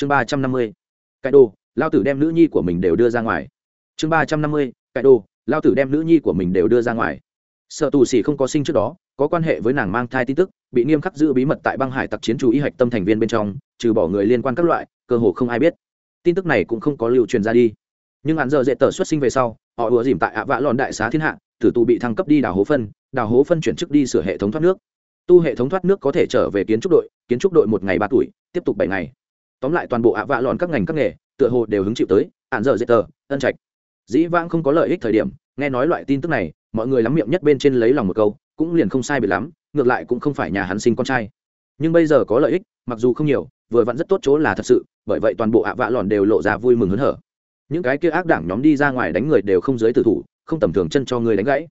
chương ba trăm năm mươi cải đồ, lao tử đem nữ nhi của mình đều đưa ra ngoài. Chương ba trăm năm mươi cải đồ, lao tử đem nữ nhi của mình đều đưa ra ngoài. Sợ tù xỉ không có sinh trước đó, có quan hệ với nàng mang thai tin tức, bị nghiêm khắc giữ bí mật tại băng hải tặc chiến chủ y hạch tâm thành viên bên trong, trừ bỏ người liên quan các loại, cơ hồ không ai biết. Tin tức này cũng không có lưu truyền ra đi. Nhưng hắn giờ dễ tờ xuất sinh về sau, họ ùa dìm tại ạ vã lòn đại xá thiên hạ, tử tù bị thăng cấp đi đào hố phân đào hố phân chuyển chức đi sửa hệ thống thoát nước. Tu hệ thống thoát nước có thể trở về kiến trúc đội, kiến trúc đội một ngày ba tuổi, tiếp tục bảy ngày tóm lại toàn bộ ạ vạ lòn các ngành các nghề, tựa hồ đều hứng chịu tới, ạn dở dễ tờ, ân trạch. Dĩ vãng không có lợi ích thời điểm, nghe nói loại tin tức này, mọi người lắm miệng nhất bên trên lấy lòng một câu, cũng liền không sai biệt lắm, ngược lại cũng không phải nhà hắn sinh con trai. Nhưng bây giờ có lợi ích, mặc dù không nhiều, vừa vặn rất tốt chỗ là thật sự, bởi vậy toàn bộ ạ vạ lòn đều lộ ra vui mừng hớn hở. Những cái kia ác đảng nhóm đi ra ngoài đánh người đều không giới tử thủ, không tầm thường chân cho người đánh gãy.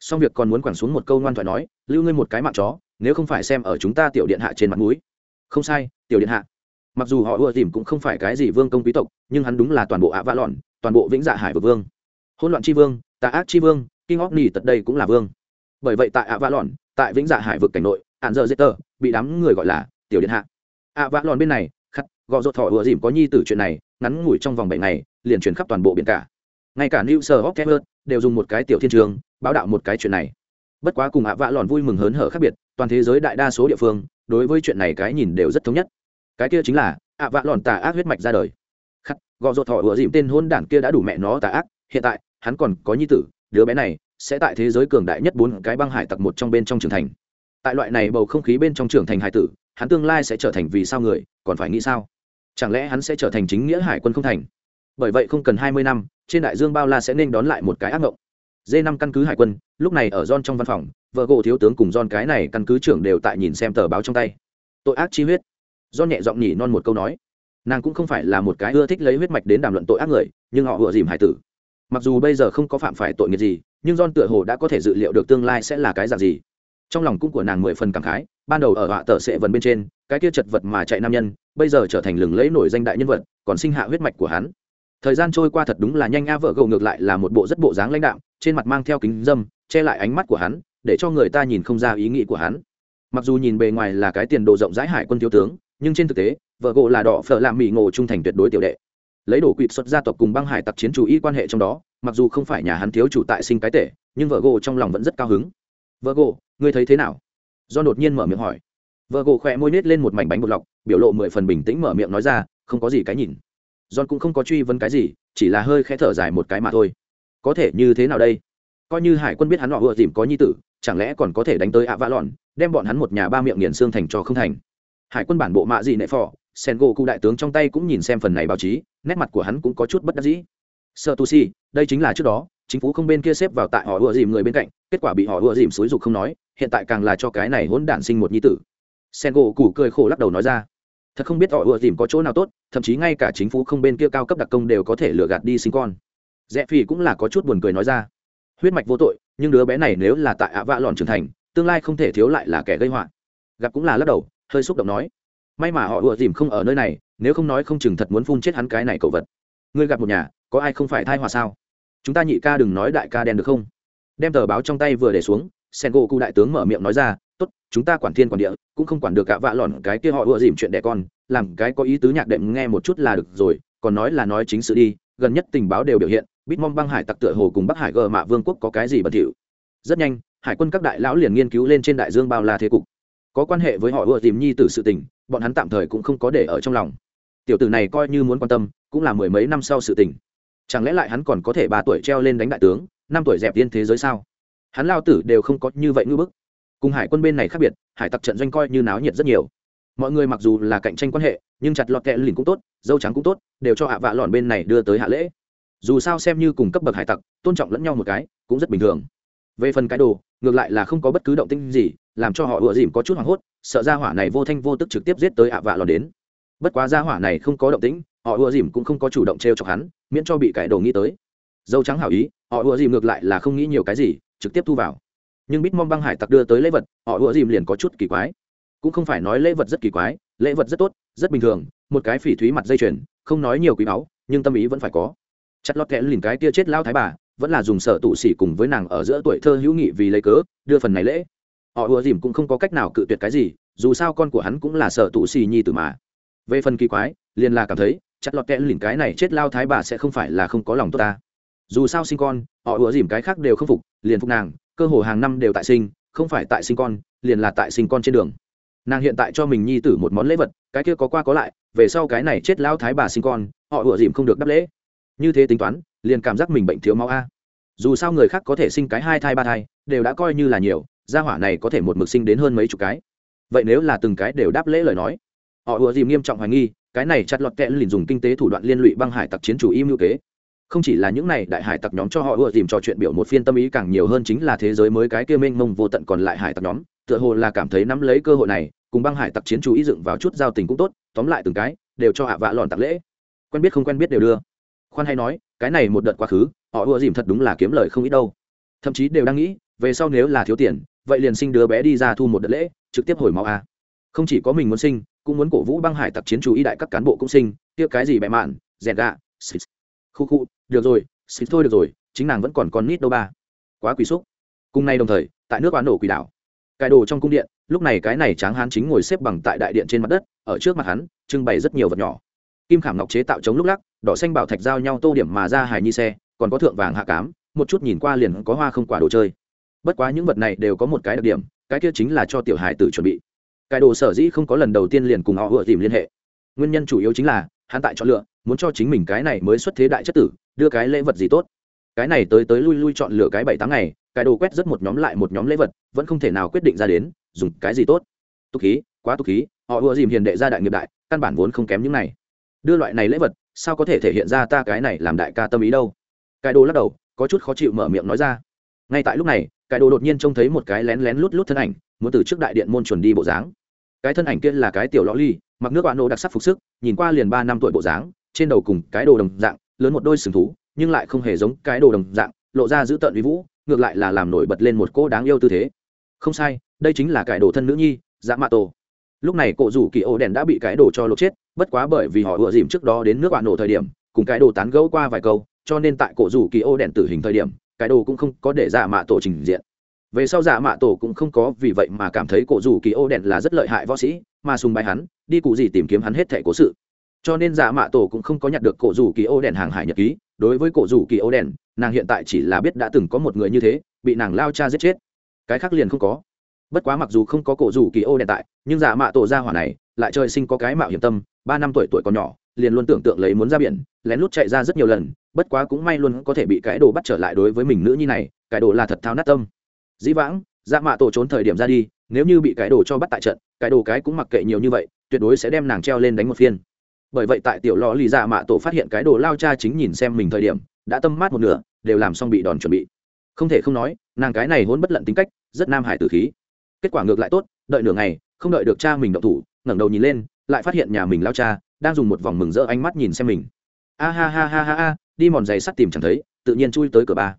Xong việc còn muốn quẳng xuống một câu ngoan thoại nói, lưu ngươi một cái mạng chó, nếu không phải xem ở chúng ta tiểu điện hạ trên mặt mũi. Không sai, tiểu điện hạ mặc dù họ ưa tìm cũng không phải cái gì vương công quý tộc, nhưng hắn đúng là toàn bộ ạ vạ lòn toàn bộ vĩnh dạ hải vực vương. Hôn loạn tri vương, tà ác tri vương kinh óc nỉ tật đây cũng là vương. Bởi vậy tại ạ vạ lòn tại vĩnh dạ hải vực cảnh nội hạn giờ dễ tờ bị đám người gọi là tiểu điện hạ. Ạ vạ lòn bên này, khắc gọ rột thọ ưa dìm có nhi tử chuyện này, ngắn ngủi trong vòng bảy ngày, liền chuyển khắp toàn bộ biển cả. Ngay cả new sir hockeybird đều dùng một cái tiểu thiên trường, báo đạo một cái chuyện này. Bất quá cùng ạ vạ lòn vui mừng hớn hở khác biệt, toàn thế giới đại đa số địa phương, đối với chuyện này cái nhìn đều rất thống nhất cái kia chính là, ạ vạ lòn tà ác huyết mạch ra đời. Khắc, gò rột thọ ựa dìm tên hôn đản kia đã đủ mẹ nó tà ác, hiện tại, hắn còn có nhi tử, đứa bé này sẽ tại thế giới cường đại nhất bốn cái băng hải tặc một trong bên trong trưởng thành. Tại loại này bầu không khí bên trong trưởng thành hải tử, hắn tương lai sẽ trở thành vì sao người, còn phải nghĩ sao? Chẳng lẽ hắn sẽ trở thành chính nghĩa hải quân không thành? Bởi vậy không cần hai mươi năm, trên đại dương bao la sẽ nên đón lại một cái ác mộng d năm căn cứ hải quân, lúc này ở don trong văn phòng vợ gỗ thiếu tướng cùng don cái này căn cứ trưởng đều tại nhìn xem tờ báo trong tay. Tội ác chi huyết do nhẹ giọng nhỉ non một câu nói. Nàng cũng không phải là một cái ưa thích lấy huyết mạch đến đàm luận tội ác người, nhưng họ vừa dìm hải tử. Mặc dù bây giờ không có phạm phải tội nghiệp gì, nhưng don tựa hồ đã có thể dự liệu được tương lai sẽ là cái dạng gì. Trong lòng cũng của nàng mười phần cảm khái, ban đầu ở họa tờ sệ vần bên trên, cái kia chật vật mà chạy nam nhân, bây giờ trở thành lừng lẫy nổi danh đại nhân vật, còn sinh hạ huyết mạch của hắn. Thời gian trôi qua thật đúng là nhanh a, vợ gầu ngược lại là một bộ rất bộ dáng lãnh đạo trên mặt mang theo kính dâm, che lại ánh mắt của hắn, để cho người ta nhìn không ra ý nghĩ của hắn. Mặc dù nhìn bề ngoài là cái tiền đồ rộng rãi hải quân thiếu tướng nhưng trên thực tế, vợ gỗ là đỏ phở làm mỹ ngộ trung thành tuyệt đối tiểu đệ. Lấy đổ quỵt xuất gia tộc cùng băng hải tặc chiến chủ y quan hệ trong đó, mặc dù không phải nhà hắn thiếu chủ tại sinh cái tể, nhưng vợ gỗ trong lòng vẫn rất cao hứng. Vợ gỗ, ngươi thấy thế nào? Do đột nhiên mở miệng hỏi. Vợ gỗ khỏe môi nết lên một mảnh bánh bột lọc, biểu lộ mười phần bình tĩnh mở miệng nói ra, không có gì cái nhìn. John cũng không có truy vấn cái gì, chỉ là hơi khẽ thở dài một cái mà thôi. Có thể như thế nào đây? Coi như hải quân biết hắn họ vừa dìm có nhi tử, chẳng lẽ còn có thể đánh tới ạ vã lòn đem bọn hắn một nhà ba miệng nghiền xương thành cho không thành? Hải quân bản bộ mạ gì nệ phò, sen gỗ cụ đại tướng trong tay cũng nhìn xem phần này báo chí, nét mặt của hắn cũng có chút bất đắc dĩ. Sợ tu si, đây chính là trước đó, chính phủ không bên kia xếp vào tại họ ùa dìm người bên cạnh, kết quả bị họ ùa dìm xúi dục không nói, hiện tại càng là cho cái này hỗn đản sinh một nhi tử. Sen gỗ cụ cười khổ lắc đầu nói ra, thật không biết họ ùa dìm có chỗ nào tốt, thậm chí ngay cả chính phủ không bên kia cao cấp đặc công đều có thể lừa gạt đi sinh con. Rẽ phi cũng là có chút buồn cười nói ra, huyết mạch vô tội, nhưng đứa bé này nếu là tại ạ vạ lòn trưởng thành, tương lai không thể thiếu lại là kẻ gây họa. Gặp cũng là lắc đầu hơi xúc động nói, may mà họ ùa dìm không ở nơi này, nếu không nói không chừng thật muốn phun chết hắn cái này cậu vật. Ngươi gặp một nhà, có ai không phải thai hòa sao? Chúng ta nhị ca đừng nói đại ca đen được không? Đem tờ báo trong tay vừa để xuống sen gỗ cụ đại tướng mở miệng nói ra, tốt, chúng ta quản thiên quản địa, cũng không quản được cả vạ lòn cái kia họ ùa dìm chuyện đẻ con, làm cái có ý tứ nhạc đệm nghe một chút là được rồi, còn nói là nói chính sự đi, gần nhất tình báo đều biểu hiện, bít mong băng hải tặc tựa hồ cùng bắc hải gờ mạ vương quốc có cái gì bẩn thỉu. Rất nhanh, hải quân các đại lão liền nghiên cứu lên trên đại dương bao la thế cục có quan hệ với họ ưa tìm nhi tử sự tình, bọn hắn tạm thời cũng không có để ở trong lòng. Tiểu tử này coi như muốn quan tâm, cũng là mười mấy năm sau sự tình. Chẳng lẽ lại hắn còn có thể ba tuổi treo lên đánh đại tướng, năm tuổi dẹp tiên thế giới sao? Hắn lao tử đều không có như vậy ngư bức. Cùng hải quân bên này khác biệt, hải tặc trận doanh coi như náo nhiệt rất nhiều. Mọi người mặc dù là cạnh tranh quan hệ, nhưng chặt lọt kẹ lìn cũng tốt, dâu trắng cũng tốt, đều cho hạ vạ lọn bên này đưa tới hạ lễ. Dù sao xem như cùng cấp bậc hải tặc, tôn trọng lẫn nhau một cái, cũng rất bình thường. Về phần cái đồ ngược lại là không có bất cứ động tinh gì, làm cho họ ựa dìm có chút hoảng hốt, sợ ra hỏa này vô thanh vô tức trực tiếp giết tới ạ vạ lò đến. Bất quá ra hỏa này không có động tĩnh, họ ựa dìm cũng không có chủ động t r e o chọc hắn, miễn cho bị cải đồ nghĩ tới. Dâu trắng hảo ý, họ ựa dìm ngược lại là không nghĩ nhiều cái gì, trực tiếp thu vào. Nhưng bít mong băng hải tặc đưa tới lễ vật, họ ựa dìm liền có chút kỳ quái. Cũng không phải nói lễ vật rất kỳ quái, lễ vật rất tốt, rất bình thường, một cái phỉ thúy mặt dây chuyền, không nói nhiều quý báu, nhưng tâm ý vẫn phải có. Chặt lọt kẽ lìn cái tia chết lao thái bà vẫn là dùng sở tụ xỉ cùng với nàng ở giữa tuổi thơ hữu nghị vì lấy cớ, đưa phần này lễ. Họ ùa dìm cũng không có cách nào cự tuyệt cái gì, dù sao con của hắn cũng là sở tụ xỉ nhi tử mà. Về phần kỳ quái, liền là cảm thấy chặt lọt kẽ lìn cái này chết lao thái bà sẽ không phải là không có lòng tốt ta. Dù sao sinh con, họ ùa dìm cái khác đều không phục, liền phục nàng, cơ hồ hàng năm đều tại sinh, không phải tại sinh con, liền là tại sinh con trên đường. Nàng hiện tại cho mình nhi tử một món lễ vật, cái kia có qua có lại, về sau cái này chết lao thái bà sinh con, họ ùa dìm không được đáp lễ. Như thế tính toán liền cảm giác mình bệnh thiếu máu a. Dù sao người khác có thể sinh cái hai thai, ba thai, đều đã coi như là nhiều, gia hỏa này có thể một mực sinh đến hơn mấy chục cái. Vậy nếu là từng cái đều đáp lễ lời nói, họ ùa dìm nghiêm trọng hoài nghi, cái này chặt lọt kẽ liền dùng kinh tế thủ đoạn liên lụy băng hải tặc chiến chủ im ngữ kế. Không chỉ là những này, đại hải tặc nhóm cho họ ùa dìm trò chuyện biểu một phiên tâm ý càng nhiều hơn chính là thế giới mới cái kia mênh mông vô tận còn lại hải tặc nhóm, tựa hồ là cảm thấy nắm lấy cơ hội này, cùng băng hải tặc chiến chủ ý dựng vào chút giao tình cũng tốt, tóm lại từng cái, đều cho hạ vạ lòn tặc lễ. Quen biết không quen biết đều đưa. Khoan hay nói cái này một đợt quá khứ, họ ùa dìm thật đúng là kiếm lời không ít đâu. Thậm chí đều đang nghĩ, về sau nếu là thiếu tiền, vậy liền sinh đứa bé đi ra thu một đợt lễ, trực tiếp hồi máu a không chỉ có mình muốn sinh, cũng muốn cổ vũ băng hải tặc chiến chủ y đại các cán bộ cũng sinh tiêu cái gì bẹ mạn, rèn gạ, xịt. Khu khu, được rồi, xịt thôi được rồi, chính nàng vẫn còn con nít đâu ba. Quá quỷ xúc. Cùng nay đồng thời, tại nước bán nổ quỷ đảo. Cài đồ trong cung điện, lúc này cái này tráng hán chính ngồi xếp bằng tại đại điện trên mặt đất, ở trước mặt hắn, trưng bày rất nhiều vật nhỏ kim khảm ngọc chế tạo chống lúc lắc, đỏ xanh bảo thạch giao nhau tô điểm mà ra hài nhi xe, còn có thượng vàng hạ cám, một chút nhìn qua liền có hoa không quả đồ chơi. Bất quá những vật này đều có một cái đặc điểm, cái kia chính là cho tiểu hài tử chuẩn bị. Cái đồ sở dĩ không có lần đầu tiên liền cùng họ vừa tìm liên hệ. Nguyên nhân chủ yếu chính là, hắn tại chọn lựa, muốn cho chính mình cái này mới xuất thế đại chất tử, đưa cái lễ vật gì tốt. Cái này tới tới lui lui chọn lựa cái bảy tháng ngày, cái đồ quét rất một nhóm lại một nhóm lễ vật, vẫn không thể nào quyết định ra đến, dùng cái gì tốt. Tục khí, quá tục khí, họ ưa dìm hiền đệ gia đại nghiệp đại, căn bản vốn không kém những này đưa loại này lễ vật, sao có thể thể hiện ra ta cái này làm đại ca tâm ý đâu? Cái đồ lắc đầu, có chút khó chịu mở miệng nói ra. Ngay tại lúc này, cái đồ đột nhiên trông thấy một cái lén lén lút lút thân ảnh, muốn từ trước đại điện môn chuẩn đi bộ dáng. Cái thân ảnh kia là cái tiểu lõ ly, mặc nước bạn nô đặc sắc phục sức, nhìn qua liền ba năm tuổi bộ dáng, trên đầu cùng cái đồ đồng dạng, lớn một đôi sừng thú, nhưng lại không hề giống cái đồ đồng dạng, lộ ra giữ tợn uy vũ, ngược lại là làm nổi bật lên một cô đáng yêu tư thế. Không sai, đây chính là cái đồ thân nữ nhi dạ mạ tổ lúc này cổ rủ kỳ ô đèn đã bị cái đồ cho lột chết, bất quá bởi vì họ ựa dìm trước đó đến nước bạn nổ thời điểm, cùng cái đồ tán gẫu qua vài câu, cho nên tại cổ rủ kỳ ô đèn tử hình thời điểm, cái đồ cũng không có để giả mạ tổ trình diện. Về sau giả mạ tổ cũng không có vì vậy mà cảm thấy cổ rủ kỳ ô đèn là rất lợi hại võ sĩ, mà sùng bài hắn, đi cụ gì tìm kiếm hắn hết thẻ cố sự. Cho nên giả mạ tổ cũng không có nhặt được cổ rủ kỳ ô đèn hàng hải nhật ký, đối với cổ rủ kỳ ô đèn, nàng hiện tại chỉ là biết đã từng có một người như thế, bị nàng lao cha giết chết. Cái khác liền không có bất quá mặc dù không có cổ rủ kỳ ô đèn tại, nhưng giả mạ tổ ra hỏa này lại trời sinh có cái mạo hiểm tâm, ba năm tuổi tuổi còn nhỏ, liền luôn tưởng tượng lấy muốn ra biển, lén lút chạy ra rất nhiều lần, bất quá cũng may luôn có thể bị cái đồ bắt trở lại đối với mình nữ nhi này, cái đồ là thật thao nát tâm. Dĩ vãng dạ mạ tổ trốn thời điểm ra đi, nếu như bị cái đồ cho bắt tại trận, cái đồ cái cũng mặc kệ nhiều như vậy, tuyệt đối sẽ đem nàng treo lên đánh một phiên. Bởi vậy tại tiểu lò lì dạ mạ tổ phát hiện cái đồ lao cha chính nhìn xem mình thời điểm, đã tâm mát một nửa, đều làm xong bị đòn chuẩn bị. Không thể không nói, nàng cái này hôn bất lận tính cách, rất nam hải tử khí kết quả ngược lại tốt, đợi nửa ngày, không đợi được cha mình động thủ, ngẩng đầu nhìn lên, lại phát hiện nhà mình lao cha đang dùng một vòng mừng rỡ ánh mắt nhìn xem mình. A ha ha ha ha ha, đi mòn giày sắt tìm chẳng thấy, tự nhiên chui tới cửa ba.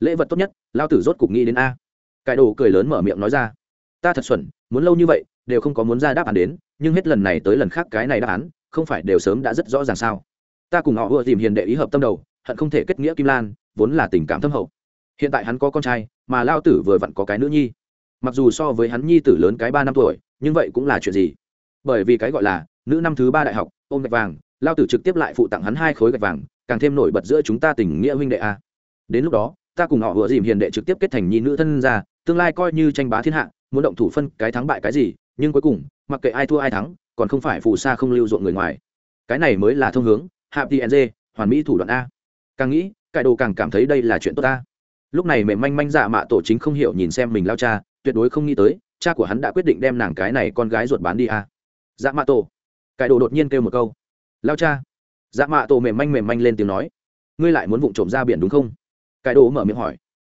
Lễ vật tốt nhất, lao tử rốt cục nghĩ đến a. Cải đồ cười lớn mở miệng nói ra. Ta thật xuẩn, muốn lâu như vậy, đều không có muốn ra đáp án đến, nhưng hết lần này tới lần khác cái này đáp án, không phải đều sớm đã rất rõ ràng sao? Ta cùng họ vừa tìm hiền đệ ý hợp tâm đầu, hận không thể kết nghĩa kim lan, vốn là tình cảm thâm hậu. Hiện tại hắn có con trai, mà lao tử vừa vặn có cái nữ nhi mặc dù so với hắn nhi tử lớn cái ba năm tuổi, nhưng vậy cũng là chuyện gì? Bởi vì cái gọi là nữ năm thứ ba đại học, ôm gạch vàng, lao tử trực tiếp lại phụ tặng hắn hai khối gạch vàng, càng thêm nổi bật giữa chúng ta tình nghĩa huynh đệ a. Đến lúc đó, ta cùng họ vừa dìm hiền đệ trực tiếp kết thành nhi nữ thân ra tương lai coi như tranh bá thiên hạ, muốn động thủ phân cái thắng bại cái gì, nhưng cuối cùng, mặc kệ ai thua ai thắng, còn không phải phù sa không lưu ruộng người ngoài. Cái này mới là thông hướng hạ tng hoàn mỹ thủ đoạn a. Càng nghĩ cải đồ càng cảm thấy đây là chuyện tốt ta. Lúc này mềm manh manh dạ mạ tổ chính không hiểu nhìn xem mình lao cha tuyệt đối không nghĩ tới, cha của hắn đã quyết định đem nàng cái này con gái ruột bán đi à? dạ mạ tổ. Cải đồ đột nhiên kêu một câu. Lao cha. Dạ mạ tổ mềm manh mềm manh lên tiếng nói. Ngươi lại muốn vụng trộm ra biển đúng không? Cải đồ mở miệng hỏi.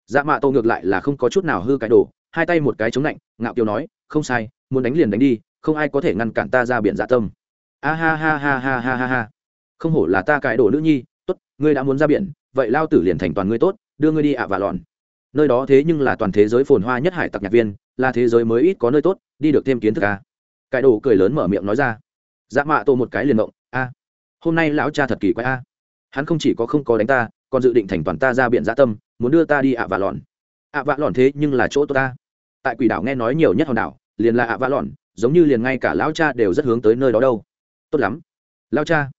Dạ mạ tổ ngược lại là không có chút nào hư cải đồ, hai tay một cái chống lạnh, ngạo kiều nói, không sai, muốn đánh liền đánh đi, không ai có thể ngăn cản ta ra biển dạ tâm. A ha ha ha ha ha ha ha. Không hổ là ta cải đồ nữ nhi, tốt, ngươi đã muốn ra biển, vậy lao tử liền thành toàn ngươi tốt, đưa ngươi đi ạ và lòn nơi đó thế nhưng là toàn thế giới phồn hoa nhất hải tặc nhạc viên, là thế giới mới ít có nơi tốt, đi được thêm kiến thức ca à. cải đồ cười lớn mở miệng nói ra. Dạ mạ tô một cái liền động, a, hôm nay lão cha thật kỳ quái a. Hắn không chỉ có không có đánh ta, còn dự định thành toàn ta ra biển dạ tâm, muốn đưa ta đi ạ vạ lòn ạ vạ lòn thế nhưng là chỗ tốt ta. Tại quỷ đảo nghe nói nhiều nhất hòn đảo, liền là ạ vạ lòn giống như liền ngay cả lão cha đều rất hướng tới nơi đó đâu. Tốt lắm. Lao cha.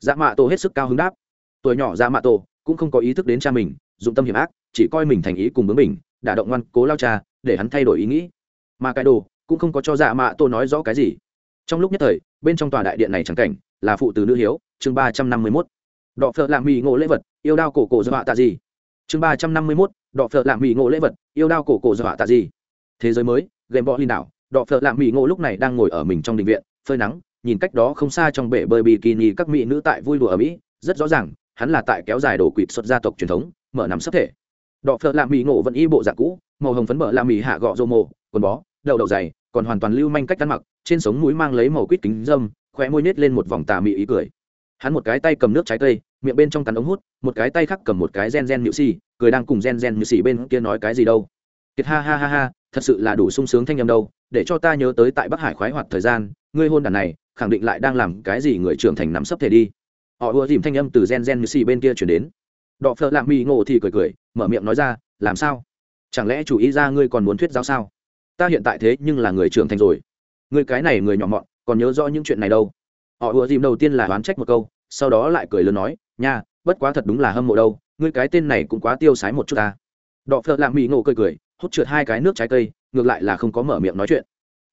Dạ mạ tổ hết sức cao hứng đáp. Tuổi nhỏ dạ mạ tổ cũng không có ý thức đến cha mình, dụng tâm hiểm ác chỉ coi mình thành ý cùng bướng mình đả động ngoan cố lao cha, để hắn thay đổi ý nghĩ. Mà cái đồ cũng không có cho dạ mạ tô nói rõ cái gì. Trong lúc nhất thời, bên trong tòa đại điện này chẳng cảnh, là phụ từ nữ hiếu, chương ba trăm năm mươi mốt. Đọ phợ làm mỹ ngộ lễ vật, yêu đao cổ cổ dọa tạ gì? Chương ba trăm năm mươi mốt, đọ phợ làm mỹ ngộ lễ vật, yêu đao cổ cổ dọa tạ gì? Thế giới mới, game bọ linh đảo, đọ phợ làm mỹ ngộ lúc này đang ngồi ở mình trong đình viện, phơi nắng, nhìn cách đó không xa trong bể bơi bikini các mỹ nữ tại vui đùa ở mỹ, rất rõ ràng, hắn là tại kéo dài đồ quỵt xuất gia tộc truyền thống, mở nắm sắp thể đọ phợ làm mì ngộ vẫn y bộ dạng cũ, màu hồng phấn bờ làm mì hạ gọ rô mồ, quần bó, đầu đậu dày, còn hoàn toàn lưu manh cách ăn mặc, trên sống mũi mang lấy màu quýt kính dâm, khóe môi nết lên một vòng tà mị ý cười. Hắn một cái tay cầm nước trái cây, miệng bên trong cắn ống hút, một cái tay khác cầm một cái gen gen nhự xì, cười đang cùng gen gen nhự xì bên kia nói cái gì đâu. Kiệt ha ha ha ha, thật sự là đủ sung sướng thanh âm đâu, để cho ta nhớ tới tại bắc hải khoái hoạt thời gian, ngươi hôn đàn này, khẳng định lại đang làm cái gì người trưởng thành nắm sấp thể đi. Họ ưa dìm thanh âm từ gen gen nhự xì bên kia chuyển đến đọ phợ lạng mì ngộ thì cười cười, mở miệng nói ra, làm sao? Chẳng lẽ chủ ý ra ngươi còn muốn thuyết giáo sao? Ta hiện tại thế nhưng là người trưởng thành rồi. Ngươi cái này người nhỏ mọn, còn nhớ rõ những chuyện này đâu. Họ ùa dìm đầu tiên là oán trách một câu, sau đó lại cười lớn nói, nha, bất quá thật đúng là hâm mộ đâu, ngươi cái tên này cũng quá tiêu sái một chút ta. Đọ phợ lạng mỹ ngộ cười cười, hút trượt hai cái nước trái cây, ngược lại là không có mở miệng nói chuyện.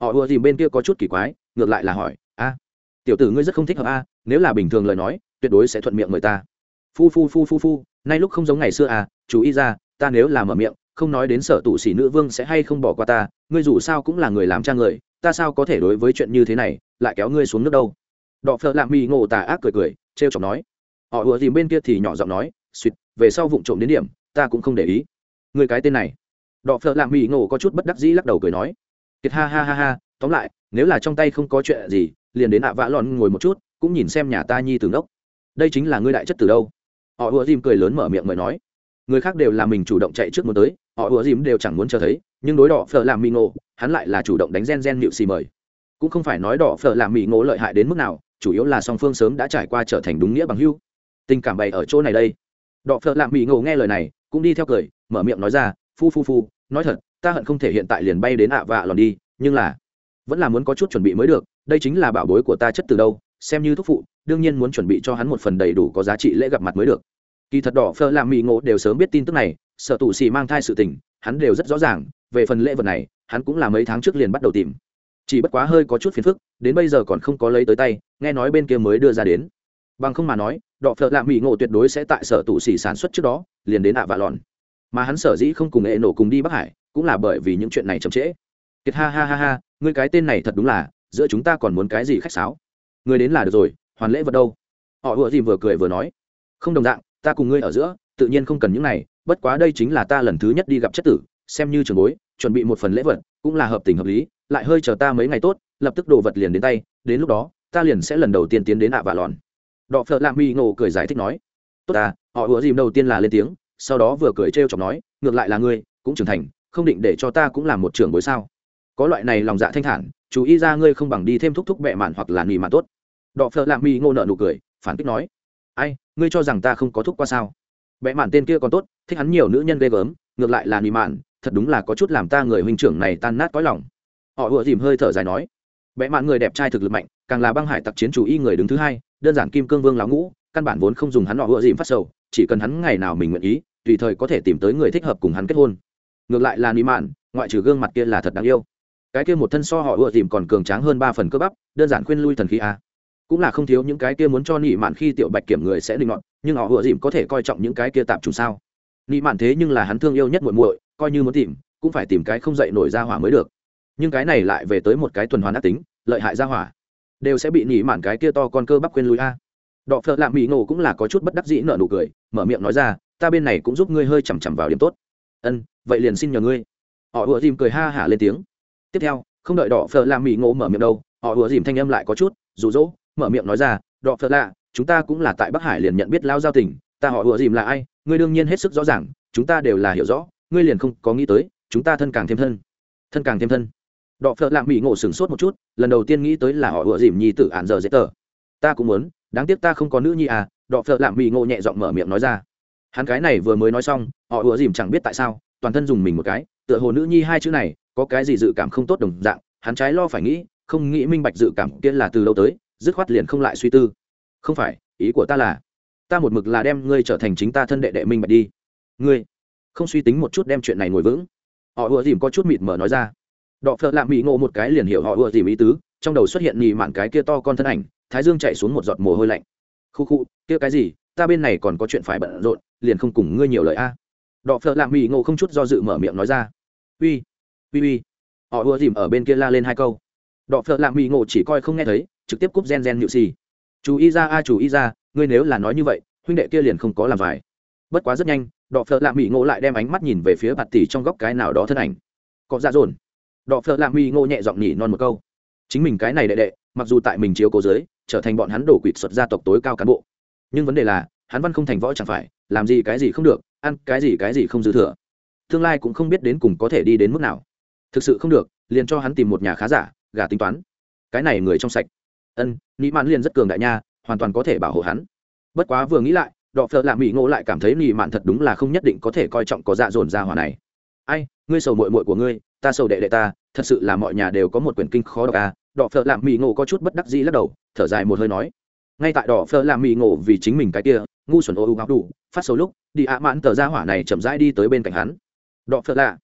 Họ ùa dìm bên kia có chút kỳ quái, ngược lại là hỏi, a, tiểu tử ngươi rất không thích hợp a, nếu là bình thường lời nói, tuyệt đối sẽ thuận miệng người ta phu phu phu phu phu, nay lúc không giống ngày xưa à chú ý ra, ta nếu là mở miệng, không nói đến sở tụ sĩ nữ vương sẽ hay không bỏ qua ta, ngươi dù sao cũng là người làm cha người, ta sao có thể đối với chuyện như thế này, lại kéo ngươi xuống nước đâu? Đọ phợ lạ mỹ ngộ tà ác cười cười t r e o chọc nói. Họ ùa dìm bên kia thì nhỏ giọng nói suýt về sau vụ trộm đến điểm, ta cũng không để ý. Người cái tên này. Đọ phợ lạ mỹ ngộ có chút bất đắc dĩ lắc đầu cười nói. Kiệt ha ha ha ha, tóm lại, nếu là trong tay không có chuyện gì, liền đến ạ vã lòn ngồi một chút, cũng nhìn xem nhà ta nhi từ ngốc. Đây chính là ngươi đại chất từ đâu? Họ ùa dìm cười lớn mở miệng mời nói. Người khác đều là mình chủ động chạy trước muốn tới, họ ùa dìm đều chẳng muốn chờ thấy, nhưng đối đỏ phở làm mì ngộ, hắn lại là chủ động đánh gen gen nịu xì mời. Cũng không phải nói đỏ phở làm mì ngộ lợi hại đến mức nào, chủ yếu là song phương sớm đã trải qua trở thành đúng nghĩa bằng hưu tình cảm bày ở chỗ này đây. Đỏ phở làm mì ngộ nghe lời này, cũng đi theo cười, mở miệng nói ra, phu phu phu, nói thật, ta hận không thể hiện tại liền bay đến ạ vạ lòn đi, nhưng là vẫn là muốn có chút chuẩn bị mới được, đây chính là bảo bối của ta chất từ đâu xem như thúc phụ, đương nhiên muốn chuẩn bị cho hắn một phần đầy đủ có giá trị lễ gặp mặt mới được. Kỳ thật đỏ phơ làm mỹ ngộ đều sớm biết tin tức này, sợ tù xì mang thai sự tình, hắn đều rất rõ ràng, về phần lễ vật này, hắn cũng là mấy tháng trước liền bắt đầu tìm. Chỉ bất quá hơi có chút phiền phức, đến bây giờ còn không có lấy tới tay, nghe nói bên kia mới đưa ra đến. Bằng không mà nói đọ phợ lạ mỹ ngộ tuyệt đối sẽ tại sở tù xì sản xuất trước đó, liền đến ạ vạ lòn. Mà hắn sở dĩ không cùng nghệ nổ cùng đi bắc hải, cũng là bởi vì những chuyện này chậm trễ. Kiệt ha ha ha ha, ngươi cái tên này thật đúng là, giữa chúng ta còn muốn cái gì khách sáo? Người đến là được rồi, hoàn lễ vật đâu? Họ vừa dìm vừa cười vừa nói. Không đồng dạng, ta cùng ngươi ở giữa, tự nhiên không cần những này, bất quá đây chính là ta lần thứ nhất đi gặp chất tử, xem như trường bối, chuẩn bị một phần lễ vật, cũng là hợp tình hợp lý, lại hơi chờ ta mấy ngày tốt, lập tức đồ vật liền đến tay, đến lúc đó, ta liền sẽ lần đầu tiên tiến đến ạ và lòn đọ phợ lạ mi ngộ cười giải thích nói. Tốt ta, họ vừa dìm đầu tiên là lên tiếng, sau đó vừa cười trêu chọc nói, ngược lại là ngươi, cũng trưởng thành, không định để cho ta cũng làm một trưởng bối sao? Có loại này lòng dạ thanh thản, chú ý ra ngươi không bằng đi thêm thúc thúc bẹ mạn hoặc là nỉ mạn tốt đọ phở lạng mi ngô nợ nụ cười, phản kích nói, ai, ngươi cho rằng ta không có thúc qua sao? Vẽ mạn tên kia còn tốt, thích hắn nhiều nữ nhân ghê gớm, ngược lại là nị mạn, thật đúng là có chút làm ta người huynh trưởng này tan nát cõi lòng. Họ ủa dìm hơi thở dài nói vẽ mạn người đẹp trai thực lực mạnh, càng là băng hải tặc chiến chủ y người đứng thứ hai, đơn giản kim cương vương lão ngũ, căn bản vốn không dùng hắn họ ủa dìm phát sầu, chỉ cần hắn ngày nào mình nguyện ý, tùy thời có thể tìm tới người thích hợp cùng hắn kết hôn. Ngược lại là nị mạn, ngoại trừ gương mặt kia là thật đáng yêu. Cái kia một thân so họ ủa dìm còn cường tráng hơn ba phần cơ bắp, đơn giản khuyên lui thần khí a cũng là không thiếu những cái kia muốn cho nị mạn khi tiểu bạch kiểm người sẽ định ngọn nhưng họ vừa dìm có thể coi trọng những cái kia tạp trùng sao? Nị mạn thế nhưng là hắn thương yêu nhất muội muội, coi như muốn tìm, cũng phải tìm cái không dậy nổi ra hỏa mới được. Nhưng cái này lại về tới một cái tuần hoàn ác tính, lợi hại ra hỏa. Đều sẽ bị nị mạn cái kia to con cơ bắp quên lùi a. Đọ phợ lạ mỹ ngộ cũng là có chút bất đắc dĩ nợ nụ cười, mở miệng nói ra, ta bên này cũng giúp ngươi hơi chằm chằm vào điểm tốt. Ân, vậy liền xin nhờ ngươi. Họ ùa dìm cười ha hả lên tiếng. Tiếp theo, không đợi đỏ phở làm mỹ ngộ mở miệng đâu, họ ùa dìm thanh âm lại có chút, rụ rỗ mở miệng nói ra, đọ phật lạ, chúng ta cũng là tại bắc hải liền nhận biết lao giao tình, ta họ ùa dìm là ai, ngươi đương nhiên hết sức rõ ràng, chúng ta đều là hiểu rõ, ngươi liền không có nghĩ tới, chúng ta thân càng thêm thân thân càng thêm thân. Đọ phật lạ mỹ ngộ sửng sốt một chút, lần đầu tiên nghĩ tới là họ ùa dìm nhi tử ạn giờ dễ tờ ta cũng muốn, đáng tiếc ta không có nữ nhi à đọ phật lạ mỹ ngộ nhẹ giọng mở miệng nói ra. Hắn cái này vừa mới nói xong, họ ùa dìm chẳng biết tại sao, toàn thân dùng mình một cái, tựa hồ nữ nhi hai chữ này có cái gì dự cảm không tốt đồng dạng, hắn trái lo phải nghĩ, không nghĩ minh bạch dự cảm kia là từ lâu tới dứt khoát liền không lại suy tư. Không phải, ý của ta là, ta một mực là đem ngươi trở thành chính ta thân đệ đệ minh bạch đi. Ngươi, không suy tính một chút đem chuyện này ngồi vững. Họ ùa dìm có chút mịt mờ nói ra. Đọ phợ lạ mỹ ngộ một cái liền hiểu họ ùa dìm ý tứ, trong đầu xuất hiện nhì mạn cái kia to con thân ảnh, thái dương chạy xuống một giọt mồ hôi lạnh. Khu khu, kia cái gì, ta bên này còn có chuyện phải bận rộn, liền không cùng ngươi nhiều lời a. Đọ phợ lạ mỹ ngộ không chút do dự mở miệng nói ra. Uy uy uy. Họ ùa dìm ở bên kia la lên hai câu. Đọ phợ lạ mỹ ngộ chỉ coi không nghe thấy trực tiếp cúp gen gen nhự xì. Chú ý ra a, chú ý ra, ngươi nếu là nói như vậy, huynh đệ kia liền không có làm vải bất quá rất nhanh, đọ phợ lạ mỹ ngộ lại đem ánh mắt nhìn về phía bạt tỷ trong góc cái nào đó thân ảnh. Có ra dồn. Đọ phợ lạ mỹ ngộ nhẹ giọng nhỉ non một câu. Chính mình cái này đệ đệ, mặc dù tại mình chiếu cố giới, trở thành bọn hắn đổ quỵt xuất gia tộc tối cao cán bộ. Nhưng vấn đề là, hắn văn không thành võ chẳng phải, làm gì cái gì không được, ăn cái gì cái gì không dư thừa. Tương lai cũng không biết đến cùng có thể đi đến mức nào. Thực sự không được, liền cho hắn tìm một nhà khá giả gà tính toán. Cái này người trong sạch ân nị mạn liền rất cường đại nha hoàn toàn có thể bảo hộ hắn bất quá vừa nghĩ lại đọ phợ lạ mỹ ngộ lại cảm thấy nị mạn thật đúng là không nhất định có thể coi trọng có dạ dồn ra hỏa này ai ngươi sầu mội mội của ngươi ta sầu đệ đệ ta thật sự là mọi nhà đều có một quyển kinh khó đọc à đọ phợ lạ mỹ ngộ có chút bất đắc dĩ lắc đầu thở dài một hơi nói ngay tại đỏ phở làm mì ngộ vì chính mình cái kia ngu xuẩn ô u ngọc đủ phát sầu lúc đi ạ mạn tờ ra hỏa này chậm rãi đi tới bên cạnh hắn đỏ phở lạ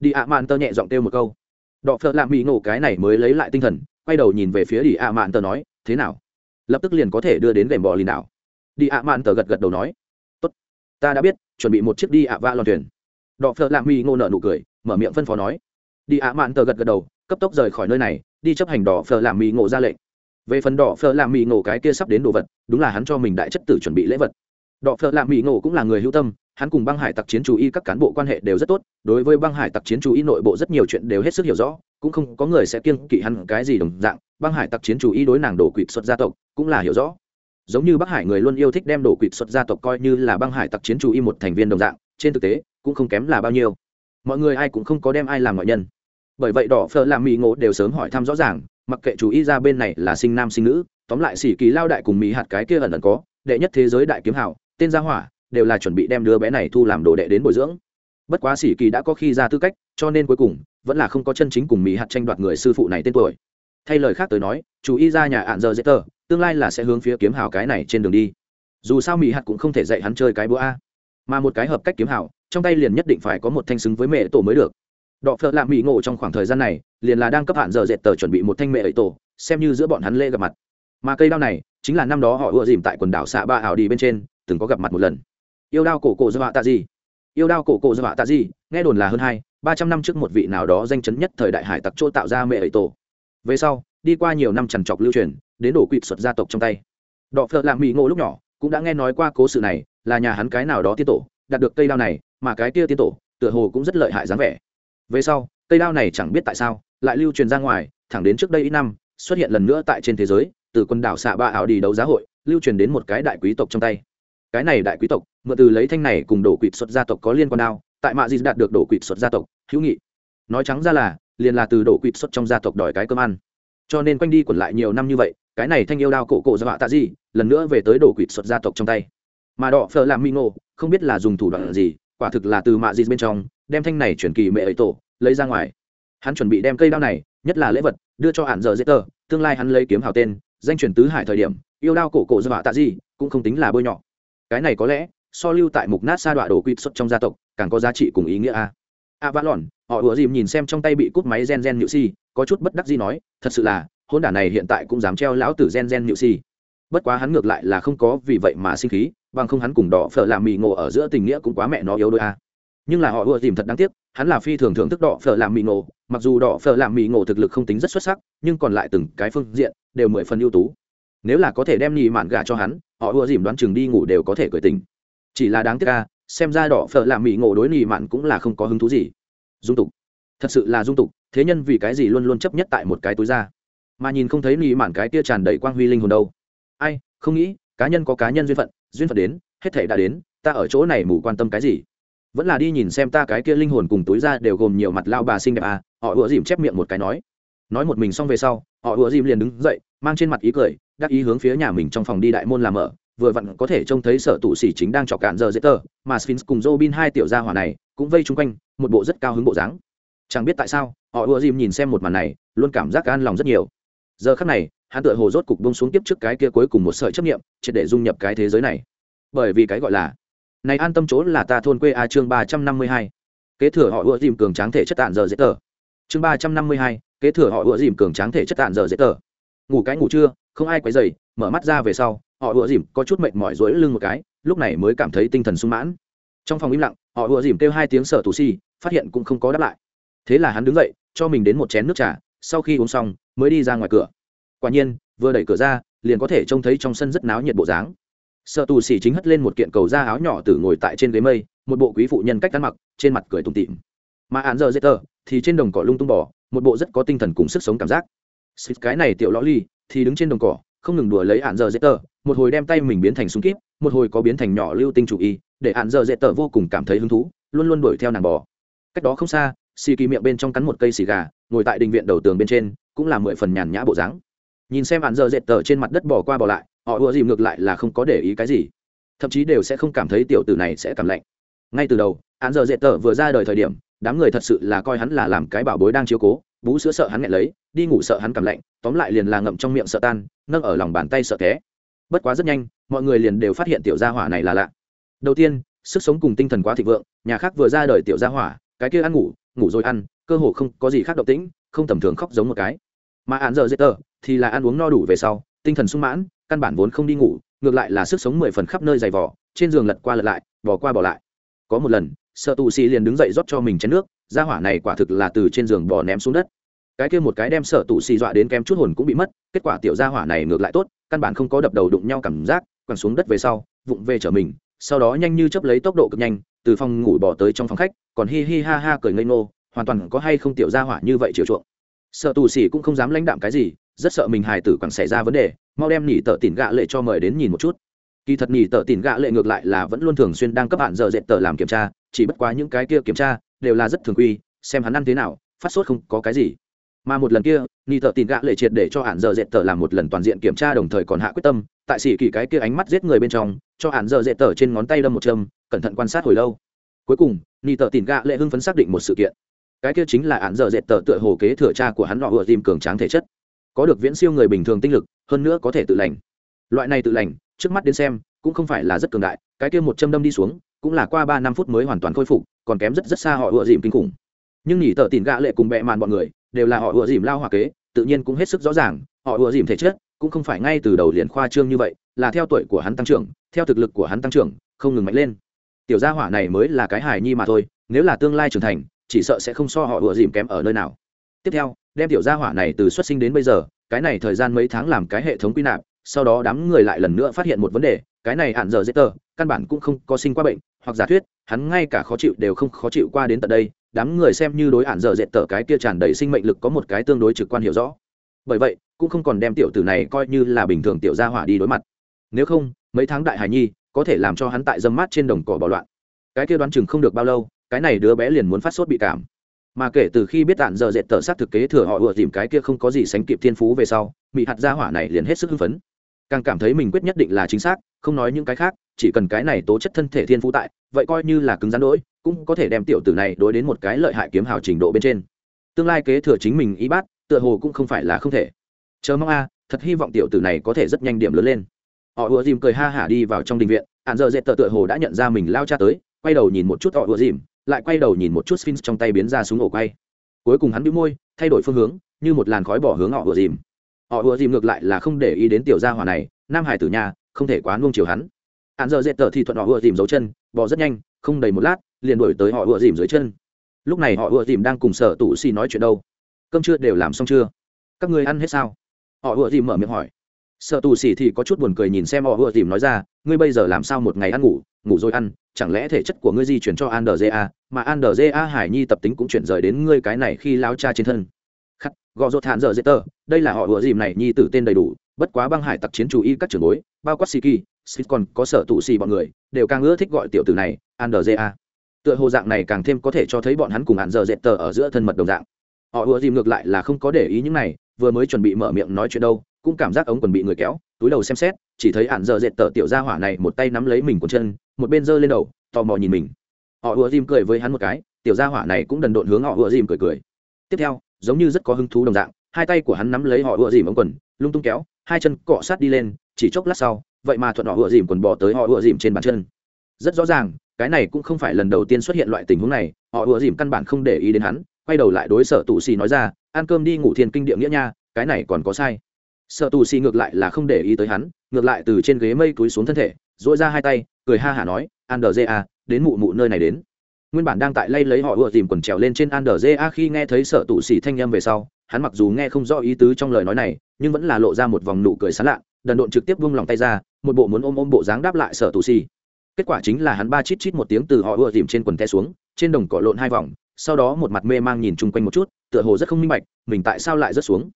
đi ạ mạn tờ nhẹ giọng kêu một câu đỏ phở làm mì ngộ cái này mới lấy lại tinh thần quay đầu nhìn về phía đi ạ mạn tờ nói, thế nào? Lập tức liền có thể đưa đến gành bò lìn đảo đi ạ mạn tờ gật gật đầu nói, tốt, ta đã biết, chuẩn bị một chiếc đi ạ va lòn thuyền. Đỏ phở lạng mì ngô nợ nụ cười, mở miệng phân phó nói, đi ạ mạn tờ gật gật đầu, cấp tốc rời khỏi nơi này, đi chấp hành đỏ phở làm mì ngộ ra lệnh. Về phần đỏ phở làm mì ngộ cái kia sắp đến đồ vật, đúng là hắn cho mình đại chất tử chuẩn bị lễ vật. Đỏ phở làm mì ngộ cũng là người hữu tâm hắn cùng băng hải tặc chiến chú y các cán bộ quan hệ đều rất tốt, đối với băng hải tặc chiến chú y nội bộ rất nhiều chuyện đều hết sức hiểu rõ, cũng không có người sẽ kiêng kỵ hắn cái gì đồng dạng, băng hải tặc chiến chú y đối nàng đổ quỵt xuất gia tộc cũng là hiểu rõ. Giống như bắc hải người luôn yêu thích đem đổ quỵt xuất gia tộc coi như là băng hải tặc chiến chú y một thành viên đồng dạng, trên thực tế, cũng không kém là bao nhiêu. Mọi người ai cũng không có đem ai làm ngoại nhân. Bởi vậy đỏ phở làm mì ngộ đều sớm hỏi thăm rõ ràng, mặc kệ chú ý ra bên này là sinh nam sinh nữ, tóm lại xỉ kỳ lao đại cùng mỹ hạt cái kia ẩn ẩn có, đệ nhất thế giới đại kiếm hảo tên gia hỏa đều là chuẩn bị đem đứa bé này thu làm đồ đệ đến bồi dưỡng. Bất quá sĩ kỳ đã có khi ra tư cách, cho nên cuối cùng, vẫn là không có chân chính cùng mỹ hạt tranh đoạt người sư phụ này tên tuổi. Thay lời khác tới nói, chú ý ra nhà ạn giờ dễ tờ, tương lai là sẽ hướng phía kiếm hào cái này trên đường đi. Dù sao mỹ hạt cũng không thể dạy hắn chơi cái búa a. Mà một cái hợp cách kiếm hào, trong tay liền nhất định phải có một thanh xứng với mẹ tổ mới được. Đọ phợ lạ mỹ ngộ trong khoảng thời gian này, liền là đang cấp hạn giờ dệt tờ chuẩn bị một thanh mẹ ấy tổ, xem như giữa bọn hắn lễ gặp mặt. Mà cây đao này, chính là năm đó họ ưa dìm tại quần đảo xạ ba ảo đi bên trên, từng có gặp mặt một lần yêu đao cổ cổ dọa tạ gì yêu đao cổ cổ dọa tạ gì nghe đồn là hơn hai, ba trăm năm trước một vị nào đó danh chấn nhất thời đại hải tặc chỗ tạo ra mẹ ấy tổ. Về sau, đi qua nhiều năm trằn trọc lưu truyền, đến đổ quỵt xuất gia tộc trong tay. Đọ phợ lạng mỹ ngộ lúc nhỏ, cũng đã nghe nói qua cố sự này, là nhà hắn cái nào đó tiên tổ, đạt được cây đao này, mà cái kia tiên tổ, tựa hồ cũng rất lợi hại dáng vẻ. Về sau, cây đao này chẳng biết tại sao, lại lưu truyền ra ngoài, thẳng đến trước đây ít năm, xuất hiện lần nữa tại trên thế giới, từ quần đảo xạ ba ảo đi đấu giá hội, lưu truyền đến một cái đại quý tộc trong tay cái này đại quý tộc, mượn từ lấy thanh này cùng đổ quỵt xuất gia tộc có liên quan nào? tại mạ di đạt được đổ quỵt xuất gia tộc, hữu nghị. Nói trắng ra là, liền là từ đổ quỵt xuất trong gia tộc đòi cái cơm ăn. Cho nên quanh đi quẩn lại nhiều năm như vậy, cái này thanh yêu đao cổ cổ do tạ gì lần nữa về tới đổ quỵt xuất gia tộc trong tay. Mà đỏ phở làm minh ngộ không biết là dùng thủ đoạn gì, quả thực là từ mạ di bên trong, đem thanh này chuyển kỳ mẹ ấy tổ, lấy ra ngoài. Hắn chuẩn bị đem cây đao này, nhất là lễ vật, đưa cho hạn giờ dễ tờ, tương lai hắn lấy kiếm hào tên, danh truyền tứ hải thời điểm, yêu đao cổ cổ do tạ gì cũng không tính là bôi nhọ cái này có lẽ, so lưu tại mục nát sa đọa đồ quỵt xuất trong gia tộc, càng có giá trị cùng ý nghĩa a. À, a vã lòn họ ủa dìm nhìn xem trong tay bị cút máy gen gen nhự si, có chút bất đắc gì nói, thật sự là hôn đả này hiện tại cũng dám treo lão tử gen gen nhự si. Bất quá hắn ngược lại là không có vì vậy mà sinh khí, bằng không hắn cùng đỏ phở làm mì ngộ ở giữa tình nghĩa cũng quá mẹ nó yếu đôi a. Nhưng là họ ủa dìm thật đáng tiếc, hắn là phi thường thưởng thức đỏ phở làm mì ngộ, mặc dù đỏ phở làm mì ngộ thực lực không tính rất xuất sắc, nhưng còn lại từng cái phương diện đều mười phần ưu tú. Nếu là có thể đem nhì mạn gà cho hắn họ ùa dìm đoán chừng đi ngủ đều có thể cười tình chỉ là đáng tiếc ca xem ra đỏ phở làm mỹ ngộ đối nhì mạn cũng là không có hứng thú gì. Dung tục. Thật sự là dung tục, thế nhân vì cái gì luôn luôn chấp nhất tại một cái túi ra mà nhìn không thấy nhì mạn cái tia tràn đầy quang huy linh hồn đâu. Ai, không nghĩ, cá nhân có cá nhân duyên phận duyên phận đến, hết thể đã đến, ta ở chỗ này mù quan tâm cái gì? Vẫn là đi nhìn xem ta cái kia linh hồn cùng túi ra đều gồm nhiều mặt lao bà xinh đẹp à họ ùa dìm chép miệng một cái nói. Nói một mình xong về sau, họ ùa dìm liền đứng dậy, mang trên mặt ý cười đắc ý hướng phía nhà mình trong phòng đi đại môn làm ở, vừa vặn có thể trông thấy sở tụ sỉ chính đang chọc cạn giờ dễ tờ, mà sphinx cùng robin hai tiểu gia hỏa này cũng vây chung quanh, một bộ rất cao hứng bộ dáng. Chẳng biết tại sao, họ ùa dìm nhìn xem một màn này, luôn cảm giác an lòng rất nhiều. Giờ khắc này, hắn tựa hồ rốt cục bông xuống tiếp trước cái kia cuối cùng một sợi chấp nghiệm triệt để dung nhập cái thế giới này. Bởi vì cái gọi là, này an tâm chỗ là ta thôn quê a chương ba trăm năm mươi hai. Kế thừa họ ưa dìm cường tráng thể chất tạn giờ dễ tờ. Chương ba trăm năm mươi hai, kế thừa họ ưa dìm cường tráng thể chất tạn giờ dễ tờ. Ngủ cái ngủ trưa không ai quấy dày mở mắt ra về sau, họ ưa dìm có chút mệt mỏi rối lưng một cái, lúc này mới cảm thấy tinh thần sung mãn. Trong phòng im lặng, họ ưa dìm kêu hai tiếng sở tù si, phát hiện cũng không có đáp lại. Thế là hắn đứng dậy, cho mình đến một chén nước trà, sau khi uống xong, mới đi ra ngoài cửa. Quả nhiên, vừa đẩy cửa ra, liền có thể trông thấy trong sân rất náo nhiệt bộ dáng. Sợ tù xỉ chính hất lên một kiện cầu da áo nhỏ từ ngồi tại trên ghế mây, một bộ quý phụ nhân cách ăn mặc, trên mặt cười tủm tịm mà án giờ dễ tờ thì trên đồng cỏ lung tung bỏ một bộ rất có tinh thần cùng sức sống cảm giác. Xịt cái này tiểu lõ ly thì đứng trên đồng cỏ, không ngừng đùa lấy ạn giờ dễ tờ, một hồi đem tay mình biến thành súng kíp, một hồi có biến thành nhỏ lưu tinh chủ y, để ạn giờ dễ tờ vô cùng cảm thấy hứng thú, luôn luôn đuổi theo nàng bò. Cách đó không xa, xì kỳ miệng bên trong cắn một cây xì gà, ngồi tại đình viện đầu tường bên trên, cũng là mười phần nhàn nhã bộ dáng. Nhìn xem ạn giờ dễ tờ trên mặt đất bỏ qua bỏ lại, họ ùa dìm ngược lại là không có để ý cái gì. Thậm chí đều sẽ không cảm thấy tiểu tử này sẽ cảm lạnh. Ngay từ đầu, ạn giờ dễ tờ vừa ra đời thời điểm, đám người thật sự là coi hắn là làm cái bảo bối đang chiếu cố bú sữa sợ hắn nghẹn lấy, đi ngủ sợ hắn cảm lạnh, tóm lại liền là ngậm trong miệng sợ tan, nâng ở lòng bàn tay sợ té. Bất quá rất nhanh, mọi người liền đều phát hiện tiểu gia hỏa này là lạ. Đầu tiên, sức sống cùng tinh thần quá thịnh vượng, nhà khác vừa ra đời tiểu gia hỏa, cái kia ăn ngủ ngủ rồi ăn, cơ hồ không có gì khác động tĩnh, không tầm thường khóc giống một cái. Mà án giờ dễ tờ, thì là ăn uống no đủ về sau, tinh thần sung mãn, căn bản vốn không đi ngủ, ngược lại là sức sống mười phần khắp nơi dày vỏ trên giường lật qua lật lại, bỏ qua bỏ lại có một lần sợ tù xì liền đứng dậy rót cho mình chén nước ra hỏa này quả thực là từ trên giường bò ném xuống đất. Cái kia một cái đem sợ tù xì dọa đến kém chút hồn cũng bị mất, kết quả tiểu gia hỏa này ngược lại tốt, căn bản không có đập đầu đụng nhau cảm giác, quẳng xuống đất về sau, vụng về trở mình, sau đó nhanh như chấp lấy tốc độ cực nhanh, từ phòng ngủ bỏ tới trong phòng khách, còn hi hi ha ha cười ngây ngô, hoàn toàn có hay không tiểu gia hỏa như vậy chiều chuộng. Sợ tù xì cũng không dám lãnh đạm cái gì, rất sợ mình hài tử quẳng xảy ra vấn đề, mau đem nỉ tờ tỉn gạ lệ cho mời đến nhìn một chút kỳ thật nỉ tờ tỉn gạ lệ ngược lại là vẫn luôn thường xuyên đang cấp hạn giờ dệt tờ làm kiểm tra, chỉ bất quá những cái kia kiểm tra đều là rất thường quy, xem hắn ăn thế nào, phát sốt không có cái gì. Mà một lần kia nỉ tờ tỉn gạ lệ triệt để cho hạn giờ dệt tờ làm một lần toàn diện kiểm tra đồng thời còn hạ quyết tâm, tại sĩ kỳ cái kia ánh mắt giết người bên trong, cho hạn giờ dệt tờ trên ngón tay đâm một châm, cẩn thận quan sát hồi lâu. Cuối cùng nỉ tờ tỉn gạ lệ hưng phấn xác định một sự kiện. Cái kia chính là hạn giờ dệt tờ tựa hồ kế thừa cha của hắn họ vừa tìm cường tráng thể chất. Có được viễn siêu người bình thường tinh lực, hơn nữa có thể tự lành. Loại này tự lành trước mắt đến xem, cũng không phải là rất cường đại, cái kia một châm đâm đi xuống, cũng là qua ba năm phút mới hoàn toàn khôi phục, còn kém rất rất xa họ ựa dìm kinh khủng. Nhưng nhỉ tờ tìm gạ lệ cùng bẹ màn bọn người, đều là họ ựa dìm lao hòa kế, tự nhiên cũng hết sức rõ ràng, họ ựa dìm thể chất, cũng không phải ngay từ đầu liền khoa trương như vậy, là theo tuổi của hắn tăng trưởng, theo thực lực của hắn tăng trưởng, không ngừng mạnh lên. Tiểu gia hỏa này mới là cái hài nhi mà thôi, nếu là tương lai trưởng thành, chỉ sợ sẽ không so họ ựa dìm kém ở nơi nào. Tiếp theo, đem tiểu gia hỏa này từ xuất sinh đến bây giờ, cái này thời gian mấy tháng làm cái hệ thống quy nạp sau đó đám người lại lần nữa phát hiện một vấn đề, cái này hạn giờ dễ tờ, căn bản cũng không có sinh qua bệnh, hoặc giả thuyết, hắn ngay cả khó chịu đều không khó chịu qua đến tận đây, đám người xem như đối hạn giờ dễ tờ cái kia tràn đầy sinh mệnh lực có một cái tương đối trực quan hiểu rõ. Bởi vậy, cũng không còn đem tiểu tử này coi như là bình thường tiểu gia hỏa đi đối mặt. Nếu không, mấy tháng đại hải nhi, có thể làm cho hắn tại dâm mát trên đồng cỏ bạo loạn. Cái kia đoán chừng không được bao lâu, cái này đứa bé liền muốn phát sốt bị cảm. Mà kể từ khi biết tản giờ dệt tờ sát thực kế thừa họ ùa tìm cái kia không có gì sánh kịp thiên phú về sau bị hạt gia hỏa này liền hết sức hưng phấn càng cảm thấy mình quyết nhất định là chính xác, không nói những cái khác, chỉ cần cái này tố chất thân thể thiên phú tại, vậy coi như là cứng rắn đỗi, cũng có thể đem tiểu tử này đối đến một cái lợi hại kiếm hào trình độ bên trên. Tương lai kế thừa chính mình y bát, tựa hồ cũng không phải là không thể. Chờ mong a, thật hy vọng tiểu tử này có thể rất nhanh điểm lớn lên. Họ ùa dìm cười ha hả đi vào trong đình viện hạn giờ dệt tờ tựa hồ đã nhận ra mình lao cha tới, quay đầu nhìn một chút họ ùa dìm, lại quay đầu nhìn một chút sphinx trong tay biến ra súng ổ quay. Cuối cùng hắn bĩu môi, thay đổi phương hướng, như một làn khói bỏ hướng họ ùa dìm họ ùa dìm ngược lại là không để ý đến tiểu gia hỏa này, nam hải tử nhà, không thể quá nuông chiều hắn. Hạn giờ dệt tờ thì thuận họ ùa dìm giấu chân bỏ rất nhanh, không đầy một lát, liền đổi tới họ ùa dìm dưới chân. Lúc này họ ùa dìm đang cùng sở tụ xì nói chuyện đâu? Cơm chưa đều làm xong chưa? Các ngươi ăn hết sao? Họ ùa dìm mở miệng hỏi. Sở tù xì thì có chút buồn cười nhìn xem họ ùa dìm nói ra, ngươi bây giờ làm sao một ngày ăn ngủ ngủ rồi ăn, chẳng lẽ thể chất của ngươi di chuyển cho andrja mà andrja hải nhi tập tính cũng chuyển rời đến ngươi cái này khi lao cha trên thân? Gò rột hạn dở dễ tờ, đây là họ ủa dìm này nhi tử tên đầy đủ. Bất quá băng hải tặc chiến chủ y các trưởng bối bao quát siki xích còn có sở tụ xì bọn người đều càng ưa thích gọi tiểu tử này andrja tựa hồ dạng này càng thêm có thể cho thấy bọn hắn cùng hạn dở dễ tờ ở giữa thân mật đồng dạng. Họ ủa dìm ngược lại là không có để ý những này vừa mới chuẩn bị mở miệng nói chuyện đâu cũng cảm giác ống quần bị người kéo túi đầu xem xét chỉ thấy hạn dở dệt tờ tiểu gia hỏa này một tay nắm lấy mình của chân một bên giơ lên đầu tò mò nhìn mình. Họ ùa dìm cười với hắn một cái tiểu gia hỏa này cũng đần độn hướng họ ùa dìm cười cười. Tiếp theo giống như rất có hứng thú đồng dạng hai tay của hắn nắm lấy họ ựa dìm ống quần lung tung kéo hai chân cọ sát đi lên chỉ chốc lát sau vậy mà thuận họ ựa dìm quần bỏ tới họ ựa dìm trên bàn chân. Rất rõ ràng cái này cũng không phải lần đầu tiên xuất hiện loại tình huống này họ ựa dìm căn bản không để ý đến hắn quay đầu lại đối sở tù xì nói ra ăn cơm đi ngủ thiên kinh địa nghĩa nha cái này còn có sai. Sở tù xì ngược lại là không để ý tới hắn ngược lại từ trên ghế mây túi xuống thân thể dỗi ra hai tay cười ha hả nói an đờ à, đến mụ mụ nơi này đến nguyên bản đang tại lay lấy họ ùa dìm quần trèo lên trên an đờ a khi nghe thấy sở tụ xì thanh â m về sau, hắn mặc dù nghe không rõ ý tứ trong lời nói này, nhưng vẫn là lộ ra một vòng nụ cười sán lạ, đần độn trực tiếp vung lòng tay ra, một bộ muốn ôm ôm bộ dáng đáp lại sở tụ xì kết quả chính là hắn ba chít chít một tiếng từ họ ùa dìm trên quần té xuống, trên đồng cỏ lộn hai vòng, sau đó một mặt mê mang nhìn chung quanh một chút, tựa hồ rất không minh bạch, mình tại sao lại rớt xuống.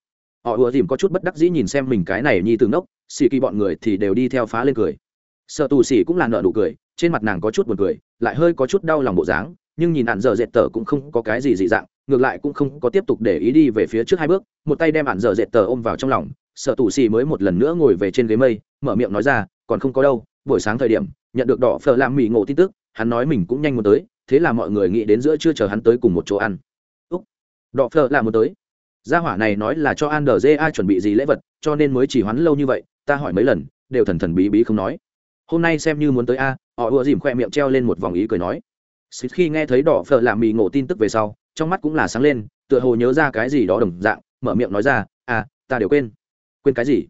Họ ùa dìm có chút bất đắc dĩ nhìn xem mình cái này nhi từ ngốc, xì kỳ bọn người thì đều đi theo phá lên cười. Sợ tù xì cũng là nợ nụ cười, trên mặt nàng có chút buồn cười lại hơi có chút đau lòng bộ dáng, nhưng nhìn ạn dở dệt tờ cũng không có cái gì dị dạng, ngược lại cũng không có tiếp tục để ý đi về phía trước hai bước, một tay đem ạn dở dệt tờ ôm vào trong lòng, sợ tù xì mới một lần nữa ngồi về trên ghế mây, mở miệng nói ra, còn không có đâu, buổi sáng thời điểm, nhận được đỏ phở làm mỹ ngộ tin tức, hắn nói mình cũng nhanh muốn tới, thế là mọi người nghĩ đến giữa chưa chờ hắn tới cùng một chỗ ăn. Úc, đỏ phở là muốn tới. Gia hỏa này nói là cho an đờ dê ai chuẩn bị gì lễ vật, cho nên mới chỉ hoãn lâu như vậy, ta hỏi mấy lần, đều thần thần bí bí không nói hôm nay xem như muốn tới a họ ùa dìm khoe miệng treo lên một vòng ý cười nói. Xịt khi nghe thấy đỏ phở làm mì ngộ tin tức về sau trong mắt cũng là sáng lên tựa hồ nhớ ra cái gì đó đồng dạng mở miệng nói ra à ta đều quên. Quên cái gì?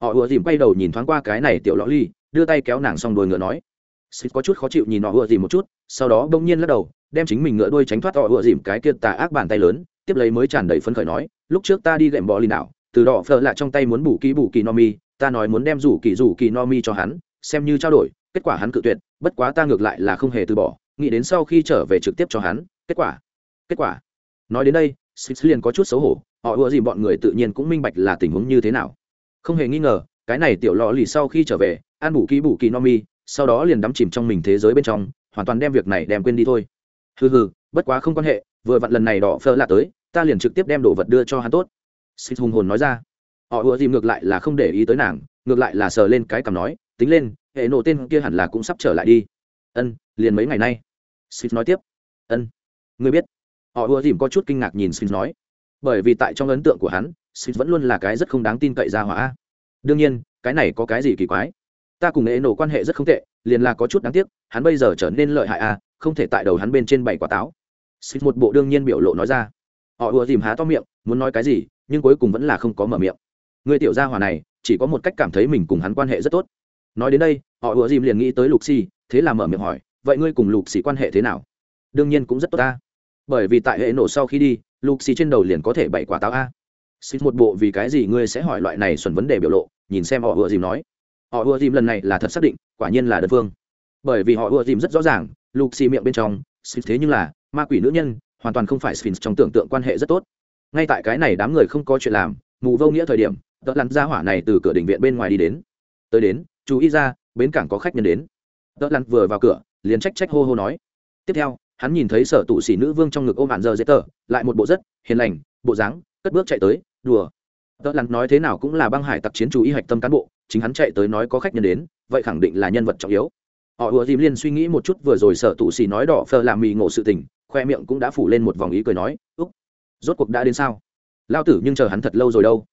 Họ ùa dìm quay đầu nhìn thoáng qua cái này tiểu lõ ly đưa tay kéo nàng xong đôi ngựa nói. Xịt có chút khó chịu nhìn họ ùa dìm một chút sau đó bỗng nhiên lắc đầu đem chính mình ngựa đuôi tránh thoát họ ùa dìm cái kia tà ác bàn tay lớn tiếp lấy mới tràn đầy phấn khởi nói lúc trước ta đi gệm bò lì nào, từ đỏ phở lại trong tay muốn bù ký bù kỳ no mi ta nói muốn đem rủ kỳ rủ kỳ no mi cho hắn xem như trao đổi, kết quả hắn cự tuyệt, bất quá ta ngược lại là không hề từ bỏ, nghĩ đến sau khi trở về trực tiếp cho hắn, kết quả kết quả. Nói đến đây, six liền có chút xấu hổ, họ ùa dìm bọn người tự nhiên cũng minh bạch là tình huống như thế nào. Không hề nghi ngờ, cái này tiểu lò lì sau khi trở về, ăn bù ký bù kỳ no mi, sau đó liền đắm chìm trong mình thế giới bên trong, hoàn toàn đem việc này đem quên đi thôi. Hừ hừ, bất quá không quan hệ, vừa vặn lần này đỏ phơ lạ tới, ta liền trực tiếp đem đồ vật đưa cho hắn tốt. Xích hùng hồn nói ra. Họ ùa dìm ngược lại là không để ý tới nàng, ngược lại là sờ lên cái cằm nói tính lên, hệ nổ tên kia hẳn là cũng sắp trở lại đi. Ân, liền mấy ngày nay. Xích nói tiếp. Ân. Ngươi biết. Họ ùa dìm có chút kinh ngạc nhìn xích nói. Bởi vì tại trong ấn tượng của hắn xích vẫn luôn là cái rất không đáng tin cậy ra hỏa. Đương nhiên, cái này có cái gì kỳ quái? Ta cùng hệ nổ quan hệ rất không tệ, liền là có chút đáng tiếc, hắn bây giờ trở nên lợi hại à không thể tại đầu hắn bên trên bảy quả táo. Xích một bộ đương nhiên biểu lộ nói ra. Họ ùa dìm há to miệng, muốn nói cái gì, nhưng cuối cùng vẫn là không có mở miệng. Người tiểu gia hỏa này, chỉ có một cách cảm thấy mình cùng hắn quan hệ rất tốt nói đến đây, họ ùa dìm liền nghĩ tới lục xì, thế là mở miệng hỏi, vậy ngươi cùng lục xì quan hệ thế nào? Đương nhiên cũng rất tốt ta. Bởi vì tại hệ nổ sau khi đi, lục xì trên đầu liền có thể bảy quả táo a. Xịt một bộ vì cái gì ngươi sẽ hỏi loại này xuẩn vấn đề biểu lộ? nhìn xem họ ùa dìm nói. Họ ùa dìm lần này là thật xác định, quả nhiên là đơn phương. Bởi vì họ ùa dìm rất rõ ràng, lục xì miệng bên trong xịt thế nhưng là ma quỷ nữ nhân, hoàn toàn không phải sphinx trong tưởng tượng quan hệ rất tốt. Ngay tại cái này đám người không có chuyện làm, mù vô nghĩa thời điểm tớ lặn ra hỏa này từ cửa đình viện bên ngoài đi đến. Tới đến chú ý ra, bến cảng có khách nhân đến. Tớ lặn vừa vào cửa, liền trách trách hô hô nói. Tiếp theo, hắn nhìn thấy sở tụ xỉ nữ vương trong ngực ôm hạn giờ dễ tờ, lại một bộ rất hiền lành, bộ dáng, cất bước chạy tới, đùa. Tớ lặn nói thế nào cũng là băng hải tặc chiến chú ý hạch tâm cán bộ, chính hắn chạy tới nói có khách nhân đến, vậy khẳng định là nhân vật trọng yếu. Họ ùa dìm liên suy nghĩ một chút vừa rồi sở tụ xỉ nói đỏ phờ làm mì ngộ sự tình, khoe miệng cũng đã phủ lên một vòng ý cười nói, úc, rốt cuộc đã đến sao? Lao tử nhưng chờ hắn thật lâu rồi đâu.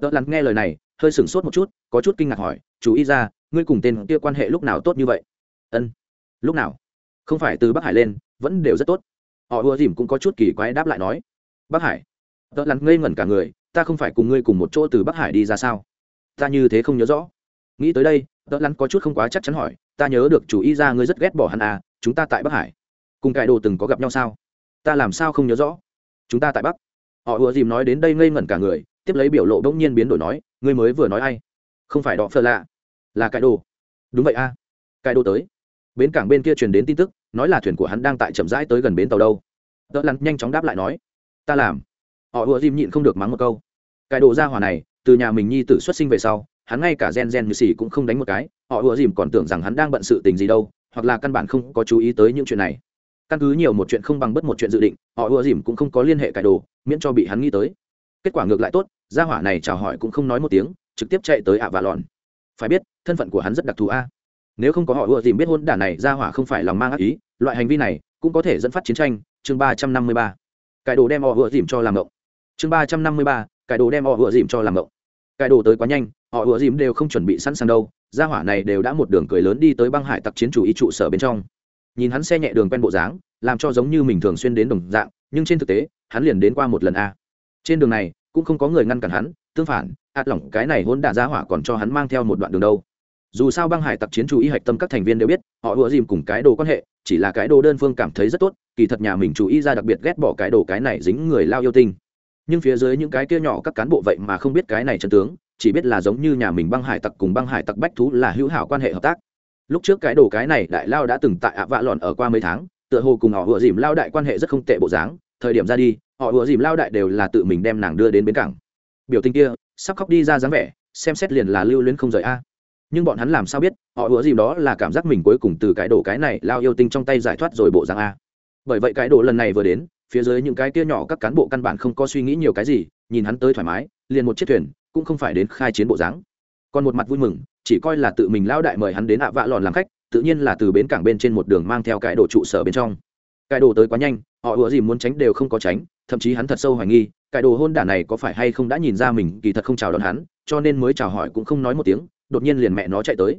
Đỡ lặn nghe lời này hơi sửng sốt một chút, có chút kinh ngạc hỏi, chú ý ra, ngươi cùng tên kia quan hệ lúc nào tốt như vậy? Ân, lúc nào? Không phải từ bắc hải lên, vẫn đều rất tốt. Họ ùa dìm cũng có chút kỳ quái đáp lại nói, bắc hải? Đỡ lắn ngây ngẩn cả người, ta không phải cùng ngươi cùng một chỗ từ bắc hải đi ra sao? Ta như thế không nhớ rõ. Nghĩ tới đây đỡ lắn có chút không quá chắc chắn hỏi, ta nhớ được chủ ý ra ngươi rất ghét bỏ hắn à chúng ta tại bắc hải. Cùng cải đồ từng có gặp nhau sao? Ta làm sao không nhớ rõ? Chúng ta tại bắc. Họ ùa dìm nói đến đây ngây ngẩn cả người, tiếp lấy biểu lộ đông nhiên biến đổi nói ngươi mới vừa nói ai? Không phải đọ phơ lạ. Là cải đồ. Đúng vậy a. À. cải đồ tới. Bến cảng bên kia truyền đến tin tức, nói là thuyền của hắn đang tại chậm rãi tới gần bến tàu đâu. Tớ lăn nhanh chóng đáp lại nói, ta làm. Họ ùa dìm nhịn không được mắng một câu. Cải đồ ra hỏa này, từ nhà mình nhi tử xuất sinh về sau, hắn ngay cả gen gen như xì cũng không đánh một cái. Họ ùa dìm còn tưởng rằng hắn đang bận sự tình gì đâu, hoặc là căn bản không có chú ý tới những chuyện này. Căn cứ nhiều một chuyện không bằng bất một chuyện dự định, họ ùa dìm cũng không có liên hệ cải đồ, miễn cho bị hắn nghĩ tới kết quả ngược lại tốt, gia hỏa này chào hỏi cũng không nói một tiếng, trực tiếp chạy tới ạ và lòn phải biết, thân phận của hắn rất đặc thù a. Nếu không có họ ưa dìm biết hôn đản này, gia hỏa không phải lòng mang ác ý, loại hành vi này cũng có thể dẫn phát chiến tranh. Chương ba trăm năm mươi ba. Cải đồ đem họ ưa dìm cho làm ngộng. Chương ba trăm năm mươi ba. Cải đồ đem họ ưa dìm cho làm ngộng. Cải đồ tới quá nhanh, họ ưa dìm đều không chuẩn bị sẵn sàng đâu. Gia hỏa này đều đã một đường cười lớn đi tới băng hải tặc chiến chủ ý trụ sở bên trong. Nhìn hắn xe nhẹ đường quen bộ dáng, làm cho giống như mình thường xuyên đến đồng dạng, nhưng trên thực tế, hắn liền đến qua một lần a trên đường này, cũng không có người ngăn cản hắn, tương phản, ạt lỏng cái này hôn đả ra hỏa còn cho hắn mang theo một đoạn đường đâu. Dù sao băng hải tặc chiến chủ y hạch tâm các thành viên đều biết, họ ùa dìm cùng cái đồ quan hệ, chỉ là cái đồ đơn phương cảm thấy rất tốt, kỳ thật nhà mình chủ y ra đặc biệt ghét bỏ cái đồ cái này dính người lao yêu tinh. Nhưng phía dưới những cái kia nhỏ các cán bộ vậy mà không biết cái này chân tướng, chỉ biết là giống như nhà mình băng hải tặc cùng băng hải tặc bách thú là hữu hảo quan hệ hợp tác. Lúc trước cái đồ cái này đại lao đã từng tại ạ vạ lọn ở qua mấy tháng, tựa hồ cùng họ ùa dìm lao đại quan hệ rất không tệ bộ dáng thời điểm ra đi, họ ùa dìm lao đại đều là tự mình đem nàng đưa đến bến cảng. Biểu tình kia, sắp khóc đi ra dáng vẻ, xem xét liền là lưu luyến không rời a. Nhưng bọn hắn làm sao biết, họ ùa dìm đó là cảm giác mình cuối cùng từ cái đồ cái này lao yêu tinh trong tay giải thoát rồi bộ dáng a. Bởi vậy cái đồ lần này vừa đến, phía dưới những cái kia nhỏ các cán bộ căn bản không có suy nghĩ nhiều cái gì, nhìn hắn tới thoải mái, liền một chiếc thuyền, cũng không phải đến khai chiến bộ dáng. Còn một mặt vui mừng, chỉ coi là tự mình lao đại mời hắn đến ạ vạ lòn làm khách, tự nhiên là từ bến cảng bên trên một đường mang theo cái đồ trụ sở bên trong. Cái đồ tới quá nhanh họ ủa gì muốn tránh đều không có tránh, thậm chí hắn thật sâu hoài nghi, cái đồ hôn đản này có phải hay không đã nhìn ra mình kỳ thật không chào đón hắn, cho nên mới chào hỏi cũng không nói một tiếng, đột nhiên liền mẹ nó chạy tới.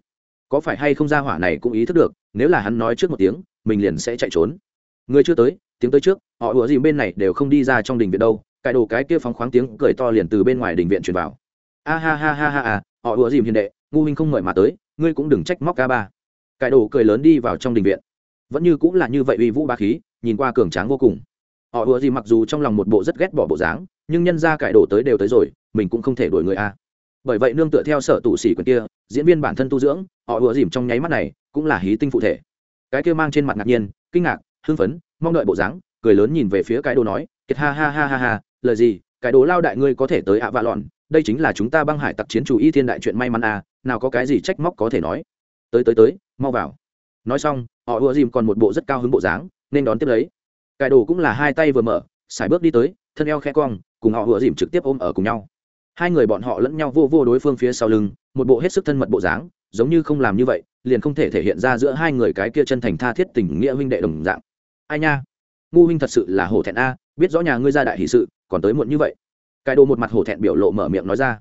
Có phải hay không ra hỏa này cũng ý thức được, nếu là hắn nói trước một tiếng, mình liền sẽ chạy trốn. Người chưa tới, tiếng tới trước, họ ủa gì bên này đều không đi ra trong đình viện đâu, cái đồ cái kia phóng khoáng tiếng cười to liền từ bên ngoài đình viện truyền vào. A ha ha ha ha họ ủa dìm hiền đệ, ngu huynh không mời mà tới, ngươi cũng đừng trách móc ca ba. Cái đồ cười lớn đi vào trong đình viện. Vẫn như cũng là như vậy uy vũ ba khí nhìn qua cường tráng vô cùng. Họ ùa gì mặc dù trong lòng một bộ rất ghét bỏ bộ dáng, nhưng nhân ra cải đổ tới đều tới rồi, mình cũng không thể đổi người a. Bởi vậy nương tựa theo sở tụ sĩ quyền kia, diễn viên bản thân tu dưỡng, họ ùa dìm trong nháy mắt này cũng là hí tinh phụ thể. Cái kia mang trên mặt ngạc nhiên, kinh ngạc, hưng phấn, mong đợi bộ dáng, cười lớn nhìn về phía cái đồ nói, kiệt ha ha ha ha ha, lời gì, cái đồ lao đại ngươi có thể tới ạ vạ lọn, đây chính là chúng ta băng hải tặc chiến chủ y thiên đại chuyện may mắn à nào có cái gì trách móc có thể nói. Tới tới tới, mau vào. Nói xong, họ ùa dìm còn một bộ rất cao hứng bộ dáng nên đón tiếp lấy. Cái đồ cũng là hai tay vừa mở xài bước đi tới, thân eo khe cong, cùng họ hựa dìm trực tiếp ôm ở cùng nhau. Hai người bọn họ lẫn nhau vô vô đối phương phía sau lưng, một bộ hết sức thân mật bộ dáng, giống như không làm như vậy, liền không thể thể hiện ra giữa hai người cái kia chân thành tha thiết tình nghĩa huynh đệ đồng dạng. Ai nha? Ngu huynh thật sự là hổ thẹn a, biết rõ nhà ngươi ra đại hỷ sự, còn tới muộn như vậy. Cái đồ một mặt hổ thẹn biểu lộ mở miệng nói ra.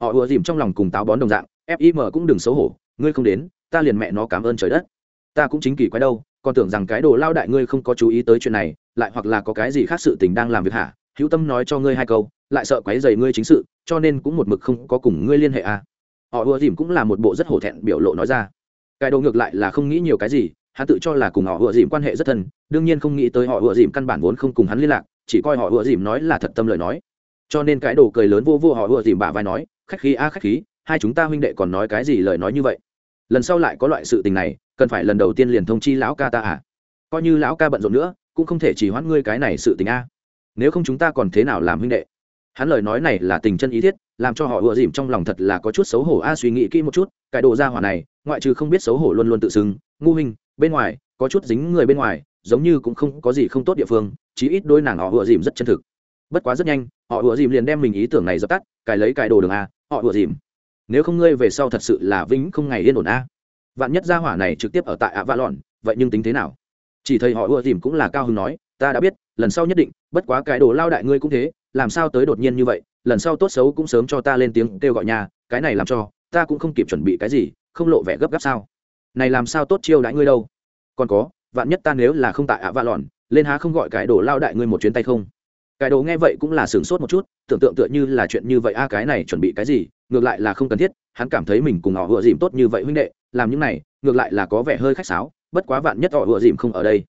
Họ ùa dìm trong lòng cùng táo bón đồng dạng fim cũng đừng xấu hổ, ngươi không đến, ta liền mẹ nó cảm ơn trời đất ta cũng chính kỳ quái đâu, còn tưởng rằng cái đồ lao đại ngươi không có chú ý tới chuyện này, lại hoặc là có cái gì khác sự tình đang làm việc hả? Hữu tâm nói cho ngươi hai câu, lại sợ quấy dày ngươi chính sự, cho nên cũng một mực không có cùng ngươi liên hệ à. họ ùa dìm cũng là một bộ rất hổ thẹn biểu lộ nói ra. Cái đồ ngược lại là không nghĩ nhiều cái gì, hắn tự cho là cùng họ ùa dìm quan hệ rất thân, đương nhiên không nghĩ tới họ ùa dìm căn bản vốn không cùng hắn liên lạc, chỉ coi họ ùa dìm nói là thật tâm lời nói. Cho nên cái đồ cười lớn vô vô họ ùa dìm bả vai nói, khách khí a, khách khí, hai chúng ta huynh đệ còn nói cái gì lời nói như vậy? Lần sau lại có loại sự tình này cần phải lần đầu tiên liền thông chi lão ca ta à? Coi như lão ca bận rộn nữa, cũng không thể chỉ hoãn ngươi cái này sự tình a. Nếu không chúng ta còn thế nào làm huynh đệ? Hắn lời nói này là tình chân ý thiết, làm cho họ ùa dìm trong lòng thật là có chút xấu hổ a, suy nghĩ kỹ một chút, cái đồ ra hỏa này, ngoại trừ không biết xấu hổ luôn luôn tự xưng, ngu hình bên ngoài, có chút dính người bên ngoài, giống như cũng không có gì không tốt địa phương, chí ít đôi nàng họ ùa dìm rất chân thực. Bất quá rất nhanh, họ ùa dìm liền đem mình ý tưởng này dập tắt, cài lấy cài đồ đường a, họ ùa dìm. Nếu không ngươi về sau thật sự là vĩnh không ngày yên ổn a vạn nhất gia hỏa này trực tiếp ở tại ạ vạ lòn vậy nhưng tính thế nào? Chỉ thấy họ ưa dìm cũng là cao hứng nói, ta đã biết, lần sau nhất định, bất quá cái đồ lao đại ngươi cũng thế, làm sao tới đột nhiên như vậy? Lần sau tốt xấu cũng sớm cho ta lên tiếng kêu gọi nhà, cái này làm cho, ta cũng không kịp chuẩn bị cái gì, không lộ vẻ gấp gáp sao? Này làm sao tốt chiêu đãi ngươi đâu? Còn có, vạn nhất ta nếu là không tại ạ vạ lòn lên há không gọi cái đồ lao đại ngươi một chuyến tay không? Cái đồ nghe vậy cũng là sửng sốt một chút, tưởng tượng tựa như là chuyện như vậy, a, cái này chuẩn bị cái gì? Ngược lại là không cần thiết, hắn cảm thấy mình cùng họ vừa dìm tốt như vậy huynh đệ làm những này, ngược lại là có vẻ hơi khách sáo, bất quá vạn nhất họ vừa dìm không ở đây.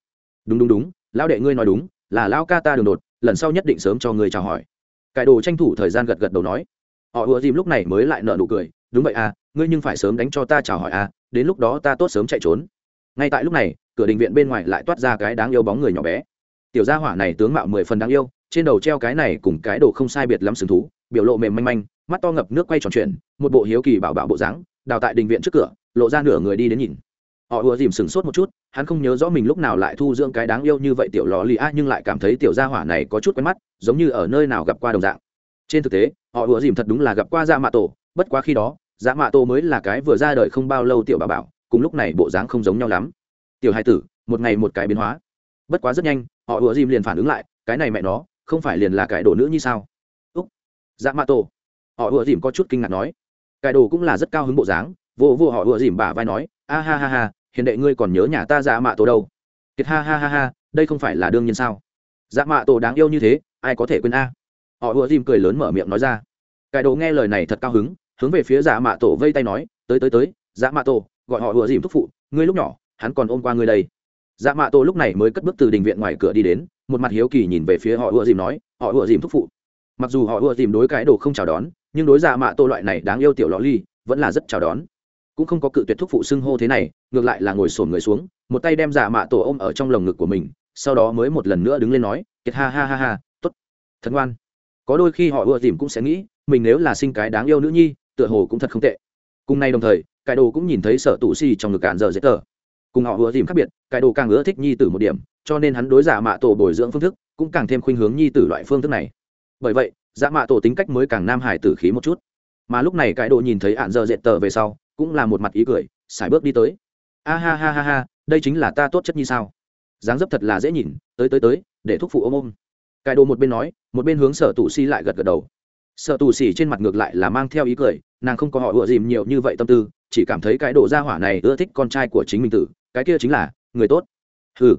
Đúng đúng đúng, lão đệ ngươi nói đúng, là lão ca ta đường đột, lần sau nhất định sớm cho ngươi chào hỏi. Cái đồ tranh thủ thời gian gật gật đầu nói. Họ ùa dìm lúc này mới lại nợ nụ cười, đúng vậy à ngươi nhưng phải sớm đánh cho ta chào hỏi à đến lúc đó ta tốt sớm chạy trốn. Ngay tại lúc này, cửa đình viện bên ngoài lại toát ra cái đáng yêu bóng người nhỏ bé. Tiểu gia hỏa này tướng mạo mười phần đáng yêu, trên đầu treo cái này cùng cái đồ không sai biệt lắm sừng thú, biểu lộ mềm manh manh, mắt to ngập nước quay tròn chuyển, một bộ hiếu kỳ bảo bảo bộ dáng, đào tại đình viện trước cửa lộ ra nửa người đi đến nhìn. Họ ùa dìm sừng sốt một chút, hắn không nhớ rõ mình lúc nào lại thu dưỡng cái đáng yêu như vậy tiểu lò lì a, nhưng lại cảm thấy tiểu gia hỏa này có chút quen mắt, giống như ở nơi nào gặp qua đồng dạng. Trên thực tế, họ ùa dìm thật đúng là gặp qua dạ mạ tổ, bất quá khi đó dạ mạ tổ mới là cái vừa ra đời không bao lâu tiểu bà bảo, cùng lúc này bộ dáng không giống nhau lắm. Tiểu hai tử, một ngày một cái biến hóa. Bất quá rất nhanh, họ ùa dìm liền phản ứng lại, cái này mẹ nó, không phải liền là cái đồ nữ như sao? Úc. Dạ mạ tổ. Họ ùa dìm có chút kinh ngạc nói. Cải đồ cũng là rất cao hứng bộ dáng vô vô họ ùa dìm bả vai nói, a ha ha ha hiện đệ ngươi còn nhớ nhà ta dạ mạ tổ đâu? Kiệt ha ha ha ha, đây không phải là đương nhiên sao? Dạ mạ tổ đáng yêu như thế, ai có thể quên a? Họ ùa dìm cười lớn mở miệng nói ra. Cải đồ nghe lời này thật cao hứng, hướng về phía dạ mạ tổ vây tay nói, tới tới tới dạ mạ tổ, gọi họ ùa dìm thúc phụ, ngươi lúc nhỏ, hắn còn ôm qua ngươi đây. Dạ mạ tổ lúc này mới cất bước từ đình viện ngoài cửa đi đến, một mặt hiếu kỳ nhìn về phía họ ùa dìm nói, họ ùa dìm thúc phụ. Mặc dù họ ùa dìm đối cái đồ không chào đón, nhưng đối dạ mạ tổ loại này đáng yêu tiểu lò ly, vẫn là rất chào đón cũng không có cự tuyệt thúc phụ xưng hô thế này, ngược lại là ngồi sổn người xuống, một tay đem dạ mạ tổ ôm ở trong lồng ngực của mình, sau đó mới một lần nữa đứng lên nói, kiệt ha ha ha ha t ố t thật ngoan. Có đôi khi họ ưa tìm cũng sẽ nghĩ, mình nếu là sinh cái đáng yêu nữ nhi, tựa hồ cũng thật không tệ. Cùng nay đồng thời cải đồ cũng nhìn thấy sợ tù si trong ngực cản giờ dễ tờ. Cùng họ ưa tìm khác biệt cải đồ càng ưa thích nhi tử một điểm, cho nên hắn đối giả mạ tổ bồi dưỡng phương thức cũng càng thêm khuynh hướng nhi tử loại phương thức này. Bởi vậy, giả mạ tổ tính cách mới càng nam hải tử khí một chút mà lúc này cái độ nhìn thấy ạn dơ dệt tờ về sau, cũng là một mặt ý cười sải bước đi tới. A ha ha ha ha, đây chính là ta tốt chất như sao? Dáng dấp thật là dễ nhìn, tới tới tới, để thúc phụ ôm ôm. Cái độ một bên nói, một bên hướng sở tù si lại gật gật đầu. Sở tù xỉ trên mặt ngược lại là mang theo ý cười, nàng không có họ ựa dìm nhiều như vậy tâm tư, chỉ cảm thấy cái đồ gia hỏa này ưa thích con trai của chính mình tử, cái kia chính là, người tốt. Hừ.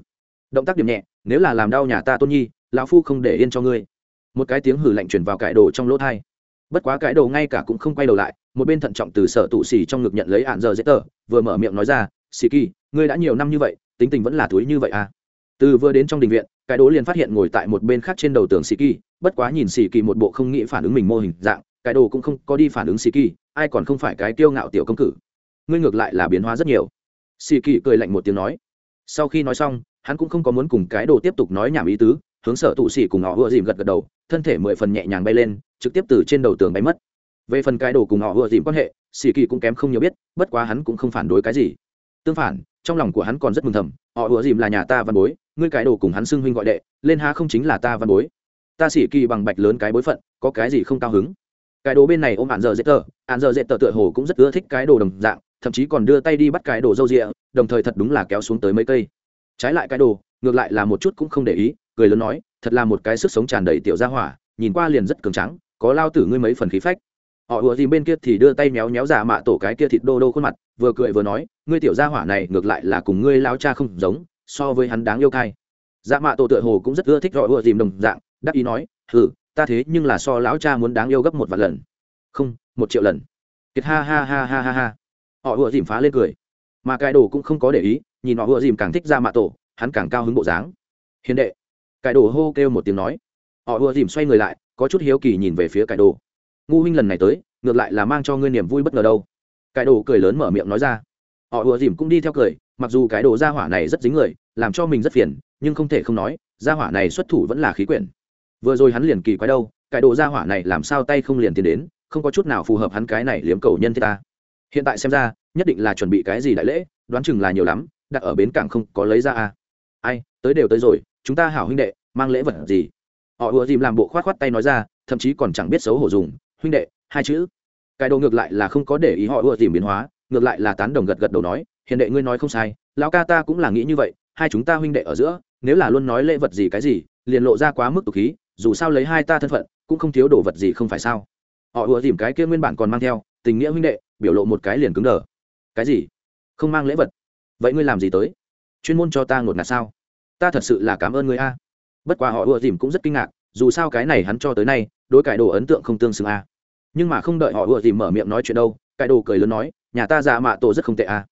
Động tác điểm nhẹ, nếu là làm đau nhà ta tôn nhi, lão phu không để yên cho ngươi. Một cái tiếng hử lạnh chuyển vào cải đồ trong lỗ thai bất quá cái đồ ngay cả cũng không quay đầu lại, một bên thận trọng từ sở tụ xỉ trong ngực nhận lấy ạn giờ dễ tờ, vừa mở miệng nói ra, xì kỳ, ngươi đã nhiều năm như vậy, tính tình vẫn là túi như vậy à? Từ vừa đến trong đình viện, cái đố liền phát hiện ngồi tại một bên khác trên đầu tường xì kỳ, bất quá nhìn xì kỳ một bộ không nghĩ phản ứng mình mô hình dạng, cái đồ cũng không có đi phản ứng xì kỳ, ai còn không phải cái kiêu ngạo tiểu công cử ngươi ngược lại là biến hóa rất nhiều. Xì kỳ cười lạnh một tiếng nói. Sau khi nói xong, hắn cũng không có muốn cùng cái đồ tiếp tục nói nhảm ý tứ hướng sở tụ xì cùng họ vừa dìm gật gật đầu, thân thể mười phần nhẹ nhàng bay lên, trực tiếp từ trên đầu tường bay mất. Về phần cái đồ cùng họ vừa dìm quan hệ, xì kỳ cũng kém không nhiều biết, bất quá hắn cũng không phản đối cái gì. Tương phản, trong lòng của hắn còn rất mừng thầm, họ vừa dìm là nhà ta văn bối, ngươi cái đồ cùng hắn xưng huynh gọi đệ, lên há không chính là ta văn bối. Ta xỉ kỳ bằng bạch lớn cái bối phận, có cái gì không cao hứng? Cái đồ bên này ôm hạn giờ dễ tờ hạn giờ dễ tờ tựa hồ cũng rất ưa thích cái đồ đồng dạng, thậm chí còn đưa tay đi bắt cái đồ râu rịa, đồng thời thật đúng là kéo xuống tới mấy cây. Trái lại cái đồ, ngược lại là một chút cũng không để ý cười lớn nói, thật là một cái sức sống tràn đầy tiểu gia hỏa, nhìn qua liền rất cường trắng có lao tử ngươi mấy phần khí phách. Họ ùa gì bên kia thì đưa tay méo méo giả mạ tổ cái kia thịt đô đô khuôn mặt, vừa cười vừa nói, ngươi tiểu gia hỏa này ngược lại là cùng ngươi lao cha không giống, so với hắn đáng yêu cay. Dạ mạ tổ tựa hồ cũng rất ưa thích gọi ùa dìm đồng dạng, đắc ý nói, hừ, ta thế nhưng là so lão cha muốn đáng yêu gấp một vạn lần. Không, một triệu lần. Kiệt ha ha ha ha ha ha. Họ ùa dìm phá lên cười. Mà cái đồ cũng không có để ý, nhìn họ ùa dìm càng thích ra mạ tổ, hắn càng cao hứng bộ dáng. Hiền đệ Cải đồ hô kêu một tiếng nói. Họ ùa dìm xoay người lại, có chút hiếu kỳ nhìn về phía cải đồ. Ngu huynh lần này tới, ngược lại là mang cho ngươi niềm vui bất ngờ đâu. Cải đồ cười lớn mở miệng nói ra. Họ ùa dìm cũng đi theo cười, mặc dù cái đồ ra hỏa này rất dính người, làm cho mình rất phiền, nhưng không thể không nói ra hỏa này xuất thủ vẫn là khí quyển. Vừa rồi hắn liền kỳ quái đâu, cái đồ ra hỏa này làm sao tay không liền tiến đến, không có chút nào phù hợp hắn cái này liếm cầu nhân thế ta. Hiện tại xem ra, nhất định là chuẩn bị cái gì đại lễ, đoán chừng là nhiều lắm, đặt ở bến cảng không có lấy ra à. Ai, tới đều tới rồi chúng ta hảo huynh đệ, mang lễ vật gì? Họ ùa dìm làm bộ khoát khoát tay nói ra, thậm chí còn chẳng biết xấu hổ dùng, huynh đệ, hai chữ. Cái đồ ngược lại là không có để ý họ ùa dìm biến hóa, ngược lại là tán đồng gật gật đầu nói, hiền đệ ngươi nói không sai, lão ca ta cũng là nghĩ như vậy, hai chúng ta huynh đệ ở giữa, nếu là luôn nói lễ vật gì cái gì, liền lộ ra quá mức tục khí, dù sao lấy hai ta thân phận, cũng không thiếu đồ vật gì không phải sao? Họ ùa dìm cái kia nguyên bản còn mang theo, tình nghĩa huynh đệ, biểu lộ một cái liền cứng đờ. Cái gì? Không mang lễ vật? Vậy ngươi làm gì tới? Chuyên môn cho ta ngột ngạt sao? Ta thật sự là cảm ơn ngươi a. Bất quá họ ùa dìm cũng rất kinh ngạc, dù sao cái này hắn cho tới nay, đối cải đồ ấn tượng không tương xứng a. Nhưng mà không đợi họ ùa dìm mở miệng nói chuyện đâu cải đồ cười lớn nói, nhà ta già mạ tổ rất không tệ a.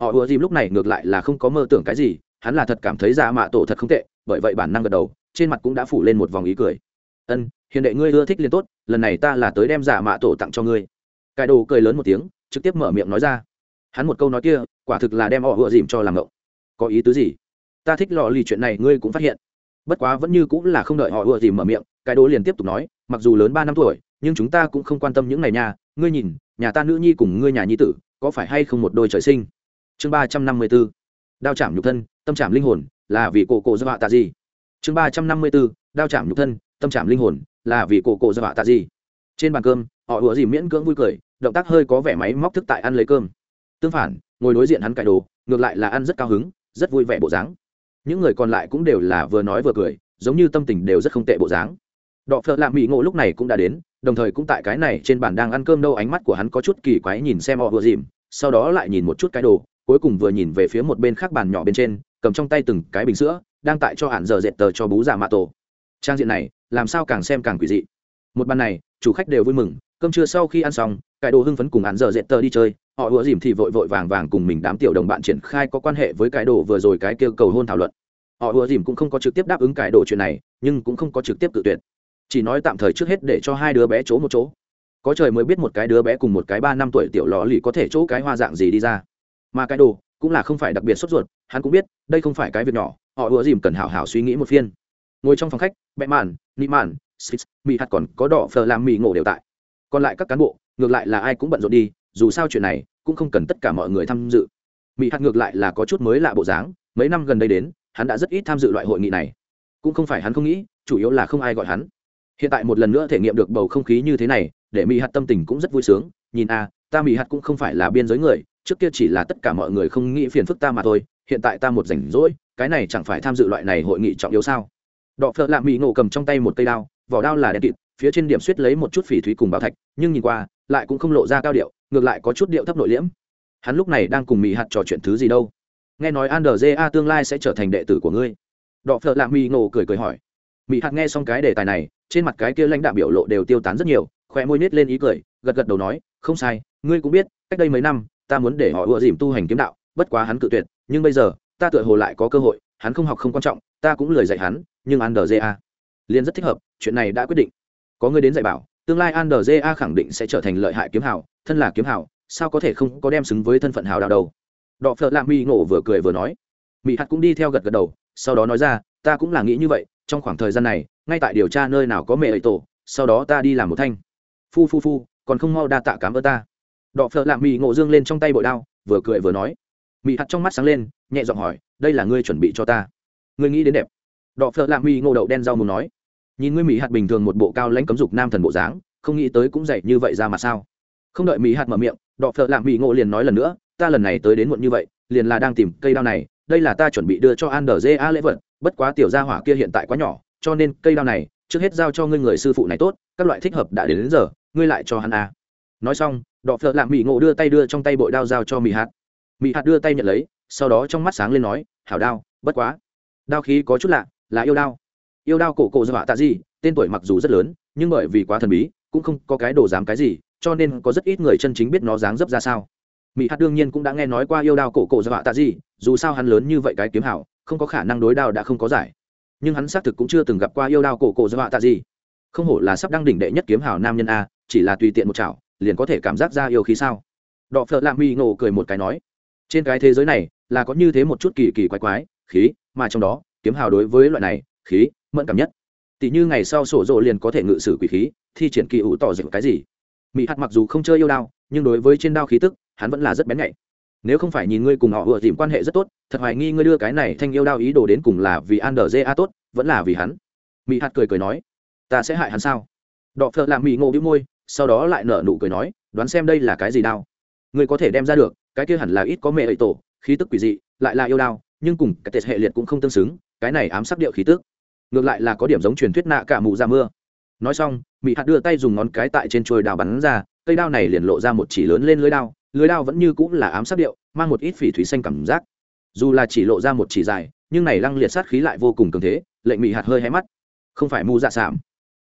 Họ ùa dìm lúc này ngược lại là không có mơ tưởng cái gì, hắn là thật cảm thấy già mạ tổ thật không tệ, bởi vậy bản năng gật đầu, trên mặt cũng đã phủ lên một vòng ý cười. Ân, hiền đệ ngươi ưa thích liền tốt, lần này ta là tới đem giả mạ tổ tặng cho ngươi. Cải đồ cười lớn một tiếng, trực tiếp mở miệng nói ra. Hắn một câu nói kia, quả thực là đem họ ùa dìm cho làm ngộng. Có ý tứ gì? Ta thích lò lì chuyện này, ngươi cũng phát hiện. Bất quá vẫn như cũng là không đợi họ ựa gì mở miệng, cái đố liền tiếp tục nói, mặc dù lớn ba năm tuổi, nhưng chúng ta cũng không quan tâm những này nha. Ngươi nhìn, nhà ta nữ nhi cùng ngươi nhà nhi tử, có phải hay không một đôi trời sinh? Chương ba trăm năm mươi b ố đao chạm nhục thân, tâm chạm linh hồn, là vì cổ cổ do họa tạ gì? Chương ba trăm năm mươi b ố đao chạm nhục thân, tâm chạm linh hồn, là vì cổ cổ do họa tạ gì? Trên bàn cơm, họ ủa gì miễn cưỡng vui cười, động tác hơi có vẻ máy móc thức tại ăn lấy cơm. Tương phản, ngồi đối diện hắn cải đồ, ngược lại là ăn rất cao hứng, rất vui vẻ bộ dáng những người còn lại cũng đều là vừa nói vừa cười, giống như tâm tình đều rất không tệ bộ dáng. Đọ phợ lạ mỹ ngộ lúc này cũng đã đến, đồng thời cũng tại cái này trên bàn đang ăn cơm đâu ánh mắt của hắn có chút kỳ quái nhìn xem họ vừa dìm, sau đó lại nhìn một chút cái đồ, cuối cùng vừa nhìn về phía một bên khác bàn nhỏ bên trên, cầm trong tay từng cái bình sữa, đang tại cho hạn giờ dệt tờ cho bú giả mạ tổ. Trang diện này, làm sao càng xem càng quỷ dị. Một bàn này, chủ khách đều vui mừng, cơm trưa sau khi ăn xong, cái đồ hưng phấn cùng hạn giờ dệt tờ đi chơi họ ùa dìm thì vội vội vàng vàng cùng mình đám tiểu đồng bạn triển khai có quan hệ với cái đồ vừa rồi cái kêu cầu hôn thảo luận. Họ ùa dìm cũng không có trực tiếp đáp ứng cái đồ chuyện này, nhưng cũng không có trực tiếp tự tuyệt. Chỉ nói tạm thời trước hết để cho hai đứa bé chỗ một chỗ. Có trời mới biết một cái đứa bé cùng một cái ba năm tuổi tiểu lò lì có thể chỗ cái hoa dạng gì đi ra. Mà cái đồ cũng là không phải đặc biệt sốt ruột, hắn cũng biết, đây không phải cái việc nhỏ, họ ùa dìm cần hảo hảo suy nghĩ một phiên. Ngồi trong phòng khách bẹ màn nị màn spitz mì hạt còn có đỏ phờ làm mì ngộ đều tại. Còn lại các cán bộ, ngược lại là ai cũng bận rộn đi dù sao chuyện này cũng không cần tất cả mọi người tham dự. Mỹ hạt ngược lại là có chút mới lạ bộ dáng, mấy năm gần đây đến, hắn đã rất ít tham dự loại hội nghị này. Cũng không phải hắn không nghĩ, chủ yếu là không ai gọi hắn. Hiện tại một lần nữa thể nghiệm được bầu không khí như thế này, để mỹ hạt tâm tình cũng rất vui sướng. Nhìn a ta mỹ hạt cũng không phải là biên giới người, trước kia chỉ là tất cả mọi người không nghĩ phiền phức ta mà thôi, hiện tại ta một rảnh rỗi, cái này chẳng phải tham dự loại này hội nghị trọng yếu sao? Đọ phợ lạ mỹ ngộ cầm trong tay một cây đao, vỏ đao là đen kịt, phía trên điểm suýt lấy một chút phỉ thúy cùng bảo thạch, nhưng nhìn qua, lại cũng không lộ ra cao điệu ngược lại có chút điệu thấp nội liễm. Hắn lúc này đang cùng mỹ hạt trò chuyện thứ gì đâu? Nghe nói an a tương lai sẽ trở thành đệ tử của ngươi. Đọ phợ lạ mỹ ngộ cười cười hỏi. Mỹ hạt nghe xong cái đề tài này, trên mặt cái kia lãnh đạo biểu lộ đều tiêu tán rất nhiều khoe môi nít lên ý cười, gật gật đầu nói, không sai, ngươi cũng biết, cách đây mấy năm, ta muốn để họ ựa dìm tu hành kiếm đạo, bất quá hắn cự tuyệt, nhưng bây giờ, ta tựa hồ lại có cơ hội, hắn không học không quan trọng, ta cũng lười dạy hắn, nhưng an a liền rất thích hợp, chuyện này đã quyết định. Có người đến dạy bảo tương lai an a khẳng định sẽ trở thành lợi hại kiếm hào, thân là kiếm hào, sao có thể không có đem xứng với thân phận hào đạo đầu đọ phợ lạ mỹ ngộ vừa cười vừa nói. Mỹ hạt cũng đi theo gật gật đầu, sau đó nói ra, ta cũng là nghĩ như vậy, trong khoảng thời gian này, ngay tại điều tra nơi nào có mẹ ấy tổ, sau đó ta đi làm một thanh. Phu phu phu, còn không mau đa tạ cám ơn ta. Đọ phợ lạ mỹ ngộ dương lên trong tay bội đao, vừa cười vừa nói. Mỹ hạt trong mắt sáng lên, nhẹ giọng hỏi, đây là ngươi chuẩn bị cho ta? Ngươi nghĩ đến đẹp. Đọ phợ lạ mỹ ngộ đậu đen rau mù nói nhìn ngươi mỹ hạt bình thường một bộ cao lãnh cấm dục nam thần bộ dáng không nghĩ tới cũng dậy như vậy ra mà sao? Không đợi mỹ hạt mở miệng đọ phợ lạ mỹ ngộ liền nói lần nữa ta lần này tới đến muộn như vậy liền là đang tìm cây đao này đây là ta chuẩn bị đưa cho an đờ a lễ vật bất quá tiểu gia hỏa kia hiện tại quá nhỏ cho nên cây đao này trước hết giao cho ngươi người sư phụ này tốt các loại thích hợp đã đến, đến giờ ngươi lại cho hắn a. Nói xong đọ phợ lạ mỹ ngộ đưa tay đưa trong tay bội đao giao cho mỹ hạt. Mỹ hạt đưa tay nhận lấy sau đó trong mắt sáng lên nói hảo đao bất quá đao khí có chút lạ là yêu đao yêu đao cổ cổ dọa tạ gì, tên tuổi mặc dù rất lớn, nhưng bởi vì quá thần bí, cũng không có cái đồ dám cái gì, cho nên có rất ít người chân chính biết nó dáng dấp ra sao. Mỹ Hát đương nhiên cũng đã nghe nói qua yêu đao cổ cổ dọa tạ gì, dù sao hắn lớn như vậy cái kiếm hảo, không có khả năng đối đao đã không có giải. Nhưng hắn xác thực cũng chưa từng gặp qua yêu đao cổ cổ dọa tạ gì. Không hổ là sắp đăng đỉnh đệ nhất kiếm hảo nam nhân a, chỉ là tùy tiện một chảo, liền có thể cảm giác ra yêu khí sao? Đọ phợ lạ mi ngộ cười một cái nói, trên cái thế giới này, là có như thế một chút kỳ kỳ quái quái, khí, mà trong đó, kiếm hào đối với loại này, khí mẫn cảm nhất. Tỷ như ngày sau sổ rộ liền có thể ngự sử quỷ khí, thi triển kỳ ủ tỏ dựng cái gì. Mỹ hạt mặc dù không chơi yêu đao, nhưng đối với trên đao khí tức, hắn vẫn là rất bén nhạy. Nếu không phải nhìn ngươi cùng họ vừa tìm quan hệ rất tốt, thật hoài nghi ngươi đưa cái này thanh yêu đao ý đồ đến cùng là vì an đờ a tốt, vẫn là vì hắn. Mỹ hạt cười cười nói, ta sẽ hại hắn sao? Đọ phợ làm mỹ ngộ bĩu môi, sau đó lại nở nụ cười nói, đoán xem đây là cái gì đao? Ngươi có thể đem ra được, cái kia hẳn là ít có mẹ ấy tổ, khí tức quỷ dị, lại là yêu đao, nhưng cùng cái tệ hệ liệt cũng không tương xứng, cái này ám sắc điệu khí tức ngược lại là có điểm giống truyền thuyết nạ cả mù ra mưa. Nói xong mỹ hạt đưa tay dùng ngón cái tại trên chuôi đào bắn ra, cây đao này liền lộ ra một chỉ lớn lên lưới đao lưới đao vẫn như cũng là ám sát điệu, mang một ít phỉ thủy xanh cảm giác. Dù là chỉ lộ ra một chỉ dài, nhưng này lăng liệt sát khí lại vô cùng cường thế, lệnh mỹ hạt hơi hé mắt. Không phải mù dạ sảm.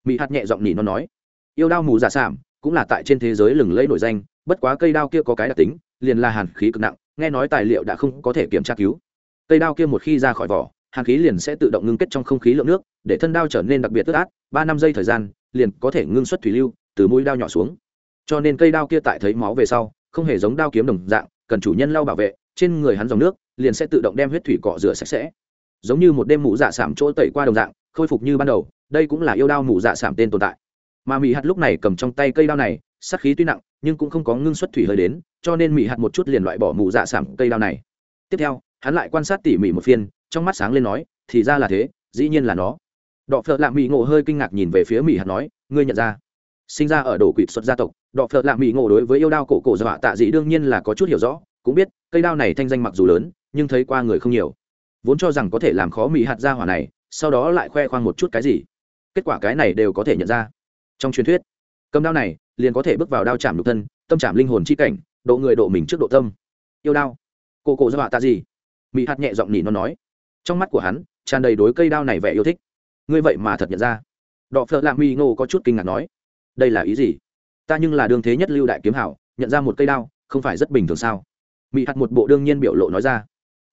Mỹ hạt nhẹ giọng nhỉ nó nói, yêu đao mù dạ sảm, cũng là tại trên thế giới lừng lẫy nổi danh, bất quá cây đao kia có cái đặc tính, liền là hàn khí cực nặng, nghe nói tài liệu đã không có thể kiểm tra cứu. Cây đao kia một khi ra khỏi vỏ hàn khí liền sẽ tự động ngưng kết trong không khí lượng nước, để thân đao trở nên đặc biệt tức át, ba năm giây thời gian, liền có thể ngưng xuất thủy lưu, từ mũi đao nhỏ xuống. Cho nên cây đao kia tại thấy máu về sau, không hề giống đao kiếm đồng dạng, cần chủ nhân lau bảo vệ, trên người hắn dòng nước, liền sẽ tự động đem huyết thủy cọ rửa sạch sẽ. Giống như một đêm mũ dạ sảm chỗ tẩy qua đồng dạng, khôi phục như ban đầu, đây cũng là yêu đao mũ dạ sảm tên tồn tại. Mà mỹ hạt lúc này cầm trong tay cây đao này sắc khí tuy nặng, nhưng cũng không có ngưng xuất thủy hơi đến, cho nên mỹ hạt một chút liền loại bỏ mũ dạ sảm cây đao này. Tiếp theo hắn lại quan sát tỉ mỉ một phiên, trong mắt sáng lên nói, thì ra là thế, dĩ nhiên là nó. Đọ phợ lạ mỹ ngộ hơi kinh ngạc nhìn về phía mỹ hạt nói, ngươi nhận ra. Sinh ra ở đồ quỵt xuất gia tộc, đọ phợ lạ mỹ ngộ đối với yêu đao cổ cổ dọa tạ dị đương nhiên là có chút hiểu rõ, cũng biết, cây đao này thanh danh mặc dù lớn, nhưng thấy qua người không nhiều. Vốn cho rằng có thể làm khó mỹ hạt ra hỏa này, sau đó lại khoe khoang một chút cái gì. Kết quả cái này đều có thể nhận ra. Trong truyền thuyết, cầm đao này, liền có thể bước vào đao chạm lục thân, tâm chạm linh hồn chi cảnh, độ người độ mình trước độ tâm. Yêu đao, cổ cổ dọa tạ ta gì mỹ hạt nhẹ giọng nhỉ nó nói. Trong mắt của hắn, tràn đầy đối cây đao này vẻ yêu thích. Ngươi vậy mà thật nhận ra. Đọ phợ lạ mi ngô có chút kinh ngạc nói. Đây là ý gì? Ta nhưng là đương thế nhất lưu đại kiếm hảo, nhận ra một cây đao, không phải rất bình thường sao? Mỹ hạt một bộ đương nhiên biểu lộ nói ra.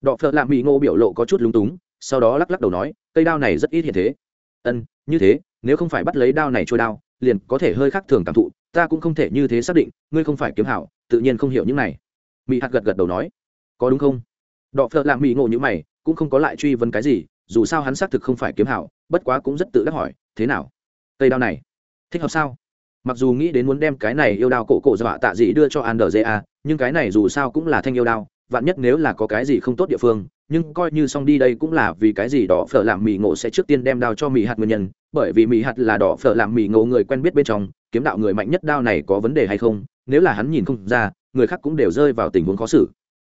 Đọ phợ lạ mi ngô biểu lộ có chút lúng túng, sau đó lắc lắc đầu nói, cây đao này rất ít hiện thế. Ân, như thế, nếu không phải bắt lấy đao này trôi đao, liền có thể hơi khác thường cảm thụ, ta cũng không thể như thế xác định, ngươi không phải kiếm hảo, tự nhiên không hiểu những này. Mỹ hạt gật gật đầu nói. Có đúng không? Đọ phợ lạ mỹ ngộ như mày, cũng không có lại truy vấn cái gì, dù sao hắn xác thực không phải kiếm hảo, bất quá cũng rất tự đắc hỏi, thế nào? Cây đao này, thích hợp sao? Mặc dù nghĩ đến muốn đem cái này yêu đao cổ cổ dọa tạ dị đưa cho an đờ nhưng cái này dù sao cũng là thanh yêu đao, vạn nhất nếu là có cái gì không tốt địa phương, nhưng coi như xong đi đây cũng là vì cái gì đỏ phở làm mì ngộ sẽ trước tiên đem đao cho mì hạt nguyên nhân, bởi vì mì hạt là đỏ phở làm mì ngộ người quen biết bên trong, kiếm đạo người mạnh nhất đao này có vấn đề hay không, nếu là hắn nhìn không ra, người khác cũng đều rơi vào tình huống khó xử.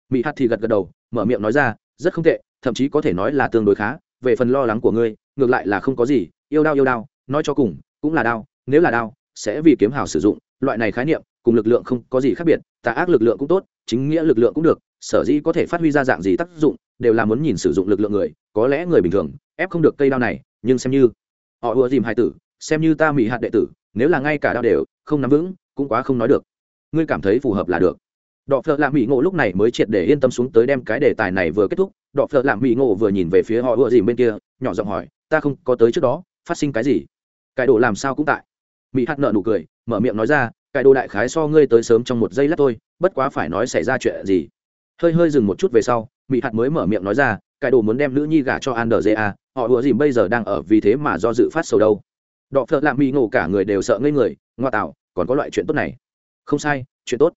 Mì hạt thì gật gật đầu mở miệng nói ra, rất không tệ, thậm chí có thể nói là tương đối khá, về phần lo lắng của ngươi, ngược lại là không có gì, yêu đao yêu đao, nói cho cùng, cũng là đao, nếu là đao, sẽ vì kiếm hào sử dụng, loại này khái niệm, cùng lực lượng không có gì khác biệt, tà ác lực lượng cũng tốt, chính nghĩa lực lượng cũng được, sở dĩ có thể phát huy ra dạng gì tác dụng, đều là muốn nhìn sử dụng lực lượng người, có lẽ người bình thường, ép không được cây đao này, nhưng xem như, họ ùa dìm hai tử, xem như ta mỹ hạt đệ tử, nếu là ngay cả đao đều không nắm vững, cũng quá không nói được. Ngươi cảm thấy phù hợp là được đọ phợ lạ mỹ ngộ lúc này mới triệt để yên tâm xuống tới đem cái đề tài này vừa kết thúc. Đọ phợ lạ mỹ ngộ vừa nhìn về phía họ ựa dìm bên kia, nhỏ giọng hỏi, ta không có tới trước đó, phát sinh cái gì? Cái đồ làm sao cũng tại. Mỹ hát nợ nụ cười, mở miệng nói ra cái đồ đại khái so ngươi tới sớm trong một giây lát thôi, bất quá phải nói xảy ra chuyện gì? Hơi hơi dừng một chút về sau mỹ hạt mới mở miệng nói ra cái đồ muốn đem nữ nhi gả cho an đờ ja họ ùa dìm bây giờ đang ở vì thế mà do dự phát sầu đâu. Đọ phợ lạ mỹ ngộ cả người đều sợ ngây người, ngoa tạo, còn có loại chuyện tốt này. Không sai, chuyện tốt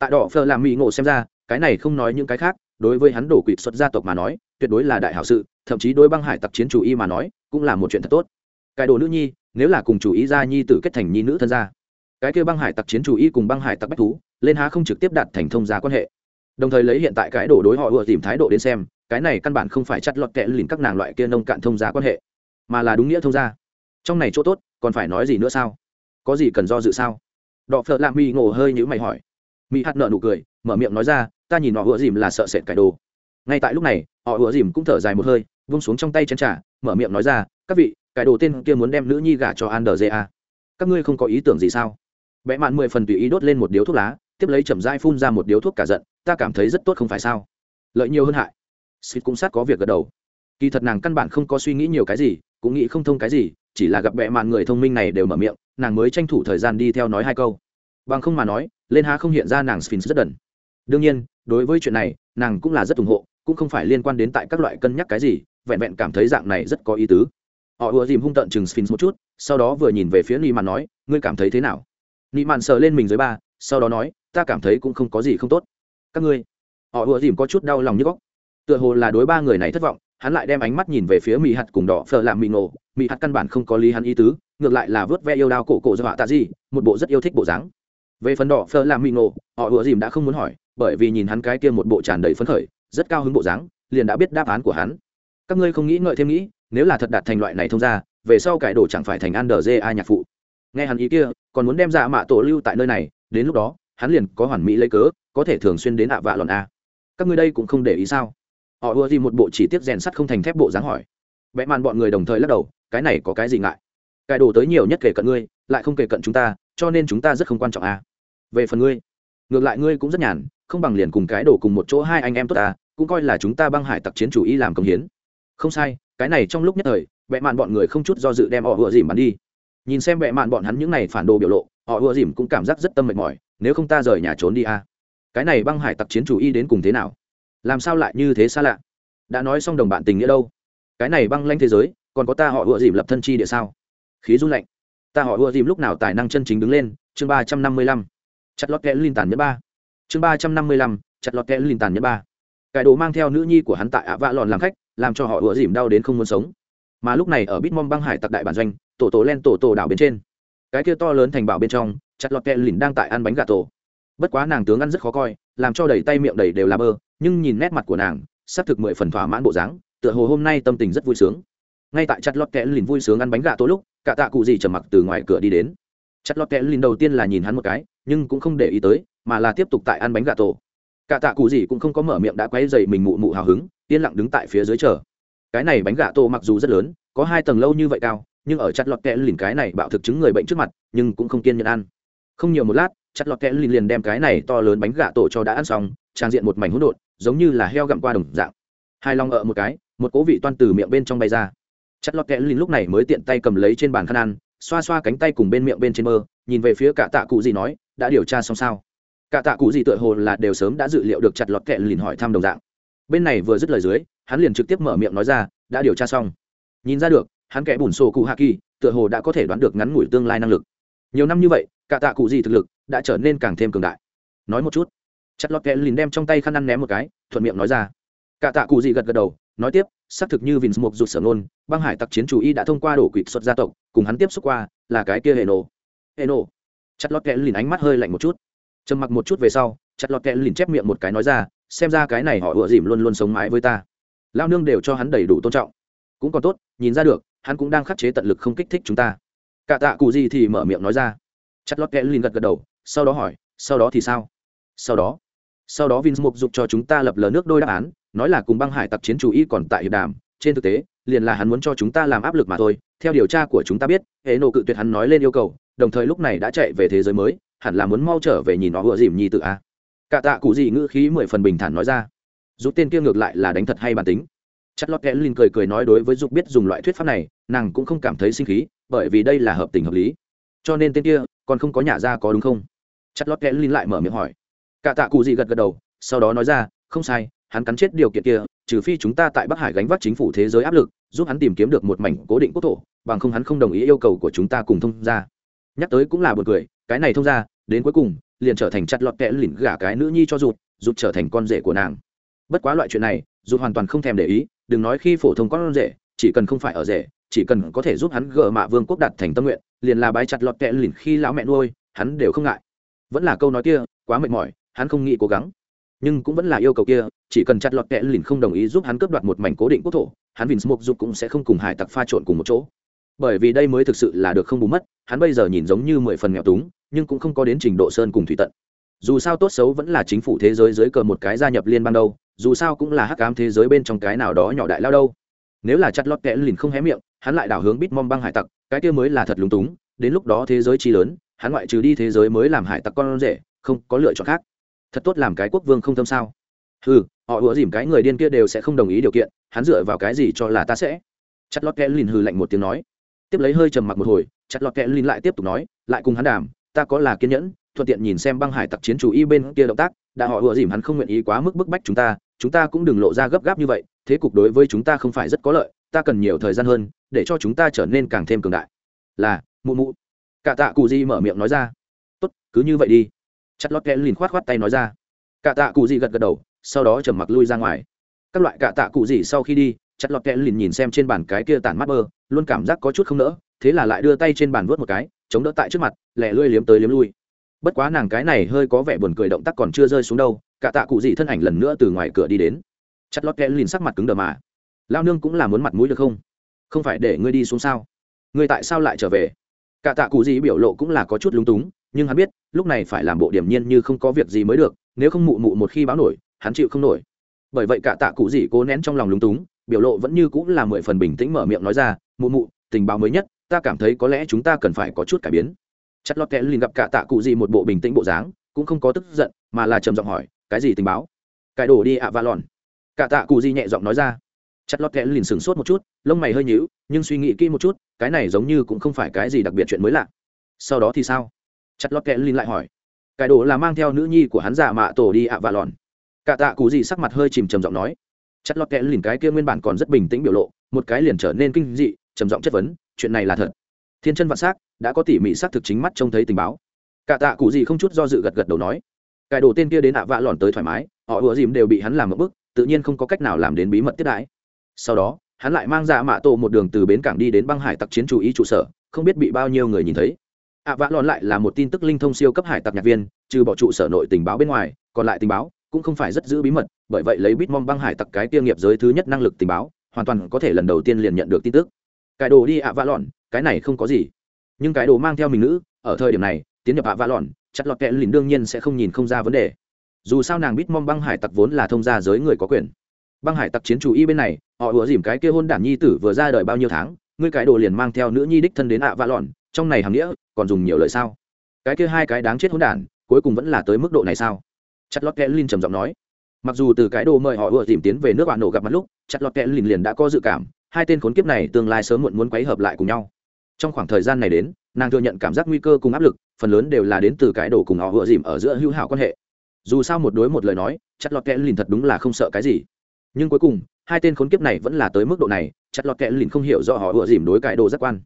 tại đỏ phờ làm mỹ ngộ xem ra, cái này không nói những cái khác, đối với hắn đổ quỵt xuất gia tộc mà nói, tuyệt đối là đại hảo sự, thậm chí đối băng hải tặc chiến chủ y mà nói, cũng là một chuyện thật tốt. Cái đồ nữ nhi, nếu là cùng chủ ý gia nhi tử kết thành nhi nữ thân gia, cái kêu băng hải tặc chiến chủ y cùng băng hải tặc bách thú, lên há không trực tiếp đạt thành thông gia quan hệ. Đồng thời lấy hiện tại cái đồ đối họ vừa tìm thái độ đến xem, cái này căn bản không phải chặt lọt kẽ lìn các nàng loại kia nông cạn thông gia quan hệ, mà là đúng nghĩa thông gia. Trong này chỗ tốt, còn phải nói gì nữa sao? Có gì cần do dự sao? Đọ phợ lạ mi ngộ hơi nhữ mày hỏi mỹ hạt nợ nụ cười, mở miệng nói ra, ta nhìn họ ùa dìm là sợ sệt cải đồ. Ngay tại lúc này, họ ùa dìm cũng thở dài một hơi, vung xuống trong tay chén t r à mở miệng nói ra, các vị cải đồ tên kia muốn đem nữ nhi gả cho an đờ ja các ngươi không có ý tưởng gì sao? Vẽ mạn mười phần tùy ý đốt lên một điếu thuốc lá, tiếp lấy chầm dai phun ra một điếu thuốc cả giận, ta cảm thấy rất tốt không phải sao? Lợi nhiều hơn hại. Xịt cũng sát có việc gật đầu. Kỳ thật nàng căn bản không có suy nghĩ nhiều cái gì, cũng nghĩ không thông cái gì, chỉ là gặp vẽ mạn người thông minh này đều mở miệng, nàng mới tranh thủ thời gian đi theo nói hai câu. Bằng không mà nói lên há không hiện ra nàng sphinx rất đần. Đương nhiên, đối với chuyện này, nàng cũng là rất ủng hộ, cũng không phải liên quan đến tại các loại cân nhắc cái gì, vẹn vẹn cảm thấy dạng này rất có ý tứ. Họ ùa dìm hung tận chừng sphinx một chút, sau đó vừa nhìn về phía ni mạn nói, ngươi cảm thấy thế nào? Ni mạn sờ lên mình dưới ba, sau đó nói, ta cảm thấy cũng không có gì không tốt. Các ngươi. Họ ùa dìm có chút đau lòng như góc. Tựa hồ là đối ba người này thất vọng, hắn lại đem ánh mắt nhìn về phía mỹ hạt cùng đỏ phờ làm mỹ nổ. mỹ hạt căn bản không có lý hắn ý tứ, ngược lại là vớt ve yêu đao cổ cổ do họa tạ gì một bộ rất yêu thích bộ dáng về phần đỏ phơ làm mỹ ngộ, họ ủa dìm đã không muốn hỏi, bởi vì nhìn hắn cái kia một bộ tràn đầy phấn khởi, rất cao hứng bộ dáng, liền đã biết đáp án của hắn. Các ngươi không nghĩ ngợi thêm nghĩ, nếu là thật đạt thành loại này thông ra về sau cải đồ chẳng phải thành an đờ dê a nhạc phụ. Nghe hắn ý kia, còn muốn đem dạ mạ tổ lưu tại nơi này, đến lúc đó, hắn liền có hoàn mỹ lấy cớ, có thể thường xuyên đến ạ vạ lòn a. Các ngươi đây cũng không để ý sao? Họ ùa gì một bộ chỉ tiết rèn sắt không thành thép bộ dáng hỏi. Vẽ màn bọn người đồng thời lắc đầu, cái này có cái gì ngại? Cải đồ tới nhiều nhất kể cận ngươi, lại không kể cận chúng ta, cho nên chúng ta rất không quan trọng a về phần ngươi, ngược lại ngươi cũng rất nhàn, không bằng liền cùng cái đồ cùng một chỗ hai anh em tốt ta, cũng coi là chúng ta băng hải tặc chiến chủ y làm công hiến. Không sai, cái này trong lúc nhất thời, bệ mạn bọn người không chút do dự đem họ vừa dìm bắn đi. Nhìn xem bệ mạn bọn hắn những n à y phản đồ biểu lộ, họ vừa dìm cũng cảm giác rất tâm mệt mỏi, nếu không ta rời nhà trốn đi a. Cái này băng hải tặc chiến chủ y đến cùng thế nào? Làm sao lại như thế xa lạ? Đã nói xong đồng bạn tình nghĩa đâu? Cái này băng lanh thế giới, còn có ta họ vừa dìm lập thân chi địa sao? Khí run lạnh. Ta họ vừa dìm lúc nào tài năng chân chính đứng lên? Chương ba trăm năm mươi lăm chặt lọt kẽ linh tàn nhẫn ba. Chương ba trăm năm mươi lăm, chặt lọt kẽ linh tàn nhẫn ba. Cải đồ mang theo nữ nhi của hắn tại ạ vạ lòn làm khách, làm cho họ ủa dìm đau đến không muốn sống. Mà lúc này ở bitmom băng hải tặc đại bản doanh, tổ tổ len tổ tổ đảo bên trên. Cái kia to lớn thành bảo bên trong, chặt lọt kẹ lìn đang tại ăn bánh gà tổ. Bất quá nàng tướng ăn rất khó coi, làm cho đầy tay miệng đầy đều là bơ, nhưng nhìn nét mặt của nàng sắp thực mười phần thỏa mãn bộ dáng, tựa hồ hôm nay tâm tình rất vui sướng. Ngay tại chặt lọt kẹ lìn vui sướng ăn bánh gà tổ lúc, cả tạ cụ gì trầm mặc từ ngoài cửa đi đến. Chặt lọt kẽ lìn đầu tiên là nhìn hắn một cái nhưng cũng không để ý tới, mà là tiếp tục tại ăn bánh gà tổ. Cả tạ cụ gì cũng không có mở miệng đã quay dày mình mụ mụ hào hứng, yên lặng đứng tại phía dưới chờ. Cái này bánh gà tổ mặc dù rất lớn, có hai tầng lâu như vậy cao, nhưng ở chặt lọt kẽ lìn cái này bạo thực chứng người bệnh trước mặt, nhưng cũng không kiên nhẫn ăn. Không nhiều một lát, chặt lọt kẽ lìn liền đem cái này to lớn bánh gà tổ cho đã ăn xong, trang diện một mảnh hỗn độn, giống như là heo gặm qua đồng dạng. Hai lòng ở một cái, một cố vị toan từ miệng bên trong bay ra. Chặt lọt kẽ lìn lúc này mới tiện tay cầm lấy trên bàn khăn ăn, xoa xoa cánh tay cùng bên miệng bên trên mơ, nhìn về phía cả tạ cụ gì nói đã điều tra xong sao? Cả tạ cụ gì tựa hồ là đều sớm đã dự liệu được chặt lọt kẽ lìn hỏi thăm đồng dạng. Bên này vừa dứt lời dưới, hắn liền trực tiếp mở miệng nói ra, đã điều tra xong. Nhìn ra được, hắn kẻ bùn sổ cụ hạ kỳ, tựa hồ đã có thể đoán được ngắn ngủi tương lai năng lực. Nhiều năm như vậy, cả tạ cụ gì thực lực đã trở nên càng thêm cường đại. Nói một chút. Chặt lọt kẽ lìn đem trong tay khăn ăn ném một cái, thuận miệng nói ra. Cả tạ cụ gì gật gật đầu, nói tiếp, xác thực như vinh mục rụt sở ngôn, băng hải tặc chiến chủ y đã thông qua đổ quỵt xuất gia tộc, cùng hắn tiếp xúc qua, là cái kia hệ nổ hệ nổ chặt lọt kẽ lìn ánh mắt hơi lạnh một chút. Trầm mặc một chút về sau, chặt lọt kẽ lìn chép miệng một cái nói ra, xem ra cái này họ ựa dìm luôn luôn sống mãi với ta. Lao nương đều cho hắn đầy đủ tôn trọng. Cũng còn tốt, nhìn ra được, hắn cũng đang khắc chế tận lực không kích thích chúng ta. Cả tạ cụ gì thì mở miệng nói ra. Chặt lọt kẽ lìn gật gật đầu, sau đó hỏi, sau đó thì sao? Sau đó sau đó vin mục dục cho chúng ta lập lờ nước đôi đáp án, nói là cùng băng hải tặc chiến chủ y còn tại hiệp đàm. Trên thực tế, liền là hắn muốn cho chúng ta làm áp lực mà thôi. Theo điều tra của chúng ta biết hệ nộ cự tuyệt hắn nói lên yêu cầu đồng thời lúc này đã chạy về thế giới mới, hẳn là muốn mau trở về nhìn nó vừa dìm nhi tự a. Cả tạ cụ gì ngữ khí mười phần bình thản nói ra. Giúp tên kia ngược lại là đánh thật hay bản tính. Chất lót kẽ linh cười cười nói đối với dục biết dùng loại thuyết pháp này, nàng cũng không cảm thấy sinh khí, bởi vì đây là hợp tình hợp lý. Cho nên tên kia còn không có nhà ra có đúng không? Chất lót kẽ linh lại mở miệng hỏi. Cả tạ cụ gì gật gật đầu, sau đó nói ra, không sai, hắn cắn chết điều kiện kia, trừ phi chúng ta tại bắc hải gánh vác chính phủ thế giới áp lực, giúp hắn tìm kiếm được một mảnh cố định quốc thổ, bằng không hắn không đồng ý yêu cầu của chúng ta cùng thông ra nhắc tới cũng là một cười, cái này thông ra, đến cuối cùng, liền trở thành chặt lọt kẽ lỉnh gả cái nữ nhi cho rụt rụt trở thành con rể của nàng. Bất quá loại chuyện này, rụt hoàn toàn không thèm để ý, đừng nói khi phổ thông con rể, chỉ cần không phải ở rể, chỉ cần có thể giúp hắn gỡ mạ vương quốc đạt thành tâm nguyện, liền là bái chặt lọt kẽ lỉnh khi lão mẹ nuôi, hắn đều không ngại. Vẫn là câu nói kia, quá mệt mỏi, hắn không nghĩ cố gắng. Nhưng cũng vẫn là yêu cầu kia, chỉ cần chặt lọt kẽ lìn không đồng ý giúp hắn cướp đoạt một mảnh cố định quốc thổ, hắn vinh mục dục cũng sẽ không cùng hải tặc pha trộn cùng một chỗ bởi vì đây mới thực sự là được không bù mất, hắn bây giờ nhìn giống như mười phần nghèo túng, nhưng cũng không có đến trình độ sơn cùng thủy tận. Dù sao tốt xấu vẫn là chính phủ thế giới dưới cờ một cái gia nhập liên bang đâu, dù sao cũng là hắc ám thế giới bên trong cái nào đó nhỏ đại lao đâu. Nếu là chặt lót kẽ lìn không hé miệng, hắn lại đảo hướng bít mong băng hải tặc, cái kia mới là thật lúng túng, đến lúc đó thế giới chi lớn, hắn ngoại trừ đi thế giới mới làm hải tặc con rể, không có lựa chọn khác. Thật tốt làm cái quốc vương không tâm sao? Ừ họ ủa dìm cái người điên kia đều sẽ không đồng ý điều kiện, hắn dựa vào cái gì cho là ta sẽ? Chặt lót kẽ lìn hừ lạnh một tiếng nói tiếp lấy hơi trầm mặc một hồi, chặt lọt kẽ lìn lại tiếp tục nói, lại cùng hắn đàm, ta có là kiên nhẫn, thuận tiện nhìn xem băng hải tặc chiến chủ y bên kia động tác, đã họ ủa dìm hắn không nguyện ý quá mức bức bách chúng ta chúng ta cũng đừng lộ ra gấp gáp như vậy, thế cục đối với chúng ta không phải rất có lợi, ta cần nhiều thời gian hơn, để cho chúng ta trở nên càng thêm cường đại. Là, mụ mụ. Cả tạ cụ di mở miệng nói ra. Tốt, cứ như vậy đi. Chặt lọt kẽ lìn khoát khoát tay nói ra. Cả tạ cụ gì gật gật đầu, sau đó trầm mặc lui ra ngoài. Các loại cả tạ cụ gì sau khi đi chặt lọt kẽ lìn nhìn xem trên bàn cái kia tản mắt bơ, luôn cảm giác có chút không nỡ, thế là lại đưa tay trên bàn vớt một cái, chống đỡ tại trước mặt lẹ lưỡi liếm tới liếm lui. Bất quá nàng cái này hơi có vẻ buồn cười động tác còn chưa rơi xuống đâu, cả tạ cụ gì thân ảnh lần nữa từ ngoài cửa đi đến. Chặt lọt kẽ lìn sắc mặt cứng đờ mà. Lao nương cũng là muốn mặt mũi được không? Không phải để ngươi đi xuống sao? Ngươi tại sao lại trở về? Cả tạ cụ gì biểu lộ cũng là có chút lúng túng, nhưng hắn biết, lúc này phải làm bộ điểm nhiên như không có việc gì mới được, nếu không mụ mụ một khi báo nổi, hắn chịu không nổi. Bởi vậy cả tạ cụ gì cố nén trong lòng lúng túng biểu lộ vẫn như cũng là mười phần bình tĩnh mở miệng nói ra, mụ mụ, tình báo mới nhất, ta cảm thấy có lẽ chúng ta cần phải có chút cải biến. Chất lót kẽ liền gặp cả tạ cụ gì một bộ bình tĩnh bộ dáng, cũng không có tức giận, mà là trầm giọng hỏi, cái gì tình báo? Cải đổ đi ạ à va lòn. Cả tạ cụ gì nhẹ giọng nói ra. Chất lót kẽ liền sửng sốt một chút, lông mày hơi nhíu, nhưng suy nghĩ kỹ một chút, cái này giống như cũng không phải cái gì đặc biệt chuyện mới lạ. Sau đó thì sao? Chặt lót kẽ liền lại hỏi. Cải đổ là mang theo nữ nhi của hắn giả mạ tổ đi ạ và lòn. Cả tạ cụ gì sắc mặt hơi chìm trầm giọng nói chất lót kẽ lìn cái kia nguyên bản còn rất bình tĩnh biểu lộ, một cái liền trở nên kinh dị, trầm giọng chất vấn, chuyện này là thật? Thiên chân vạn s á c đã có tỉ mỉ xác thực chính mắt trông thấy tình báo. Cả tạ cụ gì không chút do dự gật gật đầu nói cải đồ tên kia đến ạ vạ lòn tới thoải mái, họ ùa dìm đều bị hắn làm một bức, tự nhiên không có cách nào làm đến bí mật tiếp đãi. Sau đó, hắn lại mang ra mạ tổ một đường từ bến cảng đi đến băng hải tặc chiến chủ ý trụ sở, không biết bị bao nhiêu người nhìn thấy. Ạ vạ lòn lại là một tin tức linh thông siêu cấp hải tặc nhạc viên, trừ bỏ trụ sở nội tình báo bên ngoài, còn lại tình báo cũng không phải rất giữ bí mật, bởi vậy lấy bitmom băng hải tặc cái tiêu nghiệp giới thứ nhất năng lực tình báo, hoàn toàn có thể lần đầu tiên liền nhận được tin tức. Cái đồ đi ạ vã lọn, cái này không có gì. Nhưng cái đồ mang theo mình nữ, ở thời điểm này, tiến nhập ạ vã lọn chặt lọt kẹ lìn đương nhiên sẽ không nhìn không ra vấn đề. Dù sao nàng biết mong băng hải tặc vốn là thông gia giới người có quyền. Băng hải tặc chiến chủ y bên này, họ ủa dìm cái kia hôn đản nhi tử vừa ra đời bao nhiêu tháng, ngươi cái đồ liền mang theo nữ nhi đích thân đến ạ vã lọn, trong này hàm nghĩa, còn dùng nhiều lời sao? Cái kia hai cái đáng chết hôn đản, cuối cùng vẫn là tới mức độ này sao? Chặt lọt kẽ lìn trầm giọng nói. Mặc dù từ cái đồ mời họ ưa dìm tiến về nước bạn nổ gặp mặt lúc chặt lọt kẹ lìn liền đã có dự cảm, hai tên khốn kiếp này tương lai sớm muộn muốn quấy hợp lại cùng nhau. Trong khoảng thời gian này đến, nàng thừa nhận cảm giác nguy cơ cùng áp lực, phần lớn đều là đến từ cái đồ cùng họ ưa dìm ở giữa hữu hảo quan hệ. Dù sao một đối một lời nói chặt lọt kẽ lìn thật đúng là không sợ cái gì. Nhưng cuối cùng, hai tên khốn kiếp này vẫn là tới mức độ này chặt lọt kẽ lìn không hiểu rõ họ ưa dìm đối cái đồ giác quan.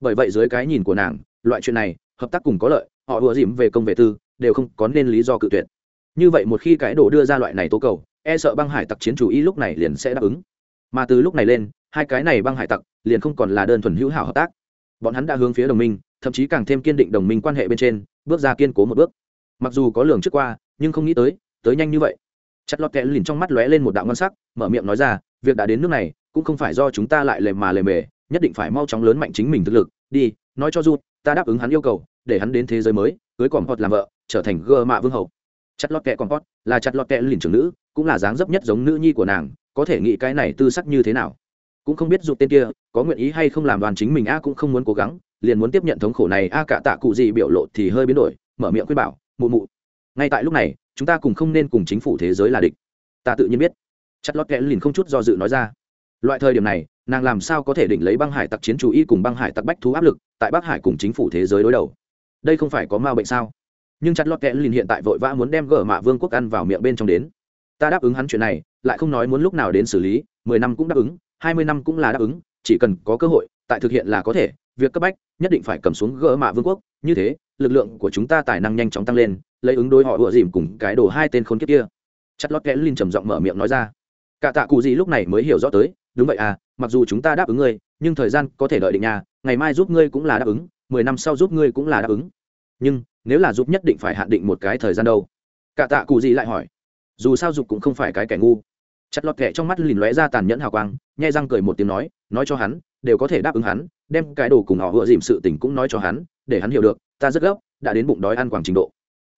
Bởi vậy dưới cái nhìn của nàng, loại chuyện này, hợp tác cùng có lợi, họ ưa dìm về công về tư, đều không có nên lý do cự tuyệt như vậy một khi cái đồ đưa ra loại này tố cầu e sợ băng hải tặc chiến chủ ý lúc này liền sẽ đáp ứng. Mà từ lúc này lên, hai cái này băng hải tặc liền không còn là đơn thuần hữu hảo hợp tác. Bọn hắn đã hướng phía đồng minh, thậm chí càng thêm kiên định đồng minh quan hệ bên trên, bước ra kiên cố một bước. Mặc dù có lường trước qua, nhưng không nghĩ tới tới nhanh như vậy. Chặt lọt kẽ lìn trong mắt lóe lên một đạo ngon sắc, mở miệng nói ra, việc đã đến nước này, cũng không phải do chúng ta lại lề mà lề mề, nhất định phải mau chóng lớn mạnh chính mình thực lực. Đi, nói cho du ta đáp ứng hắn yêu cầu, để hắn đến thế giới mới, cưới cỏm hot làm vợ, trở thành gơ mạ vương hậu chặt lọt kẹ còn pot là chặt lọt kẹ lìn trưởng nữ, cũng là dáng dấp nhất giống nữ nhi của nàng, có thể nghĩ cái này tư sắc như thế nào. Cũng không biết dục tên kia, có nguyện ý hay không làm đoàn chính mình a cũng không muốn cố gắng, liền muốn tiếp nhận thống khổ này a cả tạ cụ gì biểu lộ thì hơi biến đổi, mở miệng khuyên bảo, mụ mụ, ngay tại lúc này, chúng ta cùng không nên cùng chính phủ thế giới là địch. Ta tự nhiên biết. Chặt lót kẽ lìn không chút do dự nói ra. Loại thời điểm này, nàng làm sao có thể định lấy băng hải tặc chiến chủ y cùng băng hải tặc bách thú áp lực, tại bắc hải cùng chính phủ thế giới đối đầu? Đây không phải có ma bệnh sao? Nhưng chặt lót kẽ lìn hiện tại vội vã muốn đem gỡ mạ vương quốc ăn vào miệng bên trong đến. Ta đáp ứng hắn chuyện này, lại không nói muốn lúc nào đến xử lý, mười năm cũng đáp ứng, hai mươi năm cũng là đáp ứng, chỉ cần có cơ hội, tại thực hiện là có thể, việc cấp bách nhất định phải cầm xuống gỡ mạ vương quốc, như thế, lực lượng của chúng ta tài năng nhanh chóng tăng lên, lấy ứng đối họ ủa dìm cùng cái đồ hai tên khốn kiếp kia. Chất lót kẽ linh trầm giọng mở miệng nói ra. Cả tạ cụ gì lúc này mới hiểu rõ tới, đúng vậy à mặc dù chúng ta đáp ứng ngươi, nhưng thời gian có thể đợi định nhà ngày mai giúp ngươi cũng là đáp ứng, mười năm sau giúp ngươi cũng là đáp ứng. Nhưng nếu là giúp nhất định phải hạn định một cái thời gian đâu. Cả tạ cụ gì lại hỏi. Dù sao dục cũng không phải cái kẻ ngu. Chặt lọt kẹ trong mắt lìn lóe ra tàn nhẫn hào quang, nhai răng cười một tiếng nói nói cho hắn, đều có thể đáp ứng hắn, đem cái đồ cùng họ vừa dìm sự tình cũng nói cho hắn, để hắn hiểu được, ta rất gấp, đã đến bụng đói ăn quảng trình độ.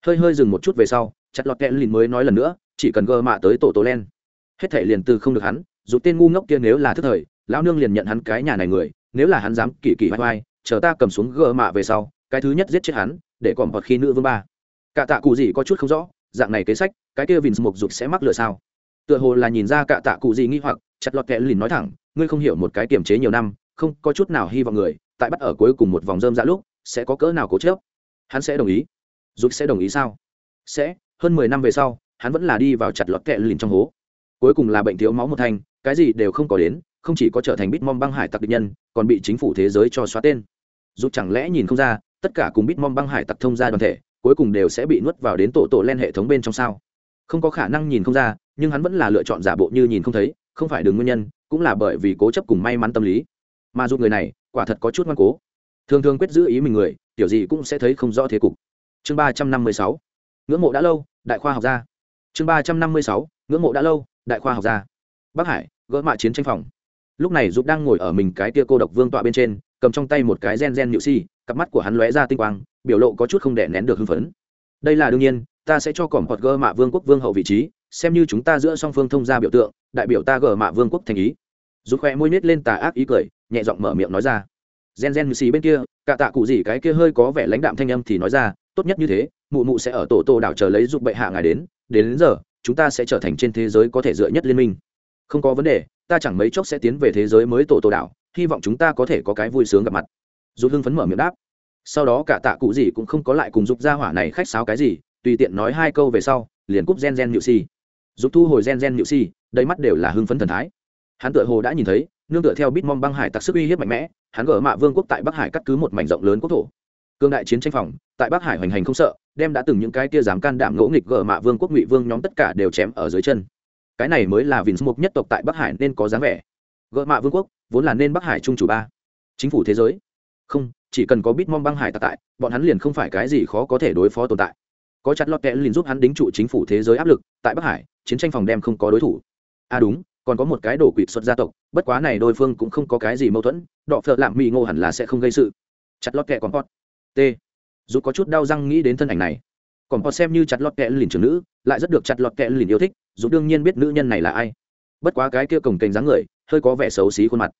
Hơi hơi dừng một chút về sau, chặt lọt kẹ lìn mới nói lần nữa, chỉ cần gơ mạ tới tổ tố len. Hết thể liền từ không được hắn dù tên ngu ngốc kia nếu là thức thời, lão nương liền nhận hắn cái nhà này người, nếu là hắn dám kỳ kỳ vai vai, chờ ta cầm xuống gơ mạ về sau, cái thứ nhất giết chết hắn để còn hoặc khi nữ vương ba. Cả tạ cụ gì có chút không rõ, dạng này kế sách, cái kia vinh mục dục sẽ mắc lửa sao? Tựa hồ là nhìn ra cả tạ cụ gì nghi hoặc, chặt lọt kẹ lìn nói thẳng, ngươi không hiểu một cái kiềm chế nhiều năm, không có chút nào hy vọng người, tại bắt ở cuối cùng một vòng dơm ra dạ lúc, sẽ có cỡ nào cố chớp hắn sẽ đồng ý. Dục sẽ đồng ý sao? Sẽ, hơn mười năm về sau, hắn vẫn là đi vào chặt lọt kẹ lìn trong hố. Cuối cùng là bệnh thiếu máu một thành, cái gì đều không có đến, không chỉ có trở thành bitmom băng hải tặc địch nhân, còn bị chính phủ thế giới cho xóa tên. Giúp chẳng lẽ nhìn không ra tất cả cùng bitmom băng hải tặc thông gia đoàn thể, cuối cùng đều sẽ bị nuốt vào đến tổ tổ len hệ thống bên trong sao? Không có khả năng nhìn không ra, nhưng hắn vẫn là lựa chọn giả bộ như nhìn không thấy, không phải đường nguyên nhân, cũng là bởi vì cố chấp cùng may mắn tâm lý. Mà dù người này, quả thật có chút ngoan cố. Thường thường quyết giữ ý mình người, tiểu gì cũng sẽ thấy không rõ thế cục. Chương ba trăm năm mươi sáu, ngưỡng mộ đã lâu, đại khoa học gia. Chương ba trăm năm mươi sáu, ngưỡng mộ đã lâu, đại khoa học gia. Bắc hải, gỡ mạ chiến tranh phòng. Lúc này giúp đang ngồi ở mình cái tia cô độc vương tọa bên trên, cầm trong tay một cái gen gen nhự si cặp mắt của hắn lóe ra tinh quang biểu lộ có chút không đè nén được hưng phấn. Đây là đương nhiên ta sẽ cho cỏm hoặc gơ mạ vương quốc vương hậu vị trí xem như chúng ta giữa song phương thông gia biểu tượng đại biểu ta gờ mạ vương quốc thành ý. Rút khoe môi nết lên tà ác ý cười nhẹ giọng mở miệng nói ra. Gen gen xì bên kia cả tạ cụ gì cái kia hơi có vẻ lãnh đạm thanh âm thì nói ra tốt nhất như thế mụ mụ sẽ ở tổ tổ đảo chờ lấy giúp bệ hạ ngài đến đến, đến giờ chúng ta sẽ trở thành trên thế giới có thể dựa nhất liên minh. Không có vấn đề ta chẳng mấy chốc sẽ tiến về thế giới mới tổ tổ đảo hy vọng chúng ta có thể có cái vui sướng gặp mặt giúp hưng phấn mở miệng đáp. Sau đó cả tạ cụ gì cũng không có lại cùng giúp gia hỏa này khách sáo cái gì, tùy tiện nói hai câu về sau, liền cúp gen gen nhự si. Giúp thu hồi gen gen nhự si, đầy mắt đều là hưng phấn thần thái. Hắn tựa hồ đã nhìn thấy, nương tựa theo bitmom băng hải tặc sức uy hiếp mạnh mẽ, hắn gỡ mạ vương quốc tại bắc hải cắt cứ một mảnh rộng lớn quốc thổ. Cương đại chiến tranh phòng, tại bắc hải hoành hành không sợ, đem đã từng những cái kia dám can đảm ngỗ nghịch gỡ mạ vương quốc ngụy vương nhóm tất cả đều chém ở dưới chân. Cái này mới là vinh mục nhất tộc tại bắc hải nên có dáng vẻ. Gỡ mạ vương quốc, vốn là nên bắc hải trung chủ ba. Chính phủ thế giới không, chỉ cần có bitmom băng hải tạc tại, bọn hắn liền không phải cái gì khó có thể đối phó tồn tại. Có chặt lọt kẽ liền giúp hắn đính trụ chính phủ thế giới áp lực, tại bắc hải, chiến tranh phòng đem không có đối thủ. À đúng, còn có một cái đồ quỵt xuất gia tộc, bất quá này đôi phương cũng không có cái gì mâu thuẫn, đọ phợ lạm mỹ ngô hẳn là sẽ không gây sự. Chặt lót kẹ còn pot t. Dù có chút đau răng nghĩ đến thân ảnh này, còn pot xem như chặt lót kẹ liền trưởng nữ, lại rất được chặt lót kẹ liền yêu thích, dù đương nhiên biết nữ nhân này là ai. Bất quá cái kia cổng kềnh dáng người, hơi có vẻ xấu xí khuôn mặt.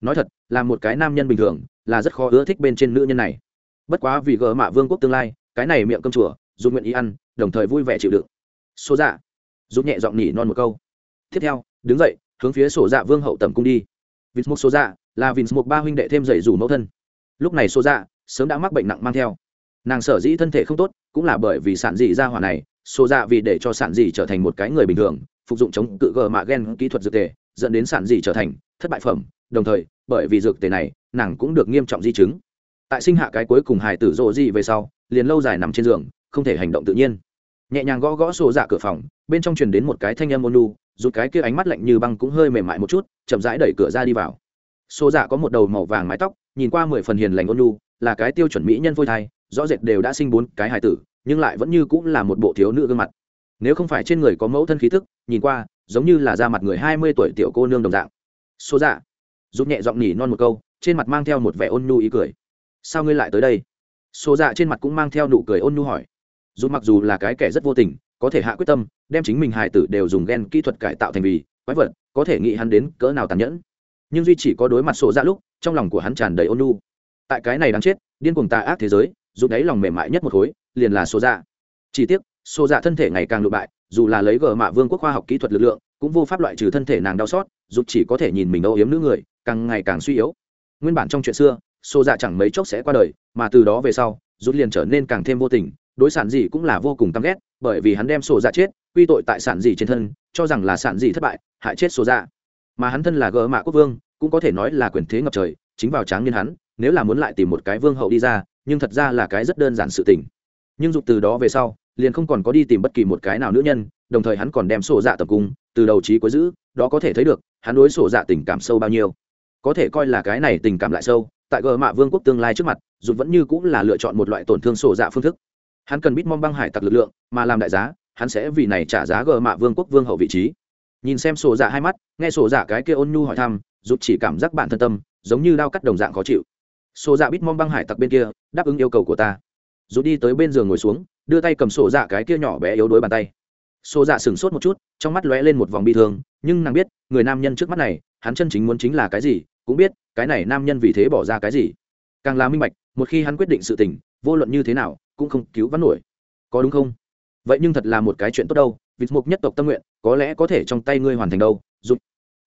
Nói thật, là một cái nam nhân bình thường là rất khó ưa thích bên trên nữ nhân này. Bất quá vì gỡ mạ vương quốc tương lai, cái này miệng cơm chùa dù nguyện ý ăn, đồng thời vui vẻ chịu đựng. Số dạ. Giúp nhẹ giọng nhỉ non một câu. Tiếp theo, đứng dậy, hướng phía sổ dạ vương hậu tầm cung đi. Vinh mục số dạ là vinh mục ba huynh đệ thêm dậy rủ mẫu thân. Lúc này số dạ sớm đã mắc bệnh nặng mang theo. Nàng sở dĩ thân thể không tốt, cũng là bởi vì sản dị ra hỏa này số dạ vì để cho sản dị trở thành một cái người bình thường, phục dụng chống cự gờ mạ gen kỹ thuật dược tề, dẫn đến sản dị trở thành thất bại phẩm, đồng thời bởi vì dược tề này, nàng cũng được nghiêm trọng di chứng. Tại sinh hạ cái cuối cùng hải tử rộ di về sau, liền lâu dài nằm trên giường, không thể hành động tự nhiên. Nhẹ nhàng gõ gõ sổ dạ cửa phòng, bên trong truyền đến một cái thanh âm ôn lu rụt cái kia ánh mắt lạnh như băng cũng hơi mềm mại một chút, chậm rãi đẩy cửa ra đi vào. Sổ dạ có một đầu màu vàng mái tóc, nhìn qua mười phần hiền lành ôn lu là cái tiêu chuẩn mỹ nhân phôi thai, rõ rệt đều đã sinh bốn cái hài tử, nhưng lại vẫn như cũng là một bộ thiếu nữ gương mặt. Nếu không phải trên người có mẫu thân khí thức nhìn qua, giống như là da mặt người hai mươi tuổi tiểu cô nương đồng dạng. Số dạ giúp nhẹ giọng nhỉ non một câu, trên mặt mang theo một vẻ ôn nhu ý cười. Sao ngươi lại tới đây? Số dạ trên mặt cũng mang theo nụ cười ôn nhu hỏi. Dù mặc dù là cái kẻ rất vô tình, có thể hạ quyết tâm, đem chính mình hài tử đều dùng gen kỹ thuật cải tạo thành vì quái vật, có thể nghĩ hắn đến cỡ nào tàn nhẫn. Nhưng duy chỉ có đối mặt sổ dạ lúc, trong lòng của hắn tràn đầy ôn nhu. Tại cái này đáng chết, điên cuồng tà ác thế giới dù đáy lòng mềm mại nhất một khối, liền là sổ dạ. Chỉ tiếc, sổ dạ thân thể ngày càng lụ bại, dù là lấy gờ mạ vương quốc khoa học kỹ thuật lực lượng, cũng vô pháp loại trừ thân thể nàng đau xót dù chỉ có thể nhìn mình âu yếm nữ người, càng ngày càng suy yếu. Nguyên bản trong chuyện xưa sổ dạ chẳng mấy chốc sẽ qua đời, mà từ đó về sau, rút liền trở nên càng thêm vô tình, đối sản gì cũng là vô cùng căm ghét, bởi vì hắn đem sổ dạ chết, quy tội tại sản gì trên thân, cho rằng là sản gì thất bại, hại chết sổ dạ. Mà hắn thân là gỡ mạ quốc vương, cũng có thể nói là quyền thế ngập trời, chính vào tráng niên hắn, nếu là muốn lại tìm một cái vương hậu đi ra, nhưng thật ra là cái rất đơn giản sự tình. Nhưng dục từ đó về sau, liền không còn có đi tìm bất kỳ một cái nào nữ nhân, đồng thời hắn còn đem sổ dạ tập cung từ đầu trí cuối giữ, đó có thể thấy được, hắn đối sổ dạ tình cảm sâu bao nhiêu. Có thể coi là cái này tình cảm lại sâu, tại gờ mạ vương quốc tương lai trước mặt, dù vẫn như cũng là lựa chọn một loại tổn thương sổ dạ phương thức. Hắn cần biết mong băng hải tặc lực lượng, mà làm đại giá, hắn sẽ vì này trả giá gờ mạ vương quốc vương hậu vị trí. Nhìn xem sổ dạ hai mắt, nghe sổ dạ cái kia ôn nhu hỏi thăm giúp chỉ cảm giác bản thân tâm, giống như đao cắt đồng dạng khó chịu. Sổ dạ biết mong băng hải tặc bên kia, đáp ứng yêu cầu của ta. Dù đi tới bên giường ngồi xuống, đưa tay cầm sổ dạ cái kia nhỏ bé yếu đuối bàn tay. Sổ dạ sửng sốt một chút trong mắt lóe lên một vòng bi thương, nhưng nàng biết, người nam nhân trước mắt này, hắn chân chính muốn chính là cái gì, cũng biết, cái này nam nhân vì thế bỏ ra cái gì. Càng là minh bạch, một khi hắn quyết định sự tình, vô luận như thế nào, cũng không cứu vãn nổi. Có đúng không? Vậy nhưng thật là một cái chuyện tốt đâu, vì mục nhất tộc tâm nguyện, có lẽ có thể trong tay ngươi hoàn thành đâu giúp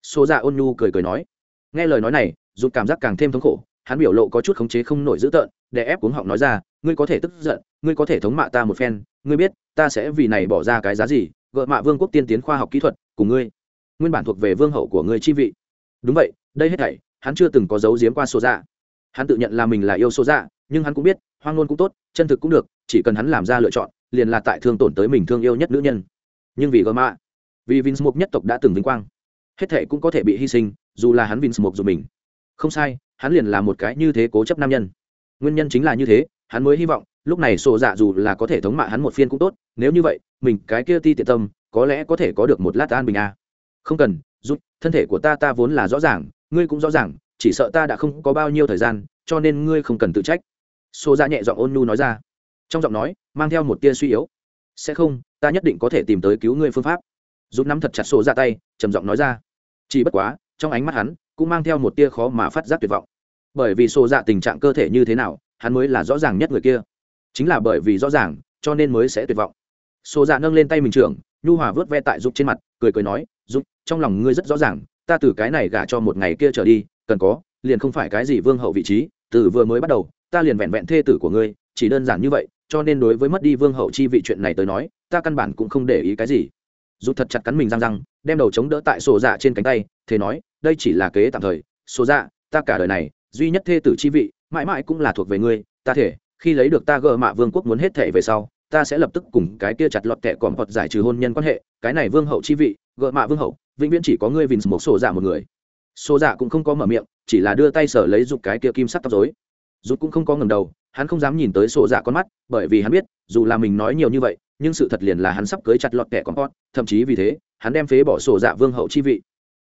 xô dạ ôn nhu cười cười nói. Nghe lời nói này giúp cảm giác càng thêm thống khổ, hắn biểu lộ có chút khống chế không nổi dữ tợn để ép cuống họng nói ra, ngươi có thể tức giận, ngươi có thể thống mạ ta một phen, ngươi biết, ta sẽ vì này bỏ ra cái giá gì gợ mạ vương quốc tiên tiến khoa học kỹ thuật cùng ngươi. Nguyên bản thuộc về vương hậu của ngươi chi vị. Đúng vậy, đây hết thảy, hắn chưa từng có dấu giếm qua số dạ. Hắn tự nhận là mình là yêu số dạ nhưng hắn cũng biết, hoang ngôn cũng tốt, chân thực cũng được, chỉ cần hắn làm ra lựa chọn, liền là tại thương tổn tới mình thương yêu nhất nữ nhân. Nhưng vì gơ mạ, vì vince nhất tộc đã từng vinh quang, hết thảy cũng có thể bị hy sinh, dù là hắn vins mục dù mình. Không sai, hắn liền là một cái như thế cố chấp nam nhân. Nguyên nhân chính là như thế, hắn mới hy vọng lúc này sổ dạ dù là có thể thống mạ hắn một phiên cũng tốt, nếu như vậy, mình cái kia ti tiện tâm, có lẽ có thể có được một lát an bình a à. không cần giúp thân thể của ta ta vốn là rõ ràng, ngươi cũng rõ ràng, chỉ sợ ta đã không có bao nhiêu thời gian, cho nên ngươi không cần tự trách. Sổ dạ nhẹ giọng ôn nhu nói ra. Trong giọng nói, mang theo một tia suy yếu. Sẽ không, ta nhất định có thể tìm tới cứu ngươi phương pháp. Giúp nắm thật chặt sổ ra tay, trầm giọng nói ra. Chỉ bất quá, trong ánh mắt hắn, cũng mang theo một tia khó mà phát giác tuyệt vọng. Bởi vì sổ dạ tình trạng cơ thể như thế nào, hắn mới là rõ ràng nhất người kia chính là bởi vì rõ ràng, cho nên mới sẽ tuyệt vọng. Xô dạ nâng lên tay mình trưởng, nhu hòa vớt ve tại giúp trên mặt, cười cười nói giúp trong lòng ngươi rất rõ ràng, ta từ cái này gả cho một ngày kia trở đi, cần có, liền không phải cái gì vương hậu vị trí, từ vừa mới bắt đầu, ta liền vẹn vẹn thê tử của ngươi, chỉ đơn giản như vậy, cho nên đối với mất đi vương hậu chi vị chuyện này tới nói, ta căn bản cũng không để ý cái gì. Dù thật chặt cắn mình răng răng, đem đầu chống đỡ tại sổ dạ trên cánh tay, thế nói, đây chỉ là kế tạm thời sổ dạ ta cả đời này, duy nhất thê tử chi vị, mãi mãi cũng là thuộc về ngươi, ta thể khi lấy được ta gỡ mạ vương quốc muốn hết thể về sau, ta sẽ lập tức cùng cái kia chặt lọt kẻ còn hoặc giải trừ hôn nhân quan hệ, cái này vương hậu chi vị gỡ mạ vương hậu, vĩnh viễn chỉ có ngươi vì một sổ dạ một người. Sổ dạ cũng không có mở miệng, chỉ là đưa tay sở lấy giục cái kia kim sắc tóc dối rút cũng không có ngầm đầu, hắn không dám nhìn tới sổ dạ con mắt, bởi vì hắn biết, dù là mình nói nhiều như vậy, nhưng sự thật liền là hắn sắp cưới chặt lọt kẻ còn pot thậm chí vì thế, hắn đem phế bỏ sổ dạ vương hậu chi vị.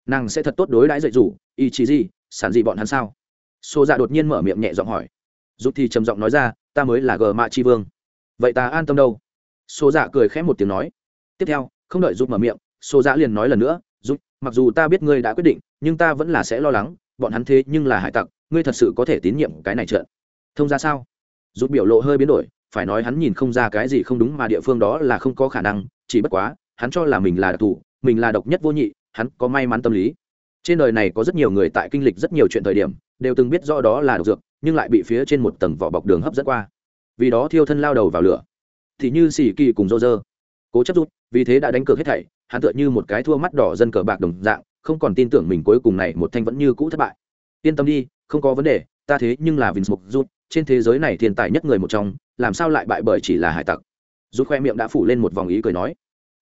Nàng sẽ thật tốt đối đãi dạy rủ ý chí gì sản gì bọn hắn sao? Sổ dạ đột nhiên mở miệng nhẹ giọng hỏi. Rút thì trầm giọng nói ra ta mới là gờ mạ chi vương. Vậy ta an tâm đâu? Xô dạ cười khẽ một tiếng nói. Tiếp theo, không đợi giúp mở miệng xô dạ liền nói lần nữa giúp mặc dù ta biết ngươi đã quyết định, nhưng ta vẫn là sẽ lo lắng, bọn hắn thế nhưng là hải tặc, ngươi thật sự có thể tín nhiệm cái này trợn. Thông ra sao? Giúp biểu lộ hơi biến đổi, phải nói hắn nhìn không ra cái gì không đúng mà địa phương đó là không có khả năng, chỉ bất quá, hắn cho là mình là đặc thù, mình là độc nhất vô nhị, hắn có may mắn tâm lý. Trên đời này có rất nhiều người tại kinh lịch rất nhiều chuyện thời điểm đều từng biết rõ đó là độc dược, nhưng lại bị phía trên một tầng vỏ bọc đường hấp dẫn qua. Vì đó thiêu thân lao đầu vào lửa. Thì như xì kỳ cùng rô rơ cố chấp rút, vì thế đã đánh cược hết thảy, hắn tựa như một cái thua mắt đỏ dân cờ bạc đồng dạng, không còn tin tưởng mình cuối cùng này một thanh vẫn như cũ thất bại. Yên tâm đi, không có vấn đề, ta thế nhưng là Vinh mục rút, trên thế giới này thiên tài nhất người một trong, làm sao lại bại bởi chỉ là hải tặc? Rút khoe miệng đã phủ lên một vòng ý cười nói.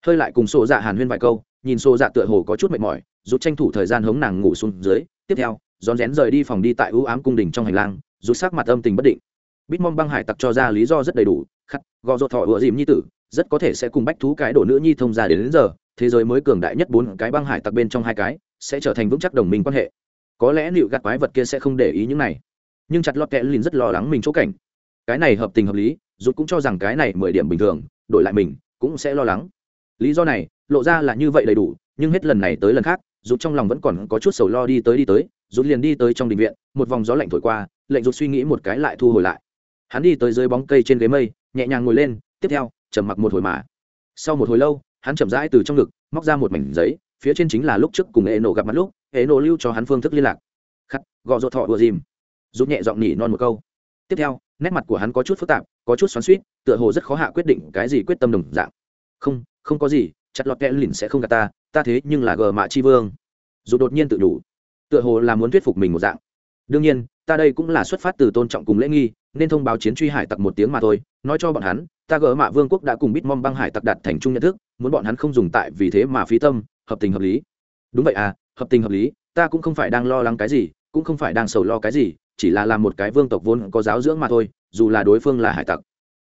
Hơi lại cùng xô dạ hàn huyên vài câu, nhìn xô dạ tựa hồ có chút mệt mỏi, rút tranh thủ thời gian hống nàng ngủ xuống dưới, tiếp theo rón rén rời đi phòng đi tại ưu ám cung đình trong hành lang rút sắc mặt âm tình bất định. Bít mong băng hải tặc cho ra lý do rất đầy đủ khắc gò dột thọ ựa dìm nhi tử rất có thể sẽ cùng bách thú cái đổ nữ nhi thông ra đến, đến giờ thế giới mới cường đại nhất bốn cái băng hải tặc bên trong hai cái sẽ trở thành vững chắc đồng minh quan hệ. Có lẽ liệu gạt quái vật kia sẽ không để ý những này. Nhưng chặt lọt kẽ lìn rất lo lắng mình chỗ cảnh. Cái này hợp tình hợp lý rút cũng cho rằng cái này mười điểm bình thường đổi lại mình cũng sẽ lo lắng. Lý do này lộ ra là như vậy đầy đủ nhưng hết lần này tới lần khác rút trong lòng vẫn còn có chút sầu lo đi tới đi tới rút liền đi tới trong đình viện, một vòng gió lạnh thổi qua, lệnh rút suy nghĩ một cái lại thu hồi lại. Hắn đi tới dưới bóng cây trên ghế mây, nhẹ nhàng ngồi lên, tiếp theo, trầm mặc một hồi mà. Sau một hồi lâu, hắn chậm rãi từ trong ngực, móc ra một mảnh giấy, phía trên chính là lúc trước cùng hệ nổ gặp mặt lúc hệ nổ lưu cho hắn phương thức liên lạc. Khắc gò ruột thọ ùa dìm. Rút nhẹ giọng nhỉ non một câu. Tiếp theo, nét mặt của hắn có chút phức tạp, có chút xoắn suýt tựa hồ rất khó hạ quyết định cái gì quyết tâm đồng dạng. Không không có gì, chặt lọt kẽ lìn sẽ không gạt ta ta thế nhưng là gờ mạ chi vương. Dù đột nhiên tự đủ tựa hồ là muốn thuyết phục mình một dạng. Đương nhiên, ta đây cũng là xuất phát từ tôn trọng cùng lễ nghi, nên thông báo chiến truy hải tặc một tiếng mà thôi, nói cho bọn hắn, ta gỡ mạ vương quốc đã cùng bít mong băng hải tặc đạt thành chung nhận thức, muốn bọn hắn không dùng tại vì thế mà phí tâm, hợp tình hợp lý. Đúng vậy à hợp tình hợp lý, ta cũng không phải đang lo lắng cái gì, cũng không phải đang sầu lo cái gì, chỉ là làm một cái vương tộc vốn có giáo dưỡng mà thôi, dù là đối phương là hải tặc.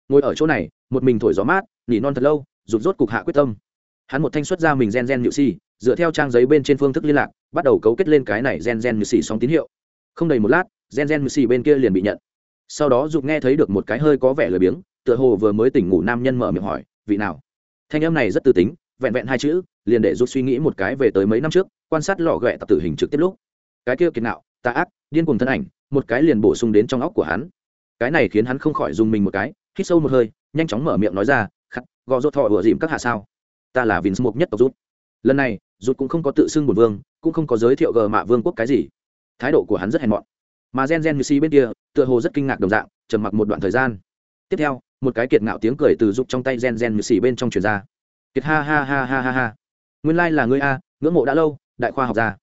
Ngồi ở chỗ này, một mình thổi gió mát, nỉ non thật lâu, rụt rốt cục hạ quyết tâm. Hắn một thanh xuất ra mình gen gen nhự si dựa theo trang giấy bên trên phương thức liên lạc, bắt đầu cấu kết lên cái này gen gen nhự xì song tín hiệu. Không đầy một lát, gen gen nhự xì bên kia liền bị nhận. Sau đó dục nghe thấy được một cái hơi có vẻ lười biếng, tựa hồ vừa mới tỉnh ngủ nam nhân mở miệng hỏi, vị nào? Thanh âm này rất tư tính, vẹn vẹn hai chữ, liền để dục suy nghĩ một cái về tới mấy năm trước, quan sát lò ghẹ tập tử hình trực tiếp lúc. Cái kia kiệt nạo, tà ác, điên cùng thân ảnh, một cái liền bổ sung đến trong óc của hắn. Cái này khiến hắn không khỏi dùng mình một cái, hít sâu một hơi, nhanh chóng mở miệng nói ra, khắc, gò rốt thọ ủa dìm các hạ sao? Ta là vinh mục nhất tộc rút. Lần này rụt cũng không có tự xưng một vương, cũng không có giới thiệu gờ mạ vương quốc cái gì. Thái độ của hắn rất hèn mọn. Mà gen gen như si bên kia, tựa hồ rất kinh ngạc đồng dạng, trầm mặc một đoạn thời gian. Tiếp theo, một cái kiệt ngạo tiếng cười từ rụt trong tay gen gen như Si bên trong truyền ra. Kiệt ha ha ha ha ha ha. Nguyên lai là ngươi a, ngưỡng mộ đã lâu, đại khoa học gia.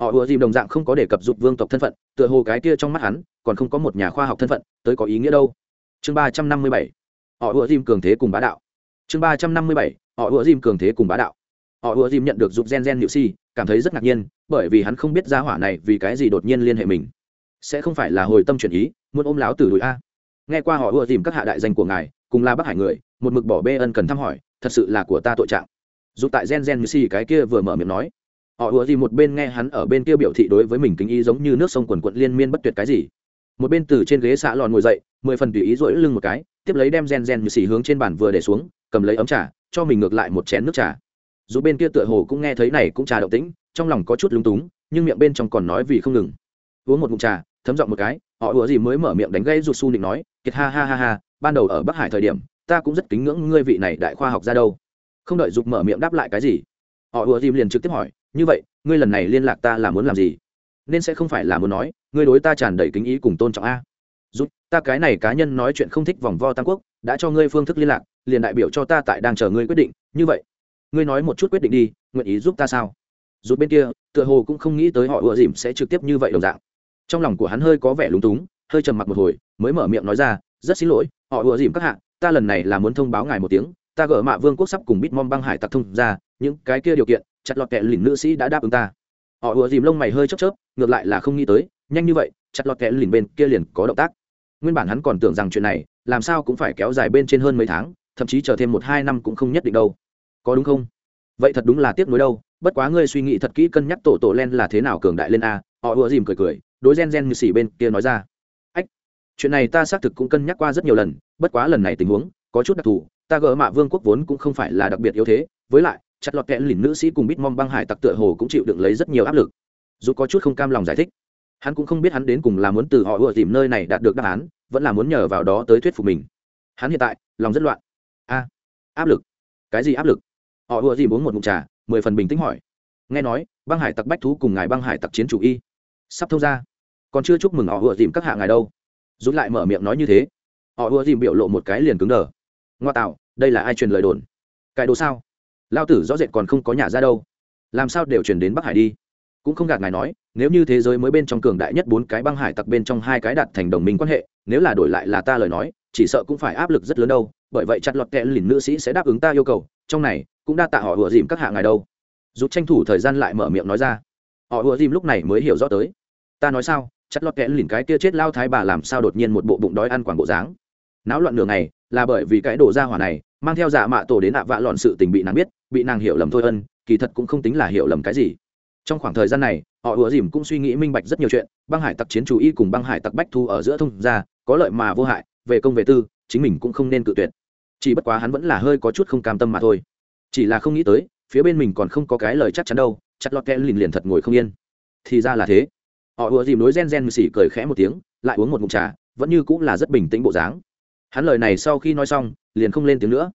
Họ ùa dìm đồng dạng không có đề cập dục vương tộc thân phận, tựa hồ cái kia trong mắt hắn, còn không có một nhà khoa học thân phận, tới có ý nghĩa đâu. Chương ba trăm năm mươi bảy. Họ ùa dìm cường thế cùng bá đạo. Chương ba trăm năm mươi bảy. Họ ùa dìm cường thế cùng bá đạo họ ùa dìm nhận được dục gen gen nhự si, cảm thấy rất ngạc nhiên, bởi vì hắn không biết ra hỏa này vì cái gì đột nhiên liên hệ mình. Sẽ không phải là hồi tâm chuyển ý, muốn ôm láo từ đùi a. Nghe qua họ ùa dìm các hạ đại danh của ngài, cùng là bắc hải người, một mực bỏ bê ân cần thăm hỏi, thật sự là của ta tội trạng. Dù tại gen gen như si cái kia vừa mở miệng nói. Họ ùa gì một bên nghe hắn ở bên kia biểu thị đối với mình kính ý giống như nước sông quần quận liên miên bất tuyệt cái gì. Một bên từ trên ghế xạ lòn ngồi dậy, mười phần tùy ý rỗi lưng một cái, tiếp lấy đem gen gen như xì hướng trên bàn vừa để xuống, cầm lấy ấm trà, cho mình ngược lại một chén nước trà dù bên kia tựa hồ cũng nghe thấy này cũng trà động tĩnh, trong lòng có chút lúng túng, nhưng miệng bên trong còn nói vì không ngừng. Uống một ngụm trà, thấm giọng một cái, họ ủa gì mới mở miệng đánh gây rụt su định nói, kiệt ha ha ha ha, ban đầu ở bắc hải thời điểm, ta cũng rất kính ngưỡng ngươi vị này đại khoa học ra đâu. Không đợi dục mở miệng đáp lại cái gì, họ ủa dìm liền trực tiếp hỏi, như vậy, ngươi lần này liên lạc ta là muốn làm gì? Nên sẽ không phải là muốn nói, ngươi đối ta tràn đầy kính ý cùng tôn trọng a. Giúp ta cái này cá nhân nói chuyện không thích vòng vo tam quốc, đã cho ngươi phương thức liên lạc, liền đại biểu cho ta tại đang chờ ngươi quyết định, như vậy ngươi nói một chút quyết định đi, nguyện ý giúp ta sao? Giúp bên kia, tựa hồ cũng không nghĩ tới họ ùa dìm sẽ trực tiếp như vậy đồng dạng. Trong lòng của hắn hơi có vẻ lúng túng, hơi trầm mặc một hồi, mới mở miệng nói ra, rất xin lỗi, họ ùa dìm các hạ, ta lần này là muốn thông báo ngài một tiếng, ta gỡ mạ vương quốc sắp cùng bít mom băng hải tặc thông ra, những cái kia điều kiện, chặt lọt kẹ lìn nữ sĩ đã đáp ứng ta. Họ ùa dìm lông mày hơi chớp chớp, ngược lại là không nghĩ tới, nhanh như vậy, chặt lọt kẹ lìn bên kia liền có động tác. Nguyên bản hắn còn tưởng rằng chuyện này, làm sao cũng phải kéo dài bên trên hơn mấy tháng, thậm chí chờ thêm một hai năm cũng không nhất định đâu có đúng không? Vậy thật đúng là tiếc nuối đâu, bất quá ngươi suy nghĩ thật kỹ cân nhắc tổ tổ len là thế nào cường đại lên a, họ ùa dìm cười cười, đối gen gen như xỉ bên kia nói ra. Ách, chuyện này ta xác thực cũng cân nhắc qua rất nhiều lần, bất quá lần này tình huống, có chút đặc thù, ta gỡ mạ vương quốc vốn cũng không phải là đặc biệt yếu thế, với lại, chặt lọt kẽn lìn nữ sĩ cùng bít mong băng hải tặc tựa hồ cũng chịu đựng lấy rất nhiều áp lực. Dù có chút không cam lòng giải thích, hắn cũng không biết hắn đến cùng là muốn từ họ ùa dìm nơi này đạt được đáp án, vẫn là muốn nhờ vào đó tới thuyết phục mình. Hắn hiện tại, lòng rất loạn. A, áp lực. Cái gì áp lực? Họ ùa dìm uống một mụn trà, mười phần bình tĩnh hỏi. Nghe nói, băng hải tặc bách thú cùng ngài băng hải tặc chiến chủ y. Sắp thông ra còn chưa chúc mừng họ ùa dìm các hạ ngài đâu. Rút lại mở miệng nói như thế. Họ ùa dìm biểu lộ một cái liền cứng đờ. Ngoa tạo, đây là ai truyền lời đồn? Cái đồ sao? Lao tử rõ rệt còn không có nhà ra đâu. Làm sao đều truyền đến bắc hải đi? Cũng không gạt ngài nói, nếu như thế giới mới bên trong cường đại nhất bốn cái băng hải tặc bên trong hai cái đạt thành đồng minh quan hệ, nếu là đổi lại là ta lời nói, chỉ sợ cũng phải áp lực rất lớn đâu. Bởi vậy chặt lọt kẽ lìn nữ sĩ sẽ đáp ứng ta yêu cầu. Trong này cũng đa tạ họ vừa dìm các hạ ngài đâu. Giúp tranh thủ thời gian lại mở miệng nói ra. Họ vừa dìm lúc này mới hiểu rõ tới. Ta nói sao Chất lọt kẽ lìn cái kia chết lao thái bà làm sao đột nhiên một bộ bụng đói ăn quảng bộ dáng. Náo loạn nửa ngày, là bởi vì cái đồ ra hỏa này, mang theo giả mạ tổ đến ạ vạ lọn sự tình bị nàng biết, bị nàng hiểu lầm thôi ân, kỳ thật cũng không tính là hiểu lầm cái gì. Trong khoảng thời gian này, họ ùa dìm cũng suy nghĩ minh bạch rất nhiều chuyện, băng hải tặc chiến chủ y cùng băng hải tặc bách thu ở giữa thông ra có lợi mà vô hại, về công về tư, chính mình cũng không nên cự tuyệt. Chỉ bất quá hắn vẫn là hơi có chút không cam tâm mà thôi chỉ là không nghĩ tới, phía bên mình còn không có cái lời chắc chắn đâu, chặt lọt kẽ lìn liền thật ngồi không yên. Thì ra là thế. Họ ùa dìm nối gen gen xỉ cười khẽ một tiếng, lại uống một mụn trà, vẫn như cũng là rất bình tĩnh bộ dáng. Hắn lời này sau khi nói xong, liền không lên tiếng nữa.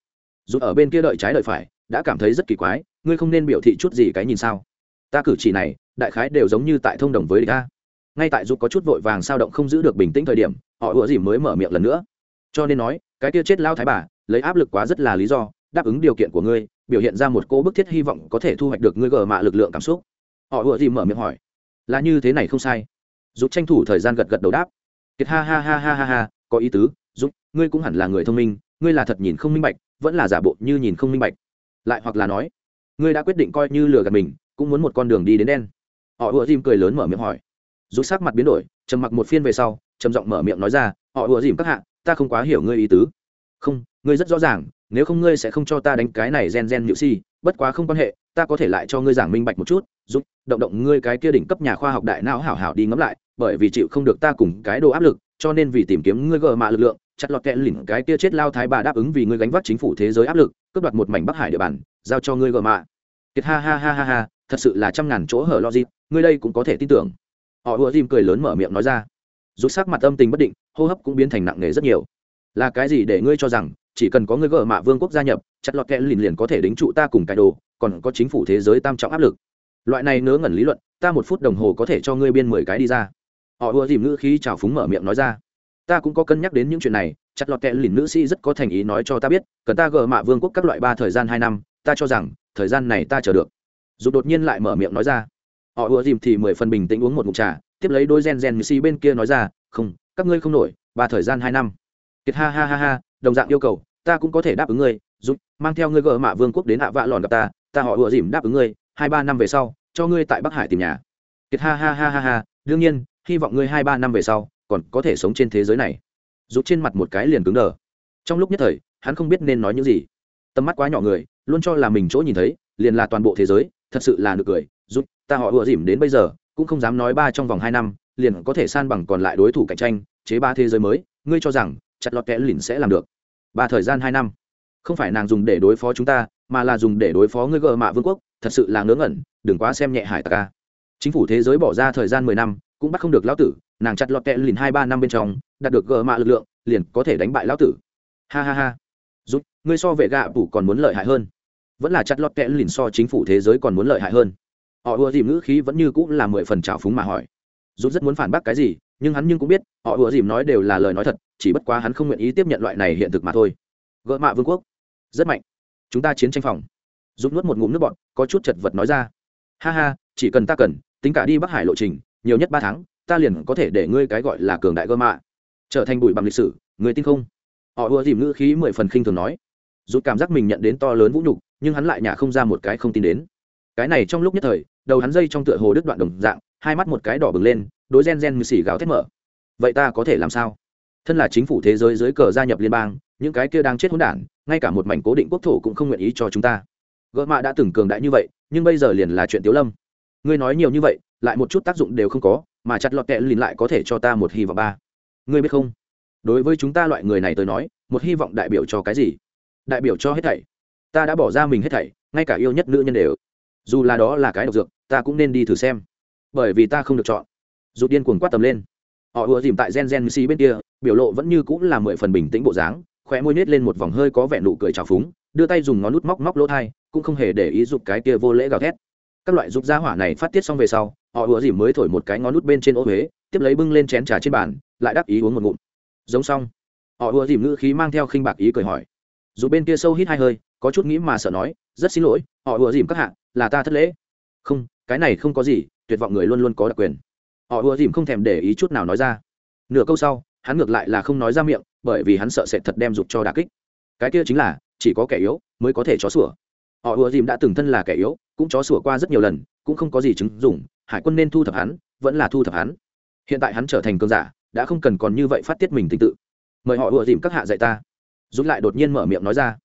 Dù ở bên kia đợi trái đợi phải, đã cảm thấy rất kỳ quái, ngươi không nên biểu thị chút gì cái nhìn sao? Ta cử chỉ này, đại khái đều giống như tại thông đồng với địch ta. Ngay tại dù có chút vội vàng sao động không giữ được bình tĩnh thời điểm, họ ủa gì mới mở miệng lần nữa. Cho nên nói, cái kia chết lao thái bà, lấy áp lực quá rất là lý do, đáp ứng điều kiện của ngươi biểu hiện ra một cô bức thiết hy vọng có thể thu hoạch được ngươi gờ mạ lực lượng cảm xúc. Họ ủa gì mở miệng hỏi, là như thế này không sai? Giúp tranh thủ thời gian gật gật đầu đáp, kiệt ha ha ha ha ha ha, có ý tứ giúp ngươi cũng hẳn là người thông minh, ngươi là thật nhìn không minh bạch, vẫn là giả bộ như nhìn không minh bạch. Lại hoặc là nói, ngươi đã quyết định coi như lừa gạt mình, cũng muốn một con đường đi đến đen. Họ ủa dìm cười lớn mở miệng hỏi rút sắc mặt biến đổi, trầm mặc một phiên về sau, trầm giọng mở miệng nói ra, họ ủa dìm các hạ, ta không quá hiểu ngươi ý tứ không, ngươi rất rõ ràng, nếu không ngươi sẽ không cho ta đánh cái này gen gen nhự si, bất quá không quan hệ, ta có thể lại cho ngươi giảng minh bạch một chút, giúp, động động ngươi cái kia đỉnh cấp nhà khoa học đại não hảo hảo đi ngẫm lại, bởi vì chịu không được ta cùng cái đồ áp lực, cho nên vì tìm kiếm ngươi gờ mạ lực lượng, chặt lọt kẹn lỉnh cái kia chết lao thái bà đáp ứng vì ngươi gánh vác chính phủ thế giới áp lực, cướp đoạt một mảnh bắc hải địa bàn, giao cho ngươi gờ mạ. Kiệt ha ha ha ha ha, thật sự là trăm ngàn chỗ hở logic ngươi đây cũng có thể tin tưởng. Họ ùa dìm cười lớn mở miệng nói ra. Rút sắc mặt âm tình bất định, hô hấp cũng biến thành nặng nề rất nhiều là cái gì để ngươi cho rằng chỉ cần có ngươi gỡ mạ vương quốc gia nhập, chặt lọt kẽ lìn liền có thể đính trụ ta cùng cái đồ, còn có chính phủ thế giới tam trọng áp lực. Loại này nớ ngẩn lý luận, ta một phút đồng hồ có thể cho ngươi biên mười cái đi ra. Họ ùa dìm ngữ khí trào phúng mở miệng nói ra. Ta cũng có cân nhắc đến những chuyện này, chặt lọt kẽ lìn nữ sĩ rất có thành ý nói cho ta biết, cần ta gỡ mạ vương quốc các loại ba thời gian hai năm, ta cho rằng, thời gian này ta chờ được. Dù đột nhiên lại mở miệng nói ra. Họ ùa dìm thì mười phần bình tĩnh uống một mục trà, tiếp lấy đôi gen gen như si bên kia nói ra, không, các ngươi không nổi, ba thời gian hai năm kiệt ha ha ha ha, đồng dạng yêu cầu, ta cũng có thể đáp ứng ngươi, giúp, mang theo ngươi gỡ mạ vương quốc đến hạ vạ lòn gặp ta ta họ ùa dìm đáp ứng ngươi, hai ba năm về sau, cho ngươi tại bắc hải tìm nhà. Kiệt ha ha ha ha ha, đương nhiên, hy vọng ngươi hai ba năm về sau, còn có thể sống trên thế giới này. Giúp trên mặt một cái liền cứng đờ. Trong lúc nhất thời, hắn không biết nên nói những gì. Tầm mắt quá nhỏ người, luôn cho là mình chỗ nhìn thấy, liền là toàn bộ thế giới, thật sự là nực cười. Giúp, ta họ ùa dìm đến bây giờ, cũng không dám nói ba trong vòng hai năm, liền có thể san bằng còn lại đối thủ cạnh tranh, chế ba thế giới mới. Ngươi cho rằng chặt lọt kẽ lìn sẽ làm được. Ba thời gian hai năm. Không phải nàng dùng để đối phó chúng ta, mà là dùng để đối phó ngươi gợ mạ vương quốc, thật sự là ngớ ngẩn, đừng quá xem nhẹ hải tặc ca chính phủ thế giới bỏ ra thời gian mười năm, cũng bắt không được lão tử, nàng chặt lọt kẽ lìn hai ba năm bên trong, đạt được gợ mạ lực lượng, liền có thể đánh bại lão tử. Ha ha ha. Giúp ngươi so vệ gạ phủ còn muốn lợi hại hơn. Vẫn là chặt lọt kẽ lìn so chính phủ thế giới còn muốn lợi hại hơn. Họ ùa dìm ngữ khí vẫn như cũng là mười phần trào phúng mà hỏi. Rút rất muốn phản bác cái gì nhưng hắn nhưng cũng biết, họ ùa dìm nói đều là lời nói thật, chỉ bất quá hắn không nguyện ý tiếp nhận loại này hiện thực mà thôi. Gợ mạ vương quốc. Rất mạnh. Chúng ta chiến tranh phòng. Giúp nuốt một ngụm nước bọn có chút chật vật nói ra. Ha ha, chỉ cần ta cần, tính cả đi bắc hải lộ trình, nhiều nhất ba tháng, ta liền có thể để ngươi cái gọi là cường đại gơ mạ. Trở thành bụi bằng lịch sử người tin không? Họ ùa dìm ngữ khí mười phần khinh thường nói. Rút cảm giác mình nhận đến to lớn vũ nhục, nhưng hắn lại nhả không ra một cái không tin đến. Cái này trong lúc nhất thời, đầu hắn dây trong tựa hồ đứt đoạn đồng dạng, hai mắt một cái đỏ bừng lên đối gen gen như xỉ gào thét mở. Vậy ta có thể làm sao? Thân là chính phủ thế giới dưới cờ gia nhập liên bang, những cái kia đang chết hỗn đản, ngay cả một mảnh cố định quốc thổ cũng không nguyện ý cho chúng ta. Gỡ mạ đã từng cường đại như vậy, nhưng bây giờ liền là chuyện tiếu lâm. Ngươi nói nhiều như vậy, lại một chút tác dụng đều không có, mà chặt lọt kẹ lìn lại có thể cho ta một hy vọng ba. Ngươi biết không? Đối với chúng ta loại người này tới nói, một hy vọng đại biểu cho cái gì? Đại biểu cho hết thảy. Ta đã bỏ ra mình hết thảy, ngay cả yêu nhất nữ nhân đều. Dù là đó là cái độc dược, ta cũng nên đi thử xem. Bởi vì ta không được chọn rụt điên cuồng quát tầm lên. Họ ùa dìm tại gen gen xì bên kia, biểu lộ vẫn như cũng là mười phần bình tĩnh bộ dáng, khóe môi nết lên một vòng hơi có vẻ nụ cười trào phúng, đưa tay dùng ngón nút móc móc lỗ thai, cũng không hề để ý giục cái kia vô lễ gào thét. Các loại giục gia hỏa này phát tiết xong về sau, họ ùa dìm mới thổi một cái ngón nút bên trên ô huế, tiếp lấy bưng lên chén trà trên bàn, lại đáp ý uống một ngụm. Giống xong. Họ ùa dìm ngữ khí mang theo khinh bạc ý cười hỏi. Dù bên kia sâu hít hai hơi, có chút nghĩ mà sợ nói, rất xin lỗi, họ ùa dìm các hạ, là ta thất lễ. Không, cái này không có gì, tuyệt vọng người luôn luôn có đặc quyền họ ùa dìm không thèm để ý chút nào nói ra. Nửa câu sau, hắn ngược lại là không nói ra miệng, bởi vì hắn sợ sẽ thật đem dục cho đà kích. Cái kia chính là, chỉ có kẻ yếu mới có thể chó sủa. Họ ùa dìm đã từng thân là kẻ yếu, cũng chó sủa qua rất nhiều lần, cũng không có gì chứng dùng hải quân nên thu thập hắn, vẫn là thu thập hắn. Hiện tại hắn trở thành cơn giả, đã không cần còn như vậy phát tiết mình tình tự. Mời họ ùa dìm các hạ dạy ta. Rút lại đột nhiên mở miệng nói ra.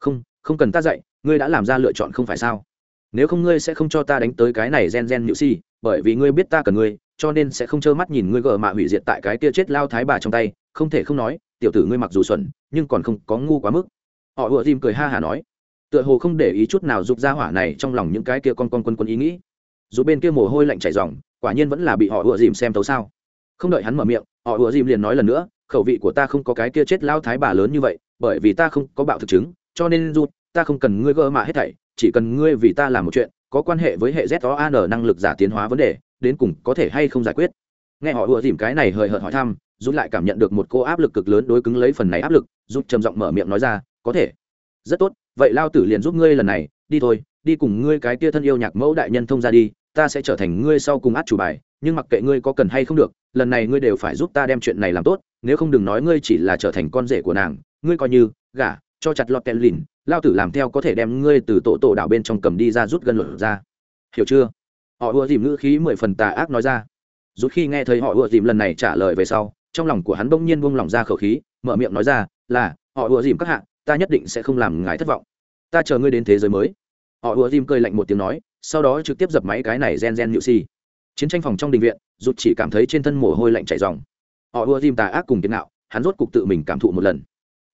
Không không cần ta dạy, ngươi đã làm ra lựa chọn không phải sao? Nếu không ngươi sẽ không cho ta đánh tới cái này gen gen nhự si bởi vì ngươi biết ta cần ngươi, cho nên sẽ không trơ mắt nhìn ngươi gờ mạ hủy diệt tại cái kia chết lao thái bà trong tay, không thể không nói, tiểu tử ngươi mặc dù xuẩn, nhưng còn không có ngu quá mức. Họ ùa dìm cười ha hả nói. Tựa hồ không để ý chút nào giục ra hỏa này trong lòng những cái kia con con quân quân ý nghĩ. Dù bên kia mồ hôi lạnh chảy dòng quả nhiên vẫn là bị họ ùa dìm xem tấu sao. Không đợi hắn mở miệng, họ ùa dìm liền nói lần nữa, khẩu vị của ta không có cái kia chết lao thái bà lớn như vậy, bởi vì ta không có bạo thực chứng, cho nên dù ta không cần ngươi gỡ mạ hết thảy, chỉ cần ngươi vì ta làm một chuyện có quan hệ với hệ z o an năng lực giả tiến hóa vấn đề, đến cùng có thể hay không giải quyết? Nghe họ ùa dìm cái này hời hợt hỏi thăm rút lại cảm nhận được một cô áp lực cực lớn đối cứng lấy phần này áp lực rút trầm giọng mở miệng nói ra, có thể. Rất tốt, vậy lao tử liền giúp ngươi lần này, đi thôi, đi cùng ngươi cái tia thân yêu nhạc mẫu đại nhân thông ra đi, ta sẽ trở thành ngươi sau cùng át chủ bài, nhưng mặc kệ ngươi có cần hay không được, lần này ngươi đều phải giúp ta đem chuyện này làm tốt, nếu không đừng nói ngươi chỉ là trở thành con rể của nàng, ngươi coi như gả, cho chặt lọt kèn lìn lao tử làm theo có thể đem ngươi từ tổ tổ đảo bên trong cầm đi ra rút gân luận ra. Hiểu chưa? Họ ùa dìm ngữ khí mười phần tà ác nói ra. Rút khi nghe thấy họ ùa dìm lần này trả lời về sau, trong lòng của hắn bỗng nhiên buông lỏng ra khẩu khí, mở miệng nói ra, là, họ ùa dìm các hạ, ta nhất định sẽ không làm ngài thất vọng. Ta chờ ngươi đến thế giới mới. Họ ùa dìm cười lạnh một tiếng nói, sau đó trực tiếp dập máy cái này gen gen nhự si. Chiến tranh phòng trong đình viện, rút chỉ cảm thấy trên thân mồ hôi lạnh chảy dòng họ ùa dìm tà ác cùng kiến nạo, hắn rốt cục tự mình cảm thụ một lần.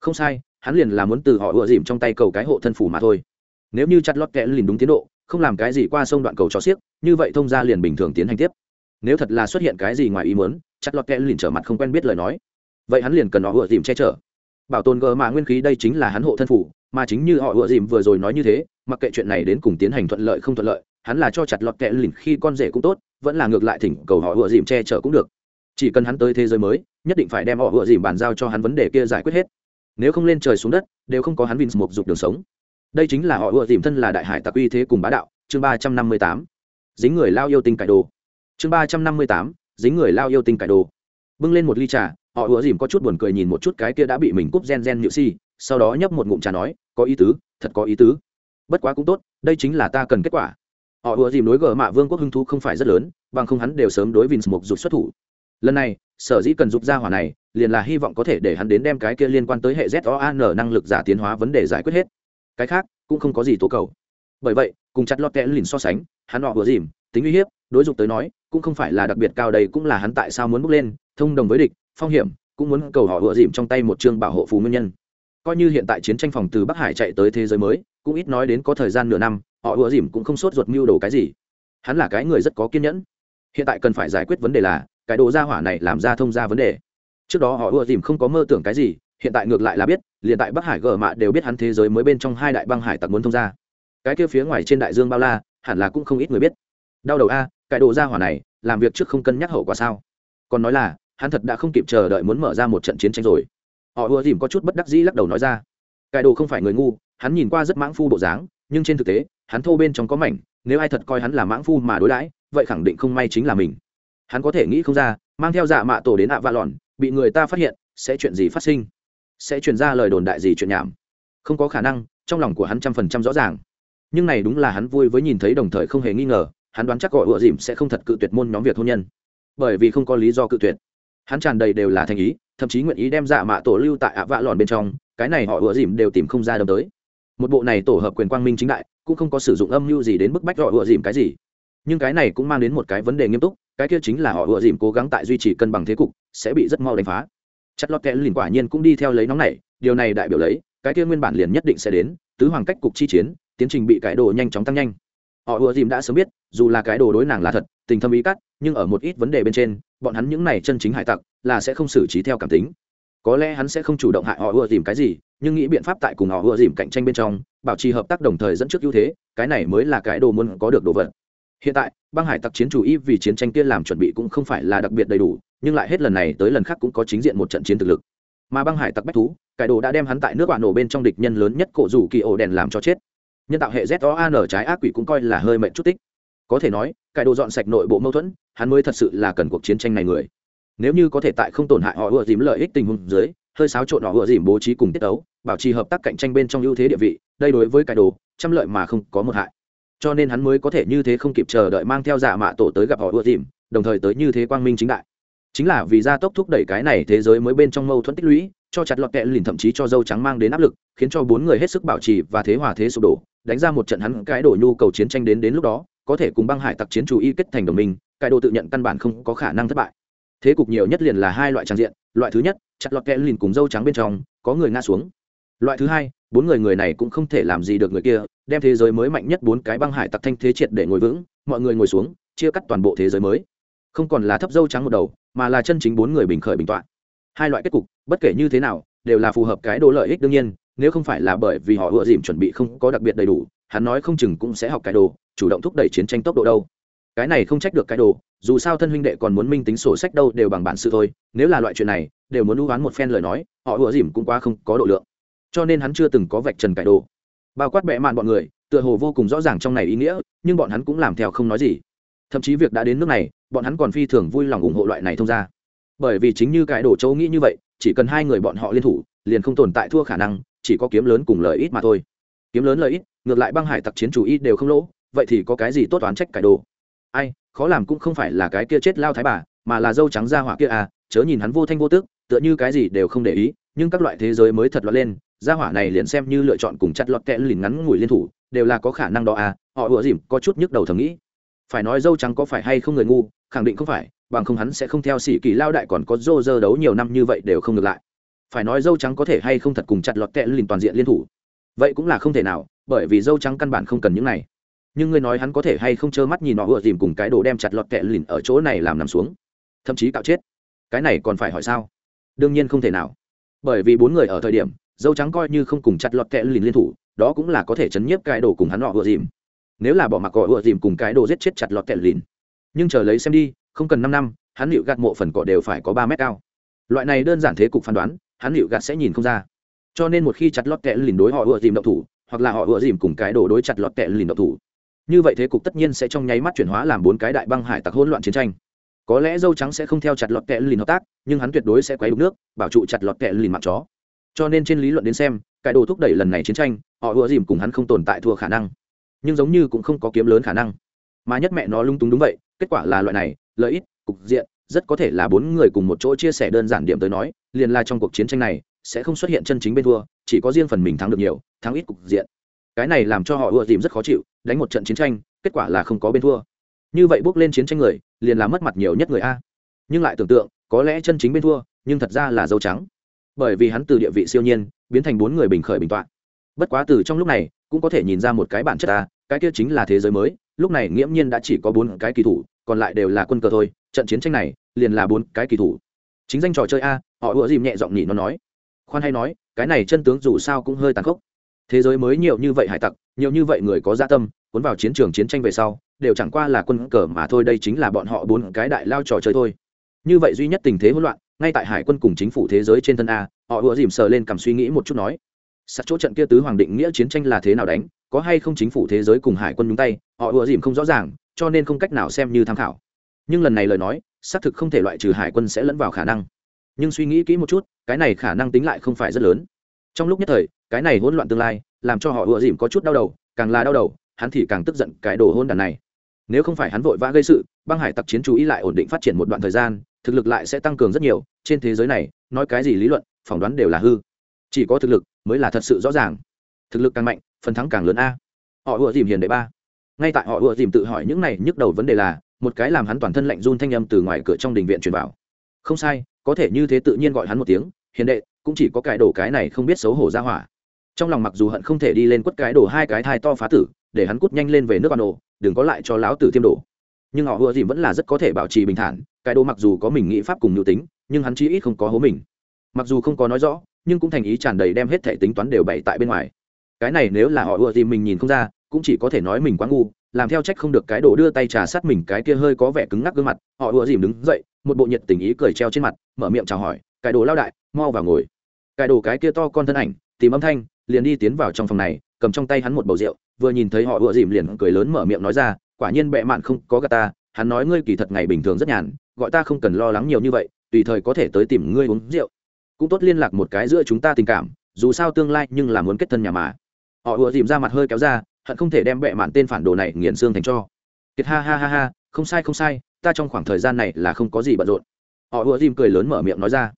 Không sai hắn liền là muốn từ họ ùa dìm trong tay cầu cái hộ thân phủ mà thôi. Nếu như chặt lót kẽ lìn đúng tiến độ, không làm cái gì qua sông đoạn cầu cho xiếc, như vậy thông ra liền bình thường tiến hành tiếp. Nếu thật là xuất hiện cái gì ngoài ý muốn, chặt lót kẽ lìn trở mặt không quen biết lời nói. Vậy hắn liền cần họ ùa dìm che chở. Bảo tồn gờ mà nguyên khí đây chính là hắn hộ thân phủ mà chính như họ ùa dìm vừa rồi nói như thế, mặc kệ chuyện này đến cùng tiến hành thuận lợi không thuận lợi, hắn là cho chặt lọt kẽ lìn khi con rể cũng tốt, vẫn là ngược lại thỉnh cầu họ ùa dìm che chở cũng được. Chỉ cần hắn tới thế giới mới, nhất định phải đem họ ùa dìm bàn giao cho hắn vấn đề kia giải quyết hết nếu không lên trời xuống đất, đều không có hắn vins một dục đường sống. Đây chính là họ ưa dìm thân là đại hải tặc uy thế cùng bá đạo, chương ba trăm năm mươi tám. Dính người lao yêu tinh cải đồ. Chương ba trăm năm mươi tám, dính người lao yêu tinh cải đồ. Bưng lên một ly trà, họ ùa dìm có chút buồn cười nhìn một chút cái kia đã bị mình cúp gen gen nhự si, sau đó nhấp một ngụm trà nói, có ý tứ, thật có ý tứ. Bất quá cũng tốt, đây chính là ta cần kết quả. Họ ùa dìm đối gờ mạ vương quốc hưng thu không phải rất lớn, bằng không hắn đều sớm đối vins mục rụt xuất thủ. Lần này, sở dĩ cần giúp ra hỏa này liền là hy vọng có thể để hắn đến đem cái kia liên quan tới hệ ZOAN năng lực giả tiến hóa vấn đề giải quyết hết. Cái khác, cũng không có gì tố cầu. Bởi vậy, cùng chặt lọt kẽ lìn so sánh, hắn họ vừa dìm, tính uy hiếp, đối dục tới nói, cũng không phải là đặc biệt cao đây, cũng là hắn tại sao muốn bước lên, thông đồng với địch, phong hiểm, cũng muốn cầu họ vừa dìm trong tay một chương bảo hộ phù nguyên nhân. Coi như hiện tại chiến tranh phòng từ bắc hải chạy tới thế giới mới, cũng ít nói đến có thời gian nửa năm, họ vừa dìm cũng không sốt ruột mưu đồ cái gì. Hắn là cái người rất có kiên nhẫn. Hiện tại cần phải giải quyết vấn đề là, cái đồ gia hỏa này làm ra thông ra vấn đề trước đó họ ưa tìm không có mơ tưởng cái gì, hiện tại ngược lại là biết, liền tại bắc hải gờ mạ đều biết hắn thế giới mới bên trong hai đại băng hải tặc muốn thông ra cái kia phía ngoài trên đại dương bao la, hẳn là cũng không ít người biết. Đau đầu a, cái đồ ra hỏa này, làm việc trước không cân nhắc hậu quả sao? Còn nói là, hắn thật đã không kịp chờ đợi muốn mở ra một trận chiến tranh rồi. Họ ưa tìm có chút bất đắc dĩ lắc đầu nói ra. Cái đồ không phải người ngu, hắn nhìn qua rất mãng phu bộ dáng, nhưng trên thực tế, hắn thô bên trong có mảnh, nếu ai thật coi hắn là mãng phu mà đối đãi, vậy khẳng định không may chính là mình. Hắn có thể nghĩ không ra, mang theo dạ mạ tổ đến ạ vạ lòn bị người ta phát hiện, sẽ chuyện gì phát sinh? Sẽ truyền ra lời đồn đại gì chuyện nhảm? Không có khả năng, trong lòng của hắn trăm phần trăm rõ ràng. Nhưng này đúng là hắn vui với nhìn thấy đồng thời không hề nghi ngờ, hắn đoán chắc gọi ựa dìm sẽ không thật cự tuyệt môn nhóm việc hôn nhân. Bởi vì không có lý do cự tuyệt. Hắn tràn đầy đều là thành ý, thậm chí nguyện ý đem dạ mạ tổ lưu tại ạ vạ lòn bên trong, cái này họ ựa dìm đều tìm không ra đâm tới. Một bộ này tổ hợp quyền quang minh chính đại, cũng không có sử dụng âm mưu gì đến bức bách họ ựa dìm cái gì. Nhưng cái này cũng mang đến một cái vấn đề nghiêm túc, cái kia chính là họ ựa dìm cố gắng tại duy trì cân bằng thế cục sẽ bị rất mau đánh phá. Chất lót kẽ lìn quả nhiên cũng đi theo lấy nóng này, điều này đại biểu lấy, cái kia nguyên bản liền nhất định sẽ đến, tứ hoàng cách cục chi chiến, tiến trình bị cải đồ nhanh chóng tăng nhanh. Họ ùa dìm đã sớm biết, dù là cái đồ đối nàng là thật, tình thâm ý cắt, nhưng ở một ít vấn đề bên trên, bọn hắn những này chân chính hải tặc, là sẽ không xử trí theo cảm tính. Có lẽ hắn sẽ không chủ động hại họ ùa dìm cái gì, nhưng nghĩ biện pháp tại cùng họ ùa dìm cạnh tranh bên trong, bảo trì hợp tác đồng thời dẫn trước ưu thế, cái này mới là cái đồ muốn có được đồ vật hiện tại, băng hải tặc chiến chủ y vì chiến tranh kia làm chuẩn bị cũng không phải là đặc biệt đầy đủ, nhưng lại hết lần này tới lần khác cũng có chính diện một trận chiến thực lực. Mà băng hải tặc bách thú cải đồ đã đem hắn tại nước bạn nổ bên trong địch nhân lớn nhất cổ rủ kỳ ổ đèn làm cho chết. Nhân tạo hệ z o trái ác quỷ cũng coi là hơi mệnh chút tích. Có thể nói cải đồ dọn sạch nội bộ mâu thuẫn, hắn mới thật sự là cần cuộc chiến tranh này người. Nếu như có thể tại không tổn hại họ ưa dìm lợi ích tình huống dưới, hơi xáo trộn họ ưa dìm bố trí cùng tiết ấu bảo trì hợp tác cạnh tranh bên trong ưu thế địa vị, đây đối với cải đồ, trăm lợi mà không có một hại cho nên hắn mới có thể như thế không kịp chờ đợi mang theo giả mạ tổ tới gặp họ ưa tìm, đồng thời tới như thế quang minh chính đại. Chính là vì gia tốc thúc đẩy cái này thế giới mới bên trong mâu thuẫn tích lũy cho chặt lọt kẹ lìn thậm chí cho dâu trắng mang đến áp lực khiến cho bốn người hết sức bảo trì và thế hòa thế sụp đổ đánh ra một trận hắn cái đổ nhu cầu chiến tranh đến đến lúc đó có thể cùng băng hải tặc chiến chủ y kết thành đồng minh cái đồ tự nhận căn bản không có khả năng thất bại. Thế cục nhiều nhất liền là hai loại trang diện loại thứ nhất chặt lọt kẹ lìn cùng dâu trắng bên trong có người ngã xuống. Loại thứ hai bốn người người này cũng không thể làm gì được người kia, đem thế giới mới mạnh nhất bốn cái băng hải tặc thanh thế triệt để ngồi vững, mọi người ngồi xuống, chia cắt toàn bộ thế giới mới. Không còn là thấp dâu trắng một đầu, mà là chân chính bốn người bình khởi bình tọa. Hai loại kết cục, bất kể như thế nào, đều là phù hợp cái đồ lợi ích đương nhiên, nếu không phải là bởi vì họ ựa dìm chuẩn bị không có đặc biệt đầy đủ, hắn nói không chừng cũng sẽ học cái đồ, chủ động thúc đẩy chiến tranh tốc độ đâu. Cái này không trách được cái đồ, dù sao thân huynh đệ còn muốn minh tính sổ sách đâu đều bằng bản sự thôi, nếu là loại chuyện này, đều muốn lưu oán một phen lời nói, họ ựa dìm cũng quá không có độ lượng cho nên hắn chưa từng có vạch trần cải đồ. Bao quát bệ mạn bọn người tựa hồ vô cùng rõ ràng trong này ý nghĩa nhưng bọn hắn cũng làm theo không nói gì. Thậm chí việc đã đến nước này bọn hắn còn phi thường vui lòng ủng hộ loại này thông ra bởi vì chính như cải đồ châu nghĩ như vậy chỉ cần hai người bọn họ liên thủ liền không tồn tại thua khả năng chỉ có kiếm lớn cùng lợi ít mà thôi. Kiếm lớn lợi ít ngược lại băng hải tặc chiến chủ y đều không lỗ vậy thì có cái gì tốt toán trách cải đồ? Ai khó làm cũng không phải là cái kia chết lao thái bà mà là dâu trắng ra hỏa kia à chớ nhìn hắn vô thanh vô tức, tựa như cái gì đều không để ý nhưng các loại thế giới mới thật loạn lên gia hỏa này liền xem như lựa chọn cùng chặt lọt kẽ lìn ngắn ngủi liên thủ, đều là có khả năng đó à họ ủa dìm có chút nhức đầu thầm nghĩ. Phải nói dâu trắng có phải hay không người ngu, khẳng định không phải, bằng không hắn sẽ không theo sĩ kỳ lao đại còn có dô dơ đấu nhiều năm như vậy đều không ngược lại. Phải nói dâu trắng có thể hay không thật cùng chặt lọt kẽ lìn toàn diện liên thủ? Vậy cũng là không thể nào, bởi vì dâu trắng căn bản không cần những này. Nhưng ngươi nói hắn có thể hay không trơ mắt nhìn họ ủa dìm cùng cái đồ đem chặt lọt kẽ lìn ở chỗ này làm nằm xuống? Thậm chí cạo chết. Cái này còn phải hỏi sao? Đương nhiên không thể nào. Bởi vì bốn người ở thời điểm dâu trắng coi như không cùng chặt lọt kẹ lìn liên thủ, đó cũng là có thể chấn nhiếp cái đồ cùng hắn họ vừa dìm. Nếu là bỏ mặc họ vừa dìm cùng cái đồ giết chết chặt lọt kẹ lìn. Nhưng chờ lấy xem đi, không cần năm năm, hắn liệu gạt mộ phần cỏ đều phải có ba mét cao. Loại này đơn giản thế cục phán đoán, hắn liệu gạt sẽ nhìn không ra. Cho nên một khi chặt lọt kẹ lìn đối họ vừa dìm động thủ, hoặc là họ vừa dìm cùng cái đồ đối chặt lọt kẹ lìn động thủ, như vậy thế cục tất nhiên sẽ trong nháy mắt chuyển hóa làm bốn cái đại băng hải tặc hỗn loạn chiến tranh. Có lẽ dâu trắng sẽ không theo chặt lọt kẹ lìn hợp tác, nhưng hắn tuyệt đối sẽ quấy đục nước, bảo trụ chặt lọt kẹ lìn mặt chó cho nên trên lý luận đến xem, cái đồ thúc đẩy lần này chiến tranh, họ ùa dìm cùng hắn không tồn tại thua khả năng. Nhưng giống như cũng không có kiếm lớn khả năng. Mà nhất mẹ nó lung túng đúng vậy, kết quả là loại này, lợi ích, cục diện, rất có thể là bốn người cùng một chỗ chia sẻ đơn giản điểm tới nói, liền là trong cuộc chiến tranh này, sẽ không xuất hiện chân chính bên thua, chỉ có riêng phần mình thắng được nhiều, thắng ít cục diện. Cái này làm cho họ ùa dìm rất khó chịu, đánh một trận chiến tranh, kết quả là không có bên thua. Như vậy bước lên chiến tranh người, liền là mất mặt nhiều nhất người a. Nhưng lại tưởng tượng, có lẽ chân chính bên thua, nhưng thật ra là dâu trắng bởi vì hắn từ địa vị siêu nhiên, biến thành bốn người bình khởi bình t bất quá từ trong lúc này, cũng có thể nhìn ra một cái bản chất ta, cái kia chính là thế giới mới, lúc này nghiễm nhiên đã chỉ có bốn cái kỳ thủ, còn lại đều là quân cờ thôi, trận chiến tranh này, liền là bốn cái kỳ thủ. Chính danh trò chơi a, họ ủa dìm nhẹ giọng nhị nó nói. Khoan hay nói, cái này chân tướng dù sao cũng hơi tàn khốc. Thế giới mới nhiều như vậy hải tặc, nhiều như vậy người có gia tâm, cuốn vào chiến trường chiến tranh về sau, đều chẳng qua là quân cờ mà thôi, đây chính là bọn họ bốn cái đại lao trò chơi thôi. Như vậy duy nhất tình thế hỗn loạn ngay tại hải quân cùng chính phủ thế giới trên thân a, họ ủa dìm sờ lên cầm suy nghĩ một chút nói, sắt chỗ trận kia tứ hoàng định nghĩa chiến tranh là thế nào đánh, có hay không chính phủ thế giới cùng hải quân nhúng tay? Họ ủa dìm không rõ ràng, cho nên không cách nào xem như tham khảo. Nhưng lần này lời nói, xác thực không thể loại trừ hải quân sẽ lẫn vào khả năng. Nhưng suy nghĩ kỹ một chút, cái này khả năng tính lại không phải rất lớn. Trong lúc nhất thời, cái này hỗn loạn tương lai, làm cho họ ùa dìm có chút đau đầu, càng là đau đầu, hắn thì càng tức giận cái đồ hôn đàn này. Nếu không phải hắn vội vã gây sự, băng hải tặc chiến chú ý lại ổn định phát triển một đoạn thời gian thực lực lại sẽ tăng cường rất nhiều, trên thế giới này, nói cái gì lý luận, phỏng đoán đều là hư. Chỉ có thực lực mới là thật sự rõ ràng. Thực lực càng mạnh, phần thắng càng lớn a. Họ ùa dìm hiền đệ ba. Ngay tại họ ùa dìm tự hỏi những này nhức đầu vấn đề là, một cái làm hắn toàn thân lạnh run thanh âm từ ngoài cửa trong đình viện truyền vào. Không sai, có thể như thế tự nhiên gọi hắn một tiếng, hiền đệ, cũng chỉ có cái đổ cái này không biết xấu hổ ra hỏa. Trong lòng mặc dù hận không thể đi lên quất cái đổ hai cái thai to phá tử, để hắn cút nhanh lên về nước bà nổ đừng có lại cho láo tử tiêm đổ nhưng họ ùa dìm vẫn là rất có thể bảo trì bình thản. Cái đồ mặc dù có mình nghĩ pháp cùng nhu tính, nhưng hắn chí ít không có hố mình. Mặc dù không có nói rõ, nhưng cũng thành ý tràn đầy đem hết thể tính toán đều bày tại bên ngoài. Cái này nếu là họ ùa dìm mình nhìn không ra, cũng chỉ có thể nói mình quá ngu, làm theo trách không được cái đồ đưa tay trà sát mình cái kia hơi có vẻ cứng ngắc gương mặt. Họ ùa dìm đứng dậy, một bộ nhiệt tình ý cười treo trên mặt, mở miệng chào hỏi, cái đồ lao đại, mau vào ngồi. Cái đồ cái kia to con thân ảnh, tìm âm thanh, liền đi tiến vào trong phòng này, cầm trong tay hắn một bầu rượu, vừa nhìn thấy họ ùa dìm liền cười lớn mở miệng nói ra quả nhiên bệ mạn không có gà ta, hắn nói ngươi kỳ thật ngày bình thường rất nhàn, gọi ta không cần lo lắng nhiều như vậy, tùy thời có thể tới tìm ngươi uống rượu. Cũng tốt liên lạc một cái giữa chúng ta tình cảm, dù sao tương lai nhưng là muốn kết thân nhà mà. Họ ùa dìm ra mặt hơi kéo ra, hận không thể đem bệ mạn tên phản đồ này nghiền xương thành cho. Kiệt ha ha ha ha, không sai không sai, ta trong khoảng thời gian này là không có gì bận rộn. Họ ùa dìm cười lớn mở miệng nói ra.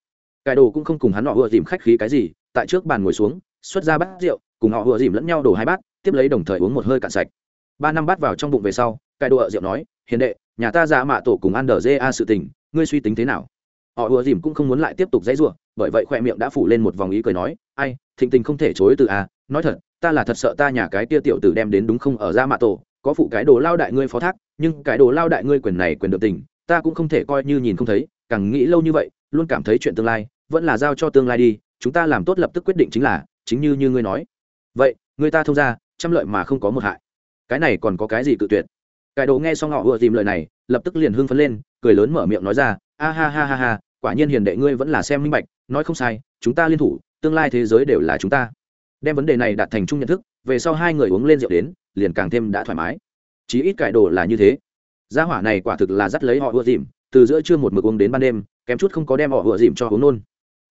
Cải đồ cũng không cùng hắn họ ùa dìm khách khí cái gì, tại trước bàn ngồi xuống, xuất ra bát rượu, cùng họ ùa dìm lẫn nhau đổ hai bát, tiếp lấy đồng thời uống một hơi cạn sạch ba năm bắt vào trong bụng về sau cải đồ ở rượu nói, hiền đệ, nhà ta ra mạ tổ cùng ăn đờ dê a sự tình, ngươi suy tính thế nào? Họ ùa dìm cũng không muốn lại tiếp tục dãy rủa, bởi vậy khoe miệng đã phủ lên một vòng ý cười nói, ai, thịnh tình không thể chối từ a nói thật, ta là thật sợ ta nhà cái tia tiểu tử đem đến đúng không ở ra mạ tổ, có phụ cái đồ lao đại ngươi phó thác, nhưng cái đồ lao đại ngươi quyền này quyền được tình, ta cũng không thể coi như nhìn không thấy, càng nghĩ lâu như vậy, luôn cảm thấy chuyện tương lai vẫn là giao cho tương lai đi, chúng ta làm tốt lập tức quyết định chính là, chính như như ngươi nói. Vậy, người ta thông ra, trăm lợi mà không có một hại cái này còn có cái gì cự tuyệt? Cái đồ nghe xong họ vừa tìm lời này, lập tức liền hưng phấn lên, cười lớn mở miệng nói ra, a ha ha ha ha, quả nhiên hiền đệ ngươi vẫn là xem minh bạch, nói không sai, chúng ta liên thủ, tương lai thế giới đều là chúng ta. Đem vấn đề này đạt thành chung nhận thức, về sau hai người uống lên rượu đến, liền càng thêm đã thoải mái. Chí ít cải đồ là như thế. Gia hỏa này quả thực là dắt lấy họ ùa dìm, từ giữa trưa một mực uống đến ban đêm, kém chút không có đem họ ùa dìm cho uống nôn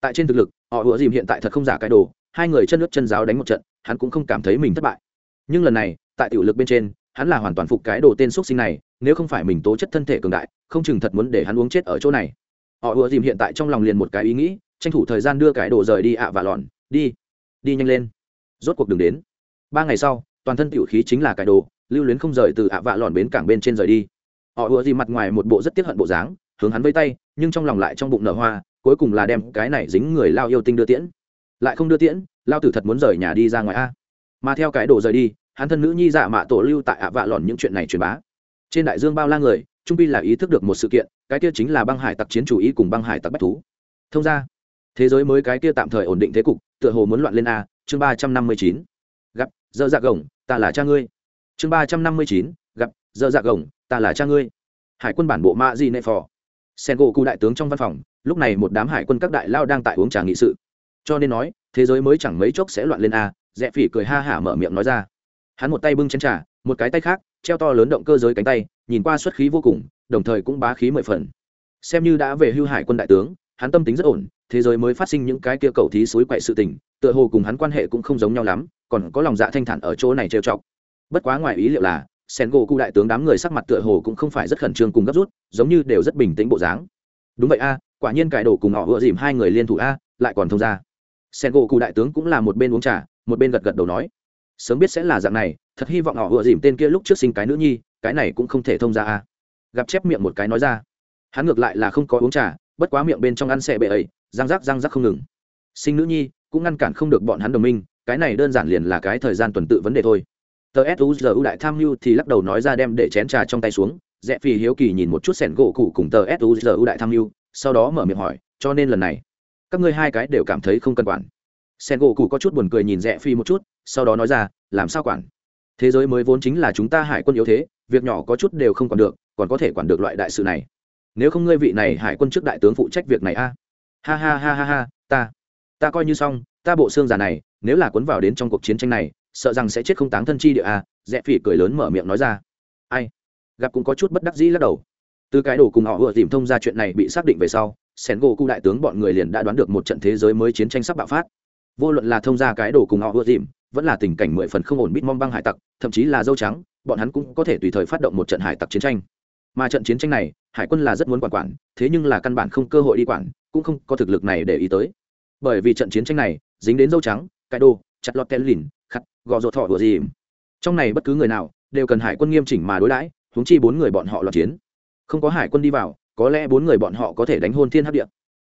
tại trên thực lực, họ ùa dìm hiện tại thật không giả cải đồ, hai người chân nước chân giáo đánh một trận, hắn cũng không cảm thấy mình thất bại. Nhưng lần này tại tiểu lực bên trên, hắn là hoàn toàn phục cái đồ tên x sinh này, nếu không phải mình tố chất thân thể cường đại, không chừng thật muốn để hắn uống chết ở chỗ này. Họ ùa dìm hiện tại trong lòng liền một cái ý nghĩ, tranh thủ thời gian đưa cái đồ rời đi ạ và lòn đi đi nhanh lên. Rốt cuộc đừng đến. Ba ngày sau, toàn thân tiểu khí chính là cái đồ, lưu luyến không rời từ ạ vạ lòn bến cảng bên trên rời đi. Họ ùa dìm mặt ngoài một bộ rất tiếc hận bộ dáng, hướng hắn vây tay, nhưng trong lòng lại trong bụng nở hoa, cuối cùng là đem cái này dính người lao yêu tinh đưa tiễn. Lại không đưa tiễn, lao tử thật muốn rời nhà đi ra ngoài a. Mà theo cái đồ rời đi hắn thân nữ nhi dạ mạ tổ lưu tại ạ vạ lòn những chuyện này truyền bá. Trên đại dương bao la người, trung pi là ý thức được một sự kiện, cái kia chính là băng hải tặc chiến chủ ý cùng băng hải tặc bách thú. Thông ra, thế giới mới cái kia tạm thời ổn định thế cục, tựa hồ muốn loạn lên a, chương ba trăm năm mươi chín. Gặp, dơ dạ gồng, ta là cha ngươi. Chương ba trăm năm mươi chín, gặp, dơ dạ gồng, ta là cha ngươi. Hải quân bản bộ ma di nệ phò. Sen gỗ cụ đại tướng trong văn phòng, lúc này một đám hải quân các đại lao đang tại uống trà nghị sự. Cho nên nói, thế giới mới chẳng mấy chốc sẽ loạn lên a, rẽ phỉ cười ha hả mở miệng nói ra hắn một tay bưng chén trà, một cái tay khác, treo to lớn động cơ giới cánh tay, nhìn qua xuất khí vô cùng, đồng thời cũng bá khí mười phần. Xem như đã về hưu hải quân đại tướng, hắn tâm tính rất ổn, thế giới mới phát sinh những cái kia cầu thí suối quậy sự tình, tựa hồ cùng hắn quan hệ cũng không giống nhau lắm, còn có lòng dạ thanh thản ở chỗ này trêu chọc. Bất quá ngoài ý liệu là sen gỗ cụ đại tướng đám người sắc mặt tựa hồ cũng không phải rất khẩn trương cùng gấp rút, giống như đều rất bình tĩnh bộ dáng. Đúng vậy a, quả nhiên cải đổ cùng họ vừa dìm hai người liên thủ a, lại còn thông ra. Sen gỗ cụ đại tướng cũng là một bên uống trà, một bên gật gật đầu nói sớm biết sẽ là dạng này, thật hy vọng họ vừa dìm tên kia lúc trước sinh cái nữ nhi, cái này cũng không thể thông ra à? gặp chép miệng một cái nói ra. Hắn ngược lại là không có uống trà, bất quá miệng bên trong ăn xẻ bệ ấy, răng rắc răng rắc không ngừng. Sinh nữ nhi, cũng ngăn cản không được bọn hắn đồng minh, cái này đơn giản liền là cái thời gian tuần tự vấn đề thôi. Tờ suzu đại tham mưu thì lắc đầu nói ra đem để chén trà trong tay xuống, rẽ phi hiếu kỳ nhìn một chút sẻn gỗ cụ cùng tờ suzu đại tham mưu, sau đó mở miệng hỏi, cho nên lần này, các ngươi hai cái đều cảm thấy không cần quản. Sẻn gỗ cụ có chút buồn cười nhìn rẽ phi một chút sau đó nói ra, làm sao quản? Thế giới mới vốn chính là chúng ta hải quân yếu thế, việc nhỏ có chút đều không còn được, còn có thể quản được loại đại sự này. Nếu không ngươi vị này hải quân trước đại tướng phụ trách việc này a. Ha ha ha ha ha, ta ta coi như xong, ta bộ xương già này, nếu là cuốn vào đến trong cuộc chiến tranh này, sợ rằng sẽ chết không táng thân chi địa a. Rẽ phỉ cười lớn mở miệng nói ra. Ai? Gặp cũng có chút bất đắc dĩ lắc đầu. Từ cái đồ cùng họ vừa tìm thông ra chuyện này bị xác định về sau sen gỗ cụ đại tướng bọn người liền đã đoán được một trận thế giới mới chiến tranh sắp bạo phát vô luận là thông ra cái đồ cùng họ ưa dìm, vẫn là tình cảnh mười phần không ổn bít mong băng hải tặc, thậm chí là dâu trắng, bọn hắn cũng có thể tùy thời phát động một trận hải tặc chiến tranh. Mà trận chiến tranh này, hải quân là rất muốn quản quản, thế nhưng là căn bản không cơ hội đi quản, cũng không có thực lực này để ý tới. Bởi vì trận chiến tranh này, dính đến dâu trắng, cái đồ, chặt lọt tên lìn khặt gò rột thọ của gì trong này bất cứ người nào, đều cần hải quân nghiêm chỉnh mà đối đãi, huống chi bốn người bọn họ loạt chiến. Không có hải quân đi vào, có lẽ bốn người bọn họ có thể đánh hôn thiên hấp điện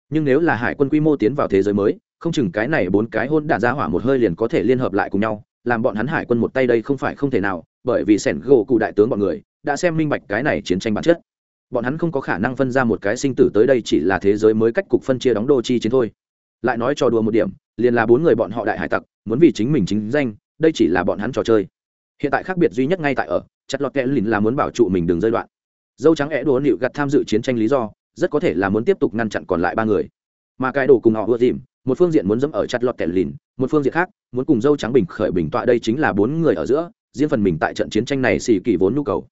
nhưng nếu là hải quân quy mô tiến vào thế giới mới không chừng cái này bốn cái hôn đạn ra hỏa một hơi liền có thể liên hợp lại cùng nhau, làm bọn hắn hải quân một tay đây không phải không thể nào, bởi vì sẻn gỗ cụ đại tướng bọn người đã xem minh bạch cái này chiến tranh bản chất. Bọn hắn không có khả năng phân ra một cái sinh tử tới đây chỉ là thế giới mới cách cục phân chia đóng đô chi chiến thôi. Lại nói trò đùa một điểm, liền là bốn người bọn họ đại hải tặc, muốn vì chính mình chính danh, đây chỉ là bọn hắn trò chơi. Hiện tại khác biệt duy nhất ngay tại ở, chặt lọt kẽ lìn là muốn bảo trụ mình đừng rơi đoạn. Dâu trắng é đùa nịu gặt tham dự chiến tranh lý do, rất có thể là muốn tiếp tục ngăn chặn còn lại ba người mà cái đồ cùng họ ưa dìm, một phương diện muốn dẫm ở chặt lọt kẻ lìn, một phương diện khác, muốn cùng dâu trắng bình khởi bình tọa đây chính là bốn người ở giữa, riêng phần mình tại trận chiến tranh này xì kỳ vốn nhu cầu.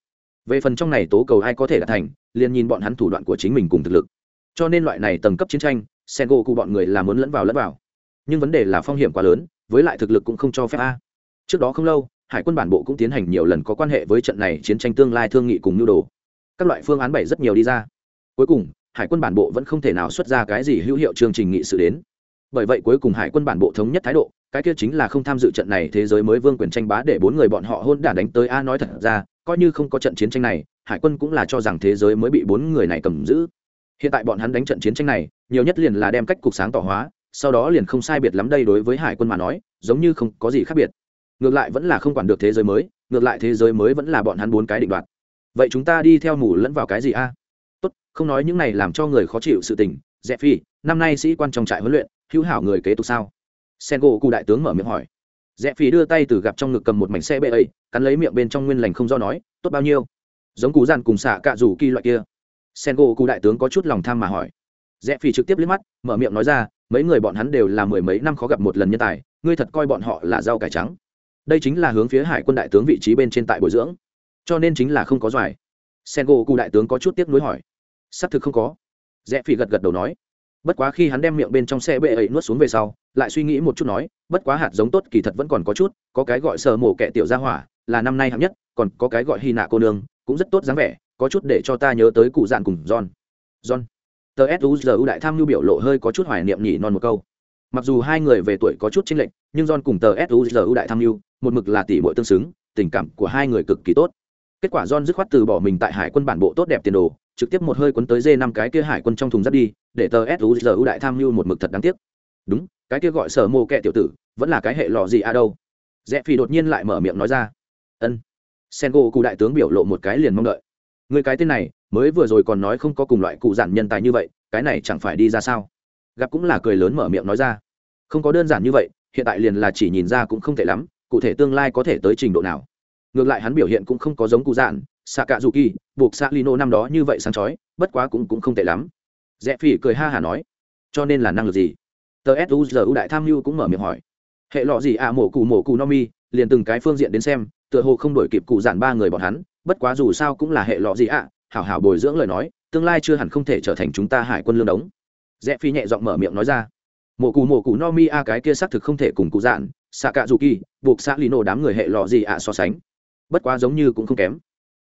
Về phần trong này tố cầu ai có thể đạt thành, liền nhìn bọn hắn thủ đoạn của chính mình cùng thực lực. Cho nên loại này tầng cấp chiến tranh sen gỗ cụ bọn người là muốn lẫn vào lẫn vào. Nhưng vấn đề là phong hiểm quá lớn, với lại thực lực cũng không cho phép a. Trước đó không lâu, hải quân bản bộ cũng tiến hành nhiều lần có quan hệ với trận này chiến tranh tương lai thương nghị cùng nhu đồ. Các loại phương án bảy rất nhiều đi ra. Cuối cùng hải quân bản bộ vẫn không thể nào xuất ra cái gì hữu hiệu chương trình nghị sự đến. Bởi vậy cuối cùng hải quân bản bộ thống nhất thái độ, cái kia chính là không tham dự trận này thế giới mới vương quyền tranh bá để bốn người bọn họ hôn đả đánh tới a nói thật ra, coi như không có trận chiến tranh này, hải quân cũng là cho rằng thế giới mới bị bốn người này cầm giữ. Hiện tại bọn hắn đánh trận chiến tranh này, nhiều nhất liền là đem cách cục sáng tỏ hóa, sau đó liền không sai biệt lắm đây đối với hải quân mà nói, giống như không có gì khác biệt. Ngược lại vẫn là không quản được thế giới mới, ngược lại thế giới mới vẫn là bọn hắn bốn cái định đoạt. Vậy chúng ta đi theo mù lẫn vào cái gì a? Tốt, không nói những này làm cho người khó chịu sự tình dẹp phi năm nay sĩ quan trong trại huấn luyện, hữu hảo người kế tục sao? Sen gỗ cụ đại tướng mở miệng hỏi. Dẹp phi đưa tay từ gặp trong ngực cầm một mảnh xe bê ấy, cắn lấy miệng bên trong nguyên lành không do nói, tốt bao nhiêu? Giống cú dàn cùng xạ cạ rủ kỳ loại kia. Sen gỗ cụ đại tướng có chút lòng tham mà hỏi. Dẹp phi trực tiếp liếc mắt, mở miệng nói ra, mấy người bọn hắn đều là mười mấy năm khó gặp một lần nhân tài, ngươi thật coi bọn họ là rau cải trắng. Đây chính là hướng phía hải quân đại tướng vị trí bên trên tại bồi dưỡng, cho nên chính là không có doài. Sen gỗ cụ đại tướng có chút tiếc nuối hỏi xác thực không có. Rẽ phi gật gật đầu nói. Bất quá khi hắn đem miệng bên trong xe bệ ấy nuốt xuống về sau, lại suy nghĩ một chút nói, bất quá hạt giống tốt kỳ thật vẫn còn có chút, có cái gọi sờ mổ kẹ tiểu gia hỏa, là năm nay hạng nhất, còn có cái gọi hy nạ cô nương, cũng rất tốt dáng vẻ, có chút để cho ta nhớ tới cụ dạn cùng john. John. Tờ suzu đại tham nhu biểu lộ hơi có chút hoài niệm nhỉ non một câu. Mặc dù hai người về tuổi có chút chênh lệch, nhưng john cùng tờ suzu đại tham nhu, một mực là tỷ muội tương xứng, tình cảm của hai người cực kỳ tốt. Kết quả john dứt khoát từ bỏ mình tại hải quân bản bộ tốt đẹp tiền đồ trực tiếp một hơi quấn tới dê năm cái kia hải quân trong thùng rác đi, để tờ suzu đại tham mưu một mực thật đáng tiếc. Đúng, cái kia gọi sở mô kẹ tiểu tử, vẫn là cái hệ lò gì à đâu? Rẽ phi đột nhiên lại mở miệng nói ra. Ân. Sen gỗ cụ đại tướng biểu lộ một cái liền mong đợi. Người cái tên này, mới vừa rồi còn nói không có cùng loại cụ giản nhân tài như vậy, cái này chẳng phải đi ra sao? Gặp cũng là cười lớn mở miệng nói ra. Không có đơn giản như vậy, hiện tại liền là chỉ nhìn ra cũng không thể lắm, cụ thể tương lai có thể tới trình độ nào. Ngược lại hắn biểu hiện cũng không có giống cụ giản xạ cạ dù kỳ buộc xạ lino năm đó như vậy sáng chói bất quá cũng cũng không tệ lắm. Rẽ phỉ cười ha hả nói cho nên là năng lực gì? Tờ suzu đại tham mưu cũng mở miệng hỏi. Hệ lọ gì à mổ cù mổ cù no mi liền từng cái phương diện đến xem tựa hồ không đổi kịp cụ giản ba người bọn hắn bất quá dù sao cũng là hệ lọ gì ạ à, hảo hảo bồi dưỡng lời nói tương lai chưa hẳn không thể trở thành chúng ta hải quân lương đống. Rẽ phi nhẹ giọng mở miệng nói ra. Mổ cù mổ cù no mi a cái kia xác thực không thể cùng cụ giản xạ cạ dù kỳ buộc xạ lino đám người hệ lọ gì ạ so sánh. Bất quá giống như cũng không kém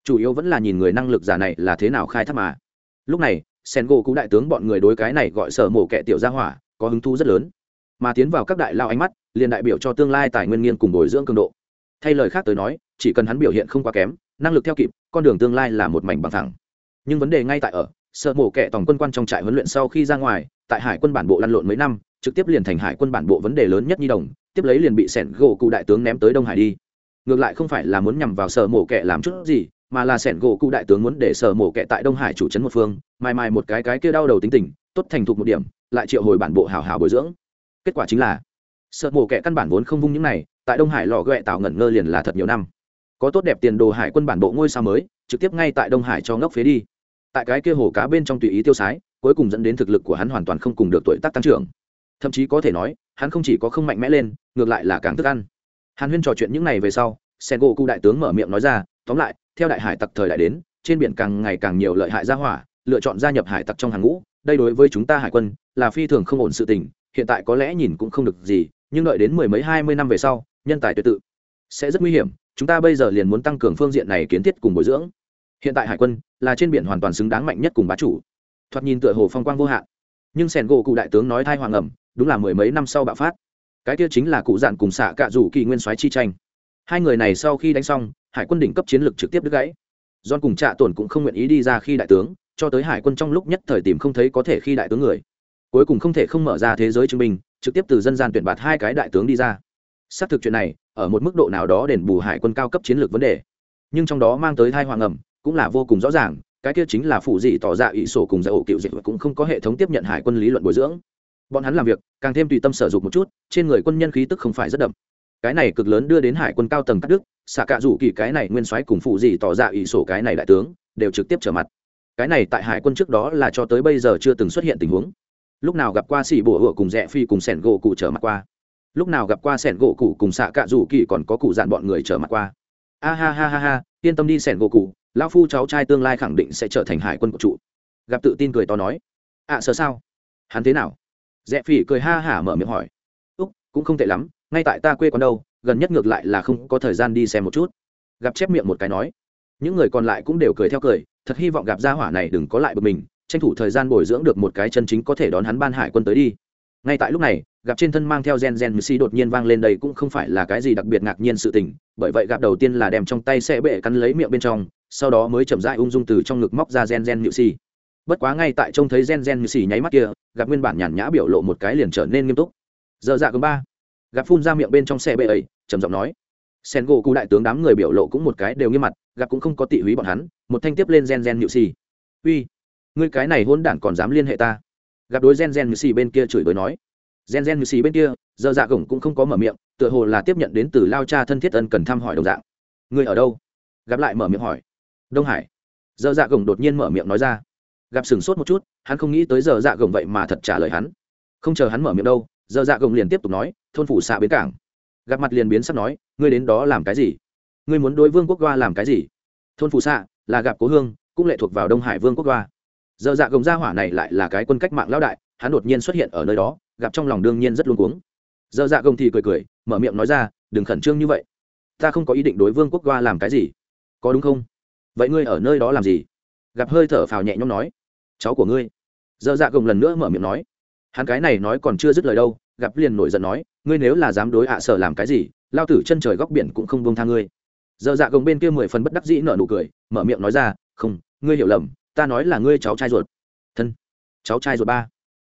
chủ yếu vẫn là nhìn người năng lực giả này là thế nào khai thác mà. Lúc này sen gỗ cũ đại tướng bọn người đối cái này gọi sở mổ kẹ tiểu gia hỏa, có hứng thú rất lớn. Mà tiến vào các đại lao ánh mắt, liền đại biểu cho tương lai tài nguyên nghiên cùng bồi dưỡng cường độ. Thay lời khác tới nói, chỉ cần hắn biểu hiện không quá kém, năng lực theo kịp, con đường tương lai là một mảnh bằng thẳng nhưng vấn đề ngay tại ở sợ mổ kẹ tổng quân quan trong trại huấn luyện sau khi ra ngoài, tại hải quân bản bộ lăn lộn mấy năm, trực tiếp liền thành hải quân bản bộ vấn đề lớn nhất nhi đồng, tiếp lấy liền bị sẻn gỗ cụ đại tướng ném tới đông hải đi. Ngược lại không phải là muốn nhằm vào sở mổ kẹ làm chút gì mà là sẻn gỗ cụ đại tướng muốn để sở mổ kẹ tại đông hải chủ trấn một phương, mai mai một cái cái kia đau đầu tính tình, tốt thành thục một điểm, lại triệu hồi bản bộ hào hào bồi dưỡng. Kết quả chính là, sở mổ kẹ căn bản vốn không vung những này, tại đông hải lò ghẹ tạo ngẩn ngơ liền là thật nhiều năm. Có tốt đẹp tiền đồ hải quân bản bộ ngôi sao mới, trực tiếp ngay tại đông hải cho ngốc phế đi. Tại cái kia hồ cá bên trong tùy ý tiêu sái, cuối cùng dẫn đến thực lực của hắn hoàn toàn không cùng được tuổi tác tăng trưởng. Thậm chí có thể nói, hắn không chỉ có không mạnh mẽ lên, ngược lại là càng thức ăn. Hàn huyên trò chuyện những này về sau, sen gỗ cụ đại tướng mở miệng nói ra tóm lại, theo đại hải tặc thời đại đến, trên biển càng ngày càng nhiều lợi hại gia hỏa, lựa chọn gia nhập hải tặc trong hàng ngũ. Đây đối với chúng ta hải quân, là phi thường không ổn sự tình, hiện tại có lẽ nhìn cũng không được gì, nhưng đợi đến mười mấy, hai mươi năm về sau, nhân tài tuyệt tự sẽ rất nguy hiểm. Chúng ta bây giờ liền muốn tăng cường phương diện này kiến thiết cùng bồi dưỡng. Hiện tại hải quân là trên biển hoàn toàn xứng đáng mạnh nhất cùng bá chủ. Thoạt nhìn tựa hồ phong quang vô hạn. Nhưng sẻn gỗ cụ đại tướng nói thai hoàng ẩm, đúng là mười mấy năm sau bạo phát. Cái kia chính là cụ dạn cùng xạ cạ rủ kỳ nguyên soái chi tranh. Hai người này sau khi đánh xong hải quân đỉnh cấp chiến lược trực tiếp đứt gãy. John cùng trạ tổn cũng không nguyện ý đi ra khi đại tướng, cho tới hải quân trong lúc nhất thời tìm không thấy có thể khi đại tướng người. Cuối cùng không thể không mở ra thế giới chứng minh, trực tiếp từ dân gian tuyển bạt hai cái đại tướng đi ra. Xác thực chuyện này, ở một mức độ nào đó đền bù hải quân cao cấp chiến lược vấn đề. Nhưng trong đó mang tới thai hoàng ẩm cũng là vô cùng rõ ràng, cái kia chính là phụ dị tỏ ra ỷ sổ cùng giải ổ cựu dịch cũng không có hệ thống tiếp nhận hải quân lý luận bồi dưỡng. Bọn hắn làm việc, càng thêm tùy tâm sở dục một chút, trên người quân nhân khí tức không phải rất đậm. Cái này cực lớn đưa đến hải quân cao tầng cắt đức xạ cạ rủ kỳ cái này nguyên soái cùng phụ gì tỏ ra ỷ sổ cái này đại tướng đều trực tiếp trở mặt. Cái này tại hải quân trước đó là cho tới bây giờ chưa từng xuất hiện tình huống. Lúc nào gặp qua xỉ bổ hựa cùng rẽ phi cùng sẻn gỗ cụ trở mặt qua? Lúc nào gặp qua sẻn gỗ cụ cùng xạ cạ rủ kỳ còn có cụ dạn bọn người trở mặt qua? A ha ha ha ha yên tâm đi sẻn gỗ cụ lao phu cháu trai tương lai khẳng định sẽ trở thành hải quân của trụ gặp tự tin cười to nói. Ạ à, sợ sao? Hắn thế nào? Rẽ phi cười ha hả mở miệng hỏi. Úc cũng không tệ lắm ngay tại ta quê còn đâu gần nhất ngược lại là không có thời gian đi xem một chút. Gặp chép miệng một cái nói. Những người còn lại cũng đều cười theo cười, thật hy vọng gặp gia hỏa này đừng có lại bực mình, tranh thủ thời gian bồi dưỡng được một cái chân chính có thể đón hắn ban hải quân tới đi. Ngay tại lúc này, gặp trên thân mang theo gen gen mc đột nhiên vang lên đây cũng không phải là cái gì đặc biệt ngạc nhiên sự tình, bởi vậy gặp đầu tiên là đem trong tay xe bệ cắn lấy miệng bên trong, sau đó mới chậm rãi ung dung từ trong ngực móc ra gen gen nhự xì bất quá ngay tại trông thấy gen gen nhự xì nháy mắt kia, gặp nguyên bản nhàn nhã biểu lộ một cái liền trở nên nghiêm túc. Giờ dạ thứ ba gặp phun ra miệng bên trong xe bệ ấy, trầm giọng nói. Sen gỗ cụ đại tướng đám người biểu lộ cũng một cái đều nghiêm mặt gặp cũng không có tị húy bọn hắn, một thanh tiếp lên gen gen nhự xì. Uy, ngươi cái này hôn đản còn dám liên hệ ta? Gặp đối gen gen nhự xì bên kia chửi bới nói. Gen gen nhự xì bên kia, giờ dạ gồng cũng không có mở miệng, tựa hồ là tiếp nhận đến từ lao cha thân thiết ân cần thăm hỏi đồng dạng. Ngươi ở đâu? Gặp lại mở miệng hỏi. Đông hải. Giờ dạ gồng đột nhiên mở miệng nói ra. Gặp sửng sốt một chút, hắn không nghĩ tới giờ dạ gồng vậy mà thật trả lời hắn. Không chờ hắn mở miệng đâu, giờ dạ gồng liền tiếp tục nói thôn phủ xạ bến cảng. Gặp mặt liền biến sắp nói, ngươi đến đó làm cái gì? Ngươi muốn đối vương quốc đoa làm cái gì? Thôn phủ xạ, là gặp cố hương, cũng lệ thuộc vào đông hải vương quốc đoa Dơ dạ gồng gia hỏa này lại là cái quân cách mạng lão đại, hắn đột nhiên xuất hiện ở nơi đó, gặp trong lòng đương nhiên rất luôn cuống. Dơ dạ gồng thì cười cười, mở miệng nói ra, đừng khẩn trương như vậy. Ta không có ý định đối vương quốc đoa làm cái gì. Có đúng không? Vậy ngươi ở nơi đó làm gì? Gặp hơi thở phào nhẹ nhõm nói, cháu của ngươi. Dơ dạ gồng lần nữa mở miệng nói, hắn cái này nói còn chưa dứt lời đâu. Gặp liền nổi giận nói ngươi nếu là dám đối ạ à sở làm cái gì, lao tử chân trời góc biển cũng không bông tha ngươi. Dơ dạ gồng bên kia mười phần bất đắc dĩ nở nụ cười, mở miệng nói ra, không, ngươi hiểu lầm, ta nói là ngươi cháu trai ruột. Thân, cháu trai ruột ba.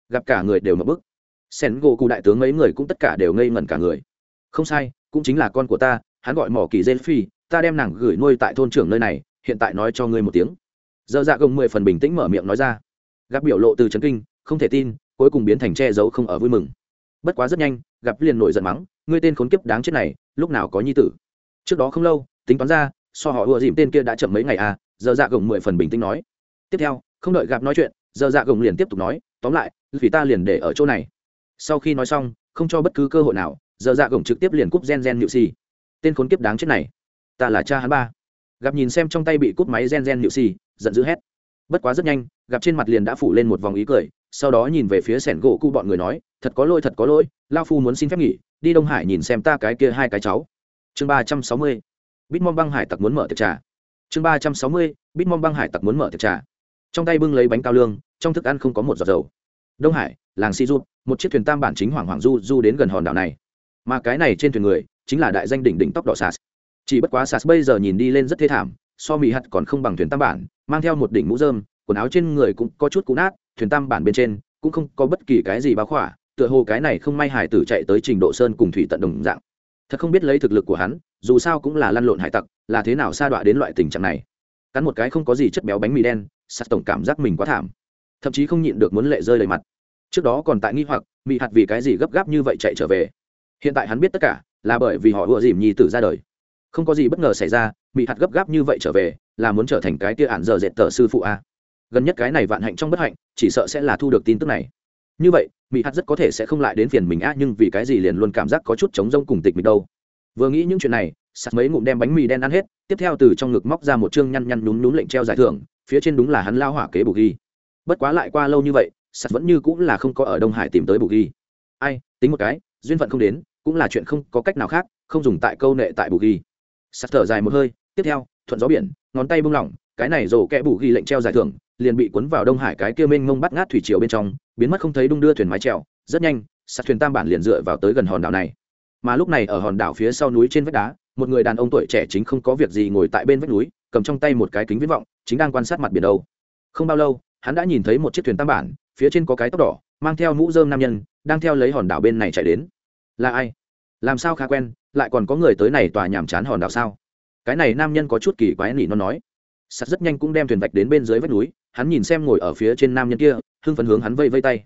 Gặp cả người đều mập bức. Sen gỗ cụ đại tướng mấy người cũng tất cả đều ngây ngẩn cả người. Không sai, cũng chính là con của ta, hắn gọi mỏ kỳ dê phi, ta đem nàng gửi nuôi tại thôn trưởng nơi này, hiện tại nói cho ngươi một tiếng. Dơ dạ gồng mười phần bình tĩnh mở miệng nói ra. Gặp biểu lộ từ trấn kinh, không thể tin, cuối cùng biến thành che giấu không ở vui mừng bất quá rất nhanh, gặp liền nổi giận mắng, ngươi tên khốn kiếp đáng chết này, lúc nào có nhi tử? Trước đó không lâu, tính toán ra, so họ ùa dìm tên kia đã chậm mấy ngày à giờ dạ gồng mười phần bình tĩnh nói. Tiếp theo, không đợi gặp nói chuyện, giờ dạ gồng liền tiếp tục nói, tóm lại, vì ta liền để ở chỗ này. Sau khi nói xong, không cho bất cứ cơ hội nào, giờ dạ gồng trực tiếp liền cúp gen gen nhự xì tên khốn kiếp đáng chết này, ta là cha hắn ba. Gặp nhìn xem trong tay bị cúp máy gen gen nhự xì giận dữ hét. Bất quá rất nhanh, gặp trên mặt liền đã phủ lên một vòng ý cười, sau đó nhìn về phía sẻn gỗ cu bọn người nói thật có lỗi, thật có lỗi, lao phu muốn xin phép nghỉ, đi đông hải nhìn xem ta cái kia hai cái cháu. Chương ba trăm sáu mươi, bít mong băng hải tặc muốn mở tiệc trà. Chương ba trăm sáu mươi, bít mong băng hải tặc muốn mở tiệc trà. Trong tay bưng lấy bánh cao lương, trong thức ăn không có một giọt dầu. Đông hải, làng si du một chiếc thuyền tam bản chính hoàng hoàng du du đến gần hòn đảo này. Mà cái này trên thuyền người, chính là đại danh đỉnh đỉnh tóc đỏ sas. Chỉ bất quá sas bây giờ nhìn đi lên rất thê thảm, so mì hạt còn không bằng thuyền tam bản, mang theo một đỉnh mũ dơm quần áo trên người cũng có chút cũ nát, thuyền tam bản bên trên cũng không có bất kỳ cái gì báo khỏa tựa hồ cái này không may hải tử chạy tới trình độ sơn cùng thủy tận đồng dạng. Thật không biết lấy thực lực của hắn, dù sao cũng là lăn lộn hải tặc, là thế nào sa đọa đến loại tình trạng này. Cắn một cái không có gì chất béo bánh mì đen sắt tổng cảm giác mình quá thảm. Thậm chí không nhịn được muốn lệ rơi đầy mặt. Trước đó còn tại nghi hoặc, mị hạt vì cái gì gấp gáp như vậy chạy trở về. Hiện tại hắn biết tất cả, là bởi vì họ ùa dìm nhi tử ra đời. Không có gì bất ngờ xảy ra bị hạt gấp gáp như vậy trở về, là muốn trở thành cái tia ản giờ dệt tờ sư phụ a. Gần nhất cái này vạn hạnh trong bất hạnh, chỉ sợ sẽ là thu được tin tức này như vậy mỹ hát rất có thể sẽ không lại đến phiền mình á, nhưng vì cái gì liền luôn cảm giác có chút chống rông cùng tịch mình đâu. Vừa nghĩ những chuyện này sạt mấy ngụm đem bánh mì đen ăn hết tiếp theo từ trong ngực móc ra một chương nhăn nhăn nhún nhún lệnh treo giải thưởng phía trên đúng là hắn lao hỏa kế bù ghi. Bất quá lại qua lâu như vậy sạt vẫn như cũng là không có ở đông hải tìm tới bù ghi. Ai tính một cái duyên phận không đến cũng là chuyện không có cách nào khác không dùng tại câu nệ tại bù ghi. Sạt thở dài một hơi tiếp theo thuận gió biển ngón tay bung lỏng cái này rổ kẽ bù ghi lệnh treo giải thưởng, liền bị cuốn vào đông hải cái kia mênh mông bắt ngát thủy triều bên trong, biến mất không thấy đung đưa thuyền mái trèo rất nhanh, sạt thuyền tam bản liền dựa vào tới gần hòn đảo này. Mà lúc này ở hòn đảo phía sau núi trên vách đá, một người đàn ông tuổi trẻ chính không có việc gì ngồi tại bên vách núi, cầm trong tay một cái kính viễn vọng, chính đang quan sát mặt biển đâu. Không bao lâu, hắn đã nhìn thấy một chiếc thuyền tam bản, phía trên có cái tóc đỏ, mang theo mũ dơm nam nhân, đang theo lấy hòn đảo bên này chạy đến. Là ai? Làm sao khá quen, lại còn có người tới này tòa nhàm chán hòn đảo sao? Cái này nam nhân có chút kỳ quái nỉ nó nói sắt rất nhanh cũng đem thuyền vạch đến bên dưới vách núi, hắn nhìn xem ngồi ở phía trên nam nhân kia, hưng phấn hướng hắn vây vây tay.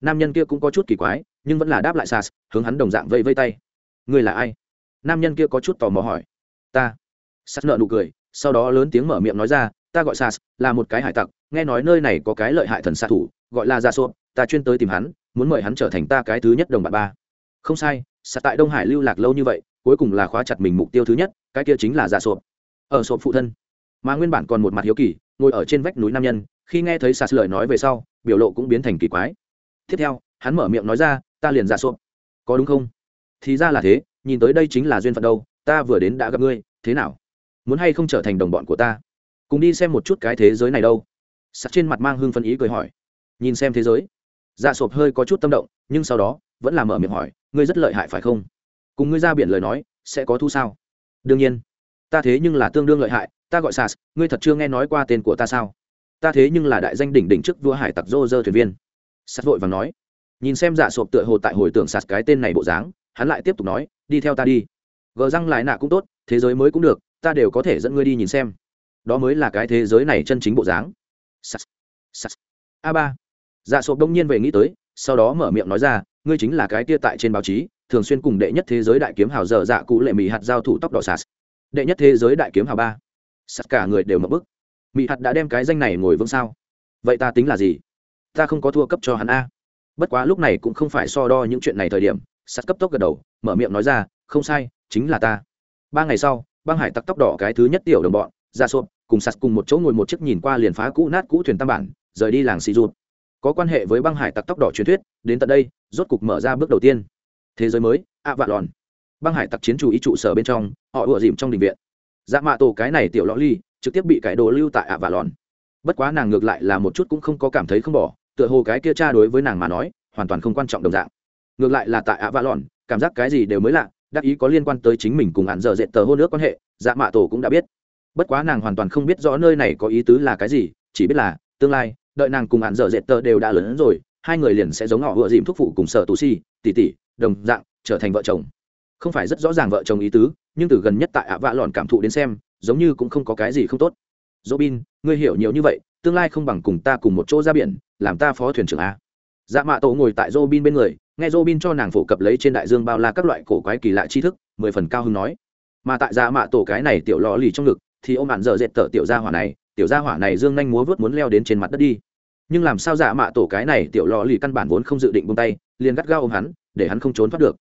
Nam nhân kia cũng có chút kỳ quái, nhưng vẫn là đáp lại sas, hướng hắn đồng dạng vây vây tay. Người là ai? Nam nhân kia có chút tò mò hỏi. Ta. Sas nợ nụ cười, sau đó lớn tiếng mở miệng nói ra, ta gọi sas, là một cái hải tặc, nghe nói nơi này có cái lợi hại thần xạ thủ, gọi là dạ gia sô ta chuyên tới tìm hắn, muốn mời hắn trở thành ta cái thứ nhất đồng bạn ba. Không sai sạt tại đông hải lưu lạc lâu như vậy, cuối cùng là khóa chặt mình mục tiêu thứ nhất, cái kia chính là dạ gia sộp ở sộp phụ thân mà nguyên bản còn một mặt hiếu kỳ, ngồi ở trên vách núi nam nhân, khi nghe thấy sạt lời nói về sau, biểu lộ cũng biến thành kỳ quái. Tiếp theo, hắn mở miệng nói ra, ta liền ra sộp có đúng không? Thì ra là thế, nhìn tới đây chính là duyên phận đâu, ta vừa đến đã gặp ngươi, thế nào? Muốn hay không trở thành đồng bọn của ta? Cùng đi xem một chút cái thế giới này đâu. Sắt trên mặt mang hương phân ý cười hỏi. Nhìn xem thế giới. Dạ sộp hơi có chút tâm động, nhưng sau đó, vẫn là mở miệng hỏi, ngươi rất lợi hại phải không? Cùng ngươi ra biển lời nói, sẽ có thu sao? Đương nhiên. Ta thế nhưng là tương đương lợi hại ta gọi sas, ngươi thật chưa nghe nói qua tên của ta sao? Ta thế nhưng là đại danh đỉnh đỉnh trước vua hải tặc dô dơ thuyền viên. Sas vội và nói. Nhìn xem dạ sộp tựa hồ tại hồi tưởng sas cái tên này bộ dáng, hắn lại tiếp tục nói, đi theo ta đi. Gờ răng lại nạ cũng tốt, thế giới mới cũng được, ta đều có thể dẫn ngươi đi nhìn xem. Đó mới là cái thế giới này chân chính bộ dáng. Sas sas. A ba. Dạ sộp đông nhiên về nghĩ tới, sau đó mở miệng nói ra, ngươi chính là cái tia tại trên báo chí, thường xuyên cùng đệ nhất thế giới đại kiếm hào dở dạ cụ lệ mỹ hạt giao thủ tóc đỏ sas. Đệ nhất thế giới đại kiếm hào ba sắt cả người đều mập bức. Mỹ hạt đã đem cái danh này ngồi vững sao? Vậy ta tính là gì? Ta không có thua cấp cho hắn a. Bất quá lúc này cũng không phải so đo những chuyện này thời điểm, sắt cấp tốc gật đầu, mở miệng nói ra, không sai, chính là ta. Ba ngày sau, băng hải tặc tóc đỏ cái thứ nhất tiểu đồng bọn, ra sộp cùng sắt cùng một chỗ ngồi một chiếc nhìn qua liền phá cũ nát cũ thuyền tam bản, rời đi làng xì rụt. Có quan hệ với băng hải tặc tóc đỏ truyền thuyết, đến tận đây, rốt cục mở ra bước đầu tiên. Thế giới mới, ạ vạ lòn. Băng hải tặc chiến chủ ý trụ sở bên trong, họ ùa dìm trong đình viện dạ mạ tổ cái này tiểu lõ ly, trực tiếp bị cải đồ lưu tại ạ và lòn. Bất quá nàng ngược lại là một chút cũng không có cảm thấy không bỏ, tựa hồ cái kia cha đối với nàng mà nói, hoàn toàn không quan trọng đồng dạng. Ngược lại là tại ạ và lòn, cảm giác cái gì đều mới lạ, đắc ý có liên quan tới chính mình cùng hạn dở dệt tờ hôn nước quan hệ dạ mạ tổ cũng đã biết. Bất quá nàng hoàn toàn không biết rõ nơi này có ý tứ là cái gì, chỉ biết là, tương lai, đợi nàng cùng hạn dở dệt tờ đều đã lớn rồi, hai người liền sẽ giống họ vừa dìm thúc phụ cùng sở tù si tỷ tỷ đồng dạng, trở thành vợ chồng. Không phải rất rõ ràng vợ chồng ý tứ nhưng từ gần nhất tại ạ vạ lòn cảm thụ đến xem giống như cũng không có cái gì không tốt Robin, ngươi hiểu nhiều như vậy, tương lai không bằng cùng ta cùng một chỗ ra biển, làm ta phó thuyền trưởng a. Dạ Mạ Tổ ngồi tại Robin bên người, nghe Robin cho nàng phổ cập lấy trên đại dương bao la các loại cổ quái kỳ lạ tri thức, mười phần cao hứng nói. Mà tại Dạ Mạ Tổ cái này tiểu lọ lì trong ngực, thì ông bạn dở dệt tở tiểu gia hỏa này, tiểu gia hỏa này dương nhanh múa vớt muốn leo đến trên mặt đất đi. Nhưng làm sao Dạ Mạ Tổ cái này tiểu lọ lì căn bản vốn không dự định buông tay, liền gắt gao ôm hắn, để hắn không trốn thoát được.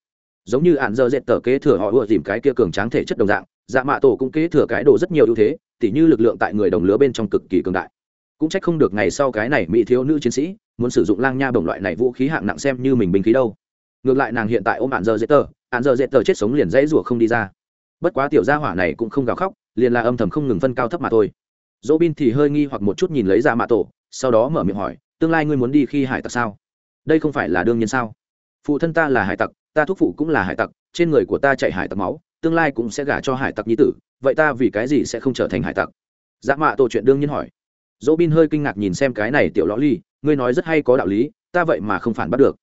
Giống như ản giờ dệt tờ kế thừa họ ưa dìm cái kia cường tráng thể chất đồng dạng, Dạ Mạ Tổ cũng kế thừa cái đồ rất nhiều ưu thế, tỉ như lực lượng tại người đồng lứa bên trong cực kỳ cường đại. Cũng trách không được ngày sau cái này mỹ thiếu nữ chiến sĩ muốn sử dụng lang nha bồng loại này vũ khí hạng nặng xem như mình bình khí đâu. Ngược lại nàng hiện tại ôm ạn giờ dễ tờ ạn giờ dễ tờ chết sống liền dãy rủa không đi ra. Bất quá tiểu gia hỏa này cũng không gào khóc liền là âm thầm không ngừng phân cao thấp mà thôi. Dỗ bin thì hơi nghi hoặc một chút nhìn lấy ra mạ tổ sau đó mở miệng hỏi tương lai ngươi muốn đi khi hải tặc sao? Đây không phải là đương nhiên sao? Phụ thân ta là hải tặc ta thúc phụ cũng là hải tặc, trên người của ta chạy hải tặc máu, tương lai cũng sẽ gả cho hải tặc nhi tử, vậy ta vì cái gì sẽ không trở thành hải tặc? Dạ mạ tổ chuyện đương nhiên hỏi. Dỗ bin hơi kinh ngạc nhìn xem cái này tiểu lõ ly, ngươi nói rất hay có đạo lý, ta vậy mà không phản bắt được.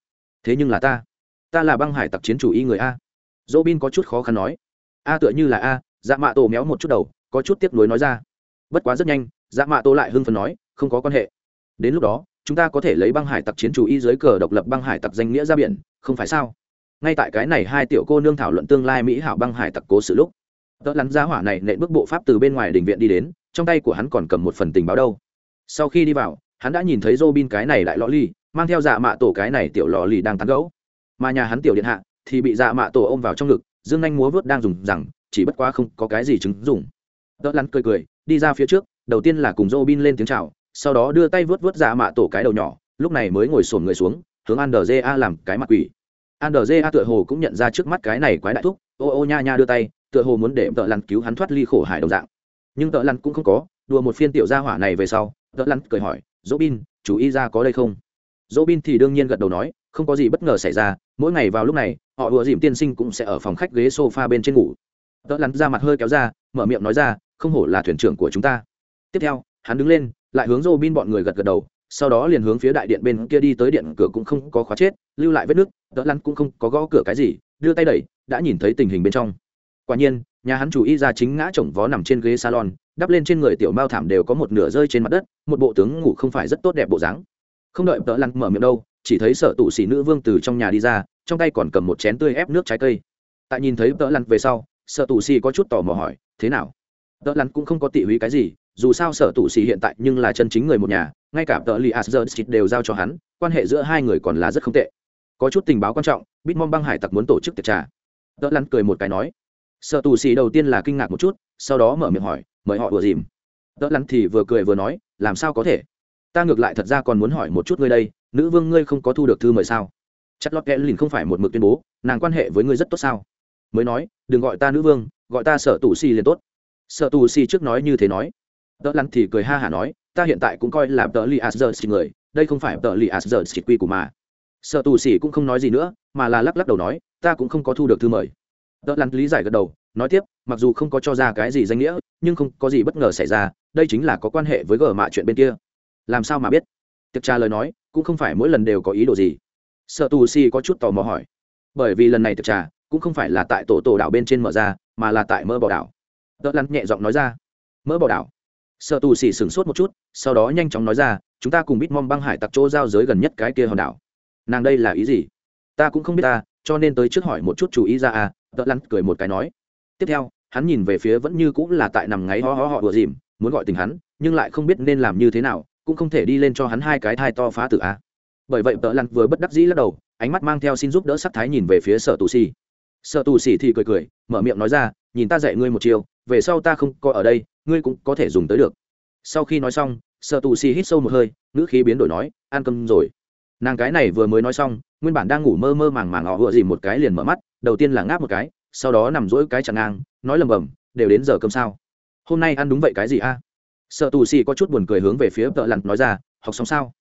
Thế nhưng là ta ta là băng hải tặc chiến chủ y người a. Dỗ bin có chút khó khăn nói. A tựa như là a dạ mạ tổ méo một chút đầu, có chút tiếc nuối nói ra. Bất quá rất nhanh dạ mạ tổ lại hưng phần nói, không có quan hệ. Đến lúc đó, chúng ta có thể lấy băng hải tặc chiến chủ y dưới cờ độc lập băng hải tặc danh nghĩa ra biển, không phải sao? Ngay tại cái này hai tiểu cô nương thảo luận tương lai mỹ hảo băng hải tặc cố sự lúc, tớ lắn ra hỏa này nện bước bộ pháp từ bên ngoài đình viện đi đến, trong tay của hắn còn cầm một phần tình báo đâu. Sau khi đi vào, hắn đã nhìn thấy Robin cái này lại lò ly mang theo dạ mạ tổ cái này tiểu lò lì đang tán gẫu. Mà nhà hắn tiểu điện hạ thì bị dạ mạ tổ ôm vào trong ngực, dương anh múa vớt đang dùng rằng, chỉ bất quá không có cái gì chứng dùng tớ lắn cười cười, đi ra phía trước, đầu tiên là cùng Robin lên tiếng chào, sau đó đưa tay vớt vớt dạ mạ tổ cái đầu nhỏ, lúc này mới ngồi sổn người xuống, hướng Anderja làm cái mặt quỷ. Andrea tựa hồ cũng nhận ra trước mắt cái này quái đại thúc, ô ô nha nha đưa tay, tựa hồ muốn để tợ lăn cứu hắn thoát ly khổ hải đồng dạng. Nhưng tợ lăn cũng không có, đùa một phiên tiểu gia hỏa này về sau, tợ lăn cười hỏi dỗ bin chú ý ra có đây không? Dỗ bin thì đương nhiên gật đầu nói, không có gì bất ngờ xảy ra, mỗi ngày vào lúc này, họ đùa dìm tiên sinh cũng sẽ ở phòng khách ghế sofa bên trên ngủ. Tợ Lăn ra mặt hơi kéo ra, mở miệng nói ra, không hổ là thuyền trưởng của chúng ta. Tiếp theo, hắn đứng lên, lại hướng dô bin bọn người gật gật đầu sau đó liền hướng phía đại điện bên kia đi tới điện cửa cũng không có khóa chết, lưu lại vết nước, đỡ lăn cũng không có gõ cửa cái gì, đưa tay đẩy, đã nhìn thấy tình hình bên trong. Quả nhiên, nhà hắn chủ y ra chính ngã chồng vó nằm trên ghế salon, đắp lên trên người tiểu mao thảm đều có một nửa rơi trên mặt đất, một bộ tướng ngủ không phải rất tốt đẹp bộ dáng. Không đợi đỡ lăn mở miệng đâu, chỉ thấy sợ tụ xỉ nữ vương từ trong nhà đi ra, trong tay còn cầm một chén tươi ép nước trái cây. Tại nhìn thấy đỡ lăn về sau sợ tụ xỉ có chút tò mò hỏi, thế nào? Đỡ lăn cũng không có tị húy cái gì dù sao sở tụ sĩ hiện tại nhưng là chân chính người một nhà, ngay cả tờ li asger đều giao cho hắn, quan hệ giữa hai người còn là rất không tệ. Có chút tình báo quan trọng, bitmom băng hải tặc muốn tổ chức tiệc trà. Tớ lăn cười một cái nói sợ tù xì đầu tiên là kinh ngạc một chút, sau đó mở miệng hỏi, mời họ đùa dìm. Tớ lăn thì vừa cười vừa nói, làm sao có thể? Ta ngược lại thật ra còn muốn hỏi một chút ngươi đây, nữ vương ngươi không có thu được thư mời sao? Chất lót kẽ lìn không phải một mực tuyên bố, nàng quan hệ với ngươi rất tốt sao? Mới nói, đừng gọi ta nữ vương, gọi ta sợ tù xì liền tốt. Sợ tù xì trước nói như thế nói tợ lăn thì cười ha hả nói, ta hiện tại cũng coi là tợ li asger người, đây không phải tợ li asger quy của mà. Sợ tù xì cũng không nói gì nữa, mà là lắc lắc đầu nói, ta cũng không có thu được thư mời. Tợ lăn lý giải gật đầu, nói tiếp, mặc dù không có cho ra cái gì danh nghĩa, nhưng không có gì bất ngờ xảy ra, đây chính là có quan hệ với gờ mạ chuyện bên kia. Làm sao mà biết? Tiệc trà lời nói, cũng không phải mỗi lần đều có ý đồ gì. Sợ tù si có chút tò mò hỏi, bởi vì lần này tiệc trà, cũng không phải là tại tổ tổ đảo bên trên mở ra, mà là tại mơ bỏ đảo. Tợ lăn nhẹ giọng nói ra, mỡ bỏ đảo sợ tù xì sửng sốt một chút, sau đó nhanh chóng nói ra, chúng ta cùng bít mong băng hải tặc chỗ giao giới gần nhất cái kia hòn đảo. Nàng đây là ý gì? Ta cũng không biết ta, cho nên tới trước hỏi một chút chú ý ra à tợ lăn cười một cái nói. Tiếp theo, hắn nhìn về phía vẫn như cũng là tại nằm ngáy ho ho họ đùa dìm, muốn gọi tình hắn, nhưng lại không biết nên làm như thế nào, cũng không thể đi lên cho hắn hai cái thai to phá tử a. Bởi vậy tợ lăn vừa bất đắc dĩ lắc đầu, ánh mắt mang theo xin giúp đỡ sắc thái nhìn về phía sở tù xì. Sợ tù xì thì cười cười, mở miệng nói ra, nhìn ta dạy ngươi một chiều về sau ta không có ở đây, ngươi cũng có thể dùng tới được. Sau khi nói xong Sợ tù xì hít sâu một hơi, ngữ khí biến đổi nói ăn cơm rồi. Nàng cái này vừa mới nói xong, nguyên bản đang ngủ mơ mơ màng màng, họ vừa dìm một cái liền mở mắt, đầu tiên là ngáp một cái, sau đó nằm rỗi cái chặn ngang, nói lầm bầm, đều đến giờ cơm sao? Hôm nay ăn đúng vậy cái gì a? Sợ tù xì có chút buồn cười hướng về phía tợ lặn nói ra, học xong sao?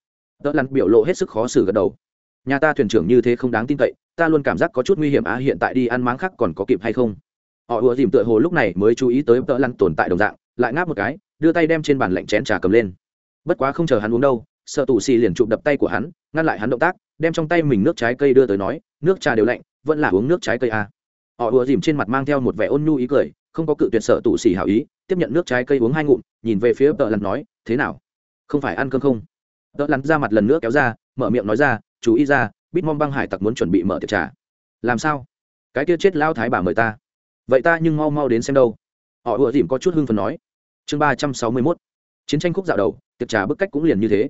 Tợ lặn biểu lộ hết sức khó xử gật đầu. Nhà ta thuyền trưởng như thế không đáng tin cậy, ta luôn cảm giác có chút nguy hiểm á hiện tại đi ăn máng khác còn có kịp hay không? Họ ùa dìm tựa hồ lúc này mới chú ý tới tợ lăn tồn tại đồng dạng, lại ngáp một cái, đưa tay đem trên bàn lạnh chén trà cầm lên. Bất quá không chờ hắn uống đâu, sợ tù xì liền chụp đập tay của hắn, ngăn lại hắn động tác, đem trong tay mình nước trái cây đưa tới nói, nước trà đều lạnh, vẫn là uống nước trái cây à. họ ùa dìm trên mặt mang theo một vẻ ôn nhu ý cười, không có cự tuyệt sợ tù xì hảo ý, tiếp nhận nước trái cây uống hai ngụm, nhìn về phía tợ lăn nói, thế nào? Không phải ăn cơm không? Tợ lăn ra mặt lần nữa kéo ra, mở miệng nói ra, chú ý ra bít mong băng hải tặc muốn chuẩn bị mở tiệc trà. Làm sao? Cái kia chết lao thái bà mời ta vậy ta nhưng mau mau đến xem đâu. Họ ùa dìm có chút hưng phần nói. Chương ba trăm sáu mươi mốt. Chiến tranh khúc dạo đầu, tiệc trà bức cách cũng liền như thế.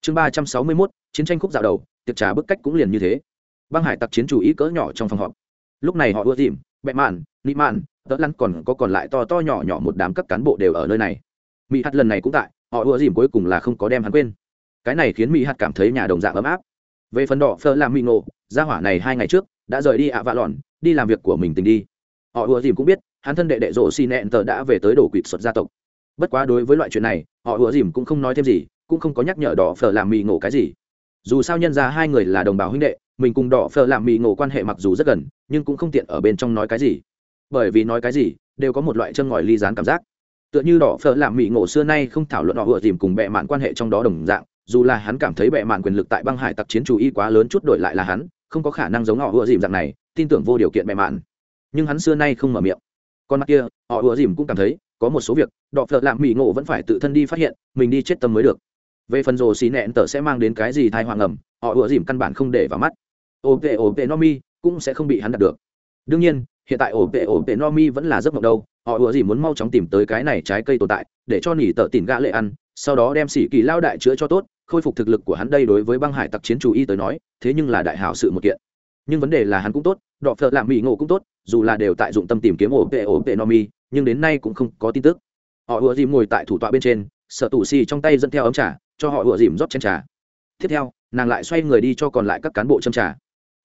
Chương ba trăm sáu mươi mốt, chiến tranh khúc dạo đầu, tiệc trà bức cách cũng liền như thế. Băng hải tặc chiến chủ ý cỡ nhỏ trong phòng họp. Lúc này họ ùa dìm, bẹ mạn, nị mạn, tớ lăn còn có còn lại to to nhỏ nhỏ một đám các cán bộ đều ở nơi này. Mỹ hạt lần này cũng tại, họ ùa dìm cuối cùng là không có đem hắn quên. Cái này khiến mỹ hạt cảm thấy nhà đồng dạng ấm áp. Về phần đỏ, phơ làm mỹ ngộ, gia hỏa này hai ngày trước, đã rời đi ạ vạ lòn đi làm việc của mình tình đi họ ùa dìm cũng biết, hắn thân đệ đệ rộ xi nẹn tờ đã về tới đổ quỵt xuất gia tộc. Bất quá đối với loại chuyện này, họ ùa dìm cũng không nói thêm gì, cũng không có nhắc nhở đỏ phở làm mì ngộ cái gì. Dù sao nhân ra hai người là đồng bào huynh đệ, mình cùng đỏ phở làm mì ngộ quan hệ mặc dù rất gần, nhưng cũng không tiện ở bên trong nói cái gì. Bởi vì nói cái gì, đều có một loại chân ngòi ly dán cảm giác. Tựa như đỏ phở làm mì ngộ xưa nay không thảo luận họ ùa dìm cùng bệ mạn quan hệ trong đó đồng dạng, dù là hắn cảm thấy bệ mạn quyền lực tại băng hải tặc chiến chủ y quá lớn chút đổi lại là hắn, không có khả năng giống họ ùa dìm dạng này, tin tưởng vô điều kiện bệ mạn nhưng hắn xưa nay không mở miệng. Con mắt kia, họ ùa dìm cũng cảm thấy, có một số việc, đọ phợ làm mỹ ngộ vẫn phải tự thân đi phát hiện, mình đi chết tâm mới được. Về phần rồ xì nẹn tờ sẽ mang đến cái gì thai hoàng ẩm họ ùa dìm căn bản không để vào mắt. Ổ vệ ổ vệ no mi cũng sẽ không bị hắn đạt được. Đương nhiên, hiện tại ổ vệ ổ vệ no mi vẫn là giấc mộng đâu, họ ùa dìm muốn mau chóng tìm tới cái này trái cây tồn tại, để cho nỉ tợ tìm gã lệ ăn, sau đó đem xỉ kỳ lao đại chữa cho tốt, khôi phục thực lực của hắn đây đối với băng hải tặc chiến chủ y tới nói, thế nhưng là đại hảo sự một kiện nhưng vấn đề là hắn cũng tốt, đọ phợ làm mỹ ngộ cũng tốt, dù là đều tại dụng tâm tìm kiếm ổ tệ ổ tệ no mi, nhưng đến nay cũng không có tin tức. Họ ùa dìm ngồi tại thủ tọa bên trên, sợ tủ xì trong tay dẫn theo ấm trà, cho họ ùa dìm rót chén trà. Tiếp theo, nàng lại xoay người đi cho còn lại các cán bộ châm trà.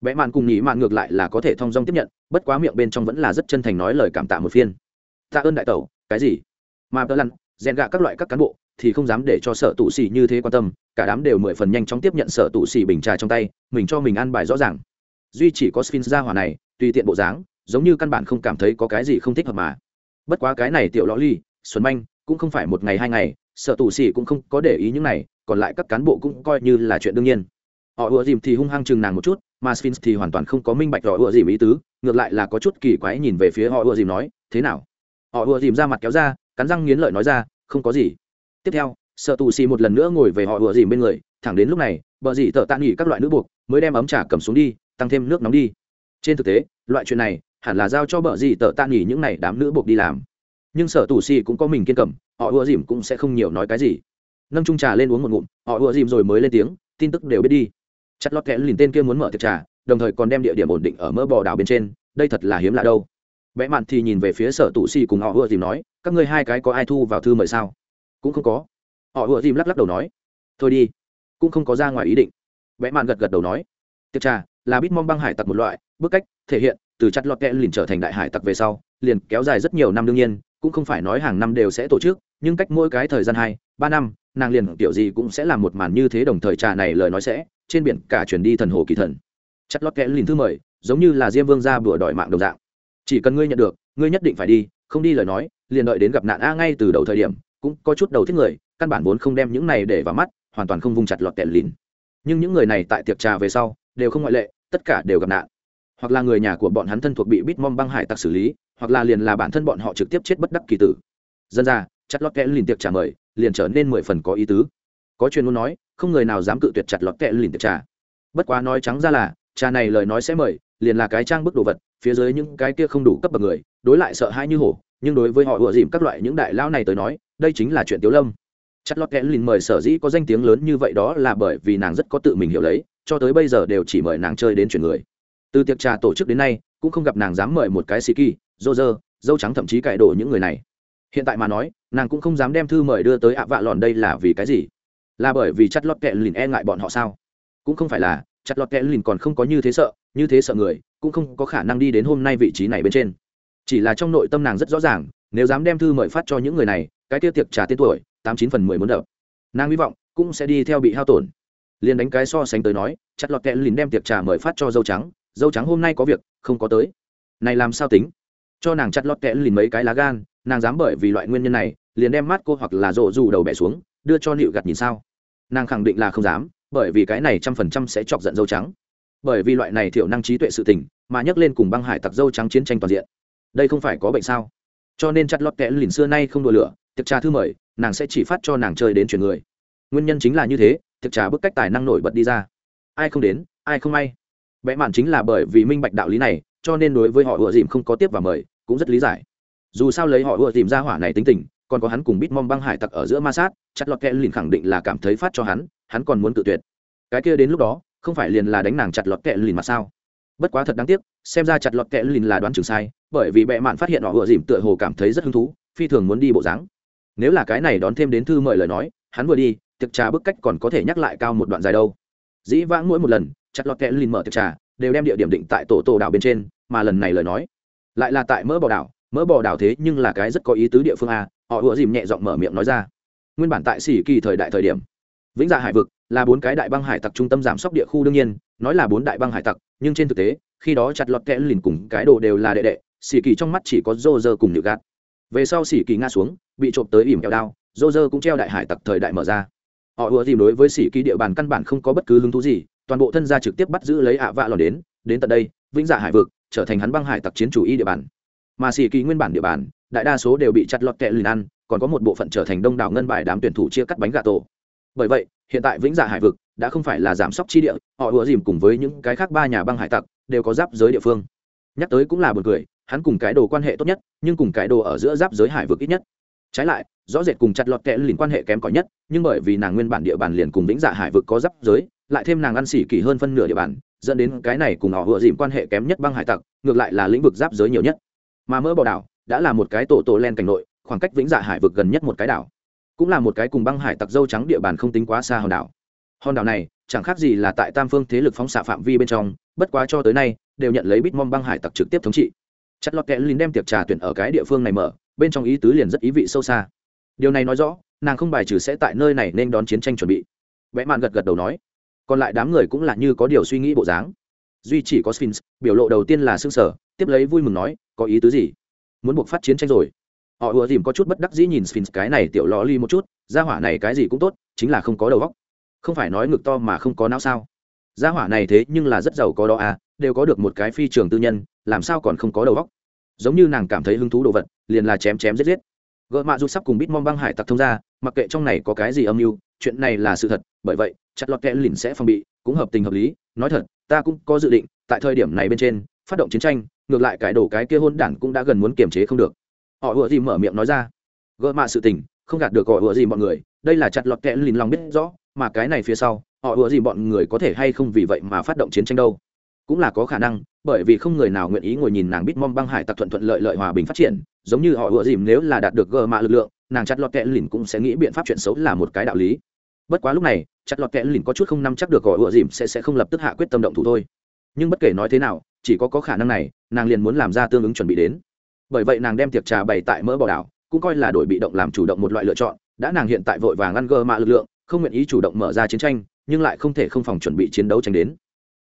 Vẽ mạn cùng nhị mạn ngược lại là có thể thong dong tiếp nhận, bất quá miệng bên trong vẫn là rất chân thành nói lời cảm tạ một phiên. Tạ ơn đại tẩu, cái gì? Mà tớ lăn, rèn gạ các loại các cán bộ, thì không dám để cho sở tụ xì như thế quan tâm, cả đám đều mười phần nhanh chóng tiếp nhận sở tụ xì bình trà trong tay, mình cho mình ăn bài rõ ràng duy chỉ có sphinx ra hỏa này, tùy tiện bộ dáng, giống như căn bản không cảm thấy có cái gì không thích hợp mà. Bất quá cái này tiểu lõ ly, xuân manh, cũng không phải một ngày hai ngày, sợ tù xì cũng không có để ý những này, còn lại các cán bộ cũng coi như là chuyện đương nhiên. Họ ùa dìm thì hung hăng chừng nàng một chút, mà sphinx thì hoàn toàn không có minh bạch họ ùa dìm ý tứ, ngược lại là có chút kỳ quái nhìn về phía họ ùa dìm nói, thế nào? Họ ùa dìm ra mặt kéo ra, cắn răng nghiến lợi nói ra, không có gì. Tiếp theo, sợ tù xì một lần nữa ngồi về họ ùa dìm bên người, thẳng đến lúc này, bờ dì tợ tạ nghỉ các loại nữ buộc, mới đem ấm trà cầm xuống đi tăng thêm nước nóng đi. Trên thực tế, loại chuyện này hẳn là giao cho bờ gì tợ tạ nghỉ những này đám nữ buộc đi làm. Nhưng sở tù xì cũng có mình kiên cẩm họ ùa dìm cũng sẽ không nhiều nói cái gì. Nâng trung trà lên uống một ngụm, họ ùa dìm rồi mới lên tiếng, tin tức đều biết đi. Chặt lót kẽ lìn tên kia muốn mở tiệc trà, đồng thời còn đem địa điểm ổn định ở mỡ bò đảo bên trên, đây thật là hiếm lạ đâu. Vẽ mạn thì nhìn về phía sở tù xì cùng họ ùa dìm nói, các ngươi hai cái có ai thu vào thư mời sao? Cũng không có. Họ ùa dìm lắc lắc đầu nói, thôi đi, cũng không có ra ngoài ý định. Vẽ mạn gật gật đầu nói, tiệc trà là bít mong băng hải tặc một loại, bức cách, thể hiện, từ chặt lọt kẽ lìn trở thành đại hải tặc về sau, liền kéo dài rất nhiều năm đương nhiên, cũng không phải nói hàng năm đều sẽ tổ chức, nhưng cách mỗi cái thời gian hai, ba năm, nàng liền kiểu gì cũng sẽ làm một màn như thế đồng thời trà này lời nói sẽ, trên biển cả chuyển đi thần hồ kỳ thần. Chặt lót kẽ lìn thứ mời, giống như là diêm vương ra bừa đòi mạng đồng dạng. Chỉ cần ngươi nhận được, ngươi nhất định phải đi, không đi lời nói, liền đợi đến gặp nạn a ngay từ đầu thời điểm, cũng có chút đầu thích người, căn bản vốn không đem những này để vào mắt, hoàn toàn không vung chặt lọt kẽ lìn nhưng những người này tại tiệc trà về sau đều không ngoại lệ, tất cả đều gặp nạn. Hoặc là người nhà của bọn hắn thân thuộc bị bít mom băng hải tặc xử lý, hoặc là liền là bản thân bọn họ trực tiếp chết bất đắc kỳ tử. Dân ra, chặt lọt kẽ lìn tiệc trả mời, liền trở nên mười phần có ý tứ. Có chuyện muốn nói, không người nào dám cự tuyệt chặt lọt kẽ lìn tiệc trà. Bất quá nói trắng ra là, trà này lời nói sẽ mời, liền là cái trang bức đồ vật, phía dưới những cái kia không đủ cấp bậc người, đối lại sợ hãi như hổ, nhưng đối với họ ủa dìm các loại những đại lao này tới nói, đây chính là chuyện tiếu lâm. Chặt lọt kẽ lìn mời sở dĩ có danh tiếng lớn như vậy đó là bởi vì nàng rất có tự mình hiểu lấy cho tới bây giờ đều chỉ mời nàng chơi đến chuyển người. Từ tiệc trà tổ chức đến nay, cũng không gặp nàng dám mời một cái xì kỳ dô dơ dâu trắng thậm chí cải đổ những người này. Hiện tại mà nói, nàng cũng không dám đem thư mời đưa tới ạ vạ lòn đây là vì cái gì? Là bởi vì chặt lọt kẹ lìn e ngại bọn họ sao? Cũng không phải là, chặt lọt kẹ lìn còn không có như thế sợ, như thế sợ người, cũng không có khả năng đi đến hôm nay vị trí này bên trên. Chỉ là trong nội tâm nàng rất rõ ràng, nếu dám đem thư mời phát cho những người này, cái tiêu tiệc trả tên tuổi, tám chín phần mười muốn đập. Nàng hy vọng cũng sẽ đi theo bị hao tổn liền đánh cái so sánh tới nói, chặt lọt kẹ lìn đem tiệc trà mời phát cho dâu trắng dâu trắng hôm nay có việc, không có tới. Này làm sao tính? Cho nàng chặt lọt kẹ lìn mấy cái lá gan, nàng dám bởi vì loại nguyên nhân này, liền đem mắt cô hoặc là rộ dù đầu bẻ xuống, đưa cho nịu gặt nhìn sao? Nàng khẳng định là không dám, bởi vì cái này trăm phần trăm sẽ chọc giận dâu trắng. Bởi vì loại này thiểu năng trí tuệ sự tình, mà nhắc lên cùng băng hải tặc dâu trắng chiến tranh toàn diện. Đây không phải có bệnh sao? Cho nên chặt lọt kẽ lìn xưa nay không đùa lửa, tiệc trà thư mời, nàng sẽ chỉ phát cho nàng chơi đến chuyển người. Nguyên nhân chính là như thế thực trà bức cách tài năng nổi bật đi ra. Ai không đến, ai không may. Vẽ mạn chính là bởi vì minh bạch đạo lý này, cho nên đối với họ ựa dìm không có tiếp và mời, cũng rất lý giải. Dù sao lấy họ ưa dìm ra hỏa này tính tình, còn có hắn cùng bít mong băng hải tặc ở giữa ma sát chặt lọt kẽ lìn khẳng định là cảm thấy phát cho hắn hắn còn muốn tự tuyệt. Cái kia đến lúc đó, không phải liền là đánh nàng chặt lọt kẽ lìn mà sao? Bất quá thật đáng tiếc, xem ra chặt lọt kẽ lìn là đoán chừng sai, bởi vì bệ mạn phát hiện họ ưa dìm tựa hồ cảm thấy rất hứng thú, phi thường muốn đi bộ dáng. Nếu là cái này đón thêm đến thư mời lời nói, hắn vừa đi tiệc trà bức cách còn có thể nhắc lại cao một đoạn dài đâu. Dĩ vãng mỗi một lần, chặt lọt kẽ lìn mở tiệc trà, đều đem địa điểm định tại tổ tổ đảo bên trên, mà lần này lời nói, lại là tại mỡ bò đảo. Mỡ bò đảo thế nhưng là cái rất có ý tứ địa phương a, họ ủa dìm nhẹ giọng mở miệng nói ra. Nguyên bản tại xỉ kỳ thời đại thời điểm, vĩnh dạ hải vực là bốn cái đại băng hải tặc trung tâm giảm sóc địa khu đương nhiên, nói là bốn đại băng hải tặc, nhưng trên thực tế, khi đó chặt lọt kẽ lìn cùng cái đồ đều là đệ đệ, xỉ kỳ trong mắt chỉ có rô rơ cùng nhựa gạt. Về sau xỉ kỳ nga xuống, bị trộm tới ỉm kẹo đao rô rơ cũng treo đại hải tặc thời đại mở ra họ ùa dìm đối với sĩ kỳ địa bàn căn bản không có bất cứ hứng thú gì, toàn bộ thân gia trực tiếp bắt giữ lấy ạ vạ lò đến đến tận đây, vĩnh dạ hải vực, trở thành hắn băng hải tặc chiến chủ y địa bàn. Mà sĩ kỳ nguyên bản địa bàn, đại đa số đều bị chặt lọt kẹ lìn ăn, còn có một bộ phận trở thành đông đảo ngân bài đám tuyển thủ chia cắt bánh gà tổ. Bởi vậy, hiện tại vĩnh dạ hải vực đã không phải là giảm sóc chi địa, họ ùa dìm cùng với những cái khác ba nhà băng hải tặc đều có giáp giới địa phương. Nhắc tới cũng là buồn cười, hắn cùng cái đồ quan hệ tốt nhất, nhưng cùng cái đồ ở giữa giáp giới hải vực ít nhất. Trái lại rõ rệt cùng chặt lọt kẽ lìn quan hệ kém cỏi nhất, nhưng bởi vì nàng nguyên bản địa bàn liền cùng vĩnh dạ hải vực có giáp giới, lại thêm nàng ăn xỉ kỳ hơn phân nửa địa bàn, dẫn đến cái này cùng họ vừa dìm quan hệ kém nhất băng hải tặc, ngược lại là lĩnh vực giáp giới nhiều nhất. Mà mỡ bò đảo đã là một cái tổ tổ len cảnh nội, khoảng cách vĩnh dạ hải vực gần nhất một cái đảo, cũng là một cái cùng băng hải tặc dâu trắng địa bàn không tính quá xa hòn đảo. Hòn đảo này chẳng khác gì là tại tam phương thế lực phóng xạ phạm vi bên trong, bất quá cho tới nay đều nhận lấy bít mong băng hải tặc trực tiếp thống trị. Chất lọt kẽ linh đem tiệc trà tuyển ở cái địa phương này mở, bên trong ý tứ liền rất ý vị sâu xa điều này nói rõ, nàng không bài trừ sẽ tại nơi này nên đón chiến tranh chuẩn bị. Vẽ mạn gật gật đầu nói, còn lại đám người cũng là như có điều suy nghĩ bộ dáng. Duy chỉ có sphinx, biểu lộ đầu tiên là xương sở tiếp lấy vui mừng nói, có ý tứ gì? Muốn buộc phát chiến tranh rồi. Họ ùa dìm có chút bất đắc dĩ nhìn sphinx, cái này tiểu lò ly một chút, gia hỏa này cái gì cũng tốt, chính là không có đầu óc. Không phải nói ngực to mà không có não sao? Gia hỏa này thế nhưng là rất giàu có đó à đều có được một cái phi trường tư nhân, làm sao còn không có đầu óc? Giống như nàng cảm thấy hứng thú đồ vật, liền là chém chém giết giết gợ mạ rút sắp cùng bít mong băng hải tặc thông ra, mặc kệ trong này có cái gì âm mưu, chuyện này là sự thật, bởi vậy, chặt lọt kẽ lìn sẽ phòng bị, cũng hợp tình hợp lý. Nói thật, ta cũng có dự định, tại thời điểm này bên trên, phát động chiến tranh, ngược lại cải đổ cái kia hôn đản cũng đã gần muốn kiềm chế không được. Họ ủa gì mở miệng nói ra. Gỡ mạ sự tình, không gạt được họ ủa gì mọi người, đây là chặt lọt kẽ lìn lòng biết rõ, mà cái này phía sau, họ ủa gì bọn người có thể hay không vì vậy mà phát động chiến tranh đâu. Cũng là có khả năng, bởi vì không người nào nguyện ý ngồi nhìn nàng bít mong băng hải tặc thuận thuận lợi lợi hòa bình phát triển giống như họ ủa dìm nếu là đạt được gờ mạ lực lượng, nàng chặt lọt kẹ lìn cũng sẽ nghĩ biện pháp chuyện xấu là một cái đạo lý. Bất quá lúc này, chặt lọt kẹ lìn có chút không nắm chắc được gọi ùa dìm sẽ sẽ không lập tức hạ quyết tâm động thủ thôi. Nhưng bất kể nói thế nào, chỉ có có khả năng này, nàng liền muốn làm ra tương ứng chuẩn bị đến. Bởi vậy nàng đem tiệc trà bày tại mỡ bò đảo, cũng coi là đổi bị động làm chủ động một loại lựa chọn, đã nàng hiện tại vội vàng ăn gờ mạ lực lượng, không nguyện ý chủ động mở ra chiến tranh, nhưng lại không thể không phòng chuẩn bị chiến đấu tranh đến.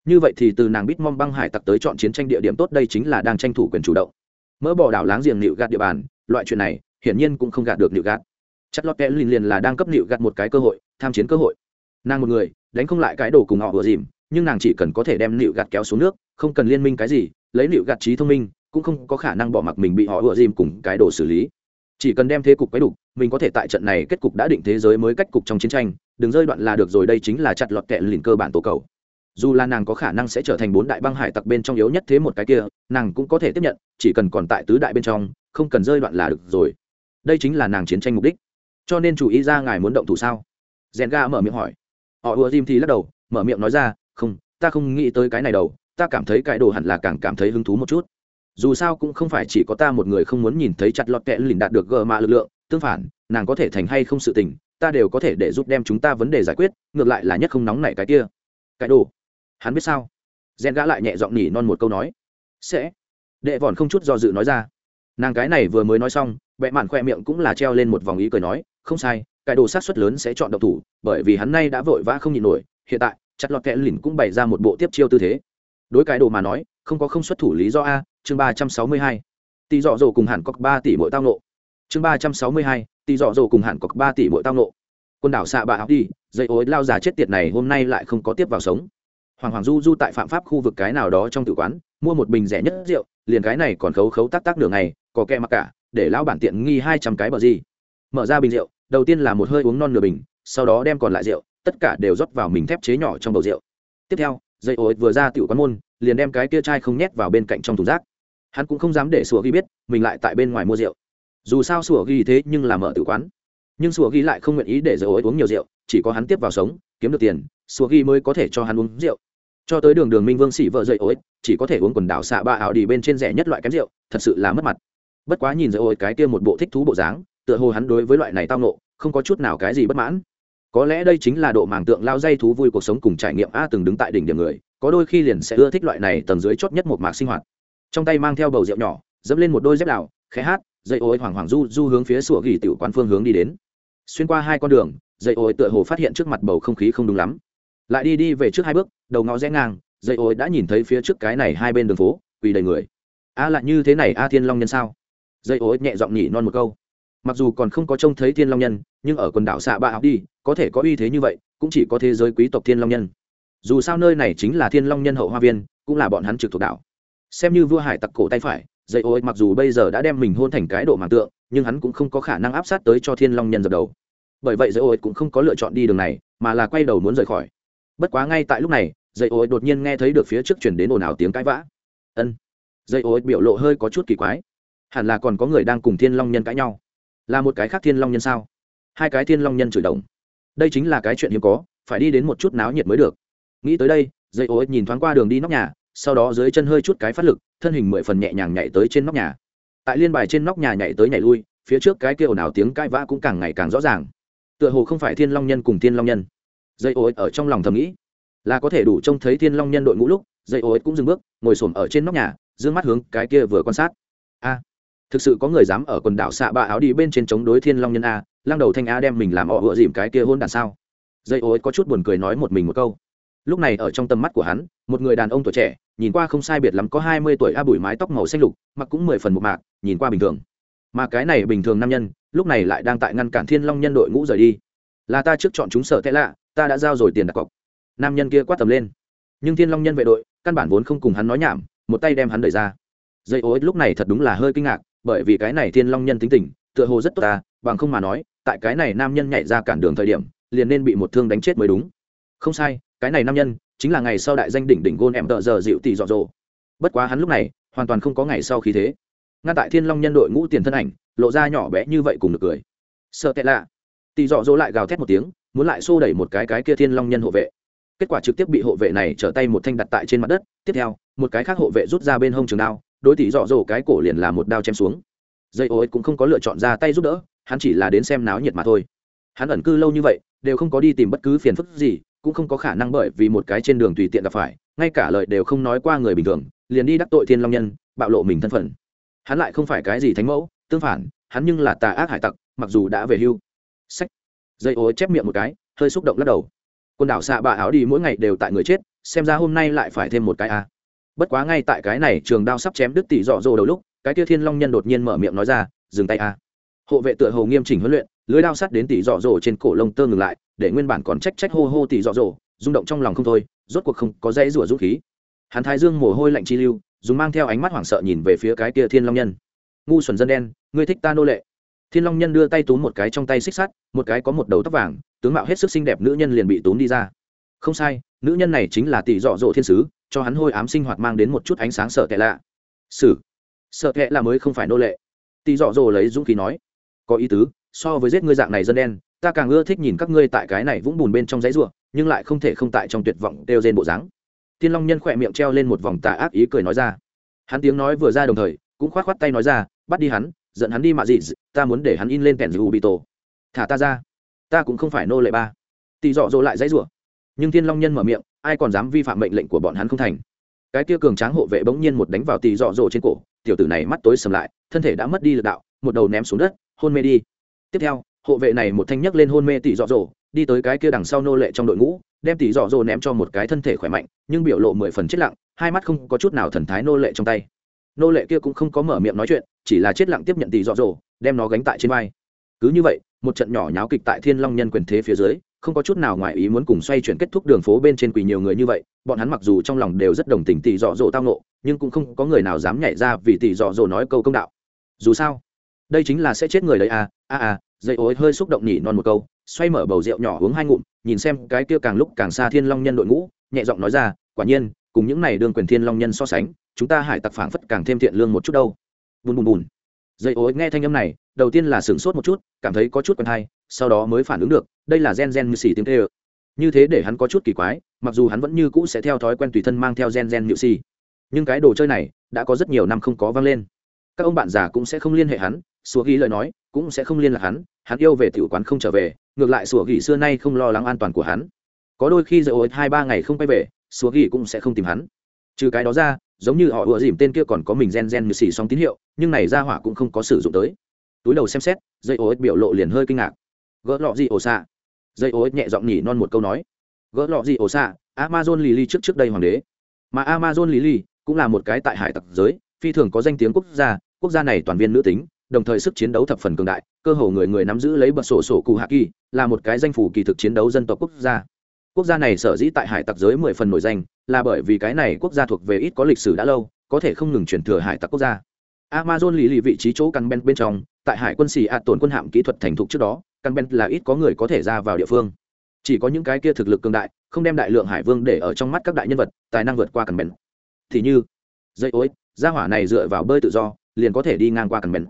Như vậy thì từ nàng bít mong băng hải tặc tới chọn chiến tranh địa điểm tốt đây chính là đang tranh thủ quyền chủ động mỡ bỏ đảo láng giềng nịu gạt địa bàn, loại chuyện này, hiển nhiên cũng không gạt được nịu gạt. Chất lót kẽ liền liền là đang cấp nịu gạt một cái cơ hội, tham chiến cơ hội. Nàng một người, đánh không lại cái đồ cùng họ vừa dìm, nhưng nàng chỉ cần có thể đem nịu gạt kéo xuống nước, không cần liên minh cái gì, lấy nịu gạt trí thông minh, cũng không có khả năng bỏ mặc mình bị họ vừa dìm cùng cái đồ xử lý. Chỉ cần đem thế cục quấy đục, mình có thể tại trận này kết cục đã định thế giới mới cách cục trong chiến tranh, đừng rơi đoạn là được rồi, đây chính là chặt lọt kẹ liền cơ bản tổ cầu dù là nàng có khả năng sẽ trở thành bốn đại băng hải tặc bên trong yếu nhất thế một cái kia, nàng cũng có thể tiếp nhận, chỉ cần còn tại tứ đại bên trong, không cần rơi đoạn là được rồi. Đây chính là nàng chiến tranh mục đích. Cho nên chủ ý ra ngài muốn động thủ sao? Rèn ga mở miệng hỏi. Họ ùa dìm thì lắc đầu, mở miệng nói ra, không, ta không nghĩ tới cái này đâu, ta cảm thấy cái đồ hẳn là càng cảm thấy hứng thú một chút. Dù sao cũng không phải chỉ có ta một người không muốn nhìn thấy chặt lọt kẽ lìn đạt được gờ mạ lực lượng, tương phản, nàng có thể thành hay không sự tình, ta đều có thể để giúp đem chúng ta vấn đề giải quyết, ngược lại là nhất không nóng nảy cái kia. Cái đồ hắn biết sao? Gen gã lại nhẹ giọng nhỉ non một câu nói. Sẽ. Đệ vòn không chút do dự nói ra. Nàng cái này vừa mới nói xong, bệ mạn khoe miệng cũng là treo lên một vòng ý cười nói, không sai, cái đồ sát xuất lớn sẽ chọn độc thủ, bởi vì hắn nay đã vội vã không nhịn nổi, hiện tại, chặt lọt kẽ lìn cũng bày ra một bộ tiếp chiêu tư thế. Đối cái đồ mà nói, không có không xuất thủ lý do a, chương ba trăm sáu mươi hai. Tỷ dọ dỗ cùng hẳn cọc ba tỷ mỗi tao nộ chương ba trăm sáu mươi hai, tỷ dọ dỗ cùng hẳn cọc ba tỷ mỗi tao nộ quần đảo xạ bạ học đi, dây ối lao già chết tiệt này hôm nay lại không có tiếp vào sống hoàng hoàng du du tại phạm pháp khu vực cái nào đó trong tử quán, mua một bình rẻ nhất rượu, liền cái này còn khấu khấu tác tác đường này có kẹ mặc cả, để lão bản tiện nghi hai trăm cái bờ gì. Mở ra bình rượu, đầu tiên là một hơi uống non nửa bình, sau đó đem còn lại rượu, tất cả đều rót vào mình thép chế nhỏ trong bầu rượu. Tiếp theo, dây ối vừa ra tiểu quán môn, liền đem cái kia chai không nhét vào bên cạnh trong thùng rác. Hắn cũng không dám để sủa ghi biết, mình lại tại bên ngoài mua rượu. Dù sao sủa ghi thế nhưng là mở tự quán. Nhưng sủa ghi lại không nguyện ý để dây ối uống nhiều rượu, chỉ có hắn tiếp vào sống, kiếm được tiền, sủa ghi mới có thể cho hắn uống rượu cho tới đường đường minh vương xỉ vợ dậy ối chỉ có thể uống quần đảo xạ ba ảo đi bên trên rẻ nhất loại kém rượu, thật sự là mất mặt. Bất quá nhìn dậy ối cái kia một bộ thích thú bộ dáng, tựa hồ hắn đối với loại này tao nộ không có chút nào cái gì bất mãn. Có lẽ đây chính là độ màng tượng lao dây thú vui cuộc sống cùng trải nghiệm a từng đứng tại đỉnh điểm người, có đôi khi liền sẽ ưa thích loại này tầng dưới chót nhất một mạc sinh hoạt. Trong tay mang theo bầu rượu nhỏ, dẫm lên một đôi dép đảo khẽ hát dây ối hoàng hoàng du du hướng phía sủa gỉ tiểu quán phương hướng đi đến. Xuyên qua hai con đường dây ối tựa hồ phát hiện trước mặt bầu không khí không đúng lắm lại đi đi về trước hai bước, đầu ngõ rẽ ngang, dây ối đã nhìn thấy phía trước cái này hai bên đường phố, quỳ đầy người. A lại như thế này a thiên long nhân sao? Dây ối nhẹ giọng nhỉ non một câu. Mặc dù còn không có trông thấy thiên long nhân, nhưng ở quần đảo xạ bạ học đi, có thể có uy thế như vậy, cũng chỉ có thế giới quý tộc thiên long nhân. Dù sao nơi này chính là thiên long nhân hậu hoa viên, cũng là bọn hắn trực thuộc đảo. Xem như vua hải tặc cổ tay phải, dây ối mặc dù bây giờ đã đem mình hôn thành cái độ màng tượng, nhưng hắn cũng không có khả năng áp sát tới cho thiên long nhân dập đầu. Bởi vậy dây ối cũng không có lựa chọn đi đường này, mà là quay đầu muốn rời khỏi bất quá ngay tại lúc này, dây ối đột nhiên nghe thấy được phía trước chuyển đến ồn ào tiếng cãi vã. Ân. Dây ối biểu lộ hơi có chút kỳ quái. Hẳn là còn có người đang cùng thiên long nhân cãi nhau. Là một cái khác thiên long nhân sao? Hai cái thiên long nhân chửi đồng. Đây chính là cái chuyện hiếm có, phải đi đến một chút náo nhiệt mới được. Nghĩ tới đây, dây ối nhìn thoáng qua đường đi nóc nhà, sau đó dưới chân hơi chút cái phát lực, thân hình mười phần nhẹ nhàng nhảy tới trên nóc nhà. Tại liên bài trên nóc nhà nhảy tới nhảy lui, phía trước cái kia ồn ào tiếng cãi vã cũng càng ngày càng rõ ràng. Tựa hồ không phải thiên long nhân cùng thiên long nhân dây ối ở trong lòng thầm nghĩ. Là có thể đủ trông thấy thiên long nhân đội ngũ lúc, dây ối cũng dừng bước, ngồi s ổ m ở trên nóc nhà d ư ơ n g mắt hướng cái kia vừa quan sát. A, thực sự có người dám ở quần đảo xạ ba áo đi bên trên chống đối thiên long nhân a, lăng đầu thanh a đem mình làm họ vựa dìm cái kia hôn đàn sao? Dây ối có chút buồn cười nói một mình một câu. Lúc này ở trong tầm mắt của hắn, một người đàn ông tuổi trẻ, nhìn qua không sai biệt lắm có hai mươi tuổi a bùi mái tóc màu xanh lục, mặc cũng mười phần một mạc, nhìn qua bình thường. Mà cái này bình thường nam nhân, lúc này lại đang tại ngăn cản thiên long nhân đội ngũ rời đi. Là ta trước chọn chúng sở tệ lạ ta đã giao rồi tiền đặt cọc. Nam nhân kia quát tầm lên. Nhưng thiên long nhân vệ đội, căn bản vốn không cùng hắn nói nhảm, một tay đem hắn đẩy ra. Dây ô ích lúc này thật đúng là hơi kinh ngạc, bởi vì cái này thiên long nhân tính tình, tựa hồ rất tốt ta, bằng không mà nói, tại cái này nam nhân nhảy ra cản đường thời điểm, liền nên bị một thương đánh chết mới đúng. Không sai, cái này nam nhân, chính là ngày sau đại danh đỉnh đỉnh gôn em tợ giờ dịu tỷ dọ dỗ. Bất quá hắn lúc này, hoàn toàn không có ngày sau khí thế. Ngăn tại thiên long nhân đội ngũ tiền thân ảnh, lộ ra nhỏ bé như vậy cùng được cười. Sợ tệ lạ. Tỷ dọ dỗ lại gào thét một tiếng muốn lại xô đẩy một cái cái kia thiên long nhân hộ vệ. Kết quả trực tiếp bị hộ vệ này trở tay một thanh đặt tại trên mặt đất, tiếp theo, một cái khác hộ vệ rút ra bên hông trường đao, đối tỷ dọ dỗ cái cổ liền là một đao chém xuống. Dây ô cũng không có lựa chọn ra tay giúp đỡ, hắn chỉ là đến xem náo nhiệt mà thôi. Hắn ẩn cư lâu như vậy, đều không có đi tìm bất cứ phiền phức gì, cũng không có khả năng bởi vì một cái trên đường tùy tiện gặp phải, ngay cả lời đều không nói qua người bình thường, liền đi đắc tội thiên long nhân, bạo lộ mình thân phận. Hắn lại không phải cái gì thánh mẫu, tương phản, hắn nhưng là tà ác hải tặc, mặc dù đã về hưu. Sách dây ô chép miệng một cái, hơi xúc động lắc đầu. Quần đảo xạ bạ áo đi mỗi ngày đều tại người chết, xem ra hôm nay lại phải thêm một cái a bất quá ngay tại cái này trường đao sắp chém đứt tỷ dọ dỗ đầu lúc, cái kia thiên long nhân đột nhiên mở miệng nói ra, dừng tay a hộ vệ tựa hồ nghiêm chỉnh huấn luyện, lưới đao sắt đến tỷ dọ dỗ trên cổ lông tơ ngừng lại, để nguyên bản còn trách trách hô hô tỷ dọ dỗ rung động trong lòng không thôi, rốt cuộc không có dãy rủa rút khí. Hắn thái dương mồ hôi lạnh chi lưu, dùng mang theo ánh mắt hoảng sợ nhìn về phía cái kia thiên long nhân. Ngu xuẩn dân đen, ngươi thích ta nô lệ thiên long nhân đưa tay túm một cái trong tay xích sắt, một cái có một đầu tóc vàng, tướng mạo hết sức xinh đẹp nữ nhân liền bị túm đi ra. Không sai, nữ nhân này chính là tỷ dọ dỗ thiên sứ, cho hắn hôi ám sinh hoạt mang đến một chút ánh sáng sợ tệ lạ. Sử. Sợ tệ là mới không phải nô lệ. Tỷ dọ dỗ lấy dũng khí nói. Có ý tứ, so với giết ngươi dạng này dân đen, ta càng ưa thích nhìn các ngươi tại cái này vũng bùn bên trong giấy ruộng nhưng lại không thể không tại trong tuyệt vọng đều trên bộ dáng. Thiên long nhân khỏe miệng treo lên một vòng tà ác ý cười nói ra. Hắn tiếng nói vừa ra đồng thời, cũng khoát khoát tay nói ra, bắt đi hắn dẫn hắn đi mạ dị ta muốn để hắn in lên kèn dù bị tổ thả ta ra. Ta cũng không phải nô lệ ba. Tỳ dọ dỗ lại dãy rủa. Nhưng thiên long nhân mở miệng, ai còn dám vi phạm mệnh lệnh của bọn hắn không thành. Cái kia cường tráng hộ vệ bỗng nhiên một đánh vào tỳ dọ dỗ trên cổ, tiểu tử này mắt tối sầm lại, thân thể đã mất đi lực đạo, một đầu ném xuống đất, hôn mê đi. Tiếp theo, hộ vệ này một thanh nhấc lên hôn mê tỳ dọ dỗ, đi tới cái kia đằng sau nô lệ trong đội ngũ, đem tỳ dọ dỗ ném cho một cái thân thể khỏe mạnh, nhưng biểu lộ mười phần chết lặng, hai mắt không có chút nào thần thái nô lệ trong tay nô lệ kia cũng không có mở miệng nói chuyện, chỉ là chết lặng tiếp nhận tỷ dọ dỗ, đem nó gánh tại trên vai. Cứ như vậy, một trận nhỏ nháo kịch tại thiên long nhân quyền thế phía dưới, không có chút nào ngoài ý muốn cùng xoay chuyển kết thúc đường phố bên trên quỳ nhiều người như vậy, bọn hắn mặc dù trong lòng đều rất đồng tình tỷ dọ dỗ tao nộ nhưng cũng không có người nào dám nhảy ra vì tỷ dọ dỗ nói câu công đạo. Dù sao, đây chính là sẽ chết người đấy à à à dây ối, hơi xúc động nhỉ, non một câu, xoay mở bầu rượu nhỏ uống hai ngụm, nhìn xem cái kia càng lúc càng xa thiên long nhân đội ngũ, nhẹ giọng nói ra, quả nhiên, cùng những này đương quyền thiên long nhân so sánh chúng ta hải tặc phảng phất càng thêm thiện lương một chút đâu. Bùn bùn bùn. Dây ối nghe thanh âm này, đầu tiên là sửng sốt một chút, cảm thấy có chút quen hay, sau đó mới phản ứng được, đây là gen gen như xì tiếng tê ơ như thế để hắn có chút kỳ quái, mặc dù hắn vẫn như cũ sẽ theo thói quen tùy thân mang theo gen gen nhự xì. Nhưng cái đồ chơi này, đã có rất nhiều năm không có vang lên. Các ông bạn già cũng sẽ không liên hệ hắn sùa ghi lời nói cũng sẽ không liên lạc hắn hắn yêu về tiểu quán không trở về, ngược lại sùa ghi xưa nay không lo lắng an toàn của hắn. Có đôi khi dậy ối hai ba ngày không quay về sùa ghi cũng sẽ không tìm hắn. Trừ cái đó ra giống như họ ùa dìm tên kia còn có mình gen gen như xì xong tín hiệu, nhưng này ra hỏa cũng không có sử dụng tới. Túi đầu xem xét, dây ô ích biểu lộ liền hơi kinh ngạc. Gỡ lọ gì ồ xạ? Dây ô ích nhẹ giọng nhỉ non một câu nói. Gỡ lọ gì ồ xạ? Amazon lily trước trước đây hoàng đế. Mà amazon lily cũng là một cái tại hải tặc giới, phi thường có danh tiếng quốc gia quốc gia này toàn viên nữ tính, đồng thời sức chiến đấu thập phần cường đại, cơ hồ người người nắm giữ lấy bật sổ sổ cụ hạ kỳ, là một cái danh phủ kỳ thực chiến đấu dân tộc quốc gia quốc gia này sở dĩ tại hải tặc giới mười phần nổi danh, là bởi vì cái này quốc gia thuộc về ít có lịch sử đã lâu, có thể không ngừng chuyển thừa hải tặc quốc gia. Amazon lì lì vị trí chỗ căn ben bên trong, tại hải quân xì ạt tổn quân hạm kỹ thuật thành thục trước đó, căn ben là ít có người có thể ra vào địa phương. Chỉ có những cái kia thực lực cường đại, không đem đại lượng hải vương để ở trong mắt các đại nhân vật, tài năng vượt qua căn ben thì như, dây ối, gia hỏa này dựa vào bơi tự do, liền có thể đi ngang qua căn ben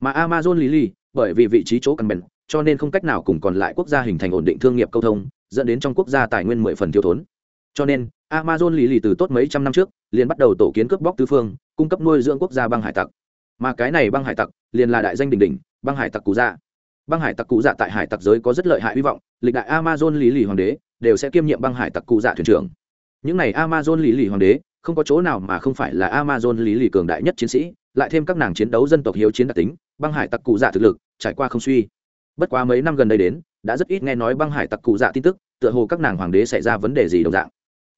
mà amazon lì lì, bởi vì vị trí chỗ căn ben cho nên không cách nào cùng còn lại quốc gia hình thành ổn định thương nghiệp câu thông dẫn đến trong quốc gia tài nguyên mười phần thiếu thốn. Cho nên, amazon lì lì từ tốt mấy trăm năm trước, liền bắt đầu tổ kiến cướp bóc tứ phương, cung cấp nuôi dưỡng quốc gia băng hải tặc. Mà cái này băng hải tặc, liền là đại danh đỉnh đỉnh, băng hải tặc cụ dạ. Băng hải tặc cụ dạ tại hải tặc giới có rất lợi hại hy vọng, lịch đại amazon lý lì hoàng đế đều sẽ kiêm nhiệm băng hải tặc cụ dạ thuyền trưởng. Những này amazon lý lì hoàng đế, không có chỗ nào mà không phải là amazon lý lì cường đại nhất chiến sĩ, lại thêm các nàng chiến đấu dân tộc hiếu chiến đặc tính, băng hải tặc cụ dạ thực lực, trải qua không suy. Bất quá mấy năm gần đây đến đã rất ít nghe nói băng hải tặc cụ dạ tin tức, tựa hồ các nàng hoàng đế xảy ra vấn đề gì đồng dạng.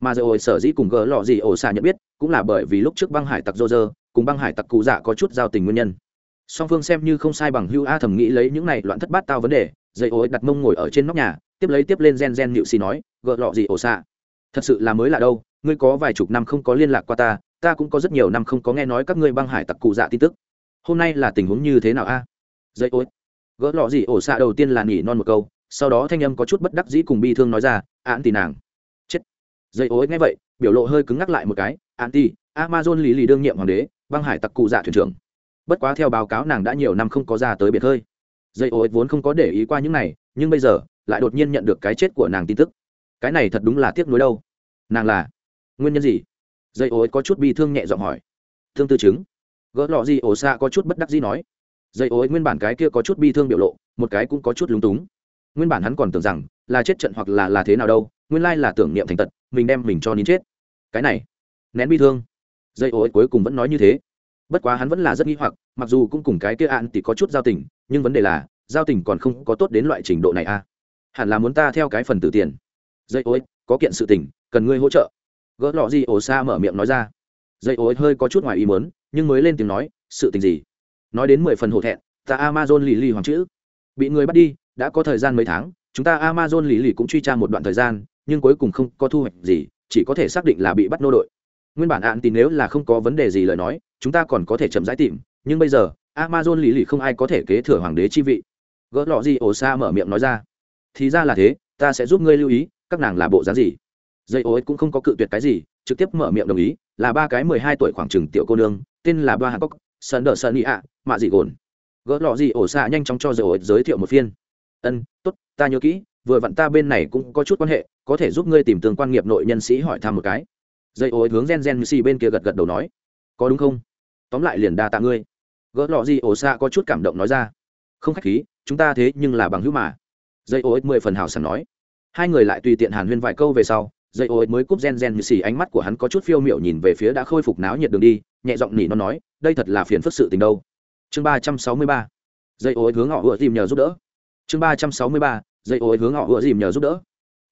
Mà giờ ổi sở dĩ cùng gỡ lọ gì ổ xạ nhận biết, cũng là bởi vì lúc trước băng hải tặc dô dơ cùng băng hải tặc cụ dạ có chút giao tình nguyên nhân. Song phương xem như không sai bằng hưu a thầm nghĩ lấy những này loạn thất bát tao vấn đề, dây ối đặt mông ngồi ở trên nóc nhà, tiếp lấy tiếp lên gen gen nhịu xì nói gỡ lọ gì ổ xạ? Thật sự là mới lạ đâu, ngươi có vài chục năm không có liên lạc qua ta ta cũng có rất nhiều năm không có nghe nói các ngươi băng hải tặc cụ dạ tin tức. Hôm nay là tình huống như thế nào a? Dây ối gỡ lọ gì ổ xạ đầu tiên là nghỉ non một câu, sau đó thanh âm có chút bất đắc dĩ cùng bi thương nói ra án tì nàng. Chết. Dây ối nghe vậy, biểu lộ hơi cứng ngắc lại một cái án tì, amazon lý lì đương nhiệm hoàng đế, băng hải tặc cụ dạ thuyền trưởng. Bất quá theo báo cáo nàng đã nhiều năm không có ra tới biệt hơi dây ối vốn không có để ý qua những này, nhưng bây giờ, lại đột nhiên nhận được cái chết của nàng tin tức. Cái này thật đúng là tiếc nuối đâu. Nàng là? Nguyên nhân gì? Dây ối có chút bi thương nhẹ giọng hỏi. Thương tư chứng. Gỡ lọ gì ổ xạ có chút bất đắc dĩ nói dây ối nguyên bản cái kia có chút bi thương biểu lộ, một cái cũng có chút lúng túng. Nguyên bản hắn còn tưởng rằng là chết trận hoặc là là thế nào đâu, nguyên lai là tưởng niệm thành tật, mình đem mình cho nín chết. Cái này, nén bi thương. Dây ối cuối cùng vẫn nói như thế. Bất quá hắn vẫn là rất nghi hoặc, mặc dù cũng cùng cái kia ạn thì có chút giao tình, nhưng vấn đề là, giao tình còn không có tốt đến loại trình độ này à. Hẳn là muốn ta theo cái phần tử tiền. Dây ối có kiện sự tình, cần ngươi hỗ trợ. Gỡ lọ gì ổ xa mở miệng nói ra. Dây ối hơi có chút ngoài ý muốn, nhưng mới lên tiếng nói, sự tình gì? Nói đến mười phần hổ thẹn, ta amazon lì lì hoàng chữ. Bị người bắt đi, đã có thời gian mấy tháng, chúng ta amazon lì lì cũng truy tra một đoạn thời gian, nhưng cuối cùng không có thu hoạch gì, chỉ có thể xác định là bị bắt nô đội. Nguyên bản ạn tìm nếu là không có vấn đề gì lời nói, chúng ta còn có thể chậm rãi tìm, nhưng bây giờ, amazon lì lì không ai có thể kế thừa hoàng đế chi vị. Gỡ lọ gì ổ xa mở miệng nói ra. Thì ra là thế, ta sẽ giúp ngươi lưu ý, các nàng là bộ dáng gì? Dây ối cũng không có cự tuyệt cái gì, trực tiếp mở miệng đồng ý, là ba cái mười hai tuổi khoảng chừng tiểu cô nương, tên là ba hàn cốc sơn đờ sơn ý ạ, mạ dị gồn. Gỡ lọ gì ổ xạ nhanh chóng cho dầu giới thiệu một phiên. Ân t ố t ta nhớ kỹ, vừa vặn ta bên này cũng có chút quan hệ, có thể giúp ngươi tìm tương quan nghiệp nội nhân sĩ hỏi thăm một cái. Dây ối hướng gen gen xì bên kia gật gật đầu nói. Có đúng không? Tóm lại liền đa tạ ngươi. Gỡ lọ gì ổ xạ có chút cảm động nói ra. Không khách khí, chúng ta thế nhưng là bằng hữu mà. Dây ối mười phần hào sảng nói. Hai người lại tùy tiện hàn huyên vài câu về sau dây ối mới cúp gen gen như xì, ánh mắt của hắn có chút phiêu miệu nhìn về phía đã khôi phục náo nhiệt đường đi, nhẹ giọng nỉ nó nói, đây thật là phiền phức sự tình đâu. Chương ba trăm sáu mươi ba. Dây ối hướng họ ựa dìm nhờ giúp đỡ. Chương ba trăm sáu mươi ba. Dây ối hướng họ ựa dìm nhờ giúp đỡ.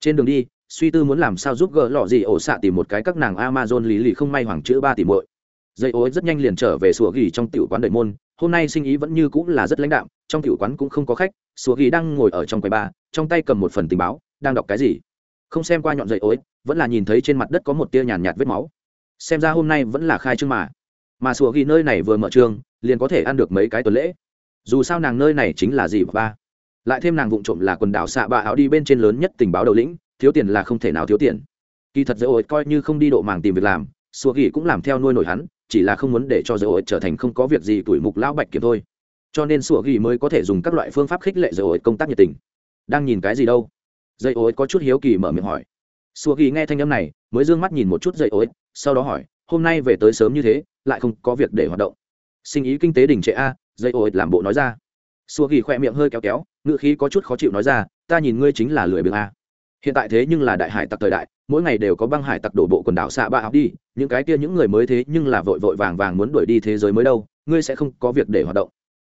Trên đường đi, suy tư muốn làm sao giúp gỡ lọ gì ổ xạ tìm một cái các nàng amazon lý lì không may hoàng chữ ba tỷ muội. Dây ối rất nhanh liền trở về sủa ghi trong tiểu quán đời môn. Hôm nay sinh ý vẫn như cũng là rất lãnh đạm, trong tiểu quán cũng không có khách, sủa ghi đang ngồi ở trong quầy ba, trong tay cầm một phần tình báo, đang đọc cái gì? Không xem qua nhọn dậy ối vẫn là nhìn thấy trên mặt đất có một tia nhàn nhạt vết máu. Xem ra hôm nay vẫn là khai trương mà. Mà sùa ghi nơi này vừa mở trường, liền có thể ăn được mấy cái tuần lễ. Dù sao nàng nơi này chính là gì ba? Lại thêm nàng vụng trộm là quần đảo xạ bạ áo đi bên trên lớn nhất tình báo đầu lĩnh thiếu tiền là không thể nào thiếu tiền. Kỳ thật dễ ổi coi như không đi độ màng tìm việc làm sùa ghi cũng làm theo nuôi nổi hắn chỉ là không muốn để cho dễ ổi trở thành không có việc gì tuổi mục lão bạch kiếm thôi. Cho nên sùa ghi mới có thể dùng các loại phương pháp khích lệ dễ ổi công tác nhiệt tình. Đang nhìn cái gì đâu? Dây ối có chút hiếu kỳ mở miệng hỏi. Sùa ghi nghe thanh âm này, mới d ư ơ n g mắt nhìn một chút dây ối, sau đó hỏi, hôm nay về tới sớm như thế, lại không có việc để hoạt động. Sinh ý kinh tế đình trệ a, dây ối làm bộ nói ra. Sùa ghi khỏe miệng hơi kéo kéo ngựa khí có chút khó chịu nói ra, ta nhìn ngươi chính là lười biếng a. Hiện tại thế nhưng là đại hải tặc thời đại, mỗi ngày đều có băng hải tặc đổ bộ quần đảo xạ ba học đi, những cái kia những người mới thế nhưng là vội vội vàng vàng muốn đuổi đi thế giới mới đâu, ngươi sẽ không có việc để hoạt động.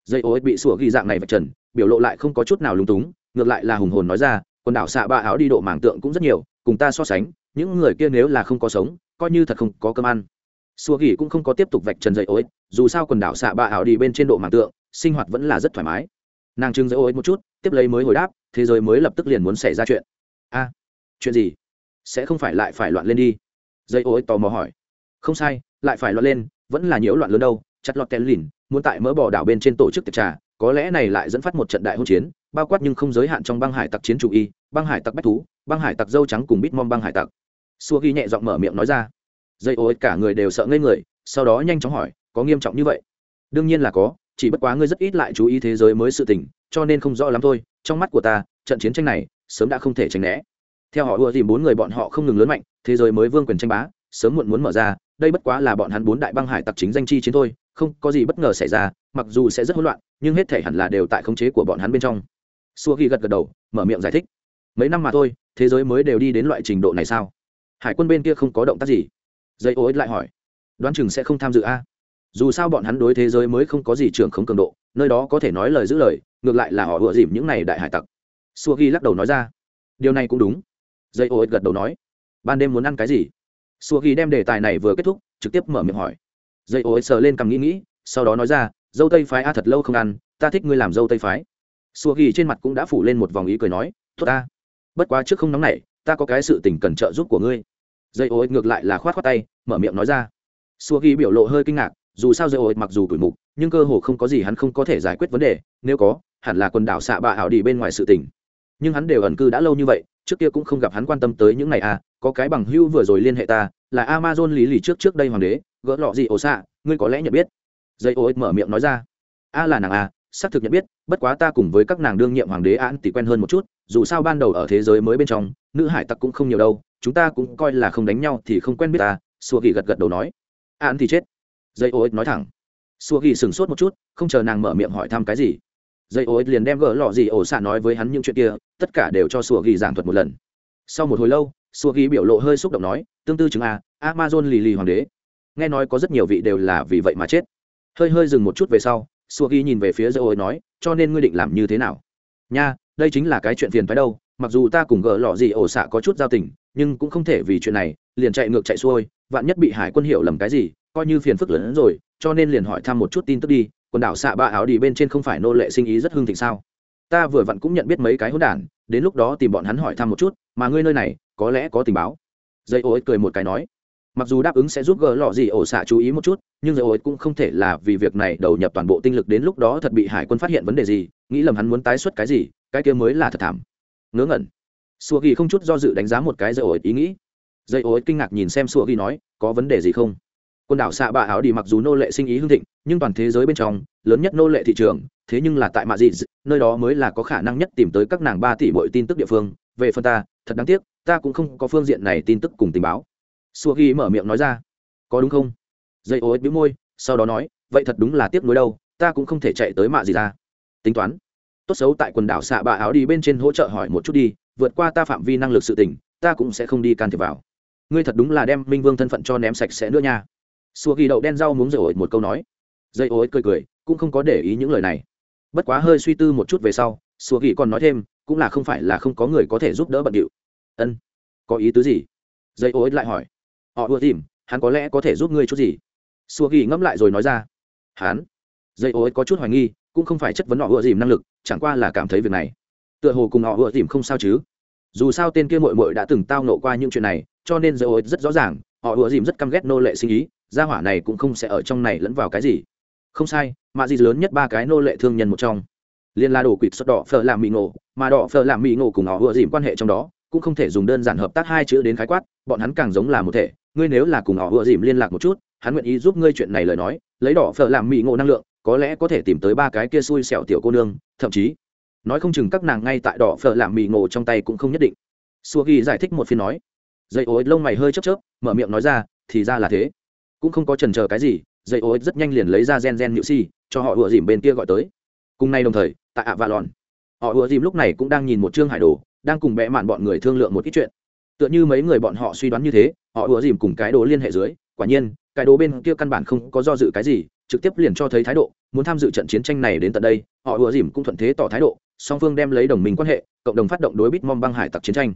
Dây ối bị sủa ghi dạng này vạch trần, biểu lộ lại không có chút nào lúng túng, ngược lại là hùng hồn nói ra quần đảo xạ ba áo đi độ màng tượng cũng rất nhiều, cùng ta so sánh, những người kia nếu là không có sống, coi như thật không có cơm ăn. Xua gỉ cũng không có tiếp tục vạch trần dậy ối, dù sao quần đảo xạ ba áo đi bên trên độ màng tượng, sinh hoạt vẫn là rất thoải mái. Nàng trưng dậy ối một chút, tiếp lấy mới hồi đáp, thế giới mới lập tức liền muốn xảy ra chuyện. A, chuyện gì? Sẽ không phải lại phải loạn lên đi. Dây ối tò mò hỏi. Không sai, lại phải loạn lên, vẫn là nhiễu loạn lớn đâu, chặt lọt kèn lìn, muốn tại mỡ bỏ đảo bên trên tổ chức tiệc trà, có lẽ này lại dẫn phát một trận đại hỗn chiến bao quát nhưng không giới hạn trong băng hải tặc chiến chủ y, băng hải tặc bách thú, băng hải tặc dâu trắng cùng bít mom băng hải tặc. Xua ghi nhẹ giọng mở miệng nói ra. Dây ô cả người đều sợ ngây người, sau đó nhanh chóng hỏi, có nghiêm trọng như vậy? Đương nhiên là có, chỉ bất quá ngươi rất ít lại chú ý thế giới mới sự tình, cho nên không rõ lắm thôi, trong mắt của ta, trận chiến tranh này, sớm đã không thể tránh né. Theo họ ưa dìm bốn người bọn họ không ngừng lớn mạnh, thế giới mới vương quyền tranh bá, sớm muộn muốn mở ra, đây bất quá là bọn hắn bốn đại băng hải tặc chính danh chi chiến thôi, không có gì bất ngờ xảy ra, mặc dù sẽ rất hỗn loạn, nhưng hết thể hẳn là đều tại khống chế của bọn hắn bên trong xua ghi gật gật đầu, mở miệng giải thích. Mấy năm mà thôi, thế giới mới đều đi đến loại trình độ này sao? Hải quân bên kia không có động tác gì. Dây ô ích lại hỏi. Đoán chừng sẽ không tham dự a. Dù sao bọn hắn đối thế giới mới không có gì trưởng không cường độ, nơi đó có thể nói lời giữ lời, ngược lại là họ ủa dìm những này đại hải tặc. Xua ghi lắc đầu nói ra. Điều này cũng đúng. Dây ô ích gật đầu nói. Ban đêm muốn ăn cái gì? Xua ghi đem đề tài này vừa kết thúc, trực tiếp mở miệng hỏi. Dây ô sờ lên cầm nghĩ nghĩ, sau đó nói ra, dâu tây phái a thật lâu không ăn, ta thích ngươi làm dâu tây phái xua ghi trên mặt cũng đã phủ lên một vòng ý cười nói, tốt ta. Bất quá trước không nóng này, ta có cái sự tình cần trợ giúp của ngươi. Dây ô ngược lại là khoát khoát tay, mở miệng nói ra. Xua ghi biểu lộ hơi kinh ngạc, dù sao dây ô mặc dù tuổi mục, nhưng cơ hồ không có gì hắn không có thể giải quyết vấn đề, nếu có, hẳn là quần đảo xạ bạ ảo đi bên ngoài sự tình. Nhưng hắn đều ẩn cư đã lâu như vậy, trước kia cũng không gặp hắn quan tâm tới những này à có cái bằng hưu vừa rồi liên hệ ta, là amazon lý lì trước trước đây hoàng đế, gỡ lọ gì ổ xạ, ngươi có lẽ nhận biết. Dây ô mở miệng nói ra. A là nàng a xác thực nhận biết, bất quá ta cùng với các nàng đương nhiệm hoàng đế an tỷ quen hơn một chút, dù sao ban đầu ở thế giới mới bên trong, nữ hải tặc cũng không nhiều đâu, chúng ta cũng coi là không đánh nhau thì không quen biết ta xua ghi gật gật đầu nói. An thì chết. Dây ô nói thẳng. Xua ghi sửng sốt một chút, không chờ nàng mở miệng hỏi thăm cái gì. Dây ô liền đem gỡ lọ gì ổ xạ nói với hắn những chuyện kia, tất cả đều cho xua ghi giảng thuật một lần. Sau một hồi lâu xua ghi biểu lộ hơi xúc động nói, tương tư chứng a, amazon lì lì hoàng đế. Nghe nói có rất nhiều vị đều là vì vậy mà chết. Hơi hơi dừng một chút về sau xua ghi nhìn về phía dây ôi nói, cho nên ngươi định làm như thế nào? Nha, đây chính là cái chuyện phiền phái đâu, mặc dù ta cùng gỡ lọ gì ổ xạ có chút giao tình, nhưng cũng không thể vì chuyện này, liền chạy ngược chạy xuôi, vạn nhất bị hải quân hiểu lầm cái gì, coi như phiền phức lớn hơn rồi, cho nên liền hỏi thăm một chút tin tức đi, quần đảo xạ ba áo đi bên trên không phải nô lệ sinh ý rất hưng thịnh sao? Ta vừa vặn cũng nhận biết mấy cái hỗn đản, đến lúc đó tìm bọn hắn hỏi thăm một chút, mà ngươi nơi này, có lẽ có tình báo. Dây ô cười một cái nói mặc dù đáp ứng sẽ giúp gỡ lọ gì ổ xạ chú ý một chút, nhưng dây ô cũng không thể là vì việc này đầu nhập toàn bộ tinh lực đến lúc đó thật bị hải quân phát hiện vấn đề gì, nghĩ lầm hắn muốn tái xuất cái gì, cái kia mới là thật thảm. Ngớ ngẩn. Sùa ghi không chút do dự đánh giá một cái dây ô ý nghĩ. Dây ô kinh ngạc nhìn xem sùa ghi nói, có vấn đề gì không? Quần đảo xạ bạ áo đi mặc dù nô lệ sinh ý hương thịnh, nhưng toàn thế giới bên trong, lớn nhất nô lệ thị trường, thế nhưng là tại mạ dị, nơi đó mới là có khả năng nhất tìm tới các nàng ba tỷ mọi tin tức địa phương. Về phần ta, thật đáng tiếc, ta cũng không có phương diện này tin tức cùng tình báo sua ghi mở miệng nói ra. Có đúng không? Dây ô ích bĩu môi, sau đó nói, vậy thật đúng là tiếc nuối đâu, ta cũng không thể chạy tới mạ gì ra. Tính toán. Tốt xấu tại quần đảo xạ bạ áo đi bên trên hỗ trợ hỏi một chút đi, vượt qua ta phạm vi năng lực sự tình, ta cũng sẽ không đi can thiệp vào. Ngươi thật đúng là đem minh vương thân phận cho ném sạch sẽ nữa nha. Xua ghi đậu đen rau muống rồi một câu nói. Dây ô ích cười cười, cũng không có để ý những lời này. Bất quá hơi suy tư một chút về sau xua ghi còn nói thêm, cũng là không phải là không có người có thể giúp đỡ bận điệu. Ân, có ý tứ gì? Dây ô ích lại hỏi họ ưa tìm, hắn có lẽ có thể giúp ngươi chút gì. Xua ghi ngẫm lại rồi nói ra. Hắn? Dây ô ích có chút hoài nghi, cũng không phải chất vấn họ ưa dìm năng lực, chẳng qua là cảm thấy việc này. Tựa hồ cùng họ ưa dìm không sao chứ. Dù sao tên kia mội mội đã từng tao nộ qua những chuyện này, cho nên dây ô ích rất rõ ràng, họ ưa dìm rất căm ghét nô lệ sinh ý, gia hỏa này cũng không sẽ ở trong này lẫn vào cái gì. Không sai, mà gì lớn nhất ba cái nô lệ thương nhân một trong. Liên la đồ quỵt xuất đỏ phở làm mỹ ngộ, mà đỏ phở làm mỹ ngộ cùng họ ưa dìm quan hệ trong đó, cũng không thể dùng đơn giản hợp tác hai chữ đến khái quát, bọn hắn càng giống là một thể ngươi nếu là cùng họ vừa dìm liên lạc một chút, hắn nguyện ý giúp ngươi chuyện này lời nói, lấy đỏ phở làm mỹ ngộ năng lượng, có lẽ có thể tìm tới ba cái kia xui xẻo tiểu cô nương, thậm chí, nói không chừng các nàng ngay tại đỏ phở làm mỹ ngộ trong tay cũng không nhất định. Xua ghi giải thích một phiên nói, dây ối lông mày hơi chớp chớp, mở miệng nói ra, thì ra là thế. Cũng không có trần chờ cái gì, dây ối rất nhanh liền lấy ra gen gen nhự si, cho họ vừa dìm bên kia gọi tới. Cùng nay đồng thời, tại ạ và lòn, họ vừa dìm lúc này cũng đang nhìn một chương hải đồ, đang cùng bẽ mạn bọn người thương lượng một ít chuyện tựa như mấy người bọn họ suy đoán như thế, họ ùa dìm cùng cái đồ liên hệ dưới, quả nhiên, cái đồ bên kia căn bản không có do dự cái gì, trực tiếp liền cho thấy thái độ, muốn tham dự trận chiến tranh này đến tận đây, họ ùa dìm cũng thuận thế tỏ thái độ, song phương đem lấy đồng minh quan hệ, cộng đồng phát động đối bít mong băng hải tặc chiến tranh.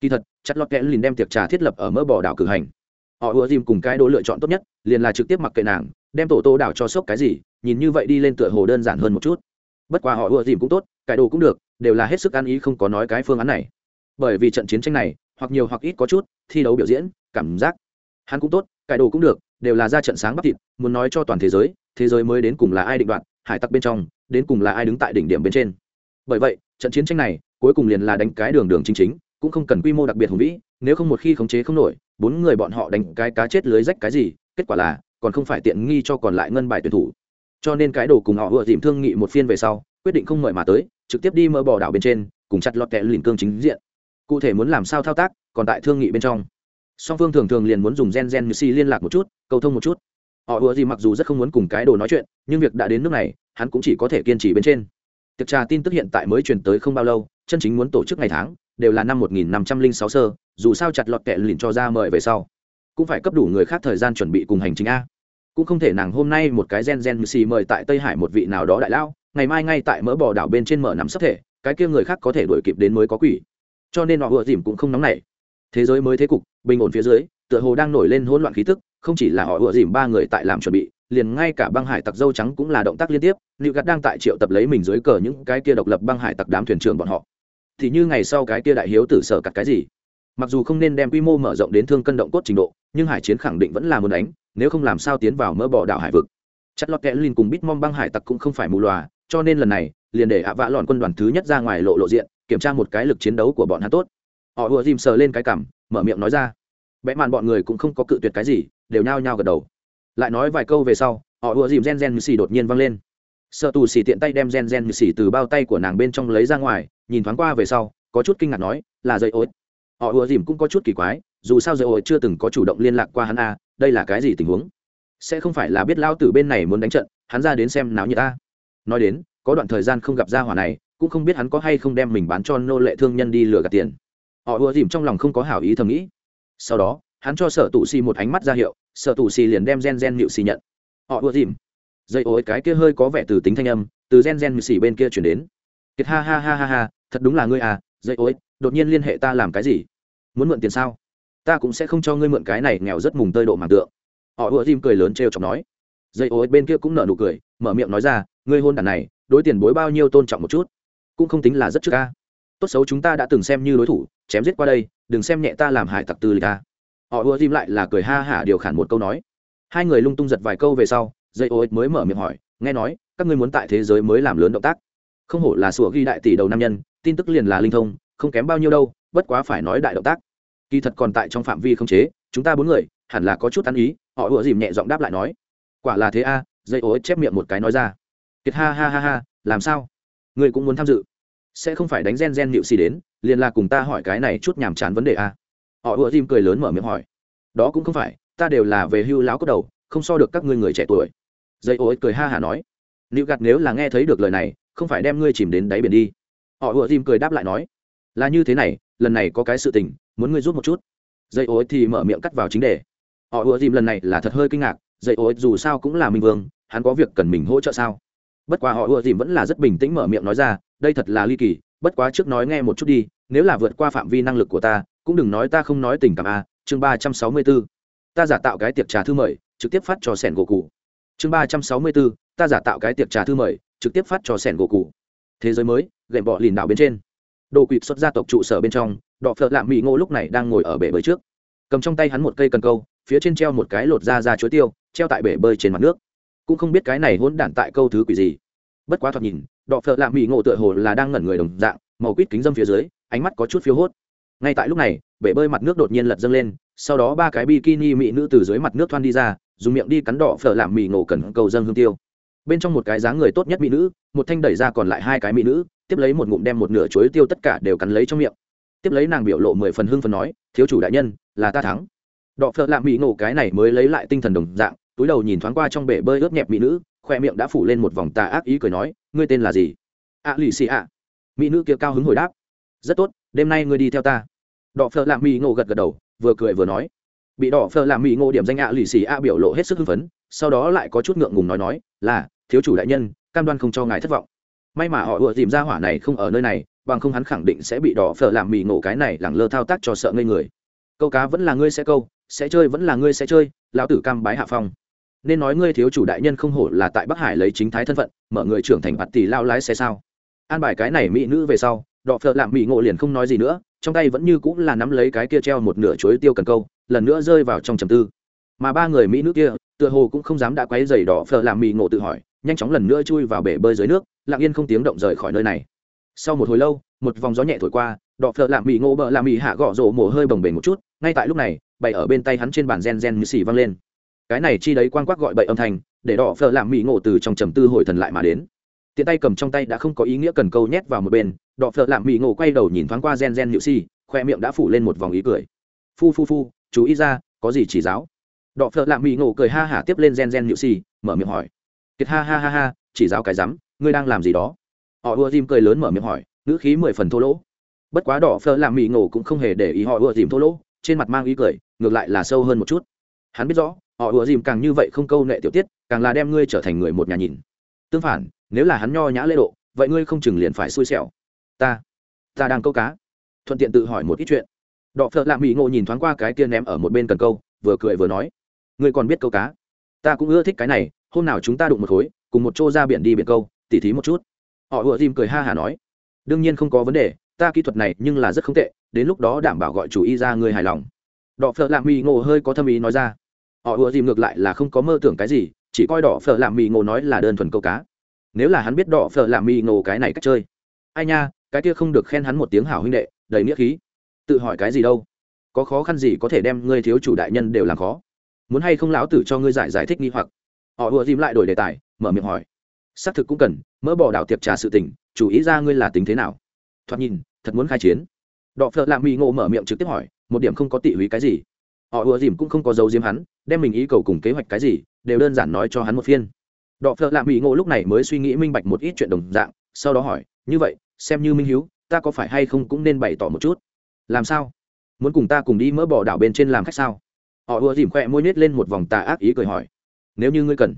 Kỳ thật, chặt lót kẽ liền đem tiệc trà thiết lập ở mỡ bò đảo cử hành. Họ ùa dìm cùng cái đồ lựa chọn tốt nhất, liền là trực tiếp mặc kệ nàng, đem tổ tô đảo cho sốc cái gì, nhìn như vậy đi lên tựa hồ đơn giản hơn một chút. Bất quá họ ùa dìm cũng tốt, cái đồ cũng được, đều là hết sức ăn ý không có nói cái phương án này. Bởi vì trận chiến tranh này hoặc nhiều hoặc ít có chút, thi đấu biểu diễn, cảm giác. Hắn cũng tốt, cái đồ cũng được, đều là ra trận sáng bắp thịt, muốn nói cho toàn thế giới thế giới mới đến cùng là ai định đoạn hải tặc bên trong, đến cùng là ai đứng tại đỉnh điểm bên trên. Bởi vậy, trận chiến tranh này, cuối cùng liền là đánh cái đường đường chính chính, cũng không cần quy mô đặc biệt hùng vĩ, nếu không một khi khống chế không nổi, bốn người bọn họ đánh cái cá chết lưới rách cái gì, kết quả là, còn không phải tiện nghi cho còn lại ngân bài tuyển thủ. Cho nên cái đồ cùng họ vừa dìm thương nghị một phiên về sau, quyết định không mời mà tới, trực tiếp đi mơ bỏ đảo bên trên, cùng chặt lọt kẹ lìn cương chính diện cụ thể muốn làm sao thao tác, còn tại thương nghị bên trong. Song phương thường thường liền muốn dùng gen gen như si liên lạc một chút, cầu thông một chút. Họ ùa gì mặc dù rất không muốn cùng cái đồ nói chuyện, nhưng việc đã đến nước này, hắn cũng chỉ có thể kiên trì bên trên. Tiệc trà tin tức hiện tại mới truyền tới không bao lâu, chân chính muốn tổ chức ngày tháng, đều là năm 1506 sơ, dù sao chặt lọt kẹ lìn cho ra mời về sau. Cũng phải cấp đủ người khác thời gian chuẩn bị cùng hành trình a. Cũng không thể nàng hôm nay một cái gen gen xì mời tại tây hải một vị nào đó đại lao ngày mai ngay tại mỡ bò đảo bên trên mở nắm sắp thể, cái kia người khác có thể đuổi kịp đến mới có quỷ cho nên họ vừa dìm cũng không nóng nảy. Thế giới mới thế cục, bình ổn phía dưới, tựa hồ đang nổi lên hỗn loạn khí tức, không chỉ là họ vừa dìm ba người tại làm chuẩn bị, liền ngay cả băng hải tặc dâu trắng cũng là động tác liên tiếp liệu gạt đang tại triệu tập lấy mình dưới cờ những cái kia độc lập băng hải tặc đám thuyền trưởng bọn họ. Thì như ngày sau cái kia đại hiếu tử sở cặt cái gì? Mặc dù không nên đem quy mô mở rộng đến thương cân động cốt trình độ, nhưng hải chiến khẳng định vẫn là muốn đánh, nếu không làm sao tiến vào mỡ bỏ đảo hải vực. Chất lót kẽ linh cùng bít mong băng hải tặc cũng không phải mù loà, cho nên lần này, liền để ạ vã lọn quân đoàn thứ nhất ra ngoài lộ lộ diện kiểm tra một cái lực chiến đấu của bọn hắn tốt. Họ ùa dìm sờ lên cái cằm, mở miệng nói ra. Vẽ màn bọn người cũng không có cự tuyệt cái gì đều nhao nhao gật đầu. Lại nói vài câu về sau họ ùa dìm gen gen như xì đột nhiên văng lên. Sợ tù xì tiện tay đem gen gen như xì từ bao tay của nàng bên trong lấy ra ngoài nhìn thoáng qua về sau có chút kinh ngạc nói là dây ối. Họ ùa dìm cũng có chút kỳ quái dù sao dây ối chưa từng có chủ động liên lạc qua hắn a đây là cái gì tình huống? Sẽ không phải là biết lao từ bên này muốn đánh trận hắn ra đến xem náo như ta nói đến có đoạn thời gian không gặp ra hỏa này cũng không biết hắn có hay không đem mình bán cho nô lệ thương nhân đi lừa gạt tiền. Họ ùa dìm trong lòng không có hảo ý thầm nghĩ. Sau đó, hắn cho sở tụ xì một ánh mắt ra hiệu, sở tụ xì liền đem gen gen nhịu xì nhận. Họ ùa dìm. Dây ối cái kia hơi có vẻ từ tính thanh âm, từ gen gen nhịu xì bên kia chuyển đến. Kiệt ha ha ha ha ha, thật đúng là ngươi à dây ối đột nhiên liên hệ ta làm cái gì? Muốn mượn tiền sao? Ta cũng sẽ không cho ngươi mượn cái này, nghèo rất mùng tơi độ màng tượng. Họ ùa dìm cười lớn trêu chọc nói. Dây ối bên kia cũng nở nụ cười, mở miệng nói ra, ngươi hôn đàn này, đối tiền bối bao nhiêu tôn trọng một chút? Cũng không tính là rất trước ca. Tốt xấu chúng ta đã từng xem như đối thủ, chém giết qua đây, đừng xem nhẹ ta làm hải tặc tư lịch ta họ ùa dìm lại là cười ha hả điều khản một câu nói. Hai người lung tung giật vài câu về sau, dây ô mới mở miệng hỏi, nghe nói, các ngươi muốn tại thế giới mới làm lớn động tác? Không hổ là sủa ghi đại tỷ đầu nam nhân, tin tức liền là linh thông, không kém bao nhiêu đâu, bất quá phải nói đại động tác. Kỳ thật còn tại trong phạm vi không chế, chúng ta bốn người, hẳn là có chút ăn ý, họ ùa dìm nhẹ giọng đáp lại nói. Quả là thế a, dây ô chép miệng một cái nói ra. Kiệt ha ha ha ha, làm sao? Ngươi cũng muốn tham dự. Sẽ không phải đánh gen gen nịu xì đến, liền là cùng ta hỏi cái này chút nhàm chán vấn đề a họ ùa tim cười lớn mở miệng hỏi. Đó cũng không phải, ta đều là về hưu láo cốt đầu, không so được các ngươi người trẻ tuổi. Dây ô cười ha hả nói. Nịu gạt nếu là nghe thấy được lời này, không phải đem ngươi chìm đến đáy biển đi. Họ ùa tim cười đáp lại nói. Là như thế này, lần này có cái sự tình, muốn ngươi rút một chút. Dây ô thì mở miệng cắt vào chính đề. Họ ùa tim lần này là thật hơi kinh ngạc, dây ô dù sao cũng là minh vương, hắn có việc cần mình hỗ trợ sao? Bất quá họ ưa dìm vẫn là rất bình tĩnh mở miệng nói ra, đây thật là ly kỳ, bất quá trước nói nghe một chút đi, nếu là vượt qua phạm vi năng lực của ta, cũng đừng nói ta không nói tình cảm a, chương ba trăm sáu mươi b ố ta giả tạo cái tiệc trà thư mời, trực tiếp phát cho sẻn gỗ cụ chương ba trăm sáu mươi b ố ta giả tạo cái tiệc trà thư mời, trực tiếp phát cho sẻn gỗ cụ thế giới mới, gậy bọ lìn đảo bên trên. Đồ quỵt xuất gia tộc trụ sở bên trong, đọ phợ lạ mỹ ngô lúc này đang ngồi ở bể bơi trước. Cầm trong tay hắn một cây cần câu, phía trên treo một cái lột da ra chuối tiêu, treo tại bể bơi trên mặt nước cũng không biết cái này hỗn đản tại câu thứ quỷ gì. Bất quá thoạt nhìn, đọ phợ lạ mỹ ngộ tựa hồ là đang ngẩn người đồng dạng, màu quýt kính dâm phía dưới, ánh mắt có chút phiếu hốt. Ngay tại lúc này, bể bơi mặt nước đột nhiên lật dâng lên, sau đó ba cái bikini mỹ nữ từ dưới mặt nước thoăn đi ra, dùng miệng đi cắn đỏ phở làm mì ngộ cần cầu dâng hương tiêu. Bên trong một cái dáng người tốt nhất mỹ nữ, một thanh đẩy ra còn lại hai cái mỹ nữ, tiếp lấy một ngụm đem một nửa chuối tiêu tất cả đều cắn lấy trong miệng. Tiếp lấy nàng biểu lộ mười phần hưng phần nói, thiếu chủ đại nhân, là ta thắng. Đọ phở làm mỹ ngộ cái này mới lấy lại tinh thần đồng dạng túi đầu nhìn thoáng qua trong bể bơi ướt nhẹp mỹ nữ, khoe miệng đã phủ lên một vòng tà ác ý cười nói, ngươi tên là gì? Ạ lì xì ạ. Mỹ nữ kia cao hứng hồi đáp, rất tốt, đêm nay ngươi đi theo ta. Đỏ phở làm mỹ ngộ gật gật đầu, vừa cười vừa nói. Bị đỏ phở làm mỹ ngộ điểm danh ạ lì xì ạ biểu lộ hết sức hưng phấn, sau đó lại có chút ngượng ngùng nói nói, là, thiếu chủ đại nhân, cam đoan không cho ngài thất vọng. May mà họ ùa tìm ra hỏa này không ở nơi này, bằng không hắn khẳng định sẽ bị đỏ phở làm mì ngộ cái này lẳng lơ thao tác cho sợ ngây người. Câu cá vẫn là ngươi sẽ câu, sẽ chơi vẫn là ngươi sẽ chơi, lão tử cam bái hạ phong nên nói ngươi thiếu chủ đại nhân không hổ là tại bắc hải lấy chính thái thân phận, mở người trưởng thành bạt tỷ lao lái xe sao? An bài cái này mỹ nữ về sau, đọ phợ lạm mỹ ngộ liền không nói gì nữa, trong tay vẫn như cũng là nắm lấy cái kia treo một nửa chuối tiêu cần câu, lần nữa rơi vào trong trầm tư. Mà ba người mỹ nữ kia, tựa hồ cũng không dám đã quấy giày đỏ phở làm mì ngộ tự hỏi, nhanh chóng lần nữa chui vào bể bơi dưới nước, lặng yên không tiếng động rời khỏi nơi này. Sau một hồi lâu, một vòng gió nhẹ thổi qua đỏ phở làm mì ngộ bợ làm mì hạ gõ rổ mồ hơi bồng bềnh một chút, ngay tại lúc này, bày ở bên tay hắn trên bàn gen gen như xì văng lên cái này chi đấy quang quắc gọi bậy âm thanh, để đỏ phở làm mỹ ngộ từ trong trầm tư hồi thần lại mà đến. Tiện tay cầm trong tay đã không có ý nghĩa cần câu nhét vào một bên, đỏ phở làm mỹ ngộ quay đầu nhìn thoáng qua gen gen nhự si, khoe miệng đã phủ lên một vòng ý cười. Phu phu phu, chú ý ra, có gì chỉ giáo? Đỏ phở làm mỹ ngộ cười ha hả tiếp lên gen gen nhự si, mở miệng hỏi. Kiệt ha ha ha ha, chỉ giáo cái rắm, ngươi đang làm gì đó? Họ ưa dìm cười lớn mở miệng hỏi, ngữ khí mười phần thô lỗ. Bất quá đỏ phở làm mỹ ngộ cũng không hề để ý họ ưa dìm thô lỗ, trên mặt mang ý cười, ngược lại là sâu hơn một chút. Hắn biết rõ họ ùa dìm càng như vậy không câu nệ tiểu tiết, càng là đem ngươi trở thành người một nhà nhìn. Tương phản, nếu là hắn nho nhã lễ độ, vậy ngươi không chừng liền phải xui xẻo. Ta ta đang câu cá. Thuận tiện tự hỏi một ít chuyện. Đọ phợ lạ mỹ ngộ nhìn thoáng qua cái tiên ném ở một bên cần câu, vừa cười vừa nói. Ngươi còn biết câu cá? Ta cũng ưa thích cái này, hôm nào chúng ta đụng một khối, cùng một chỗ ra biển đi biển câu, tỉ thí một chút. Họ ùa dìm cười ha hả nói. Đương nhiên không có vấn đề, ta kỹ thuật này nhưng là rất không tệ, đến lúc đó đảm bảo gọi chủ y ra ngươi hài lòng. Đọ phợ lạ mỹ ngộ hơi có thâm ý nói ra họ ùa dìm ngược lại là không có mơ tưởng cái gì, chỉ coi đỏ phở làm mì ngộ nói là đơn thuần câu cá. Nếu là hắn biết đỏ phở làm mì ngộ cái này cách chơi. Ai nha, cái kia không được khen hắn một tiếng hảo huynh đệ, đầy nghĩa khí. Tự hỏi cái gì đâu? Có khó khăn gì có thể đem ngươi thiếu chủ đại nhân đều làm khó? Muốn hay không lão tử cho ngươi giải giải thích nghi hoặc? Họ ùa dìm lại đổi đề tài, mở miệng hỏi. Xác thực cũng cần, mỡ bỏ đảo tiệc trà sự tình, chủ ý ra ngươi là tính thế nào? Thoạt nhìn, thật muốn khai chiến. Đọ phợ lạ mỹ ngộ mở miệng trực tiếp hỏi, một điểm không có tị húy cái gì họ ùa dìm cũng không có dấu diếm hắn, đem mình ý cầu cùng kế hoạch cái gì, đều đơn giản nói cho hắn một phiên. Đọ phợ lạ mỹ ngộ lúc này mới suy nghĩ minh bạch một ít chuyện đồng dạng, sau đó hỏi, như vậy, xem như minh hiếu, ta có phải hay không cũng nên bày tỏ một chút? Làm sao? Muốn cùng ta cùng đi mỡ bỏ đảo bên trên làm khách sao? Họ ùa dìm khoe môi nết lên một vòng tà ác ý cười hỏi, nếu như ngươi cần.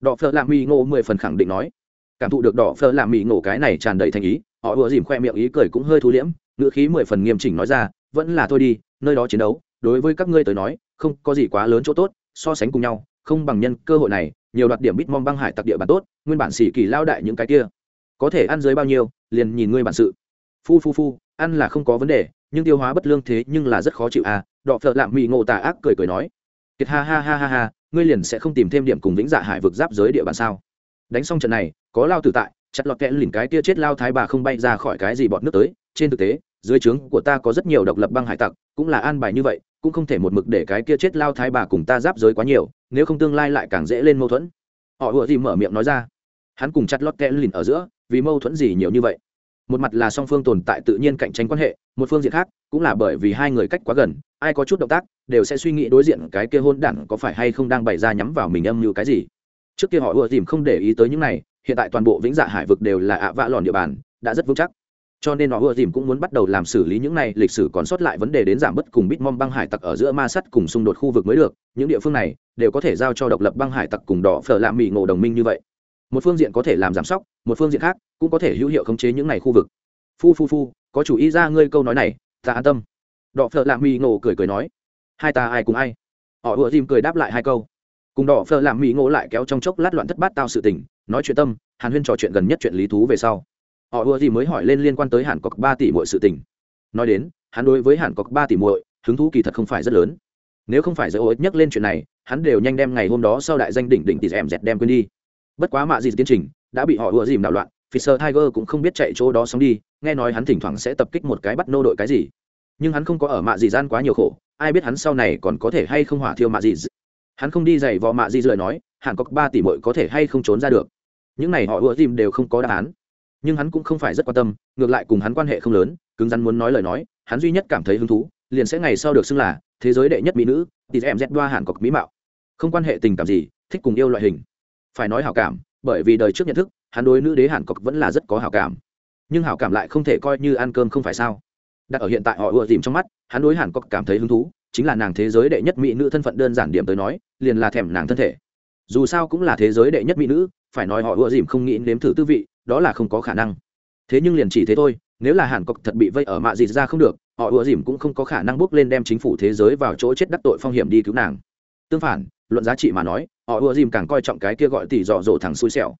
Đọ phợ lạ mỹ ngộ mười phần khẳng định nói. Cảm thụ được đỏ phơ làm mỹ ngộ cái này tràn đầy thành ý, họ ùa dìm khoe miệng ý cười cũng hơi thu liễm, ngữ khí mười phần nghiêm chỉnh nói ra, vẫn là thôi đi, nơi đó chiến đấu đối với các ngươi tới nói, không có gì quá lớn chỗ tốt, so sánh cùng nhau, không bằng nhân cơ hội này, nhiều đoạt điểm bít mong băng hải tặc địa bàn tốt, nguyên bản xỉ kỳ lao đại những cái kia. Có thể ăn dưới bao nhiêu, liền nhìn ngươi bản sự. Phu phu phu, ăn là không có vấn đề, nhưng tiêu hóa bất lương thế nhưng là rất khó chịu à đọ phợ lạm mỹ ngộ tà ác cười cười nói. Kiệt ha ha ha ha ha, ngươi liền sẽ không tìm thêm điểm cùng vĩnh dạ hải vực giáp giới địa bàn sao? Đánh xong trận này, có lao tử tại, chặt lọt kẽ lìn cái kia chết lao thái bà không bay ra khỏi cái gì bọt nước tới, trên thực tế, dưới trướng của ta có rất nhiều độc lập băng hải tặc, cũng là an bài như vậy cũng không thể một mực để cái kia chết lao thái bà cùng ta giáp giới quá nhiều, nếu không tương lai lại càng dễ lên mâu thuẫn. Họ ủa gì mở miệng nói ra. Hắn cùng chặt lót kẽ lìn ở giữa, vì mâu thuẫn gì nhiều như vậy? Một mặt là song phương tồn tại tự nhiên cạnh tranh quan hệ, một phương diện khác cũng là bởi vì hai người cách quá gần, ai có chút động tác đều sẽ suy nghĩ đối diện cái kia hôn đản có phải hay không đang bày ra nhắm vào mình âm như cái gì. Trước kia họ ùa dìm không để ý tới những này, hiện tại toàn bộ vĩnh dạ hải vực đều là ạ vạ lòn địa bàn, đã rất vững chắc cho nên họ ưa dìm cũng muốn bắt đầu làm xử lý những này, lịch sử còn sót lại vấn đề đến giảm bớt cùng bít mong băng hải tặc ở giữa ma sắt cùng xung đột khu vực mới được. Những địa phương này đều có thể giao cho độc lập băng hải tặc cùng đỏ phở làm mỹ ngộ đồng minh như vậy. Một phương diện có thể làm giảm sóc, một phương diện khác cũng có thể hữu hiệu khống chế những này khu vực. Phu phu phu, có chủ ý ra ngươi câu nói này, ta an tâm. Đỏ phở làm mỹ ngộ cười cười nói, hai ta ai cùng ai? Họ ưa dìm cười đáp lại hai câu. Cùng đỏ phở làm mỹ ngộ lại kéo trong chốc lát loạn thất bát tao sự tình, nói chuyện tâm, hàn huyên trò chuyện gần nhất chuyện lý thú về sau họ ùa gì mới hỏi lên liên quan tới hàn cọc ba tỷ mọi sự tình. Nói đến hắn đối với hàn cọc ba tỷ muội hứng thú kỳ thật không phải rất lớn. Nếu không phải giới ối nhắc lên chuyện này hắn đều nhanh đem ngày hôm đó sau đại danh đỉnh đỉnh tỷ em dẹt đem quên đi. Bất quá mạ gì tiến trình đã bị họ ùa dìm đảo loạn Fisher Tiger cũng không biết chạy chỗ đó xong đi, nghe nói hắn thỉnh thoảng sẽ tập kích một cái bắt nô đội cái gì. Nhưng hắn không có ở mạ gì gian quá nhiều khổ, ai biết hắn sau này còn có thể hay không hỏa thiêu mạ gì hắn không đi giày vò mạ di rời nói hẳn có ba tỷ muội có thể hay không trốn ra được. Những này họ ưa tìm đều không có đáp án nhưng hắn cũng không phải rất quan tâm, ngược lại cùng hắn quan hệ không lớn, cứng rắn muốn nói lời nói, hắn duy nhất cảm thấy hứng thú, liền sẽ ngày sau được xưng là thế giới đệ nhất mỹ nữ thì em z đoa hàn cọc mỹ mạo. Không quan hệ tình cảm gì, thích cùng yêu loại hình. Phải nói hảo cảm, bởi vì đời trước nhận thức, hắn đối nữ đế hàn cọc vẫn là rất có hảo cảm. Nhưng hảo cảm lại không thể coi như ăn cơm không phải sao? Đặt ở hiện tại họ ưa dìm trong mắt, hắn đối hàn cọc cảm thấy hứng thú, chính là nàng thế giới đệ nhất mỹ nữ thân phận đơn giản điểm tới nói, liền là thèm nàng thân thể. Dù sao cũng là thế giới đệ nhất mỹ nữ, phải nói họ ưa dìm không nghĩ nếm thử tư vị đó là không có khả năng. Thế nhưng liền chỉ thế thôi, nếu là hàn cọc thật bị vây ở mạ dịt ra không được, họ ưa dìm cũng không có khả năng bước lên đem chính phủ thế giới vào chỗ chết đắc tội phong hiểm đi cứu nàng. Tương phản, luận giá trị mà nói, họ ưa dìm càng coi trọng cái kia gọi tỷ dọ dỗ thằng xui xẻo.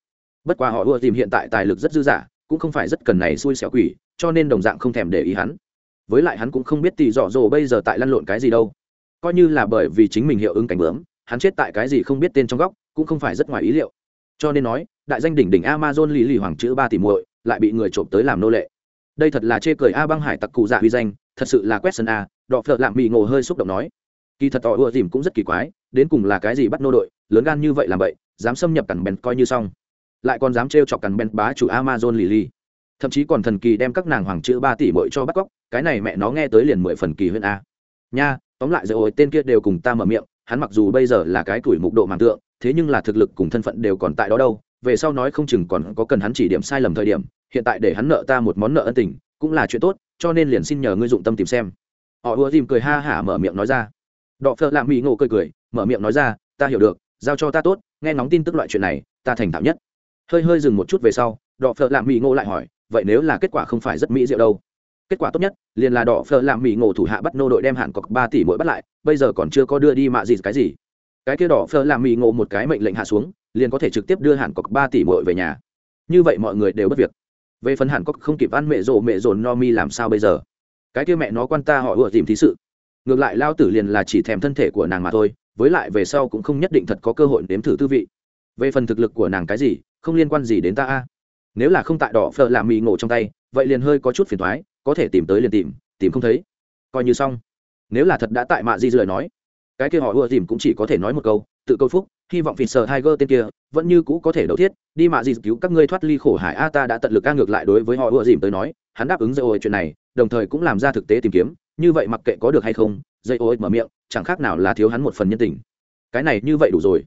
Bất quá họ ưa dìm hiện tại tài lực rất dư dả, cũng không phải rất cần này xui xẻo quỷ, cho nên đồng dạng không thèm để ý hắn. Với lại hắn cũng không biết tỷ dọ dỗ bây giờ tại lăn lộn cái gì đâu. Coi như là bởi vì chính mình hiệu ứng cảnh bướm, hắn chết tại cái gì không biết tên trong góc, cũng không phải rất ngoài ý liệu. Cho nên nói đại danh đỉnh đỉnh amazon lì lì hoàng chữ ba tỷ muội, lại bị người trộm tới làm nô lệ. Đây thật là chê cười a băng hải tặc cụ dạ huy danh, thật sự là quét sân a, đọ phợ lạm bị ngộ hơi xúc động nói. Kỳ thật tỏ ưa dìm cũng rất kỳ quái, đến cùng là cái gì bắt nô đội, lớn gan như vậy làm vậy, dám xâm nhập cằn bèn coi như xong. Lại còn dám trêu chọc cằn bèn bá chủ amazon lì lì. Thậm chí còn thần kỳ đem các nàng hoàng chữ ba tỷ bội cho bắt cóc, cái này mẹ nó nghe tới liền mười phần kỳ hơn a. Nha, tóm lại rồi tên kia đều cùng ta mở miệng, hắn mặc dù bây giờ là cái tuổi mục độ màng tượng, thế nhưng là thực lực cùng thân phận đều còn tại đó đâu về sau nói không chừng còn có cần hắn chỉ điểm sai lầm thời điểm, hiện tại để hắn nợ ta một món nợ ân tình, cũng là chuyện tốt, cho nên liền xin nhờ ngươi dụng tâm tìm xem. Họ ùa dìm cười ha hả mở miệng nói ra. Đọ phợ lạ mỹ ngộ cười cười, mở miệng nói ra, ta hiểu được, giao cho ta tốt, nghe ngóng tin tức loại chuyện này, ta thành thạo nhất. Hơi hơi dừng một chút về sau, đọ phợ lạ mỹ ngộ lại hỏi, vậy nếu là kết quả không phải rất mỹ diệu đâu? Kết quả tốt nhất, liền là đỏ phờ làm mỹ ngộ thủ hạ bắt nô đội đem hạn cọc ba tỷ mỗi bắt lại, bây giờ còn chưa có đưa đi mạ gì cái gì. Cái kia đỏ phơ làm mỹ ngộ một cái mệnh lệnh hạ xuống liền có thể trực tiếp đưa hàn cọc ba tỷ mội về nhà. Như vậy mọi người đều bất việc. Về phần hàn cọc không kịp ăn mẹ rộ mẹ rồn no mi làm sao bây giờ? Cái kia mẹ nó quan ta họ ủa tìm thí sự. Ngược lại lao tử liền là chỉ thèm thân thể của nàng mà thôi, với lại về sau cũng không nhất định thật có cơ hội nếm thử tư vị. Về phần thực lực của nàng cái gì, không liên quan gì đến ta a. Nếu là không tại đỏ phở làm mì ngộ trong tay, vậy liền hơi có chút phiền thoái có thể tìm tới liền tìm tìm không thấy. Coi như xong. Nếu là thật đã tại mạ di lời nói, cái kia họ ưa tìm cũng chỉ có thể nói một câu, tự câu phúc hy vọng vì sợ Tiger tên kia vẫn như cũ có thể đấu thiết. Đi mạ gì cứu các ngươi thoát ly khổ hải. A, ta đã tận lực ca ngược lại đối với họ ưa dìm tới nói, hắn đáp ứng dây ôi chuyện này, đồng thời cũng làm ra thực tế tìm kiếm. Như vậy mặc kệ có được hay không dây ôi mở miệng, chẳng khác nào là thiếu hắn một phần nhân tình. Cái này như vậy đủ rồi.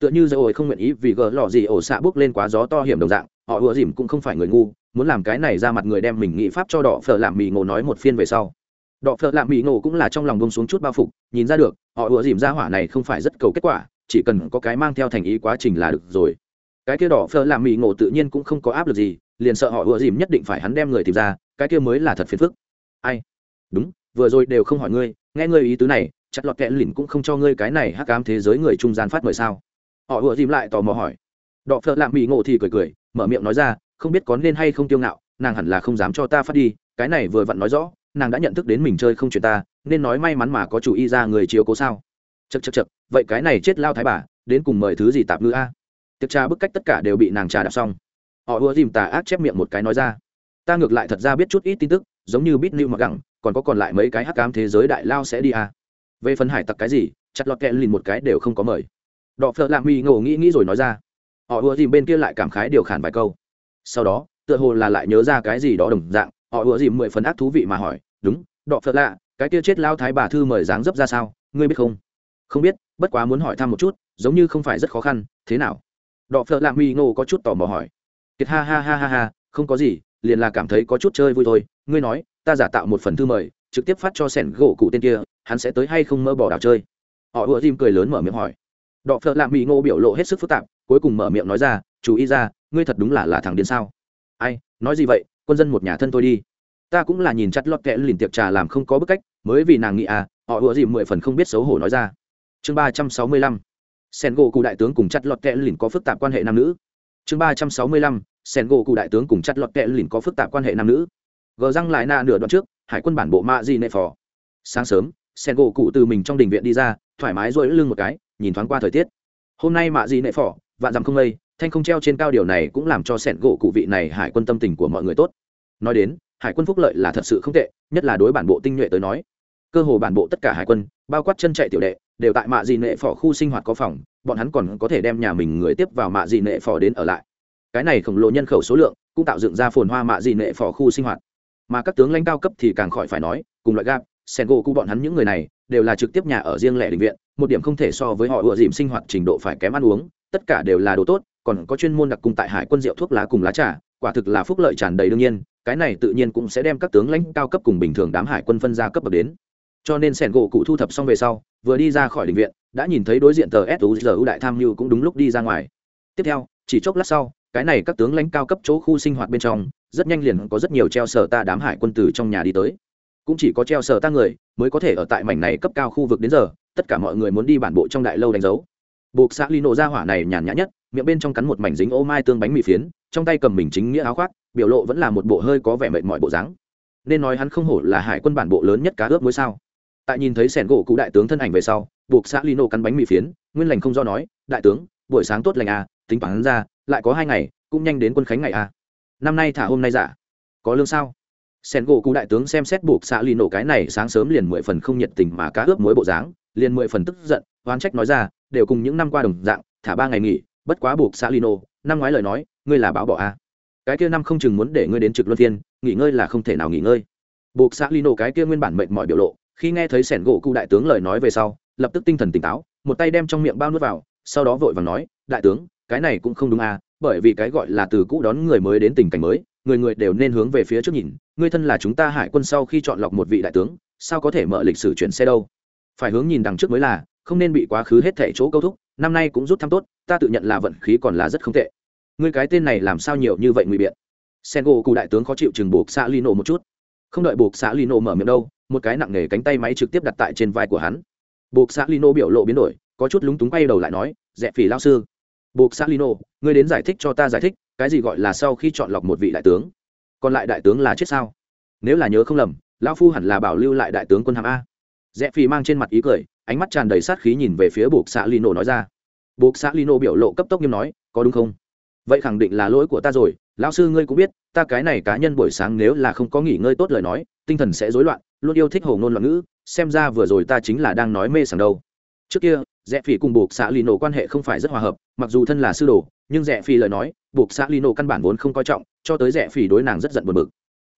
Tựa như dây ôi không nguyện ý vì gờ lò gì ổ xạ bước lên quá gió to hiểm đồng dạng, họ ưa dìm cũng không phải người ngu, muốn làm cái này ra mặt người đem mình nghị pháp cho đỏ phở làm mì ngộ nói một phiên về sau. Đỏ phở làm mì ngộ cũng là trong lòng bông xuống chút bao phục, nhìn ra được, họ ùa dìm ra hỏa này không phải rất cầu kết quả chỉ cần có cái mang theo thành ý quá trình là được rồi. Cái kia đỏ phở làm mì ngộ tự nhiên cũng không có áp lực gì, liền sợ họ ùa dìm nhất định phải hắn đem người tìm ra, cái kia mới là thật phiền phức. Ai? Đúng, vừa rồi đều không hỏi ngươi, nghe ngươi ý tứ này chặt lọt kẽ lìn cũng không cho ngươi cái này hắc ám thế giới người trung gian phát mời sao? Họ ùa dìm lại tò mò hỏi. Đỏ phở làm mì ngộ thì cười cười, mở miệng nói ra, không biết có nên hay không tiêu ngạo, nàng hẳn là không dám cho ta phát đi, cái này vừa vặn nói rõ, nàng đã nhận thức đến mình chơi không chuyện ta, nên nói may mắn mà có chủ y ra người chiếu cố sao? Chật chật chật vậy cái này chết lao thái bà, đến cùng mời thứ gì tạp ngữ a? Tiệc trà bức cách tất cả đều bị nàng trà đạp xong. Họ ùa dìm tà ác chép miệng một cái nói ra. Ta ngược lại thật ra biết chút ít tin tức, giống như bít lưu mặc gẳng còn có còn lại mấy cái hắc cám thế giới đại lao sẽ đi a. Về phần hải tặc cái gì, chặt lọt kẹ lìn một cái đều không có mời. Đọ phợ lạ mi ngộ nghĩ nghĩ rồi nói ra. Họ ùa dìm bên kia lại cảm khái điều khản vài câu. Sau đó, tựa hồ là lại nhớ ra cái gì đó đồng dạng, họ ùa dìm mười phần ác thú vị mà hỏi, đúng, đọ phật lạ, cái kia chết lao thái bà thư mời dáng dấp ra sao, ngươi biết không? Không biết, bất quá muốn hỏi thăm một chút, giống như không phải rất khó khăn, thế nào? Đọ phợ lạ mi ngô có chút tò mò hỏi. Kiệt ha ha ha ha ha, không có gì, liền là cảm thấy có chút chơi vui thôi. Ngươi nói, ta giả tạo một phần thư mời, trực tiếp phát cho sẻn gỗ cụ tên kia, hắn sẽ tới hay không mơ bỏ đảo chơi? Họ ùa tim cười lớn mở miệng hỏi. Đọ phợ lạ mi ngô biểu lộ hết sức phức tạp, cuối cùng mở miệng nói ra, chú ý ra, ngươi thật đúng là là thằng điên sao? Ai, nói gì vậy? Quân dân một nhà thân tôi đi. Ta cũng là nhìn chặt lọt kẽ liền tiệc trà làm không có bức cách, mới vì nàng nghĩ à. Họ ùa dìm mười phần không biết xấu hổ nói ra chương ba trăm sáu mươi lăm. Sen gỗ cụ đại tướng cùng chặt lọt kẹ lìn có phức tạp quan hệ nam nữ. Chương ba trăm sáu mươi lăm. Sen gỗ cụ đại tướng cùng chặt lọt kẹ lìn có phức tạp quan hệ nam nữ. Gờ răng lại na nửa đoạn trước, hải quân bản bộ mạ di nệ phò. Sáng sớm sen gỗ cụ từ mình trong đình viện đi ra, thoải mái rỗi lưng một cái, nhìn thoáng qua thời tiết. Hôm nay mạ di nệ phò, vạn dặm không lây thanh không treo trên cao điều này cũng làm cho sẻn gỗ cụ vị này hải quân tâm tình của mọi người tốt. Nói đến, hải quân phúc lợi là thật sự không tệ, nhất là đối bản bộ tinh nhuệ tới nói cơ hồ bản bộ tất cả hải quân, bao quát chân chạy tiểu đệ, đều tại mạ dị nệ phỏ khu sinh hoạt có phòng, bọn hắn còn có thể đem nhà mình người tiếp vào mạ dị nệ phỏ đến ở lại. Cái này khổng lồ nhân khẩu số lượng, cũng tạo dựng ra phồn hoa mạ dị nệ phỏ khu sinh hoạt. Mà các tướng lãnh cao cấp thì càng khỏi phải nói, cùng loại gap sen gỗ cụ bọn hắn những người này, đều là trực tiếp nhà ở riêng lẻ định viện, một điểm không thể so với họ ựa dìm sinh hoạt trình độ phải kém ăn uống, tất cả đều là đồ tốt, còn có chuyên môn đặc cung tại hải quân rượu thuốc lá cùng lá trà, quả thực là phúc lợi tràn đầy đương nhiên, cái này tự nhiên cũng sẽ đem các tướng lãnh cao cấp cùng bình thường đám hải quân phân ra cấp bậc đến cho nên sẻn gỗ cụ thu thập xong về sau, vừa đi ra khỏi định viện, đã nhìn thấy đối diện tờ suzu đại tham mưu cũng đúng lúc đi ra ngoài. Tiếp theo, chỉ chốc lát sau, cái này các tướng lãnh cao cấp chỗ khu sinh hoạt bên trong, rất nhanh liền có rất nhiều treo sở ta đám hải quân từ trong nhà đi tới. Cũng chỉ có treo sở ta người mới có thể ở tại mảnh này cấp cao khu vực đến giờ, tất cả mọi người muốn đi bản bộ trong đại lâu đánh dấu. Buộc xã ly nổ ra hỏa này nhàn nhã nhất, miệng bên trong cắn một mảnh dính ô mai tương bánh mì phiến, trong tay cầm mình chính nghĩa áo khoác, biểu lộ vẫn là một bộ hơi có vẻ mệt mỏi bộ dáng. Nên nói hắn không hổ là hải quân bản bộ lớn nhất cá ướp mối sao tại nhìn thấy sẻn gỗ cụ đại tướng thân ảnh về sau, buộc xã lino cắn bánh mì phiến, nguyên lành không do nói, đại tướng, buổi sáng tốt lành à tính toán ra, lại có hai ngày, cũng nhanh đến quân khánh ngày à. Năm nay thả hôm nay giả có lương sao? Sẻn gỗ cụ đại tướng xem xét buộc xã lino cái này sáng sớm liền mười phần không nhiệt tình mà cá ướp mối bộ dáng, liền mười phần tức giận, oán trách nói ra, đều cùng những năm qua đồng dạng, thả ba ngày nghỉ, bất quá buộc xã lino, năm ngoái lời nói, ngươi là báo bỏ à? cái kia năm không chừng muốn để ngươi đến trực luân phiên, nghỉ ngơi là không thể nào nghỉ ngơi. Buộc xã lino cái kia nguyên bản mệnh mọi biểu lộ khi nghe thấy sẻn gỗ cụ đại tướng lời nói về sau, lập tức tinh thần tỉnh táo, một tay đem trong miệng bao nuốt vào, sau đó vội vàng nói, đại tướng, cái này cũng không đúng à bởi vì cái gọi là từ cũ đón người mới đến tình cảnh mới, người người đều nên hướng về phía trước nhìn người thân là chúng ta hải quân sau khi chọn lọc một vị đại tướng, sao có thể mở lịch sử chuyển xe đâu? Phải hướng nhìn đằng trước mới là, không nên bị quá khứ hết thẻ chỗ câu thúc, năm nay cũng rút thăm tốt, ta tự nhận là vận khí còn là rất không tệ. Ngươi cái tên này làm sao nhiều như vậy ngụy biện? Sen gỗ cụ đại tướng khó chịu chừng buộc xạ lino một chút không đợi buộc xã lino mở miệng đâu, một cái nặng nề cánh tay máy trực tiếp đặt tại trên vai của hắn. Buộc xã lino biểu lộ biến đổi, có chút lúng túng quay đầu lại nói rẽ phỉ lao sư. Buộc xã lino, ngươi đến giải thích cho ta giải thích, cái gì gọi là sau khi chọn lọc một vị đại tướng? Còn lại đại tướng là chết sao? Nếu là nhớ không lầm, lão phu hẳn là bảo lưu lại đại tướng quân hàm a. Rẽ phỉ mang trên mặt ý cười, ánh mắt tràn đầy sát khí nhìn về phía buộc xã lino nói ra. Buộc xã lino biểu lộ cấp tốc nghiêm nói, có đúng không? Vậy khẳng định là lỗi của ta rồi lão sư ngươi cũng biết, ta cái này cá nhân buổi sáng nếu là không có nghỉ ngơi tốt lời nói, tinh thần sẽ rối loạn, luôn yêu thích hồ ngôn loạn ngữ, xem ra vừa rồi ta chính là đang nói mê sảng đâu. Trước kia, rẽ phi cùng buộc xã lì nổ quan hệ không phải rất hòa hợp, mặc dù thân là sư đồ, nhưng rẽ phi lời nói buộc xã lì nổ căn bản vốn không coi trọng, cho tới rẽ phi đối nàng rất giận buồn bực.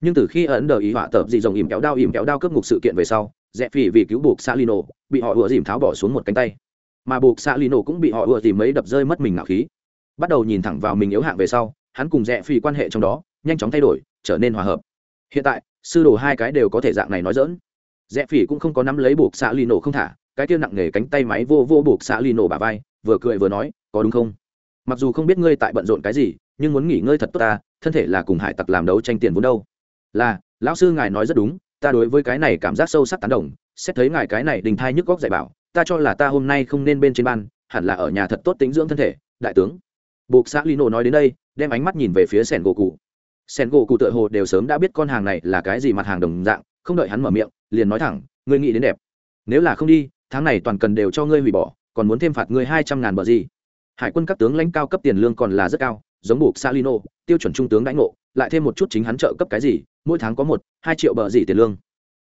Nhưng từ khi ấn đờ ý họa tập dị dòng ìm kéo đao ìm kéo đao cướp ngục sự kiện về sau, rẽ phi vì cứu buộc xã lì nổ, bị họ ùa dìm tháo bỏ xuống một cánh tay. Mà buộc xã lì nổ cũng bị họ ùa tìm mấy đập rơi mất mình ngạo khí. Bắt đầu nhìn thẳng vào mình yếu hạng về sau hắn cùng rẽ phi quan hệ trong đó, nhanh chóng thay đổi, trở nên hòa hợp. Hiện tại, sư đồ hai cái đều có thể dạng này nói dỡn rẽ phỉ cũng không có nắm lấy buộc xạ lì nổ không thả, cái kia nặng nề cánh tay máy vô vô buộc xạ lì nổ bà vai, vừa cười vừa nói, có đúng không? Mặc dù không biết ngươi tại bận rộn cái gì, nhưng muốn nghỉ ngơi thật tốt ta, thân thể là cùng hải tặc làm đấu tranh tiền vốn đâu. Là, lão sư ngài nói rất đúng, ta đối với cái này cảm giác sâu sắc tán đồng, xét thấy ngài cái này đình thai nhức góc dạy bảo, ta cho là ta hôm nay không nên bên trên ban, hẳn là ở nhà thật tốt tính dưỡng thân thể, đại tướng. Buộc xã lino nói đến đây đem ánh mắt nhìn về phía sẻn gỗ cụ sẻn gỗ cụ tựa hồ đều sớm đã biết con hàng này là cái gì mặt hàng đồng dạng, không đợi hắn mở miệng, liền nói thẳng, ngươi nghĩ đến đẹp. Nếu là không đi, tháng này toàn cần đều cho ngươi hủy bỏ, còn muốn thêm phạt ngươi hai trăm ngàn bờ gì? Hải quân các tướng lãnh cao cấp tiền lương còn là rất cao, giống buộc salino, tiêu chuẩn trung tướng đãi ngộ, lại thêm một chút chính hắn trợ cấp cái gì, mỗi tháng có một, hai triệu bờ gì tiền lương.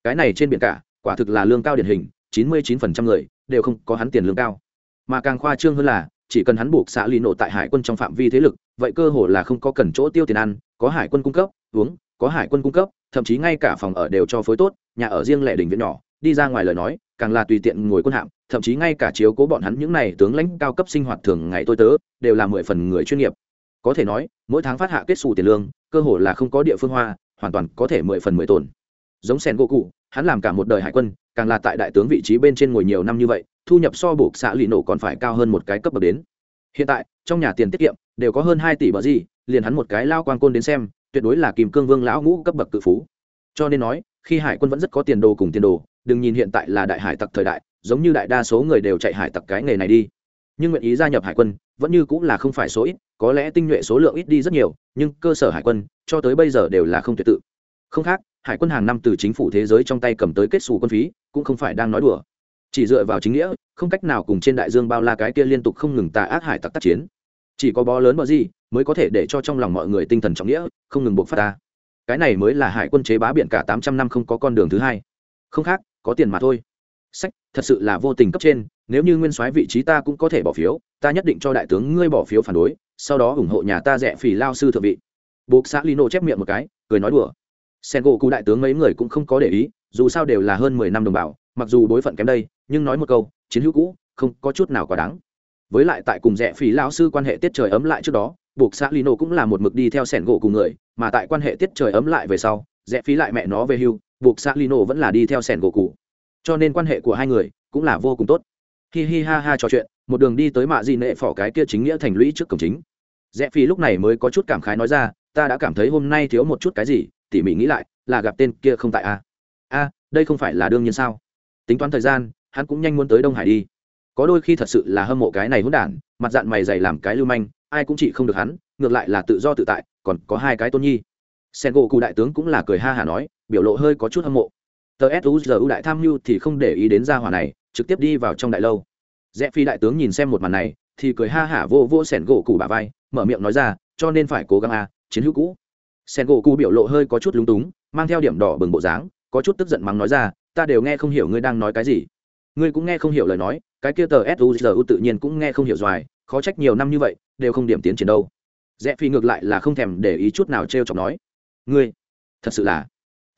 Cái này trên biển cả, quả thực là lương cao điển hình, chín mươi chín phần trăm người đều không có hắn tiền lương cao. Mà càng khoa trương hơn là chỉ cần hắn buộc xã lì nổ tại hải quân trong phạm vi thế lực, vậy cơ hồ là không có cần chỗ tiêu tiền ăn, có hải quân cung cấp, uống, có hải quân cung cấp, thậm chí ngay cả phòng ở đều cho phối tốt, nhà ở riêng lẻ đình viện nhỏ, đi ra ngoài lời nói, càng là tùy tiện ngồi quân hạm, thậm chí ngay cả chiếu cố bọn hắn những này tướng lãnh cao cấp sinh hoạt thường ngày tôi tớ, đều là mười phần người chuyên nghiệp. Có thể nói, mỗi tháng phát hạ kết xù tiền lương, cơ hồ là không có địa phương hoa, hoàn toàn có thể mười phần mười tồn. Giống sen gỗ cụ hắn làm cả một đời hải quân, càng là tại đại tướng vị trí bên trên ngồi nhiều năm như vậy, thu nhập so buộc xã lì nổ còn phải cao hơn một cái cấp bậc đến. Hiện tại, trong nhà tiền tiết kiệm đều có hơn hai tỷ bờ gì, liền hắn một cái lao quan côn đến xem, tuyệt đối là kìm cương vương lão ngũ cấp bậc cự phú. Cho nên nói, khi hải quân vẫn rất có tiền đồ cùng tiền đồ, đừng nhìn hiện tại là đại hải tặc thời đại, giống như đại đa số người đều chạy hải tặc cái nghề này đi. Nhưng nguyện ý gia nhập hải quân, vẫn như cũng là không phải số ít, có lẽ tinh nhuệ số lượng ít đi rất nhiều, nhưng cơ sở hải quân, cho tới bây giờ đều là không tuyệt tự. Không khác hải quân hàng năm từ chính phủ thế giới trong tay cầm tới kết xù quân phí, cũng không phải đang nói đùa. Chỉ dựa vào chính nghĩa, không cách nào cùng trên đại dương bao la cái kia liên tục không ngừng tà ác hải tặc tác chiến. Chỉ có bó lớn bờ gì, mới có thể để cho trong lòng mọi người tinh thần trọng nghĩa, không ngừng buộc phát ta. Cái này mới là hải quân chế bá biển cả tám trăm năm không có con đường thứ hai. Không khác, có tiền mà thôi. Sách, thật sự là vô tình cấp trên, nếu như nguyên soái vị trí ta cũng có thể bỏ phiếu, ta nhất định cho đại tướng ngươi bỏ phiếu phản đối, sau đó ủng hộ nhà ta rẻ phỉ lao sư thượng vị. Buộc xã lino chép miệng một cái, cười nói đùa sen gỗ cụ đại tướng mấy người cũng không có để ý, dù sao đều là hơn mười năm đồng bào, mặc dù đối phận kém đây, nhưng nói một câu, chiến hữu cũ, không có chút nào quá đáng. Với lại tại cùng rẻ phí lao sư quan hệ tiết trời ấm lại trước đó, buộc xã lino cũng là một mực đi theo sẻn gỗ cùng người, mà tại quan hệ tiết trời ấm lại về sau rẽ phí lại mẹ nó về hưu, buộc xã lino vẫn là đi theo sẻn gỗ cụ cho nên quan hệ của hai người cũng là vô cùng tốt. Hi hi ha ha trò chuyện, một đường đi tới mạ di nệ phỏ cái kia chính nghĩa thành lũy trước cổng chính. Rẽ phí lúc này mới có chút cảm khái nói ra, ta đã cảm thấy hôm nay thiếu một chút cái gì tỉ mỉ nghĩ lại, là gặp tên kia không tại a. A, đây không phải là đương nhiên sao? Tính toán thời gian, hắn cũng nhanh muốn tới đông hải đi. Có đôi khi thật sự là hâm mộ cái này hỗn đản, mặt dạng mày dày làm cái lưu manh, ai cũng chỉ không được hắn, ngược lại là tự do tự tại, còn có hai cái tôn nhi. Sen gỗ cụ đại tướng cũng là cười ha hả nói, biểu lộ hơi có chút hâm mộ. Tờ suzu đại tham mưu thì không để ý đến gia hỏa này, trực tiếp đi vào trong đại lâu. Rẽ phi đại tướng nhìn xem một màn này, thì cười ha hả vô vô sẻn gỗ cụ bà vai, mở miệng nói ra, cho nên phải cố gắng a, chiến hữu cũ. Sen gỗ cụ biểu lộ hơi có chút lúng túng, mang theo điểm đỏ bừng bộ dáng, có chút tức giận mắng nói ra, ta đều nghe không hiểu ngươi đang nói cái gì. Ngươi cũng nghe không hiểu lời nói, cái kia tờ suzu tự nhiên cũng nghe không hiểu doài khó trách nhiều năm như vậy, đều không điểm tiến triển đâu. Rẽ phi ngược lại là không thèm để ý chút nào t r e o chọc nói, ngươi, thật sự là.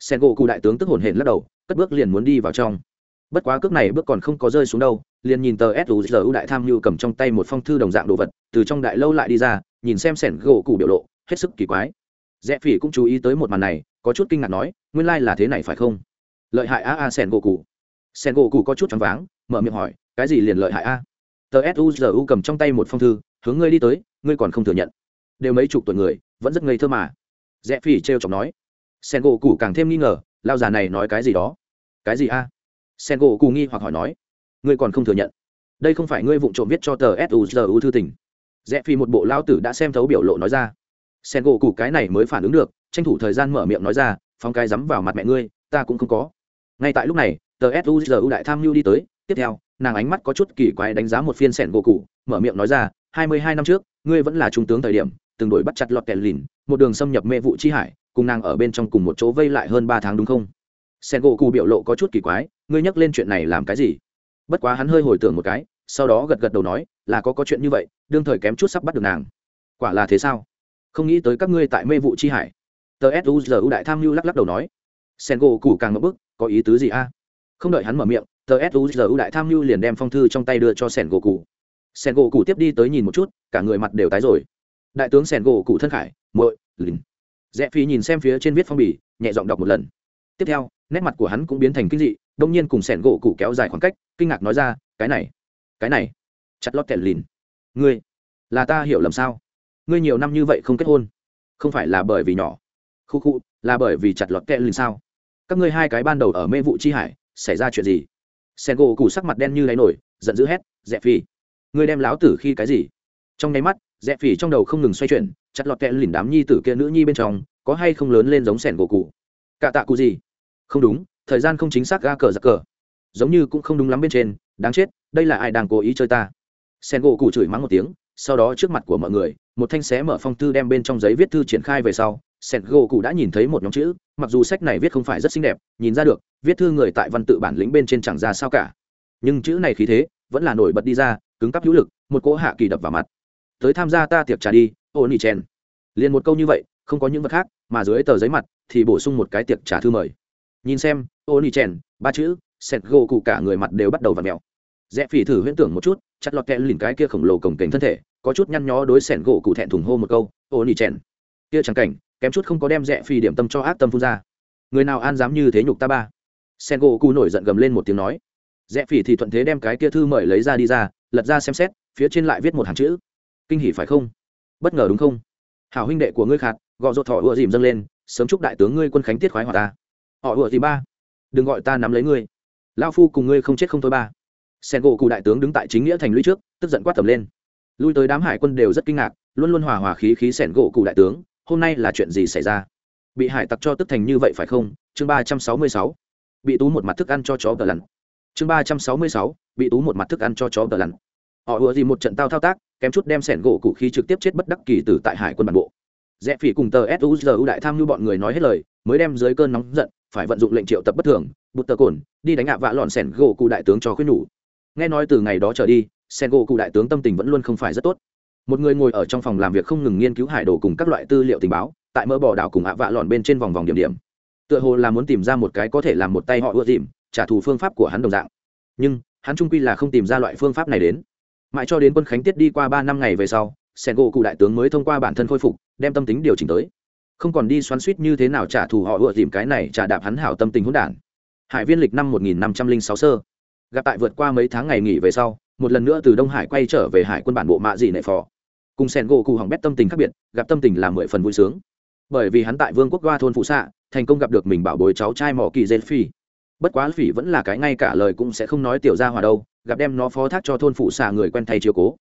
Sen gỗ cụ đại tướng tức hồn hển lắc đầu, cất bước liền muốn đi vào trong. Bất quá cước này bước còn không có rơi xuống đâu, liền nhìn tờ suzu đại tham mưu cầm trong tay một phong thư đồng dạng đồ vật, từ trong đại lâu lại đi ra, nhìn xem sẻn gỗ cụ biểu lộ, hết sức kỳ quái rẽ phỉ cũng chú ý tới một màn này, có chút kinh ngạc nói, nguyên lai、like、là thế này phải không? Lợi hại a a sen gỗ cụ Sen gỗ cụ có chút choáng váng, mở miệng hỏi, cái gì liền lợi hại a? Tờ suzu cầm trong tay một phong thư, hướng ngươi đi tới, ngươi còn không thừa nhận. Đều mấy chục tuổi người, vẫn rất ngây thơ mà. Rẽ phỉ t r e o chọc nói. Sen gỗ cụ càng thêm nghi ngờ lao già này nói cái gì đó? Cái gì a? Sen gỗ cụ nghi hoặc hỏi nói. Ngươi còn không thừa nhận. Đây không phải ngươi vụng trộm viết cho tờ suzu thư tình. Rẽ phỉ một bộ lao tử đã xem thấu biểu lộ nói ra sen gỗ cụ cái này mới phản ứng được, tranh thủ thời gian mở miệng nói ra phong cái dám vào mặt mẹ ngươi, ta cũng không có. Ngay tại lúc này, tờ suzu đại tham mưu đi tới, tiếp theo, nàng ánh mắt có chút kỳ quái đánh giá một phiên sẻn gỗ cụ mở miệng nói ra, hai mươi hai năm trước, ngươi vẫn là trung tướng thời điểm, từng đổi bắt chặt lọt kẹt lìn, một đường xâm nhập mê vụ chi hải, cùng nàng ở bên trong cùng một chỗ vây lại hơn ba tháng đúng không? Sen gỗ cụ biểu lộ có chút kỳ quái, ngươi nhắc lên chuyện này làm cái gì? Bất quá hắn hơi hồi tưởng một cái, sau đó gật gật đầu nói, là có có chuyện như vậy, đương thời kém chút sắp bắt được nàng. Quả là thế sao? Không nghĩ tới các ngươi tại mê vụ chi hải. Tờ suzu đại tham mưu lắc lắc đầu nói, sen gỗ Củ càng ngập bức có ý tứ gì a? Không đợi hắn mở miệng, tờ suzu đại tham mưu liền đem phong thư trong tay đưa cho sen gỗ Củ. sen gỗ Củ tiếp đi tới nhìn một chút, cả người mặt đều tái rồi. Đại tướng sen gỗ Củ thân khải, muội lính rẽ phi nhìn xem phía trên viết phong bì, nhẹ giọng đọc một lần. Tiếp theo, nét mặt của hắn cũng biến thành kinh dị, đông nhiên cùng sẻn gỗ cụ kéo dài khoảng cách, kinh ngạc nói ra, cái này cái này, chặt lót kẹt lìn. Ngươi, là ta hiểu lầm sao? Ngươi nhiều năm như vậy không kết hôn, không phải là bởi vì nhỏ. Khu khu, là bởi vì chặt lọt kẹt lìn sao? Các ngươi hai cái ban đầu ở mê vụ chi hải, xảy ra chuyện gì? Sen gỗ cụ sắc mặt đen như đáy nổi, giận dữ hét dẹp phi ngươi đem láo tử khi cái gì? Trong nháy mắt dẹp phi trong đầu không ngừng xoay chuyển, chặt lọt kẹt lìn đám nhi tử kia nữ nhi bên trong, có hay không lớn lên giống sẻn gỗ cụ cả tạ cụ gì? Không đúng, thời gian không chính xác ga cờ giặc cờ. Giống như cũng không đúng lắm bên trên, đáng chết, đây là ai đang cố ý chơi ta? Sen gỗ cụ chửi mắng một tiếng sau đó trước mặt của mọi người, một thanh xé mở phong thư đem bên trong giấy viết thư triển khai về sau Sẹt gỗ cụ đã nhìn thấy một nhóm chữ, mặc dù sách này viết không phải rất xinh đẹp, nhìn ra được, viết thư người tại văn tự bản lĩnh bên trên chẳng ra sao cả. Nhưng chữ này khí thế, vẫn là nổi bật đi ra, cứng cắp hữu lực, một cỗ hạ kỳ đập vào mặt. Tới tham gia ta tiệc trà đi ô nỉ chen liền một câu như vậy, không có những vật khác, mà dưới tờ giấy mặt, thì bổ sung một cái tiệc trà thư mời. Nhìn xem ô nỉ chen ba chữ sẹt gỗ cụ cả người mặt đều bắt đầu v ặ mèo. Rẽ phỉ thử huyễn tưởng một chút chặt lọt kẹ lìn cái kia khổng lồ cổng kềnh thân thể, có chút nhăn nhó đối sẻn gỗ cụ thẹn thùng hô một câu, ô nỉ chèn. Kia chẳng cảnh, kém chút không có đem rẽ phi điểm tâm cho ác tâm phun ra. Người nào an dám như thế nhục ta ba? Sen gỗ cụ nổi giận gầm lên một tiếng nói. Rẽ phỉ thì thuận thế đem cái kia thư mời lấy ra đi ra, lật ra xem xét, phía trên lại viết một hàng chữ. Kinh hỉ phải không? Bất ngờ đúng không? Hảo huynh đệ của ngươi khạt, gọ rột thỏ ùa dìm dâng lên, sớm chúc đại tướng ngươi quân khánh tiết khoái hòa ta. Họ ùa gì ba, đừng gọi ta nắm lấy ngươi. Lao phu cùng ngươi không chết không thôi ba sen gỗ cụ đại tướng đứng tại chính nghĩa thành lũy trước, tức giận quát tầm lên. Lui tới đám hải quân đều rất kinh ngạc, luôn luôn hòa hòa khí khí sẻn gỗ cụ đại tướng, hôm nay là chuyện gì xảy ra? Bị hải tặc cho tức thành như vậy phải không? Chương ba trăm sáu mươi sáu. Bị tú một mặt thức ăn cho chó tờ lặn. Chương ba trăm sáu mươi sáu. Bị tú một mặt thức ăn cho chó tờ lặn. Họ ùa gì một trận tao thao tác, kém chút đem sẻn gỗ cụ khí trực tiếp chết bất đắc kỳ tử tại hải quân bản bộ. Rẽ phỉ cùng tờ suzu đại tham như bọn người nói hết lời, mới đem dưới cơn nóng giận, phải vận dụng lệnh triệu tập bất thường bút tờ cồn, đi đánh ạ vạ lọn sẻn gỗ cụ đại tướng cho khuyên nhủ nghe nói từ ngày đó trở đi sen gỗ cụ đại tướng tâm tình vẫn luôn không phải rất tốt. Một người ngồi ở trong phòng làm việc không ngừng nghiên cứu hải đồ cùng các loại tư liệu tình báo, tại mỡ bò đảo cùng ạ vạ lọn bên trên vòng vòng điểm điểm. Tựa hồ là muốn tìm ra một cái có thể làm một tay họ ưa dìm, trả thù phương pháp của hắn đồng dạng. Nhưng, hắn trung quy là không tìm ra loại phương pháp này đến. Mãi cho đến quân khánh tiết đi qua ba năm ngày về sau sen gỗ cụ đại tướng mới thông qua bản thân khôi phục, đem tâm tính điều chỉnh tới. Không còn đi xoắn suýt như thế nào trả thù họ ưa dìm cái này trả đạp hắn hảo tâm tình hỗn đản. Hải viên lịch năm 1506 sơ gặp tại vượt qua mấy tháng ngày nghỉ về sau, một lần nữa từ đông hải quay trở về hải quân bản bộ mạ dị nệ phò. Cùng sen gỗ cụ hỏng bét tâm tình khác biệt, gặp tâm tình là mười phần vui sướng. Bởi vì hắn tại vương quốc qua thôn phụ xạ, thành công gặp được mình bảo bối cháu trai mỏ kỳ dê phi. Bất quá phỉ vẫn là cái ngay cả lời cũng sẽ không nói tiểu ra hòa đâu, gặp đem nó phó thác cho thôn phụ xạ người quen thay chiếu cố.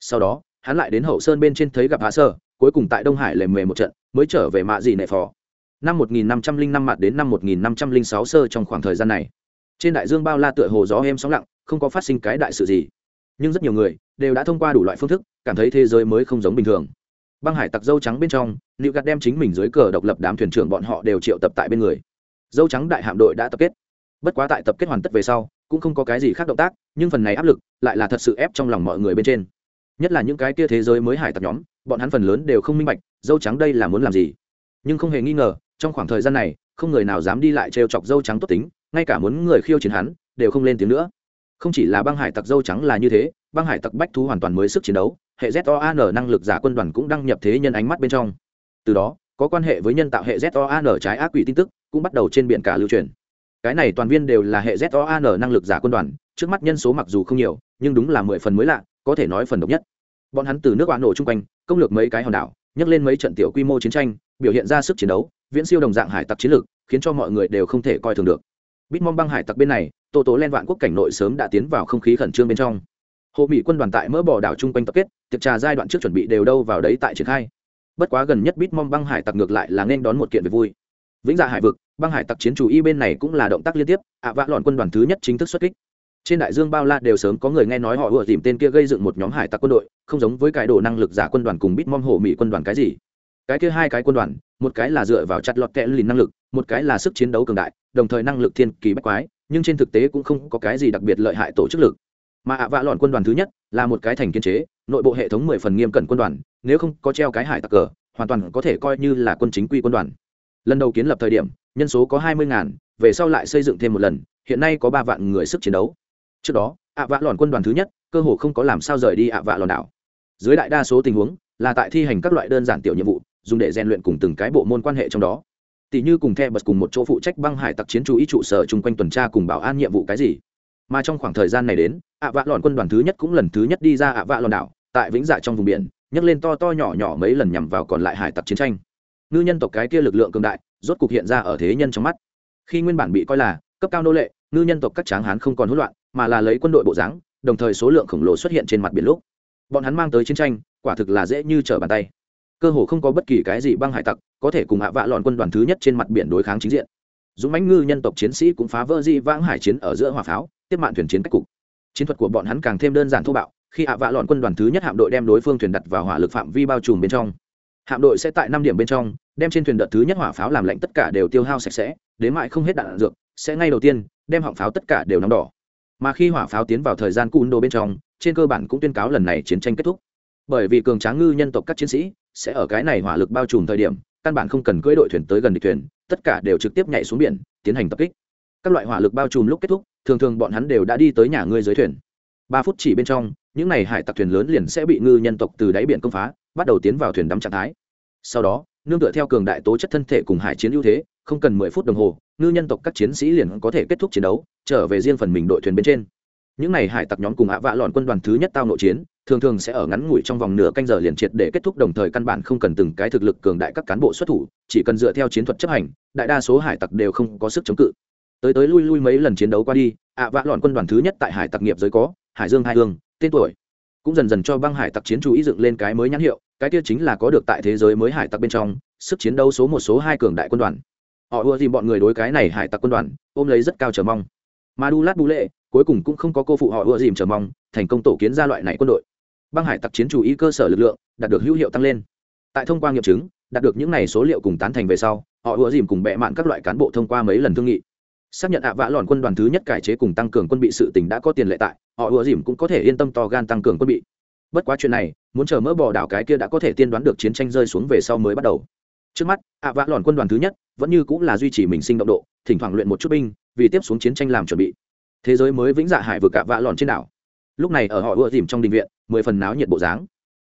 Sau đó, hắn lại đến hậu sơn bên trên thấy gặp hạ sơ cuối cùng tại đông hải lề mề một trận, mới trở về mạ dị nệ phò. Năm 1505 mặt đến năm 1506 sơ trong khoảng thời gian này trên đại dương bao la tựa hồ gió êm sóng lặng, không có phát sinh cái đại sự gì. Nhưng rất nhiều người đều đã thông qua đủ loại phương thức, cảm thấy thế giới mới không giống bình thường. Băng hải tặc dâu trắng bên trong liệu gạt đem chính mình dưới cờ độc lập đám thuyền trưởng bọn họ đều triệu tập tại bên người. Dâu trắng đại hạm đội đã tập kết. Bất quá tại tập kết hoàn tất về sau, cũng không có cái gì khác động tác, nhưng phần này áp lực lại là thật sự ép trong lòng mọi người bên trên. Nhất là những cái kia thế giới mới hải tặc nhóm, bọn hắn phần lớn đều không minh bạch, dâu trắng đây là muốn làm gì. Nhưng không hề nghi ngờ, trong khoảng thời gian này, không người nào dám đi lại trêu chọc dâu trắng tốt tính ngay cả muốn người khiêu chiến hắn, đều không lên tiếng nữa. Không chỉ là băng hải tặc dâu trắng là như thế, băng hải tặc bách thú hoàn toàn mới sức chiến đấu, hệ ZOAN năng lực giả quân đoàn cũng đăng nhập thế nhân ánh mắt bên trong. Từ đó, có quan hệ với nhân tạo hệ ZOAN trái ác quỷ tin tức, cũng bắt đầu trên biển cả lưu truyền. Cái này toàn viên đều là hệ ZOAN năng lực giả quân đoàn, trước mắt nhân số mặc dù không nhiều, nhưng đúng là mười phần mới lạ, có thể nói phần độc nhất. Bọn hắn từ nước oán nổ chung quanh, công lược mấy cái hòn đảo, nhấc lên mấy trận tiểu quy mô chiến tranh, biểu hiện ra sức chiến đấu, viễn siêu đồng dạng hải tặc chiến lược, khiến cho mọi người đều không thể coi thường được bitmom băng hải tặc bên này, tô tố len vạn quốc cảnh nội sớm đã tiến vào không khí khẩn trương bên trong. Hộ mỹ quân đoàn tại mỡ bỏ đảo chung quanh tập kết, tiệc trà giai đoạn trước chuẩn bị đều đâu vào đấy tại triển khai. Bất quá gần nhất bít mong băng hải tặc ngược lại là nên đón một kiện về vui. Vĩnh dạ hải vực, băng hải tặc chiến chủ y bên này cũng là động tác liên tiếp, ạ vạ lọn quân đoàn thứ nhất chính thức xuất kích. Trên đại dương bao la đều sớm có người nghe nói họ vừa dìm tên kia gây dựng một nhóm hải tặc quân đội, không giống với cái đồ năng lực giả quân đoàn cùng bít mong hổ mỹ quân đoàn cái gì cái kia hai cái quân đoàn, một cái là dựa vào chặt lọt kẽ lìn năng lực, một cái là sức chiến đấu cường đại, đồng thời năng lực thiên kỳ bách quái, nhưng trên thực tế cũng không có cái gì đặc biệt lợi hại tổ chức lực. Mà ạ vạ lọn quân đoàn thứ nhất là một cái thành kiên chế, nội bộ hệ thống mười phần nghiêm cẩn quân đoàn, nếu không có treo cái hải tặc cờ, hoàn toàn có thể coi như là quân chính quy quân đoàn. Lần đầu kiến lập thời điểm, nhân số có hai mươi ngàn, về sau lại xây dựng thêm một lần, hiện nay có ba vạn người sức chiến đấu. Trước đó, ạ vạ lọn quân đoàn thứ nhất, cơ hồ không có làm sao rời đi ạ vạ lọn đảo. Dưới đại đa số tình huống, là tại thi hành các loại đơn giản tiểu nhiệm vụ dùng để rèn luyện cùng từng cái bộ môn quan hệ trong đó. Tỷ như cùng theo bật cùng một chỗ phụ trách băng hải tặc chiến chú ý trụ sở chung quanh tuần tra cùng bảo an nhiệm vụ cái gì. Mà trong khoảng thời gian này đến, ạ vạ lọn quân đoàn thứ nhất cũng lần thứ nhất đi ra ạ vạ lọn đảo, tại vĩnh dạ trong vùng biển, nhấc lên to to nhỏ nhỏ mấy lần nhằm vào còn lại hải tặc chiến tranh. Ngư nhân tộc cái kia lực lượng cường đại, rốt cục hiện ra ở thế nhân trong mắt. Khi nguyên bản bị coi là cấp cao nô lệ, ngư nhân tộc các tráng hán không còn hỗn loạn, mà là lấy quân đội bộ dáng, đồng thời số lượng khổng lồ xuất hiện trên mặt biển lúc. Bọn hắn mang tới chiến tranh, quả thực là dễ như trở bàn tay cơ hồ không có bất kỳ cái gì băng hải tặc, có thể cùng hạ vạ lọn quân đoàn thứ nhất trên mặt biển đối kháng chính diện. Dũng mãnh ngư nhân tộc chiến sĩ cũng phá vỡ di vãng hải chiến ở giữa hỏa pháo, tiếp mạng thuyền chiến cách cục. Chiến thuật của bọn hắn càng thêm đơn giản thô bạo, khi hạ vạ lọn quân đoàn thứ nhất hạm đội đem đối phương thuyền đặt vào hỏa lực phạm vi bao trùm bên trong. Hạm đội sẽ tại năm điểm bên trong, đem trên thuyền đợt thứ nhất hỏa pháo làm lạnh tất cả đều tiêu hao sạch sẽ, đến mãi không hết đạn dược, sẽ ngay đầu tiên, đem họng pháo tất cả đều nóng đỏ. Mà khi hỏa pháo tiến vào thời gian cun đô bên trong, trên cơ bản cũng tuyên cáo lần này chiến tranh kết thúc bởi vì cường tráng ngư nhân tộc các chiến sĩ sẽ ở cái này hỏa lực bao trùm thời điểm, căn bản không cần cưỡi đội thuyền tới gần địch thuyền, tất cả đều trực tiếp nhảy xuống biển, tiến hành tập kích. Các loại hỏa lực bao trùm lúc kết thúc, thường thường bọn hắn đều đã đi tới nhà ngươi dưới thuyền. Ba phút chỉ bên trong, những n à y hải tặc thuyền lớn liền sẽ bị ngư nhân tộc từ đáy biển công phá, bắt đầu tiến vào thuyền đắm trạng thái. Sau đó, nương tựa theo cường đại tố chất thân thể cùng hải chiến ưu thế, không cần mười phút đồng hồ, ngư nhân tộc các chiến sĩ liền có thể kết thúc chiến đấu, trở về riêng phần mình đội thuyền bên trên. Những n à y hải tặc nhóm cùng hạ vạ lọn quân đoàn thứ nhất tao nội chiến thường thường sẽ ở ngắn ngủi trong vòng nửa canh giờ liền triệt để kết thúc, đồng thời căn bản không cần từng cái thực lực cường đại các cán bộ xuất thủ, chỉ cần dựa theo chiến thuật chấp hành, đại đa số hải tặc đều không có sức chống cự. Tới tới lui lui mấy lần chiến đấu qua đi, ạ vạ lọn quân đoàn thứ nhất tại hải tặc nghiệp giới có, hải dương hai hương, tên tuổi, cũng dần dần cho băng hải tặc chiến chú ý dựng lên cái mới nhãn hiệu, cái kia chính là có được tại thế giới mới hải tặc bên trong, sức chiến đấu số một số hai cường đại quân đoàn. Họ ưa gì bọn người đối cái này hải tặc quân đoàn, ôm lấy rất cao chờ mong. Mà đu lát bù lệ cuối cùng cũng không có cô phụ họ ưa dìm chờ mong, thành công tổ kiến ra loại này quân đội băng hải tặc chiến chủ ý cơ sở lực lượng đạt được hữu hiệu tăng lên. Tại thông qua nghiệm chứng, đạt được những này số liệu cùng tán thành về sau, họ ưa dìm cùng bệ mạn các loại cán bộ thông qua mấy lần thương nghị. Xác nhận ạ vã lòn quân đoàn thứ nhất cải chế cùng tăng cường quân bị sự tỉnh đã có tiền lệ tại, họ ùa dìm cũng có thể yên tâm to gan tăng cường quân bị. Bất quá chuyện này, muốn chờ mỡ bò đảo cái kia đã có thể tiên đoán được chiến tranh rơi xuống về sau mới bắt đầu. Trước mắt, ạ vã lòn quân đoàn thứ nhất vẫn như cũng là duy trì mình sinh động độ, thỉnh thoảng luyện một chút binh, vì tiếp xuống chiến tranh làm chuẩn bị. Thế giới mới vĩnh dạ hải vừa cạ vã lòn trên đảo. Lúc này ở họ ùa dìm trong đình viện mười phần náo nhiệt bộ dáng.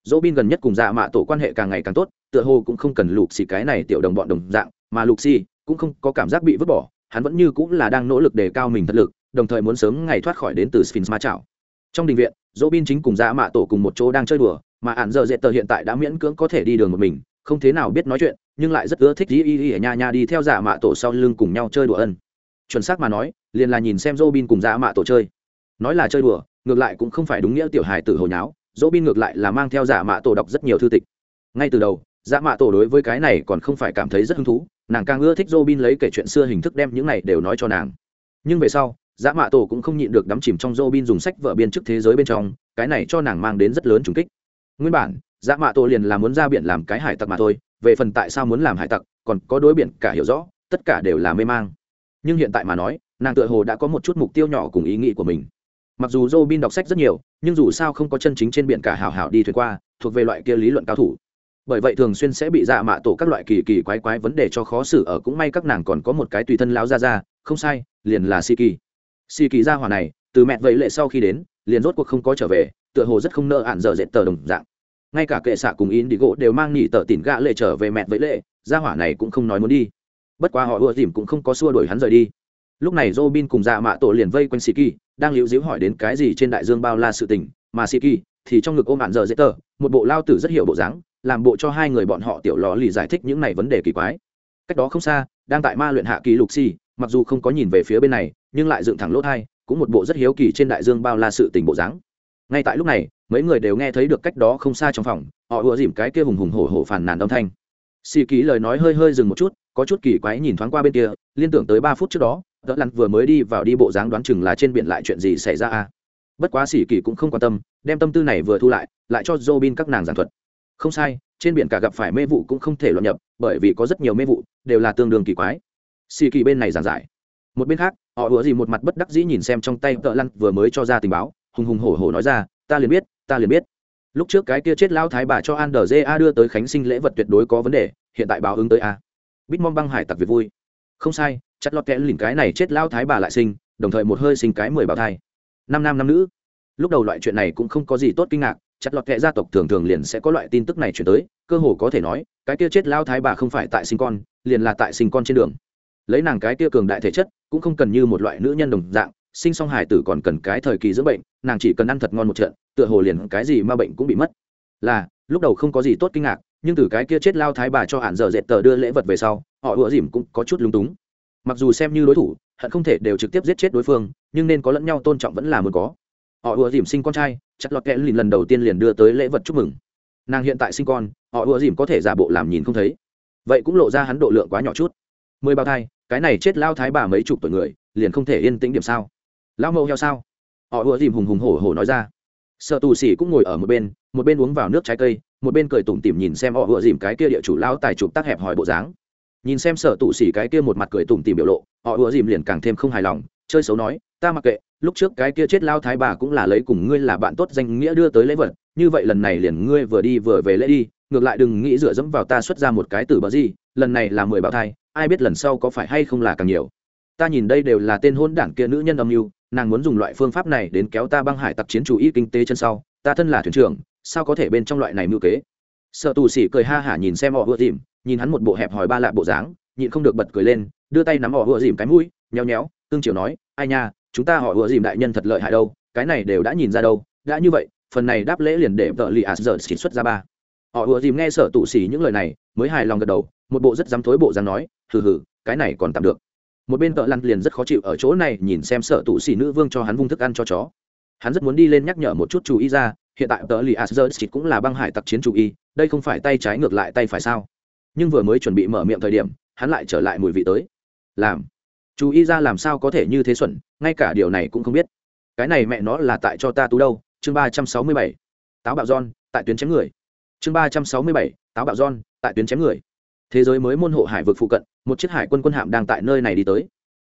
Dỗ bin gần nhất cùng dạ mạ tổ quan hệ càng ngày càng tốt, tựa hồ cũng không cần lục xì cái này tiểu đồng bọn đồng dạng, mà lục xì cũng không có cảm giác bị vứt bỏ, hắn vẫn như cũng là đang nỗ lực đề cao mình thật lực, đồng thời muốn sớm ngày thoát khỏi đến từ sphinx ma chảo. Trong đình viện, dỗ bin chính cùng dạ mạ tổ cùng một chỗ đang chơi đùa, mà ạn dợ dễ tờ hiện tại đã miễn cưỡng có thể đi đường một mình, không thế nào biết nói chuyện, nhưng lại rất ưa thích dĩ y y nha nha đi theo dạ mạ tổ sau lưng cùng nhau chơi đùa ân. Chuẩn xác mà nói, liền là nhìn xem dỗ bin cùng dạ mạ tổ chơi. Nói là chơi đùa ngược lại cũng không phải đúng nghĩa tiểu hài tử hồi nháo, dỗ bin ngược lại là mang theo giả mạ tổ đọc rất nhiều thư tịch. Ngay từ đầu, giả mạ tổ đối với cái này còn không phải cảm thấy rất hứng thú, nàng càng ưa thích dỗ bin lấy kể chuyện xưa hình thức đem những này đều nói cho nàng. Nhưng về sau, giả mạ tổ cũng không nhịn được đắm chìm trong dỗ bin dùng sách vợ biên chức thế giới bên trong, cái này cho nàng mang đến rất lớn trùng kích. Nguyên bản, giả mạ tổ liền là muốn ra biển làm cái hải tặc mà thôi, về phần tại sao muốn làm hải tặc, còn có đối biển cả hiểu rõ, tất cả đều là mê mang. Nhưng hiện tại mà nói, nàng tựa hồ đã có một chút mục tiêu nhỏ cùng ý nghĩ của mình mặc dù Robin đọc sách rất nhiều, nhưng dù sao không có chân chính trên biển cả hào hào đi thuyền qua, thuộc về loại kia lý luận cao thủ. Bởi vậy thường xuyên sẽ bị dạ mạ tổ các loại kỳ kỳ quái quái vấn đề cho khó xử ở, cũng may các nàng còn có một cái tùy thân lão ra ra không sai, liền là si kỳ si kỳ gia hỏa này, từ mẹ vậy lệ sau khi đến, liền rốt cuộc không có trở về, tựa hồ rất không nợ ạn dở dệt tờ đồng dạng. Ngay cả kệ xạ cùng in đi gỗ đều mang nghỉ tờ tỉn gạ lệ trở về mẹ vậy lệ, gia hỏa này cũng không nói muốn đi. Bất quá họ ưa dìm cũng không có xua đuổi hắn rời đi lúc này Robin cùng dạ mạ tổ liền vây quanh Siki, đang liễu díu hỏi đến cái gì trên đại dương bao la sự tình, mà Siki thì trong ngực ôm bạn giờ dễ tờ, một bộ lao tử rất hiểu bộ dáng, làm bộ cho hai người bọn họ tiểu lò lì giải thích những này vấn đề kỳ quái. Cách đó không xa đang tại ma luyện hạ kỳ lục si mặc dù không có nhìn về phía bên này nhưng lại dựng thẳng lỗ thai cũng một bộ rất hiếu kỳ trên đại dương bao la sự tình bộ dáng. Ngay tại lúc này mấy người đều nghe thấy được cách đó không xa trong phòng họ ùa dìm cái kia hùng hùng hổ hổ phản nàn âm thanh. Xì ký lời nói hơi hơi dừng một chút có chút kỳ quái nhìn thoáng qua bên kia liên tưởng tới ba phút trước đó đỡ lặn vừa mới đi vào đi bộ dáng đoán chừng là trên biển lại chuyện gì xảy ra a bất quá xỉ kỳ cũng không quan tâm, đem tâm tư này vừa thu lại lại cho Robin các nàng giảng thuật. Không sai, trên biển cả gặp phải mê vụ cũng không thể loạn nhập, bởi vì có rất nhiều mê vụ, đều là tương đương kỳ quái. Xì kỳ bên này giảng giải. Một bên khác, họ ủa gì một mặt bất đắc dĩ nhìn xem trong tay tợ lăn vừa mới cho ra tình báo, hùng hùng hổ hổ nói ra, ta liền biết, ta liền biết. Lúc trước cái kia chết lao thái bà cho an đờ a đưa tới khánh sinh lễ vật tuyệt đối có vấn đề, hiện tại báo ứng tới a. Bít mong băng hải tặc việc vui không sai, chặt lọt kẽ lìn cái này chết lao thái bà lại sinh, đồng thời một hơi sinh cái mười bào thai. Năm nam năm nữ. Lúc đầu loại chuyện này cũng không có gì tốt kinh ngạc, chặt lọt kẽ gia tộc thường thường liền sẽ có loại tin tức này chuyển tới, cơ hồ có thể nói, cái kia chết lao thái bà không phải tại sinh con, liền là tại sinh con trên đường. Lấy nàng cái kia cường đại thể chất, cũng không cần như một loại nữ nhân đồng dạng, sinh song hài tử còn cần cái thời kỳ dưỡng bệnh, nàng chỉ cần ăn thật ngon một trận, tựa hồ liền cái gì mà bệnh cũng bị mất. Là, lúc đầu không có gì tốt kinh ngạc, nhưng từ cái kia chết lao thái bà cho hạn dở dệt tờ đưa lễ vật về sau họ ủa dìm cũng có chút lúng túng. Mặc dù xem như đối thủ, hận không thể đều trực tiếp giết chết đối phương, nhưng nên có lẫn nhau tôn trọng vẫn là muốn có. Họ ủa dìm sinh con trai, chắc lọt kẽ lìn lần đầu tiên liền đưa tới lễ vật chúc mừng. Nàng hiện tại sinh con, họ ủa dìm có thể giả bộ làm nhìn không thấy. Vậy cũng lộ ra hắn độ lượng quá nhỏ chút. Mười bao thai, cái này chết lao thái bà mấy chục tuổi người, liền không thể yên tĩnh điểm sao? Lao mâu heo sao? Họ ủa dìm hùng hùng hổ hổ nói ra. Sợ tù xỉ cũng ngồi ở một bên một bên uống vào nước trái cây, một bên cười tủm tỉm nhìn xem họ ủa dìm cái kia địa chủ lao tài chụp tác hẹp hỏi bộ dáng nhìn xem sở tụ xỉ cái kia một mặt cười tủm tỉm biểu lộ, họ ùa dìm liền càng thêm không hài lòng, chơi xấu nói, ta mặc kệ, lúc trước cái kia chết lao thái bà cũng là lấy cùng ngươi là bạn tốt danh nghĩa đưa tới lễ vật, như vậy lần này liền ngươi vừa đi vừa về lễ đi, ngược lại đừng nghĩ dựa dẫm vào ta xuất ra một cái từ bờ gì, lần này là mười bảo thai, ai biết lần sau có phải hay không là càng nhiều. Ta nhìn đây đều là tên hôn đảng kia nữ nhân âm mưu, nàng muốn dùng loại phương pháp này đến kéo ta băng hải tặc chiến chủ ý kinh tế chân sau, ta thân là thuyền trưởng, sao có thể bên trong loại này mưu kế? Sợ tù xỉ cười ha hả nhìn xem họ vừa dìm, nhìn hắn một bộ hẹp hòi ba lạ bộ dáng, nhịn không được bật cười lên, đưa tay nắm họ vừa dìm cái mũi nhéo nhéo, tương triều nói, ai nha, chúng ta họ vừa dìm đại nhân thật lợi hại đâu, cái này đều đã nhìn ra đâu, đã như vậy, phần này đáp lễ liền để vợ lì ạt giờ xịt xuất ra ba. Họ vừa dìm nghe sợ tù xỉ những lời này, mới hài lòng gật đầu, một bộ rất dám thối bộ dáng nói, hừ hừ, cái này còn tạm được. Một bên vợ lăn liền rất khó chịu ở chỗ này nhìn xem sợ tù xỉ nữ vương cho hắn vung thức ăn cho chó. Hắn rất muốn đi lên nhắc nhở một chút chú ý ra hiện tại tờ li asger cũng là băng hải tặc chiến chủ y, đây không phải tay trái ngược lại tay phải sao? Nhưng vừa mới chuẩn bị mở miệng thời điểm, hắn lại trở lại mùi vị tới. Làm. Chú ý ra làm sao có thể như thế xuẩn, ngay cả điều này cũng không biết. Cái này mẹ nó là tại cho ta tú đâu? Chương ba trăm sáu mươi bảy. Táo bạo giòn tại tuyến chém người. Chương ba trăm sáu mươi bảy. Táo bạo giòn tại tuyến chém người. Thế giới mới môn hộ hải vực phụ cận, một chiếc hải quân quân hạm đang tại nơi này đi tới.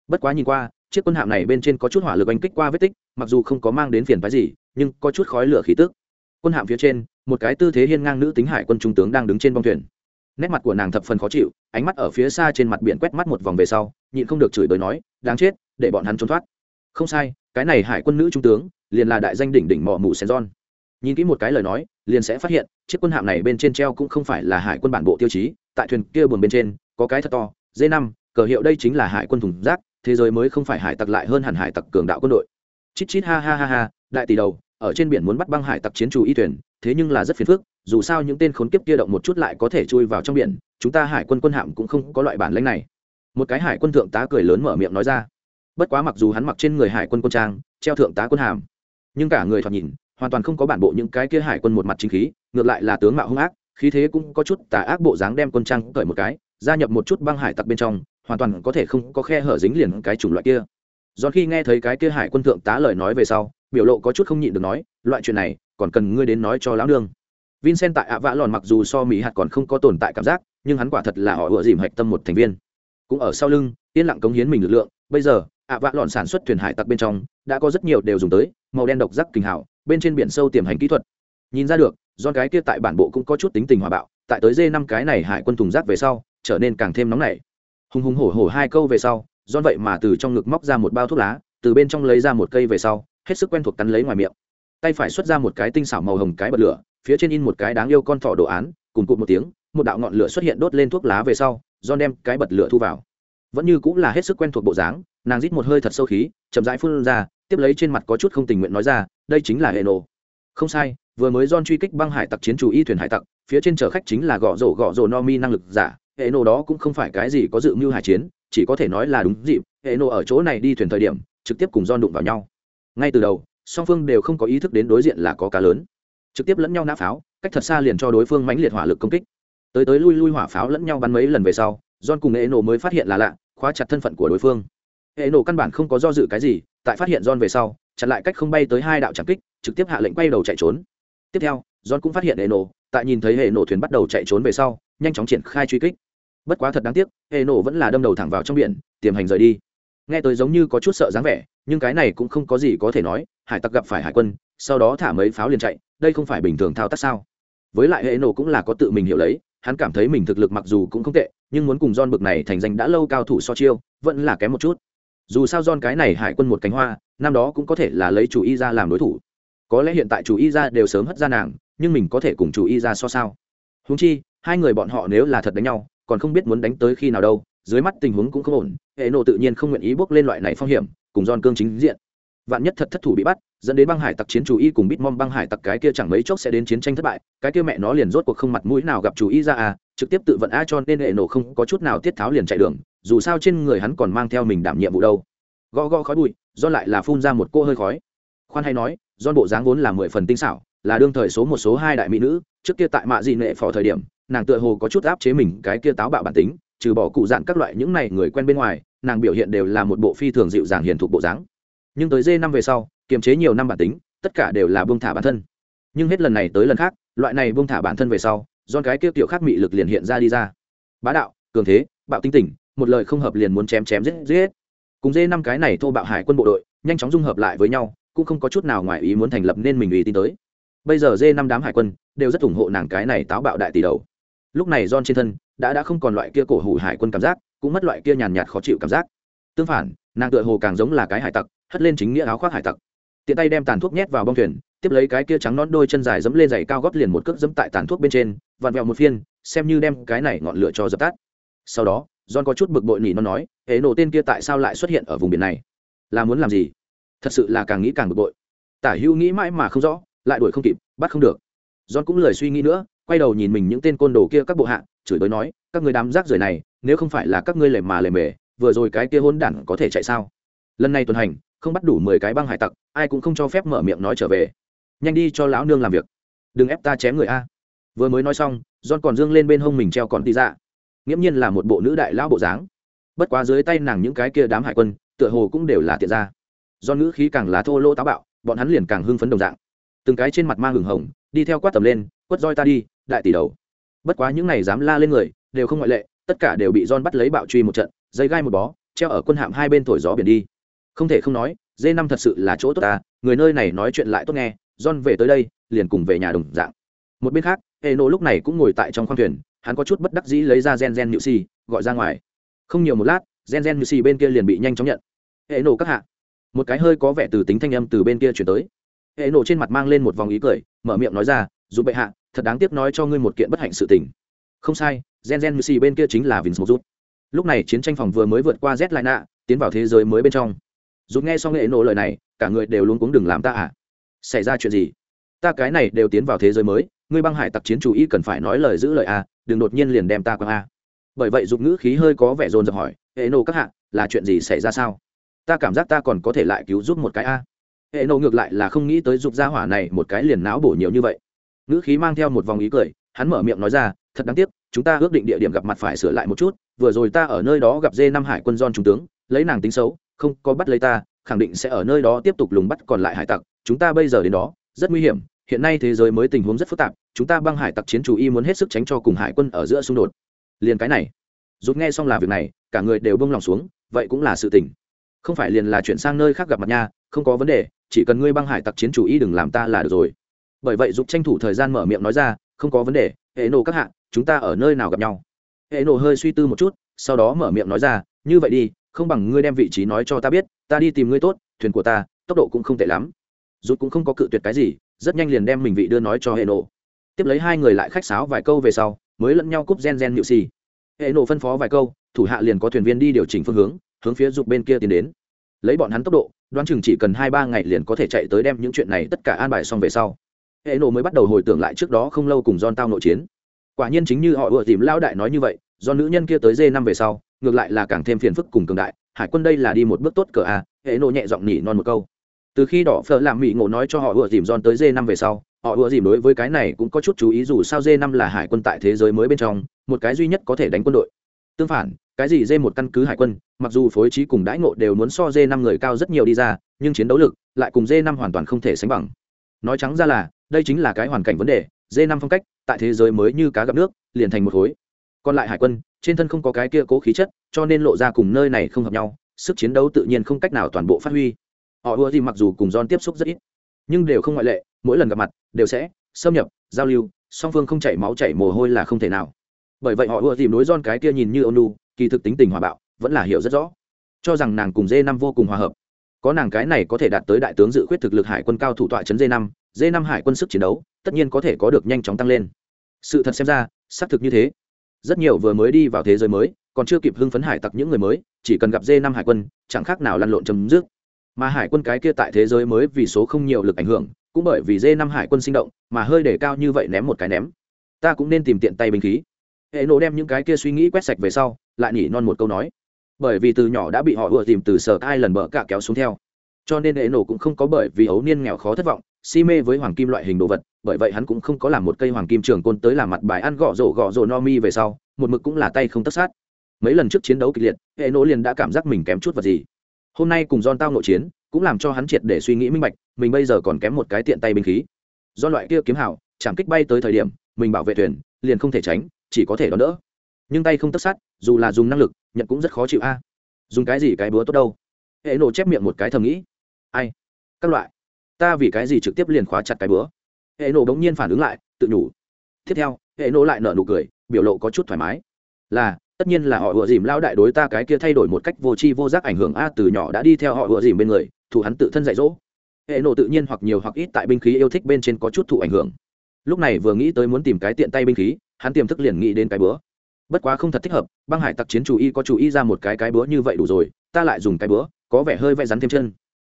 Bất quá nhìn qua, chiếc quân hạm này bên trên có chút hỏa lực oanh kích qua vết tích, mặc dù không có mang đến phiền phái gì nhưng có chút khói lửa khí tức. Quân hạm phía trên, một cái tư thế hiên ngang nữ tính hải quân trung tướng đang đứng trên bong thuyền. Nét mặt của nàng thập phần khó chịu, ánh mắt ở phía xa trên mặt biển quét mắt một vòng về sau, nhịn không được chửi bới nói, đáng chết, để bọn hắn trốn thoát. Không sai, cái này hải quân nữ trung tướng, liền là đại danh đỉnh đỉnh mỏ mù sen giòn nhìn kỹ một cái lời nói, liền sẽ phát hiện, chiếc quân hạm này bên trên treo cũng không phải là hải quân bản bộ tiêu chí, tại thuyền kia buồn bên trên, có cái thật to d năm, cờ hiệu đây chính là hải quân thùng rác, thế giới mới không phải hải tặc lại hơn hẳn hải tặc cường đạo quân đội. Chít chít ha ha ha ha, đại tỷ đầu ở trên biển muốn bắt băng hải tặc chiến chủ y thuyền, thế nhưng là rất phiền phức, dù sao những tên khốn kiếp kia động một chút lại có thể chui vào trong biển, chúng ta hải quân quân hạm cũng không có loại bản lãnh này. Một cái hải quân thượng tá cười lớn mở miệng nói ra. Bất quá mặc dù hắn mặc trên người hải quân quân trang, treo thượng tá quân hàm, nhưng cả người thoạt nhìn, hoàn toàn không có bản bộ những cái kia hải quân một mặt chính khí, ngược lại là tướng mạo hung ác, khí thế cũng có chút tà ác bộ dáng đem quân trang cởi một cái, gia nhập một chút băng hải tặc bên trong, hoàn toàn có thể không có khe hở dính liền cái chủng loại kia. Do khi nghe thấy cái kia hải quân thượng tá lời nói về sau biểu lộ có chút không nhịn được nói, loại chuyện này, còn cần ngươi đến nói cho lão nương. Vincent tại ạ vã lòn mặc dù so mỹ hạt còn không có tồn tại cảm giác, nhưng hắn quả thật là họ ựa dìm hạch tâm một thành viên. Cũng ở sau lưng, yên lặng cống hiến mình lực lượng, bây giờ, ạ vã lòn sản xuất thuyền hải tặc bên trong, đã có rất nhiều đều dùng tới, màu đen độc giác kinh hảo, bên trên biển sâu tiềm hành kỹ thuật. Nhìn ra được do cái kia tại bản bộ cũng có chút tính tình hòa bạo, tại tới dê năm cái này hải quân thùng rác về sau, trở nên càng thêm nóng nảy. Hùng hùng hổ hổ hai câu về sau do vậy mà từ trong ngực móc ra một bao thuốc lá, từ bên trong lấy ra một cây về sau hết sức quen thuộc cắn lấy ngoài miệng. Tay phải xuất ra một cái tinh xảo màu hồng cái bật lửa, phía trên in một cái đáng yêu con thỏ đồ án, cùng cụt một tiếng, một đạo ngọn lửa xuất hiện đốt lên thuốc lá về sau, do đem cái bật lửa thu vào. Vẫn như cũng là hết sức quen thuộc bộ dáng, nàng rít một hơi thật sâu khí, chậm rãi phun ra, tiếp lấy trên mặt có chút không tình nguyện nói ra, đây chính là hệ nổ. Không sai, vừa mới don truy kích băng hải tặc chiến chủ y thuyền hải tặc, phía trên chở khách chính là gõ rổ gõ rổ no mi năng lực giả, hệ nổ đó cũng không phải cái gì có dự mưu hải chiến, chỉ có thể nói là đúng dịp, hệ nổ ở chỗ này đi thuyền thời điểm, trực tiếp cùng don đụng vào nhau ngay từ đầu, song phương đều không có ý thức đến đối diện là có cá lớn. Trực tiếp lẫn nhau nã pháo, cách thật xa liền cho đối phương mãnh liệt hỏa lực công kích. Tới tới lui lui hỏa pháo lẫn nhau bắn mấy lần về sau, john cùng hệ nổ mới phát hiện là lạ, khóa chặt thân phận của đối phương. Hệ nổ căn bản không có do dự cái gì, tại phát hiện john về sau, chặn lại cách không bay tới hai đạo trạm kích, trực tiếp hạ lệnh quay đầu chạy trốn. Tiếp theo, john cũng phát hiện hệ nổ tại nhìn thấy hệ nổ thuyền bắt đầu chạy trốn về sau, nhanh chóng triển khai truy kích. Bất quá thật đáng tiếc hệ nổ vẫn là đâm đầu thẳng vào trong biển, tiềm hành rời đi nghe tới giống như có chút sợ dáng vẻ, nhưng cái này cũng không có gì có thể nói, hải tặc gặp phải hải quân, sau đó thả mấy pháo liền chạy, đây không phải bình thường thao tác sao? Với lại hệ nổ cũng là có tự mình hiểu lấy, hắn cảm thấy mình thực lực mặc dù cũng không tệ, nhưng muốn cùng don bực này thành danh đã lâu cao thủ so chiêu, vẫn là kém một chút. Dù sao don cái này hải quân một cánh hoa, năm đó cũng có thể là lấy chủ y ra làm đối thủ. Có lẽ hiện tại chủ y ra đều sớm hất ra nàng, nhưng mình có thể cùng chủ y ra so sao? Húng chi, hai người bọn họ nếu là thật đánh nhau, còn không biết muốn đánh tới khi nào đâu dưới mắt tình huống cũng không ổn, hệ nộ tự nhiên không nguyện ý bước lên loại này phong hiểm, cùng don cương chính diện. Vạn nhất thật thất thủ bị bắt, dẫn đến băng hải tặc chiến chủ y cùng bít mom băng hải tặc cái kia chẳng mấy chốc sẽ đến chiến tranh thất bại, cái kia mẹ nó liền rốt cuộc không mặt mũi nào gặp chủ y ra à trực tiếp tự vận a cho nên hệ nổ không có chút nào tiết tháo liền chạy đường, dù sao trên người hắn còn mang theo mình đảm nhiệm vụ đâu. Gõ gõ khói bụi do lại là phun ra một cô hơi khói. Khoan hay nói do bộ dáng vốn là mười phần tinh xảo, là đương thời số một số hai đại mỹ nữ, trước kia tại mạ dị nệ phò thời điểm, nàng tựa hồ có chút áp chế mình cái kia táo bạo bản tính trừ bỏ cụ dạn các loại những này người quen bên ngoài, nàng biểu hiện đều là một bộ phi thường dịu dàng hiền thục bộ dáng. Nhưng tới dê năm về sau, kiềm chế nhiều năm bản tính, tất cả đều là buông thả bản thân. Nhưng hết lần này tới lần khác, loại này buông thả bản thân về sau, do cái kia tiểu khác mị lực liền hiện ra đi ra. Bá đạo, cường thế, bạo tinh tỉnh, một lời không hợp liền muốn chém chém giết giết. Cùng dê năm cái này thô bạo hải quân bộ đội, nhanh chóng dung hợp lại với nhau, cũng không có chút nào ngoài ý muốn thành lập nên mình ủy tin tới. Bây giờ dê năm đám hải quân, đều rất ủng hộ nàng cái này táo bạo đại tỷ đầu lúc này don trên thân đã đã không còn loại kia cổ hủ hải quân cảm giác, cũng mất loại kia nhàn nhạt khó chịu cảm giác. Tương phản, nàng tựa hồ càng giống là cái hải tặc, hất lên chính nghĩa áo khoác hải tặc. Tiện tay đem tàn thuốc nhét vào bong thuyền, tiếp lấy cái kia trắng nón đôi chân dài dẫm lên giày cao gót liền một cước dẫm tại tàn thuốc bên trên, vặn vẹo một phiên, xem như đem cái này ngọn lửa cho dập tắt. Sau đó, john có chút bực bội nỉ nó nói hễ nổ tên kia tại sao lại xuất hiện ở vùng biển này? Là muốn làm gì? Thật sự là càng nghĩ càng bực bội. Tả hữu nghĩ mãi mà không rõ, lại đuổi không kịp, bắt không được. John cũng lời suy nghĩ nữa quay đầu nhìn mình những tên côn đồ kia các bộ hạ chửi bới nói các người đám rác rưởi này nếu không phải là các ngươi lề mà lề mề vừa rồi cái kia hôn đản có thể chạy sao? Lần này tuần hành không bắt đủ mười cái băng hải tặc ai cũng không cho phép mở miệng nói trở về. Nhanh đi cho lão nương làm việc. Đừng ép ta chém người a. Vừa mới nói xong john còn dương lên bên hông mình treo còn tì dạ, nghiễm nhiên là một bộ nữ đại lão bộ dáng. Bất quá dưới tay nàng những cái kia đám hải quân tựa hồ cũng đều là tiện ra do nữ khí càng là thô lỗ táo bạo bọn hắn liền càng hưng phấn đồng dạng. Từng cái trên mặt mang hừng hồng đi theo quát tầm lên quất roi ta đi đại tỷ đầu. Bất quá những này dám la lên người, đều không ngoại lệ, tất cả đều bị John bắt lấy bạo truy một trận, dây gai một bó, treo ở quân hạm hai bên thổi gió biển đi. Không thể không nói, dê năm thật sự là chỗ tốt ta, người nơi này nói chuyện lại tốt nghe, john về tới đây, liền cùng về nhà đồng dạng. Một bên khác hệ nộ lúc này cũng ngồi tại trong khoang thuyền, hắn có chút bất đắc dĩ lấy ra gen gen nhự xì gọi ra ngoài. Không nhiều một lát, gen gen nhự xì bên kia liền bị nhanh chóng nhận. Hệ nộ các hạ. Một cái hơi có vẻ từ tính thanh âm từ bên kia chuyển tới. Hệ nộ trên mặt mang lên một vòng ý cười, mở miệng nói ra, dù bệ hạ thật đáng tiếc nói cho ngươi một kiện bất hạnh sự tình. Không sai, gen gen nhự bên kia chính là vinh một rút lúc này chiến tranh phòng vừa mới vượt qua z lại nạ tiến vào thế giới mới bên trong. Rút nghe xong nghệ nổ lời này, cả người đều luôn cuống đừng làm ta à? Xảy ra chuyện gì? Ta cái này đều tiến vào thế giới mới, ngươi băng hải tặc chiến chủ y cần phải nói lời giữ lời a đừng đột nhiên liền đem ta qua a bởi vậy dục ngữ khí hơi có vẻ dồn dập hỏi, hệ nổ các hạ, là chuyện gì xảy ra sao? Ta cảm giác ta còn có thể lại cứu giúp một cái a. Hệ nổ ngược lại là không nghĩ tới dục gia hỏa này một cái liền não bổ nhiều như vậy ngữ khí mang theo một vòng ý cười, hắn mở miệng nói ra, thật đáng tiếc, chúng ta ước định địa điểm gặp mặt phải sửa lại một chút, vừa rồi ta ở nơi đó gặp dê năm hải quân don trung tướng, lấy nàng tính xấu, không có bắt lấy ta, khẳng định sẽ ở nơi đó tiếp tục lùng bắt còn lại hải tặc, chúng ta bây giờ đến đó, rất nguy hiểm, hiện nay thế giới mới tình huống rất phức tạp, chúng ta băng hải tặc chiến chủ y muốn hết sức tránh cho cùng hải quân ở giữa xung đột. Liền cái này, rút nghe xong là việc này, cả người đều bông lòng xuống, vậy cũng là sự tình. Không phải liền là chuyển sang nơi khác gặp mặt nha, không có vấn đề, chỉ cần ngươi băng hải tặc chiến chủ y đừng làm ta là được rồi bởi vậy giúp tranh thủ thời gian mở miệng nói ra, không có vấn đề hệ nổ các hạ, chúng ta ở nơi nào gặp nhau? Hệ nổ hơi suy tư một chút, sau đó mở miệng nói ra, như vậy đi, không bằng ngươi đem vị trí nói cho ta biết, ta đi tìm ngươi tốt, thuyền của ta, tốc độ cũng không tệ lắm. Rút cũng không có cự tuyệt cái gì, rất nhanh liền đem mình vị đưa nói cho hệ nổ tiếp lấy hai người lại khách sáo vài câu về sau, mới lẫn nhau cúp gen gen nhự xì. Hệ nổ phân phó vài câu, thủ hạ liền có thuyền viên đi điều chỉnh phương hướng hướng phía dục bên kia tiến đến. Lấy bọn hắn tốc độ, đoán chừng chỉ cần hai ba ngày liền có thể chạy tới đem những chuyện này tất cả an bài xong về sau hệ nổ mới bắt đầu hồi tưởng lại trước đó không lâu cùng don tao nội chiến. Quả nhiên chính như họ ùa tìm lao đại nói như vậy, do nữ nhân kia tới dê năm về sau, ngược lại là càng thêm phiền phức cùng cường đại. Hải quân đây là đi một bước tốt cờ a hệ nộ nhẹ giọng nhỉ non một câu. Từ khi đỏ phở làm mỹ ngộ nói cho họ ùa dìm don tới dê năm về sau, họ ùa dìm đối với cái này cũng có chút chú ý dù sao dê năm là hải quân tại thế giới mới bên trong, một cái duy nhất có thể đánh quân đội. Tương phản, cái gì dê một căn cứ hải quân, mặc dù phối trí cùng đãi ngộ đều muốn so dê năm người cao rất nhiều đi ra, nhưng chiến đấu lực lại cùng dê năm hoàn toàn không thể sánh bằng. Nói trắng ra là đây chính là cái hoàn cảnh vấn đề d năm phong cách, tại thế giới mới như cá gặp nước, liền thành một khối. Còn lại hải quân, trên thân không có cái kia cố khí chất, cho nên lộ ra cùng nơi này không hợp nhau, sức chiến đấu tự nhiên không cách nào toàn bộ phát huy. Họ ưa gì mặc dù cùng John tiếp xúc rất ít, nhưng đều không ngoại lệ, mỗi lần gặp mặt, đều sẽ xâm nhập, giao lưu, song phương không chảy máu chảy mồ hôi là không thể nào. Bởi vậy họ ưa tìm đối John cái kia nhìn như ônu kỳ thực tính tình hòa bạo, vẫn là hiểu rất rõ. Cho rằng nàng cùng d năm vô cùng hòa hợp. Có nàng cái này có thể đạt tới đại tướng dự khuyết thực lực hải quân cao thủ tọa chấn d năm d năm hải quân sức chiến đấu, tất nhiên có thể có được nhanh chóng tăng lên. Sự thật xem ra, xác thực như thế. Rất nhiều vừa mới đi vào thế giới mới, còn chưa kịp hưng phấn hải tặc những người mới, chỉ cần gặp d năm hải quân, chẳng khác nào lăn lộn chấm dứt. Mà hải quân cái kia tại thế giới mới vì số không nhiều lực ảnh hưởng, cũng bởi vì d năm hải quân sinh động, mà hơi để cao như vậy ném một cái ném. Ta cũng nên tìm tiện tay bình khí. Hệ nộ đem những cái kia suy nghĩ quét sạch về sau, lại nhỉ non một câu nói. Bởi vì từ nhỏ đã bị họ ùa tìm từ sở ai lần bờ cả kéo xuống theo. Cho nên hệ nộ cũng không có bởi vì ấu niên nghèo khó thất vọng si mê với hoàng kim loại hình đồ vật, bởi vậy hắn cũng không có làm một cây hoàng kim trường côn tới làm mặt bài ăn gõ rổ gõ rổ no mi về sau, một mực cũng là tay không tất sát. Mấy lần trước chiến đấu kịch liệt, hệ nổ liền đã cảm giác mình kém chút vật gì. Hôm nay cùng don tao nội chiến, cũng làm cho hắn triệt để suy nghĩ minh bạch, mình bây giờ còn kém một cái tiện tay binh khí. Do loại kia kiếm hảo chạm kích bay tới thời điểm, mình bảo vệ thuyền, liền không thể tránh, chỉ có thể đón đỡ. Nhưng tay không tất sát, dù là dùng năng lực, nhận cũng rất khó chịu a. Dùng cái gì cái búa tốt đâu? Hệ nổ chép miệng một cái thầm nghĩ. Ai? Các loại ta vì cái gì trực tiếp liền khóa chặt cái búa hệ nổ bỗng nhiên phản ứng lại, tự nhủ. Tiếp theo, hệ nổ lại nở nụ cười, biểu lộ có chút thoải mái. Là, tất nhiên là họ ựa dìm lao đại đối ta cái kia thay đổi một cách vô tri vô giác ảnh hưởng a từ nhỏ đã đi theo họ ựa dìm bên người thủ hắn tự thân dạy dỗ. Hệ nổ tự nhiên hoặc nhiều hoặc ít tại binh khí yêu thích bên trên có chút thụ ảnh hưởng. Lúc này vừa nghĩ tới muốn tìm cái tiện tay binh khí, hắn tiềm thức liền nghĩ đến cái búa bất quá không thật thích hợp, băng hải tặc chiến chủ y có chủ y ra một cái cái búa như vậy đủ rồi, ta lại dùng cái búa có vẻ hơi vẽ rắn thêm chân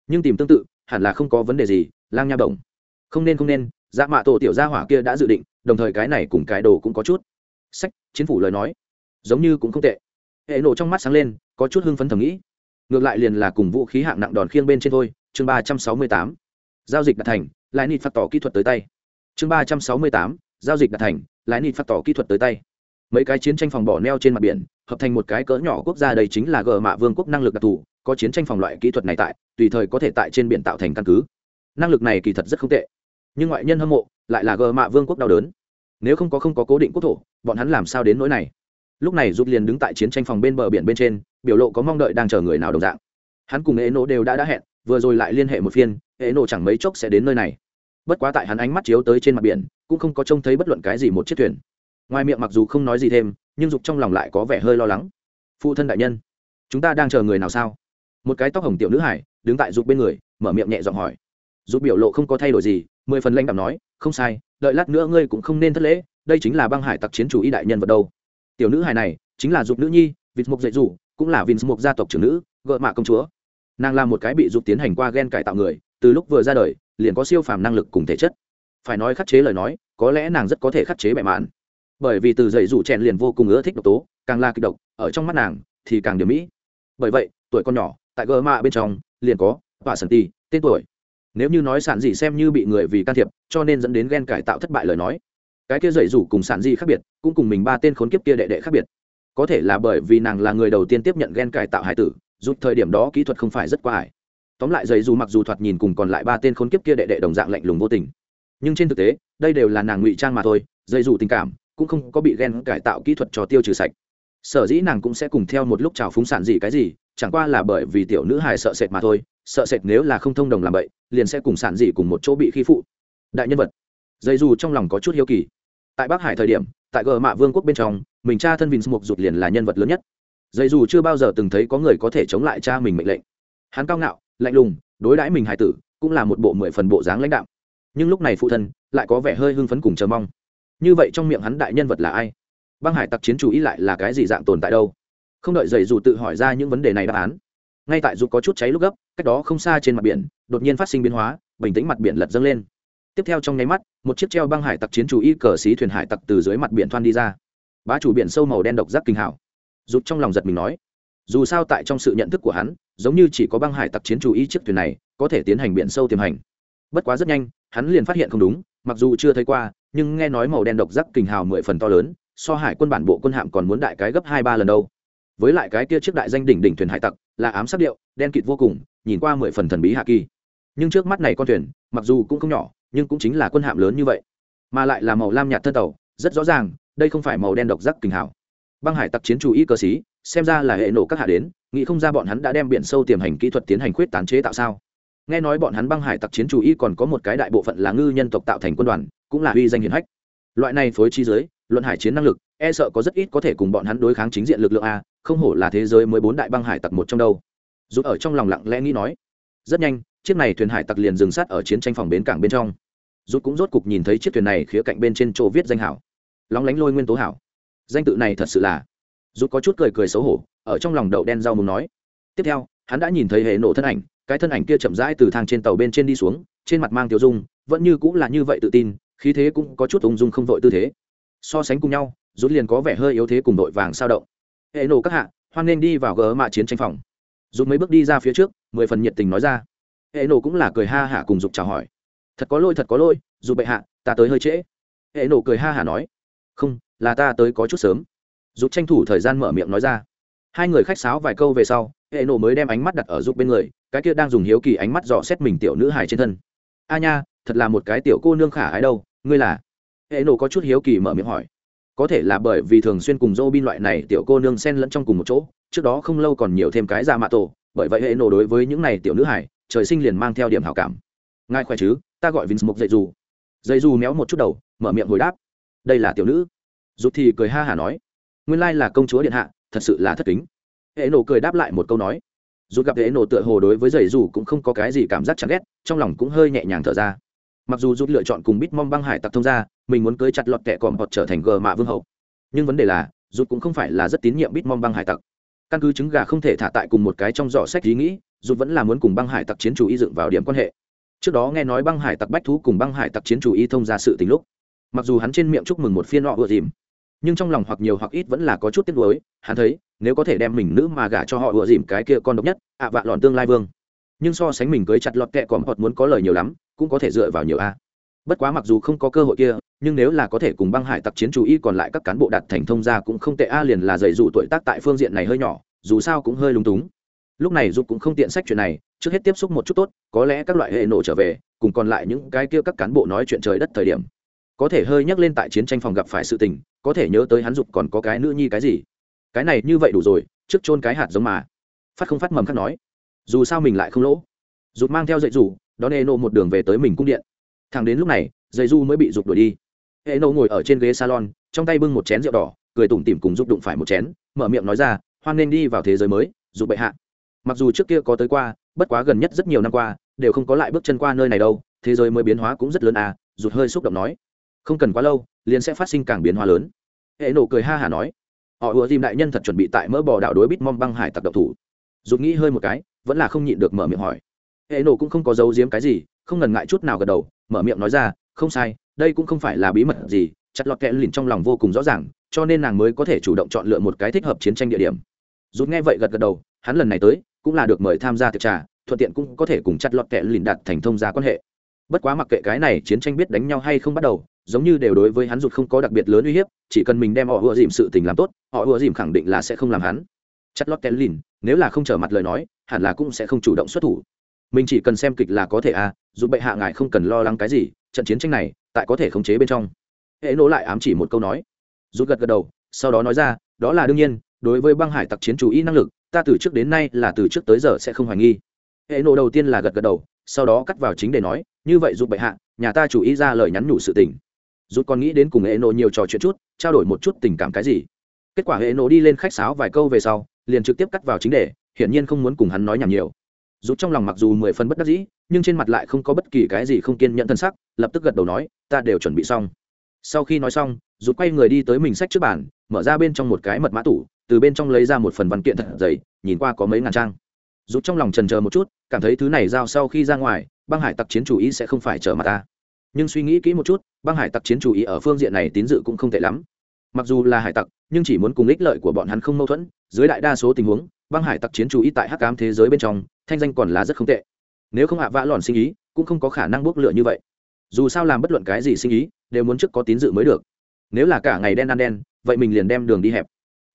nhưng tìm tương tự, hẳn là không có vấn đề gì, lang nha bổng không nên không nên dạ mạ tổ tiểu gia hỏa kia đã dự định, đồng thời cái này cùng cái đồ cũng có chút. Sách chính phủ lời nói. Giống như cũng không tệ. Hệ nổ trong mắt sáng lên, có chút hưng phấn thầm nghĩ. Ngược lại liền là cùng vũ khí hạng nặng đòn khiêng bên trên thôi, chương ba trăm sáu mươi tám. Giao dịch đạt thành lại nịt phát tỏ kỹ thuật tới tay. Chương ba trăm sáu mươi tám, giao dịch đạt thành lại nịt phát tỏ kỹ thuật tới tay mấy cái chiến tranh phòng bỏ neo trên mặt biển, hợp thành một cái cỡ nhỏ quốc gia, đây chính là gờ mạ vương quốc năng lực đặc thù, có chiến tranh phòng loại kỹ thuật này tại, tùy thời có thể tại trên biển tạo thành căn cứ. Năng lực này kỳ thật rất không tệ, nhưng ngoại nhân hâm mộ, lại là gờ mạ vương quốc đau đớn. Nếu không có không có cố định quốc thổ, bọn hắn làm sao đến nỗi này? Lúc này giúp liền đứng tại chiến tranh phòng bên bờ biển bên trên, biểu lộ có mong đợi đang chờ người nào đồng dạng. Hắn cùng ế nộ đều đã đã hẹn, vừa rồi lại liên hệ một phiên ế nộ chẳng mấy chốc sẽ đến nơi này. Bất quá tại hắn ánh mắt chiếu tới trên mặt biển, cũng không có trông thấy bất luận cái gì một chiếc thuyền ngoài miệng mặc dù không nói gì thêm, nhưng dục trong lòng lại có vẻ hơi lo lắng. Phụ thân đại nhân, chúng ta đang chờ người nào sao? Một cái tóc hồng tiểu nữ hải đứng tại dục bên người, mở miệng nhẹ giọng hỏi. Dục biểu lộ không có thay đổi gì, mười phần lanh đạm nói, không sai, đợi lát nữa ngươi cũng không nên thất lễ, đây chính là băng hải tặc chiến chủ y đại nhân vật đâu. Tiểu nữ hải này chính là dục nữ nhi, vịt mục dạy dù cũng là vịt mục gia tộc trưởng nữ, gợ mạ công chúa. Nàng là một cái bị dục tiến hành qua ghen cải tạo người, từ lúc vừa ra đời, liền có siêu phàm năng lực cùng thể chất. Phải nói khắc chế lời nói, có lẽ nàng rất có thể khắc chế bệ mạn bởi vì từ dậy dù chèn liền vô cùng ưa thích độc tố, càng là kịch độc, ở trong mắt nàng thì càng điểm mỹ. Bởi vậy, tuổi con nhỏ, tại gờ mạ bên trong, liền có và sần ti tên tuổi. Nếu như nói sản dị xem như bị người vì can thiệp, cho nên dẫn đến ghen cải tạo thất bại lời nói. Cái kia dậy rủ cùng sản dị khác biệt, cũng cùng mình ba tên khốn kiếp kia đệ đệ khác biệt. Có thể là bởi vì nàng là người đầu tiên tiếp nhận ghen cải tạo hải tử rút thời điểm đó kỹ thuật không phải rất quá hải tóm lại dậy dù mặc dù thoạt nhìn cùng còn lại ba tên khốn kiếp kia đệ đệ đồng dạng lạnh lùng vô tình. Nhưng trên thực tế, đây đều là nàng ngụy trang mà thôi dậy dù tình cảm cũng không có bị ghen cải tạo kỹ thuật cho tiêu trừ sạch. Sở dĩ nàng cũng sẽ cùng theo một lúc trào phúng sản gì cái gì, chẳng qua là bởi vì tiểu nữ hài sợ sệt mà thôi, sợ sệt nếu là không thông đồng làm vậy liền sẽ cùng sản gì cùng một chỗ bị khi phụ. Đại nhân vật. Dây dù trong lòng có chút hiếu kỳ. Tại bắc hải thời điểm, tại gờ mạ vương quốc bên trong, mình cha thân vinh mục rụt liền là nhân vật lớn nhất. Dây dù chưa bao giờ từng thấy có người có thể chống lại cha mình mệnh lệnh. Hắn cao ngạo, lạnh lùng, đối đãi mình hải tử, cũng là một bộ mười phần bộ dáng lãnh đạo nhưng lúc này phụ thân lại có vẻ hơi hưng phấn cùng chờ mong như vậy trong miệng hắn đại nhân vật là ai? Băng hải tặc chiến chủ ý lại là cái gì dạng tồn tại đâu? Không đợi dây dù tự hỏi ra những vấn đề này đáp án, ngay tại dù có chút cháy lúc gấp, cách đó không xa trên mặt biển, đột nhiên phát sinh biến hóa, bình tĩnh mặt biển lật dâng lên. Tiếp theo trong nháy mắt, một chiếc treo băng hải tặc chiến chủ y cờ xí thuyền hải tặc từ dưới mặt biển thoan đi ra. Bá chủ biển sâu màu đen độc giác kinh hảo. Rụt trong lòng giật mình nói, dù sao tại trong sự nhận thức của hắn, giống như chỉ có băng hải tặc chiến chủ y chiếc thuyền này có thể tiến hành biển sâu tiềm hành. Bất quá rất nhanh, hắn liền phát hiện không đúng, mặc dù chưa thấy qua nhưng nghe nói màu đen độc giác kình hào mười phần to lớn, so hải quân bản bộ quân hạm còn muốn đại cái gấp hai ba lần đâu. Với lại cái kia chiếc đại danh đỉnh đỉnh thuyền hải tặc, là ám sát điệu, đen kịt vô cùng, nhìn qua mười phần thần bí hạ kỳ. Nhưng trước mắt này con thuyền, mặc dù cũng không nhỏ, nhưng cũng chính là quân hạm lớn như vậy. Mà lại là màu lam nhạt thân tàu, rất rõ ràng, đây không phải màu đen độc giác kình hào. Băng hải tặc chiến chủ ý cơ sĩ, xem ra là hệ nổ các hạ đến, nghĩ không ra bọn hắn đã đem biển sâu tiềm hành kỹ thuật tiến hành khuyết tán chế tạo sao nghe nói bọn hắn băng hải tặc chiến chủ y còn có một cái đại bộ phận là ngư nhân tộc tạo thành quân đoàn, cũng là uy danh hiển hách. Loại này phối chi giới, luận hải chiến năng lực e sợ có rất ít có thể cùng bọn hắn đối kháng chính diện lực lượng a, không hổ là thế giới mới bốn đại băng hải tặc một trong đâu. Dù ở trong lòng lặng lẽ nghĩ nói. Rất nhanh, chiếc này thuyền hải tặc liền dừng sát ở chiến tranh phòng bến cảng bên trong. Rút cũng rốt cục nhìn thấy chiếc thuyền này khía cạnh bên trên chỗ viết danh hảo. Lóng lánh lôi nguyên tố hảo. Danh tự này thật sự là. Rút có chút cười cười xấu hổ, ở trong lòng đậu đen rau muốn nói. Tiếp theo, hắn đã nhìn thấy hệ nổ thân ảnh cái thân ảnh kia chậm rãi từ thang trên tàu bên trên đi xuống, trên mặt mang tiêu dung, vẫn như cũng là như vậy tự tin, khí thế cũng có chút ung dung không vội tư thế. So sánh cùng nhau, rút liền có vẻ hơi yếu thế cùng đội vàng sao động. Hệ nổ các hạ, hoan nên đi vào gỡ mạ chiến tranh phòng. Rút mấy bước đi ra phía trước, mười phần nhiệt tình nói ra. Hệ nổ cũng là cười ha hả cùng dục chào hỏi. Thật có lỗi, thật có lỗi dù bệ hạ, ta tới hơi trễ. Hệ nổ cười ha hả nói. Không, là ta tới có chút sớm. Giúp tranh thủ thời gian mở miệng nói ra. Hai người khách sáo vài câu về sau, hệ nổ mới đem ánh mắt đặt ở giúp bên người cái kia đang dùng hiếu kỳ ánh mắt dò xét mình tiểu nữ hài trên thân. A nha, thật là một cái tiểu cô nương khả ái đâu, ngươi là? Hệ nổ có chút hiếu kỳ mở miệng hỏi. Có thể là bởi vì thường xuyên cùng dô bin loại này tiểu cô nương xen lẫn trong cùng một chỗ, trước đó không lâu còn nhiều thêm cái ra mạ tổ, bởi vậy hệ nổ đối với những này tiểu nữ hải trời sinh liền mang theo điểm hảo cảm. Ngài khỏe chứ? Ta gọi vince mục dậy dù. Dậy dù méo một chút đầu, mở miệng hồi đáp. Đây là tiểu nữ. Rút thì cười ha hả nói. Nguyên lai là công chúa điện hạ, thật sự là thất kính. Hệ nổ cười đáp lại một câu nói dù gặp hệ nổ tựa hồ đối với giày dù cũng không có cái gì cảm giác chán ghét, trong lòng cũng hơi nhẹ nhàng thở ra. Mặc dù rút lựa chọn cùng bít mong băng hải tặc thông ra, mình muốn cưới chặt lọt kẻ còm hoặc trở thành gờ mạ vương hậu. Nhưng vấn đề là, rút cũng không phải là rất tín nhiệm bít mong băng hải tặc. Căn cứ trứng gà không thể thả tại cùng một cái trong giỏ sách ý nghĩ, rút vẫn là muốn cùng băng hải tặc chiến chủ y dựng vào điểm quan hệ. Trước đó nghe nói băng hải tặc bách thú cùng băng hải tặc chiến chủ y thông ra sự tình lúc, mặc dù hắn trên miệng chúc mừng một phiên họ vừa dìm nhưng trong lòng hoặc nhiều hoặc ít vẫn là có chút tiếc nuối, hắn thấy, nếu có thể đem mình nữ mà gả cho họ ùa dìm cái kia con độc nhất, ạ à vạ lọn tương lai vương. Nhưng so sánh mình cưới chặt lọt kẹ còn hoặc muốn có lời nhiều lắm, cũng có thể dựa vào nhiều a. Bất quá mặc dù không có cơ hội kia, nhưng nếu là có thể cùng băng hải tặc chiến chủ y còn lại các cán bộ đạt thành thông gia cũng không tệ a, liền là dạy dụ tuổi tác tại phương diện này hơi nhỏ, dù sao cũng hơi lúng túng. Lúc này dục cũng không tiện sách chuyện này, trước hết tiếp xúc một chút tốt, có lẽ các loại hệ nổ trở về, cùng còn lại những cái kia các cán bộ nói chuyện trời đất thời điểm có thể hơi nhắc lên tại chiến tranh phòng gặp phải sự tình, có thể nhớ tới hắn dục còn có cái nữ nhi cái gì. Cái này như vậy đủ rồi, trước chôn cái hạt giống mà. Phát không phát mầm khắc nói. Dù sao mình lại không lỗ. Dục mang theo dạy dù đón Eno một đường về tới mình cung điện. Thằng đến lúc này dạy du mới bị dục đuổi đi. Eno ngồi ở trên ghế salon, trong tay bưng một chén rượu đỏ, cười tủm tỉm cùng dục đụng phải một chén, mở miệng nói ra, hoan nên đi vào thế giới mới, dục bệ hạ. Mặc dù trước kia có tới qua, bất quá gần nhất rất nhiều năm qua, đều không có lại bước chân qua nơi này đâu, thế giới mới biến hóa cũng rất lớn à rụt hơi xúc động nói không cần quá lâu, liền sẽ phát sinh càng biến hóa lớn. Hệ nổ cười ha hả nói, họ ùa dìm đại nhân thật chuẩn bị tại mỡ bò đảo đối bít mong băng hải tặc độc thủ. Rụt nghĩ hơi một cái, vẫn là không nhịn được mở miệng hỏi. Hệ nổ cũng không có giấu giếm cái gì, không ngần ngại chút nào gật đầu, mở miệng nói ra, không sai, đây cũng không phải là bí mật gì, chặt lọt kẽ lìn trong lòng vô cùng rõ ràng, cho nên nàng mới có thể chủ động chọn lựa một cái thích hợp chiến tranh địa điểm. Rút nghe vậy gật gật đầu, hắn lần này tới, cũng là được mời tham gia tiệc trà, thuận tiện cũng có thể cùng chặt lọt kẽ lìn đạt thành thông gia quan hệ. Bất quá mặc kệ cái này, chiến tranh biết đánh nhau hay không bắt đầu giống như đều đối với hắn rụt không có đặc biệt lớn uy hiếp, chỉ cần mình đem họ ùa dìm sự tình làm tốt, họ ùa dìm khẳng định là sẽ không làm hắn. Chất lót kén lìn, nếu là không trở mặt lời nói, hẳn là cũng sẽ không chủ động xuất thủ. Mình chỉ cần xem kịch là có thể à dù bệ hạ ngài không cần lo lắng cái gì, trận chiến tranh này, tại có thể khống chế bên trong. Hệ nỗ lại ám chỉ một câu nói. Rút gật gật đầu, sau đó nói ra, đó là đương nhiên, đối với băng hải tặc chiến chú ý năng lực, ta từ trước đến nay là từ trước tới giờ sẽ không hoài nghi. Hệ nộ đầu tiên là gật gật đầu, sau đó cắt vào chính để nói, như vậy giúp bệ hạ, nhà ta chủ ý ra lời nhắn nhủ sự tình rút còn nghĩ đến cùng hệ nộ nhiều trò chuyện chút, trao đổi một chút tình cảm cái gì. Kết quả hệ nộ đi lên khách sáo vài câu về sau, liền trực tiếp cắt vào chính đề, hiển nhiên không muốn cùng hắn nói nhảm nhiều. Rút trong lòng mặc dù mười phần bất đắc dĩ, nhưng trên mặt lại không có bất kỳ cái gì không kiên nhận thân sắc, lập tức gật đầu nói, ta đều chuẩn bị xong. Sau khi nói xong, rút quay người đi tới mình sách trước bàn, mở ra bên trong một cái mật mã tủ, từ bên trong lấy ra một phần văn kiện thật dày, nhìn qua có mấy ngàn trang. Rút trong lòng trần chờ một chút, cảm thấy thứ này giao sau khi ra ngoài, băng hải tặc chiến chủ ý sẽ không phải chờ mà ta nhưng suy nghĩ kỹ một chút, băng hải tặc chiến chủ ý ở phương diện này tín dự cũng không tệ lắm. Mặc dù là hải tặc, nhưng chỉ muốn cùng ích lợi của bọn hắn không mâu thuẫn, dưới đại đa số tình huống, băng hải tặc chiến chủ ý tại hắc ám thế giới bên trong, thanh danh còn là rất không tệ. Nếu không hạ vã lòn sinh ý, cũng không có khả năng bốc lửa như vậy. Dù sao làm bất luận cái gì sinh ý, đều muốn trước có tín dự mới được. Nếu là cả ngày đen ăn đen, vậy mình liền đem đường đi hẹp.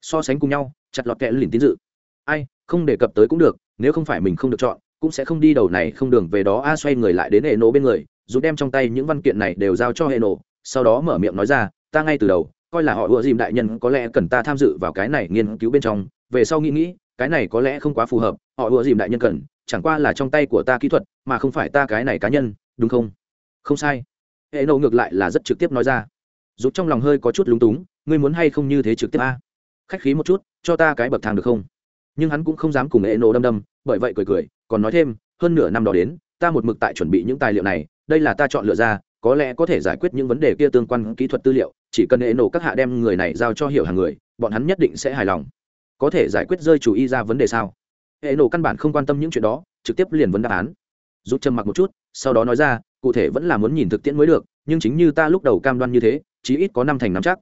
So sánh cùng nhau, chặt lọt kẽ lìn tín dự. Ai, không đề cập tới cũng được, nếu không phải mình không được chọn, cũng sẽ không đi đầu này không đường về đó. A xoay người lại đến hệ nổ bên người dù đem trong tay những văn kiện này đều giao cho hệ nổ, sau đó mở miệng nói ra, ta ngay từ đầu, coi là họ ùa dìm đại nhân có lẽ cần ta tham dự vào cái này nghiên cứu bên trong, về sau nghĩ nghĩ, cái này có lẽ không quá phù hợp, họ ùa dìm đại nhân cần, chẳng qua là trong tay của ta kỹ thuật, mà không phải ta cái này cá nhân, đúng không? Không sai. Hệ nổ ngược lại là rất trực tiếp nói ra. Dù trong lòng hơi có chút lúng túng, ngươi muốn hay không như thế trực tiếp a? Khách khí một chút, cho ta cái bậc thang được không? Nhưng hắn cũng không dám cùng hệ nổ đâm đâm, bởi vậy cười cười, còn nói thêm, hơn nửa năm đó đến, ta một mực tại chuẩn bị những tài liệu này đây là ta chọn lựa ra, có lẽ có thể giải quyết những vấn đề kia tương quan kỹ thuật tư liệu, chỉ cần hệ nổ các hạ đem người này giao cho hiểu hàng người, bọn hắn nhất định sẽ hài lòng. Có thể giải quyết rơi chủ y ra vấn đề sao? Hệ nổ căn bản không quan tâm những chuyện đó, trực tiếp liền vấn đáp án. Giúp trầm mặc một chút, sau đó nói ra, cụ thể vẫn là muốn nhìn thực tiễn mới được, nhưng chính như ta lúc đầu cam đoan như thế, chí ít có năm thành năm chắc.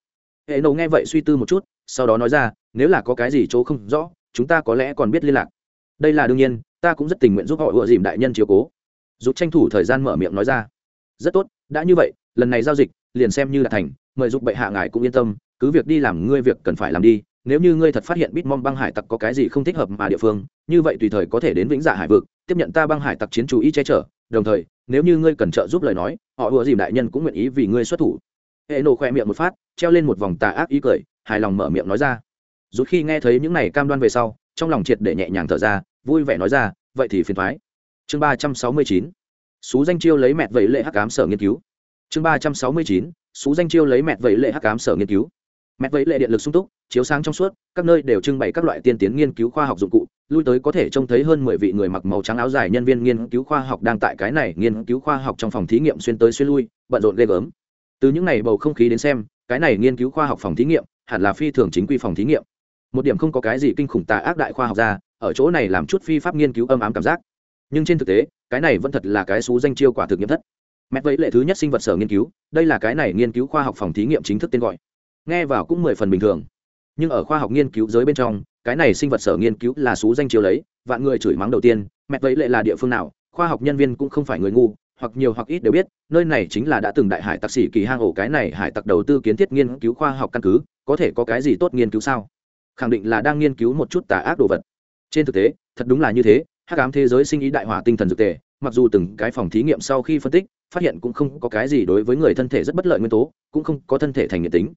Hệ nổ nghe vậy suy tư một chút, sau đó nói ra, nếu là có cái gì chỗ không rõ, chúng ta có lẽ còn biết liên lạc. Đây là đương nhiên, ta cũng rất tình nguyện giúp họ ựa dìm đại nhân chiếu cố giúp tranh thủ thời gian mở miệng nói ra. Rất tốt, đã như vậy, lần này giao dịch, liền xem như là thành, mời giúp bệ hạ ngài cũng yên tâm, cứ việc đi làm ngươi việc cần phải làm đi, nếu như ngươi thật phát hiện bitmom băng hải tặc có cái gì không thích hợp mà địa phương, như vậy tùy thời có thể đến vĩnh dạ hải vực, tiếp nhận ta băng hải tặc chiến chủ ý che chở, đồng thời, nếu như ngươi cần trợ giúp lời nói, họ ùa dìm đại nhân cũng nguyện ý vì ngươi xuất thủ. Hệ nổ khoe miệng một phát, treo lên một vòng tà ác ý cười, hài lòng mở miệng nói ra. Rút khi nghe thấy những này cam đoan về sau, trong lòng triệt để nhẹ nhàng thở ra, vui vẻ nói ra, vậy thì phiền thoái chương ba trăm sáu mươi chín, xú danh chiêu lấy mẹ vậy lệ hắc cám sở nghiên cứu. Chương ba trăm sáu mươi chín, xú danh chiêu lấy mẹ vậy lệ hắc cám sở nghiên cứu. Mẹ vậy lệ điện lực sung túc, chiếu sáng trong suốt, các nơi đều trưng bày các loại tiên tiến nghiên cứu khoa học dụng cụ, lui tới có thể trông thấy hơn mười vị người mặc màu trắng áo dài nhân viên nghiên cứu khoa học đang tại cái này nghiên cứu khoa học trong phòng thí nghiệm xuyên tới xuyên lui, bận rộn ghê gớm. Từ những này bầu không khí đến xem, cái này nghiên cứu khoa học phòng thí nghiệm hẳn là phi thường chính quy phòng thí nghiệm. Một điểm không có cái gì kinh khủng tà ác đại khoa học ra, ở chỗ này làm chút phi pháp nghiên cứu âm ám cảm giác nhưng trên thực tế, cái này vẫn thật là cái xú danh chiêu quả thực nghiệm thất. Mẹ vẫy lệ thứ nhất sinh vật sở nghiên cứu, đây là cái này nghiên cứu khoa học phòng thí nghiệm chính thức tên gọi. Nghe vào cũng mười phần bình thường. Nhưng ở khoa học nghiên cứu giới bên trong, cái này sinh vật sở nghiên cứu là xú danh chiêu lấy, vạn người chửi mắng đầu tiên, mẹ vẫy lệ là địa phương nào, khoa học nhân viên cũng không phải người ngu, hoặc nhiều hoặc ít đều biết, nơi này chính là đã từng đại hải tặc sĩ kỳ hang ổ cái này hải tặc đầu tư kiến thiết nghiên cứu khoa học căn cứ, có thể có cái gì tốt nghiên cứu sao? Khẳng định là đang nghiên cứu một chút tà ác đồ vật. Trên thực tế, thật đúng là như thế hắc ám thế giới sinh ý đại hỏa tinh thần dược tề, mặc dù từng cái phòng thí nghiệm sau khi phân tích, phát hiện cũng không có cái gì đối với người thân thể rất bất lợi nguyên tố, cũng không có thân thể thành nghiện tính.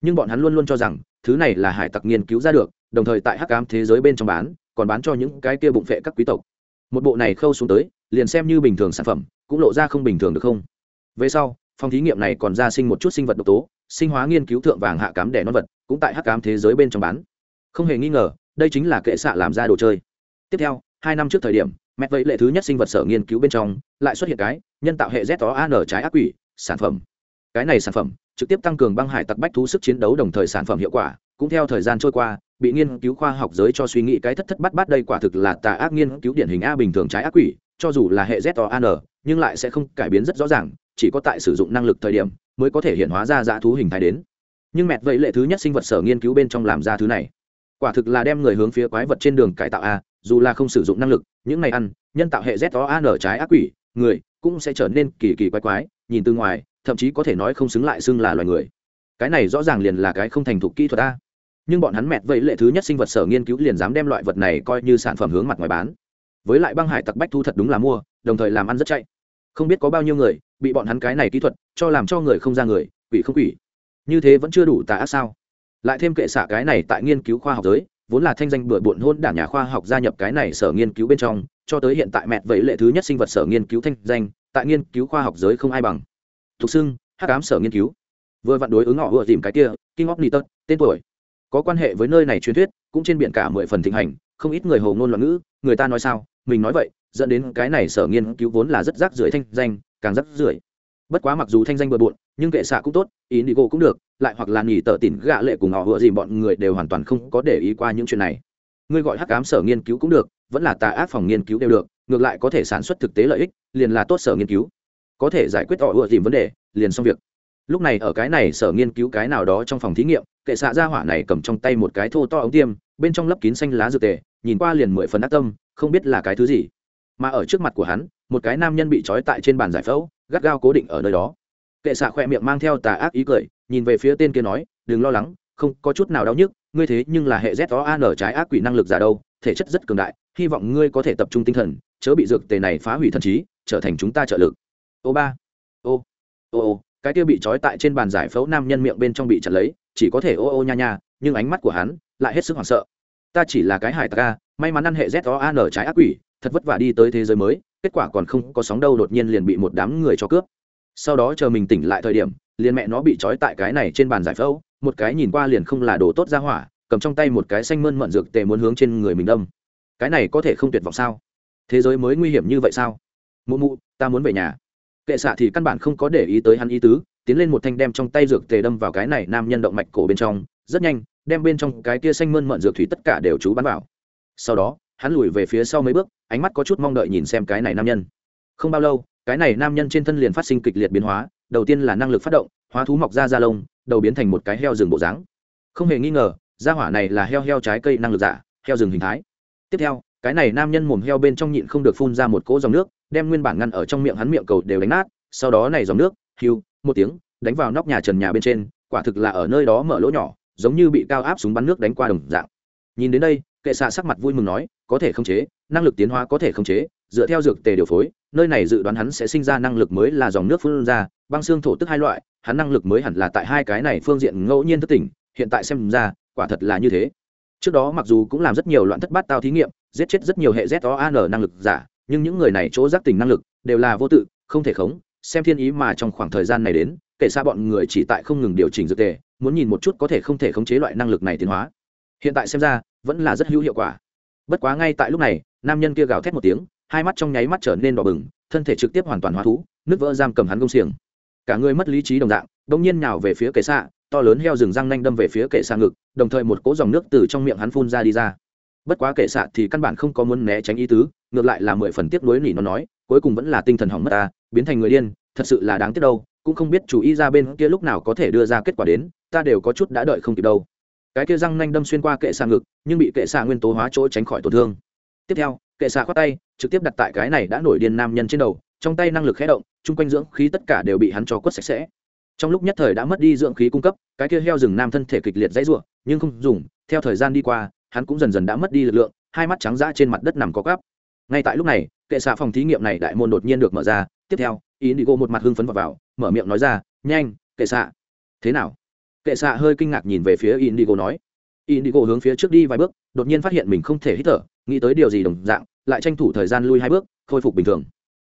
Nhưng bọn hắn luôn luôn cho rằng, thứ này là hải tặc nghiên cứu ra được, đồng thời tại hắc ám thế giới bên trong bán, còn bán cho những cái kia bụng phệ các quý tộc. Một bộ này khâu xuống tới, liền xem như bình thường sản phẩm, cũng lộ ra không bình thường được không? Về sau, phòng thí nghiệm này còn ra sinh một chút sinh vật độc tố, sinh hóa nghiên cứu thượng vàng hạ cám đẻ non vật, cũng tại hắc cám thế giới bên trong bán. Không hề nghi ngờ, đây chính là kệ xạ làm ra đồ chơi. Tiếp theo hai năm trước thời điểm, mẹ vậy lệ thứ nhất sinh vật sở nghiên cứu bên trong, lại xuất hiện cái, nhân tạo hệ z đó an trái ác quỷ, sản phẩm. Cái này sản phẩm, trực tiếp tăng cường băng hải tặc bách thú sức chiến đấu đồng thời sản phẩm hiệu quả, cũng theo thời gian trôi qua, bị nghiên cứu khoa học giới cho suy nghĩ cái thất thất bắt bát đây quả thực là tà ác nghiên cứu điển hình a bình thường trái ác quỷ, cho dù là hệ z o an nhưng lại sẽ không cải biến rất rõ ràng, chỉ có tại sử dụng năng lực thời điểm mới có thể hiện hóa ra dã thú hình thái đến. Nhưng mẹt vậy lệ thứ nhất sinh vật sở nghiên cứu bên trong làm ra thứ này, quả thực là đem người hướng phía quái vật trên đường cải tạo a dù là không sử dụng năng lực, những ngày ăn, nhân tạo hệ z o an trái ác quỷ, người cũng sẽ trở nên kỳ kỳ quái quái, nhìn từ ngoài, thậm chí có thể nói không xứng lại xưng là loài người. Cái này rõ ràng liền là cái không thành thục kỹ thuật ta. nhưng bọn hắn mẹt vậy lệ thứ nhất sinh vật sở nghiên cứu liền dám đem loại vật này coi như sản phẩm hướng mặt ngoài bán. Với lại băng hải tặc bách thu thật đúng là mua, đồng thời làm ăn rất chạy. Không biết có bao nhiêu người bị bọn hắn cái này kỹ thuật cho làm cho người không ra người, quỷ không quỷ. Như thế vẫn chưa đủ tà ác sao? Lại thêm kệ xạ cái này tại nghiên cứu khoa học giới vốn là thanh danh bừa bộn hôn đảng nhà khoa học gia nhập cái này sở nghiên cứu bên trong, cho tới hiện tại mẹ vậy lệ thứ nhất sinh vật sở nghiên cứu thanh danh, tại nghiên cứu khoa học giới không ai bằng. Thục xưng hát cám sở nghiên cứu. Vừa vặn đối ứng họ vừa tìm cái kia óc of nitus tên tuổi. Có quan hệ với nơi này truyền thuyết, cũng trên biển cả mười phần thịnh hành, không ít người hồ ngôn loạn ngữ, người ta nói sao, mình nói vậy, dẫn đến cái này sở nghiên cứu vốn là rất rác rưởi thanh danh, càng rác rưởi bất quá mặc dù thanh danh bừa bộn, nhưng kệ xạ cũng tốt ý đi gỗ cũng được, lại hoặc là nghỉ tờ tỉn gạ lệ cùng họ vừa gì bọn người đều hoàn toàn không có để ý qua những chuyện này. Ngươi gọi hắc ám sở nghiên cứu cũng được, vẫn là tà ác phòng nghiên cứu đều được, ngược lại có thể sản xuất thực tế lợi ích, liền là tốt sở nghiên cứu. Có thể giải quyết họ vừa dìm vấn đề, liền xong việc. Lúc này ở cái này sở nghiên cứu cái nào đó trong phòng thí nghiệm, kệ xạ ra hỏa này cầm trong tay một cái thô to ống tiêm, bên trong lấp kín xanh lá dược tề, nhìn qua liền mười phần ác tâm, không biết là cái thứ gì. Mà ở trước mặt của hắn, một cái nam nhân bị trói tại trên bàn giải phẫu gắt gao cố định ở nơi đó. Kệ xạ khỏe miệng mang theo tà ác ý cười, nhìn về phía tên kia nói, đừng lo lắng, không có chút nào đau nhức, ngươi thế nhưng là hệ z o an trái ác quỷ năng lực giả đâu, thể chất rất cường đại, hy vọng ngươi có thể tập trung tinh thần, chớ bị dược tề này phá hủy thần trí, trở thành chúng ta trợ lực. Ô ba, ô ô ô, cái kia bị trói tại trên bàn giải phẫu nam nhân miệng bên trong bị chặt lấy, chỉ có thể ô ô nha nha, nhưng ánh mắt của hắn lại hết sức hoảng sợ. Ta chỉ là cái hải ta may mắn ăn hệ z o an trái ác quỷ, thật vất vả đi tới thế giới mới kết quả còn không có sóng đâu đột nhiên liền bị một đám người cho cướp. Sau đó chờ mình tỉnh lại thời điểm, liền mẹ nó bị trói tại cái này trên bàn giải phẫu, một cái nhìn qua liền không là đồ tốt ra hỏa, cầm trong tay một cái xanh mơn mận dược tề muốn hướng trên người mình đâm. Cái này có thể không tuyệt vọng sao? Thế giới mới nguy hiểm như vậy sao? Mụ mụ, ta muốn về nhà. Kệ xạ thì căn bản không có để ý tới hắn ý tứ, tiến lên một thanh đem trong tay dược tề đâm vào cái này nam nhân động mạch cổ bên trong, rất nhanh, đem bên trong cái kia xanh mơn mận dược thủy tất cả đều chú bắn vào. Sau đó hắn lùi về phía sau mấy bước, ánh mắt có chút mong đợi nhìn xem cái này nam nhân. Không bao lâu, cái này nam nhân trên thân liền phát sinh kịch liệt biến hóa, đầu tiên là năng lực phát động, hóa thú mọc ra da lông, đầu biến thành một cái heo rừng bộ dáng. Không hề nghi ngờ, da hỏa này là heo heo trái cây năng lực giả, heo rừng hình thái. Tiếp theo, cái này nam nhân mồm heo bên trong nhịn không được phun ra một cỗ dòng nước, đem nguyên bản ngăn ở trong miệng hắn miệng cầu đều đánh nát, sau đó này dòng nước hiu một tiếng, đánh vào nóc nhà trần nhà bên trên, quả thực là ở nơi đó mở lỗ nhỏ, giống như bị cao áp súng bắn nước đánh qua đồng dạng. Nhìn đến đây kệ xạ sắc mặt vui mừng nói, có thể khống chế, năng lực tiến hóa có thể khống chế, dựa theo dược tề điều phối, nơi này dự đoán hắn sẽ sinh ra năng lực mới là dòng nước phun ra, băng xương thổ tức hai loại, hắn năng lực mới hẳn là tại hai cái này phương diện ngẫu nhiên thất tỉnh, hiện tại xem ra, quả thật là như thế. Trước đó mặc dù cũng làm rất nhiều loạn thất bát tao thí nghiệm, giết chết rất nhiều hệ z o an năng lực giả, nhưng những người này chỗ giác tỉnh năng lực đều là vô tự, không thể khống. Xem thiên ý mà trong khoảng thời gian này đến kể xa bọn người chỉ tại không ngừng điều chỉnh dược tề, muốn nhìn một chút có thể không thể khống chế loại năng lực này tiến hóa. Hiện tại xem ra vẫn là rất hữu hiệu quả. Bất quá ngay tại lúc này, nam nhân kia gào thét một tiếng, hai mắt trong nháy mắt trở nên đỏ bừng, thân thể trực tiếp hoàn toàn hóa thú, nước vỡ giam cầm hắn công xiềng. Cả người mất lý trí đồng dạng, bỗng nhiên nhào về phía kệ xạ to lớn heo rừng răng nanh đâm về phía kệ xạ ngực, đồng thời một cỗ dòng nước từ trong miệng hắn phun ra đi ra. Bất quá kệ xạ thì căn bản không có muốn né tránh ý tứ, ngược lại là mười phần tiếp nối nỉ nó nói, cuối cùng vẫn là tinh thần hỏng mất ta, biến thành người điên, thật sự là đáng tiếc đâu, cũng không biết chủ ý ra bên kia lúc nào có thể đưa ra kết quả đến, ta đều có chút đã đợi không kịp đâu cái kia răng nanh đâm xuyên qua kệ xạ ngực nhưng bị kệ xạ nguyên tố hóa chỗ tránh khỏi tổn thương. Tiếp theo kệ xạ khoát tay trực tiếp đặt tại cái này đã nổi điên nam nhân trên đầu trong tay năng lực khé động chung quanh dưỡng khí tất cả đều bị hắn cho quất sạch sẽ. Trong lúc nhất thời đã mất đi dưỡng khí cung cấp cái kia heo rừng nam thân thể kịch liệt dãy ruộng nhưng không dùng theo thời gian đi qua hắn cũng dần dần đã mất đi lực lượng hai mắt trắng dã trên mặt đất nằm có cắp ngay tại lúc này kệ xạ phòng thí nghiệm này đại môn đột nhiên được mở ra tiếp theo ý đi gô một mặt hưng phấn vào, vào mở miệng nói ra nhanh kệ xạ. Thế nào? Kệ xạ hơi kinh ngạc nhìn về phía indigo nói. Indigo hướng phía trước đi vài bước, đột nhiên phát hiện mình không thể hít thở, nghĩ tới điều gì đồng dạng, lại tranh thủ thời gian lui hai bước, khôi phục bình thường.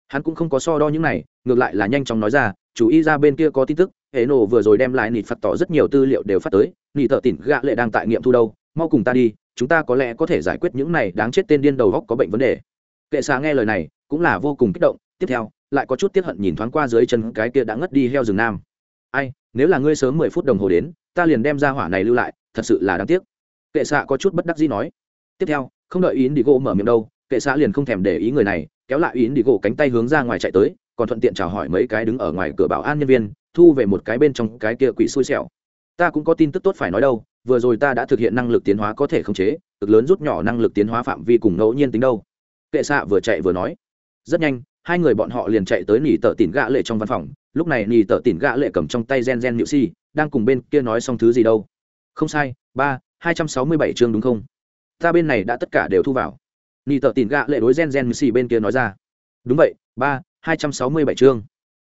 Hắn cũng không có so đo những này, ngược lại là nhanh chóng nói ra, chú ý ra bên kia có tin tức hệ nổ vừa rồi đem lại nịt phạt tỏ rất nhiều tư liệu đều phát tới nị thợ tỉn gạ lệ đang tại nghiệm thu đâu, mau cùng ta đi, chúng ta có lẽ có thể giải quyết những này đáng chết tên điên đầu góc có bệnh vấn đề. Kệ xạ nghe lời này, cũng là vô cùng kích động, tiếp theo, lại có chút tiếp hận nhìn thoáng qua dưới chân cái kia đã ngất đi heo rừng nam ai, nếu là ngươi sớm mười phút đồng hồ đến, ta liền đem ra hỏa này lưu lại, thật sự là đáng tiếc. Kệ xạ có chút bất đắc dĩ nói. Tiếp theo, không đợi yến đi gỗ mở miệng đâu, kệ xạ liền không thèm để ý người này, kéo lại yến đi gỗ cánh tay hướng ra ngoài chạy tới, còn thuận tiện chào hỏi mấy cái đứng ở ngoài cửa bảo an nhân viên, thu về một cái bên trong cái kia quỷ xui xẻo. Ta cũng có tin tức tốt phải nói đâu, vừa rồi ta đã thực hiện năng lực tiến hóa có thể khống chế, cực lớn rút nhỏ năng lực tiến hóa phạm vi cùng ngẫu nhiên tính đâu. Kệ xạ vừa chạy vừa nói. Rất nhanh, hai người bọn họ liền chạy tới nỉ tờ tỉn gạ lệ trong văn phòng lúc này nỉ tợ tỉn gã lệ cầm trong tay gen gen nhự si đang cùng bên kia nói xong thứ gì đâu. Không sai ba hai trăm sáu mươi bảy chương đúng không? Ta bên này đã tất cả đều thu vào. Nỉ tợ tỉn gã lệ đối gen gen nhự si bên kia nói ra. Đúng vậy ba hai trăm sáu mươi bảy chương.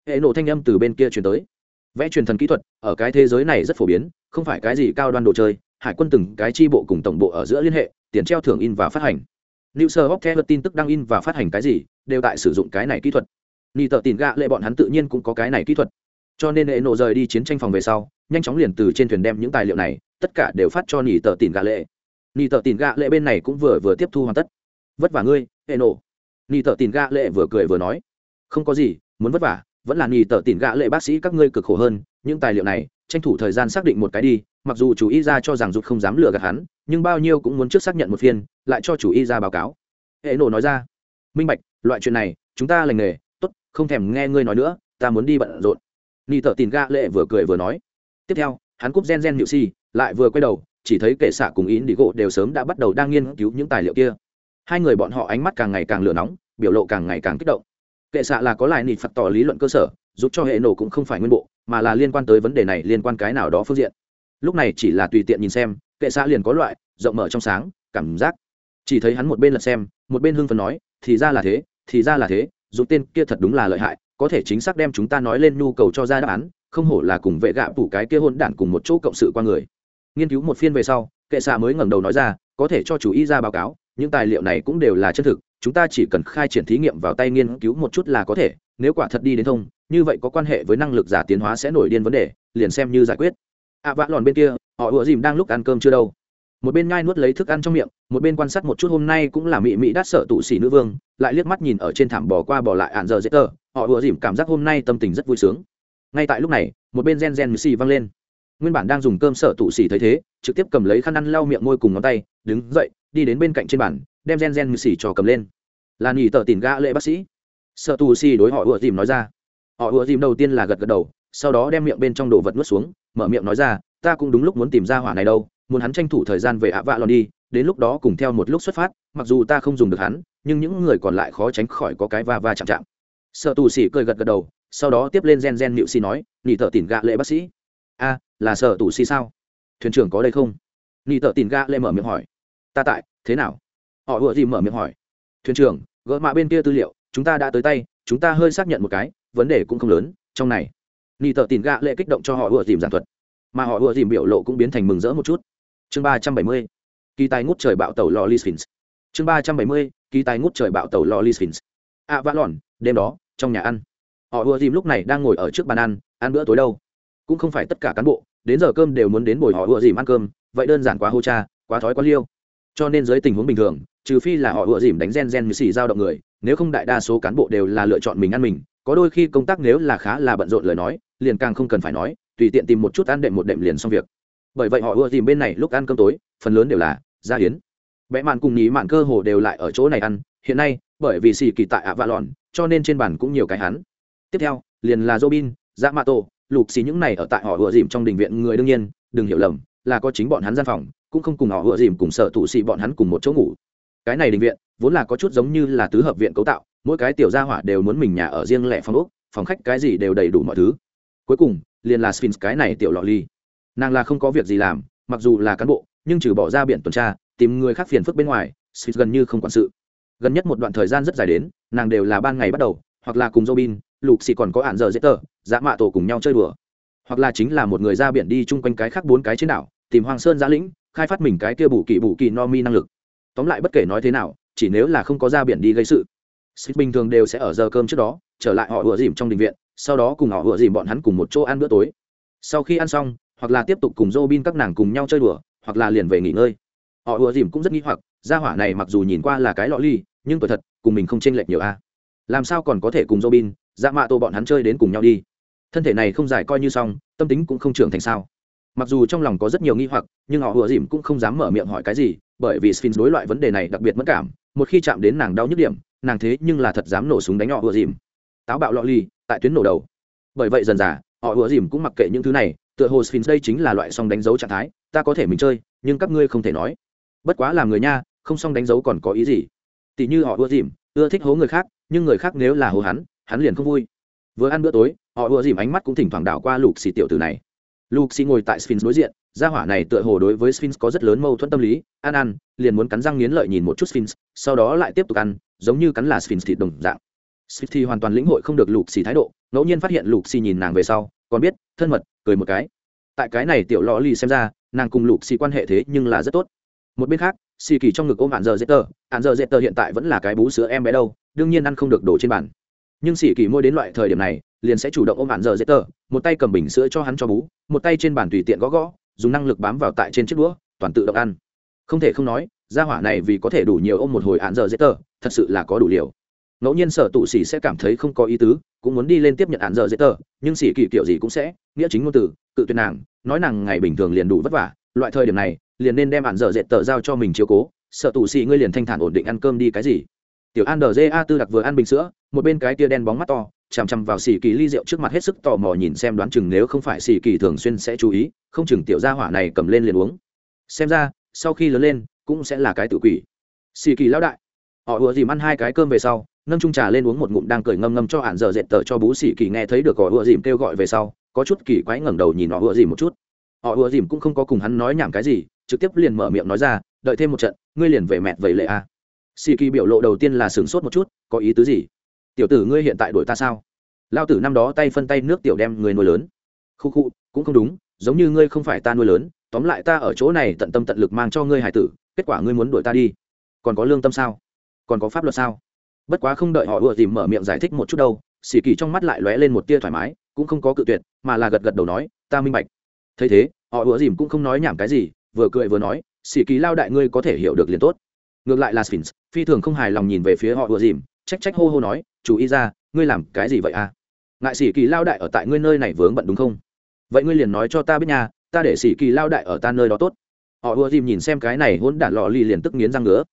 Hệ nổ thanh âm từ bên kia chuyển tới. Vẽ truyền thần kỹ thuật ở cái thế giới này rất phổ biến không phải cái gì cao đoan đồ chơi hải quân từng cái chi bộ cùng tổng bộ ở giữa liên hệ tiền treo thưởng in và phát hành. New Sir theo tin tức đăng in và phát hành cái gì, đều tại sử dụng cái này kỹ thuật. Nị tờ tìm gạ lệ bọn hắn tự nhiên cũng có cái này kỹ thuật. Cho nên hệ nộ rời đi chiến tranh phòng về sau, nhanh chóng liền từ trên thuyền đem những tài liệu này, tất cả đều phát cho nị tờ tìm gạ lệ. Nị tờ tìm gạ lệ bên này cũng vừa vừa tiếp thu hoàn tất. Vất vả ngươi, hệ nộ Nị tờ tìm gạ lệ vừa cười vừa nói, không có gì, muốn vất vả, vẫn là nị tờ tìm gạ lệ bác sĩ các ngươi cực khổ hơn, những tài liệu này, tranh thủ thời gian xác định một cái đi, mặc dù chủ y ra cho rằng rụt không dám lừa gạt hắn, nhưng bao nhiêu cũng muốn trước xác nhận một phiên lại cho chủ y ra báo cáo hệ nộ nói ra minh bạch loại chuyện này chúng ta lành nghề không thèm nghe ngươi nói nữa, ta muốn đi bận rộn. Ni thợ tìm ga lệ vừa cười vừa nói. Tiếp theo, hắn cúp gen gen nhự si, lại vừa quay đầu, chỉ thấy kệ xạ cùng ý đi gỗ đều sớm đã bắt đầu đang nghiên cứu những tài liệu kia. Hai người bọn họ ánh mắt càng ngày càng lửa nóng, biểu lộ càng ngày càng kích động. Kệ xạ là có lại nịt phạt tỏ lý luận cơ sở, giúp cho hệ nổ cũng không phải nguyên bộ, mà là liên quan tới vấn đề này liên quan cái nào đó phương diện. Lúc này chỉ là tùy tiện nhìn xem, kệ xạ liền có loại rộng mở trong sáng cảm giác. Chỉ thấy hắn một bên lật xem, một bên hưng phấn nói, thì ra là thế, thì ra là thế dù tên kia thật đúng là lợi hại có thể chính xác đem chúng ta nói lên nhu cầu cho ra đáp án không hổ là cùng vệ gạ phủ cái kia hôn đản cùng một chỗ cộng sự qua người. Nghiên cứu một phiên về sau kệ xạ mới ngẩng đầu nói ra có thể cho chủ y ra báo cáo những tài liệu này cũng đều là chân thực chúng ta chỉ cần khai triển thí nghiệm vào tay nghiên cứu một chút là có thể nếu quả thật đi đến thông như vậy có quan hệ với năng lực giả tiến hóa sẽ nổi điên vấn đề liền xem như giải quyết. Ạ à, vã lòn bên kia họ ủa dìm đang lúc ăn cơm chưa đâu? Một bên ngai nuốt lấy thức ăn trong miệng, một bên quan sát một chút hôm nay cũng là mị mị đắt sợ tụ xỉ nữ vương, lại liếc mắt nhìn ở trên thảm bò qua bỏ lại ạn giờ dễ tờ, họ ủa dìm cảm giác hôm nay tâm tình rất vui sướng. Ngay tại lúc này, một bên gen gen xì văng lên. Nguyên bản đang dùng cơm sợ tụ xỉ thấy thế, trực tiếp cầm lấy khăn ăn lau miệng môi cùng ngón tay, đứng dậy, đi đến bên cạnh trên bàn, đem gen gen xì trò cầm lên. Là nghỉ tờ tìm gã lệ bác sĩ. Sợ tù xì đối họ ùa dìm nói ra. Họ ùa dìm đầu tiên là gật gật đầu, sau đó đem miệng bên trong đồ vật nuốt xuống, mở miệng nói ra, ta cũng đúng lúc muốn tìm ra hỏa này đâu muốn hắn tranh thủ thời gian về ạ vạ lòn đi, đến lúc đó cùng theo một lúc xuất phát, mặc dù ta không dùng được hắn, nhưng những người còn lại khó tránh khỏi có cái va va chạm chạm. Sợ tù xì cười gật gật đầu, sau đó tiếp lên gen gen nịu xì nói nhị thợ tìm gạ lệ bác sĩ. A, là sợ tù xì sao? Thuyền trưởng có đây không? Nhị thợ tìm gạ lệ mở miệng hỏi. Ta tại, thế nào? Họ vừa gì mở miệng hỏi. Thuyền trưởng, gỡ mạ bên kia tư liệu, chúng ta đã tới tay, chúng ta hơi xác nhận một cái, vấn đề cũng không lớn, trong này. Nhị thợ tìm gạ lệ kích động cho họ vừa dìm giản thuật. Mà họ vừa dìm biểu lộ cũng biến thành mừng rỡ một chút chương ba trăm bảy mươi kỳ tài ngút trời bạo tàu lò li sphinx chương ba trăm bảy mươi kỳ tài ngút trời bạo tàu lò li sphinx a à, vã lòn đêm đó trong nhà ăn. Họ ùa dìm lúc này đang ngồi ở trước bàn ăn ăn bữa tối đâu. Cũng không phải tất cả cán bộ đến giờ cơm đều muốn đến bồi họ ùa dìm ăn cơm vậy đơn giản quá hô cha quá thói quá liêu. Cho nên dưới tình huống bình thường trừ phi là họ ùa dìm đánh gen gen như xì dao động người nếu không đại đa số cán bộ đều là lựa chọn mình ăn mình có đôi khi công tác nếu là khá là bận rộn lời nói liền càng không cần phải nói tùy tiện tìm một chút ăn đệm một đệm liền xong việc bởi vậy họ ưa dìm bên này lúc ăn cơm tối, phần lớn đều là gia hiến. Vẽ mạn cùng nhí mạn cơ hồ đều lại ở chỗ này ăn, hiện nay, bởi vì xì kỳ tại ạ vạ lòn cho nên trên bàn cũng nhiều cái hắn. Tiếp theo, liền là robin dạ mạ tổ lục xì những này ở tại họ ưa dìm trong đình viện người đương nhiên, đừng hiểu lầm, là có chính bọn hắn gian phòng, cũng không cùng họ ưa dìm cùng sợ thủ xì bọn hắn cùng một chỗ ngủ. Cái này đình viện, vốn là có chút giống như là tứ hợp viện cấu tạo, mỗi cái tiểu gia hỏa đều muốn mình nhà ở riêng lẻ phòng ốc, phòng khách cái gì đều đầy đủ mọi thứ. Cuối cùng, liền là sphinx cái này tiểu lọ ly nàng là không có việc gì làm, mặc dù là cán bộ, nhưng trừ bỏ ra biển tuần tra, tìm người khác phiền phức bên ngoài sphinx gần như không quản sự. Gần nhất một đoạn thời gian rất dài đến, nàng đều là ban ngày bắt đầu, hoặc là cùng robin lục xì còn có ạn giờ dễ tờ dã mạ tổ cùng nhau chơi đùa. Hoặc là chính là một người ra biển đi chung quanh cái khác bốn cái trên đảo, tìm hoàng sơn giã lĩnh, khai phát mình cái kia bù kỳ bù kỳ no mi năng lực. Tóm lại bất kể nói thế nào, chỉ nếu là không có ra biển đi gây sự, Smith bình thường đều sẽ ở giờ cơm trước đó, trở lại họ ủa dìm trong đình viện, sau đó cùng họ ủa dìm bọn hắn cùng một chỗ ăn bữa tối. Sau khi ăn xong hoặc là tiếp tục cùng Robin các nàng cùng nhau chơi đùa, hoặc là liền về nghỉ ngơi. Họ ủa dìm cũng rất nghi hoặc, gia hỏa này mặc dù nhìn qua là cái lọ ly, nhưng tuổi thật, cùng mình không chênh lệch nhiều a. Làm sao còn có thể cùng Robin dạ mạ tô bọn hắn chơi đến cùng nhau đi? Thân thể này không giải coi như xong, tâm tính cũng không trưởng thành sao? Mặc dù trong lòng có rất nhiều nghi hoặc, nhưng họ ủa dìm cũng không dám mở miệng hỏi cái gì, bởi vì sphinx đối loại vấn đề này đặc biệt mất cảm, một khi chạm đến nàng đau nhức điểm, nàng thế nhưng là thật dám nổ súng đánh họ ùa dìm. Táo bạo lọ ly, tại tuyến nổ đầu. Bởi vậy dần dà, họ ùa dìm cũng mặc kệ những thứ này tựa hồ sphinx đây chính là loại song đánh dấu trạng thái, ta có thể mình chơi, nhưng các ngươi không thể nói. Bất quá làm người nha, không song đánh dấu còn có ý gì? Tỷ như họ ưa dìm, ưa thích hố người khác, nhưng người khác nếu là hố hắn hắn liền không vui. Vừa ăn bữa tối, họ ưa dìm ánh mắt cũng thỉnh thoảng đảo qua lục xì tiểu tử này. Lục xì ngồi tại sphinx đối diện, gia hỏa này tựa hồ đối với sphinx có rất lớn mâu thuẫn tâm lý, ăn ăn, liền muốn cắn răng nghiến lợi nhìn một chút sphinx, sau đó lại tiếp tục ăn, giống như cắn là sphinx thịt đồng dạng. Sphinx thì hoàn toàn lĩnh hội không được lục xì thái độ, ngẫu nhiên phát hiện lục xì nhìn nàng về sau, còn biết, thân mật cười một cái. Tại cái này tiểu lò lì xem ra, nàng cùng lục xì quan hệ thế nhưng là rất tốt. Một bên khác, xì kỳ trong ngực ôm hạn giờ dễ tờ. Hạn giờ dễ tờ hiện tại vẫn là cái bú sữa em bé đâu, đương nhiên ăn không được đổ trên bàn. Nhưng xì kỳ môi đến loại thời điểm này, liền sẽ chủ động ôm hạn giờ dễ tờ, một tay cầm bình sữa cho hắn cho bú, một tay trên bàn tùy tiện gõ gõ, dùng năng lực bám vào tại trên chiếc đũa, toàn tự động ăn. Không thể không nói, gia hỏa này vì có thể đủ nhiều ôm một hồi hạn giờ dễ tờ, thật sự là có đủ liều ngẫu nhiên sở tụ sĩ sẽ cảm thấy không có ý tứ, cũng muốn đi lên tiếp nhận hạn giờ dễ tờ, nhưng sĩ kỳ kiểu gì cũng sẽ, nghĩa chính ngôn từ, cự tuyệt nàng, nói nàng ngày bình thường liền đủ vất vả, loại thời điểm này, liền nên đem hạn giờ dễ tờ giao cho mình chiếu cố, sở tụ sĩ ngươi liền thanh thản ổn định ăn cơm đi cái gì. Tiểu an đờ a tư đặc vừa ăn bình sữa, một bên cái tia đen bóng mắt to, chằm chằm vào xì kỳ ly rượu trước mặt hết sức tò mò nhìn xem đoán chừng nếu không phải xì kỳ thường xuyên sẽ chú ý, không chừng tiểu gia hỏa này cầm lên liền uống. Xem ra, sau khi lớn lên, cũng sẽ là cái tự quỷ. Xì kỳ lão đại, họ ùa dìm ăn hai cái cơm về sau nâng trung trà lên uống một ngụm đang cười ngâm ngâm cho hạn giờ dệt tờ cho bú xỉ kỳ nghe thấy được họ ùa dìm kêu gọi về sau, có chút kỳ quái ngẩng đầu nhìn họ ùa dìm một chút. Họ ùa dìm cũng không có cùng hắn nói nhảm cái gì, trực tiếp liền mở miệng nói ra, đợi thêm một trận, ngươi liền về mẹt vậy lệ a. À. xỉ kỳ biểu lộ đầu tiên là sửng sốt một chút, có ý tứ gì? Tiểu tử ngươi hiện tại đổi ta sao? Lao tử năm đó tay phân tay nước tiểu đem người nuôi lớn. Khu khu, cũng không đúng, giống như ngươi không phải ta nuôi lớn, tóm lại ta ở chỗ này tận tâm tận lực mang cho ngươi hải tử, kết quả ngươi muốn đuổi ta đi. Còn có lương tâm sao? Còn có pháp luật sao? Bất quá không đợi họ ùa dìm mở miệng giải thích một chút đâu xì kỳ trong mắt lại lóe lên một tia thoải mái, cũng không có cự tuyệt, mà là gật gật đầu nói, ta minh bạch. Thấy thế, họ ùa dìm cũng không nói nhảm cái gì, vừa cười vừa nói xì kỳ lao đại ngươi có thể hiểu được liền tốt. Ngược lại là sphinx, phi thường không hài lòng nhìn về phía họ ùa dìm trách trách hô hô nói chú ý ra, ngươi làm cái gì vậy à? Ngại xì kỳ lao đại ở tại ngươi nơi này vướng bận đúng không? Vậy ngươi liền nói cho ta biết nha, ta để xì kỳ lao đại ở ta nơi đó tốt. Họ ùa dìm nhìn xem cái này hỗn đản lò lì liền tức nghiến răng ngứa.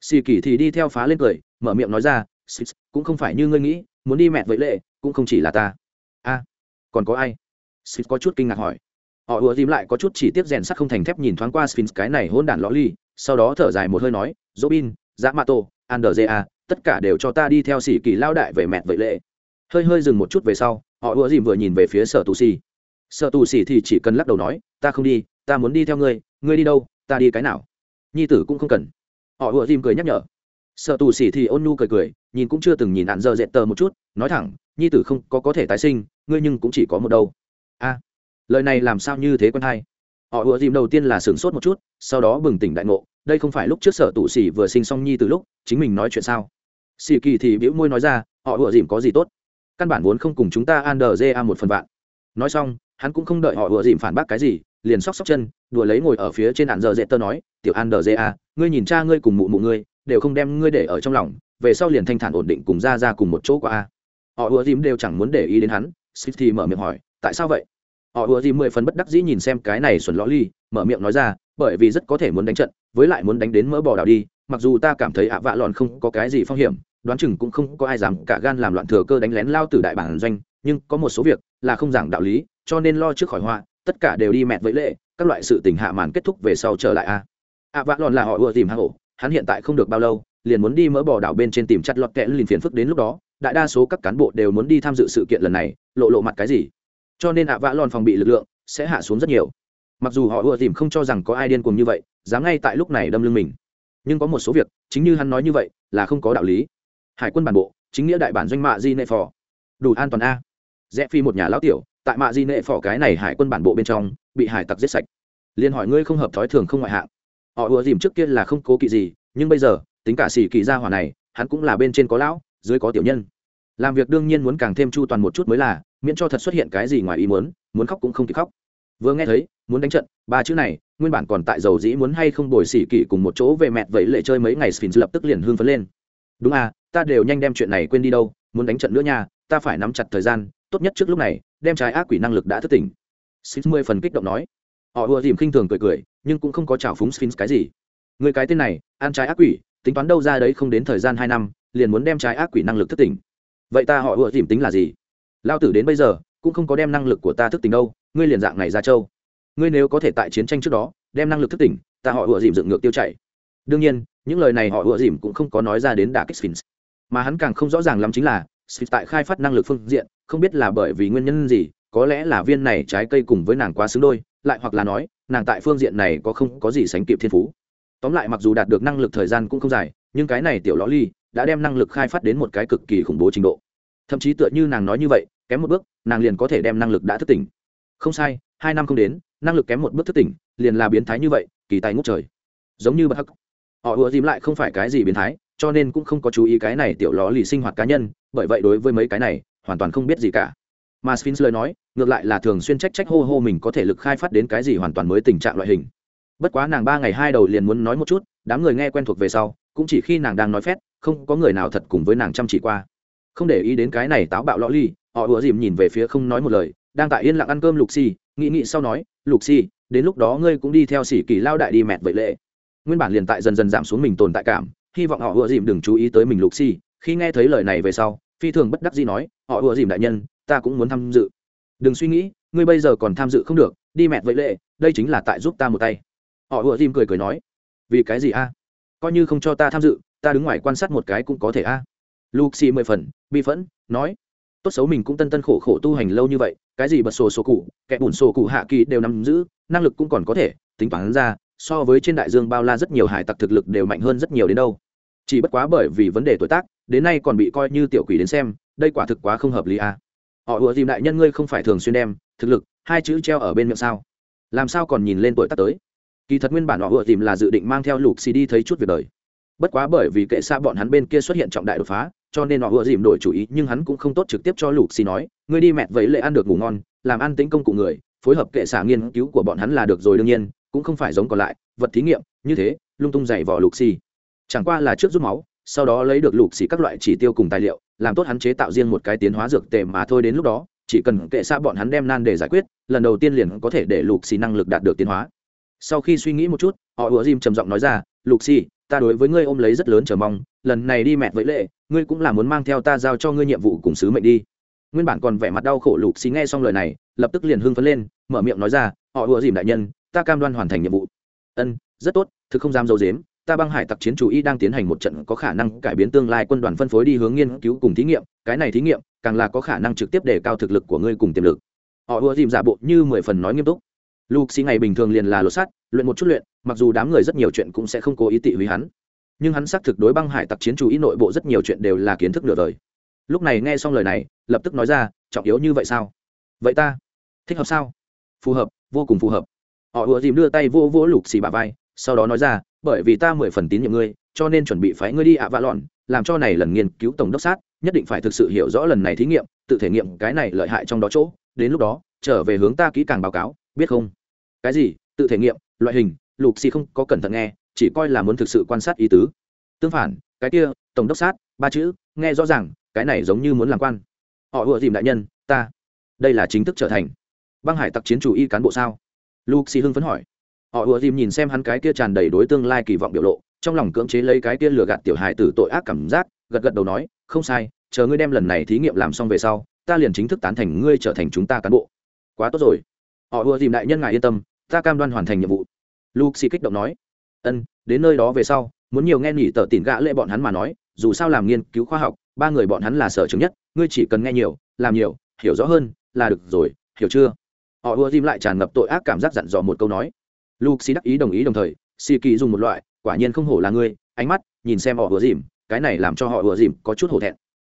Xì kỳ thì đi theo phá lên cười mở miệng nói ra Six, cũng không phải như ngươi nghĩ muốn đi mẹ với lệ cũng không chỉ là ta. A còn có ai? Six có chút kinh ngạc hỏi. Họ ùa dìm lại có chút chỉ tiếp rèn sắt không thành thép nhìn thoáng qua sphinx cái này hôn đản lõ ly sau đó thở dài một hơi nói robin dã mạ tô andrja tất cả đều cho ta đi theo sĩ kỳ lao đại về mẹ vậy lệ. Hơi hơi dừng một chút về sau họ ùa dìm vừa nhìn về phía sở tù xì sở tù xì thì chỉ cần lắc đầu nói ta không đi ta muốn đi theo ngươi ngươi đi đâu ta đi cái nào? Nhi tử cũng không cần. Họ ùa dìm cười nhắc nhở sợ tù xỉ thì ôn nhu cười cười, nhìn cũng chưa từng nhìn hạn dơ dẹt tờ một chút, nói thẳng, nhi tử không có có thể tái sinh, ngươi nhưng cũng chỉ có một đâu a, lời này làm sao như thế quân hay? Họ ùa dìm đầu tiên là sửng sốt một chút, sau đó bừng tỉnh đại ngộ, đây không phải lúc trước sở tù xỉ vừa sinh xong nhi từ lúc, chính mình nói chuyện sao? Xỉ kỳ thì bĩu môi nói ra, họ ùa dìm có gì tốt? Căn bản vốn không cùng chúng ta an đờ ra một phần vạn. Nói xong, hắn cũng không đợi họ ùa dìm phản bác cái gì, liền sóc sóc chân, đùa lấy ngồi ở phía trên ạn dơ dẹt tờ nói, tiểu an đờ ra ngươi nhìn cha ngươi cùng mụ mụ ngươi đều không đem ngươi để ở trong lòng, về sau liền thanh thản ổn định cùng ra ra cùng một chỗ qua a. Họ ùa dìm đều chẳng muốn để ý đến hắn xích thì mở miệng hỏi, tại sao vậy? Họ ùa dìm mười phần bất đắc dĩ nhìn xem cái này xuẩn lõ ly, mở miệng nói ra, bởi vì rất có thể muốn đánh trận, với lại muốn đánh đến mỡ bò đào đi, mặc dù ta cảm thấy ạ vạ lòn không có cái gì phong hiểm, đoán chừng cũng không có ai dám cả gan làm loạn thừa cơ đánh lén lao từ đại bản doanh, nhưng có một số việc là không giảng đạo lý, cho nên lo trước khỏi họa, tất cả đều đi mẹt với lệ, các loại sự tình hạ màn kết thúc về sau trở lại a. ạ vạ lòn là họ ùa tìm hạ hổ hắn hiện tại không được bao lâu, liền muốn đi mỡ bỏ đảo bên trên tìm chặt lọt kẽ liền phiền phức đến lúc đó, đại đa số các cán bộ đều muốn đi tham dự sự kiện lần này, lộ lộ mặt cái gì. Cho nên ạ vã lòn phòng bị lực lượng sẽ hạ xuống rất nhiều. Mặc dù họ ưa tìm không cho rằng có ai điên cuồng như vậy, dám ngay tại lúc này đâm lưng mình. Nhưng có một số việc, chính như hắn nói như vậy, là không có đạo lý. Hải quân bản bộ, chính nghĩa đại bản doanh mạ di nệ phò. Đủ an toàn a. Rẽ phi một nhà lão tiểu, tại mạ di nệ phò cái này hải quân bản bộ bên trong, bị hải tặc giết sạch. Liền hỏi ngươi không hợp thói thường không ngoại hạng họ ùa dìm trước kia là không cố kỵ gì, nhưng bây giờ, tính cả xỉ kỳ gia hỏa này, hắn cũng là bên trên có lão, dưới có tiểu nhân. Làm việc đương nhiên muốn càng thêm chu toàn một chút mới là, miễn cho thật xuất hiện cái gì ngoài ý muốn muốn khóc cũng không kịp khóc. Vừa nghe thấy, muốn đánh trận, ba chữ này, nguyên bản còn tại dầu dĩ muốn hay không bồi xỉ kỳ cùng một chỗ về mẹ vậy lệ chơi mấy ngày sphinx lập tức liền hương phấn lên. Đúng à ta đều nhanh đem chuyện này quên đi đâu, muốn đánh trận nữa nha, ta phải nắm chặt thời gian, tốt nhất trước lúc này, đem trái ác quỷ năng lực đã thức tỉnh. Sphinx mười phần kích động nói họ ùa dìm khinh thường cười cười, nhưng cũng không có trào phúng sphinx cái gì. Người cái tên này, ăn trái ác quỷ, tính toán đâu ra đấy không đến thời gian hai năm, liền muốn đem trái ác quỷ năng lực thức tỉnh. Vậy ta họ ùa dìm tính là gì? Lao tử đến bây giờ, cũng không có đem năng lực của ta thức tỉnh đâu, ngươi liền dạng này ra châu. Ngươi nếu có thể tại chiến tranh trước đó, đem năng lực thức tỉnh, ta họ ùa dìm dựng ngược tiêu chảy. Đương nhiên, những lời này họ ùa dìm cũng không có nói ra đến đà kích sphinx. Mà hắn càng không rõ ràng lắm chính là, sphinx tại khai phát năng lực phương diện, không biết là bởi vì nguyên nhân gì có lẽ là viên này trái cây cùng với nàng quá xứng đôi, lại hoặc là nói, nàng tại phương diện này có không có gì sánh kịp thiên phú. Tóm lại mặc dù đạt được năng lực thời gian cũng không dài, nhưng cái này tiểu lõ ly đã đem năng lực khai phát đến một cái cực kỳ khủng bố trình độ. Thậm chí tựa như nàng nói như vậy, kém một bước, nàng liền có thể đem năng lực đã thức tỉnh. Không sai, hai năm không đến, năng lực kém một bước thức tỉnh, liền là biến thái như vậy, kỳ tài ngút trời. Giống như bậc hắc. Họ ùa dìm lại không phải cái gì biến thái, cho nên cũng không có chú ý cái này tiểu ló lì sinh hoạt cá nhân, bởi vậy đối với mấy cái này, hoàn toàn không biết gì cả mà sphinx lời nói, ngược lại là thường xuyên trách trách hô hô mình có thể lực khai phát đến cái gì hoàn toàn mới tình trạng loại hình. Bất quá nàng ba ngày hai đầu liền muốn nói một chút, đám người nghe quen thuộc về sau, cũng chỉ khi nàng đang nói phét, không có người nào thật cùng với nàng chăm chỉ qua. Không để ý đến cái này táo bạo lõ ly, họ ùa dìm nhìn về phía không nói một lời, đang tại yên lặng ăn cơm lục xì nghĩ nghĩ sau nói lục xì đến lúc đó ngươi cũng đi theo sĩ kỳ lao đại đi mẹt vậy lệ. Nguyên bản liền tại dần dần giảm xuống mình tồn tại cảm, hy vọng họ ùa dìm đừng chú ý tới mình lục xì khi nghe thấy lời này về sau, phi thường bất đắc dĩ nói, họ ùa dìm đại nhân ta cũng muốn tham dự. Đừng suy nghĩ, ngươi bây giờ còn tham dự không được, đi mẹ vậy lệ, đây chính là tại giúp ta một tay. Họ ùa dìm cười cười nói, vì cái gì a? Coi như không cho ta tham dự, ta đứng ngoài quan sát một cái cũng có thể a. Lucy mười phần, bi phẫn, nói, tốt xấu mình cũng tân tân khổ khổ tu hành lâu như vậy, cái gì bật sổ sổ cụ, kẻ bùn sổ cụ hạ kỳ đều nắm giữ, năng lực cũng còn có thể, tính toán ra, so với trên đại dương bao la rất nhiều hải tặc thực lực đều mạnh hơn rất nhiều đến đâu. Chỉ bất quá bởi vì vấn đề tuổi tác, đến nay còn bị coi như tiểu quỷ đến xem, đây quả thực quá không hợp lý à họ ùa dìm đại nhân ngươi không phải thường xuyên đem thực lực, hai chữ treo ở bên miệng sao? Làm sao còn nhìn lên tuổi tác tới? Kỳ thật nguyên bản họ ùa dìm là dự định mang theo lục xì đi thấy chút việc đời. Bất quá bởi vì kệ xa bọn hắn bên kia xuất hiện trọng đại đột phá, cho nên họ ùa dìm đổi chủ ý, nhưng hắn cũng không tốt trực tiếp cho lục xì nói, ngươi đi mẹ vậy lệ ăn được ngủ ngon, làm ăn tính công cụ người, phối hợp kệ xả nghiên cứu của bọn hắn là được rồi đương nhiên, cũng không phải giống còn lại, vật thí nghiệm, như thế, lung tung dày vỏ lục xì. Chẳng qua là trước rút máu, sau đó lấy được lục xì các loại chỉ tiêu cùng tài liệu làm tốt hắn chế tạo riêng một cái tiến hóa dược tề mà thôi đến lúc đó, chỉ cần kệ xa bọn hắn đem nan để giải quyết, lần đầu tiên liền có thể để lục xì năng lực đạt được tiến hóa. Sau khi suy nghĩ một chút, họ ùa dìm trầm giọng nói ra, lục xì, ta đối với ngươi ôm lấy rất lớn chờ mong, lần này đi mẹ với lệ, ngươi cũng là muốn mang theo ta giao cho ngươi nhiệm vụ cùng sứ mệnh đi. Nguyên bản còn vẻ mặt đau khổ, lục xì nghe xong lời này, lập tức liền hưng phấn lên, mở miệng nói ra, họ ùa dìm đại nhân, ta cam đoan hoàn thành nhiệm vụ. Ân, rất tốt, thực không dám dầu dếm ta băng hải tặc chiến chủ y đang tiến hành một trận có khả năng cải biến tương lai quân đoàn phân phối đi hướng nghiên cứu cùng thí nghiệm, cái này thí nghiệm, càng là có khả năng trực tiếp đề cao thực lực của ngươi cùng tiềm lực. Họ ùa dìm giả bộ như mười phần nói nghiêm túc. Lục xì ngày bình thường liền là lột sắt luyện một chút luyện, mặc dù đám người rất nhiều chuyện cũng sẽ không cố ý tị hủy hắn. Nhưng hắn xác thực đối băng hải tặc chiến chủ y nội bộ rất nhiều chuyện đều là kiến thức nửa đời. Lúc này nghe xong lời này, lập tức nói ra, trọng yếu như vậy sao? Vậy ta. Thích hợp sao? Phù hợp, vô cùng phù hợp. Họ ùa dìm đưa tay vô vô lục xì bà vai, sau đó nói ra bởi vì ta mười phần tín nhiệm ngươi, cho nên chuẩn bị phái ngươi đi ạ vạ lọn, làm cho này lần nghiên cứu tổng đốc sát, nhất định phải thực sự hiểu rõ lần này thí nghiệm, tự thể nghiệm cái này lợi hại trong đó chỗ, đến lúc đó, trở về hướng ta kỹ càng báo cáo, biết không? Cái gì? Tự thể nghiệm, loại hình, lục xì không có cẩn thận nghe, chỉ coi là muốn thực sự quan sát ý tứ. Tương phản, cái kia, tổng đốc sát, ba chữ, nghe rõ ràng, cái này giống như muốn làm quan. Họ ùa dìm đại nhân, ta. Đây là chính thức trở thành. Băng hải tặc chiến chủ y cán bộ sao? Lục xì hưng phấn hỏi họ ùa dìm nhìn xem hắn cái kia tràn đầy đối tương lai kỳ vọng biểu lộ, trong lòng cưỡng chế lấy cái kia lừa gạt tiểu hài tử tội ác cảm giác, gật gật đầu nói, không sai, chờ ngươi đem lần này thí nghiệm làm xong về sau, ta liền chính thức tán thành ngươi trở thành chúng ta cán bộ. Quá tốt rồi. Họ ùa dìm đại nhân ngài yên tâm, ta cam đoan hoàn thành nhiệm vụ. Luke xì kích động nói, ân, đến nơi đó về sau, muốn nhiều nghe nghỉ tờ tỉn gã lệ bọn hắn mà nói, dù sao làm nghiên cứu khoa học, ba người bọn hắn là sở chứng nhất, ngươi chỉ cần nghe nhiều, làm nhiều, hiểu rõ hơn là được rồi, hiểu chưa? Họ ùa dìm lại tràn ngập tội ác cảm giác dặn dò một câu nói luxi đắc ý đồng ý đồng thời xì kỳ dùng một loại, quả nhiên không hổ là ngươi, ánh mắt, nhìn xem họ vừa dìm, cái này làm cho họ vừa dìm có chút hổ thẹn.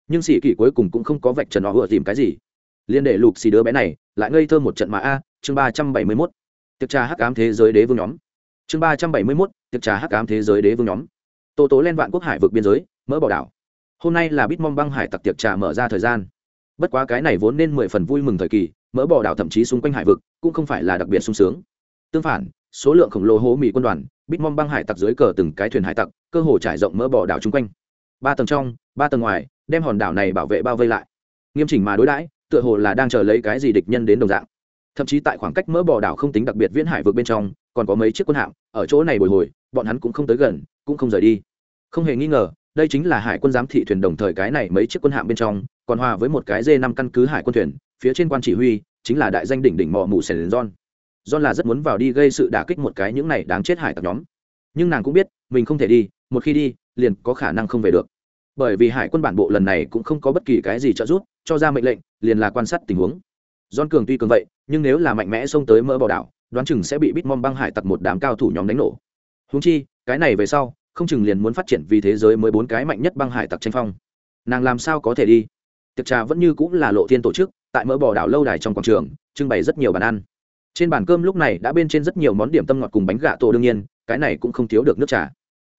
Nhưng xì kỳ cuối cùng cũng không có vạch trần họ vừa dìm cái gì. Liên để lục xì đứa bé này, lại ngây thơ một trận mà a, chương ba trăm bảy mươi mốt. Tiệc trà hắc ám thế giới đế vương nhóm. Chương ba trăm bảy mươi mốt, tiệc trà hắc ám thế giới đế vương nhóm. Tô tố lên vạn quốc hải vực biên giới, mỡ bỏ đảo. Hôm nay là bít mong băng hải tặc tiệc trà mở ra thời gian. Bất quá cái này vốn nên mười phần vui mừng thời kỳ, mỡ bỏ đảo thậm chí xung quanh hải vực cũng không phải là đặc biệt sung sướng tương phản, số lượng khổng lồ hố mỹ quân đoàn, bít mong băng hải tặc dưới cờ từng cái thuyền hải tặc, cơ hồ trải rộng mỡ bỏ đảo chung quanh. Ba tầng trong, ba tầng ngoài, đem hòn đảo này bảo vệ bao vây lại. Nghiêm chỉnh mà đối đãi, tựa hồ là đang chờ lấy cái gì địch nhân đến đồng dạng. Thậm chí tại khoảng cách mỡ bỏ đảo không tính đặc biệt viễn hải vượt bên trong, còn có mấy chiếc quân hạm, ở chỗ này bồi hồi, bọn hắn cũng không tới gần, cũng không rời đi. Không hề nghi ngờ, đây chính là hải quân giám thị thuyền đồng thời cái này mấy chiếc quân hạm bên trong, còn hòa với một cái d năm căn cứ hải quân thuyền, phía trên quan chỉ huy, chính là đại danh đỉnh đỉnh mò mù sèn john do là rất muốn vào đi gây sự đả kích một cái những này đáng chết hải tặc nhóm. Nhưng nàng cũng biết, mình không thể đi, một khi đi, liền có khả năng không về được. Bởi vì hải quân bản bộ lần này cũng không có bất kỳ cái gì trợ giúp, cho ra mệnh lệnh, liền là quan sát tình huống. Don cường tuy cường vậy, nhưng nếu là mạnh mẽ xông tới mỡ bò đảo, đoán chừng sẽ bị bitmom băng hải tặc một đám cao thủ nhóm đánh nổ. Húng chi, cái này về sau, không chừng liền muốn phát triển vì thế giới mới bốn cái mạnh nhất băng hải tặc tranh phong. Nàng làm sao có thể đi? Tiệc trà vẫn như cũng là lộ thiên tổ chức, tại mỡ bò đảo lâu đài trong quảng trường, trưng bày rất nhiều bàn ăn trên bàn cơm lúc này đã bên trên rất nhiều món điểm tâm ngọt cùng bánh gà tổ đương nhiên, cái này cũng không thiếu được nước trà.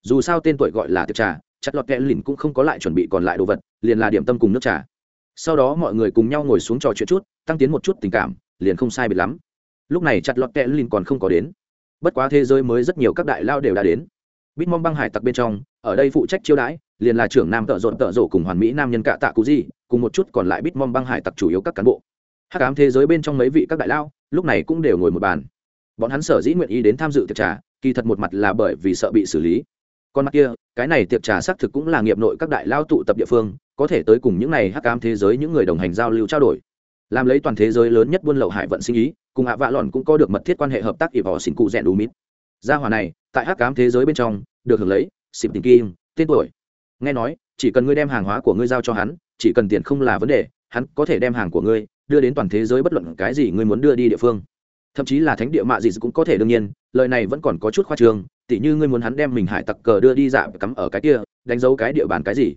Dù sao tên tuổi gọi là tiệc trà chặt lọt kẽ lìn cũng không có lại chuẩn bị còn lại đồ vật, liền là điểm tâm cùng nước trà. Sau đó mọi người cùng nhau ngồi xuống trò chuyện chút, tăng tiến một chút tình cảm, liền không sai biệt lắm. Lúc này chặt lọt kẽ lìn còn không có đến. Bất quá thế giới mới rất nhiều các đại lao đều đã đến. Bitmom băng hải tặc bên trong, ở đây phụ trách chiêu đãi, liền là trưởng nam tợ rộn tợ rộ cùng hoàn mỹ nam nhân cạ tạ cú gì, cùng một chút còn lại bitmom băng hải tặc chủ yếu các cán bộ. Hắc ám thế giới bên trong mấy vị các đại lao lúc này cũng đều ngồi một bàn. Bọn hắn sở dĩ nguyện ý đến tham dự tiệc trà, kỳ thật một mặt là bởi vì sợ bị xử lý. Còn mặt kia, cái này tiệc trà xác thực cũng là nghiệp nội các đại lao tụ tập địa phương, có thể tới cùng những này hắc Cám thế giới những người đồng hành giao lưu trao đổi. Làm lấy toàn thế giới lớn nhất buôn lậu hải vận sinh ý, cùng hạ vạ lòn cũng có được mật thiết quan hệ hợp tác ỉ vỏ xin cụ rèn đủ mít. Gia hòa này, tại hắc Cám thế giới bên trong, được hưởng lấy xịp tình kim, tên tuổi. Nghe nói, chỉ cần ngươi đem hàng hóa của ngươi giao cho hắn, chỉ cần tiền không là vấn đề, hắn có thể đem hàng của ngươi đưa đến toàn thế giới bất luận cái gì ngươi muốn đưa đi địa phương. Thậm chí là thánh địa mạ gì cũng có thể đương nhiên, lời này vẫn còn có chút khoa trương, tỉ như ngươi muốn hắn đem mình hải tặc cờ đưa đi dạ cắm ở cái kia, đánh dấu cái địa bàn cái gì?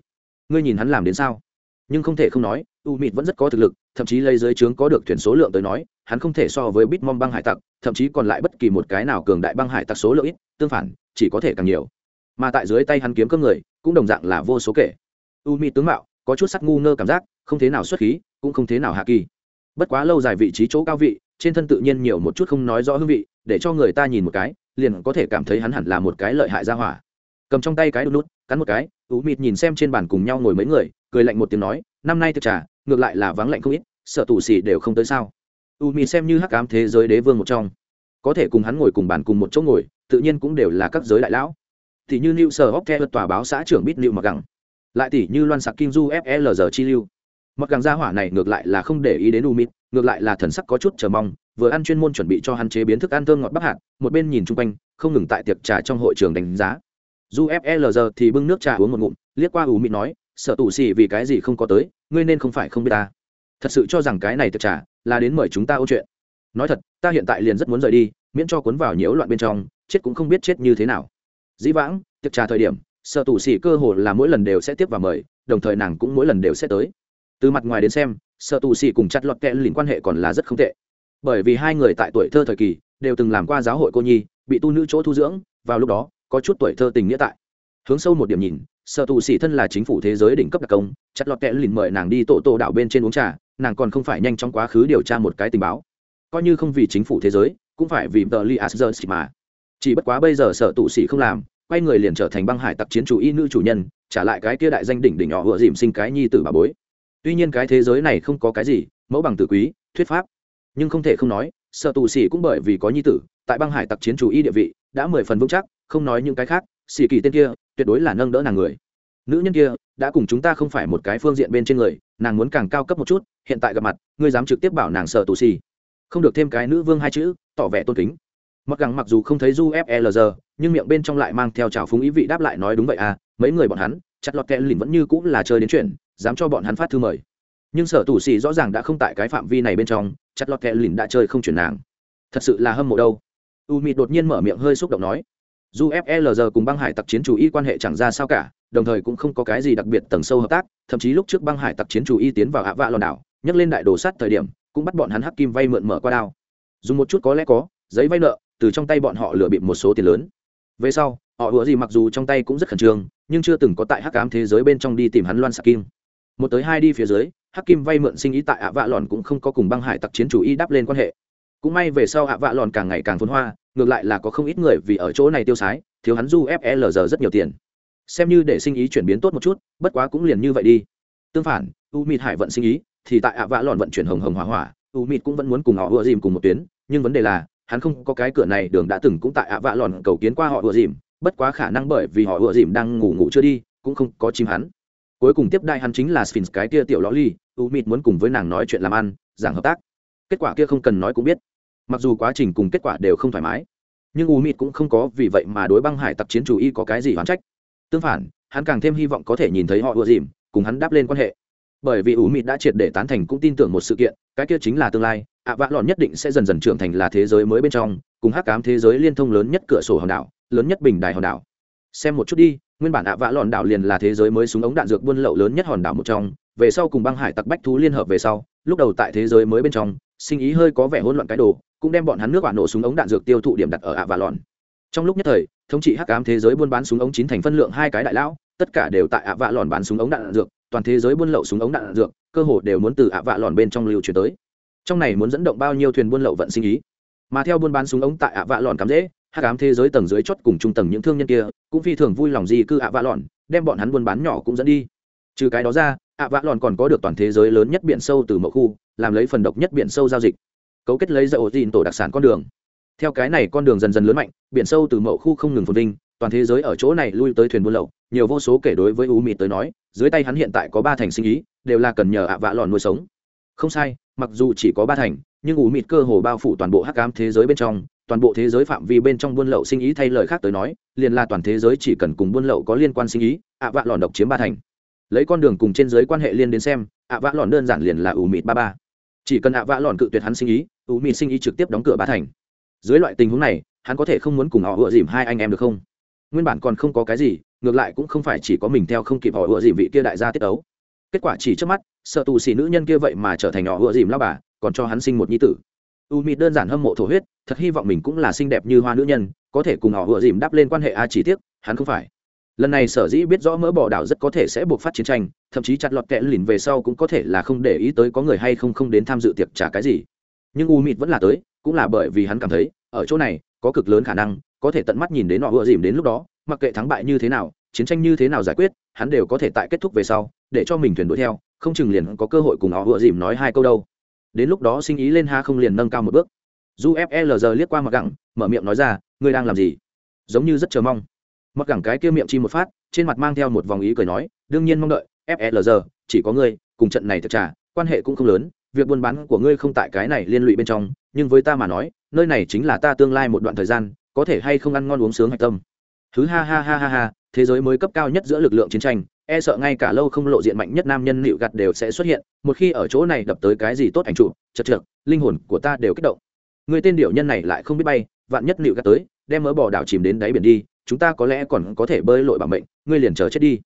Ngươi nhìn hắn làm đến sao? Nhưng không thể không nói, u mịt vẫn rất có thực lực, thậm chí lấy giới trướng có được thuyền số lượng tới nói, hắn không thể so với bitmom băng hải tặc, thậm chí còn lại bất kỳ một cái nào cường đại băng hải tặc số lượng ít, tương phản, chỉ có thể càng nhiều. Mà tại dưới tay hắn kiếm cơm người, cũng đồng dạng là vô số kể. U mịt tướng mạo, có chút sắc ngu ngơ cảm giác, không thế nào xuất khí, cũng không thế nào hạ kỳ bất quá lâu dài vị trí chỗ cao vị, trên thân tự nhiên nhiều một chút không nói rõ hương vị, để cho người ta nhìn một cái, liền có thể cảm thấy hắn hẳn là một cái lợi hại ra hỏa. Cầm trong tay cái đút nút, cắn một cái, ú mịt nhìn xem trên bàn cùng nhau ngồi mấy người, cười lạnh một tiếng nói, năm nay thực trà, ngược lại là vắng lạnh không ít, sợ tù xì đều không tới sao. U mịt xem như hắc ám thế giới đế vương một trong. Có thể cùng hắn ngồi cùng bàn cùng một chỗ ngồi, tự nhiên cũng đều là các giới đại lão. Thì như new sở hóc theo tòa báo xã trưởng bít liệu mặc gẳng lại tỷ như loan sạc kim du flg chi lưu mặc càng gia hỏa này ngược lại là không để ý đến u mịt ngược lại là thần sắc có chút chờ mong, vừa ăn chuyên môn chuẩn bị cho hắn chế biến thức ăn thơm ngọt bắc hạt, một bên nhìn chung quanh, không ngừng tại tiệc trà trong hội trường đánh giá. Du flg thì bưng nước trà uống một ngụm, liếc qua u mịt nói, sợ tù xì vì cái gì không có tới, ngươi nên không phải không biết ta. Thật sự cho rằng cái này tiệc trà là đến mời chúng ta ôn chuyện. Nói thật, ta hiện tại liền rất muốn rời đi, miễn cho cuốn vào nhiễu loạn bên trong, chết cũng không biết chết như thế nào. Dĩ vãng, tiệc trà thời điểm, sợ tù xì cơ hồ là mỗi lần đều sẽ tiếp và mời, đồng thời nàng cũng mỗi lần đều sẽ tới từ mặt ngoài đến xem, sợ tù xì cùng chặt lọt kẽ lìn quan hệ còn là rất không tệ. Bởi vì hai người tại tuổi thơ thời kỳ đều từng làm qua giáo hội cô nhi, bị tu nữ chỗ thu dưỡng, vào lúc đó có chút tuổi thơ tình nghĩa tại. Hướng sâu một điểm nhìn, sợ tù xì thân là chính phủ thế giới đỉnh cấp đặc công, chặt lọt kẽ lìn mời nàng đi tổ tổ đảo bên trên uống trà, nàng còn không phải nhanh trong quá khứ điều tra một cái tình báo. Coi như không vì chính phủ thế giới, cũng phải vì tờ li asger mà. Chỉ bất quá bây giờ sợ tù xì không làm, quay người liền trở thành băng hải tặc chiến chủ y nữ chủ nhân, trả lại cái kia đại danh đỉnh đỉnh nhỏ vừa dìm sinh cái nhi tử bà bối tuy nhiên cái thế giới này không có cái gì, mẫu bằng tử quý, thuyết pháp. Nhưng không thể không nói, sợ tù xỉ cũng bởi vì có nhi tử, tại băng hải tặc chiến chủ y địa vị, đã mười phần vững chắc, không nói những cái khác xỉ kỳ tên kia, tuyệt đối là nâng đỡ nàng người. Nữ nhân kia, đã cùng chúng ta không phải một cái phương diện bên trên người, nàng muốn càng cao cấp một chút, hiện tại gặp mặt, ngươi dám trực tiếp bảo nàng sợ tù xỉ không được thêm cái nữ vương hai chữ, tỏ vẻ tôn kính. Mặc gắng mặc dù không thấy du flg nhưng miệng bên trong lại mang theo trào phúng ý vị đáp lại nói đúng vậy à mấy người bọn hắn, chặt lọt kẹ lìn vẫn như cũng là chơi đến chuyện dám cho bọn hắn phát thư mời. Nhưng sở tù xì rõ ràng đã không tại cái phạm vi này bên trong chặt lọt kẹ lìn đã chơi không chuyển nàng. Thật sự là hâm mộ đâu. U mịt đột nhiên mở miệng hơi xúc động nói, dù flg cùng băng hải tặc chiến chủ y quan hệ chẳng ra sao cả, đồng thời cũng không có cái gì đặc biệt tầng sâu hợp tác, thậm chí lúc trước băng hải tặc chiến chủ y tiến vào hạ vạ lòn đảo, nhấc lên đại đồ sát thời điểm, cũng bắt bọn hắn hắc kim vay mượn mở qua đao. Dùng một chút có lẽ có, giấy vay nợ, từ trong tay bọn họ lừa bịp một số tiền lớn. Về sau, họ ủa gì mặc dù trong tay cũng rất khẩn trương, nhưng chưa từng có tại hắc ám thế giới bên trong đi tìm hắn loan sạc kim một tới hai đi phía dưới, hắc kim vay mượn sinh ý tại ạ vạ lòn cũng không có cùng băng hải tặc chiến chủ y đáp lên quan hệ. Cũng may về sau ạ vạ lòn càng ngày càng phồn hoa, ngược lại là có không ít người vì ở chỗ này tiêu sái, thiếu hắn du flg rất nhiều tiền. Xem như để sinh ý chuyển biến tốt một chút, bất quá cũng liền như vậy đi. Tương phản, u mịt hải vận sinh ý, thì tại ạ vạ lòn vận chuyển hồng hồng hỏa hỏa, u mịt cũng vẫn muốn cùng họ ùa dìm cùng một tuyến, nhưng vấn đề là, hắn không có cái cửa này, đường đã từng cũng tại ạ vạ lòn cầu kiến qua họ ùa dìm, bất quá khả năng bởi vì họ ùa dìm đang ngủ ngủ chưa đi, cũng không có chim hắn cuối cùng tiếp đại hắn chính là sphinx, cái kia tiểu lõ ly u mịt muốn cùng với nàng nói chuyện làm ăn, giảng hợp tác. Kết quả kia không cần nói cũng biết. Mặc dù quá trình cùng kết quả đều không thoải mái, nhưng u mịt cũng không có vì vậy mà đối băng hải tặc chiến chủ y có cái gì hoán trách. Tương phản, hắn càng thêm hy vọng có thể nhìn thấy họ ùa dìm, cùng hắn đáp lên quan hệ. Bởi vì u mịt đã triệt để tán thành cũng tin tưởng một sự kiện, cái kia chính là tương lai, ạ vạ lọn nhất định sẽ dần dần trưởng thành là thế giới mới bên trong, cùng hắc cám thế giới liên thông lớn nhất cửa sổ hòn đảo, lớn nhất bình đài hòn đảo. Xem một chút đi nguyên bản ạ vạ lòn đảo liền là thế giới mới súng ống đạn dược buôn lậu lớn nhất hòn đảo một trong, về sau cùng băng hải tặc bách thú liên hợp về sau, lúc đầu tại thế giới mới bên trong, sinh ý hơi có vẻ hỗn loạn cái đồ, cũng đem bọn hắn nước quả nổ súng ống đạn dược tiêu thụ điểm đặt ở ạ vạ lòn. Trong lúc nhất thời, thống trị hắc ám thế giới buôn bán súng ống chín thành phân lượng hai cái đại lão, tất cả đều tại ạ vạ lòn bán súng ống đạn dược, toàn thế giới buôn lậu súng ống đạn dược, cơ hồ đều muốn từ ạ vạ lòn bên trong lưu truyền tới. Trong này muốn dẫn động bao nhiêu thuyền buôn lậu vận sinh ý? Mà theo buôn bán súng ống tại ạ vạ lòn cắm dễ Hắc Ám thế giới tầng dưới chót cùng trung tầng những thương nhân kia, cũng phi thường vui lòng di cư ạ vạ lòn đem bọn hắn buôn bán nhỏ cũng dẫn đi. Trừ cái đó ra, ạ vạ lòn còn có được toàn thế giới lớn nhất biển sâu từ mậu khu, làm lấy phần độc nhất biển sâu giao dịch. Cấu kết lấy dạy ổ tin tổ đặc sản con đường. Theo cái này con đường dần dần lớn mạnh, biển sâu từ mậu khu không ngừng phồn vinh, toàn thế giới ở chỗ này lui tới thuyền buôn lậu, nhiều vô số kể đối với u mịt tới nói, dưới tay hắn hiện tại có ba thành sinh ý, đều là cần nhờ ạ vạ lòn nuôi sống. Không sai, mặc dù chỉ có ba thành, nhưng ủ mịt cơ hồ bao phủ toàn bộ hắc Ám thế giới bên trong toàn bộ thế giới phạm vi bên trong buôn lậu sinh ý thay lời khác tới nói, liền là toàn thế giới chỉ cần cùng buôn lậu có liên quan sinh ý, ạ vạ lòn độc chiếm ba thành. Lấy con đường cùng trên giới quan hệ liên đến xem, ạ vạ lòn đơn giản liền là ủ mịt ba ba. Chỉ cần ạ vạ lòn cự tuyệt hắn sinh ý, ủ mịt sinh ý trực tiếp đóng cửa ba thành. Dưới loại tình huống này, hắn có thể không muốn cùng họ ựa dìm hai anh em được không? Nguyên bản còn không có cái gì, ngược lại cũng không phải chỉ có mình theo không kịp họ ựa dìm vị kia đại gia tiết ấu. Kết quả chỉ trước mắt, sợ tù xì nữ nhân kia vậy mà trở thành họ ựa dìm lao bà, còn cho hắn sinh một nhi tử u mịt đơn giản hâm mộ thổ huyết, thật hy vọng mình cũng là xinh đẹp như hoa nữ nhân, có thể cùng họ vừa dìm đáp lên quan hệ a chỉ tiếc, hắn không phải. Lần này sở dĩ biết rõ mỡ bỏ đảo rất có thể sẽ buộc phát chiến tranh, thậm chí chặt lọt kẽ lìn về sau cũng có thể là không để ý tới có người hay không không đến tham dự tiệc trả cái gì. Nhưng u mịt vẫn là tới, cũng là bởi vì hắn cảm thấy, ở chỗ này, có cực lớn khả năng, có thể tận mắt nhìn đến họ vừa dìm đến lúc đó, mặc kệ thắng bại như thế nào, chiến tranh như thế nào giải quyết, hắn đều có thể tại kết thúc về sau, để cho mình thuyền đuổi theo, không chừng liền có cơ hội cùng họ vừa dìm nói hai câu đâu đến lúc đó sinh ý lên ha không liền nâng cao một bước. Du flg liếc qua mặc gẳng, mở miệng nói ra, ngươi đang làm gì? Giống như rất chờ mong. Mặc gẳng cái kia miệng chi một phát, trên mặt mang theo một vòng ý cười nói, đương nhiên mong đợi flg chỉ có ngươi, cùng trận này thật trả, quan hệ cũng không lớn, việc buôn bán của ngươi không tại cái này liên lụy bên trong, nhưng với ta mà nói, nơi này chính là ta tương lai một đoạn thời gian, có thể hay không ăn ngon uống sướng hạch tâm. Thứ ha ha ha ha ha, thế giới mới cấp cao nhất giữa lực lượng chiến tranh e sợ ngay cả lâu không lộ diện mạnh nhất nam nhân nịu gặt đều sẽ xuất hiện một khi ở chỗ này đập tới cái gì tốt ảnh trụ chật trượt linh hồn của ta đều kích động. Người tên điệu nhân này lại không biết bay vạn nhất nịu gặt tới đem mỡ bò đảo chìm đến đáy biển đi chúng ta có lẽ còn có thể bơi lội bằng bệnh, ngươi liền chờ chết đi.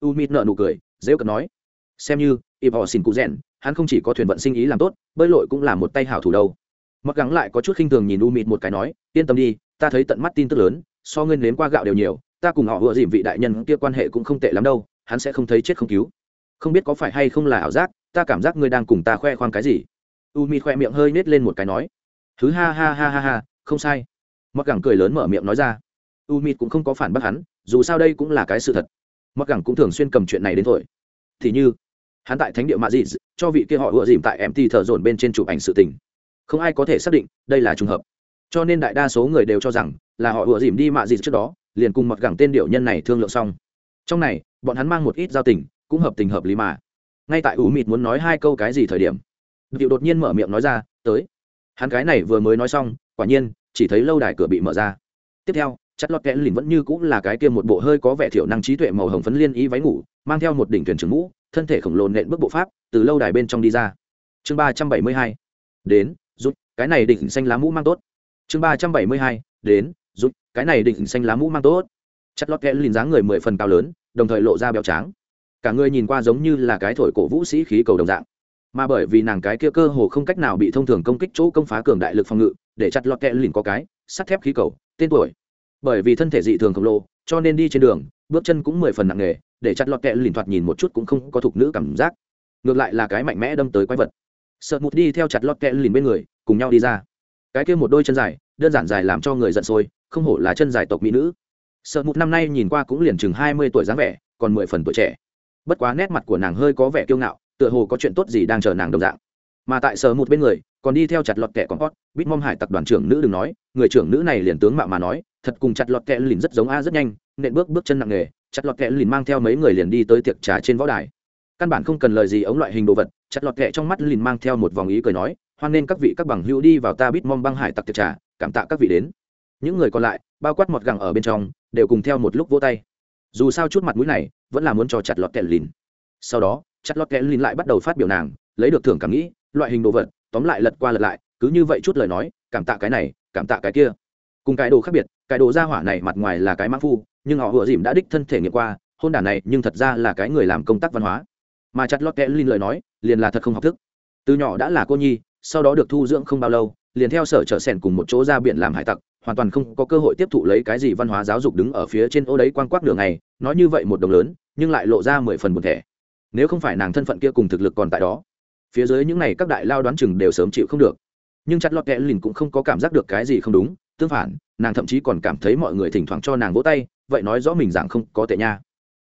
U mịt nợ nụ cười dễ cận nói. Xem như ịp họ xin cụ rèn hắn không chỉ có thuyền vận sinh ý làm tốt bơi lội cũng là một tay hảo thủ đâu. Mặc gắng lại có chút khinh thường nhìn u mịt một cái nói yên tâm đi ta thấy tận mắt tin tức lớn so ngươi nếm qua gạo đều nhiều ta cùng họ vừa dìm vị đại nhân kia quan hệ cũng không tệ lắm đâu hắn sẽ không thấy chết không cứu. Không biết có phải hay không là ảo giác, ta cảm giác ngươi đang cùng ta khoe khoang cái gì. U mi khoe miệng hơi nết lên một cái nói. Thứ ha ha ha ha ha, không sai. Mặc Gẳng cười lớn mở miệng nói ra. U mi cũng không có phản bác hắn, dù sao đây cũng là cái sự thật. Mặc Gẳng cũng thường xuyên cầm chuyện này đến thổi thì như, hắn tại thánh địa mạ dị cho vị kia họ ựa dìm tại mt thở dồn bên trên chụp ảnh sự tình. Không ai có thể xác định đây là trùng hợp. Cho nên đại đa số người đều cho rằng là họ ựa dìm đi mạ dị trước đó, liền cùng mặc gẳng tên điệu nhân này thương lượng xong trong này, bọn hắn mang một ít giao tình, cũng hợp tình hợp lý mà. Ngay tại ủ mịt muốn nói hai câu cái gì thời điểm điệu đột nhiên mở miệng nói ra, tới. Hắn cái này vừa mới nói xong, quả nhiên, chỉ thấy lâu đài cửa bị mở ra. Tiếp theo chất lót kẽ lìn vẫn như cũng là cái kia một bộ hơi có vẻ thiểu năng trí tuệ màu hồng phấn liên y váy ngủ, mang theo một đỉnh thuyền trưởng mũ, thân thể khổng lồ nện bước bộ pháp, từ lâu đài bên trong đi ra. Chương ba trăm bảy mươi hai, đến, rút, cái này đỉnh xanh lá mũ mang tốt. Chương ba trăm bảy mươi hai, đến, rút, cái này đỉnh xanh lá mũ mang tốt chất lót kẽ lìn dáng người mười phần cao lớn, đồng thời lộ ra béo tráng. Cả người nhìn qua giống như là cái thổi cổ vũ sĩ khí cầu đồng dạng. Mà bởi vì nàng cái kia cơ hồ không cách nào bị thông thường công kích chỗ công phá cường đại lực phòng ngự, để chặt lọt kẽ lìn có cái, sắt thép khí cầu, tên tuổi. Bởi vì thân thể dị thường khổng lồ, cho nên đi trên đường, bước chân cũng mười phần nặng nề, để chặt lọt kẹ lìn thoạt nhìn một chút cũng không có thục nữ cảm giác. Ngược lại là cái mạnh mẽ đâm tới quái vật. Sợ mụt đi theo chặt lọt kẹ lìn bên người, cùng nhau đi ra. Cái kia một đôi chân dài, đơn giản dài làm cho người giận sôi, không hổ là chân dài tộc mỹ nữ sợ mụt năm nay nhìn qua cũng liền chừng hai mươi tuổi dáng vẻ, còn mười phần tuổi trẻ. Bất quá nét mặt của nàng hơi có vẻ kiêu ngạo, tựa hồ có chuyện tốt gì đang chờ nàng đồng dạng. Mà tại sở một bên người, còn đi theo chặt lọt kẹ con hót bít mong hải tặc đoàn trưởng nữ đừng nói, người trưởng nữ này liền tướng mạo mà nói, thật cùng chặt lọt kẹ lìn rất giống a rất nhanh, nện bước bước chân nặng nghề chặt lọt kẹ lìn mang theo mấy người liền đi tới tiệc trà trên võ đài. Căn bản không cần lời gì ống loại hình đồ vật, chặt lọt kẹ trong mắt lìn mang theo một vòng ý cười nói, hoan nên các vị các bằng hữu đi vào ta bít mong băng hải tặc tiệc trà, cảm tạ các vị đến. Những người còn lại, bao quát một gẳng ở bên trong đều cùng theo một lúc vỗ tay. Dù sao chút mặt mũi này vẫn là muốn cho chặt lọt kẹt lìn. Sau đó, chặt lọt kẹt lìn lại bắt đầu phát biểu nàng, lấy được thưởng cảm nghĩ, loại hình đồ vật, tóm lại lật qua lật lại, cứ như vậy chút lời nói, cảm tạ cái này, cảm tạ cái kia. Cùng cái đồ khác biệt, cái đồ ra hỏa này mặt ngoài là cái mã phu, nhưng họ vừa dìm đã đích thân thể nghiệm qua, hôn đản này nhưng thật ra là cái người làm công tác văn hóa. Mà chặt lót kẽ linh lời nói, liền là thật không học thức. Từ nhỏ đã là cô nhi, sau đó được thu dưỡng không bao lâu, liền theo sở trở sẻn cùng một chỗ ra biển làm hải tặc hoàn toàn không có cơ hội tiếp thụ lấy cái gì văn hóa giáo dục đứng ở phía trên ô đấy quang quắc đường này, nói như vậy một đồng lớn, nhưng lại lộ ra mười phần buồn thẻ. Nếu không phải nàng thân phận kia cùng thực lực còn tại đó, phía dưới những này các đại lao đoán chừng đều sớm chịu không được. Nhưng chặt lọt kẽ lìn cũng không có cảm giác được cái gì không đúng, tương phản, nàng thậm chí còn cảm thấy mọi người thỉnh thoảng cho nàng vỗ tay, vậy nói rõ mình dạng không có tệ nha.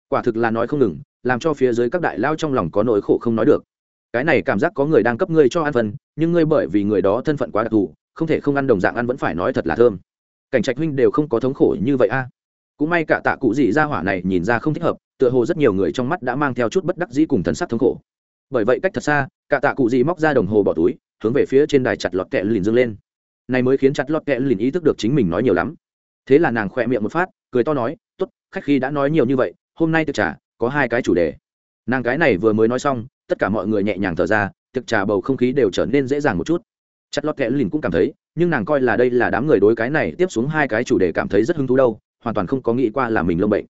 Quả thực là nói không ngừng, làm cho phía dưới các đại lao trong lòng có nỗi khổ không nói được. Cái này cảm giác có người đang cấp ngươi cho ăn phần nhưng ngươi bởi vì người đó thân phận quá đặc thù, không thể không ăn đồng dạng ăn vẫn phải nói thật là thơm cảnh trạch huynh đều không có thống khổ như vậy a. Cũng may cả tạ cụ dị ra hỏa này nhìn ra không thích hợp, tựa hồ rất nhiều người trong mắt đã mang theo chút bất đắc dĩ cùng thần sắc thống khổ. Bởi vậy cách thật xa, cả tạ cụ dị móc ra đồng hồ bỏ túi, hướng về phía trên đài chặt lọt kẹ lìn dương lên. Này mới khiến chặt lọt kẹ lìn ý thức được chính mình nói nhiều lắm. Thế là nàng khỏe miệng một phát, cười to nói t ố t khách khi đã nói nhiều như vậy, hôm nay thực trả có hai cái chủ đề. Nàng cái này vừa mới nói xong, tất cả mọi người nhẹ nhàng thở ra thực trà bầu không khí đều trở nên dễ dàng một chút chặt lọt kẽ lìn cũng cảm thấy, nhưng nàng coi là đây là đám người đối cái này tiếp xuống hai cái chủ đề cảm thấy rất hứng thú đâu, hoàn toàn không có nghĩ qua là mình lông bệnh.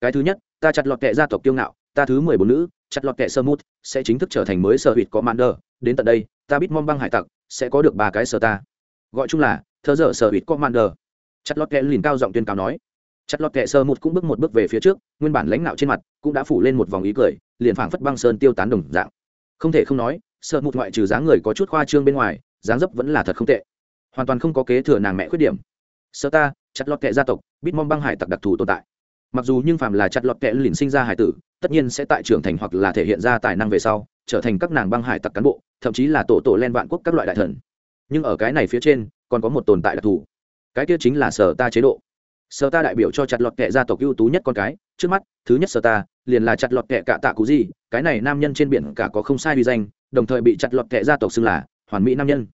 Cái thứ nhất, ta chặt lọt kệ gia tộc kiêu ngạo, ta thứ mười bốn nữ, chặt lọt kệ sơ mút, sẽ chính thức trở thành mới sở hụt có commander, đến tận đây, ta biết mong băng hải tặc, sẽ có được ba cái sở ta. Gọi chung là, thơ dở sở hụt đờ chặt lọt kệ lìn cao giọng tuyên cáo nói. Chặt lọt kệ sơ mút cũng bước một bước về phía trước, nguyên bản lãnh đạo trên mặt cũng đã phủ lên một vòng ý cười, liền phảng phất băng sơn tiêu tán đồng dạng. Không thể không nói sợ một ngoại trừ dáng người có chút khoa trương bên ngoài dáng dấp vẫn là thật không tệ. Hoàn toàn không có kế thừa nàng mẹ khuyết điểm. Sơ ta, chặt lọt kệ gia tộc bít mong băng hải tặc đặc thù tồn tại. Mặc dù nhưng phàm là chặt lọt kệ lìn sinh ra hải tử, tất nhiên sẽ tại trưởng thành hoặc là thể hiện ra tài năng về sau, trở thành các nàng băng hải tặc cán bộ, thậm chí là tổ tổ len vạn quốc các loại đại thần. Nhưng ở cái này phía trên, còn có một tồn tại đặc thù. Cái kia chính là sở ta chế độ. Sở ta đại biểu cho chặt lọt kệ gia tộc ưu tú nhất con cái, trước mắt, thứ nhất sở ta, liền là chặt lọt kệ cả tạ cú gì, cái này nam nhân trên biển cả có không sai uy danh, đồng thời bị chặt lọt kệ gia tộc xưng là hoàn mỹ nam nhân.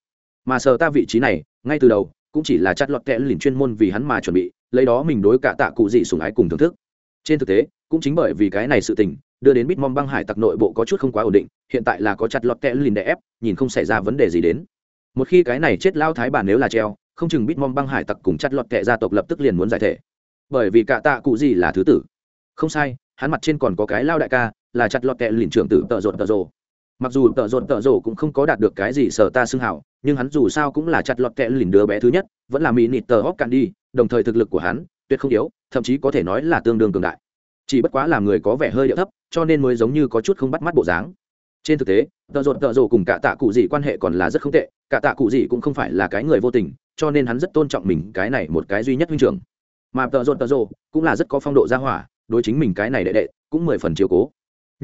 Mà sở ta vị trí này, ngay từ đầu, cũng chỉ là chặt lọt kẽ lìn chuyên môn vì hắn mà chuẩn bị, lấy đó mình đối cả tạ cụ dị sùng ái cùng thưởng thức. Trên thực tế, cũng chính bởi vì cái này sự tình, đưa đến bitmom băng hải tặc nội bộ có chút không quá ổn định, hiện tại là có chặt lọt kẽ lìn đè ép, nhìn không xảy ra vấn đề gì đến. Một khi cái này chết lao thái bản nếu là treo, không chừng bitmom băng hải tặc cùng chặt lọt kẽ gia tộc lập tức liền muốn giải thể. Bởi vì cả tạ cụ gì là thứ tử. Không sai, hắn mặt trên còn có cái lao đại ca, là chặt lọt kẽ lìn trưởng tử tợ rột tợ rồ mặc dù tợ rộn tợ rộ cũng không có đạt được cái gì sở ta xưng hảo, nhưng hắn dù sao cũng là chặt lọt kẽ lìn đứa bé thứ nhất, vẫn là mỹ nịt tờ hóc cạn đi, đồng thời thực lực của hắn tuyệt không yếu, thậm chí có thể nói là tương đương cường đại. Chỉ bất quá làm người có vẻ hơi điệu thấp, cho nên mới giống như có chút không bắt mắt bộ dáng. Trên thực tế, tợ rộn tợ rộ cùng cả tạ cụ gì quan hệ còn là rất không tệ, cả tạ cụ gì cũng không phải là cái người vô tình, cho nên hắn rất tôn trọng mình cái này một cái duy nhất huynh trưởng. Mà tợ rộn tợ rộ cũng là rất có phong độ gia hỏa, đối chính mình cái này đệ đệ cũng mười phần chiều cố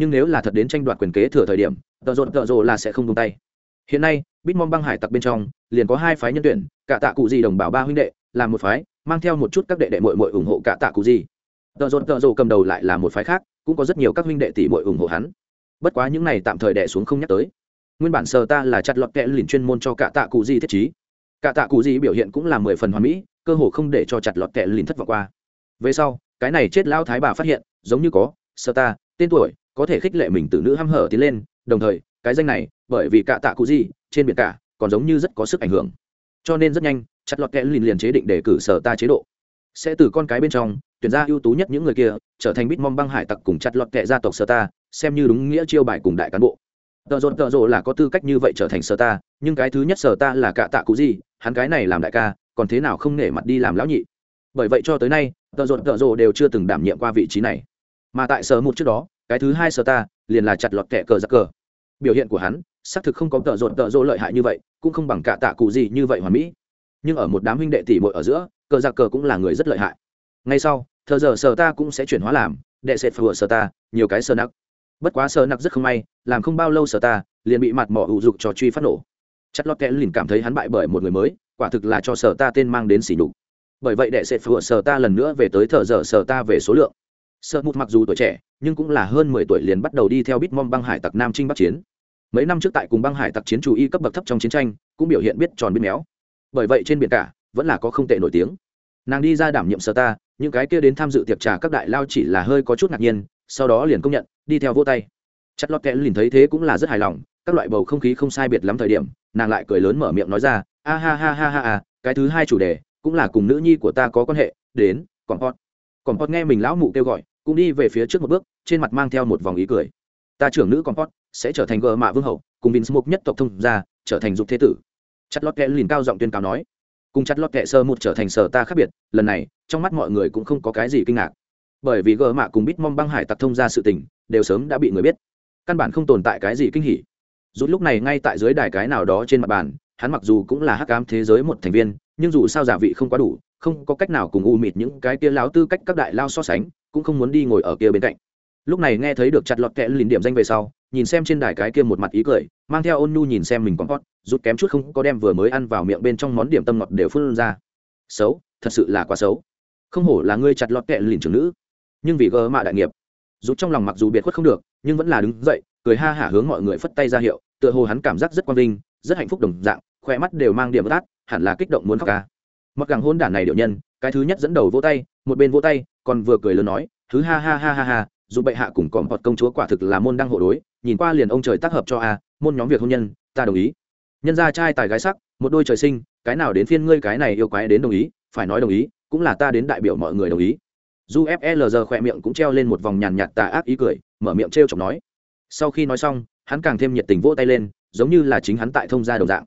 nhưng nếu là thật đến tranh đoạt quyền kế thừa thời điểm, tợ rộn tợ rộ là sẽ không tung tay. Hiện nay, bitmom băng hải tặc bên trong, liền có hai phái nhân tuyển, cả tạ cụ gì đồng bào ba huynh đệ, là một phái, mang theo một chút các đệ đệ mội mội ủng hộ cả tạ cụ gì tợ rộn tợ rộ cầm đầu lại là một phái khác, cũng có rất nhiều các huynh đệ tỷ mội ủng hộ hắn. Bất quá những này tạm thời đẻ xuống không nhắc tới. Nguyên bản sờ ta là chặt lọt kẽ lìn chuyên môn cho cả tạ cụ di thiết trí. Cả tạ cụ di biểu hiện cũng là mười phần hoàn mỹ, cơ hồ không để cho chặt lọt kẽ lìn thất vọng qua. Về sau, cái này chết lao thái bà phát hiện, giống như có sơ ta, tên tuổi có thể khích lệ mình từ nữ hăm hở tiến lên, đồng thời, cái danh này, bởi vì cả tạ cụ gì, trên biển cả, còn giống như rất có sức ảnh hưởng. Cho nên rất nhanh, chặt lọt kẽ liền liền chế định để cử sở ta chế độ. Sẽ từ con cái bên trong, tuyển ra ưu tú nhất những người kia, trở thành bitmom băng hải tặc cùng chặt lọt kệ gia tộc sở ta, xem như đúng nghĩa chiêu bài cùng đại cán bộ. Tợ rộn, tợ rộ là có tư cách như vậy trở thành sở ta, nhưng cái thứ nhất sở ta là cạ tạ cụ gì, hắn cái này làm đại ca, còn thế nào không nể mặt đi làm lão nhị. Bởi vậy cho tới nay, tợ rộn, tợ rộ đều chưa từng đảm nhiệm qua vị trí này. Mà tại sở một trước đó cái thứ hai sở ta, liền là chặt lọt kẻ cờ giặc cờ. Biểu hiện của hắn, xác thực không có tợ rộn tợ rộ lợi hại như vậy, cũng không bằng cả tạ cụ gì như vậy hoàn mỹ. Nhưng ở một đám huynh đệ tỷ muội ở giữa, cờ giặc cờ cũng là người rất lợi hại. Ngay sau, thờ giờ sở ta cũng sẽ chuyển hóa làm, đệ sệt phù sở ta, nhiều cái sơ nặc. Bất quá sơ nặc rất không may, làm không bao lâu sở ta, liền bị mặt mỏ ủ dục cho truy phát nổ. Chất lót kẽ liền cảm thấy hắn bại bởi một người mới, quả thực là cho sở ta tên mang đến xỉ nhục. Bởi vậy đệ sệt phù sở ta lần nữa về tới thờ giờ sở ta về số lượng. Sợ mụt mặc dù tuổi trẻ nhưng cũng là hơn mười tuổi liền bắt đầu đi theo bitmom băng hải tặc nam trinh bắc chiến. Mấy năm trước tại cùng băng hải tặc chiến chủ y cấp bậc thấp trong chiến tranh, cũng biểu hiện biết tròn biết méo. Bởi vậy trên biển cả, vẫn là có không tệ nổi tiếng. Nàng đi ra đảm nhiệm sở ta, những cái kia đến tham dự tiệc trà các đại lao chỉ là hơi có chút ngạc nhiên, sau đó liền công nhận, đi theo vô tay. Chặt lọt kẽ liền thấy thế cũng là rất hài lòng, các loại bầu không khí không sai biệt lắm thời điểm, nàng lại cười lớn mở miệng nói ra, a ha ha ha ha ha, cái thứ hai chủ đề, cũng là cùng nữ nhi của ta có quan hệ, đến, còn con còn con nghe mình lão mụ kêu gọi cũng đi về phía trước một bước, trên mặt mang theo một vòng ý cười. Ta trưởng nữ con pot sẽ trở thành gờ mạ vương hậu, cùng vinh smoke nhất tộc thông gia, trở thành dục thế tử. Chất lót kẽ liền cao giọng tuyên cáo nói. Cùng chặt lót kệ sơ một trở thành sở ta khác biệt, lần này, trong mắt mọi người cũng không có cái gì kinh ngạc. Bởi vì gờ mạ cùng bít mong băng hải tặc thông ra sự tình, đều sớm đã bị người biết. Căn bản không tồn tại cái gì kinh hỉ. Rút lúc này ngay tại dưới đài cái nào đó trên mặt bàn, hắn mặc dù cũng là hắc ám thế giới một thành viên, nhưng dù sao giả vị không quá đủ, không có cách nào cùng u mịt những cái kia láo tư cách các đại lao so sánh cũng không muốn đi ngồi ở kia bên cạnh. Lúc này nghe thấy được chặt lọt kẽ lìn điểm danh về sau, nhìn xem trên đài cái kia một mặt ý cười, mang theo ôn nhu nhìn xem mình còn hót rút kém chút không có đem vừa mới ăn vào miệng bên trong món điểm tâm ngọt đều phun ra. Xấu, thật sự là quá xấu. Không hổ là ngươi chặt lọt kẹ lìn trưởng nữ. Nhưng vì gờ mạ đại nghiệp. Rút trong lòng mặc dù biệt khuất không được, nhưng vẫn là đứng dậy, cười ha hả hướng mọi người phất tay ra hiệu, tựa hồ hắn cảm giác rất quang vinh, rất hạnh phúc đồng dạng khoe mắt đều mang điểm tát hẳn là kích động muốn khóc ca. Mặc gẳng hôn đản này điệu nhân, cái thứ nhất dẫn đầu vỗ tay, một bên vỗ tay còn vừa cười lớn nói, thứ ha ha ha ha ha dù bệ hạ cùng còm hoặc công chúa quả thực là môn đang hộ đối, nhìn qua liền ông trời tác hợp cho a, môn nhóm việc hôn nhân, ta đồng ý. Nhân gia trai tài gái sắc, một đôi trời sinh, cái nào đến phiên ngươi cái này yêu quái đến đồng ý, phải nói đồng ý, cũng là ta đến đại biểu mọi người đồng ý. Du flr khỏe miệng cũng treo lên một vòng nhàn nhạt tà ác ý cười, mở miệng t r chọc nói. Sau khi nói xong, hắn càng thêm nhiệt tình vỗ tay lên, giống như là chính hắn tại thông gia đồng dạng.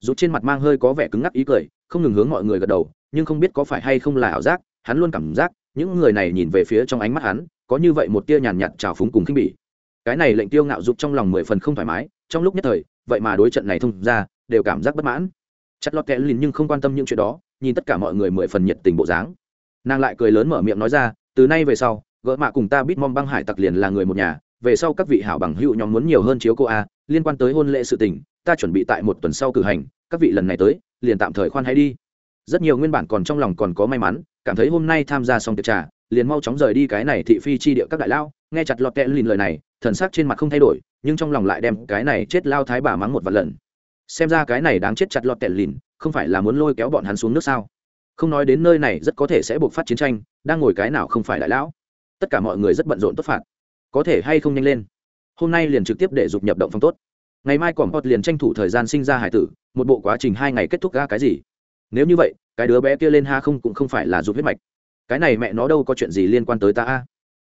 Rút trên mặt mang hơi có vẻ cứng ngắc ý cười, không ngừng hướng mọi người gật đầu, nhưng không biết có phải hay không là ảo giác, hắn luôn cảm giác những người này nhìn về phía trong ánh mắt hắn, có như vậy một tia nhàn nhạt trào phúng cùng khinh bỉ. Cái này lệnh tiêu ngạo giúp trong lòng mười phần không thoải mái, trong lúc nhất thời, vậy mà đối trận này thông ra, đều cảm giác bất mãn. Chặt lọt kẽ lìn nhưng không quan tâm những chuyện đó, nhìn tất cả mọi người mười phần nhiệt tình bộ dáng. Nàng lại cười lớn mở miệng nói ra, từ nay về sau, gỡ mạ cùng ta biết mong băng hải tặc liền là người một nhà, về sau các vị hảo bằng hữu nhóm muốn nhiều hơn chiếu cô a, liên quan tới hôn lễ sự tình, ta chuẩn bị tại một tuần sau cử hành, các vị lần này tới, liền tạm thời khoan hay đi. Rất nhiều nguyên bản còn trong lòng còn có may mắn cảm thấy hôm nay tham gia xong tiệc trà, liền mau chóng rời đi cái này thị phi chi địa các đại lao, nghe chặt lọt kẽ lìn lời này, thần sắc trên mặt không thay đổi, nhưng trong lòng lại đem cái này chết lao thái bà mắng một vài lần. Xem ra cái này đáng chết chặt lọt kẽ lìn, không phải là muốn lôi kéo bọn hắn xuống nước sao? Không nói đến nơi này rất có thể sẽ buộc phát chiến tranh, đang ngồi cái nào không phải đại lão? Tất cả mọi người rất bận rộn tốt phạt. Có thể hay không nhanh lên? Hôm nay liền trực tiếp để dục nhập động phong tốt. Ngày mai còn hot liền tranh thủ thời gian sinh ra hải tử, một bộ quá trình hai ngày kết thúc ra cái gì? Nếu như vậy, cái đứa bé kia lên ha không cũng không phải là giúp huyết mạch. Cái này mẹ nó đâu có chuyện gì liên quan tới ta a?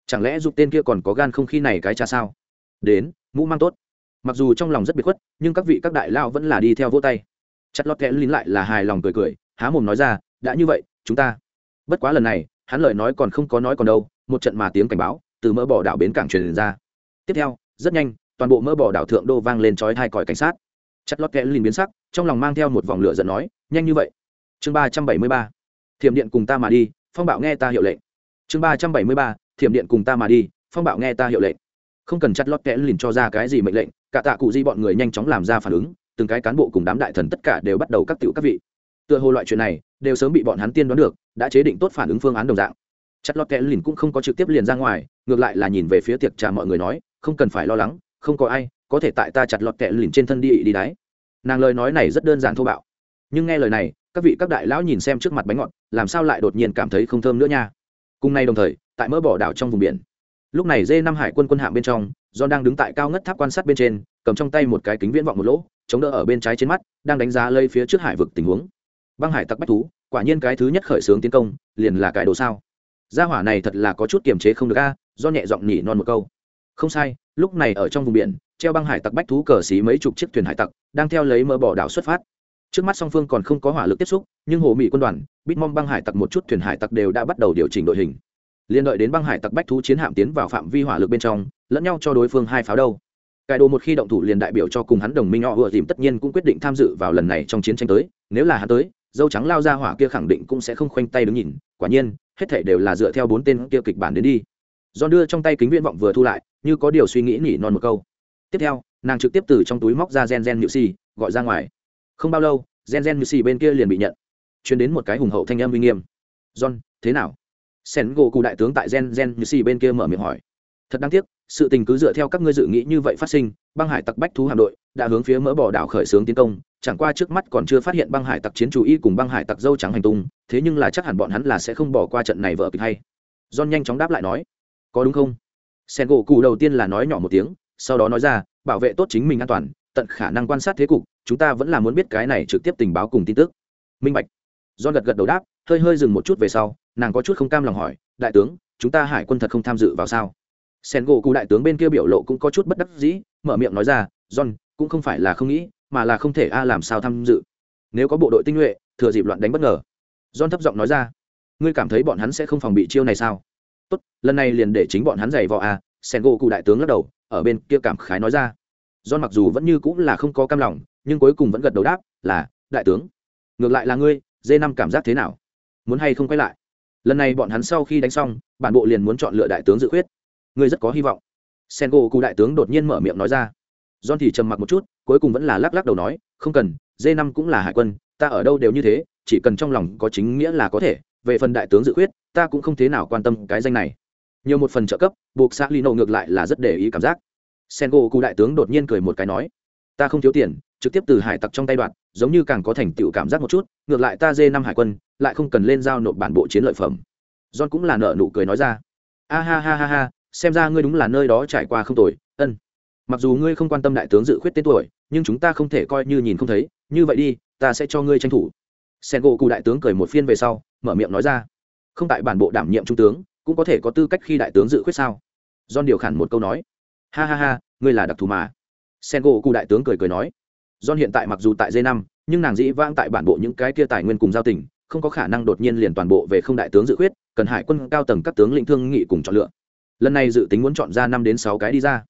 Chẳng lẽ giúp tên kia còn có gan không khi này cái cha sao? Đến, mũ mang tốt. Mặc dù trong lòng rất biệt khuất, nhưng các vị các đại lao vẫn là đi theo vỗ tay. Chặt lót kẽ lín lại là hài lòng cười cười, há mồm nói ra, đã như vậy, chúng ta. Bất quá lần này, hắn lời nói còn không có nói còn đâu, một trận mà tiếng cảnh báo từ mỡ bỏ đảo bến cảng truyền ra. Tiếp theo, rất nhanh, toàn bộ mỡ bỏ đảo thượng đô vang lên chói hai còi cảnh sát. Chặt lót kẽ lín biến sắc, trong lòng mang theo một vòng lửa giận nói, nhanh như vậy chương ba trăm bảy mươi ba, thiểm điện cùng ta mà đi, phong bạo nghe ta hiệu lệnh. Chương ba trăm bảy mươi ba, thiểm điện cùng ta mà đi, phong bạo nghe ta hiệu lệnh. Không cần chặt lót kẽ lìn cho ra cái gì mệnh lệnh, cả tạ cụ di bọn người nhanh chóng làm ra phản ứng, từng cái cán bộ cùng đám đại thần tất cả đều bắt đầu các tiểu các vị. Tựa hồ loại chuyện này, đều sớm bị bọn hắn tiên đoán được, đã chế định tốt phản ứng phương án đồng dạng. Chặt lót kẽ lìn cũng không có trực tiếp liền ra ngoài, ngược lại là nhìn về phía tiệc trà mọi người nói, không cần phải lo lắng, không có ai, có thể tại ta chặt lọt kẽ lìn trên thân đi đi đáy nàng lời nói này rất đơn giản thô bạo. Nhưng nghe lời này các vị các đại lão nhìn xem trước mặt bánh ngọt, làm sao lại đột nhiên cảm thấy không thơm nữa nha? Cùng nay đồng thời, tại mỡ bỏ đảo trong vùng biển. Lúc này dê năm hải quân quân hạm bên trong do đang đứng tại cao ngất tháp quan sát bên trên, cầm trong tay một cái kính viễn vọng một lỗ, chống đỡ ở bên trái trên mắt, đang đánh giá lây phía trước hải vực tình huống. Băng hải tặc bách thú, quả nhiên cái thứ nhất khởi xướng tiến công, liền là cải đồ sao? Gia hỏa này thật là có chút kiềm chế không được a do nhẹ giọng nhỉ non một câu. Không sai, lúc này ở trong vùng biển, treo băng hải tặc bách thú cờ xí mấy chục chiếc thuyền hải tặc, đang theo lấy mỡ bỏ đảo xuất phát trước mắt song phương còn không có hỏa lực tiếp xúc, nhưng hồ mỹ quân đoàn, bitmom băng hải tặc một chút thuyền hải tặc đều đã bắt đầu điều chỉnh đội hình. Liên đợi đến băng hải tặc bách thú chiến hạm tiến vào phạm vi hỏa lực bên trong, lẫn nhau cho đối phương hai pháo đâu. Cải đồ một khi động thủ liền đại biểu cho cùng hắn đồng minh họ vừa dìm tất nhiên cũng quyết định tham dự vào lần này trong chiến tranh tới, nếu là hắn tới, dâu trắng lao ra hỏa kia khẳng định cũng sẽ không khoanh tay đứng nhìn, quả nhiên, hết thể đều là dựa theo bốn tên kia kịch bản đến đi. Do đưa trong tay kính viễn vọng vừa thu lại, như có điều suy nghĩ nỉ non một câu. Tiếp theo, nàng trực tiếp từ trong túi móc ra gen gen nhự si gọi ra ngoài không bao lâu, gen gen như xì bên kia liền bị nhận. Chuyến đến một cái hùng hậu thanh âm uy nghiêm. John, thế nào? Sen gỗ cụ đại tướng tại gen gen như xì bên kia mở miệng hỏi. Thật đáng tiếc, sự tình cứ dựa theo các ngươi dự nghĩ như vậy phát sinh, băng hải tặc bách thú hạm đội đã hướng phía mỡ bỏ đảo khởi xướng tiến công, chẳng qua trước mắt còn chưa phát hiện băng hải tặc chiến chủ y cùng băng hải tặc dâu trắng hành tung, thế nhưng là chắc hẳn bọn hắn là sẽ không bỏ qua trận này vợ kịch hay. John nhanh chóng đáp lại nói. Có đúng không? Sen gỗ cụ đầu tiên là nói nhỏ một tiếng, sau đó nói ra, bảo vệ tốt chính mình an toàn, tận khả năng quan sát thế cục chúng ta vẫn là muốn biết cái này trực tiếp tình báo cùng tin tức. Minh bạch. Do gật gật đầu đáp hơi hơi dừng một chút về sau nàng có chút không cam lòng hỏi đại tướng chúng ta hải quân thật không tham dự vào sao? Sen gỗ cụ đại tướng bên kia biểu lộ cũng có chút bất đắc dĩ mở miệng nói ra john cũng không phải là không nghĩ mà là không thể a làm sao tham dự. Nếu có bộ đội tinh nhuệ thừa dịp loạn đánh bất ngờ. John thấp giọng nói ra ngươi cảm thấy bọn hắn sẽ không phòng bị chiêu này sao? Tốt lần này liền để chính bọn hắn giày vò a. Sen gỗ cụ đại tướng lắc đầu ở bên kia cảm khái nói ra. John mặc dù vẫn như cũng là không có cam lòng, nhưng cuối cùng vẫn gật đầu đáp, là, đại tướng. Ngược lại là ngươi, dê năm cảm giác thế nào? Muốn hay không quay lại? Lần này bọn hắn sau khi đánh xong, bản bộ liền muốn chọn lựa đại tướng dự khuyết. Ngươi rất có hy vọng. Sengo cụ đại tướng đột nhiên mở miệng nói ra. John thì trầm mặc một chút, cuối cùng vẫn là lắc lắc đầu nói, không cần, dê năm cũng là hải quân, ta ở đâu đều như thế, chỉ cần trong lòng có chính nghĩa là có thể, về phần đại tướng dự khuyết, ta cũng không thế nào quan tâm cái danh này. Nhiều một phần trợ cấp, buộc xã Lino ngược lại là rất để ý cảm giác sen gỗ cụ đại tướng đột nhiên cười một cái nói ta không thiếu tiền trực tiếp từ hải tặc trong tay đoạn, giống như càng có thành tựu cảm giác một chút, ngược lại ta dê năm hải quân, lại không cần lên giao nộp bản bộ chiến lợi phẩm. John cũng là nợ nụ cười nói ra. A ha ha ha ha, xem ra ngươi đúng là nơi đó trải qua không tồi, ân. Mặc dù ngươi không quan tâm đại tướng dự khuyết tên tuổi, nhưng chúng ta không thể coi như nhìn không thấy, như vậy đi, ta sẽ cho ngươi tranh thủ. Sen gỗ cụ đại tướng cười một phiên về sau, mở miệng nói ra. Không tại bản bộ đảm nhiệm trung tướng, cũng có thể có tư cách khi đại tướng dự khuyết sao? John điều khản một câu nói. Ha ha ha, ngươi là đặc thù mà. Sen gỗ cụ đại tướng cười cười nói john hiện tại mặc dù tại dây năm nhưng nàng dĩ vãng tại bản bộ những cái kia tài nguyên cùng giao tình không có khả năng đột nhiên liền toàn bộ về không đại tướng dự quyết, cần hải quân cao tầng các tướng lĩnh thương nghị cùng chọn lựa. Lần này dự tính muốn chọn ra năm đến sáu cái đi ra.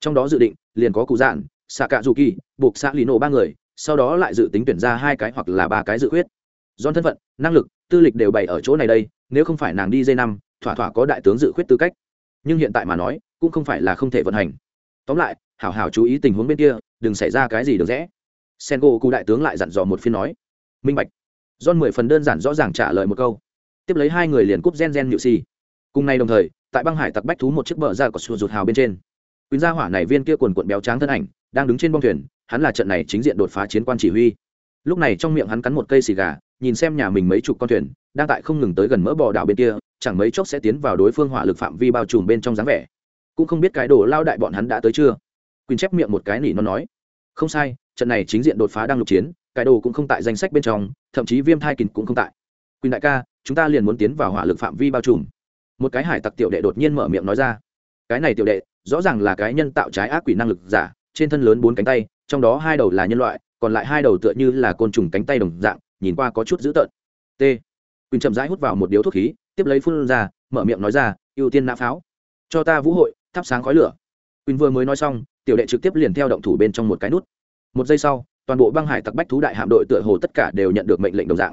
Trong đó dự định liền có cụ dạn xạ cạ dù kỳ buộc xạ lì nổ ba người sau đó lại dự tính tuyển ra hai cái hoặc là ba cái dự quyết. do thân phận năng lực tư lịch đều bày ở chỗ này đây nếu không phải nàng đi dây năm thỏa thỏa có đại tướng dự quyết tư cách. Nhưng hiện tại mà nói cũng không phải là không thể vận hành. Tóm lại hảo hảo chú ý tình huống bên kia đừng xảy ra cái gì được rẽ sen gỗ cụ đại tướng lại dặn dò một phiên nói minh bạch John mười phần đơn giản rõ ràng trả lời một câu. Tiếp lấy hai người liền cúp gen gen nhự xì. Cùng ngày đồng thời, tại băng hải tặc bách thú một chiếc bờ ra có sụt rụt hào bên trên. Quyền gia hỏa này viên kia quần cuộn béo trắng thân ảnh, đang đứng trên bông thuyền, hắn là trận này chính diện đột phá chiến quan chỉ huy. Lúc này trong miệng hắn cắn một cây xì gà, nhìn xem nhà mình mấy chục con thuyền, đang tại không ngừng tới gần mỡ bò đảo bên kia, chẳng mấy chốc sẽ tiến vào đối phương hỏa lực phạm vi bao trùm bên trong dáng vẻ. Cũng không biết cái đồ lao đại bọn hắn đã tới chưa. Quyền chép miệng một cái nỉ nó nói, không sai, trận này chính diện đột phá đang lục chiến, cái đồ cũng không tại danh sách bên trong thậm chí viêm thai kình cũng không tại. Quỳnh đại ca chúng ta liền muốn tiến vào hỏa lực phạm vi bao trùm. Một cái hải tặc tiểu đệ đột nhiên mở miệng nói ra. Cái này tiểu đệ rõ ràng là cái nhân tạo trái ác quỷ năng lực giả trên thân lớn bốn cánh tay trong đó hai đầu là nhân loại còn lại hai đầu tựa như là côn trùng cánh tay đồng dạng nhìn qua có chút dữ tợn. T. Quỳnh chậm rãi hút vào một điếu thuốc khí tiếp lấy phun ra mở miệng nói ra ưu tiên nã pháo cho ta vũ hội thắp sáng khói lửa. Quỳnh vừa mới nói xong tiểu đệ trực tiếp liền theo động thủ bên trong một cái nút một giây sau, toàn bộ băng hải tặc bách thú đại hạm đội tựa hồ tất cả đều nhận được mệnh lệnh đồng dạng.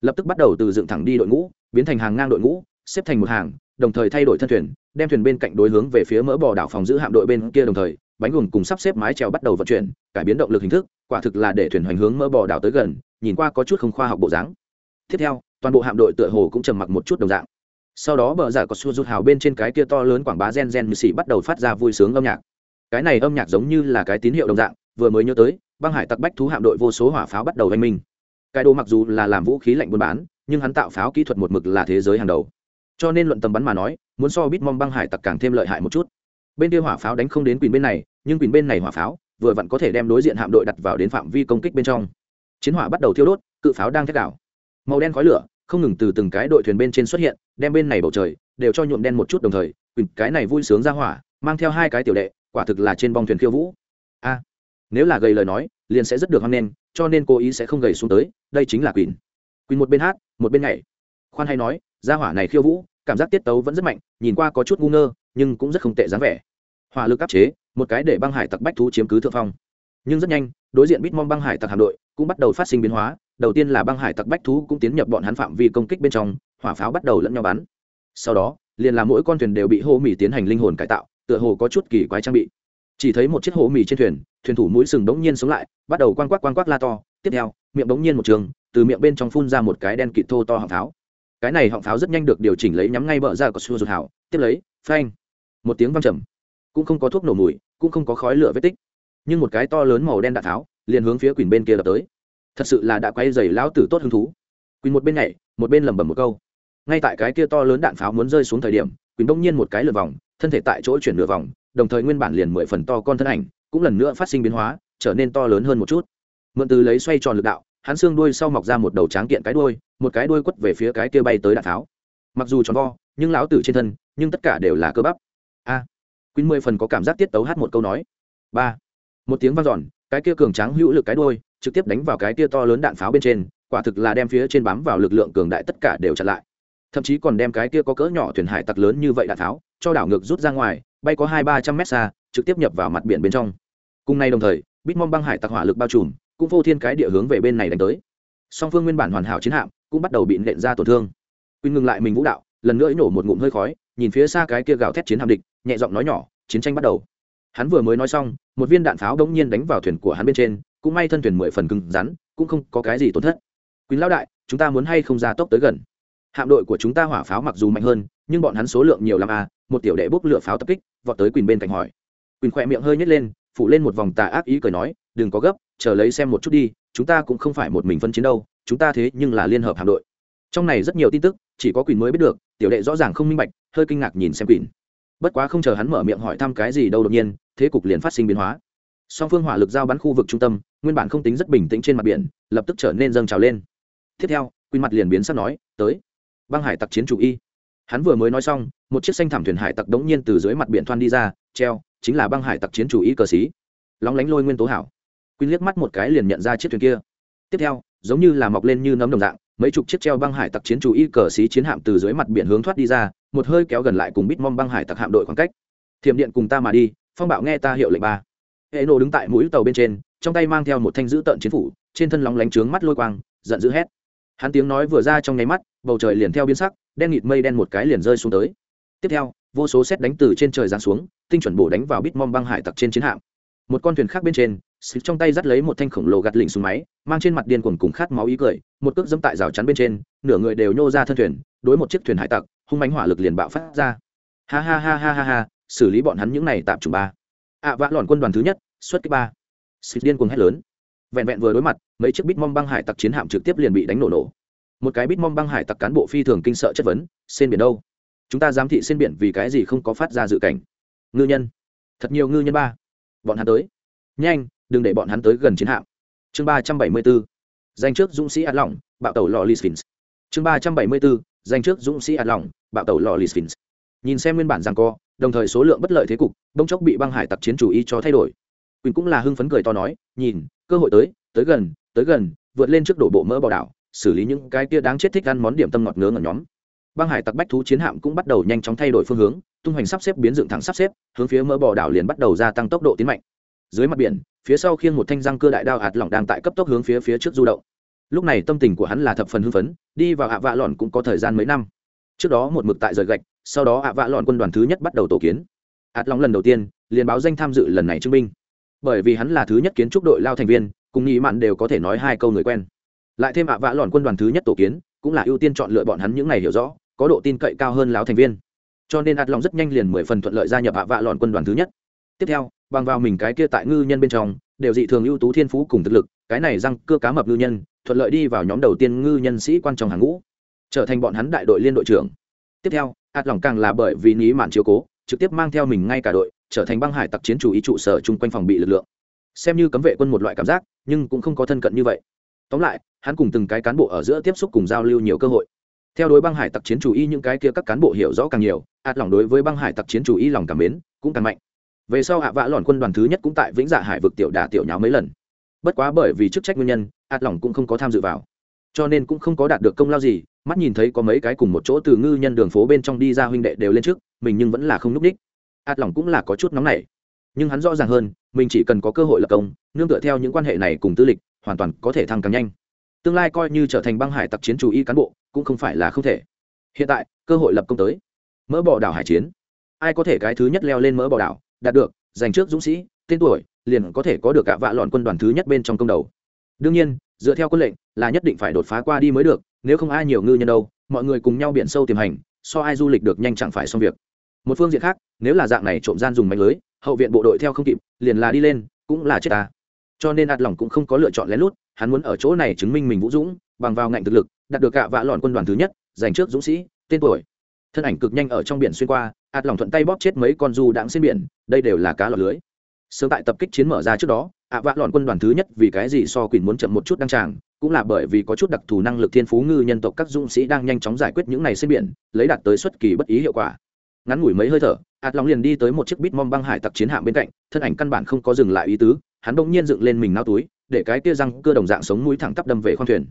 Lập tức bắt đầu từ dựng thẳng đi đội ngũ, biến thành hàng ngang đội ngũ, xếp thành một hàng, đồng thời thay đổi thân thuyền, đem thuyền bên cạnh đối hướng về phía mỡ bò đảo phòng giữ hạm đội bên kia đồng thời, bánh gùn cùng sắp xếp mái trèo bắt đầu vận chuyển, cải biến động lực hình thức, quả thực là để thuyền hoành hướng mỡ bò đảo tới gần, nhìn qua có chút không khoa học bộ dáng. Tiếp theo, toàn bộ hạm đội tựa hồ cũng trầm mặc một chút đồng dạng. Sau đó bờ giả có xua rút hào bên trên cái kia to lớn quảng bá gen gen mười xì bắt đầu phát ra vui sướng âm nhạc. Cái này âm nhạc giống như là cái tín hiệu đồng dạng, vừa mới nhớ tới băng hải tặc bách thú hạm đội vô số hỏa pháo bắt đầu oanh minh. Cái đồ mặc dù là làm vũ khí lạnh buôn bán, nhưng hắn tạo pháo kỹ thuật một mực là thế giới hàng đầu. Cho nên luận tầm bắn mà nói, muốn so bít mong băng hải tặc càng thêm lợi hại một chút. Bên kia hỏa pháo đánh không đến quỳnh bên này, nhưng quỳnh bên này hỏa pháo vừa vặn có thể đem đối diện hạm đội đặt vào đến phạm vi công kích bên trong. Chiến hỏa bắt đầu thiêu đốt, cự pháo đang thét đảo. Màu đen khói lửa không ngừng từ từng cái đội thuyền bên trên xuất hiện, đem bên này bầu trời đều cho nhuộm đen một chút đồng thời quyền cái này vui sướng ra hỏa, mang theo hai cái tiểu đệ, quả thực là trên bong thuyền khiêu vũ. A nếu là gầy lời nói, liền sẽ rất được hoan nghênh, cho nên cố ý sẽ không gầy xuống tới, đây chính là quỳnh. Quỳnh một bên hát, một bên nhảy. Khoan hay nói, gia hỏa này khiêu vũ, cảm giác tiết tấu vẫn rất mạnh, nhìn qua có chút ngu ngơ, nhưng cũng rất không tệ dáng vẻ. Hỏa lực áp chế, một cái để băng hải tặc bách thú chiếm cứ thượng phong. Nhưng rất nhanh, đối diện bitmom băng hải tặc hạm đội cũng bắt đầu phát sinh biến hóa, đầu tiên là băng hải tặc bách thú cũng tiến nhập bọn hắn phạm vi công kích bên trong, hỏa pháo bắt đầu lẫn nhau bắn. Sau đó, liền là mỗi con thuyền đều bị hô mỹ tiến hành linh hồn cải tạo, tựa hồ có chút kỳ quái trang bị chỉ thấy một chiếc hố mì trên thuyền thuyền thủ mũi sừng đống nhiên sống lại, bắt đầu quang quắc quang quắc la to. Tiếp theo, miệng đống nhiên một trường, từ miệng bên trong phun ra một cái đen kịt thô to họng pháo. Cái này họng pháo rất nhanh được điều chỉnh lấy nhắm ngay bờ ra của xua ruột hảo tiếp lấy, phanh, một tiếng văng trầm. Cũng không có thuốc nổ mùi, cũng không có khói lửa vết tích. Nhưng một cái to lớn màu đen đạn tháo liền hướng phía quỳnh bên kia đập tới. Thật sự là đã quay dày lão tử tốt hứng thú. Quỳnh một bên nhảy, một bên lẩm bẩm một câu. Ngay tại cái kia to lớn đạn pháo muốn rơi xuống thời điểm, quỳnh bỗng nhiên một cái lượt vòng, thân thể tại chỗ chuyển nửa vòng đồng thời nguyên bản liền mười phần to con thân ảnh cũng lần nữa phát sinh biến hóa trở nên to lớn hơn một chút. Mượn từ lấy xoay tròn lực đạo hắn xương đuôi sau mọc ra một đầu tráng kiện cái đuôi một cái đuôi quất về phía cái kia bay tới đạn tháo. Mặc dù tròn vo nhưng lão tử trên thân nhưng tất cả đều là cơ bắp. A à, quyên mười phần có cảm giác tiết tấu hát một câu nói. Ba một tiếng vang dòn, cái kia cường tráng hữu lực cái đuôi trực tiếp đánh vào cái kia to lớn đạn pháo bên trên quả thực là đem phía trên bám vào lực lượng cường đại tất cả đều chặn lại. Thậm chí còn đem cái kia có cỡ nhỏ thuyền hải tặc lớn như vậy đạn tháo cho đảo ngược rút ra ngoài bay có hai ba trăm mét xa, trực tiếp nhập vào mặt biển bên trong. Cùng nay đồng thời bít mong băng hải tặc hỏa lực bao trùm, cũng vô thiên cái địa hướng về bên này đánh tới. Song phương nguyên bản hoàn hảo chiến hạm cũng bắt đầu bị nện ra tổn thương. Quy ngừng lại mình vũ đạo, lần nữa nổ một ngụm hơi khói, nhìn phía xa cái kia gào thét chiến hạm địch, nhẹ giọng nói nhỏ, chiến tranh bắt đầu. Hắn vừa mới nói xong, một viên đạn pháo đống nhiên đánh vào thuyền của hắn bên trên, cũng may thân thuyền mười phần cứng rắn, cũng không có cái gì tổn thất. Quý lão đại, chúng ta muốn hay không ra tốc tới gần? Hạm đội của chúng ta hỏa pháo mặc dù mạnh hơn, nhưng bọn hắn số lượng nhiều lắm à một tiểu đệ bốc lửa pháo tập kích vọt tới quỳnh bên cạnh hỏi. Quỳnh khỏe miệng hơi nhét lên, phủ lên một vòng tà ác ý cười nói, đừng có gấp, chờ lấy xem một chút đi, chúng ta cũng không phải một mình phân chiến đâu, chúng ta thế nhưng là liên hợp hạm đội. Trong này rất nhiều tin tức, chỉ có quỳnh mới biết được, tiểu đệ rõ ràng không minh bạch, hơi kinh ngạc nhìn xem quỳnh. Bất quá không chờ hắn mở miệng hỏi thăm cái gì đâu đột nhiên, thế cục liền phát sinh biến hóa. Song phương hỏa lực giao bắn khu vực trung tâm, nguyên bản không tính rất bình tĩnh trên mặt biển, lập tức trở nên dâng trào lên. Tiếp theo, quỳnh mặt liền biến sắp nói, tới, băng hải tặc chiến chủ y hắn vừa mới nói xong, một chiếc xanh thảm thuyền hải tặc đống nhiên từ dưới mặt biển thoan đi ra, treo, chính là băng hải tặc chiến chủ y cờ xí. Lóng lánh lôi nguyên tố hảo. Quyên liếc mắt một cái liền nhận ra chiếc thuyền kia. Tiếp theo, giống như là mọc lên như nấm đồng dạng, mấy chục chiếc treo băng hải tặc chiến chủ y cờ xí chiến hạm từ dưới mặt biển hướng thoát đi ra, một hơi kéo gần lại cùng bít mong băng hải tặc hạm đội khoảng cách. Thiểm điện cùng ta mà đi, phong bảo nghe ta hiệu lệnh ba. Hệ nổ đứng tại mũi tàu bên trên, trong tay mang theo một thanh dữ tợn chiến phủ, trên thân lóng lánh trướng mắt lôi quang, giận dữ hét. Hắn tiếng nói vừa ra trong nháy mắt, bầu trời liền theo biến sắc đen nghịt mây đen một cái liền rơi xuống tới. Tiếp theo, vô số xét đánh từ trên trời giáng xuống, tinh chuẩn bổ đánh vào bít băng hải tặc trên chiến hạm. Một con thuyền khác bên trên xịt trong tay dắt lấy một thanh khổng lồ gạt lỉnh xuống máy, mang trên mặt điên cuồng cùng khát máu ý cười, một cước dẫm tại rào chắn bên trên, nửa người đều nhô ra thân thuyền, đối một chiếc thuyền hải tặc, hung mãnh hỏa lực liền bạo phát ra. Ha ha ha ha ha ha, xử lý bọn hắn những này tạm chủ ba. Ạ vã lòn quân đoàn thứ nhất, xuất kích ba. Xịt điên cuồng hét lớn. Vẹn vẹn vừa đối mặt, mấy chiếc bít băng hải tặc chiến hạm trực tiếp liền bị đánh nổ nổ một cái bít mong băng hải tặc cán bộ phi thường kinh sợ chất vấn xên biển đâu? Chúng ta giám thị xên biển vì cái gì không có phát ra dự cảnh? Ngư nhân. Thật nhiều ngư nhân ba. Bọn hắn tới. Nhanh, đừng để bọn hắn tới gần chiến hạm. Chương ba trăm bảy mươi bốn, danh trước dũng sĩ ạt lỏng bạo tàu lò lì sphinx. Chương ba trăm bảy mươi bốn, danh trước dũng sĩ ạt lỏng bạo tàu lò lì sphinx. Nhìn xem nguyên bản rằng co, đồng thời số lượng bất lợi thế cục bông chốc bị băng hải tặc chiến chủ ý cho thay đổi. Quỳnh cũng là hưng phấn cười to nói, nhìn, cơ hội tới tới gần tới gần, vượt lên trước đổ bộ mỡ bò đảo xử lý những cái kia đáng chết thích ăn món điểm tâm ngọt ngớ ngẩn nhóm. Băng hải tặc bách thú chiến hạm cũng bắt đầu nhanh chóng thay đổi phương hướng, tung hoành sắp xếp biến dựng thẳng sắp xếp, hướng phía mỡ bò đảo liền bắt đầu gia tăng tốc độ tiến mạnh. Dưới mặt biển, phía sau khiêng một thanh răng cơ đại đao hạt lỏng đang tại cấp tốc hướng phía phía trước du động. Lúc này tâm tình của hắn là thập phần hưng phấn, đi vào ạ vạ lòn cũng có thời gian mấy năm. Trước đó một mực tại rời gạch, sau đó ạ vạ lòn quân đoàn thứ nhất bắt đầu tổ kiến. Hạt lỏng lần đầu tiên, liền báo danh tham dự lần này chứng minh bởi vì hắn là thứ nhất kiến trúc đội lao thành viên, cùng nghĩ mạn đều có thể nói hai câu người quen lại thêm ạ vạ lòn quân đoàn thứ nhất tổ kiến, cũng là ưu tiên chọn lựa bọn hắn những ngày hiểu rõ, có độ tin cậy cao hơn láo thành viên. Cho nên ạt lòng rất nhanh liền mười phần thuận lợi gia nhập ạ vạ lòn quân đoàn thứ nhất. Tiếp theo, bằng vào mình cái kia tại ngư nhân bên trong, đều dị thường ưu tú thiên phú cùng thực lực, cái này răng cưa cá mập ngư nhân, thuận lợi đi vào nhóm đầu tiên ngư nhân sĩ quan trọng hàng ngũ, trở thành bọn hắn đại đội liên đội trưởng. Tiếp theo, ạt lòng càng là bởi vì ní mạn chiếu cố, trực tiếp mang theo mình ngay cả đội, trở thành băng hải tặc chiến chủ ý trụ sở chung quanh phòng bị lực lượng. Xem như cấm vệ quân một loại cảm giác, nhưng cũng không có thân cận như vậy tóm lại, hắn cùng từng cái cán bộ ở giữa tiếp xúc cùng giao lưu nhiều cơ hội. Theo đối băng hải tặc chiến chủ y những cái kia các cán bộ hiểu rõ càng nhiều, ạt lòng đối với băng hải tặc chiến chủ y lòng cảm mến cũng càng mạnh. Về sau hạ vã lòn quân đoàn thứ nhất cũng tại vĩnh dạ hải vực tiểu đà tiểu nháo mấy lần. Bất quá bởi vì chức trách nguyên nhân, ạt lòng cũng không có tham dự vào. Cho nên cũng không có đạt được công lao gì, mắt nhìn thấy có mấy cái cùng một chỗ từ ngư nhân đường phố bên trong đi ra huynh đệ đều lên trước, mình nhưng vẫn là không n ú c đích. Ạt lòng cũng là có chút nóng nảy. Nhưng hắn rõ ràng hơn, mình chỉ cần có cơ hội lập công, nương tựa theo những quan hệ này cùng tư lịch hoàn toàn có thể thăng càng nhanh. Tương lai coi như trở thành băng hải tặc chiến chủ y cán bộ, cũng không phải là không thể. Hiện tại, cơ hội lập công tới. Mỡ bỏ đảo hải chiến. Ai có thể cái thứ nhất leo lên mỡ bỏ đảo, đạt được, giành trước dũng sĩ, tên tuổi, liền có thể có được cả vạ lọn quân đoàn thứ nhất bên trong công đầu. Đương nhiên, dựa theo quân lệnh, là nhất định phải đột phá qua đi mới được, nếu không ai nhiều ngư nhân đâu, mọi người cùng nhau biển sâu tiềm hành, so ai du lịch được nhanh chẳng phải xong việc. Một phương diện khác, nếu là dạng này trộm gian dùng mạnh lưới, hậu viện bộ đội theo không kịp, liền là đi lên, cũng là chết ta cho nên ạt lòng cũng không có lựa chọn lén lút, hắn muốn ở chỗ này chứng minh mình vũ dũng, bằng vào ngạnh thực lực, đạt được cả vạ lọn quân đoàn thứ nhất, giành trước dũng sĩ, tên tuổi. Thân ảnh cực nhanh ở trong biển xuyên qua, ạt lòng thuận tay bóp chết mấy con du đãng xuyên biển, đây đều là cá lọt lưới. Sớm tại tập kích chiến mở ra trước đó, ạ vạ lọn quân đoàn thứ nhất vì cái gì so quỳnh muốn chậm một chút đăng tràng, cũng là bởi vì có chút đặc thù năng lực thiên phú ngư nhân tộc các dũng sĩ đang nhanh chóng giải quyết những này xuyên biển, lấy đạt tới xuất kỳ bất ý hiệu quả. Ngắn ngủi mấy hơi thở, ạt lòng liền đi tới một chiếc bít mong băng hải tặc chiến hạm bên cạnh, thân ảnh căn bản không có dừng lại ý tứ hắn bỗng nhiên dựng lên mình nao túi, để cái kia răng cưa đồng dạng sống mũi thẳng tắp đâm về khoang thuyền.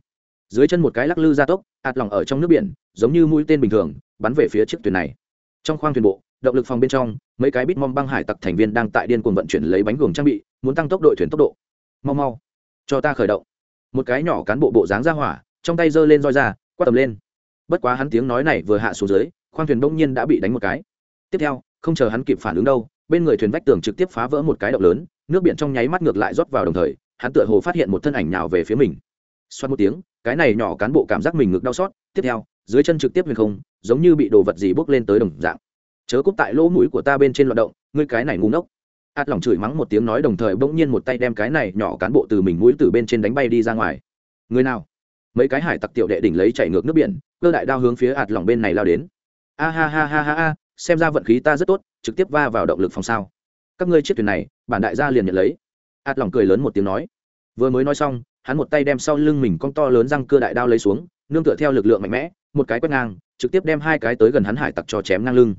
Dưới chân một cái lắc lư gia tốc ạt lòng ở trong nước biển, giống như mũi tên bình thường, bắn về phía chiếc thuyền này. Trong khoang thuyền bộ, động lực phòng bên trong, mấy cái bít mong băng hải tặc thành viên đang tại điên cuồng vận chuyển lấy bánh guồng trang bị, muốn tăng tốc đội thuyền tốc độ. Mau mau, cho ta khởi động. Một cái nhỏ cán bộ bộ dáng ra hỏa, trong tay giơ lên roi ra, quát tầm lên. Bất quá hắn tiếng nói này vừa hạ xuống dưới, khoang thuyền bỗng nhiên đã bị đánh một cái. Tiếp theo, không chờ hắn kịp phản ứng đâu bên người thuyền vách tường trực tiếp phá vỡ một cái động lớn, nước biển trong nháy mắt ngược lại rót vào đồng thời, hắn tựa hồ phát hiện một thân ảnh nào về phía mình. Xoát một tiếng, cái này nhỏ cán bộ cảm giác mình ngực đau xót, tiếp theo, dưới chân trực tiếp huyền không, giống như bị đồ vật gì bốc lên tới đồng dạng. Chớ cúp tại lỗ mũi của ta bên trên loạt động, ngươi cái này ngu ngốc. Át lòng chửi mắng một tiếng nói đồng thời bỗng nhiên một tay đem cái này nhỏ cán bộ từ mình mũi từ bên trên đánh bay đi ra ngoài. Người nào? Mấy cái hải tặc tiểu đệ đỉnh lấy chạy ngược nước biển, cơ đại đao hướng phía ạt lòng bên này lao đến. A ha ha ha ha ha, xem ra vận khí ta rất tốt trực tiếp va vào động lực phòng sao. Các ngươi chiếc thuyền này, bản đại gia liền nhận lấy. Ạt lòng cười lớn một tiếng nói. Vừa mới nói xong, hắn một tay đem sau lưng mình con to lớn răng cưa đại đao lấy xuống, nương tựa theo lực lượng mạnh mẽ, một cái quét ngang, trực tiếp đem hai cái tới gần hắn hải tặc cho chém ngang lưng.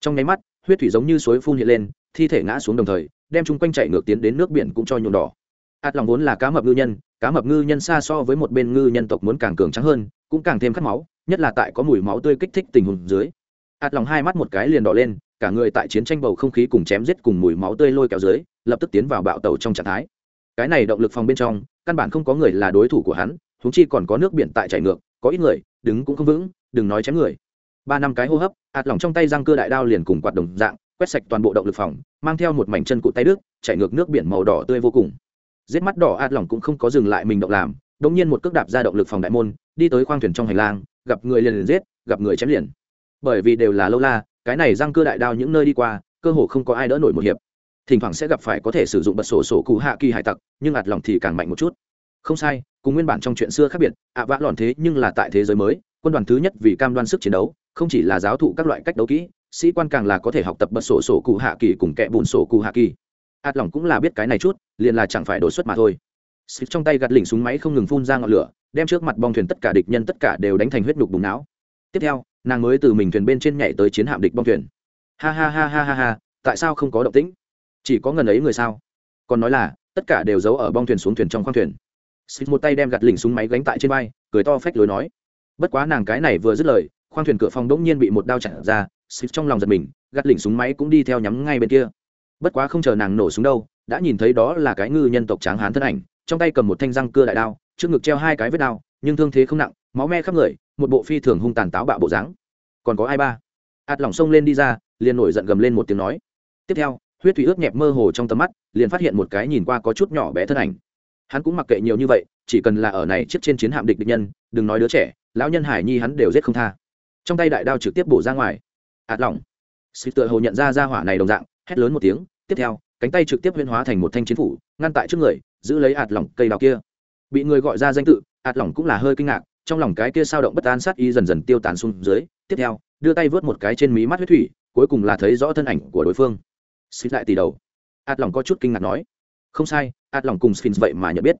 Trong nháy mắt, huyết thủy giống như suối phun hiện lên, thi thể ngã xuống đồng thời, đem chung quanh chạy ngược tiến đến nước biển cũng cho nhuộm đỏ. Ạt lòng vốn là cá mập ngư nhân, cá mập ngư nhân xa so với một bên ngư nhân tộc muốn càng cường trắng hơn, cũng càng thêm khát máu, nhất là tại có mùi máu tươi kích thích tình hùng dưới ạt lòng hai mắt một cái liền đỏ lên, cả người tại chiến tranh bầu không khí cùng chém giết cùng mùi máu tươi lôi kéo dưới, lập tức tiến vào bạo tàu trong trạng thái. Cái này động lực phòng bên trong, căn bản không có người là đối thủ của hắn húng chi còn có nước biển tại chảy ngược, có ít người, đứng cũng không vững, đừng nói chém người. Ba năm cái hô hấp, ạt lỏng trong tay răng cưa đại đao liền cùng quạt đồng dạng, quét sạch toàn bộ động lực phòng, mang theo một mảnh chân cụ tay đức chạy ngược nước biển màu đỏ tươi vô cùng. Giết mắt đỏ, ạt lỏng cũng không có dừng lại mình động làm đ nhiên một cước đạp ra động lực phòng đại môn, đi tới khoang thuyền trong hành lang, gặp người liền liền giết, gặp người chém liền bởi vì đều là lâu la, cái này răng cưa đại đao những nơi đi qua, cơ hồ không có ai đỡ nổi một hiệp. Thỉnh thoảng sẽ gặp phải có thể sử dụng bật sổ sổ cụ hạ kỳ hải tặc, nhưng ạt lòng thì càng mạnh một chút. Không sai, cùng nguyên bản trong chuyện xưa khác biệt, ạ vã lòn thế nhưng là tại thế giới mới, quân đoàn thứ nhất vì cam đoan sức chiến đấu, không chỉ là giáo thụ các loại cách đấu kỹ, sĩ quan càng là có thể học tập bật sổ sổ cụ hạ kỳ cùng kẹ bùn sổ cụ hạ kỳ. Ạt lòng cũng là biết cái này chút, liền là chẳng phải đột xuất mà thôi. Xịt trong tay gạt lỉnh súng máy không ngừng phun ra ngọn lửa, đem trước mặt bong thuyền tất cả địch nhân tất cả đều đánh thành huyết đục bùng não. Tiếp theo nàng mới từ mình thuyền bên trên nhảy tới chiến hạm địch bong thuyền. Ha ha ha ha ha ha, tại sao không có động tĩnh? Chỉ có ngần ấy người sao? Còn nói là, tất cả đều giấu ở bong thuyền xuống thuyền trong khoang thuyền. Xịt một tay đem gạt lỉnh súng máy gánh tại trên vai, cười to phách lối nói. Bất quá nàng cái này vừa dứt lời, khoang thuyền cửa phòng đỗng nhiên bị một đao chặn ra xịt trong lòng giật mình, gạt lỉnh súng máy cũng đi theo nhắm ngay bên kia. Bất quá không chờ nàng nổ súng đâu, đã nhìn thấy đó là cái ngư nhân tộc tráng hán thân ảnh, trong tay cầm một thanh răng cưa đại đao trước ngực treo hai cái vết đao, nhưng thương thế không nặng, máu me khắp người, một bộ phi thường hung tàn táo bạo bộ dáng. Còn có ai ba? Ạt lỏng sông lên đi ra, liền nổi giận gầm lên một tiếng nói. Tiếp theo, huyết thủy ướt nhẹp mơ hồ trong tầm mắt, liền phát hiện một cái nhìn qua có chút nhỏ bé thân ảnh. Hắn cũng mặc kệ nhiều như vậy, chỉ cần là ở này chiếc trên chiến hạm địch địch nhân, đừng nói đứa trẻ, lão nhân hải nhi hắn đều giết không tha. Trong tay đại đao trực tiếp bổ ra ngoài. Ạt lỏng. Xịt tựa hồ nhận ra ra hỏa này đồng dạng, hét lớn một tiếng, tiếp theo, cánh tay trực tiếp huyên hóa thành một thanh chiến phủ, ngăn tại trước người, giữ lấy ạt lỏng cây đào kia bị người gọi ra danh tự, ạt lỏng cũng là hơi kinh ngạc, trong lòng cái kia sao động bất an sát y dần dần tiêu tán xuống dưới, tiếp theo, đưa tay vớt một cái trên mí mắt huyết thủy, cuối cùng là thấy rõ thân ảnh của đối phương. Xịt lại tỷ đầu. Ạt lỏng có chút kinh ngạc nói, không sai, ạt lỏng cùng sphinx vậy mà nhận biết.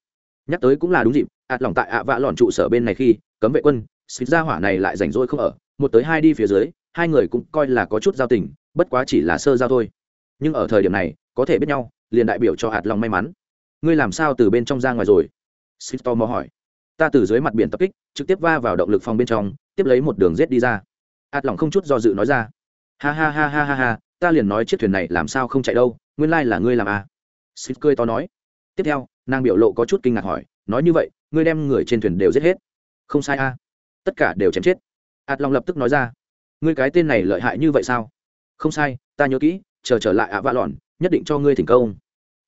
Nhắc tới cũng là đúng dịp, ạt lỏng tại ạ vạ lọn trụ sở bên này khi, cấm vệ quân xịt ra hỏa này lại rảnh rỗi không ở, một tới hai đi phía dưới, hai người cũng coi là có chút giao tình, bất quá chỉ là sơ giao thôi. Nhưng ở thời điểm này, có thể biết nhau, liền đại biểu cho hạt lòng may mắn. Ngươi làm sao từ bên trong ra ngoài rồi? Sphinx to mò hỏi ta từ dưới mặt biển tập kích trực tiếp va vào động lực phòng bên trong tiếp lấy một đường rết đi ra Át lòng không chút do dự nói ra ha ha ha ha ha ha ta liền nói chiếc thuyền này làm sao không chạy đâu nguyên lai là ngươi làm à Sif cười to nói. Tiếp theo, nàng biểu lộ có chút kinh ngạc hỏi, nói như vậy, ngươi đem người trên thuyền đều giết hết? Không sai a, à? tất cả đều chém chết. Át Long lập tức nói ra, ngươi cái tên này lợi hại như vậy sao? Không sai, ta nhớ kỹ, chờ trở lại ạ vạ lòn, nhất định cho ngươi thỉnh công.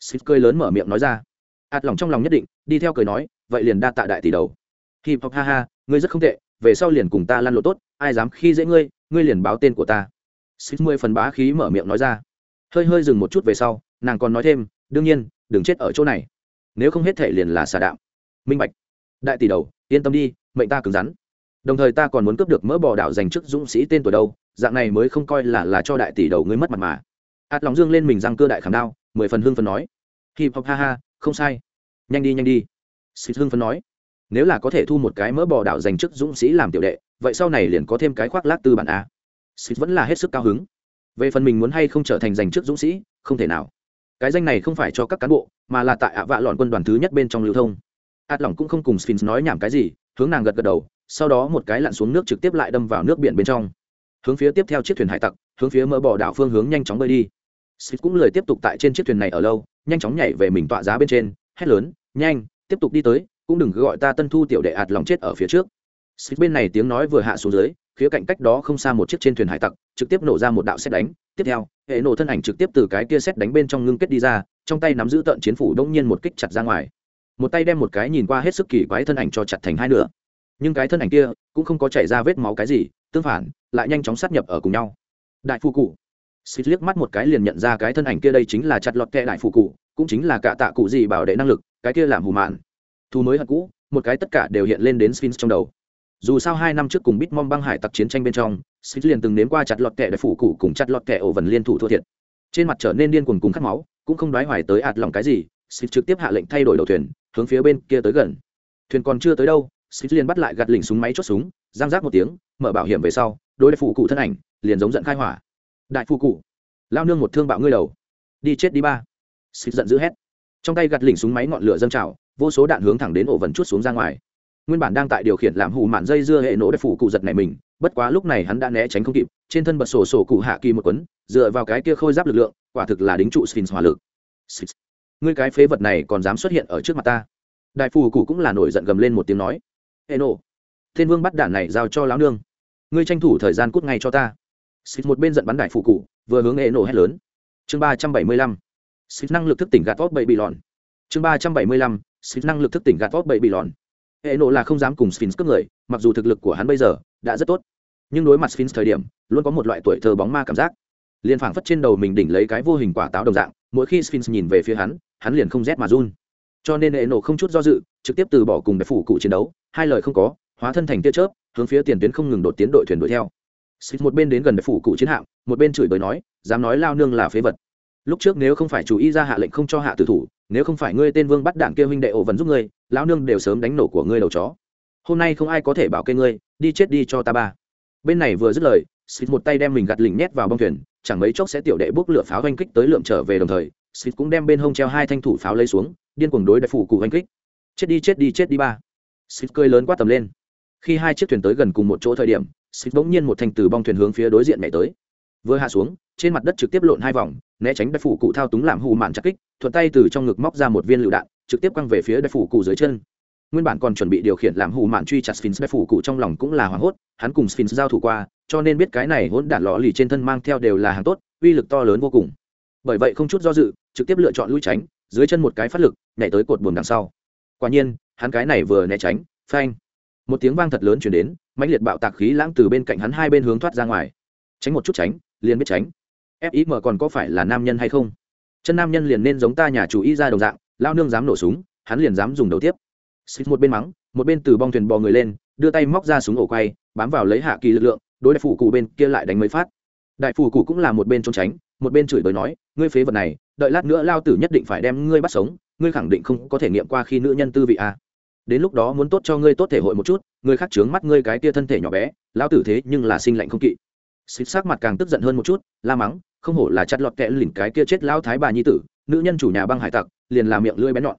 Sif cười lớn mở miệng nói ra ạt lòng trong lòng nhất định, đi theo cười nói, vậy liền đa tạ đại tỷ đầu. Hip hop ha ha, ngươi rất không tệ, về sau liền cùng ta lăn lộ tốt, ai dám khi dễ ngươi, ngươi liền báo tên của ta. xích mười phần bá khí mở miệng nói ra. Hơi hơi dừng một chút về sau, nàng còn nói thêm, đương nhiên đừng chết ở chỗ này nếu không hết thể liền là xà đạo. minh bạch đại tỷ đầu yên tâm đi mệnh ta cứng rắn đồng thời ta còn muốn cướp được mỡ bò đảo dành chức dũng sĩ tên tuổi đâu dạng này mới không coi là là cho đại tỷ đầu ngươi mất mặt mà ạt lòng dương lên mình răng cơ đại khảm đao mười phần hương phần nói hip hop ha ha không sai. Nhanh đi nhanh đi. Xịt hưng phấn nói. Nếu là có thể thu một cái mỡ bò đảo dành chức dũng sĩ làm tiểu đệ, vậy sau này liền có thêm cái khoác lác tư bản a. Xịt vẫn là hết sức cao hứng. Về phần mình muốn hay không trở thành dành chức dũng sĩ, không thể nào. Cái danh này không phải cho các cán bộ, mà là tại ạ vạ lọn quân đoàn thứ nhất bên trong lưu thông. Ạt lỏng cũng không cùng sphinx nói nhảm cái gì, hướng nàng gật gật đầu, sau đó một cái lặn xuống nước trực tiếp lại đâm vào nước biển bên trong. Hướng phía tiếp theo chiếc thuyền hải tặc, hướng phía mỡ bỏ đảo phương hướng nhanh chóng bơi đi. Sphinx cũng lời tiếp tục tại trên chiếc thuyền này ở lâu nhanh chóng nhảy về mình tọa giá bên trên, hét lớn, nhanh, tiếp tục đi tới, cũng đừng cứ gọi ta tân thu tiểu đệ ạt lòng chết ở phía trước. Xích bên này tiếng nói vừa hạ xuống dưới, khía cạnh cách đó không xa một chiếc trên thuyền hải tặc, trực tiếp nổ ra một đạo xét đánh. Tiếp theo, hệ nổ thân ảnh trực tiếp từ cái kia xét đánh bên trong ngưng kết đi ra, trong tay nắm giữ tận chiến phủ đông nhiên một kích chặt ra ngoài. Một tay đem một cái nhìn qua hết sức kỳ quái thân ảnh cho chặt thành hai nửa. Nhưng cái thân ảnh kia cũng không có chảy ra vết máu cái gì, tương phản, lại nhanh chóng sát nhập ở cùng nhau. Đại phu cụ xịt liếc mắt một cái liền nhận ra cái thân ảnh kia đây chính là chặt lọt kẹ đại phụ cụ, cũng chính là cả tạ cụ gì bảo đệ năng lực, cái kia làm hù mạn. Thu mới hận cũ, một cái tất cả đều hiện lên đến sphinx trong đầu. Dù sao hai năm trước cùng bít mong băng hải tặc chiến tranh bên trong Sít liền từng nếm qua chặt lọt kẹ đại phủ cụ cùng chặt lọt kẹ ổ vần liên thủ thua thiệt. Trên mặt trở nên điên cuồng cùng khát máu, cũng không đoái hoài tới ạt lòng cái gì Sít trực tiếp hạ lệnh thay đổi đầu thuyền, hướng phía bên kia tới gần. Thuyền còn chưa tới đâu Sít liền bắt lại gạt lỉnh súng máy chốt súng, giang giác một tiếng, mở bảo hiểm về sau, đối đại phụ cụ thân ảnh, liền giống giận khai hỏa đại phu cụ, lao nương một thương bạo ngươi đầu. Đi chết đi ba. Xịt giận dữ hét. Trong tay gạt lỉnh súng máy ngọn lửa dâng trào, vô số đạn hướng thẳng đến ổ vần chút xuống ra ngoài. Nguyên bản đang tại điều khiển làm hù mạn dây dưa hệ nổ đất phủ cụ giật này mình, bất quá lúc này hắn đã né tránh không kịp, trên thân bật sổ sổ cụ hạ kỳ một quấn dựa vào cái kia khôi giáp lực lượng, quả thực là đính trụ sphinx hỏa lực. Sphinx. ngươi cái phế vật này còn dám xuất hiện ở trước mặt ta? Đại phù cụ cũng là nổi giận gầm lên một tiếng nói. Hệ nổ. Thiên vương bắt đạn này giao cho lão nương. Ngươi tranh thủ thời gian cút ngay cho ta. Sít một bên giận bắn đại phụ cụ, vừa hướng hệ nổ hét lớn. Chương ba trăm bảy mươi lăm năng lực thức tỉnh gạt tốt bậy bị lòn. Chương ba trăm bảy mươi lăm năng lực thức tỉnh gạt tốt bậy bị lòn. Hệ nộ là không dám cùng sphinx cướp người, mặc dù thực lực của hắn bây giờ đã rất tốt. Nhưng đối mặt sphinx thời điểm, luôn có một loại tuổi thơ bóng ma cảm giác. Liền phảng phất trên đầu mình đỉnh lấy cái vô hình quả táo đồng dạng, mỗi khi sphinx nhìn về phía hắn hắn liền không rét mà run. Cho nên hệ nộ không chút do dự, trực tiếp từ bỏ cùng đại phủ cụ chiến đấu, hai lời không có, hóa thân thành tia chớp, hướng phía tiền tuyến không ngừng đột tiến đội thuyền đuổi theo sphinx một bên đến gần đại phủ cụ chiến hạm, một bên chửi bới nói, dám nói lao nương là phế vật. Lúc trước nếu không phải chủ y ra hạ lệnh không cho hạ tử thủ, nếu không phải ngươi tên vương bắt đạn kia huynh đệ ổ vẫn giúp ngươi, lão nương đều sớm đánh nổ của ngươi đầu chó. Hôm nay không ai có thể bảo kê ngươi, đi chết đi cho ta ba. Bên này vừa dứt lời xịt một tay đem mình gạt lỉnh nhét vào bông thuyền, chẳng mấy chốc sẽ tiểu đệ bốc lửa pháo oanh kích tới lượm trở về đồng thời xịt cũng đem bên hông treo hai thanh thủ pháo lấy xuống, điên cuồng đối đại phủ cụ oanh kích. Chết đi chết đi chết đi ba. Xịt cười lớn quát tầm lên. Khi hai chiếc thuyền tới gần cùng một chỗ thời điểm xịt bỗng nhiên một thanh từ bong thuyền hướng phía đối diện nhảy tới. Vừa hạ xuống, trên mặt đất trực tiếp lộn hai vòng, né tránh đại phủ cụ thao túng làm hù mạn chặt kích, thuận tay từ trong ngực móc ra một viên lựu đạn, trực tiếp quăng về phía đại phủ cụ dưới chân. Nguyên bản còn chuẩn bị điều khiển làm hù mạn truy chặt sphinx, đại phủ cụ trong lòng cũng là hoảng hốt, hắn cùng sphinx giao thủ qua, cho nên biết cái này hỗn đạn lọ lì trên thân mang theo đều là hàng tốt, uy lực to lớn vô cùng. Bởi vậy không chút do dự, trực tiếp lựa chọn lui tránh, dưới chân một cái phát lực, nhảy tới cột buồm đằng sau. Quả nhiên, hắn cái này vừa né tránh, phanh, một tiếng vang thật lớn chuyển đến mãnh liệt bạo tạc khí lãng từ bên cạnh hắn hai bên hướng thoát ra ngoài. Tránh một chút tránh, liền biết tránh. Fim còn có phải là nam nhân hay không? Chân nam nhân liền nên giống ta nhà chủ y ra đồng dạng, lao nương dám nổ súng, hắn liền dám dùng đầu tiếp. Xịt một bên mắng, một bên từ bong thuyền bò người lên, đưa tay móc ra súng ổ quay, bám vào lấy hạ kỳ lực lượng, đối đại phủ cụ bên kia lại đánh mấy phát. Đại phủ cụ cũng là một bên trốn tránh, một bên chửi bới nói, ngươi phế vật này, đợi lát nữa lao tử nhất định phải đem ngươi bắt sống, ngươi khẳng định không có thể nghiệm qua khi nữ nhân tư vị a. À. đến lúc đó muốn tốt cho ngươi tốt thể hội một chút ngươi khác trướng mắt ngươi cái tia thân thể nhỏ bé, lão tử thế nhưng là sinh lạnh không kỵ. Xịt sắc mặt càng tức giận hơn một chút, la mắng, không hổ là chặt lọt kẽ lỉnh cái kia chết lão thái bà nhi tử, nữ nhân chủ nhà băng hải tặc, liền làm miệng lưỡi bén nhọn.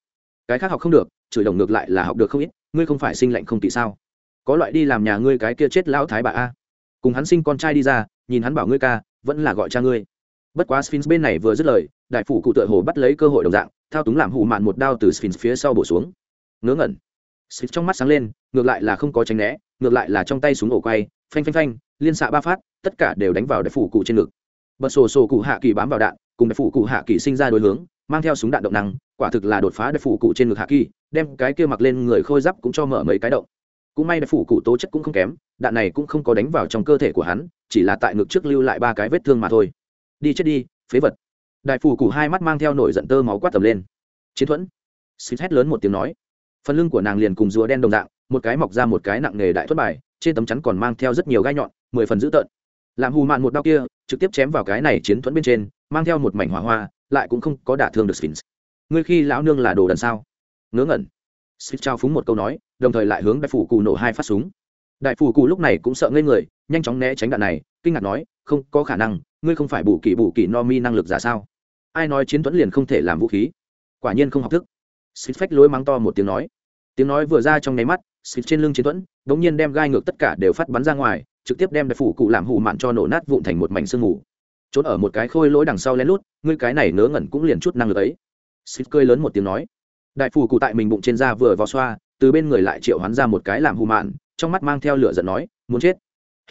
Cái khác học không được, chửi đồng ngược lại là học được không ít, ngươi không phải sinh lạnh không kỵ sao? Có loại đi làm nhà ngươi cái kia chết lão thái bà a. Cùng hắn sinh con trai đi ra, nhìn hắn bảo ngươi ca, vẫn là gọi cha ngươi. Bất quá sphinx bên này vừa dứt lời, đại phủ cụ tựa hồ bắt lấy cơ hội đồng dạng, thao túng làm hủ mạn một đao từ sphinx phía sau bổ xuống. Ngớ ngẩn xịt trong mắt sáng lên, ngược lại là không có tránh né, ngược lại là trong tay súng ổ quay, phanh phanh phanh, liên xạ ba phát, tất cả đều đánh vào đại phủ cụ trên ngực. Bật sổ sổ cụ hạ kỳ bám vào đạn, cùng đại phủ cụ hạ kỳ sinh ra đối hướng, mang theo súng đạn động năng, quả thực là đột phá đại phủ cụ trên ngực hạ kỳ, đem cái kia mặc lên người khôi giáp cũng cho mở mấy cái động. Cũng may đại phủ cụ tố chất cũng không kém, đạn này cũng không có đánh vào trong cơ thể của hắn, chỉ là tại ngực trước lưu lại ba cái vết thương mà thôi. Đi chết đi, phế vật. Đại phủ cụ hai mắt mang theo nổi giận tơ máu quát tầm lên. Chiến thuẫn. Xịt hét lớn một tiếng nói phần lưng của nàng liền cùng rùa đen đồng dạng, một cái mọc ra một cái nặng nghề đại thất bài, trên tấm chắn còn mang theo rất nhiều gai nhọn, mười phần dữ tợn. Làm hù mạn một đau kia, trực tiếp chém vào cái này chiến thuẫn bên trên, mang theo một mảnh hỏa hoa, lại cũng không có đả thương được sphinx. Ngươi khi lão nương là đồ đần sao? Ngớ ngẩn. Sphinx trao phúng một câu nói, đồng thời lại hướng đại phủ cụ nổ hai phát súng. Đại phủ cụ lúc này cũng sợ ngây người, nhanh chóng né tránh đạn này, kinh ngạc nói, không, có khả năng, ngươi không phải bù kỳ bù kỳ no mi năng lực giả sao? Ai nói chiến thuẫn liền không thể làm vũ khí? Quả nhiên không học thức xịt phách lối mắng to một tiếng nói. Tiếng nói vừa ra trong nháy mắt xịt trên lưng chiến thuẫn đ ỗ n g nhiên đem gai ngược tất cả đều phát bắn ra ngoài, trực tiếp đem đại phủ cụ làm hụ mạn cho nổ nát vụn thành một mảnh sương mù. Trốn ở một cái khôi lỗi đằng sau lén lút, ngươi cái này nớ ngẩn cũng liền chút năng lực ấy. Xịt cơi lớn một tiếng nói. Đại phủ cụ tại mình bụng trên da vừa vào xoa, từ bên người lại triệu hoán ra một cái làm hù mạn, trong mắt mang theo lửa giận nói, muốn chết.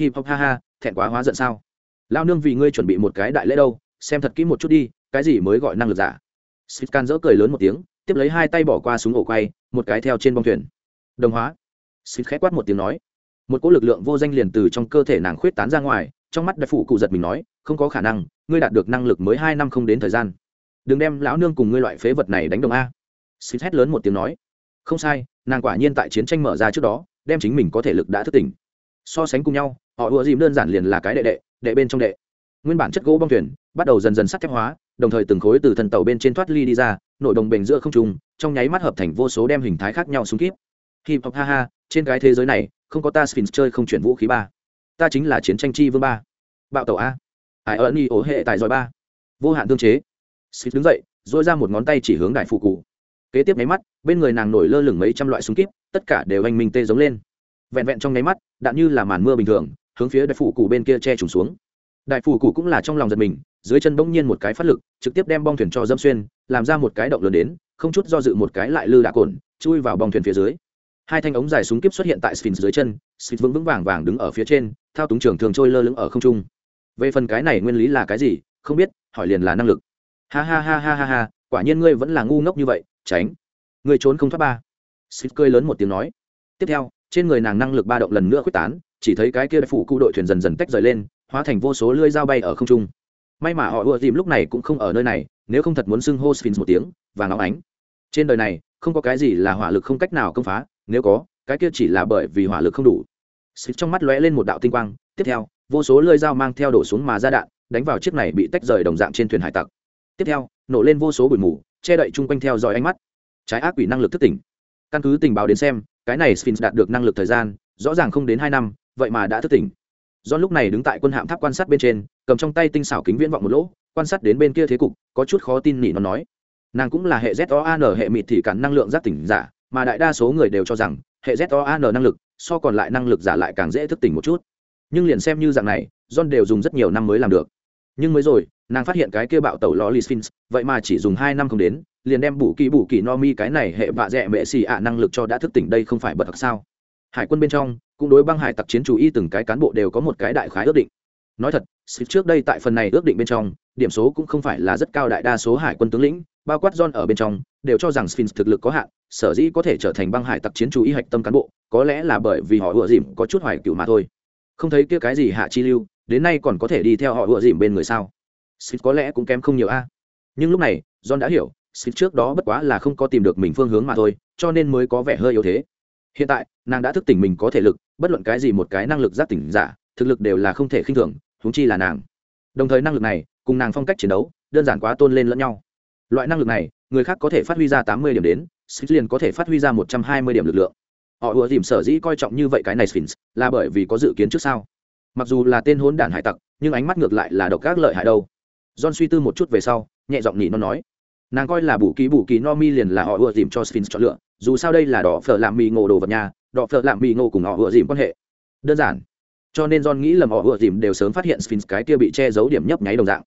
Hip hop ha ha, thẹn quá hóa giận sao? Lao nương vì ngươi chuẩn bị một cái đại lễ đâu, xem thật kỹ một chút đi, cái gì mới gọi năng lực giả? Xịt can dỡ cười lớn một tiếng tiếp lấy hai tay bỏ qua súng ổ quay, một cái theo trên bong thuyền. Đồng hóa. Xịt khẽ quát một tiếng nói. Một cỗ lực lượng vô danh liền từ trong cơ thể nàng khuyết tán ra ngoài, trong mắt đại phụ cụ giật mình nói, không có khả năng, ngươi đạt được năng lực mới hai năm không đến thời gian. Đừng đem lão nương cùng ngươi loại phế vật này đánh đồng a. Xịt hét lớn một tiếng nói. Không sai, nàng quả nhiên tại chiến tranh mở ra trước đó, đem chính mình có thể lực đã thức tỉnh. So sánh cùng nhau, họ ùa dìm đơn giản liền là cái đệ đệ đệ bên trong đệ. Nguyên bản chất gỗ bong thuyền, bắt đầu dần dần sắt thép hóa đồng thời từng khối từ thân tàu bên trên thoát ly đi ra, nội đồng bền giữa không trung, trong nháy mắt hợp thành vô số đem hình thái khác nhau xuống kíp hip hop, ha ha, trên cái thế giới này, không có ta sphinx chơi không chuyển vũ khí ba. Ta chính là chiến tranh chi vương ba. Bạo tàu a. Ai ở y ổ hệ tại giỏi ba. Vô hạn tương chế. Sphinx đứng dậy dội ra một ngón tay chỉ hướng đại phụ cụ. Kế tiếp nháy mắt, bên người nàng nổi lơ lửng mấy trăm loại súng kíp tất cả đều anh minh tê giống lên. Vẹn vẹn trong nháy mắt, đạn như là màn mưa bình thường, hướng phía đại phụ cụ bên kia che trùng xuống. Đại phụ cụ cũng là trong lòng giật mình dưới chân bỗng nhiên một cái phát lực, trực tiếp đem bong thuyền cho dâm xuyên, làm ra một cái động lớn đến, không chút do dự một cái lại lư đạ cồn, chui vào bong thuyền phía dưới. Hai thanh ống dài súng kíp xuất hiện tại sphinx dưới chân, sphinx vững vững vàng vàng đứng ở phía trên, thao túng trường thường trôi lơ lửng ở không trung. Về phần cái này nguyên lý là cái gì, không biết, hỏi liền là năng lực. Ha ha ha ha ha ha, quả nhiên ngươi vẫn là ngu ngốc như vậy, tránh. Ngươi trốn không thoát ba. Sphinx cười lớn một tiếng nói. Tiếp theo, trên người nàng năng lực ba động lần nữa quyết tán, chỉ thấy cái kia phủ cụ đội thuyền dần dần tách rời lên, hóa thành vô số lưỡi dao bay ở không trung may mà họ ùa dìm lúc này cũng không ở nơi này, nếu không thật muốn xưng hô sphinx một tiếng, và nóng ánh. Trên đời này, không có cái gì là hỏa lực không cách nào công phá, nếu có, cái kia chỉ là bởi vì hỏa lực không đủ. Sphinx trong mắt lóe lên một đạo tinh quang, tiếp theo, vô số lưỡi dao mang theo đổ xuống mà ra đạn, đánh vào chiếc này bị tách rời đồng dạng trên thuyền hải tặc. Tiếp theo, nổ lên vô số bụi mù, che đậy chung quanh theo dõi ánh mắt. Trái ác quỷ năng lực thức tỉnh. Căn cứ tình báo đến xem, cái này sphinx đạt được năng lực thời gian, rõ ràng không đến hai năm, vậy mà đã thức tỉnh do lúc này đứng tại quân hạm tháp quan sát bên trên, cầm trong tay tinh xảo kính viễn vọng một lỗ, quan sát đến bên kia thế cục, có chút khó tin nỉ nó nói. Nàng cũng là hệ z o hệ mịt thì cản năng lượng giác tỉnh giả, mà đại đa số người đều cho rằng, hệ z o năng lực, so còn lại năng lực giả lại càng dễ thức tỉnh một chút. Nhưng liền xem như dạng này, john đều dùng rất nhiều năm mới làm được. Nhưng mới rồi, nàng phát hiện cái kia bạo tẩu lò lì sphinx, vậy mà chỉ dùng hai năm không đến, liền đem bù kỳ bù kỳ no mi cái này hệ vạ dẹ mệ xì ạ năng lực cho đã thức tỉnh đây không phải bật thật sao? Hải quân bên trong cũng đối băng hải tặc chiến chủ y từng cái cán bộ đều có một cái đại khái ước định. Nói thật trước đây tại phần này ước định bên trong, điểm số cũng không phải là rất cao đại đa số hải quân tướng lĩnh, bao quát john ở bên trong, đều cho rằng sphinx thực lực có hạn, sở dĩ có thể trở thành băng hải tặc chiến chủ y hạch tâm cán bộ, có lẽ là bởi vì họ ựa dìm có chút hoài cựu mà thôi. Không thấy kia cái gì hạ chi lưu, đến nay còn có thể đi theo họ ựa dìm bên người sao? Sphinx có lẽ cũng kém không nhiều a. Nhưng lúc này, john đã hiểu sphinx trước đó bất quá là không có tìm được mình phương hướng mà thôi, cho nên mới có vẻ hơi yếu thế. Hiện tại nàng đã thức tỉnh mình có thể lực, bất luận cái gì một cái năng lực giác tỉnh giả, thực lực đều là không thể khinh thường thúng chi là nàng. Đồng thời năng lực này, cùng nàng phong cách chiến đấu, đơn giản quá tôn lên lẫn nhau. Loại năng lực này, người khác có thể phát huy ra tám mươi điểm đến, sphinx liền có thể phát huy ra một trăm hai mươi điểm lực lượng. Họ ùa dìm sở dĩ coi trọng như vậy cái này sphinx, là bởi vì có dự kiến trước sau. Mặc dù là tên hốn đản hải tặc, nhưng ánh mắt ngược lại là độc các lợi hại đâu. John suy tư một chút về sau, nhẹ giọng nhị nó nói. Nàng coi là bù ký bù ký no mi liền là họ ùa dìm cho sphinx chọn lựa, dù sao đây là đỏ phở làm mì ngộ đồ vật nhà đỏ phở làm mì ngộ cùng họ vừa dìm quan hệ. Đơn giản. Cho nên john nghĩ lầm họ vừa dìm đều sớm phát hiện sphinx cái kia bị che giấu điểm nhấp nháy đồng dạng.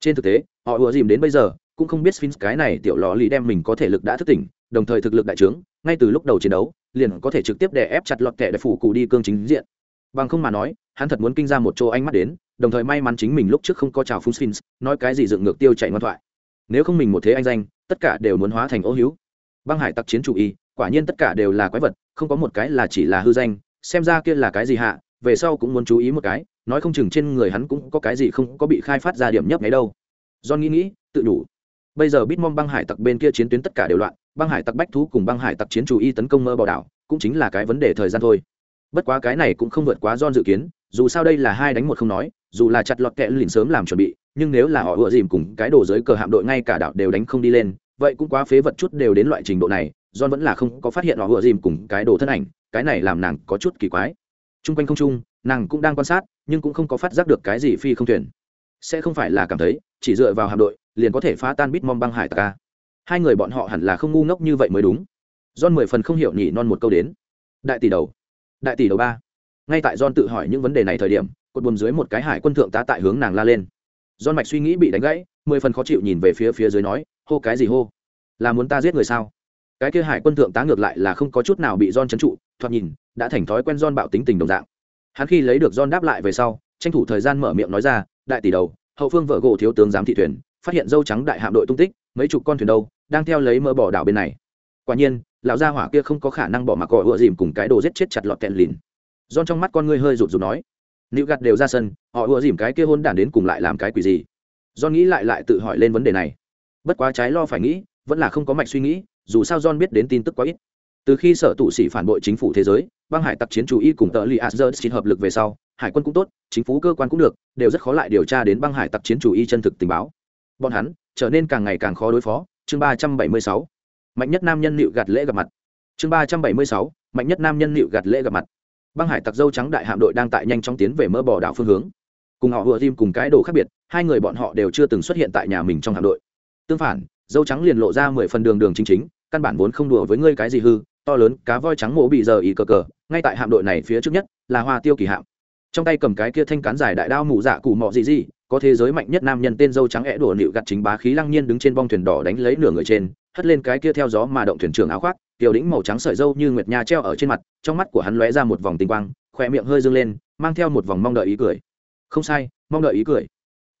Trên thực tế, họ vừa dìm đến bây giờ cũng không biết sphinx cái này tiểu lò lì đem mình có thể lực đã thức tỉnh, đồng thời thực lực đại trướng, ngay từ lúc đầu chiến đấu, liền có thể trực tiếp đè ép chặt lọt kẻ để phủ cụ đi cương chính diện. Bằng không mà nói, hắn thật muốn kinh ra một chỗ ánh mắt đến, đồng thời may mắn chính mình lúc trước không có chào phúng sphinx, nói cái gì dựng ngược tiêu chạy ngoan thoại. Nếu không mình một thế anh danh, tất cả đều muốn hóa thành ô hữu băng hải tặc chiến chủ y quả nhiên tất cả đều là quái vật, không có một cái là chỉ là hư danh, xem ra kia là cái gì hạ, về sau cũng muốn chú ý một cái, nói không chừng trên người hắn cũng có cái gì không có bị khai phát ra điểm nhấp nháy đâu. John nghĩ nghĩ, tự đủ. Bây giờ bitmom băng hải tặc bên kia chiến tuyến tất cả đều loạn, băng hải tặc bách thú cùng băng hải tặc chiến chủ y tấn công mơ bảo đảo, cũng chính là cái vấn đề thời gian thôi. Bất quá cái này cũng không vượt quá John dự kiến, dù sao đây là hai đánh một không nói, dù là chặt lọt kẹ lìn sớm làm chuẩn bị, nhưng nếu là họ ựa dìm cùng cái đồ giới cờ hạm đội ngay cả đảo đều đánh không đi lên, vậy cũng quá phế vật chút đều đến loại trình độ này john vẫn là không có phát hiện họ vừa dìm cùng cái đồ thân ảnh, cái này làm nàng có chút kỳ quái. T r u n g quanh không trung, nàng cũng đang quan sát, nhưng cũng không có phát giác được cái gì phi không thuyền. Sẽ không phải là cảm thấy, chỉ dựa vào hạm đội, liền có thể phá tan bít mom băng hải tặc ca hai người bọn họ hẳn là không ngu ngốc như vậy mới đúng. John mười phần không hiểu nhỉ non một câu đến. Đại tỷ đầu. Đại tỷ đầu ba. Ngay tại john tự hỏi những vấn đề này thời điểm, cột buồm dưới một cái hải quân thượng tá tại hướng nàng la lên. John mạch suy nghĩ bị đánh gãy, mười phần khó chịu nhìn về phía phía dưới nói, hô cái gì hô? Là muốn ta giết người sao? Cái kia hải quân thượng tá ngược lại là không có chút nào bị don trấn trụ, thoạt nhìn, đã thành thói quen don bạo tính tình đồng dạng. Hắn khi lấy được don đáp lại về sau, tranh thủ thời gian mở miệng nói ra, đại tỷ đầu, hậu phương vợ gỗ thiếu tướng giám thị thuyền, phát hiện dâu trắng đại hạm đội tung tích, mấy chục con thuyền đâu, đang theo lấy mơ bỏ đảo bên này. Quả nhiên, lão gia hỏa kia không có khả năng bỏ mặc cỏ ựa dìm cùng cái đồ giết chết chặt lọt kẹn lìn. Don trong mắt con ngươi hơi rụt rụt nói nữ gặt đều ra sân, họ ựa dìm cái kia hôn đản đến cùng lại làm cái quỷ gì? Don nghĩ lại lại tự hỏi lên vấn đề này. Bất quá trái lo phải nghĩ, vẫn là không có mạch suy nghĩ dù sao john biết đến tin tức quá ít. Từ khi sở tụ sĩ phản bội chính phủ thế giới, băng hải tặc chiến chủ y cùng tờ li asger hợp lực về sau, hải quân cũng tốt, chính phủ cơ quan cũng được, đều rất khó lại điều tra đến băng hải tặc chiến chủ y chân thực tình báo. Bọn hắn trở nên càng ngày càng khó đối phó. Chương ba trăm bảy mươi sáu, mạnh nhất nam nhân nịu gạt lễ gặp mặt. Chương ba trăm bảy mươi sáu, mạnh nhất nam nhân nịu gạt lễ gặp mặt. Băng hải tặc dâu trắng đại hạm đội đang tại nhanh chóng tiến về mỡ bỏ đảo phương hướng. Cùng họ vừa tim cùng cái đồ khác biệt, hai người bọn họ đều chưa từng xuất hiện tại nhà mình trong hạm đội. Tương phản, dâu trắng liền lộ ra mười phần đường đường chính chính căn bản vốn không đùa với ngươi cái gì hư, to lớn, cá voi trắng mổ bị giờ ý cờ cờ, ngay tại hạm đội này phía trước nhất, là hoa tiêu kỳ hạm. Trong tay cầm cái kia thanh cán dài đại đao mù dạ cụ mọ gì gì có thế giới mạnh nhất nam nhân tên dâu trắng é đổ nịu gặt chính bá khí lăng nhiên đứng trên bong thuyền đỏ đánh lấy nửa người trên, hất lên cái kia theo gió mà động thuyền trưởng áo khoác, tiểu đĩnh màu trắng sợi dâu như nguyệt nha treo ở trên mặt, trong mắt của hắn lóe ra một vòng tinh quang khỏe miệng hơi dâng lên, mang theo một vòng mong đợi ý cười. Không sai, mong đợi ý cười.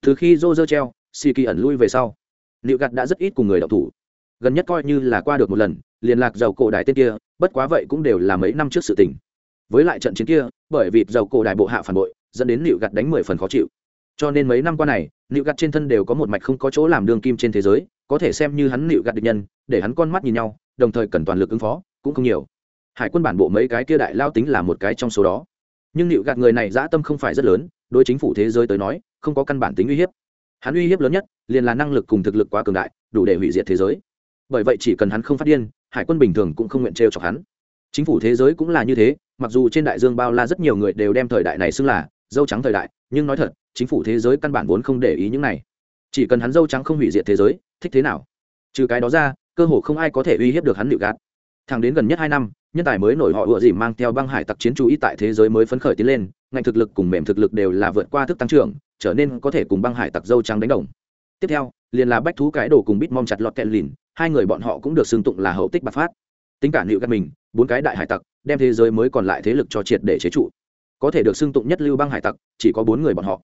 Từ khi rô dơ treo xì kỳ ẩn lui về sau, nịu gặt đã rất ít cùng người đọc thủ gần nhất coi như là qua được một lần, liên lạc dầu cổ đại tên kia, bất quá vậy cũng đều là mấy năm trước sự tình. Với lại trận chiến kia, bởi vì dầu cổ đại bộ hạ phản bội, dẫn đến nịu gặt đánh mười phần khó chịu. Cho nên mấy năm qua này nịu gặt trên thân đều có một mạch không có chỗ làm đường kim trên thế giới, có thể xem như hắn nịu gặt địch nhân, để hắn con mắt nhìn nhau, đồng thời cần toàn lực ứng phó, cũng không nhiều. Hải quân bản bộ mấy cái kia đại lao tính là một cái trong số đó. Nhưng nịu gạt người này dã tâm không phải rất lớn, đối chính phủ thế giới tới nói, không có căn bản tính uy hiếp. Hắn uy hiếp lớn nhất, liền là năng lực cùng thực lực quá cường đại, đủ để hủy diệt thế giới bởi vậy chỉ cần hắn không phát điên, hải quân bình thường cũng không nguyện trêu chọc hắn. Chính phủ thế giới cũng là như thế, mặc dù trên đại dương bao la rất nhiều người đều đem thời đại này xưng là dâu trắng thời đại, nhưng nói thật, chính phủ thế giới căn bản vốn không để ý những này. Chỉ cần hắn dâu trắng không hủy diệt thế giới, thích thế nào? Trừ cái đó ra, cơ hồ không ai có thể uy hiếp được hắn nịu gạt thẳng đến gần nhất hai năm, nhân tài mới nổi họ ựa gì mang theo băng hải tặc chiến chú ý tại thế giới mới phấn khởi tiến lên ngành thực lực cùng mềm thực lực đều là vượt qua thức tăng trưởng, trở nên có thể cùng băng hải tặc dâu trắng đánh đồng. Tiếp theo, liền là bách thú cái đồ cùng bít mong chặt lọt kẹt lìn hai người bọn họ cũng được xưng tụng là hậu tích bạc phát. Tính cả nịu gắt mình, bốn cái đại hải tặc, đem thế giới mới còn lại thế lực cho triệt để chế trụ. Có thể được xưng tụng nhất lưu băng hải tặc, chỉ có bốn người bọn họ.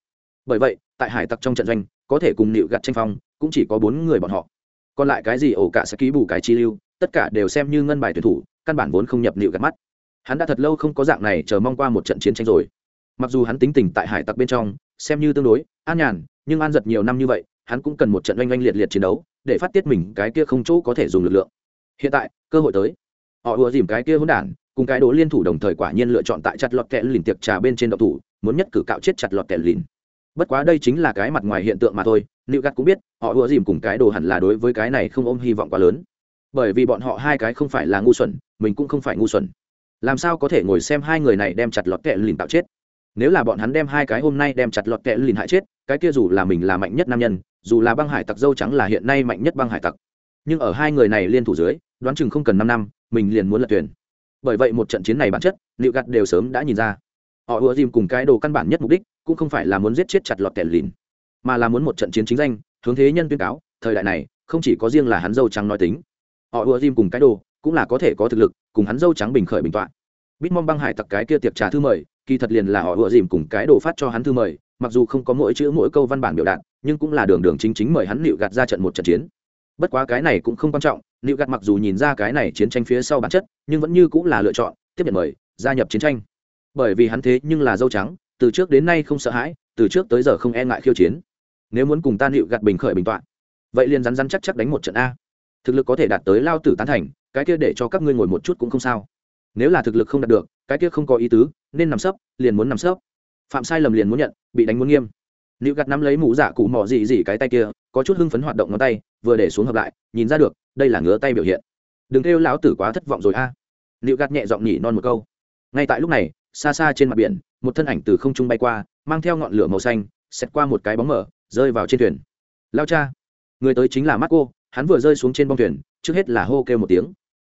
Bởi vậy, tại hải tặc trong trận doanh, có thể cùng nịu gặt tranh phong, cũng chỉ có bốn người bọn họ. Còn lại cái gì ổ cả sẽ ký bù cái chi lưu, tất cả đều xem như ngân bài tuyển thủ, căn bản vốn không nhập nịu gặt mắt. Hắn đã thật lâu không có dạng này chờ mong qua một trận chiến tranh rồi. Mặc dù hắn tính tình tại hải tặc bên trong, xem như tương đối, an nhàn, nhưng an giật nhiều năm như vậy, hắn cũng cần một trận oanh oanh liệt liệt chiến đấu để phát tiết mình cái kia không chỗ có thể dùng lực lượng. Hiện tại, cơ hội tới. Họ ùa dìm cái kia hỗn đản, cùng cái đồ liên thủ đồng thời quả nhiên lựa chọn tại chặt lọt kẹ lìn tiệc trà bên trên đậu thủ, muốn nhất cử cạo chết chặt lọt kẹ lìn. Bất quá đây chính là cái mặt ngoài hiện tượng mà thôi nữ gắt cũng biết, họ ùa dìm cùng cái đồ hẳn là đối với cái này không ôm hy vọng quá lớn. Bởi vì bọn họ hai cái không phải là ngu xuẩn, mình cũng không phải ngu xuẩn. Làm sao có thể ngồi xem hai người này đem chặt lọt kẹ lìn tạo chết? Nếu là bọn hắn đem hai cái hôm nay đem chặt lọt kẹ lìn hại chết, cái kia dù là mình là mạnh nhất nam nhân dù là băng hải tặc dâu trắng là hiện nay mạnh nhất băng hải tặc. Nhưng ở hai người này liên thủ dưới, đoán chừng không cần năm năm, mình liền muốn lật tuyển bởi vậy một trận chiến này bản chất, liệu gặt đều sớm đã nhìn ra. Họ ùa dìm cùng cái đồ căn bản nhất mục đích, cũng không phải là muốn giết chết chặt lọt tẻ lìn, mà là muốn một trận chiến chính danh, hướng thế nhân tuyên cáo, thời đại này, không chỉ có riêng là hắn dâu trắng nói tính. Họ ùa dìm cùng cái đồ, cũng là có thể có thực lực, cùng hắn dâu trắng bình khởi bình tọa. O bít mong băng hải tặc cái kia tiệc trà thư mời, kỳ thật liền là họ ùa dìm cùng cái đồ phát cho hắn thư mời mặc dù không có mỗi chữ mỗi câu văn bản biểu đạt, nhưng cũng là đường đường chính chính mời hắn nịu gạt ra trận một trận chiến. Bất quá cái này cũng không quan trọng, nịu gạt mặc dù nhìn ra cái này chiến tranh phía sau bản chất, nhưng vẫn như cũng là lựa chọn, tiếp nhận mời, gia nhập chiến tranh. Bởi vì hắn thế nhưng là dâu trắng, từ trước đến nay không sợ hãi, từ trước tới giờ không e ngại khiêu chiến. Nếu muốn cùng ta nịu gạt bình khởi bình tọa, vậy liền rắn rắn chắc chắc đánh một trận a. Thực lực có thể đạt tới lao tử tán thành, cái kia để cho các ngươi ngồi một chút cũng không sao. Nếu là thực lực không đạt được, cái kia không có ý tứ, nên nằm sấp, liền muốn nằm sấp phạm sai lầm liền muốn nhận, bị đánh muốn nghiêm. Nữ gặt nắm lấy mũ giả cụ mỏ gì gì cái tay kia, có chút hưng phấn hoạt động ngón tay, vừa để xuống hợp lại, nhìn ra được, đây là ngứa tay biểu hiện. Đừng kêu lão tử quá thất vọng rồi a. À. nữ gặt nhẹ giọng nhỉ non một câu. Ngay tại lúc này, xa xa trên mặt biển, một thân ảnh từ không trung bay qua, mang theo ngọn lửa màu xanh, xẹt qua một cái bóng mở, rơi vào trên thuyền. Lao cha, người tới chính là mắt cô hắn vừa rơi xuống trên bông thuyền, trước hết là hô kêu một tiếng.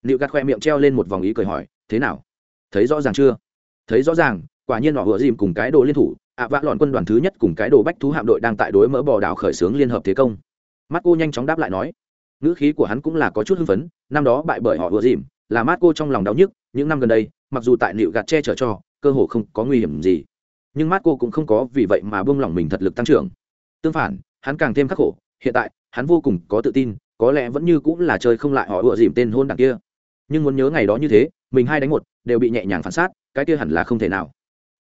Liệu gạt khoe miệng treo lên một vòng ý cười hỏi, thế nào? Thấy rõ ràng chưa? Thấy rõ ràng quả nhiên họ vừa dìm cùng cái đồ liên thủ, ạ vã lọn quân đoàn thứ nhất cùng cái đồ bách thú hạm đội đang tại đối mỡ bò đảo khởi xướng liên hợp thế công. Mắt cô nhanh chóng đáp lại nói, ngữ khí của hắn cũng là có chút hưng phấn, năm đó bại bởi họ vừa dìm, là mắt cô trong lòng đau nhức, những năm gần đây, mặc dù tại nịu gạt che chở cho, cơ hồ không có nguy hiểm gì. Nhưng mắt cô cũng không có vì vậy mà buông lỏng mình thật lực tăng trưởng. Tương phản, hắn càng thêm khắc khổ, hiện tại, hắn vô cùng có tự tin, có lẽ vẫn như cũng là chơi không lại họ ựa dìm tên hôn đằng kia. Nhưng muốn nhớ ngày đó như thế, mình hai đánh một, đều bị nhẹ nhàng phản sát cái kia hẳn là không thể nào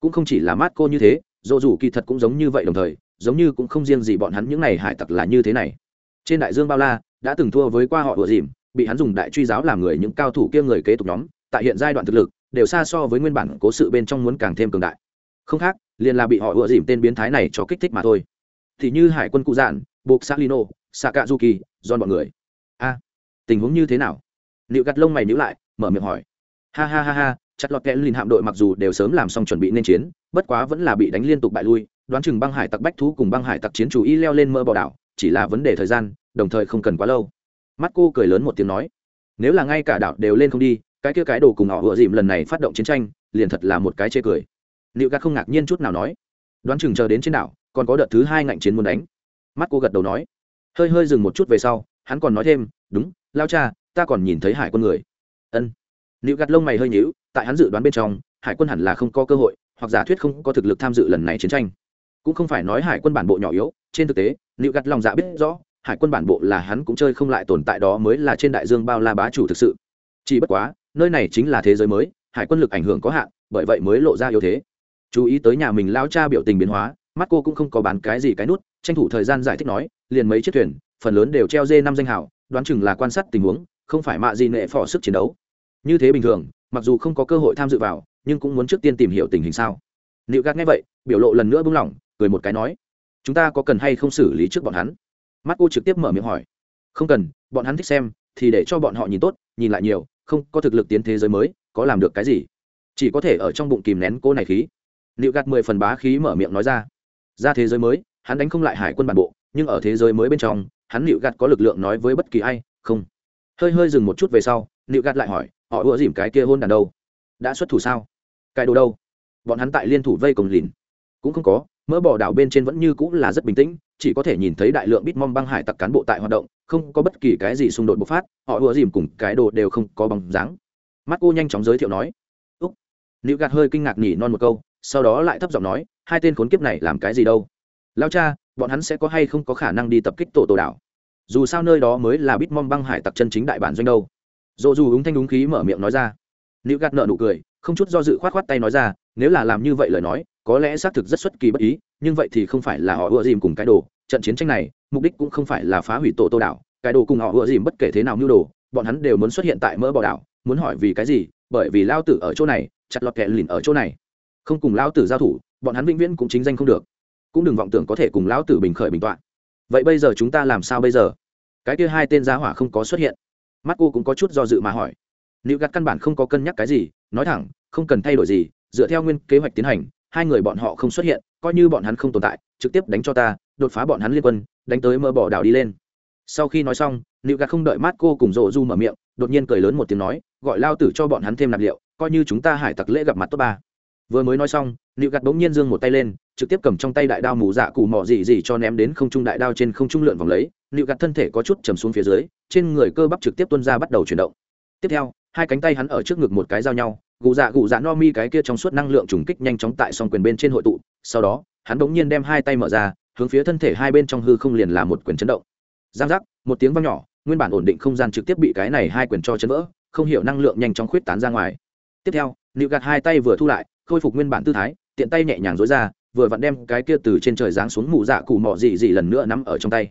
cũng không chỉ là mát cô như thế dỗ dù kỳ thật cũng giống như vậy đồng thời giống như cũng không riêng gì bọn hắn những n à y hải tặc là như thế này. Trên đại dương bao la đã từng thua với qua họ ựa dìm bị hắn dùng đại truy giáo làm người những cao thủ kia người kế tục nhóm tại hiện giai đoạn thực lực đều xa so với nguyên bản cố sự bên trong muốn càng thêm cường đại. Không khác liền là bị họ ựa dìm tên biến thái này cho kích thích mà thôi. Thì như hải quân cụ dạn buộc xã lino, xã cạ du kỳ, don bọn người. A tình huống như thế nào? Liệu gặt lông mày nhữ lại mở miệng hỏi. Ha ha ha ha chặt lọt kẽ lìn hạm đội mặc dù đều sớm làm xong chuẩn bị nên chiến, bất quá vẫn là bị đánh liên tục bại lui, đoán chừng băng hải tặc bách thú cùng băng hải tặc chiến chủ y leo lên mơ bò đảo, chỉ là vấn đề thời gian, đồng thời không cần quá lâu. Mắt cô cười lớn một tiếng nói, nếu là ngay cả đảo đều lên không đi, cái kia cái đồ cùng họ ựa dìm lần này phát động chiến tranh, liền thật là một cái chê cười. Liệu gạt không ngạc nhiên chút nào nói, đoán chừng chờ đến trên đảo, còn có đợt thứ hai ngạnh chiến muốn đánh. Mắt cô gật đầu nói, hơi hơi dừng một chút về sau, hắn còn nói thêm, đúng, lao cha, ta còn nhìn thấy hải quân người. Ân liệu gạt lông mày hơi nhíu tại hắn dự đoán bên trong hải quân hẳn là không có cơ hội hoặc giả thuyết không có thực lực tham dự lần này chiến tranh. Cũng không phải nói hải quân bản bộ nhỏ yếu trên thực tế liệu gạt lòng dạ biết rõ hải quân bản bộ là hắn cũng chơi không lại tồn tại đó mới là trên đại dương bao la bá chủ thực sự. Chỉ bất quá nơi này chính là thế giới mới hải quân lực ảnh hưởng có hạn bởi vậy mới lộ ra yếu thế. Chú ý tới nhà mình lao cha biểu tình biến hóa mắt cô cũng không có bán cái gì cái nút tranh thủ thời gian giải thích nói liền mấy chiếc thuyền phần lớn đều treo dê năm danh hào, đoán chừng là quan sát tình huống không phải mạ gì nệ phò sức chiến đấu như thế bình thường, mặc dù không có cơ hội tham dự vào, nhưng cũng muốn trước tiên tìm hiểu tình hình sao? Liệu gạt nghe vậy, biểu lộ lần nữa buông lỏng, cười một cái nói, chúng ta có cần hay không xử lý trước bọn hắn? Mắt cô trực tiếp mở miệng hỏi, không cần, bọn hắn thích xem, thì để cho bọn họ nhìn tốt, nhìn lại nhiều, không có thực lực tiến thế giới mới, có làm được cái gì? Chỉ có thể ở trong bụng kìm nén cô này khí. Liệu gạt mười phần bá khí mở miệng nói ra ra thế giới mới, hắn đánh không lại hải quân bản bộ, nhưng ở thế giới mới bên trong, hắn liệu gạt có lực lượng nói với bất kỳ ai, không. Hơi hơi dừng một chút về sau, liệu gạt lại hỏi họ ủa dìm cái kia hôn đàn đâu? Đã xuất thủ sao? Cái đồ đâu? Bọn hắn tại liên thủ vây cùng lìn. Cũng không có, mỡ bỏ đảo bên trên vẫn như cũng là rất bình tĩnh, chỉ có thể nhìn thấy đại lượng bít mong băng hải tặc cán bộ tại hoạt động, không có bất kỳ cái gì xung đột bộc phát, họ ùa dìm cùng cái đồ đều không có bóng dáng. Mắt cô nhanh chóng giới thiệu nói, úc. Nữ gạt hơi kinh ngạc nhỉ non một câu, sau đó lại thấp giọng nói, hai tên khốn kiếp này làm cái gì đâu? Lao cha, bọn hắn sẽ có hay không có khả năng đi tập kích tổ tổ đảo? Dù sao nơi đó mới là bít mong băng hải tặc chân chính đại bản doanh đâu dồ dù úng thanh đúng khí mở miệng nói ra. Nữ gạt nợ nụ cười, không chút do dự khoát khoát tay nói ra, nếu là làm như vậy lời nói, có lẽ xác thực rất xuất kỳ bất ý, nhưng vậy thì không phải là họ ưa dìm cùng cái đồ, trận chiến tranh này, mục đích cũng không phải là phá hủy tổ tô đảo, cái đồ cùng họ ưa dìm bất kể thế nào mưu đồ, bọn hắn đều muốn xuất hiện tại mỡ bò đảo, muốn hỏi vì cái gì, bởi vì lao tử ở chỗ này, chặt lọt kẹ lìn ở chỗ này. Không cùng lao tử giao thủ, bọn hắn vĩnh viễn cũng chính danh không được. Cũng đừng vọng tưởng có thể cùng lão tử bình khởi bình tọa. Vậy bây giờ chúng ta làm sao bây giờ? Cái kia hai tên giá hỏa không có xuất hiện mắt cô cũng có chút do dự mà hỏi. Nữ gạt căn bản không có cân nhắc cái gì, nói thẳng, không cần thay đổi gì, dựa theo nguyên kế hoạch tiến hành, hai người bọn họ không xuất hiện, coi như bọn hắn không tồn tại, trực tiếp đánh cho ta, đột phá bọn hắn liên quân, đánh tới mơ bỏ đảo đi lên. Sau khi nói xong nữ gạt không đợi mắt cô cùng rộ du mở miệng, đột nhiên cười lớn một tiếng nói, gọi lao tử cho bọn hắn thêm nạp liệu, coi như chúng ta hải tặc lễ gặp mặt top ba. Vừa mới nói xong nữ gạt bỗng nhiên giương một tay lên trực tiếp cầm trong tay đại đao mù dạ cụ mỏ gì gì cho ném đến không trung đại đao trên không trung lượn vòng lấy, nịu gạt thân thể có chút chầm xuống phía dưới, trên người cơ bắp trực tiếp tuôn ra bắt đầu chuyển động. Tiếp theo, hai cánh tay hắn ở trước ngực một cái giao nhau, gù dạ gù dạ no mi cái kia trong suốt năng lượng trùng kích nhanh chóng tại song quyền bên trên hội tụ, sau đó, hắn bỗng nhiên đem hai tay mở ra, hướng phía thân thể hai bên trong hư không liền là một quyền chấn động. Giang giác, một tiếng vang nhỏ, nguyên bản ổn định không gian trực tiếp bị cái này hai quyền cho chấn vỡ, không hiểu năng lượng nhanh chóng khuyết tán ra ngoài. Tiếp theo, nịu gạt hai tay vừa thu lại, khôi phục nguyên bản tư thái, tiện tay nhẹ nhàng dối ra vừa vặn đem cái kia từ trên trời giáng xuống mụ dạ cụ mọ dị dị lần nữa nắm ở trong tay.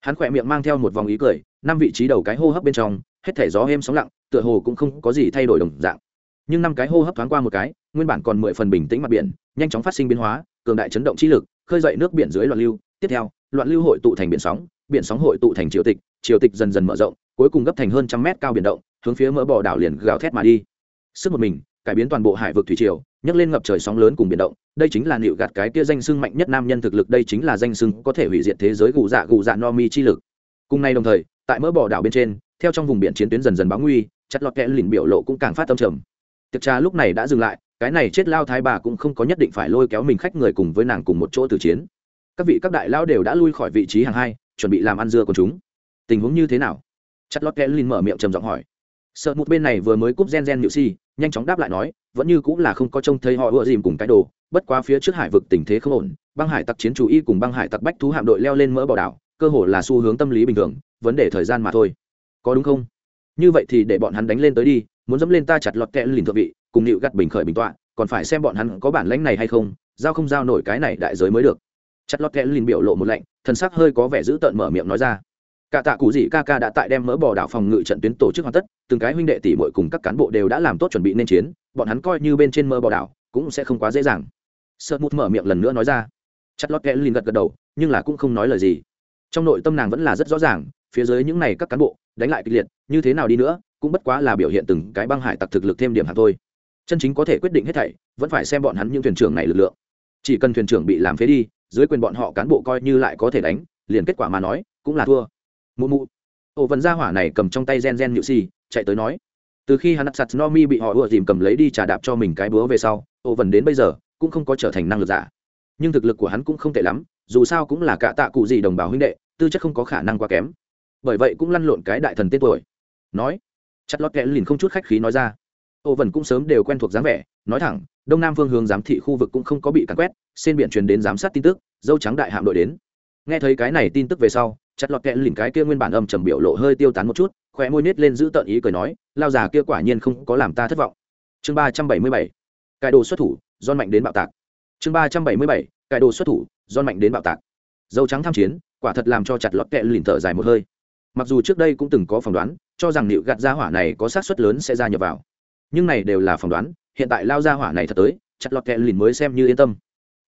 Hắn khỏe miệng mang theo một vòng ý cười, năm vị trí đầu cái hô hấp bên trong, hết thể gió êm sóng lặng, tựa hồ cũng không có gì thay đổi đồng dạng. Nhưng năm cái hô hấp thoáng qua một cái, nguyên bản còn mười phần bình tĩnh mặt biển, nhanh chóng phát sinh biến hóa, cường đại chấn động chi lực, khơi dậy nước biển dưới loạn lưu. Tiếp theo, loạn lưu hội tụ thành biển sóng biển sóng hội tụ thành triều tịch triều tịch dần dần mở rộng, cuối cùng gấp thành hơn trăm mét cao biển động, hướng phía mỡ bò đảo liền gào thét mà đi. Sức một mình cải biến toàn bộ hải vực thủy triều, nhấc lên ngập trời sóng lớn cùng biển động. Đây chính là nịu gạt cái kia danh sưng mạnh nhất nam nhân thực lực, đây chính là danh sưng có thể hủy diệt thế giới gù dạ gù dạ no mi chi lực. Cùng nay đồng thời, tại mỡ bò đảo bên trên, theo trong vùng biển chiến tuyến dần dần báo nguy, chặt lọt kẽ lìn biểu lộ cũng càng phát tâm trầm. Tiệc trà lúc này đã dừng lại, cái này chết lao thái bà cũng không có nhất định phải lôi kéo mình khách người cùng với nàng cùng một chỗ từ chiến. Các vị các đại lao đều đã lui khỏi vị trí hàng hai, chuẩn bị làm ăn dưa của chúng. Tình huống như thế nào? Chặt lọt kẽ lìn mở miệng trầm giọng hỏi. Sợ một bên này vừa mới cúp gen gen nhự si nhanh chóng đáp lại nói, vẫn như cũng là không có trông thấy họ ưa dìm cùng cái đồ, bất quá phía trước hải vực tình thế không ổn, băng hải tặc chiến chủ y cùng băng hải tặc bách thú hạm đội leo lên mỡ bảo đảo, cơ hồ là xu hướng tâm lý bình thường, vấn đề thời gian mà thôi. Có đúng không? Như vậy thì để bọn hắn đánh lên tới đi, muốn dẫm lên ta chặt lọt kẽ lìn thượng vị, cùng nịu gặt bình khởi bình tọa, còn phải xem bọn hắn có bản lãnh này hay không, giao không giao nổi cái này đại giới mới được. Chặt lọt kẽ lìn biểu lộ một lạnh thân sắc hơi có vẻ dữ tợn mở miệng nói ra cả tạ cụ dị ca ca đã tại đem mỡ bò đảo phòng ngự trận tuyến tổ chức hoàn tất, từng cái huynh đệ tỷ muội cùng các cán bộ đều đã làm tốt chuẩn bị nên chiến, bọn hắn coi như bên trên mỡ bò đảo, cũng sẽ không quá dễ dàng. Sợ mút mở miệng lần nữa nói ra. Chặt lót kẽ lìn gật gật đầu, nhưng là cũng không nói lời gì. Trong nội tâm nàng vẫn là rất rõ ràng, phía dưới những này các cán bộ, đánh lại kịch liệt, như thế nào đi nữa, cũng bất quá là biểu hiện từng cái băng hải tặc thực lực thêm điểm hạt thôi. Chân chính có thể quyết định hết thảy, vẫn phải xem bọn hắn những thuyền trưởng này lực lượng. Chỉ cần thuyền trưởng bị làm phế đi, dưới quyền bọn họ cán bộ coi như lại có thể đánh, liền kết quả mà nói, cũng là thua mụ mụ. Ổ vần gia hỏa này cầm trong tay gen gen nhự xì, chạy tới nói. Từ khi hắn sạt no mi bị họ ùa dìm cầm lấy đi trả đạp cho mình cái búa về sau, ổ vần đến bây giờ cũng không có trở thành năng lực giả. Nhưng thực lực của hắn cũng không tệ lắm, dù sao cũng là cả tạ cụ gì đồng bào huynh đệ, tư chất không có khả năng quá kém. Bởi vậy cũng lăn lộn cái đại thần tên tuổi. Nói, chặt lót kẽ lìn không chút khách khí nói ra. Ổ vần cũng sớm đều quen thuộc dáng vẻ, nói thẳng, đông nam phương hướng giám thị khu vực cũng không có bị cắn quét, trên biển truyền đến giám sát tin tức, dâu trắng đại hạm đội đến. Nghe thấy cái này tin tức về sau chặt lọt kẹn lìn cái kia nguyên bản âm trầm biểu lộ hơi tiêu tán một chút, khóe môi nết lên giữ tợn ý cười nói, lao già kia quả nhiên không có làm ta thất vọng. Chương ba trăm bảy mươi bảy, cải đồ xuất thủ don mạnh đến bạo tạc. Chương ba trăm bảy mươi bảy, cải đồ xuất thủ don mạnh đến bạo tạc. Dâu trắng tham chiến, quả thật làm cho chặt lọt kẹn lìn thở dài một hơi. Mặc dù trước đây cũng từng có phỏng đoán, cho rằng liệu gạt gia hỏa này có sát suất lớn sẽ ra nhập vào. Nhưng này đều là phỏng đoán, hiện tại lao gia hỏa này thật tới, chặt lọt kẹn lìn mới xem như yên tâm.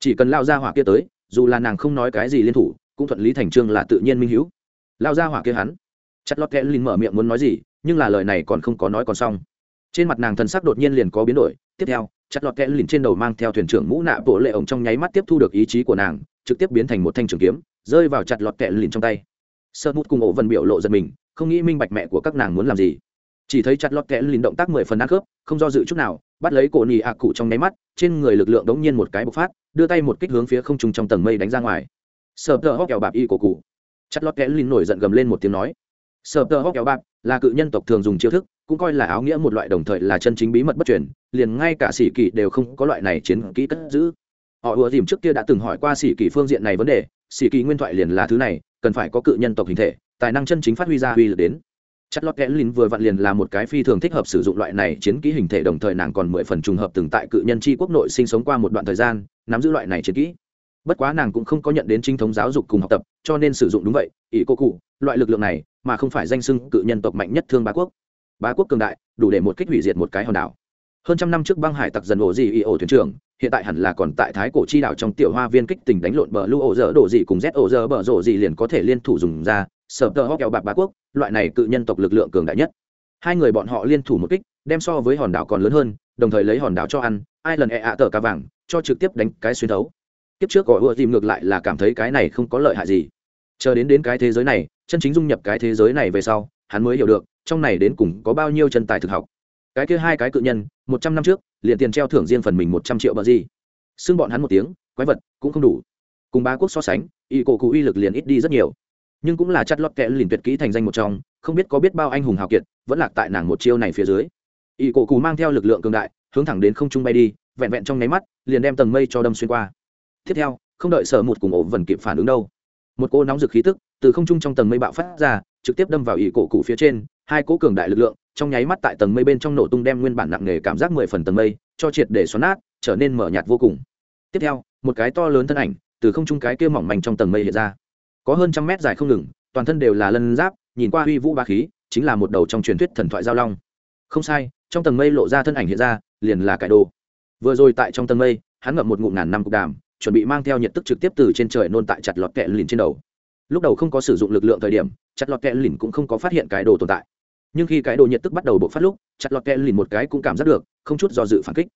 Chỉ cần lao gia hỏa kia tới, dù là nàng không nói cái gì liên thủ cũng thuận lý thành trương là tự nhiên minh hữu lao ra hỏa kia hắn. Chặt lọt kẽ lìn mở miệng muốn nói gì, nhưng là lời này còn không có nói còn xong. Trên mặt nàng thần sắc đột nhiên liền có biến đổi. Tiếp theo, chặt lọt kẽ lìn trên đầu mang theo thuyền trưởng mũ nạ bộ lệ ổng trong nháy mắt tiếp thu được ý chí của nàng, trực tiếp biến thành một thanh trường kiếm, rơi vào chặt lọt kẽ lìn trong tay. Sơ mút cùng ổ vần biểu lộ giật mình, không nghĩ minh bạch mẹ của các nàng muốn làm gì. Chỉ thấy chặt lọt kẽ lìn động tác mười phần ăn khớp, không do dự chút nào, bắt lấy cổ nì ạ cụ trong nháy mắt, trên người lực lượng đống nhiên một cái bộc phát, đưa tay một kích hướng phía không trung trong tầng mây đánh ra ngoài sờ tờ hóc kẹo bạp y cổ cụ. Chặt lót kẽ Linh nổi giận gầm lên một tiếng nói. Sờ tờ hóc kẹo bạp là cự nhân tộc thường dùng chiêu thức, cũng coi là áo nghĩa một loại đồng thời là chân chính bí mật bất truyền, liền ngay cả sĩ kỳ đều không có loại này chiến kỹ cất giữ. Họ ùa dìm trước kia đã từng hỏi qua sĩ kỳ phương diện này vấn đề, sĩ kỳ nguyên thoại liền là thứ này, cần phải có cự nhân tộc hình thể, tài năng chân chính phát huy ra uy lực đến. Chất lót kẽ lin vừa vặn liền là một cái phi thường thích hợp sử dụng loại này chiến kỹ hình thể đồng thời nàng còn mười phần trùng hợp từng tại cự nhân tri quốc nội sinh sống qua một đoạn thời gian, nắm giữ loại này chiến kỹ bất quá nàng cũng không có nhận đến chính thống giáo dục cùng học tập, cho nên sử dụng đúng vậy, ỷ cô cụ, loại lực lượng này mà không phải danh sưng cự nhân tộc mạnh nhất thương bá quốc. Bá quốc cường đại, đủ để một kích hủy diệt một cái hòn đảo. Hơn trăm năm trước băng hải tặc dần ổ dị ỷ ổ thuyền trưởng, hiện tại hẳn là còn tại thái cổ chi đảo trong tiểu hoa viên kích tình đánh lộn bờ lưu ổ dở đổ dị cùng z ổ dở bờ rổ dị liền có thể liên thủ dùng ra sở tờ hóc kẹo bạc bá quốc, loại này cự nhân tộc lực lượng cường đại nhất. Hai người bọn họ liên thủ một kích, đem so với hòn đảo còn lớn hơn, đồng thời lấy hòn đảo cho ăn ai lần e ạ tờ cá vàng, cho trực tiếp đánh cái xuyên thấu kiếp trước gọi ưa tìm ngược lại là cảm thấy cái này không có lợi hại gì. Chờ đến đến cái thế giới này, chân chính dung nhập cái thế giới này về sau, hắn mới hiểu được, trong này đến cùng có bao nhiêu chân tài thực học. Cái kia hai cái cự nhân, một trăm năm trước, liền tiền treo thưởng riêng phần mình một trăm triệu bờ gì. Xưng bọn hắn một tiếng, quái vật, cũng không đủ. Cùng ba quốc so sánh, y cổ cụ uy lực liền ít đi rất nhiều. Nhưng cũng là chặt lọt kẽ liền tuyệt kỹ thành danh một trong, không biết có biết bao anh hùng hào kiệt, vẫn lạc tại nàng một chiêu này phía dưới. Y cổ cụ mang theo lực lượng cường đại, hướng thẳng đến không trung bay đi, vẹn vẹn trong nháy mắt, liền đem tầng mây cho đâm xuyên qua tiếp theo, không đợi sở một cùng ổ vần kịp phản ứng đâu. Một cô nóng rực khí tức từ không trung trong tầng mây bạo phát ra, trực tiếp đâm vào ỷ cổ cụ phía trên, hai cỗ cường đại lực lượng trong nháy mắt tại tầng mây bên trong nổ tung đem nguyên bản nặng nề cảm giác mười phần tầng mây cho triệt để xoắn nát, trở nên mở nhạt vô cùng. Tiếp theo, một cái to lớn thân ảnh từ không trung cái kia mỏng manh trong tầng mây hiện ra. Có hơn trăm mét dài không ngừng, toàn thân đều là lân giáp, nhìn qua uy vũ ba khí, chính là một đầu trong truyền thuyết thần thoại giao long. Không sai, trong tầng mây lộ ra thân ảnh hiện ra, liền là cải đồ. Vừa rồi tại trong tầng mây, hắn ngậm một ngụm ngàn năm cục đàm chuẩn bị mang theo nhiệt tức trực tiếp từ trên trời nôn tại chặt lọt kẹ lìn trên đầu. Lúc đầu không có sử dụng lực lượng thời điểm, chặt lọt kẹ lìn cũng không có phát hiện cái đồ tồn tại. Nhưng khi cái đồ nhiệt tức bắt đầu bộc phát lúc, chặt lọt kẹ lìn một cái cũng cảm giác được, không chút do dự phản kích.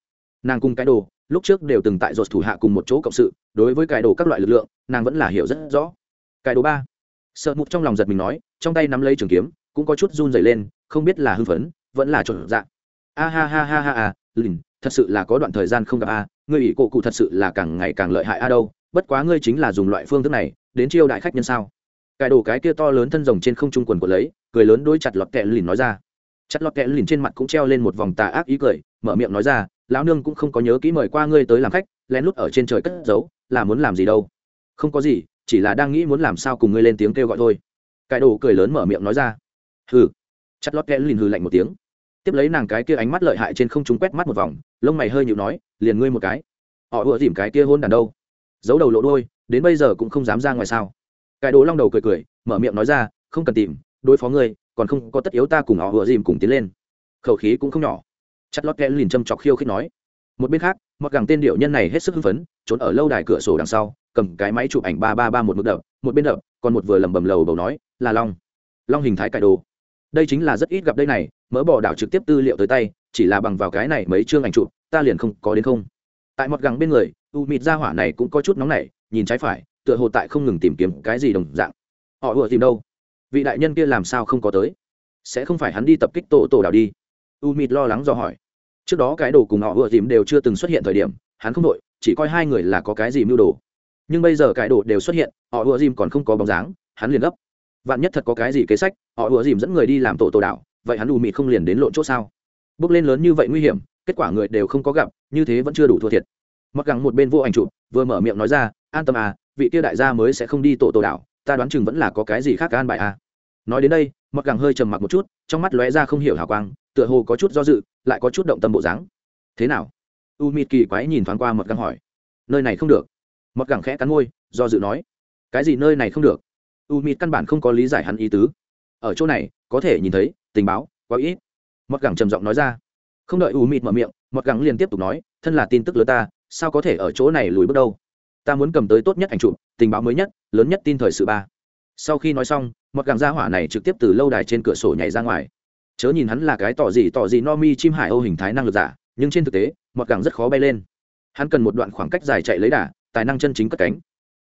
Nàng cùng cái đồ, lúc trước đều từng tại dột thủ hạ cùng một chỗ cộng sự, đối với cái đồ các loại lực lượng, nàng vẫn là hiểu rất rõ. Cái đồ ba. Sợ mục trong lòng giật mình nói, trong tay nắm lấy trường kiếm, cũng có chút run dày lên, không biết là hưng phấn, vẫn là trộn dạng a ha ha ha ha ha, lìn, thật sự là có đoạn thời gian không gặp a ngươi ủy cổ cụ thật sự là càng ngày càng lợi hại a đâu, bất quá ngươi chính là dùng loại phương thức này, đến chiêu đại khách nhân sao? Cải đồ cái kia to lớn thân rồng trên không trung quần của lấy, cười lớn đôi chặt lọt kẹ lìn nói ra. Chặt lọt kẹ lìn trên mặt cũng treo lên một vòng tà ác ý cười, mở miệng nói ra, lão nương cũng không có nhớ kỹ mời qua ngươi tới làm khách, lén lút ở trên trời cất giấu, là muốn làm gì đâu? Không có gì, chỉ là đang nghĩ muốn làm sao cùng ngươi lên tiếng kêu gọi thôi. Cải đồ cười lớn mở miệng nói ra. Hừ. Chặt lọt kẹ lìn hừ lạnh một tiếng tiếp lấy nàng cái kia ánh mắt lợi hại trên không chúng quét mắt một vòng, lông mày hơi nhịu nói, liền ngươi một cái. Họ ùa dìm cái kia hôn đàn đâu? Giấu đầu lộ đôi đến bây giờ cũng không dám ra ngoài sao? Cái đồ long đầu cười cười, mở miệng nói ra, không cần tìm, đối phó ngươi, còn không có tất yếu ta cùng họ vừa dìm cùng tiến lên. Khẩu khí cũng không nhỏ. Chặt lót kẽ lìn châm chọc khiêu khích nói, một bên khác, mặc gẳng tên điệu nhân này hết sức hưng phấn, trốn ở lâu đài cửa sổ đằng sau, cầm cái máy chụp ảnh ba ba ba một mực đập, một bên đập, còn một vừa lầm bầm lầu bầu nói, là long. Long hình thái cải đồ. Đây chính là rất ít gặp đây này mỡ bỏ đảo trực tiếp tư liệu tới tay, chỉ là bằng vào cái này mấy chương ảnh chụp, ta liền không có đến không. Tại một gẳng bên người, u mịt ra hỏa này cũng có chút nóng nảy, nhìn trái phải, tựa hồ tại không ngừng tìm kiếm cái gì đồng dạng. Họ vừa tìm đâu? Vị đại nhân kia làm sao không có tới? Sẽ không phải hắn đi tập kích tổ tổ đảo đi? U mịt lo lắng do hỏi. Trước đó cái đồ cùng họ vừa tìm đều chưa từng xuất hiện thời điểm, hắn không đội chỉ coi hai người là có cái gì mưu đồ. Nhưng bây giờ cái đồ đều xuất hiện, họ vừa dìm còn không có bóng dáng, hắn liền gấp. Vạn nhất thật có cái gì kế sách, họ vừa dìm dẫn người đi làm tổ tổ đảo vậy hắn u mị không liền đến lộn chỗ sao? Bước lên lớn như vậy nguy hiểm, kết quả người đều không có gặp, như thế vẫn chưa đủ thua thiệt. Mặc gắng một bên vô ảnh chụp, vừa mở miệng nói ra, an tâm à vị kia đại gia mới sẽ không đi tổ tổ đảo, ta đoán chừng vẫn là có cái gì khác an bài à. Nói đến đây, mặc gắng hơi trầm mặc một chút, trong mắt lóe ra không hiểu hào quang, tựa hồ có chút do dự, lại có chút động tâm bộ dáng. Thế nào? U mịt kỳ quái nhìn thoáng qua mặc gắng hỏi. Nơi này không được. Mặc gắng khẽ cắn môi, do dự nói. Cái gì nơi này không được? U mịt căn bản không có lý giải hắn ý tứ. Ở chỗ này, có thể nhìn thấy tình báo, quá ít. Mọt gẳng trầm giọng nói ra. Không đợi u mịt mở miệng, mọt gẳng liền tiếp tục nói, thân là tin tức lớn ta, sao có thể ở chỗ này lùi bước đâu? Ta muốn cầm tới tốt nhất ảnh chụp, tình báo mới nhất, lớn nhất tin thời sự ba. Sau khi nói xong, mọt gẳng ra hỏa này trực tiếp từ lâu đài trên cửa sổ nhảy ra ngoài. Chớ nhìn hắn là cái tỏ gì tỏ gì no mi chim hải âu hình thái năng lực giả, nhưng trên thực tế, mọt gẳng rất khó bay lên. Hắn cần một đoạn khoảng cách dài chạy lấy đà, tài năng chân chính cất cánh.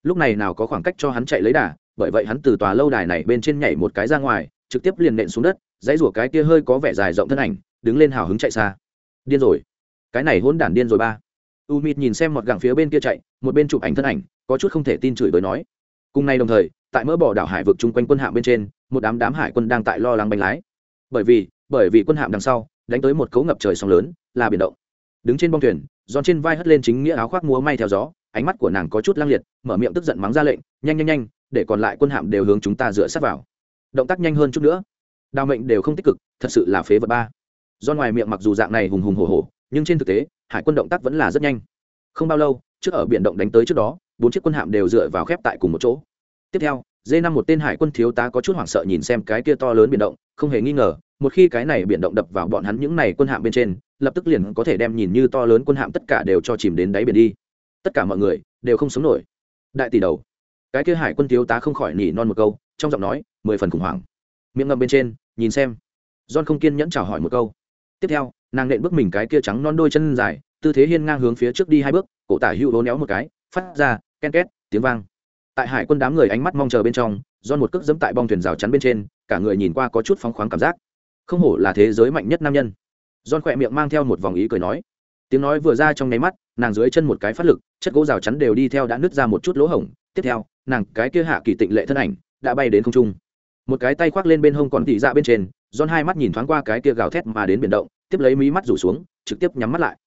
Lúc này nào có khoảng cách cho hắn chạy lấy đà, bởi vậy hắn từ tòa lâu đài này bên trên nhảy một cái ra ngoài, trực tiếp liền nện xuống đất dãy rủa cái kia hơi có vẻ dài rộng thân ảnh, đứng lên hào hứng chạy xa. Điên rồi. Cái này hôn đản điên rồi ba. U mịt nhìn xem một gẳng phía bên kia chạy, một bên chụp ảnh thân ảnh, có chút không thể tin chửi bới nói. Cùng nay đồng thời, tại mỡ bỏ đảo hải vực chung quanh quân hạm bên trên, một đám đám hải quân đang tại lo lắng bánh lái. Bởi vì bởi vì quân hạm đằng sau, đánh tới một cấu ngập trời sóng lớn, là biển động. Đứng trên bong thuyền, giòn trên vai hất lên chính nghĩa áo khoác múa may theo gió, ánh mắt của nàng có chút lang liệt, mở miệng tức giận mắng ra lệnh, nhanh nhanh nhanh, để còn lại quân hạm đều hướng chúng ta dựa sát vào. Động tác nhanh hơn chút nữa đào mệnh đều không tích cực, thật sự là phế vật ba. Do ngoài miệng mặc dù dạng này hùng hùng hổ hổ, nhưng trên thực tế, hải quân động tác vẫn là rất nhanh. Không bao lâu, trước ở biển động đánh tới trước đó, bốn chiếc quân hạm đều dựa vào khép tại cùng một chỗ. Tiếp theo d năm một tên hải quân thiếu tá có chút hoảng sợ nhìn xem cái kia to lớn biển động, không hề nghi ngờ, một khi cái này biển động đập vào bọn hắn những này quân hạm bên trên, lập tức liền có thể đem nhìn như to lớn quân hạm tất cả đều cho chìm đến đáy biển đi. Tất cả mọi người đều không sống nổi. Đại tỷ đầu. Cái kia hải quân thiếu tá không khỏi nỉ non một câu, trong giọng nói mười phần khủng hoảng. Miệng ngầm bên trên nhìn xem. John không kiên nhẫn chào hỏi một câu. Tiếp theo, nàng nện bước mình cái kia trắng non đôi chân dài, tư thế hiên ngang hướng phía trước đi hai bước, cổ tả hữu hố néo một cái, phát ra, ken két, tiếng vang. Tại hải quân đám người ánh mắt mong chờ bên trong, John một cước dẫm tại bong thuyền rào chắn bên trên, cả người nhìn qua có chút phóng khoáng cảm giác. Không hổ là thế giới mạnh nhất nam nhân. John khỏe miệng mang theo một vòng ý cười nói. Tiếng nói vừa ra trong nháy mắt, nàng dưới chân một cái phát lực, chất gỗ rào chắn đều đi theo đã nứt ra một chút lỗ hổng. Tiếp theo, nàng cái kia hạ kỳ tịnh lệ thân ảnh đã bay đến không trung một cái tay khoác lên bên hông còn tỉ dạ bên trên don hai mắt nhìn thoáng qua cái kia gào thét mà đến biển động, tiếp lấy mí mắt rủ xuống, trực tiếp nhắm mắt lại.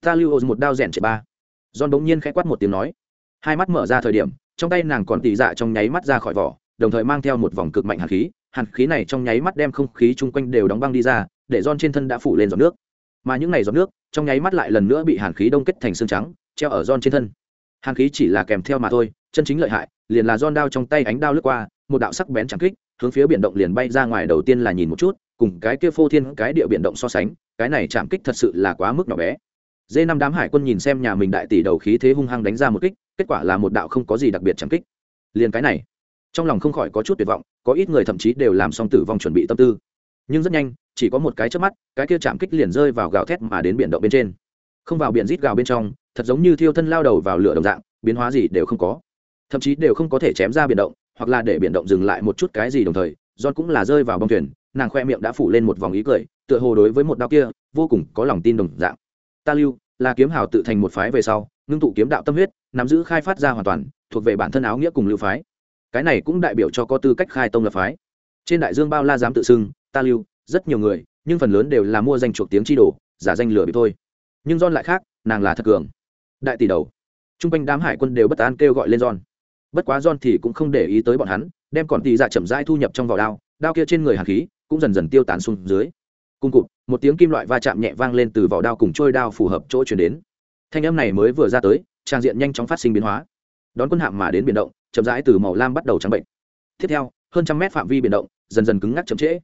Ta lưu ô một đao rèn chạy ba. Don bỗng nhiên khẽ quát một tiếng nói. Hai mắt mở ra thời điểm, trong tay nàng còn tỉ dạ trong nháy mắt ra khỏi vỏ, đồng thời mang theo một vòng cực mạnh hàn khí. Hàn khí này trong nháy mắt đem không khí chung quanh đều đóng băng đi ra, để don trên thân đã phủ lên giọt nước. Mà những này giọt nước, trong nháy mắt lại lần nữa bị hàn khí đông kết thành xương trắng, treo ở don trên thân. Hàn khí chỉ là kèm theo mà thôi, chân chính lợi hại, liền là don đao trong tay ánh đao lướt qua, một đạo sắc bén chẳng kích hướng phía biển động liền bay ra ngoài đầu tiên là nhìn một chút, cùng cái kia phô thiên cái địa biển động so sánh, cái này chạm kích thật sự là quá mức nhỏ bé. Dê năm đám hải quân nhìn xem nhà mình đại tỷ đầu khí thế hung hăng đánh ra một kích, kết quả là một đạo không có gì đặc biệt chạm kích. Liền cái này, trong lòng không khỏi có chút tuyệt vọng, có ít người thậm chí đều làm xong tử vong chuẩn bị tâm tư. Nhưng rất nhanh, chỉ có một cái trước mắt, cái kia chạm kích liền rơi vào gào thét mà đến biển động bên trên. Không vào biển rít gào bên trong, thật giống như thiêu thân lao đầu vào lửa đồng dạng, biến hóa gì đều không có. Thậm chí đều không có thể chém ra biển động hoặc là để biển động dừng lại một chút cái gì đồng thời, john cũng là rơi vào bông thuyền, nàng khoe miệng đã phủ lên một vòng ý cười, tựa hồ đối với một đao kia, vô cùng có lòng tin đồng dạng. Ta lưu, là kiếm hào tự thành một phái về sau, ngưng tụ kiếm đạo tâm huyết, nắm giữ khai phát ra hoàn toàn, thuộc về bản thân áo nghĩa cùng lưu phái. Cái này cũng đại biểu cho có tư cách khai tông lập phái. Trên đại dương bao la dám tự xưng, ta lưu, rất nhiều người, nhưng phần lớn đều là mua danh chuộc tiếng chi đồ, giả danh lừa bị thôi. Nhưng don lại khác, nàng là thật cường. Đại tỷ đầu. T r u n g quanh đám hải quân đều bất an kêu gọi lên don bất quá John thì cũng không để ý tới bọn hắn, đem còn tì dạ chậm rãi thu nhập trong vỏ đao đao kia trên người hàn khí cũng dần dần tiêu tán xuống dưới. Cung cụt, một tiếng kim loại va chạm nhẹ vang lên từ vỏ đao cùng trôi đao phù hợp chỗ chuyển đến. Thanh âm này mới vừa ra tới, trang diện nhanh chóng phát sinh biến hóa. Đón quân hạm mà đến biển động, chậm rãi từ màu lam bắt đầu trắng bệnh. Tiếp theo, hơn trăm mét phạm vi biển động, dần dần cứng ngắc chậm trễ.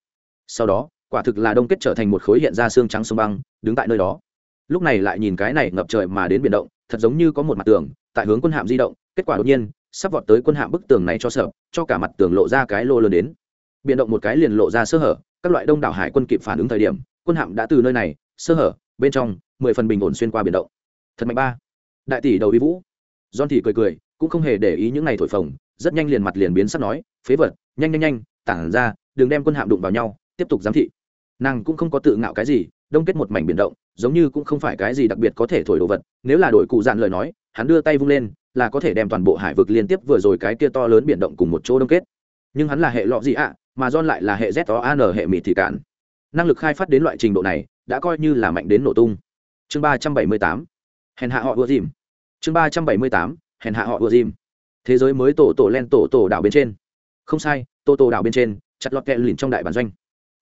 Sau đó, quả thực là đông kết trở thành một khối hiện ra xương trắng sông băng, đứng tại nơi đó. Lúc này lại nhìn cái này ngập trời mà đến biển động, thật giống như có một mặt tường, tại hướng quân hạm di động, kết quả đột nhiên sắp vọt tới quân hạm bức tường này cho sợ, cho cả mặt tường lộ ra cái lô lớn đến. Biển động một cái liền lộ ra sơ hở, các loại đông đảo hải quân kịp phản ứng thời điểm, quân hạm đã từ nơi này, sơ hở, bên trong, mười phần bình ổn xuyên qua biển động. Thật mạnh ba. Đại tỷ đầu vi vũ. Don thì cười cười, cũng không hề để ý những ngày thổi phồng, rất nhanh liền mặt liền biến sắp nói, phế vật, nhanh nhanh nhanh, tản ra, đừng đem quân hạm đụng vào nhau, tiếp tục giám thị. Nàng cũng không có tự ngạo cái gì, đông kết một mảnh biển động, giống như cũng không phải cái gì đặc biệt có thể thổi đồ vật, nếu là đổi cụ dạn lời nói, hắn đưa tay vung lên là có thể đem toàn bộ hải vực liên tiếp vừa rồi cái kia to lớn biển động cùng một chỗ đông kết. Nhưng hắn là hệ lọ gì ạ, mà john lại là hệ z o an hệ mịt thì cản năng lực khai phát đến loại trình độ này, đã coi như là mạnh đến nổ tung. Chương ba trăm bảy mươi tám, hèn hạ họ ùa dìm. Chương ba trăm bảy mươi tám, hèn hạ họ ùa dìm. Thế giới mới tổ tổ len tổ tổ đảo bên trên. Không sai, tổ tổ đảo bên trên, chặt lọt kẹ lìn trong đại bản doanh.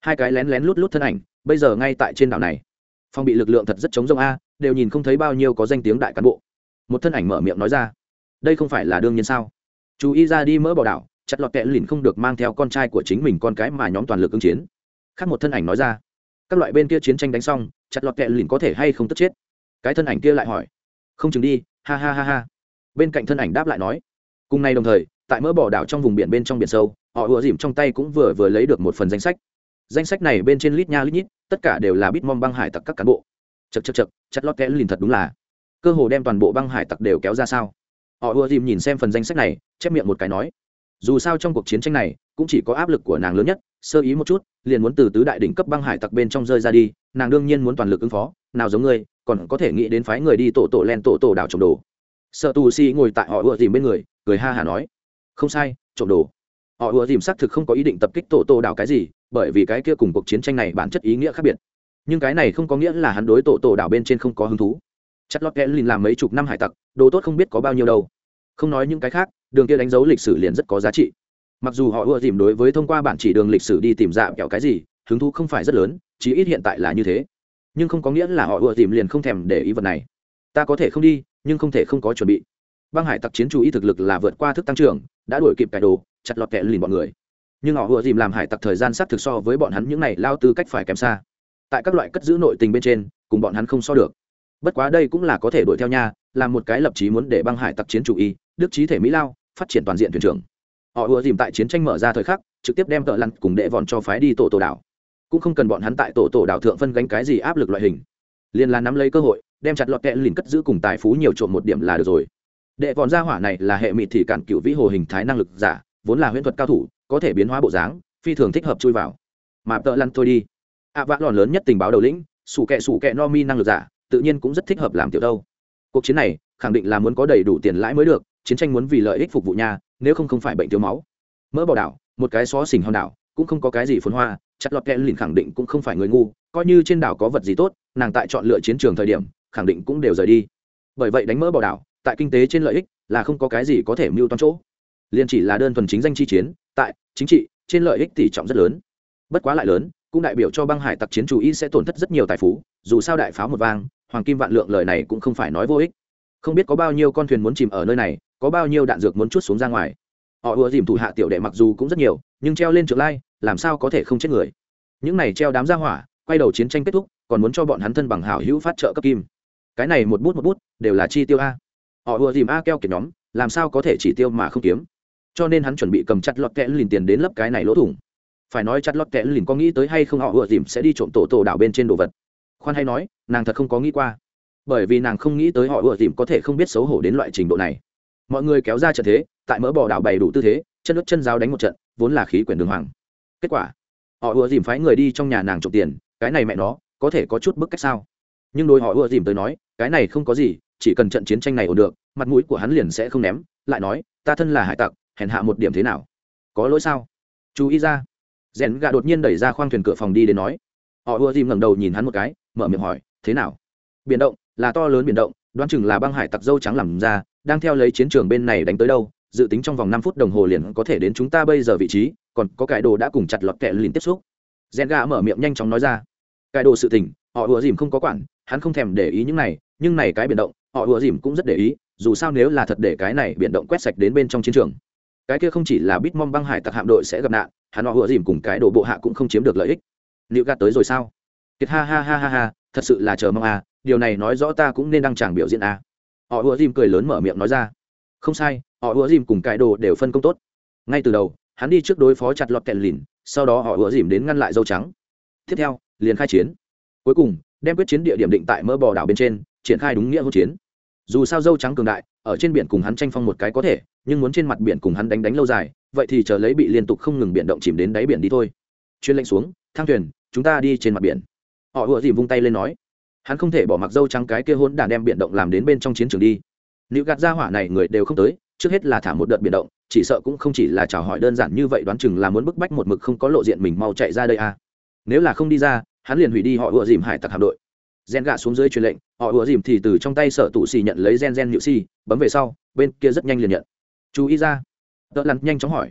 Hai cái lén lén lút lút thân ảnh, bây giờ ngay tại trên đảo này. Phong bị lực lượng thật rất chống rông a, đều nhìn không thấy bao nhiêu có danh tiếng đại cán bộ. Một thân ảnh mở miệng nói ra đây không phải là đương nhiên sao? Chú ý ra đi mỡ bỏ đảo, chặt lọt kẹ lìn không được mang theo con trai của chính mình con cái mà nhóm toàn lực ứng chiến. Khác một thân ảnh nói ra. Các loại bên kia chiến tranh đánh xong, chặt lọt kẹ lìn có thể hay không tức chết? Cái thân ảnh kia lại hỏi. Không chừng đi, ha ha ha ha. Bên cạnh thân ảnh đáp lại nói. Cùng nay đồng thời, tại mỡ bỏ đảo trong vùng biển bên trong biển sâu, họ ùa dìm trong tay cũng vừa vừa lấy được một phần danh sách. Danh sách này bên trên lít nha lít nhít, tất cả đều là bitmom băng hải tặc các cán bộ. Chật chật chật chặt lót kẽ lìn thật đúng là. Cơ hồ đem toàn bộ băng hải tặc đều kéo ra sao? Họ ùa dìm nhìn xem phần danh sách này, chép miệng một cái nói, dù sao trong cuộc chiến tranh này, cũng chỉ có áp lực của nàng lớn nhất, sơ ý một chút, liền muốn từ tứ đại đỉnh cấp băng hải tặc bên trong rơi ra đi, nàng đương nhiên muốn toàn lực ứng phó, nào giống ngươi, còn có thể nghĩ đến phái người đi tổ tổ len tổ tổ đảo trộm đồ. Sợ tù si ngồi tại họ ùa dìm bên người, cười ha hả nói, không sai, trộm đồ. Họ ùa dìm xác thực không có ý định tập kích tổ tổ đảo cái gì, bởi vì cái kia cùng cuộc chiến tranh này bản chất ý nghĩa khác biệt. Nhưng cái này không có nghĩa là hắn đối tổ tổ đảo bên trên không có hứng thú chất lót kẽ lìn làm mấy chục năm hải tặc, đồ tốt không biết có bao nhiêu đâu. Không nói những cái khác, đường kia đánh dấu lịch sử liền rất có giá trị. Mặc dù họ ưa tìm đối với thông qua bản chỉ đường lịch sử đi tìm dạ kẹo cái gì, hứng thú không phải rất lớn, chí ít hiện tại là như thế. Nhưng không có nghĩa là họ ưa tìm liền không thèm để ý vật này. Ta có thể không đi, nhưng không thể không có chuẩn bị. Băng hải tặc chiến chú ý thực lực là vượt qua thức tăng trưởng, đã đuổi kịp cải đồ chặt lọt kẹ lìn bọn người. Nhưng họ ưa dìm làm hải tặc thời gian sát thực so với bọn hắn những này lao tư cách phải kém xa. Tại các loại cất giữ nội tình bên trên, cùng bọn hắn không so được bất quá đây cũng là có thể đuổi theo nha là một cái lập chí muốn để băng hải tặc chiến chủ y đức trí thể mỹ lao phát triển toàn diện thuyền trưởng. Họ ùa dìm tại chiến tranh mở ra thời khắc trực tiếp đem tợ lặn cùng đệ vòn cho phái đi tổ tổ đảo. Cũng không cần bọn hắn tại tổ tổ đảo thượng phân gánh cái gì áp lực loại hình. Liền là nắm lấy cơ hội đem chặt lọt kẹ lìn cất giữ cùng tài phú nhiều trộm một điểm là được rồi. Đệ vòn gia hỏa này là hệ mịt thì cản cựu vĩ hồ hình thái năng lực giả vốn là huyễn thuật cao thủ có thể biến hóa bộ dáng phi thường thích hợp chui vào. Mà tợ lăn thôi đi. Ạ à, vã lòn lớn nhất tình báo đầu lĩnh sủ kẹ sủ kẹ no mi năng lực giả tự nhiên cũng rất thích hợp làm tiểu đâu. Cuộc chiến này, khẳng định là muốn có đầy đủ tiền lãi mới được, chiến tranh muốn vì lợi ích phục vụ nhà, nếu không không phải bệnh thiếu máu. Mỡ bò đảo, một cái xó xỉnh hòn đảo, cũng không có cái gì phồn hoa, chặt lọt kẽ lìn khẳng định cũng không phải người ngu, coi như trên đảo có vật gì tốt, nàng tại chọn lựa chiến trường thời điểm, khẳng định cũng đều rời đi. Bởi vậy đánh mỡ bò đảo, tại kinh tế trên lợi ích, là không có cái gì có thể mưu toan chỗ. Liền chỉ là đơn thuần chính danh chi chiến, tại chính trị, trên lợi ích tỷ trọng rất lớn. Bất quá lại lớn, cũng đại biểu cho băng hải tặc chiến chủ ý sẽ tổn thất rất nhiều tài phú, dù sao đại pháo một vang hoàng kim vạn lượng lời này cũng không phải nói vô ích. Không biết có bao nhiêu con thuyền muốn chìm ở nơi này, có bao nhiêu đạn dược muốn chút xuống ra ngoài. Họ ùa dìm thủ hạ tiểu đệ mặc dù cũng rất nhiều, nhưng treo lên trượng lai, làm sao có thể không chết người? Những này treo đám ra hỏa, quay đầu chiến tranh kết thúc, còn muốn cho bọn hắn thân bằng hảo hữu phát trợ cấp kim. Cái này một bút một bút, đều là chi tiêu a. Họ ùa dìm a keo kiệt nhóm, làm sao có thể chỉ tiêu mà không kiếm? Cho nên hắn chuẩn bị cầm chặt lọt kẽ lìn tiền đến lấp cái này lỗ thủng. Phải nói chặt lọt kẽ lìn có nghĩ tới hay không, họ ùa dìm sẽ đi trộm tổ tổ đảo bên trên đồ vật khoan hay nói, nàng thật không có nghĩ qua. Bởi vì nàng không nghĩ tới họ ùa dìm có thể không biết xấu hổ đến loại trình độ này. Mọi người kéo ra trận thế, tại mỡ bò đảo bày đủ tư thế, chân nước chân giáo đánh một trận, vốn là khí quyển đường hoàng. Kết quả, họ ùa dìm phái người đi trong nhà nàng trộm tiền, cái này mẹ nó, có thể có chút bức cách sao? Nhưng đôi họ ùa dìm tới nói, cái này không có gì, chỉ cần trận chiến tranh này ổn được, mặt mũi của hắn liền sẽ không ném, lại nói, ta thân là hải tặc, hèn hạ một điểm thế nào? Có lỗi sao? Chú ý ra rèn gà đột nhiên đẩy ra khoang thuyền cửa phòng đi đến nói. Họ ùa dìm ngẩng đầu nhìn hắn một cái mở miệng hỏi, thế nào? Biển động, là to lớn biển động, đoán chừng là băng hải tặc dâu trắng làm ra, đang theo lấy chiến trường bên này đánh tới đâu, dự tính trong vòng năm phút đồng hồ liền có thể đến chúng ta bây giờ vị trí, còn có cải đồ đã cùng chặt lọt kẹ liền tiếp xúc. Rèn gà mở miệng nhanh chóng nói ra. Cải đồ sự tình, họ ùa dìm không có quản, hắn không thèm để ý những này, nhưng này cái biển động, họ ùa dìm cũng rất để ý, dù sao nếu là thật để cái này biển động quét sạch đến bên trong chiến trường. Cái kia không chỉ là bitmom băng hải tặc hạm đội sẽ gặp nạn, hắn họ ùa dìm cùng cái đồ bộ hạ cũng không chiếm được lợi ích. Liệu gạt tới rồi sao? Kiệt ha ha ha ha ha, thật sự là chờ mong à điều này nói rõ ta cũng nên đăng tràng biểu diễn à. Họ ùa dìm cười lớn mở miệng nói ra. Không sai, họ ùa dìm cùng cái đồ đều phân công tốt. Ngay từ đầu, hắn đi trước đối phó chặt lọt kẹn lìn, sau đó họ ùa dìm đến ngăn lại dâu trắng. Tiếp theo, liền khai chiến. Cuối cùng, đem quyết chiến địa điểm định tại mỡ bò đảo bên trên, triển khai đúng nghĩa hỗn chiến. Dù sao dâu trắng cường đại, ở trên biển cùng hắn tranh phong một cái có thể, nhưng muốn trên mặt biển cùng hắn đánh đánh lâu dài, vậy thì chờ lấy bị liên tục không ngừng biển động chìm đến đáy biển đi thôi. Chuyên lệnh xuống, thang thuyền, chúng ta đi trên mặt biển họ ùa dìm vung tay lên nói, hắn không thể bỏ mặc dâu trắng cái kia hôn đàn đem biển động làm đến bên trong chiến trường đi. Nữ gạt ra hỏa này, người đều không tới, trước hết là thả một đợt biển động, chỉ sợ cũng không chỉ là chào hỏi đơn giản như vậy, đoán chừng là muốn bức bách một mực không có lộ diện mình mau chạy ra đây à. Nếu là không đi ra, hắn liền hủy đi họ ùa dìm hải tặc hạm đội. Gen gạ xuống dưới truyền lệnh, họ ùa dìm thì từ trong tay sở tụ xì nhận lấy gen gen nhự xì bấm về sau, bên kia rất nhanh liền nhận. Chú ý ra. Đỡ lặn nhanh chóng hỏi,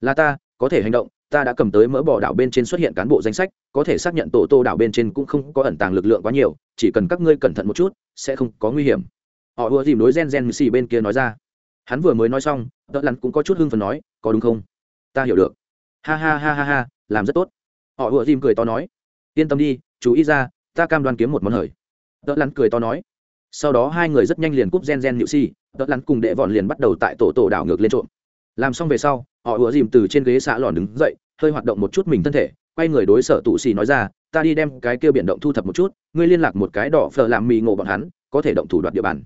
là ta, có thể hành động ta đã cầm tới mỡ bỏ đảo bên trên xuất hiện cán bộ danh sách, có thể xác nhận tổ tô đảo bên trên cũng không có ẩn tàng lực lượng quá nhiều, chỉ cần các ngươi cẩn thận một chút, sẽ không có nguy hiểm. Họ ùa dìm đối gen gen xì bên kia nói ra. Hắn vừa mới nói xong, đỡ lắn cũng có chút hưng phần nói, có đúng không? Ta hiểu được. Ha ha ha ha ha, làm rất tốt. Họ ùa dìm cười to nói. Yên tâm đi, chú ý ra, ta cam đoan kiếm một món hời. Đỡ lắn cười to nói. Sau đó hai người rất nhanh liền cúp gen gen nhự si đỡ lắn cùng đệ vọn liền bắt đầu tại tổ tổ đảo ngược lên trộm làm xong về sau, họ ùa dìm từ trên ghế xạ lòn đứng dậy, hơi hoạt động một chút mình thân thể, quay người đối sở tụ xì nói ra, ta đi đem cái kia biển động thu thập một chút, ngươi liên lạc một cái đỏ phờ làm mì ngộ bọn hắn, có thể động thủ đoạt địa bàn.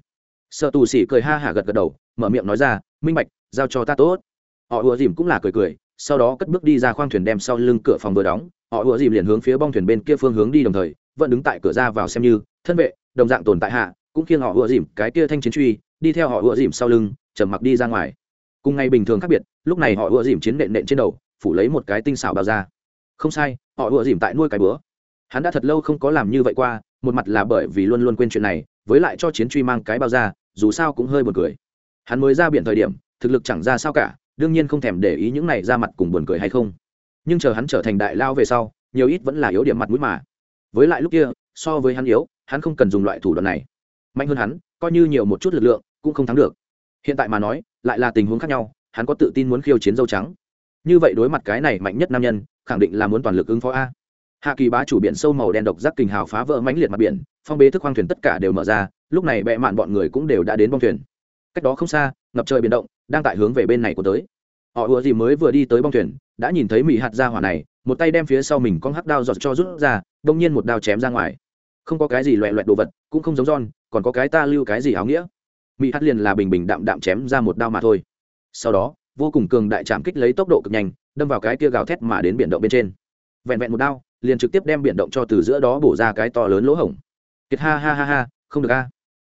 Sở tụ xì cười ha hả gật gật đầu, mở miệng nói ra, minh bạch, giao cho ta tốt. Họ ùa dìm cũng là cười cười, sau đó cất bước đi ra khoang thuyền đem sau lưng cửa phòng vừa đóng, họ ùa dìm liền hướng phía bong thuyền bên kia phương hướng đi đồng thời, vẫn đứng tại cửa ra vào xem như, thân vệ, đồng dạng tồn tại hạ, cũng khiêng họ ùa dìm, cái kia thanh chiến truy, đi theo họ ùa dìm sau lưng, trầm mặc đi ra ngoài cùng ngày bình thường khác biệt, lúc này họ ùa dìm chiến nện nện trên đầu, phủ lấy một cái tinh xảo bao ra không sai, họ ùa dìm tại nuôi cái bữa. Hắn đã thật lâu không có làm như vậy qua, một mặt là bởi vì luôn luôn quên chuyện này, với lại cho chiến truy mang cái bao ra dù sao cũng hơi buồn cười. Hắn mới ra biển thời điểm, thực lực chẳng ra sao cả, đương nhiên không thèm để ý những này ra mặt cùng buồn cười hay không. Nhưng chờ hắn trở thành đại lao về sau, nhiều ít vẫn là yếu điểm mặt mũi mà. Với lại lúc kia, so với hắn yếu, hắn không cần dùng loại thủ đoạn này. Mạnh hơn hắn, coi như nhiều một chút lực lượng, cũng không thắng được. Hiện tại mà nói lại là tình huống khác nhau, hắn có tự tin muốn khiêu chiến dâu trắng. Như vậy đối mặt cái này mạnh nhất nam nhân, khẳng định là muốn toàn lực ứng phó a. Hạ kỳ bá chủ biển sâu màu đen độc giác kình hào phá vỡ mãnh liệt mặt biển, phong bế thức khoang thuyền tất cả đều mở ra, lúc này bệ mạn bọn người cũng đều đã đến bong thuyền. Cách đó không xa, ngập trời biển động, đang tại hướng về bên này của tới. Họ ùa gì mới vừa đi tới bong thuyền, đã nhìn thấy mỹ hạt ra hỏa này, một tay đem phía sau mình con hắc đao giọt cho rút ra, đông nhiên một đao chém ra ngoài. Không có cái gì loẹ loẹt đồ vật, cũng không giống giòn còn có cái ta lưu cái gì áo nghĩa mỹ hát liền là bình bình đạm đạm chém ra một đao mà thôi. Sau đó, vô cùng cường đại chạm kích lấy tốc độ cực nhanh, đâm vào cái kia gào thét mà đến biển động bên trên. Vẹn vẹn một đao, liền trực tiếp đem biển động cho từ giữa đó bổ ra cái to lớn lỗ hổng. Kiệt ha ha ha ha, không được a.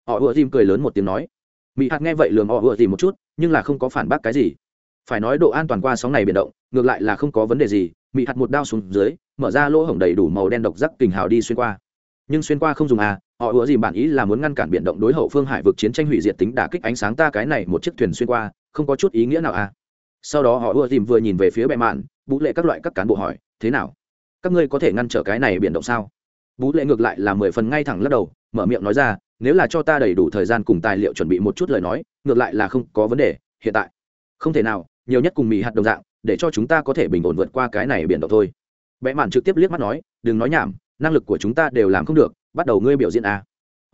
Họ ùa dìm cười lớn một tiếng nói. Mỹ hạt nghe vậy lường họ ùa dìm một chút, nhưng là không có phản bác cái gì. Phải nói độ an toàn qua sóng này biển động, ngược lại là không có vấn đề gì. Mỹ hạt một đao xuống dưới, mở ra lỗ hổng đầy đủ màu đen độc rắc kình hào đi xuyên qua nhưng xuyên qua không dùng à họ ủa gì bản ý là muốn ngăn cản biển động đối hậu phương hải vực chiến tranh hủy diệt tính đả kích ánh sáng ta cái này một chiếc thuyền xuyên qua, không có chút ý nghĩa nào à. Sau đó họ ủa dìm vừa nhìn về phía bệ mạn, bú lệ các loại các cán bộ hỏi, thế nào? Các ngươi có thể ngăn trở cái này biển động sao? Bú lệ ngược lại là mười phần ngay thẳng lắc đầu, mở miệng nói ra, nếu là cho ta đầy đủ thời gian cùng tài liệu chuẩn bị một chút lời nói, ngược lại là không có vấn đề, hiện tại. Không thể nào, nhiều nhất cùng mỹ hạt đồng dạng, để cho chúng ta có thể bình ổn vượt qua cái này biển động thôi. Bệ mạn trực tiếp liếc mắt nói, đừng nói nhảm năng lực của chúng ta đều làm không được, bắt đầu ngươi biểu diễn à.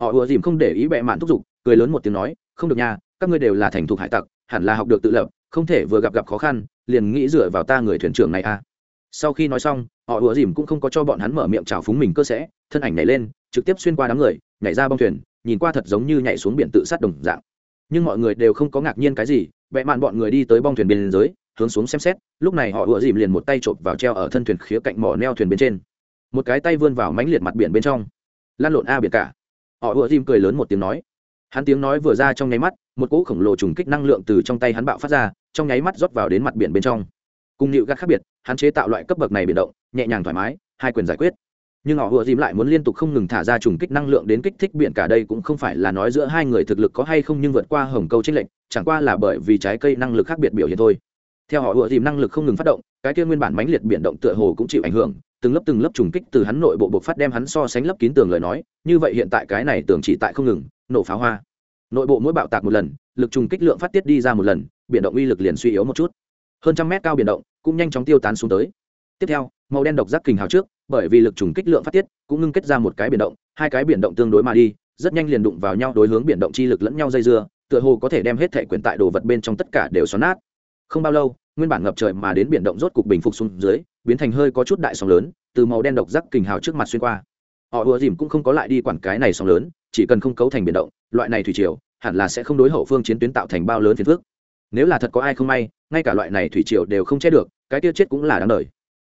họ ùa dìm không để ý bệ mạn thúc giục, cười lớn một tiếng nói, không được nha, các ngươi đều là thành thục hải tặc, hẳn là học được tự lập, không thể vừa gặp gặp khó khăn, liền nghĩ dựa vào ta người thuyền trưởng này à. sau khi nói xong, họ ùa dìm cũng không có cho bọn hắn mở miệng trào phúng mình cơ sẽ, thân ảnh nhảy lên, trực tiếp xuyên qua đám người, nhảy ra bong thuyền, nhìn qua thật giống như nhảy xuống biển tự sát đồng dạng nhưng mọi người đều không có ngạc nhiên cái gì, bệ mạn bọn người đi tới bong thuyền bên giới hướng xuống xem xét, lúc này họ ùa dìm liền một tay chộp vào treo ở thân thuyền khía cạnh mỏ neo thuyền bên trên một cái tay vươn vào mánh liệt mặt biển bên trong. Lan lộn a biển cả. Họ ùa dìm cười lớn một tiếng nói. Hắn tiếng nói vừa ra trong nháy mắt, một cỗ khổng lồ trùng kích năng lượng từ trong tay hắn bạo phát ra, trong nháy mắt rót vào đến mặt biển bên trong. Cùng nịu gắt khác biệt, hắn chế tạo loại cấp bậc này biển động, nhẹ nhàng thoải mái, hai quyền giải quyết. Nhưng họ ùa dìm lại muốn liên tục không ngừng thả ra trùng kích năng lượng đến kích thích biển cả đây cũng không phải là nói giữa hai người thực lực có hay không nhưng vượt qua hồng câu trích lệnh chẳng qua là bởi vì trái cây năng lực khác biệt biểu hiện thôi. Theo họ ùa dìm năng lực không ngừng phát động, cái kia nguyên bản mãnh liệt biển động tựa hồ cũng chịu ảnh hưởng từng lớp từng lớp trùng kích từ hắn nội bộ bộc phát đem hắn so sánh lấp kín tường lời nói, như vậy hiện tại cái này tường chỉ tại không ngừng, nổ pháo hoa. Nội bộ mỗi bạo tạc một lần, lực trùng kích lượng phát tiết đi ra một lần, biển động uy lực liền suy yếu một chút. Hơn trăm mét cao biển động cũng nhanh chóng tiêu tán xuống tới. Tiếp theo, màu đen độc giác kình hào trước, bởi vì lực trùng kích lượng phát tiết cũng ngưng kết ra một cái biển động, hai cái biển động tương đối mà đi, rất nhanh liền đụng vào nhau đối hướng biển động chi lực lẫn nhau dây dưa, tựa hồ có thể đem hết thể quyền tại đồ vật bên trong tất cả đều xoắn nát. Không bao lâu, nguyên bản ngập trời mà đến biển động rốt cục bình phục xuống dưới biến thành hơi có chút đại sóng lớn, từ màu đen độc giác kình hào trước mặt xuyên qua. Họ ùa dìm cũng không có lại đi quản cái này sóng lớn, chỉ cần không cấu thành biển động, loại này thủy triều, hẳn là sẽ không đối hậu phương chiến tuyến tạo thành bao lớn phiền phước nếu là thật có ai không may, ngay cả loại này thủy triều đều không chết được, cái tiêu chết cũng là đáng đời.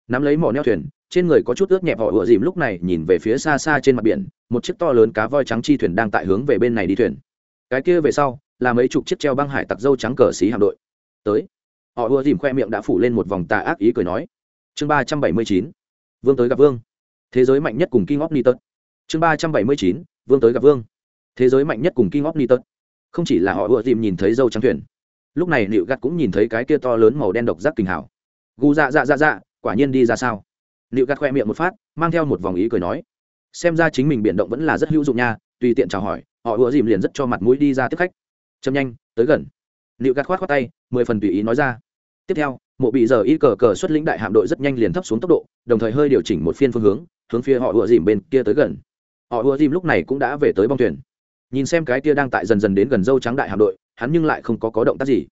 Nắm lấy mỏ neo thuyền, trên người có chút ướt nhẹp họ ùa dìm lúc này nhìn về phía xa xa trên mặt biển, một chiếc to lớn cá voi trắng chi thuyền đang tại hướng về bên này đi thuyền. Cái kia về sau, là mấy chục chiếc treo băng hải tặc dâu trắng cờ xí hạm đội. Tới. Họ ùa dìm khoe miệng đã phủ lên một vòng tà ác ý cười nói chương ba trăm bảy mươi chín, vương tới gặp vương. Thế giới mạnh nhất cùng king of nitus chương ba trăm bảy mươi chín, vương tới gặp vương. Thế giới mạnh nhất cùng king of nitus không chỉ là họ ùa dìm nhìn thấy dâu trắng thuyền. Lúc này Liệu Gạt cũng nhìn thấy cái kia to lớn màu đen độc giác kinh hảo. Gù dạ dạ dạ dạ quả nhiên đi ra sao? Liệu Gạt khoe miệng một phát, mang theo một vòng ý cười nói. Xem ra chính mình biển động vẫn là rất hữu dụng nha, tùy tiện chào hỏi, họ ùa dìm liền rất cho mặt mũi đi ra tiếp khách. Châm nhanh, tới gần. Liệu Gạt khoát khoát tay, mười phần tùy ý nói ra. Tiếp theo mộ bị giờ y cờ cờ xuất lĩnh đại hạm đội rất nhanh liền thấp xuống tốc độ, đồng thời hơi điều chỉnh một phiên phương hướng hướng phía họ ùa dìm bên kia tới gần. Họ ùa dìm lúc này cũng đã về tới bong thuyền. Nhìn xem cái kia đang tại dần dần đến gần dâu trắng đại hạm đội, hắn nhưng lại không có có động tác gì.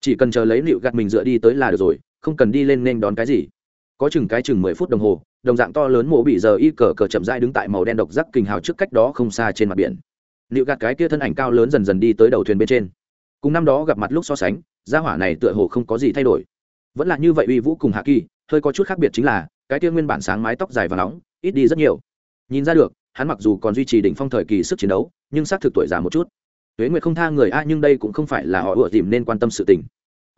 Chỉ cần chờ lấy liệu gạt mình dựa đi tới là được rồi, không cần đi lên nên đón cái gì. Có chừng cái chừng mười phút đồng hồ, đồng dạng to lớn mộ bị giờ y cờ cờ chậm rãi đứng tại màu đen độc rắc kinh hào trước cách đó không xa trên mặt biển. Liệu gạt cái kia thân ảnh cao lớn dần dần đi tới đầu thuyền bên trên. Cùng năm đó gặp mặt lúc so sánh, gia hỏa này tựa hồ không có gì thay đổi vẫn là như vậy uy vũ cùng hạ kỳ, hơi có chút khác biệt chính là, cái tiên nguyên bản sáng mái tóc dài và nóng, ít đi rất nhiều. Nhìn ra được, hắn mặc dù còn duy trì đỉnh phong thời kỳ sức chiến đấu, nhưng xác thực tuổi già một chút. Tuế nguyệt không tha người a, nhưng đây cũng không phải là họ ủa dìm nên quan tâm sự tình.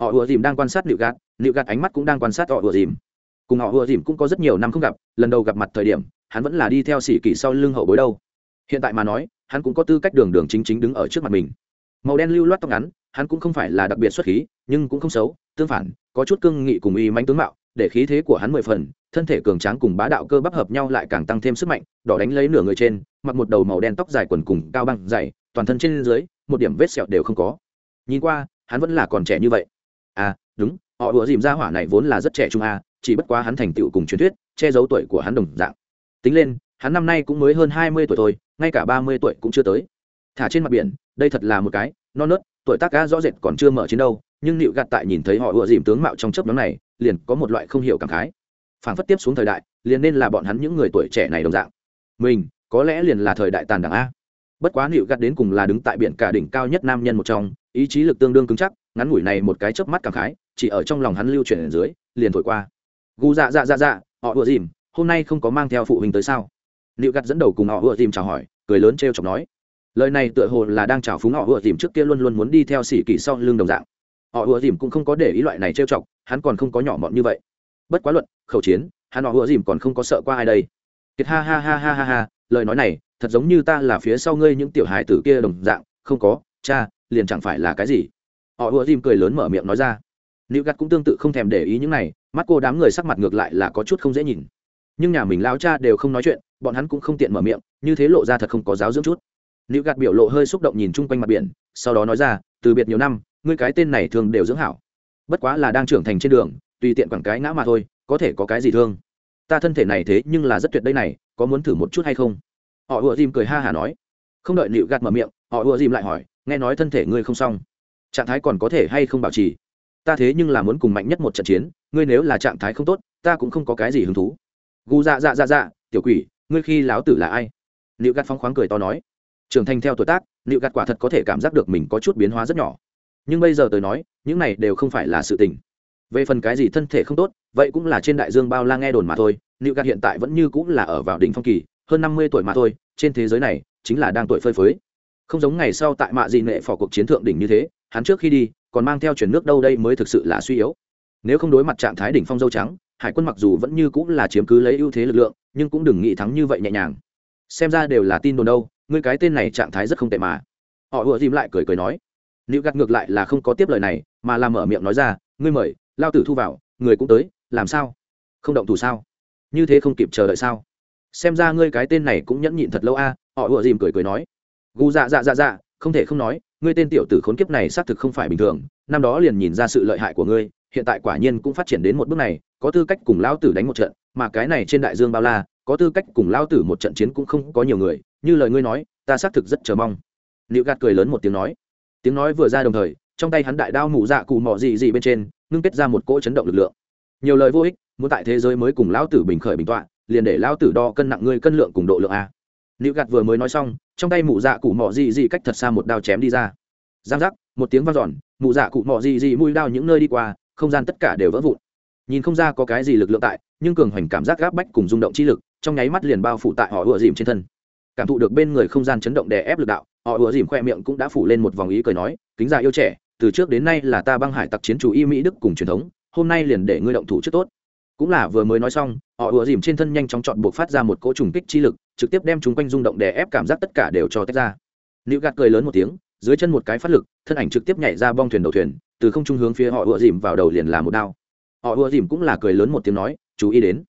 Họ ủa dìm đang quan sát liệu gạt liệu gạt ánh mắt cũng đang quan sát họ ủa dìm. Cùng họ ủa dìm cũng có rất nhiều năm không gặp, lần đầu gặp mặt thời điểm, hắn vẫn là đi theo sĩ kỳ sau lưng hậu bối đâu. Hiện tại mà nói, hắn cũng có tư cách đường đường chính chính đứng ở trước mặt mình. Màu đen lưu loát tóc ngắn, hắn cũng không phải là đặc biệt xuất khí, nhưng cũng không xấu, tương phản có chút cương nghị cùng y mãnh tướng mạo, để khí thế của hắn mười phần, thân thể cường tráng cùng bá đạo cơ bắp hợp nhau lại càng tăng thêm sức mạnh, đỏ đánh lấy nửa người trên, mặc một đầu màu đen tóc dài quần cùng cao băng dày, toàn thân trên dưới, một điểm vết sẹo đều không có. Nhìn qua, hắn vẫn là còn trẻ như vậy. À đúng, họ ùa dìm ra hỏa này vốn là rất trẻ trung a, chỉ bất quá hắn thành tựu cùng truyền thuyết, che giấu tuổi của hắn đồng dạng. Tính lên, hắn năm nay cũng mới hơn hai mươi tuổi thôi, ngay cả ba mươi tuổi cũng chưa tới. Thả trên mặt biển, đây thật là một cái, non nớt, tuổi tác cá rõ rệt còn chưa mở chiến đâu nhưng nịu gạt tại nhìn thấy họ ùa dìm tướng mạo trong chớp nhóm này, liền có một loại không hiểu cảm khái. Phản phất tiếp xuống thời đại, liền nên là bọn hắn những người tuổi trẻ này đồng dạng. Mình, có lẽ liền là thời đại tàn đảng a. Bất quá nịu gạt đến cùng là đứng tại biển cả đỉnh cao nhất nam nhân một trong, ý chí lực tương đương cứng chắc, ngắn ngủi này một cái chớp mắt cảm khái, chỉ ở trong lòng hắn lưu chuyển ở dưới, liền thổi qua. Gu dạ dạ dạ dạ họ ùa dìm, hôm nay không có mang theo phụ huynh tới sao? Nịu gạt dẫn đầu cùng họ ùa dìm chào hỏi, cười lớn t chọc nói. Lời này tựa hồ là đang chào phúng họ ùa dìm trước kia luôn luôn muốn đi theo sĩ kỳ sau lưng đồng dạng họ ùa dìm cũng không có để ý loại này trêu chọc, hắn còn không có nhỏ mọn như vậy. Bất quá luận, khẩu chiến, hắn họ ùa dìm còn không có sợ qua ai đây. Kiệt ha ha ha ha ha ha, lời nói này, thật giống như ta là phía sau ngươi những tiểu hài tử kia đồng dạng, không có, cha, liền chẳng phải là cái gì. Họ ùa dìm cười lớn mở miệng nói ra. Nữ gắt cũng tương tự không thèm để ý những này, mắt cô đám người sắc mặt ngược lại là có chút không dễ nhìn. Nhưng nhà mình lao cha đều không nói chuyện, bọn hắn cũng không tiện mở miệng, như thế lộ ra thật không có giáo dưỡng chút. Nữ gạt biểu lộ hơi xúc động nhìn chung quanh mặt biển, sau đó nói ra, từ biệt nhiều năm ngươi cái tên này thường đều dưỡng hảo. Bất quá là đang trưởng thành trên đường, tùy tiện quảng cái ngã mà thôi, có thể có cái gì thương? Ta thân thể này thế nhưng là rất tuyệt đây này, có muốn thử một chút hay không? Họ ùa dìm cười ha hả nói. Không đợi nịu gạt mở miệng, họ ùa dìm lại hỏi, nghe nói thân thể ngươi không xong, trạng thái còn có thể hay không bảo trì? Ta thế nhưng là muốn cùng mạnh nhất một trận chiến, ngươi nếu là trạng thái không tốt, ta cũng không có cái gì hứng thú. Gu dạ dạ dạ dạ tiểu quỷ, ngươi khi láo tử là ai? Nịu gạt phóng khoáng cười to nói. Trưởng thành theo tuổi tác, nịu gạt quả thật có thể cảm giác được mình có chút biến hóa rất nhỏ nhưng bây giờ tôi nói, những này đều không phải là sự tình. Về phần cái gì thân thể không tốt, vậy cũng là trên đại dương bao la nghe đồn mà thôi. Nữ gạt hiện tại vẫn như cũng là ở vào đỉnh phong kỳ, hơn năm mươi tuổi mà thôi, trên thế giới này, chính là đang tuổi phơi phới. Không giống ngày sau tại mạ dị nệ phỏ cuộc chiến thượng đỉnh như thế, hắn trước khi đi, còn mang theo chuyển nước đâu đây mới thực sự là suy yếu. Nếu không đối mặt trạng thái đỉnh phong dâu trắng, hải quân mặc dù vẫn như cũng là chiếm cứ lấy ưu thế lực lượng, nhưng cũng đừng nghĩ thắng như vậy nhẹ nhàng. Xem ra đều là tin đồn đâu, ngươi cái tên này trạng thái rất không tệ mà. Họ ùa dìm lại cười cười nói nữ gạt ngược lại là không có tiếp lời này, mà làm mở miệng nói ra, ngươi mời, lao tử thu vào, người cũng tới, làm sao? Không động thủ sao? Như thế không kịp chờ đợi sao? Xem ra ngươi cái tên này cũng nhẫn nhịn thật lâu a, họ ùa dìm cười cười nói. Gu dạ dạ dạ dạ không thể không nói, ngươi tên tiểu tử khốn kiếp này xác thực không phải bình thường, năm đó liền nhìn ra sự lợi hại của ngươi, hiện tại quả nhiên cũng phát triển đến một bước này, có tư cách cùng lao tử đánh một trận, mà cái này trên đại dương bao la, có tư cách cùng lao tử một trận chiến cũng không có nhiều người, như lời ngươi nói, ta xác thực rất chờ mong. Liệu gạt cười lớn một tiếng nói tiếng nói vừa ra đồng thời, trong tay hắn đại đao mụ dạ cụ mọ dị dị bên trên, ngưng kết ra một cỗ chấn động lực lượng. Nhiều lời vô ích, muốn tại thế giới mới cùng lão tử bình khởi bình tọa, liền để lão tử đo cân nặng ngươi cân lượng cùng độ lượng a. Nữ gạt vừa mới nói xong, trong tay mụ dạ cụ mọ dị dị cách thật xa một đao chém đi ra. Giang giác, một tiếng vang dọn mụ dạ cụ mọ dị dị mũi đao những nơi đi qua, không gian tất cả đều vỡ vụn. Nhìn không ra có cái gì lực lượng tại, nhưng cường hoành cảm giác gáp bách cùng rung động chi lực, trong nháy mắt liền bao phủ tại họ ùa dìm trên thân. Cảm thụ được bên người không gian chấn động đè ép lực đạo họ ùa dìm khoe miệng cũng đã phủ lên một vòng ý cười nói, kính già yêu trẻ, từ trước đến nay là ta băng hải tặc chiến chủ y mỹ đức cùng truyền thống, hôm nay liền để ngươi động thủ trước tốt. Cũng là vừa mới nói xong, họ ùa dìm trên thân nhanh chóng chọn buộc phát ra một cỗ trùng kích chi lực, trực tiếp đem chúng quanh rung động đè ép cảm giác tất cả đều cho tách ra. Nữ gạt cười lớn một tiếng, dưới chân một cái phát lực, thân ảnh trực tiếp nhảy ra bong thuyền đầu thuyền, từ không trung hướng phía họ ùa dìm vào đầu liền là một đao. Họ ùa dìm cũng là cười lớn một tiếng nói, chú ý đến.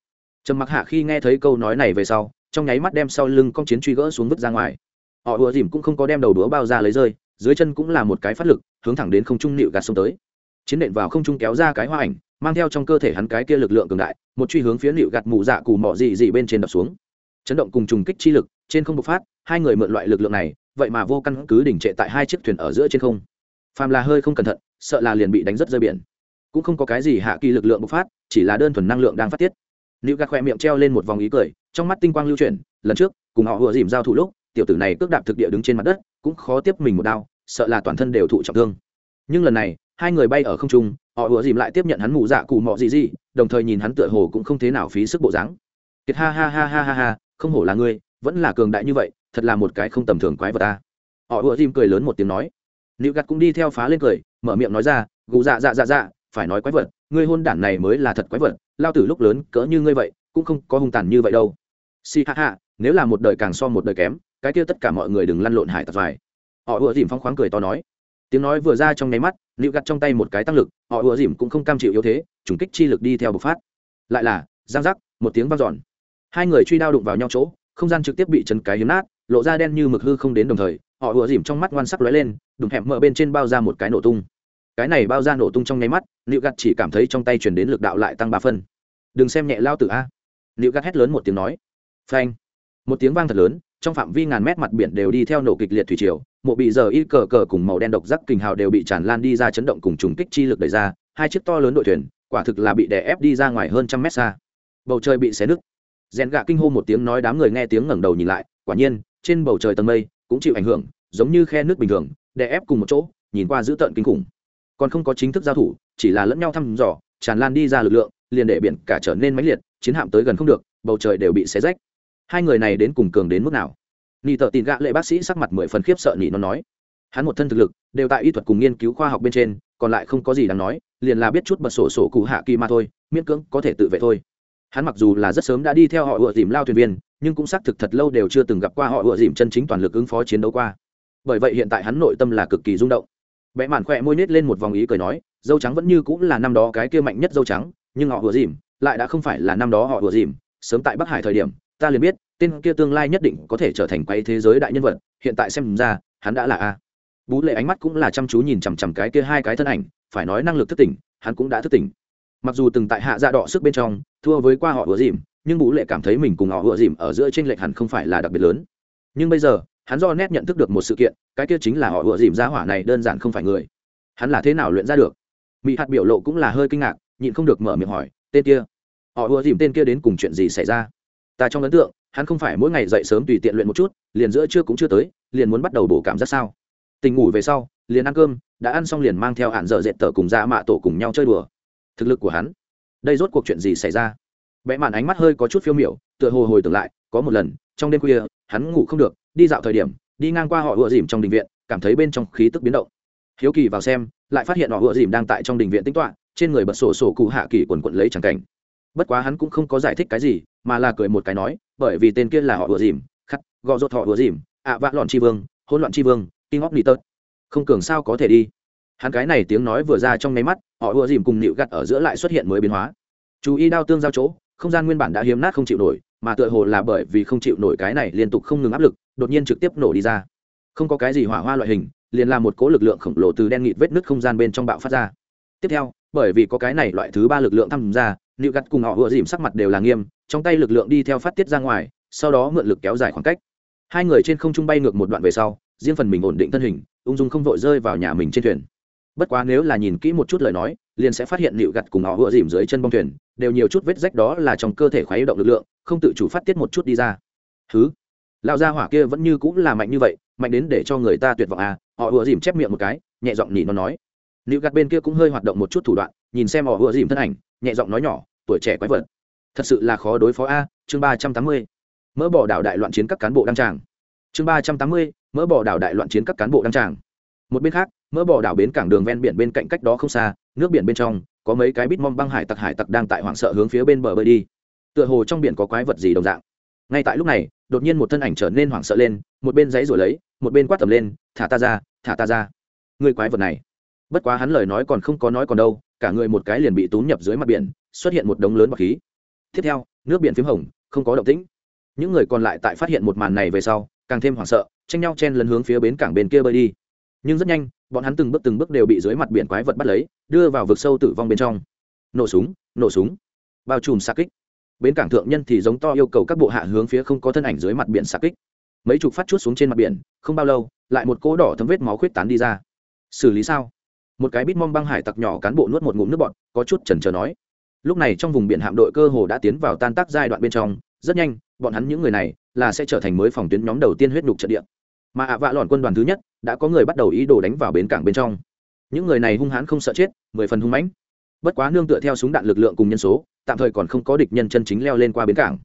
Trầm mặc hạ khi nghe thấy câu nói này về sau, trong nháy mắt đem sau lưng con chiến truy gỡ xuống vứt ra ngoài họ ùa dìm cũng không có đem đầu đũa bao ra lấy rơi, dưới chân cũng là một cái phát lực, hướng thẳng đến không trung nịu gạt sông tới. Chiến nện vào không trung kéo ra cái hoa ảnh, mang theo trong cơ thể hắn cái kia lực lượng cường đại, một truy hướng phía nịu gạt mù dạ cù mọ dị dị bên trên đập xuống. Chấn động cùng trùng kích chi lực, trên không bộc phát, hai người mượn loại lực lượng này, vậy mà vô căn cứ đỉnh trệ tại hai chiếc thuyền ở giữa trên không. Phàm là hơi không cẩn thận, sợ là liền bị đánh rất rơi biển. Cũng không có cái gì hạ kỳ lực lượng bộc phát, chỉ là đơn thuần năng lượng đang phát tiết. Nữ gạt khoe miệng treo lên một vòng ý cười, trong mắt tinh quang lưu chuyển, lần trước, cùng họ vừa dìm giao thủ lúc tiểu tử này cước đạp thực địa đứng trên mặt đất, cũng khó tiếp mình một đao, sợ là toàn thân đều thụ trọng thương. Nhưng lần này, hai người bay ở không trung, họ ùa dìm lại tiếp nhận hắn mụ dạ cụ mọ gì gì đồng thời nhìn hắn tựa hồ cũng không thế nào phí sức bộ dáng. Kiệt ha ha ha ha ha ha, không hổ là ngươi, vẫn là cường đại như vậy, thật là một cái không tầm thường quái vật ta. Họ ùa dìm cười lớn một tiếng nói. Nữ gạt cũng đi theo phá lên cười, mở miệng nói ra, gù dạ dạ dạ dạ phải nói quái vật, ngươi hôn đản này mới là thật quái vật, lao tử lúc lớn cỡ như ngươi vậy, cũng không có hung tàn như vậy đâu. Si ha ha, nếu là một đời càng so một đời kém cái kia tất cả mọi người đừng lăn lộn hải tặc vải họ ùa dìm phong khoáng cười to nói. Tiếng nói vừa ra trong nháy mắt liệu gặt trong tay một cái tăng lực, họ ùa dìm cũng không cam chịu yếu thế chủng kích chi lực đi theo bộc phát. Lại là giang giác một tiếng vang dọn. Hai người truy đao đụng vào nhau chỗ, không gian trực tiếp bị chấn cái hiếm nát, lộ ra đen như mực hư không đến đồng thời, họ ùa dìm trong mắt ngoan sắc lóe lên, đụng hẹp mở bên trên bao ra một cái nổ tung. Cái này bao ra nổ tung trong nháy mắt liệu gặt chỉ cảm thấy trong tay chuyển đến lực đạo lại tăng ba phân. Đừng xem nhẹ lao tử a. Liệu gặt hét lớn một tiếng nói. Phanh. Một tiếng vang thật lớn trong phạm vi ngàn mét mặt biển đều đi theo nổ kịch liệt thủy triều, mộ bị giờ y cờ cờ cùng màu đen độc giác kình hào đều bị tràn lan đi ra chấn động cùng trùng kích chi lực đẩy ra, hai chiếc to lớn đội thuyền, quả thực là bị đè ép đi ra ngoài hơn trăm mét xa. Bầu trời bị xé nứt. Rèn gạ kinh hô một tiếng nói đám người nghe tiếng ngẩng đầu nhìn lại, quả nhiên, trên bầu trời tầng mây cũng chịu ảnh hưởng, giống như khe nước bình thường, đè ép cùng một chỗ, nhìn qua dữ tợn kinh khủng. Còn không có chính thức giao thủ, chỉ là lẫn nhau thăm dò, tràn lan đi ra lực lượng, liền để biển cả trở nên mãnh liệt, chiến hạm tới gần không được, bầu trời đều bị xé rách hai người này đến cùng cường đến mức nào? Nị tợ tin gạ lệ bác sĩ sắc mặt mười phần khiếp sợ nị nó nói. Hắn một thân thực lực, đều tại y thuật cùng nghiên cứu khoa học bên trên, còn lại không có gì đáng nói, liền là biết chút bật sổ sổ cụ hạ kỳ mà thôi, miễn cưỡng có thể tự vệ thôi. Hắn mặc dù là rất sớm đã đi theo họ ựa dìm lao thuyền viên, nhưng cũng xác thực thật lâu đều chưa từng gặp qua họ ựa dìm chân chính toàn lực ứng phó chiến đấu qua. Bởi vậy hiện tại hắn nội tâm là cực kỳ rung động. Vẽ màn khỏe môi nết lên một vòng ý cười nói, dâu trắng vẫn như cũng là năm đó cái kia mạnh nhất dâu trắng, nhưng họ ựa dìm lại đã không phải là năm đó họ ựa dìm, sớm tại bắc hải thời điểm ta liền biết, tên kia tương lai nhất định có thể trở thành quay thế giới đại nhân vật, hiện tại xem ra, hắn đã là a. Bú lệ ánh mắt cũng là chăm chú nhìn chằm chằm cái kia hai cái thân ảnh, phải nói năng lực thức tỉnh, hắn cũng đã thức tỉnh. Mặc dù từng tại hạ dạ đỏ sức bên trong, thua với qua họ vừa dìm, nhưng bú lệ cảm thấy mình cùng họ vừa dìm ở giữa t r ê n lệch hẳn không phải là đặc biệt lớn. Nhưng bây giờ, hắn do nét nhận thức được một sự kiện, cái kia chính là họ vừa dìm ra hỏa này đơn giản không phải người. Hắn là thế nào luyện ra được? Mỹ hạt biểu lộ cũng là hơi kinh ngạc, nhịn không được mở miệng hỏi, tên kia? Họ vừa dìm tên kia đến cùng chuyện gì xảy ra? Ta trong ấn tượng, hắn không phải mỗi ngày dậy sớm tùy tiện luyện một chút, liền giữa trưa cũng chưa tới, liền muốn bắt đầu bổ cảm giác sao. Tình ngủ về sau, liền ăn cơm, đã ăn xong liền mang theo hạn dở dệt tờ cùng ra mạ tổ cùng nhau chơi đùa. Thực lực của hắn, đây rốt cuộc chuyện gì xảy ra? Vẽ màn ánh mắt hơi có chút phiêu miểu, tựa hồ hồi tưởng lại, có một lần, trong đêm khuya, hắn ngủ không được, đi dạo thời điểm, đi ngang qua họ ựa dìm trong đình viện, cảm thấy bên trong khí tức biến động. Hiếu kỳ vào xem, lại phát hiện họ ựa dìm đang tại trong đình viện tính toạ trên người bật sổ sổ cụ hạ kỳ quần quận lấy chẳng cảnh bất quá hắn cũng không có giải thích cái gì, mà là cười một cái nói, bởi vì tên kia là họ ủa dìm, khắc gò rột họ ủa dìm, ạ vạ lọn tri vương, hỗn loạn tri vương kinh óc nị tớt không cường sao có thể đi. Hắn cái này tiếng nói vừa ra trong nháy mắt, họ ủa dìm cùng nịu gặt ở giữa lại xuất hiện mới biến hóa. Chú ý đao tương giao chỗ, không gian nguyên bản đã hiếm nát không chịu nổi, mà tựa hồ là bởi vì không chịu nổi cái này liên tục không ngừng áp lực, đột nhiên trực tiếp nổ đi ra. Không có cái gì hỏa hoa loại hình, liền là một cỗ lực lượng khổng lồ từ đen nghịt vết nứt không gian bên trong bạo phát ra. Tiếp theo, bởi vì có cái này loại thứ ba lực lượng tham gia nịu gặt cùng họ vừa dìm sắc mặt đều là nghiêm, trong tay lực lượng đi theo phát tiết ra ngoài, sau đó mượn lực kéo dài khoảng cách. Hai người trên không trung bay ngược một đoạn về sau, riêng phần mình ổn định thân hình, ung dung không vội rơi vào nhà mình trên thuyền. Bất quá nếu là nhìn kỹ một chút lời nói, liền sẽ phát hiện nịu gặt cùng họ vừa dìm dưới chân bong thuyền, đều nhiều chút vết rách đó là trong cơ thể khoái động lực lượng, không tự chủ phát tiết một chút đi ra. Thứ lão gia hỏa kia vẫn như cũng là mạnh như vậy, mạnh đến để cho người ta tuyệt vọng à? Họ vừa dìm chép miệng một cái, nhẹ giọng nhỉ nó nói. Nịu gặt bên kia cũng hơi hoạt động một chút thủ đoạn, nhìn xem họ vừa dìm thân ảnh, nhẹ giọng nói nhỏ tuổi trẻ quái vật. Thật sự là khó đối phó a, chương ba trăm tám mươi. Mỡ bỏ đảo đại loạn chiến các cán bộ đăng tràng. Chương ba trăm tám mươi, mỡ bỏ đảo đại loạn chiến các cán bộ đăng tràng. Một bên khác, mỡ bỏ đảo bến cảng đường ven biển bên cạnh cách đó không xa, nước biển bên trong, có mấy cái bít mong băng hải tặc hải tặc đang tại hoảng sợ hướng phía bên bờ bơi đi. Tựa hồ trong biển có quái vật gì đồng dạng. Ngay tại lúc này, đột nhiên một thân ảnh trở nên hoảng sợ lên, một bên giấy rồi lấy, một bên quát tầm lên, thả ta ra, thả ta ra. Người quái vật này. Bất quá hắn lời nói còn không có nói còn đâu, cả người một cái liền bị túm nhập dưới mặt biển xuất hiện một đống lớn bọc khí. Tiếp theo, nước biển p h í m hồng, không có động tĩnh. Những người còn lại tại phát hiện một màn này về sau, càng thêm hoảng sợ, tranh nhau chen lấn hướng phía bến cảng bên kia bơi đi. Nhưng rất nhanh, bọn hắn từng bước từng bước đều bị dưới mặt biển quái vật bắt lấy, đưa vào vực sâu tử vong bên trong. Nổ súng nổ súng. Bao trùm xa kích. Bến cảng thượng nhân thì giống to yêu cầu các bộ hạ hướng phía không có thân ảnh dưới mặt biển xa kích. Mấy chục phát chút xuống trên mặt biển, không bao lâu, lại một cỗ đỏ thấm vết máu khuyết tán đi ra. Xử lý sao? Một cái bít mong băng hải tặc nhỏ cán bộ nuốt một ngụm nước bọt, có chút chần chờ nói lúc này trong vùng biển hạm đội cơ hồ đã tiến vào tan tác giai đoạn bên trong, rất nhanh, bọn hắn những người này là sẽ trở thành mới phòng tuyến nhóm đầu tiên huyết nhục trận địa. Mà ạ vạ lọn quân đoàn thứ nhất đã có người bắt đầu ý đồ đánh vào bến cảng bên trong. Những người này hung hãn không sợ chết, mười phần hung mãnh. Bất quá nương tựa theo súng đạn lực lượng cùng nhân số, tạm thời còn không có địch nhân chân chính leo lên qua bến cảng.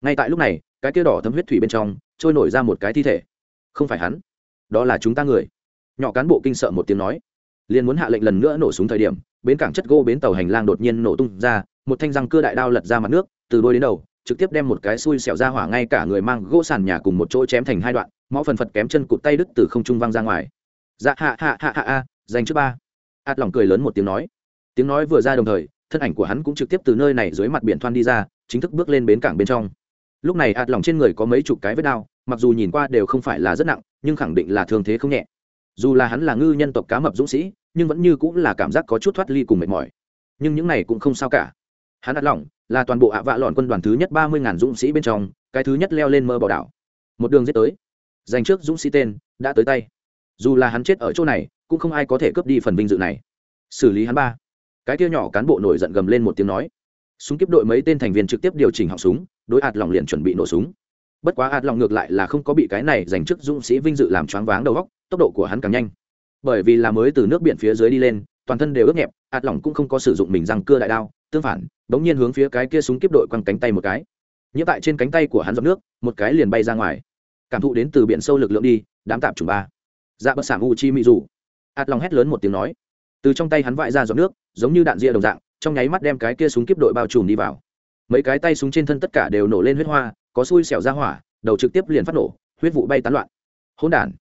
Ngay tại lúc này, cái kia đỏ thấm huyết thủy bên trong trôi nổi ra một cái thi thể. Không phải hắn, đó là chúng ta người. Nhỏ cán bộ kinh sợ một tiếng nói. Liền muốn hạ lệnh lần nữa nổ súng thời điểm bến cảng chất gỗ bến tàu hành lang đột nhiên nổ tung ra, một thanh răng cưa đại đao lật ra mặt nước, từ đôi đến đầu, trực tiếp đem một cái xui xẻo ra hỏa ngay cả người mang gỗ sàn nhà cùng một chỗ chém thành hai đoạn mõ phần phật kém chân cụt tay đứt từ không trung văng ra ngoài. Dạ hạ hạ hạ hạ a dành trước ba. Ạt lòng cười lớn một tiếng nói. Tiếng nói vừa ra đồng thời, thân ảnh của hắn cũng trực tiếp từ nơi này dưới mặt biển thoan đi ra, chính thức bước lên bến cảng bên trong. Lúc này ạt lòng trên người có mấy chục cái vết đao, mặc dù nhìn qua đều không phải là rất nặng, nhưng khẳng định là thương thế không nhẹ dù là hắn là ngư nhân tộc cá mập dũng sĩ, nhưng vẫn như cũng là cảm giác có chút thoát ly cùng mệt mỏi. Nhưng những này cũng không sao cả. Hắn đặt lỏng, là toàn bộ ạ vạ lọn quân đoàn thứ nhất ba mươi ngàn dũng sĩ bên trong, cái thứ nhất leo lên mơ bảo đảo. Một đường giết tới. Dành trước dũng sĩ tên, đã tới tay. Dù là hắn chết ở chỗ này, cũng không ai có thể cướp đi phần vinh dự này. Xử lý hắn ba. Cái kia nhỏ cán bộ nổi giận gầm lên một tiếng nói. Súng kiếp đội mấy tên thành viên trực tiếp điều chỉnh họng súng, đối hạt lòng liền chuẩn bị nổ súng bất quá ạt lòng ngược lại là không có bị cái này dành chức dũng sĩ vinh dự làm choáng váng đầu góc tốc độ của hắn càng nhanh. Bởi vì là mới từ nước biển phía dưới đi lên, toàn thân đều ướt nhẹp ạt lòng cũng không có sử dụng mình răng cưa đại đao, tương phản, bỗng nhiên hướng phía cái kia súng kiếp đội quăng cánh tay một cái. Nhiễm tại trên cánh tay của hắn giọt nước, một cái liền bay ra ngoài. Cảm thụ đến từ biển sâu lực lượng đi, đám tạm chủng ba. Dạ bất sản u chi mỹ dù ạt lòng hét lớn một tiếng nói. Từ trong tay hắn vãi ra giọt nước, giống như đạn ria đồng dạng, trong nháy mắt đem cái kia súng kiếp đội bao trùm đi vào. Mấy cái tay súng trên thân tất cả đều nổ lên huyết hoa có xui xẻo ra hỏa, đầu trực tiếp liền phát nổ, huyết vụ bay tán loạn. Hỗn đản.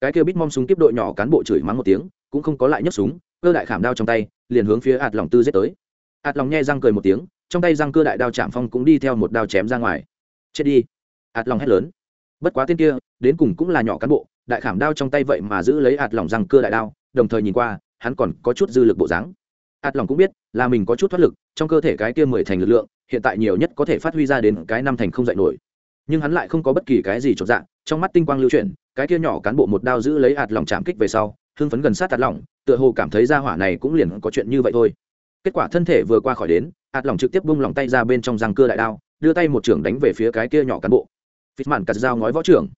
Cái kia bít mong súng kiếp đội nhỏ cán bộ chửi mắng một tiếng, cũng không có lại nhấc súng, cơ đại khảm đao trong tay, liền hướng phía ạt lòng tư giết tới. Ạt lòng nhe răng cười một tiếng, trong tay răng cơ đại đao chạm phong cũng đi theo một đao chém ra ngoài. Chết đi. Ạt lòng hét lớn. Bất quá tên kia, đến cùng cũng là nhỏ cán bộ, đại khảm đao trong tay vậy mà giữ lấy ạt lòng răng cơ đại đao, đồng thời nhìn qua, hắn còn có chút dư lực bộ dáng ạt lòng cũng biết, là mình có chút thoát lực, trong cơ thể cái kia mười thành lực lượng, hiện tại nhiều nhất có thể phát huy ra đến cái năm thành không dạy nổi. Nhưng hắn lại không có bất kỳ cái gì chột dạng trong mắt tinh quang lưu chuyển, cái kia nhỏ cán bộ một đao giữ lấy ạt lòng chạm kích về sau, hưng phấn gần sát ạt lòng, tựa hồ cảm thấy ra hỏa này cũng liền có chuyện như vậy thôi. Kết quả thân thể vừa qua khỏi đến, ạt lòng trực tiếp bung lòng tay ra bên trong răng cưa đại đao, đưa tay một trưởng đánh về phía cái kia nhỏ cán bộ. Phít mạn cắt dao ngói võ trưởng.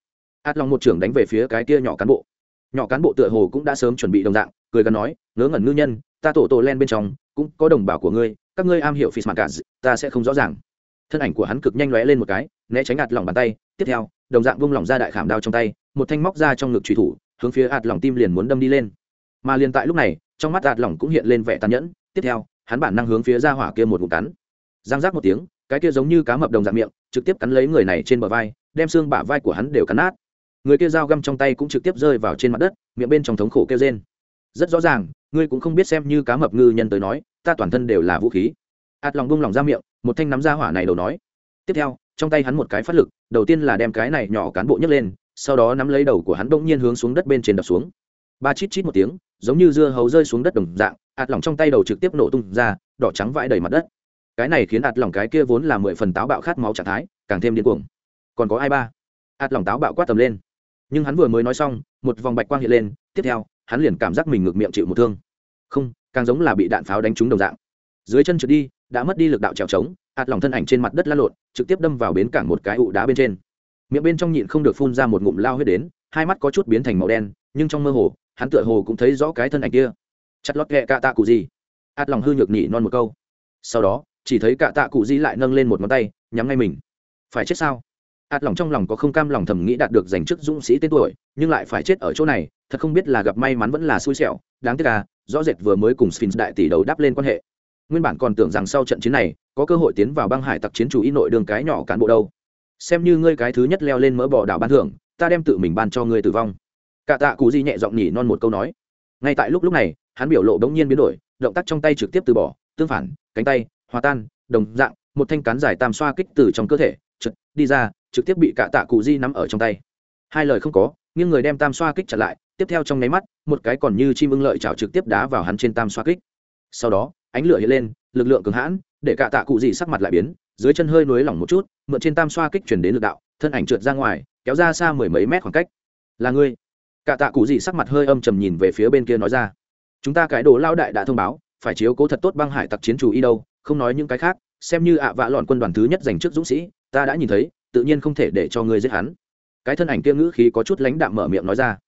Ạt lòng một trưởng đánh về phía cái kia nhỏ cán bộ. Nhỏ cán bộ tựa hồ cũng đã sớm chuẩn bị đồng dạng, cười gần nói, ngớ ngẩn ngư nhân ta tổ tổ len bên trong, cũng có đồng bào của ngươi, các ngươi am hiểu phi smart cắt ta sẽ không rõ ràng. Thân ảnh của hắn cực nhanh lóe lên một cái, né tránh ạt lòng bàn tay, tiếp theo, đồng dạng vung lòng ra đại khảm đao trong tay, một thanh móc ra trong ngực truy thủ, hướng phía ạt lòng tim liền muốn đâm đi lên. Mà liền tại lúc này, trong mắt ạt lòng cũng hiện lên vẻ tàn nhẫn, tiếp theo, hắn bản năng hướng phía ra hỏa kia một ngụm cắn. Giang giác một tiếng, cái kia giống như cá mập đồng dạng miệng, trực tiếp cắn lấy người này trên bờ vai, đem xương bả vai của hắn đều cắn nát. Người kia dao găm trong tay cũng trực tiếp rơi vào trên mặt đất, miệng bên trong thống khổ kêu rên. Rất rõ ràng ngươi cũng không biết xem như cá mập ngư nhân tới nói, ta toàn thân đều là vũ khí. Ạt lòng bung lòng ra miệng, một thanh nắm ra hỏa này đầu nói. Tiếp theo, trong tay hắn một cái phát lực, đầu tiên là đem cái này nhỏ cán bộ nhấc lên, sau đó nắm lấy đầu của hắn bỗng nhiên hướng xuống đất bên trên đập xuống. Ba chít chít một tiếng, giống như dưa hấu rơi xuống đất đồng dạng, ạt lỏng trong tay đầu trực tiếp nổ tung ra, đỏ trắng vãi đầy mặt đất. Cái này khiến ạt lỏng cái kia vốn là mười phần táo bạo khát máu trạng thái, càng thêm điên cuồng. Còn có ai ba? Ạt lỏng táo bạo quát tầm lên. Nhưng hắn vừa mới nói xong, một vòng bạch quang hiện lên, tiếp theo hắn liền cảm giác mình ngược miệng chịu một thương. Không, càng giống là bị đạn pháo đánh trúng đồng dạng. Dưới chân trượt đi, đã mất đi lực đạo trèo trống, hạt lòng thân ảnh trên mặt đất la lộn, trực tiếp đâm vào bến cảng một cái ụ đá bên trên. Miệng bên trong nhịn không được phun ra một ngụm lao huyết đến, hai mắt có chút biến thành màu đen, nhưng trong mơ hồ, hắn tựa hồ cũng thấy rõ cái thân ảnh kia. Chặt lót ghẹ cạ tạ cụ gì? Hạt lòng hư nhược nhị non một câu. Sau đó, chỉ thấy cạ tạ cụ di lại nâng lên một ngón tay, nhắm ngay mình. Phải chết sao? Ạt lòng trong lòng có không cam lòng thầm nghĩ đạt được giành chức dũng sĩ tên tuổi, nhưng lại phải chết ở chỗ này, thật không biết là gặp may mắn vẫn là xui xẻo. Đáng tiếc là rõ rệt vừa mới cùng sphinx đại tỷ đầu đáp lên quan hệ. Nguyên bản còn tưởng rằng sau trận chiến này, có cơ hội tiến vào băng hải tặc chiến chủ y nội đường cái nhỏ cán bộ đâu. Xem như ngươi cái thứ nhất leo lên mỡ bỏ đảo ban thưởng, ta đem tự mình ban cho ngươi tử vong. Cả tạ cụ di nhẹ giọng nhỉ non một câu nói. Ngay tại lúc lúc này, hắn biểu lộ bỗng nhiên biến đổi, động tác trong tay trực tiếp từ bỏ, tương phản, cánh tay, hòa tan, đồng dạng, một thanh cán dài tam xoa kích từ trong cơ thể chật đi ra, trực tiếp bị cả tạ cụ di nắm ở trong tay. Hai lời không có nhưng người đem tam xoa kích chặt lại, tiếp theo trong nháy mắt, một cái còn như chim ưng lợi chảo trực tiếp đá vào hắn trên tam xoa kích. Sau đó, ánh lửa hiện lên, lực lượng cường hãn, để cả tạ cụ di sắc mặt lại biến, dưới chân hơi nuối lỏng một chút, mượn trên tam xoa kích chuyển đến lực đạo, thân ảnh trượt ra ngoài, kéo ra xa mười mấy mét khoảng cách. Là ngươi? Cả tạ cụ dị sắc mặt hơi âm trầm nhìn về phía bên kia nói ra. Chúng ta cái đồ lao đại đã thông báo, phải chiếu cố thật tốt băng hải tặc chiến chủ y đâu, không nói những cái khác, xem như ạ vạ lọn quân đoàn thứ nhất dành trước dũng sĩ ta đã nhìn thấy, tự nhiên không thể để cho ngươi giết hắn. Cái thân ảnh kia ngữ khí có chút lãnh đạm mở miệng nói ra.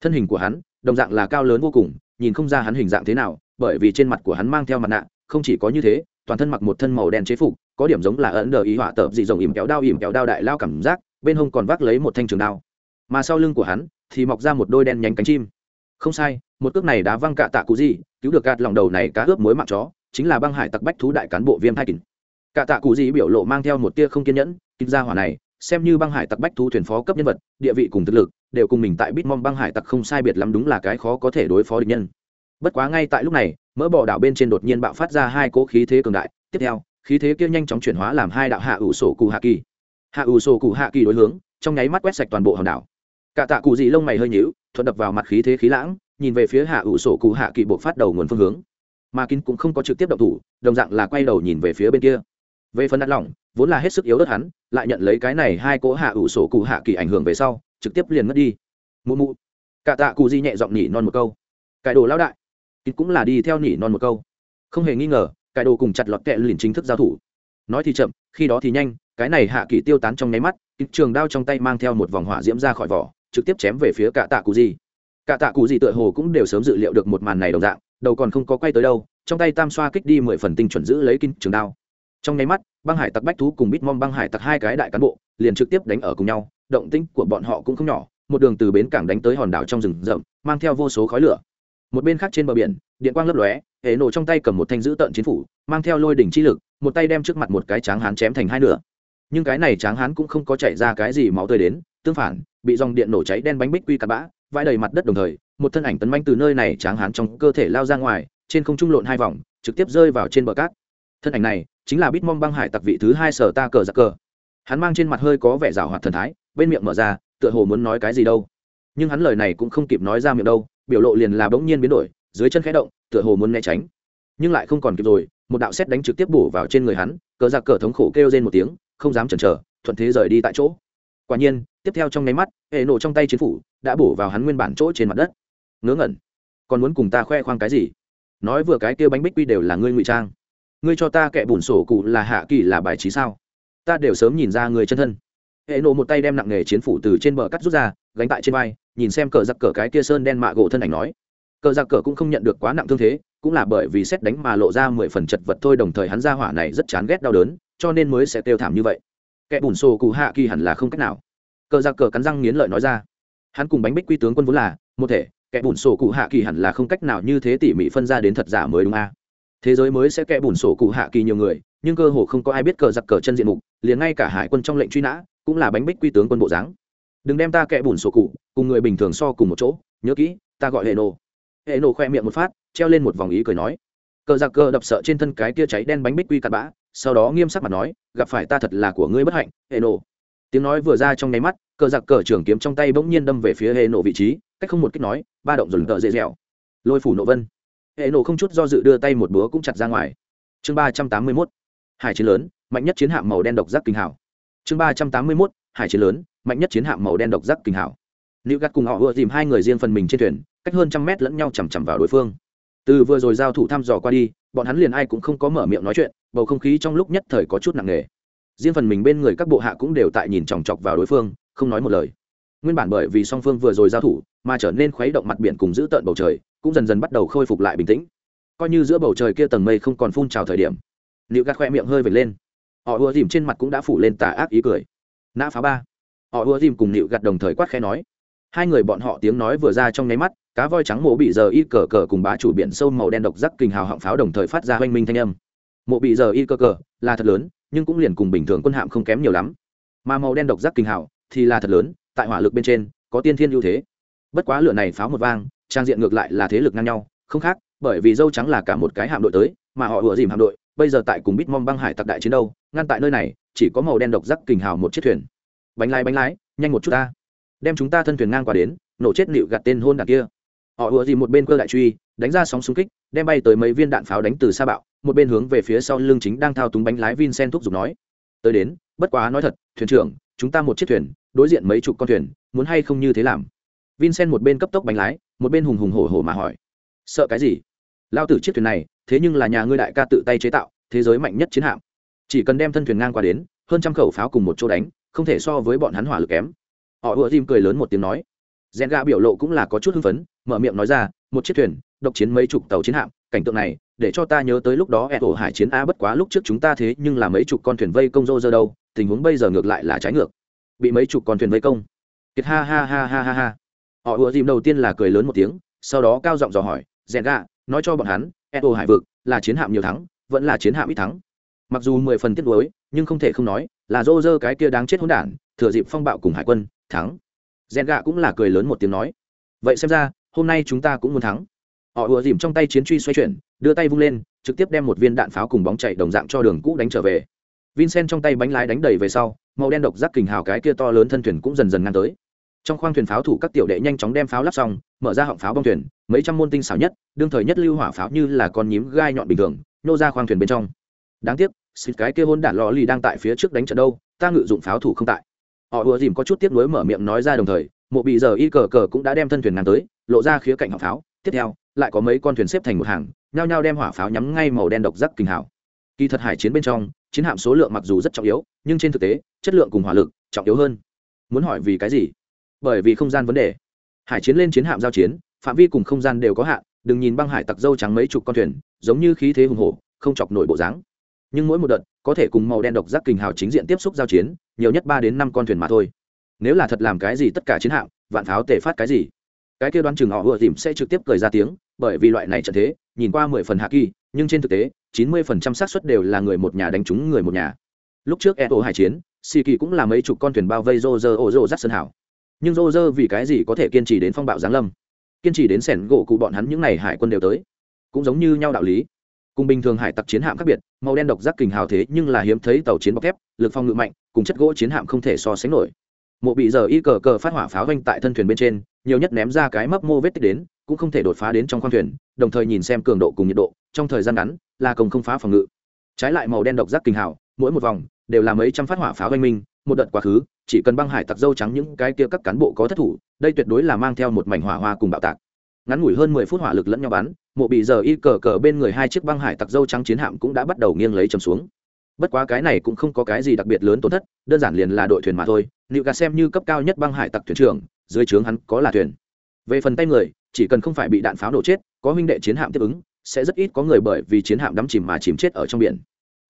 Thân hình của hắn, đồng dạng là cao lớn vô cùng, nhìn không ra hắn hình dạng thế nào, bởi vì trên mặt của hắn mang theo mặt nạ, không chỉ có như thế, toàn thân mặc một thân màu đen chế phục, có điểm giống là ẩn đờ ý họa tợp dị dòng ìm kéo đao ìm kéo đao đại lao cảm giác, bên hông còn vác lấy một thanh trường đao. Mà sau lưng của hắn, thì mọc ra một đôi đen nhánh cánh chim. Không sai, một cước này đá văng cạ tạ cụ gì, cứu được gạt lòng đầu này cá ướp mối mạng chó, chính là băng hải tặc bách thú đại cán bộ viêm hai kình. Cả tạ cụ gì biểu lộ mang theo một tia không kiên nhẫn kim gia hỏa này, xem như băng hải tặc bách thu thuyền phó cấp nhân vật, địa vị cùng thực lực, đều cùng mình tại bitmom băng hải tặc không sai biệt lắm đúng là cái khó có thể đối phó địch nhân. Bất quá ngay tại lúc này, mỡ bò đảo bên trên đột nhiên bạo phát ra hai cỗ khí thế cường đại, tiếp theo, khí thế kia nhanh chóng chuyển hóa làm hai đạo hạ ủ sổ cụ hạ kỳ. Hạ ủ sổ cụ hạ kỳ đối hướng, trong nháy mắt quét sạch toàn bộ hòn đảo. Cả tạ cụ dị lông mày hơi nhíu, thuận đập vào mặt khí thế khí lãng, nhìn về phía hạ ủ sổ cụ hạ kỳ bộ phát đầu nguồn phương hướng. Mà kín cũng không có trực tiếp động thủ, đồng dạng là quay đầu nhìn về phía bên kia về phần đắt lỏng, vốn là hết sức yếu đất hắn, lại nhận lấy cái này hai cỗ hạ ủ sổ cụ hạ kỳ ảnh hưởng về sau, trực tiếp liền mất đi. Mụ mụ. Cả tạ cụ di nhẹ giọng nỉ non một câu. Cải đồ lão đại. Kín cũng là đi theo nỉ non một câu. Không hề nghi ngờ, cải đồ cùng chặt lọt kẹ liền chính thức giao thủ. Nói thì chậm, khi đó thì nhanh, cái này hạ kỳ tiêu tán trong nháy mắt kín trường đao trong tay mang theo một vòng hỏa diễm ra khỏi vỏ, trực tiếp chém về phía cả tạ cụ di. cả tạ cụ di tựa hồ cũng đều sớm dự liệu được một màn này đồng dạng, đầu còn không có quay tới đâu, trong tay tam xoa kích đi mười phần tinh chuẩn giữ lấy kinh trường đao trong nháy mắt, băng hải tặc bách thú cùng bít mong băng hải tặc hai cái đại cán bộ liền trực tiếp đánh ở cùng nhau, động tĩnh của bọn họ cũng không nhỏ, một đường từ bến cảng đánh tới hòn đảo trong rừng rậm, mang theo vô số khói lửa. Một bên khác trên bờ biển, điện quang lấp lóe hệ nổ trong tay cầm một thanh giữ tợn chiến phủ, mang theo lôi đỉnh chi lực, một tay đem trước mặt một cái tráng hán chém thành hai nửa. Nhưng cái này tráng hán cũng không có chạy ra cái gì máu tươi đến, tương phản, bị dòng điện nổ cháy đen bánh bích quy cắt bã, vãi đầy mặt đất đồng thời, một thân ảnh tấn manh từ nơi này tráng hán trong cơ thể lao ra ngoài, trên không trung lộn hai vòng, trực tiếp rơi vào trên bờ cát thân ảnh này chính là bitmom băng hải tặc vị thứ hai sở ta cờ giặc cờ. Hắn mang trên mặt hơi có vẻ rào hoạt thần thái, bên miệng mở ra, tựa hồ muốn nói cái gì đâu. Nhưng hắn lời này cũng không kịp nói ra miệng đâu, biểu lộ liền là bỗng nhiên biến đổi, dưới chân khẽ động, tựa hồ muốn né tránh. Nhưng lại không còn kịp rồi, một đạo xét đánh trực tiếp bổ vào trên người hắn, cờ giặc cờ thống khổ kêu lên một tiếng, không dám chần chờ, thuận thế rời đi tại chỗ. Quả nhiên, tiếp theo trong nháy mắt, hệ nổ trong tay chiến phủ đã bổ vào hắn nguyên bản chỗ trên mặt đất. Ngớ ngẩn. Còn muốn cùng ta khoe khoang cái gì? Nói vừa cái kia bánh bích quy đều là ngươi ngụy trang ngươi cho ta kẻ bùn sổ cụ là hạ kỳ là bài trí sao? Ta đều sớm nhìn ra người chân thân. Hệ nổ một tay đem nặng nghề chiến phủ từ trên bờ cắt rút ra, gánh tại trên vai, nhìn xem cờ giặc cờ cái kia sơn đen mạ gỗ thân ảnh nói. Cờ giặc cờ cũng không nhận được quá nặng thương thế, cũng là bởi vì xét đánh mà lộ ra mười phần chật vật thôi, đồng thời hắn ra hỏa này rất chán ghét đau đớn, cho nên mới sẽ kêu thảm như vậy. Kẻ bùn sổ cụ hạ kỳ hẳn là không cách nào. Cờ giặc cờ cắn răng nghiến lợi nói ra. Hắn cùng bánh bích quy tướng quân vốn là một thể, kẻ bùn sổ cụ hạ kỳ hẳn là không cách nào như thế tỉ mỉ phân ra đến thật giả mới đúng a thế giới mới sẽ kẽ bùn sổ cụ hạ kỳ nhiều người, nhưng cơ hồ không có ai biết cờ giặc cờ chân diện mục, liền ngay cả hải quân trong lệnh truy nã cũng là bánh bích quy tướng quân bộ dáng. Đừng đem ta kẽ bùn sổ cụ cùng người bình thường so cùng một chỗ, nhớ kỹ, ta gọi hệ nổ hệ nổ khoe miệng một phát, treo lên một vòng ý cười nói. Cờ giặc cờ đập sợ trên thân cái kia cháy đen bánh bích quy cặn bã, sau đó nghiêm sắc mặt nói, gặp phải ta thật là của ngươi bất hạnh hệ nổ tiếng nói vừa ra trong nháy mắt, cờ giặc cờ trưởng kiếm trong tay bỗng nhiên đâm về phía hệ nổ vị trí, cách không một cách nói, ba động dồn tợ dễ dẻo. Lôi phủ nộ vân hệ nổ không chút do dự đưa tay một búa cũng chặt ra ngoài. Chương ba trăm tám mươi mốt, hải chiến lớn, mạnh nhất chiến hạm màu đen độc giác kinh hảo. Chương ba trăm tám mươi mốt, hải chiến lớn, mạnh nhất chiến hạm màu đen độc giác kinh hảo. Nữ gắt cùng họ vừa tìm hai người riêng phần mình trên thuyền, cách hơn trăm mét lẫn nhau chằm chằm vào đối phương. Từ vừa rồi giao thủ thăm dò qua đi, bọn hắn liền ai cũng không có mở miệng nói chuyện, bầu không khí trong lúc nhất thời có chút nặng nề. Riêng phần mình bên người các bộ hạ cũng đều tại nhìn chòng chọc vào đối phương, không nói một lời. Nguyên bản bởi vì song phương vừa rồi giao thủ, mà trở nên khuấy động mặt biển cùng giữ tợn bầu trời cũng dần dần bắt đầu khôi phục lại bình tĩnh. Coi như giữa bầu trời kia tầng mây không còn phun trào thời điểm liệu gạt khoe miệng hơi vệt lên. Họ ùa dìm trên mặt cũng đã phủ lên tà ác ý cười. Nã phá ba. Họ ùa dìm cùng liệu gạt đồng thời quát khẽ nói. Hai người bọn họ tiếng nói vừa ra trong nháy mắt, cá voi trắng mộ bị giờ y cờ cờ cùng bá chủ biển sâu màu đen độc giác kình hào họng pháo đồng thời phát ra hoanh minh thanh âm. Mộ bị giờ y cờ cờ là thật lớn, nhưng cũng liền cùng bình thường quân hạm không kém nhiều lắm. Mà màu đen độc giác kình hào thì là thật lớn, tại hỏa lực bên trên, có tiên thiên ưu thế. Bất quá lửa này pháo một vang trang diện ngược lại là thế lực ngang nhau, không khác, bởi vì dâu trắng là cả một cái hạm đội tới, mà họ ủa dìm hạm đội, bây giờ tại cùng bitmom băng hải tặc đại chiến đâu, ngăn tại nơi này, chỉ có màu đen độc rắc kình hào một chiếc thuyền. Bánh lái bánh lái, nhanh một chút ta. Đem chúng ta thân thuyền ngang qua đến, nổ chết nịu gạt tên hôn đạn kia. Họ ủa dìm một bên cơ đại truy, đánh ra sóng xung kích, đem bay tới mấy viên đạn pháo đánh từ xa bạo, một bên hướng về phía sau lưng chính đang thao túng bánh lái vincent thúc giục nói. Tới đến, bất quá nói thật, thuyền trưởng, chúng ta một chiếc thuyền, đối diện mấy chục con thuyền, muốn hay không như thế làm? Vincent một bên cấp tốc bánh lái, một bên hùng hùng hổ hổ mà hỏi, sợ cái gì? Lao tử chiếc thuyền này, thế nhưng là nhà ngươi đại ca tự tay chế tạo, thế giới mạnh nhất chiến hạm. Chỉ cần đem thân thuyền ngang qua đến, hơn trăm khẩu pháo cùng một chỗ đánh, không thể so với bọn hắn hỏa lực kém. Họ ùa dìm cười lớn một tiếng nói. Rèn gà biểu lộ cũng là có chút hưng phấn, mở miệng nói ra, một chiếc thuyền, độc chiến mấy chục tàu chiến hạm, cảnh tượng này, để cho ta nhớ tới lúc đó ẹ ổ hải chiến a bất quá lúc trước chúng ta thế nhưng là mấy chục con thuyền vây công rô rơ đâu, tình huống bây giờ ngược lại là trái ngược. Bị mấy chục con thuyền vây công. Kiệt ha ha ha ha ha ha họ ùa dìm đầu tiên là cười lớn một tiếng sau đó cao giọng dò hỏi rèn gà nói cho bọn hắn Eto hải vực là chiến hạm nhiều thắng vẫn là chiến hạm ít thắng. Mặc dù mười phần tiết đối, nhưng không thể không nói là dô dơ cái kia đáng chết hỗn đản thừa dịp phong bạo cùng hải quân thắng. Rèn gà cũng là cười lớn một tiếng nói vậy xem ra hôm nay chúng ta cũng muốn thắng. Họ ùa dìm trong tay chiến truy xoay chuyển đưa tay vung lên trực tiếp đem một viên đạn pháo cùng bóng chạy đồng dạng cho đường cũ đánh trở về. Vincent trong tay bánh lái đánh đầy về sau màu đen độc giác kình hào cái kia to lớn thân thuyền cũng dần dần ngang tới trong khoang thuyền pháo thủ các tiểu đệ nhanh chóng đem pháo lắp xong, mở ra họng pháo bong thuyền, mấy trăm môn tinh xảo nhất, đương thời nhất lưu hỏa pháo như là con nhím gai nhọn bình thường, nô ra khoang thuyền bên trong. Đáng tiếc, xịt cái kia hôn đạn lò lì đang tại phía trước đánh trận đâu, ta ngự dụng pháo thủ không tại. Họ ùa dìm có chút tiếp nối mở miệng nói ra đồng thời, mộ bị giờ y cờ cờ cũng đã đem thân thuyền ngang tới, lộ ra khía cạnh họng pháo. Tiếp theo, lại có mấy con thuyền xếp thành một hàng, nhao nhao đem hỏa pháo nhắm ngay màu đen độc giác kinh hảo. Kỳ thật hải chiến bên trong, chiến hạm số lượng mặc dù rất trọng yếu, nhưng trên thực tế, chất lượng cùng hỏa lực trọng yếu hơn. Muốn hỏi vì cái gì? Bởi vì không gian vấn đề. Hải chiến lên chiến hạm giao chiến, phạm vi cùng không gian đều có hạn, đừng nhìn băng hải tặc dâu trắng mấy chục con thuyền, giống như khí thế hùng hổ, không chọc nổi bộ dáng. Nhưng mỗi một đợt, có thể cùng màu đen độc giác kình hào chính diện tiếp xúc giao chiến, nhiều nhất ba đến năm con thuyền mà thôi. Nếu là thật làm cái gì tất cả chiến hạm, vạn pháo tề phát cái gì? Cái kia đoán chừng họ vừa tìm sẽ trực tiếp cười ra tiếng, bởi vì loại này trận thế, nhìn qua mười phần hạ kỳ, nhưng trên thực tế, chín mươi phần trăm xác suất đều là người một nhà đánh trúng người một nhà. Lúc trước e ô hải chiến xì kỳ cũng là mấy chục con thuyền bao vây rô rơ ô rô rắt sơn hảo nhưng rô rơ vì cái gì có thể kiên trì đến phong bạo giáng lâm? Kiên trì đến sẻn gỗ cụ bọn hắn những n à y hải quân đều tới. Cũng giống như nhau đạo lý. Cùng bình thường hải tặc chiến hạm khác biệt, màu đen độc giác kình hào thế nhưng là hiếm thấy tàu chiến bọc thép, lực phong ngự mạnh, cùng chất gỗ chiến hạm không thể so sánh nổi. Mộ bị giờ y cờ cờ phát hỏa pháo vanh tại thân thuyền bên trên, nhiều nhất ném ra cái mấp mô vết tích đến, cũng không thể đột phá đến trong khoang thuyền, đồng thời nhìn xem cường độ cùng nhiệt độ, trong thời gian ngắn, là công không phá phòng ngự. Trái lại màu đen độc giác kình hào, mỗi một vòng, đều là mấy trăm phát hỏa pháo vanh minh, một đợt quá khứ chỉ cần băng hải tặc dâu trắng những cái kia các cán bộ có thất thủ, đây tuyệt đối là mang theo một mảnh hỏa hoa cùng bạo tạc. Ngắn ngủi hơn mười phút hỏa lực lẫn nhau bắn, mộ bị giờ y cờ cờ bên người hai chiếc băng hải tặc dâu trắng chiến hạm cũng đã bắt đầu nghiêng lấy chầm xuống. Bất quá cái này cũng không có cái gì đặc biệt lớn tổn thất, đơn giản liền là đội thuyền mà thôi. Liệu gà xem như cấp cao nhất băng hải tặc thuyền trưởng, dưới trướng hắn có là thuyền. Về phần tay người, chỉ cần không phải bị đạn pháo nổ chết, có huynh đệ chiến hạm tiếp ứng, sẽ rất ít có người bởi vì chiến hạm đắm chìm mà chìm chết ở trong biển.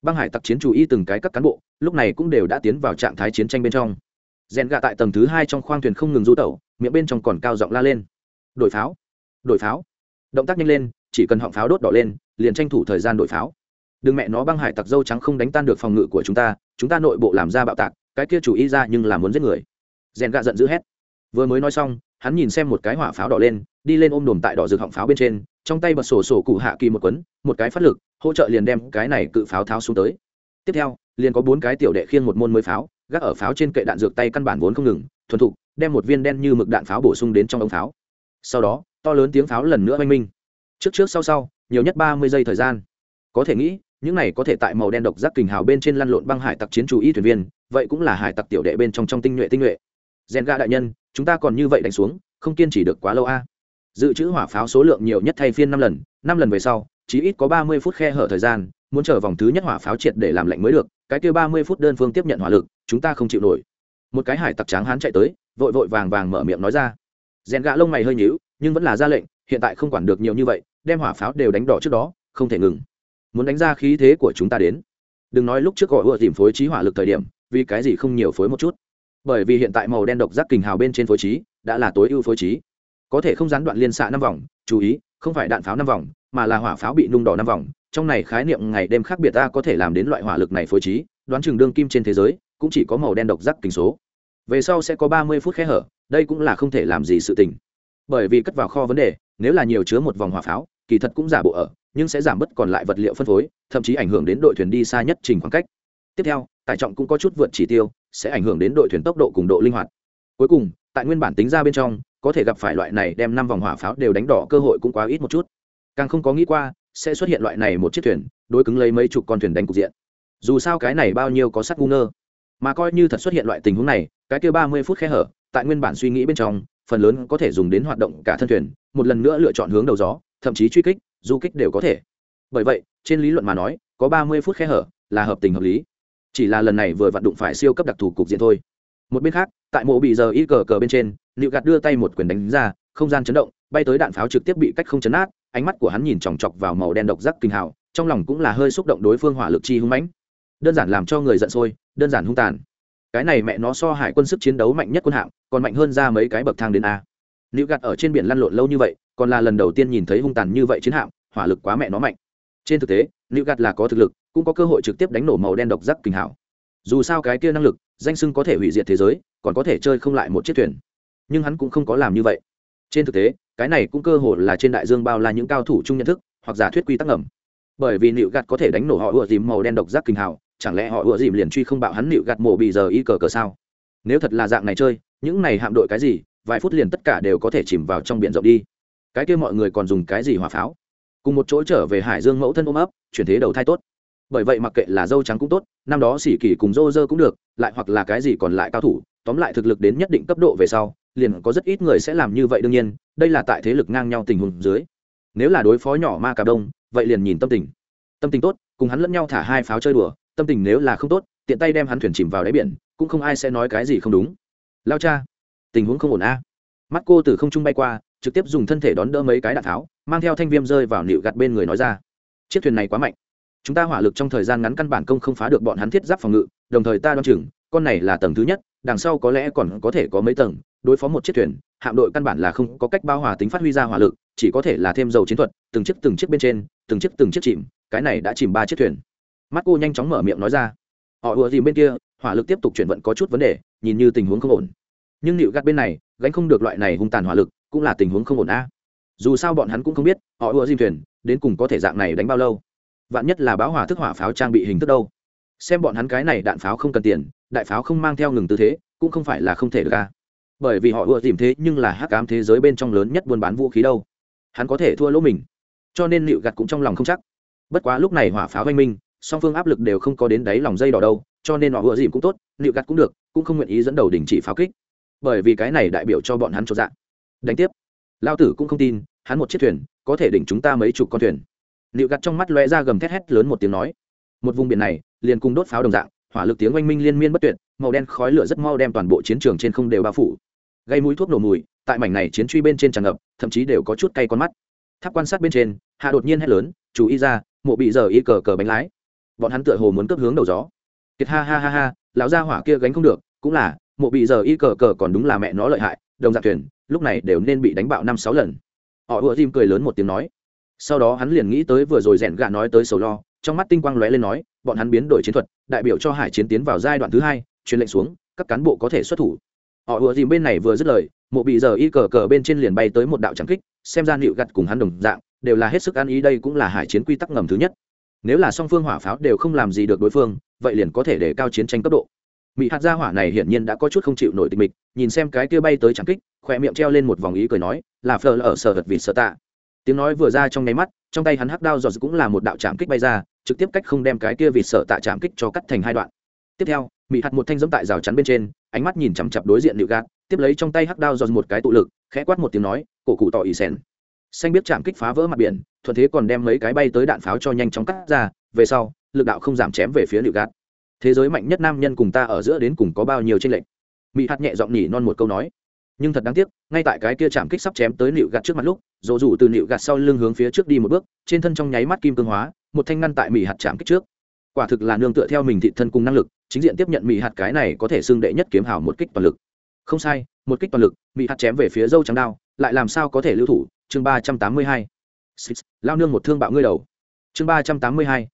Băng hải tặc chiến chủ y từng cái các cán bộ, lúc này cũng đều đã tiến vào trạng thái chiến tranh bên trong rèn gà tại tầng thứ hai trong khoang thuyền không ngừng du tẩu, miệng bên trong còn cao giọng la lên. Đổi pháo đổi pháo. Động tác nhanh lên, chỉ cần họng pháo đốt đỏ lên, liền tranh thủ thời gian đổi pháo. Đừng mẹ nó băng hải tặc dâu trắng không đánh tan được phòng ngự của chúng ta chúng ta nội bộ làm ra bạo tạc, cái kia chủ ý ra nhưng là muốn giết người. Rèn gạ giận dữ hét. Vừa mới nói xong, hắn nhìn xem một cái hỏa pháo đỏ lên, đi lên ôm đồm tại đỏ rực họng pháo bên trên, trong tay bật sổ sổ cụ hạ kỳ một quấn, một cái phát lực, hỗ trợ liền đem cái này cự pháo tháo xuống tới. Tiếp theo, liền có bốn cái tiểu đệ khiêng một môn mới pháo gác ở pháo trên kệ đạn dược tay căn bản vốn không ngừng, thuần thục, đem một viên đen như mực đạn pháo bổ sung đến trong ống pháo. Sau đó, to lớn tiếng pháo lần nữa oanh minh. Trước trước sau sau, nhiều nhất ba mươi giây thời gian. Có thể nghĩ, những này có thể tại màu đen độc giác kình hào bên trên lăn lộn băng hải tặc chiến chủ y thuyền viên, vậy cũng là hải tặc tiểu đệ bên trong trong tinh nhuệ tinh nhuệ. Rèn ga đại nhân, chúng ta còn như vậy đánh xuống, không kiên trì được quá lâu a. Dự trữ hỏa pháo số lượng nhiều nhất thay phiên năm lần năm lần về sau chỉ ít có ba mươi phút khe hở thời gian, muốn chờ vòng thứ nhất hỏa pháo triệt để làm lạnh mới được, cái kia ba mươi phút đơn phương tiếp nhận hỏa lực chúng ta không chịu nổi. Một cái hải tặc tráng hán chạy tới, vội vội vàng vàng mở miệng nói ra. Rèn gạ lông mày hơi nhíu, nhưng vẫn là ra lệnh, hiện tại không quản được nhiều như vậy, đem hỏa pháo đều đánh đỏ trước đó, không thể ngừng. Muốn đánh ra khí thế của chúng ta đến. Đừng nói lúc trước gọi vừa tìm phối trí hỏa lực thời điểm, vì cái gì không nhiều phối một chút. Bởi vì hiện tại màu đen độc giác kình hào bên trên phối trí, đã là tối ưu phối trí. Có thể không gián đoạn liên xạ năm vòng, chú ý, không phải đạn pháo năm vòng, mà là hỏa pháo bị nung đỏ năm vòng. Trong này khái niệm ngày đêm khác biệt ta có thể làm đến loại hỏa lực này phối trí, đoán chừng đương kim trên thế giới cũng chỉ có màu đen độc giác kình số. Về sau sẽ có ba mươi phút khe hở, đây cũng là không thể làm gì sự tình. Bởi vì cất vào kho vấn đề, nếu là nhiều chứa một vòng hỏa pháo, kỳ thật cũng giả bộ ở, nhưng sẽ giảm bớt còn lại vật liệu phân phối, thậm chí ảnh hưởng đến đội thuyền đi xa nhất trình khoảng cách. Tiếp theo, tải trọng cũng có chút vượt chỉ tiêu, sẽ ảnh hưởng đến đội thuyền tốc độ cùng độ linh hoạt. Cuối cùng, tại nguyên bản tính ra bên trong, có thể gặp phải loại này đem năm vòng hỏa pháo đều đánh đỏ cơ hội cũng quá ít một chút. Càng không có nghĩ qua, sẽ xuất hiện loại này một chiếc thuyền, đối cứng lấy mấy chục con thuyền đánh cục diện. Dù sao cái này bao nhiêu có sắt ngu ngơ mà coi như thật xuất hiện loại tình huống này, cái kia ba mươi phút khe hở, tại nguyên bản suy nghĩ bên trong, phần lớn có thể dùng đến hoạt động cả thân thuyền, một lần nữa lựa chọn hướng đầu gió, thậm chí truy kích, du kích đều có thể. Bởi vậy, trên lý luận mà nói, có ba mươi phút khe hở là hợp tình hợp lý. Chỉ là lần này vừa vặn đụng phải siêu cấp đặc thù cục diện thôi. Một bên khác, tại mộ bị giờ y cờ cờ bên trên liệu gạt đưa tay một quyền đánh ra, không gian chấn động, bay tới đạn pháo trực tiếp bị cách không chấn át, ánh mắt của hắn nhìn chòng chọc vào màu đen độc giác kinh hào, trong lòng cũng là hơi xúc động đối phương hỏa lực chi hung mãnh. Đơn giản làm cho người giận sôi đơn giản hung tàn. Cái này mẹ nó so hải quân sức chiến đấu mạnh nhất quân hạng, còn mạnh hơn ra mấy cái bậc thang đến a. Nữ gạt ở trên biển lăn lộn lâu như vậy, còn là lần đầu tiên nhìn thấy hung tàn như vậy chiến hạm, hỏa lực quá mẹ nó mạnh. Trên thực tế nữ gạt là có thực lực, cũng có cơ hội trực tiếp đánh nổ màu đen độc giác kinh hảo. Dù sao cái kia năng lực, danh sưng có thể hủy diệt thế giới, còn có thể chơi không lại một chiếc thuyền. Nhưng hắn cũng không có làm như vậy. Trên thực tế, cái này cũng cơ hội là trên đại dương bao la những cao thủ chung nhận thức, hoặc giả thuyết quy tắc ngầm. Bởi vì nịu gạt có thể đánh nổ họ ủa dìm màu đen độc giác kinh hào chẳng lẽ họ ủa dìm liền truy không bạo hắn nịu gạt mổ bị giờ y cờ cờ sao? Nếu thật là dạng này chơi, những này hạm đội cái gì, vài phút liền tất cả đều có thể chìm vào trong biển rộng đi. Cái kia mọi người còn dùng cái gì hỏa pháo? Cùng một chỗ trở về hải dương mẫu thân ôm ấp, chuyển thế đầu thai tốt. Bởi vậy mặc kệ là dâu trắng cũng tốt, năm đó xỉ kỳ cùng dô dơ cũng được, lại hoặc là cái gì còn lại cao thủ, tóm lại thực lực đến nhất định cấp độ về sau, liền có rất ít người sẽ làm như vậy đương nhiên, đây là tại thế lực ngang nhau tình huống dưới. Nếu là đối phó nhỏ ma cà đông, vậy liền nhìn tâm tình. Tâm tình tốt, cùng hắn lẫn nhau thả hai pháo chơi đùa tâm tình nếu là không tốt, tiện tay đem hắn thuyền chìm vào đáy biển, cũng không ai sẽ nói cái gì không đúng. Lao cha, tình huống không ổn a. Mắt cô từ không trung bay qua, trực tiếp dùng thân thể đón đỡ mấy cái đạn tháo, mang theo thanh viêm rơi vào nịu gặt bên người nói ra. Chiếc thuyền này quá mạnh. Chúng ta hỏa lực trong thời gian ngắn căn bản công không phá được bọn hắn thiết giáp phòng ngự, đồng thời ta đoan chừng, con này là tầng thứ nhất, đằng sau có lẽ còn có thể có mấy tầng, đối phó một chiếc thuyền, hạm đội căn bản là không có cách bao hòa tính phát huy ra hỏa lực, chỉ có thể là thêm dầu chiến thuật, từng chiếc từng chiếc bên trên, từng chiếc từng chiếc chìm, cái này đã chìm ba chiếc thuyền mắt cô nhanh chóng mở miệng nói ra. Họ ùa dìm bên kia, hỏa lực tiếp tục chuyển vận có chút vấn đề, nhìn như tình huống không ổn. Nhưng nịu gắt bên này, gánh không được loại này hung tàn hỏa lực, cũng là tình huống không ổn a. Dù sao bọn hắn cũng không biết, họ ùa dìm thuyền, đến cùng có thể dạng này đánh bao lâu? Vạn nhất là báo hỏa thức hỏa pháo trang bị hình thức đâu? Xem bọn hắn cái này đạn pháo không cần tiền, đại pháo không mang theo ngừng tư thế, cũng không phải là không thể được a. Bởi vì họ ùa dìm thế nhưng là hắc ám thế giới bên trong lớn nhất buôn bán vũ khí đâu. Hắn có thể thua lỗ mình. Cho nên nịu gặt cũng trong lòng không chắc. Bất quá lúc này hỏa pháo oanh minh song phương áp lực đều không có đến đáy lòng dây đỏ đâu, cho nên họ vừa dìm cũng tốt, liệu gạt cũng được, cũng không nguyện ý dẫn đầu đình chỉ pháo kích. Bởi vì cái này đại biểu cho bọn hắn cho dạng. Đánh tiếp. Lao tử cũng không tin, hắn một chiếc thuyền, có thể đỉnh chúng ta mấy chục con thuyền. Liệu gạt trong mắt lóe ra gầm thét hét lớn một tiếng nói. Một vùng biển này, liền cùng đốt pháo đồng dạng, hỏa lực tiếng oanh minh liên miên bất tuyệt, màu đen khói lửa rất mau đem toàn bộ chiến trường trên không đều bao phủ. Gây mũi thuốc nổ mùi, tại mảnh này chiến truy bên trên tràn ngập, thậm chí đều có chút cay con mắt. Tháp quan sát bên trên, hạ đột nhiên hét lớn, chú ý ra, mộ bị giờ y cờ cờ bánh lái bọn hắn tựa hồ muốn cấp hướng đầu gió. Kiệt ha ha ha ha, lão gia hỏa kia gánh không được, cũng là, mộ bị giờ y cờ cờ còn đúng là mẹ nó lợi hại, đồng dạng thuyền, lúc này đều nên bị đánh bạo năm sáu lần. Họ ùa dìm cười lớn một tiếng nói. Sau đó hắn liền nghĩ tới vừa rồi rèn gạ nói tới sầu lo, trong mắt tinh quang lóe lên nói, bọn hắn biến đổi chiến thuật, đại biểu cho hải chiến tiến vào giai đoạn thứ hai, truyền lệnh xuống, các cán bộ có thể xuất thủ. Họ ùa dìm bên này vừa dứt lời, mộ bị giờ y cờ cờ bên trên liền bay tới một đạo trắng kích, xem ra nịu gặt cùng hắn đồng dạng, đều là hết sức ăn ý đây cũng là hải chiến quy tắc ngầm thứ nhất nếu là song phương hỏa pháo đều không làm gì được đối phương, vậy liền có thể để cao chiến tranh cấp độ. Mỹ hạt gia hỏa này hiển nhiên đã có chút không chịu nổi tình mịch, nhìn xem cái kia bay tới trắng kích khỏe miệng treo lên một vòng ý cười nói, là phờ ở sở vật vịt sở tạ. Tiếng nói vừa ra trong nháy mắt, trong tay hắn hắc đao giọt cũng là một đạo chạm kích bay ra, trực tiếp cách không đem cái kia vịt sở tạ chạm kích cho cắt thành hai đoạn. Tiếp theo mỹ hạt một thanh dẫm tại rào chắn bên trên, ánh mắt nhìn chằm chặp đối diện liệu gạt, tiếp lấy trong tay hắc đao giọt một cái tụ lực, khẽ quát một tiếng nói, cổ cụ tỏ ý sen xanh biết chạm kích phá vỡ mặt biển thuận thế còn đem mấy cái bay tới đạn pháo cho nhanh chóng cắt ra, về sau, lực đạo không giảm chém về phía liệu gạt. Thế giới mạnh nhất nam nhân cùng ta ở giữa đến cùng có bao nhiêu tranh lệch? Mỹ hạt nhẹ giọng nhỉ non một câu nói. Nhưng thật đáng tiếc, ngay tại cái kia chạm kích sắp chém tới liệu gạt trước mặt lúc, dỗ rủ từ liệu gạt sau lưng hướng phía trước đi một bước, trên thân trong nháy mắt kim cương hóa, một thanh ngăn tại mỹ hạt chạm kích trước. Quả thực là nương tựa theo mình thị thân cùng năng lực, chính diện tiếp nhận mỹ hạt cái này có thể xưng đệ nhất kiếm hào một kích toàn lực. Không sai, một kích toàn lực mỹ hạt chém về phía dâu trắng đao, lại làm sao có thể lưu thủ? Chương ba trăm tám mươi hai lao nương một thương bạo ngươi đầu. Chương ba trăm tám mươi hai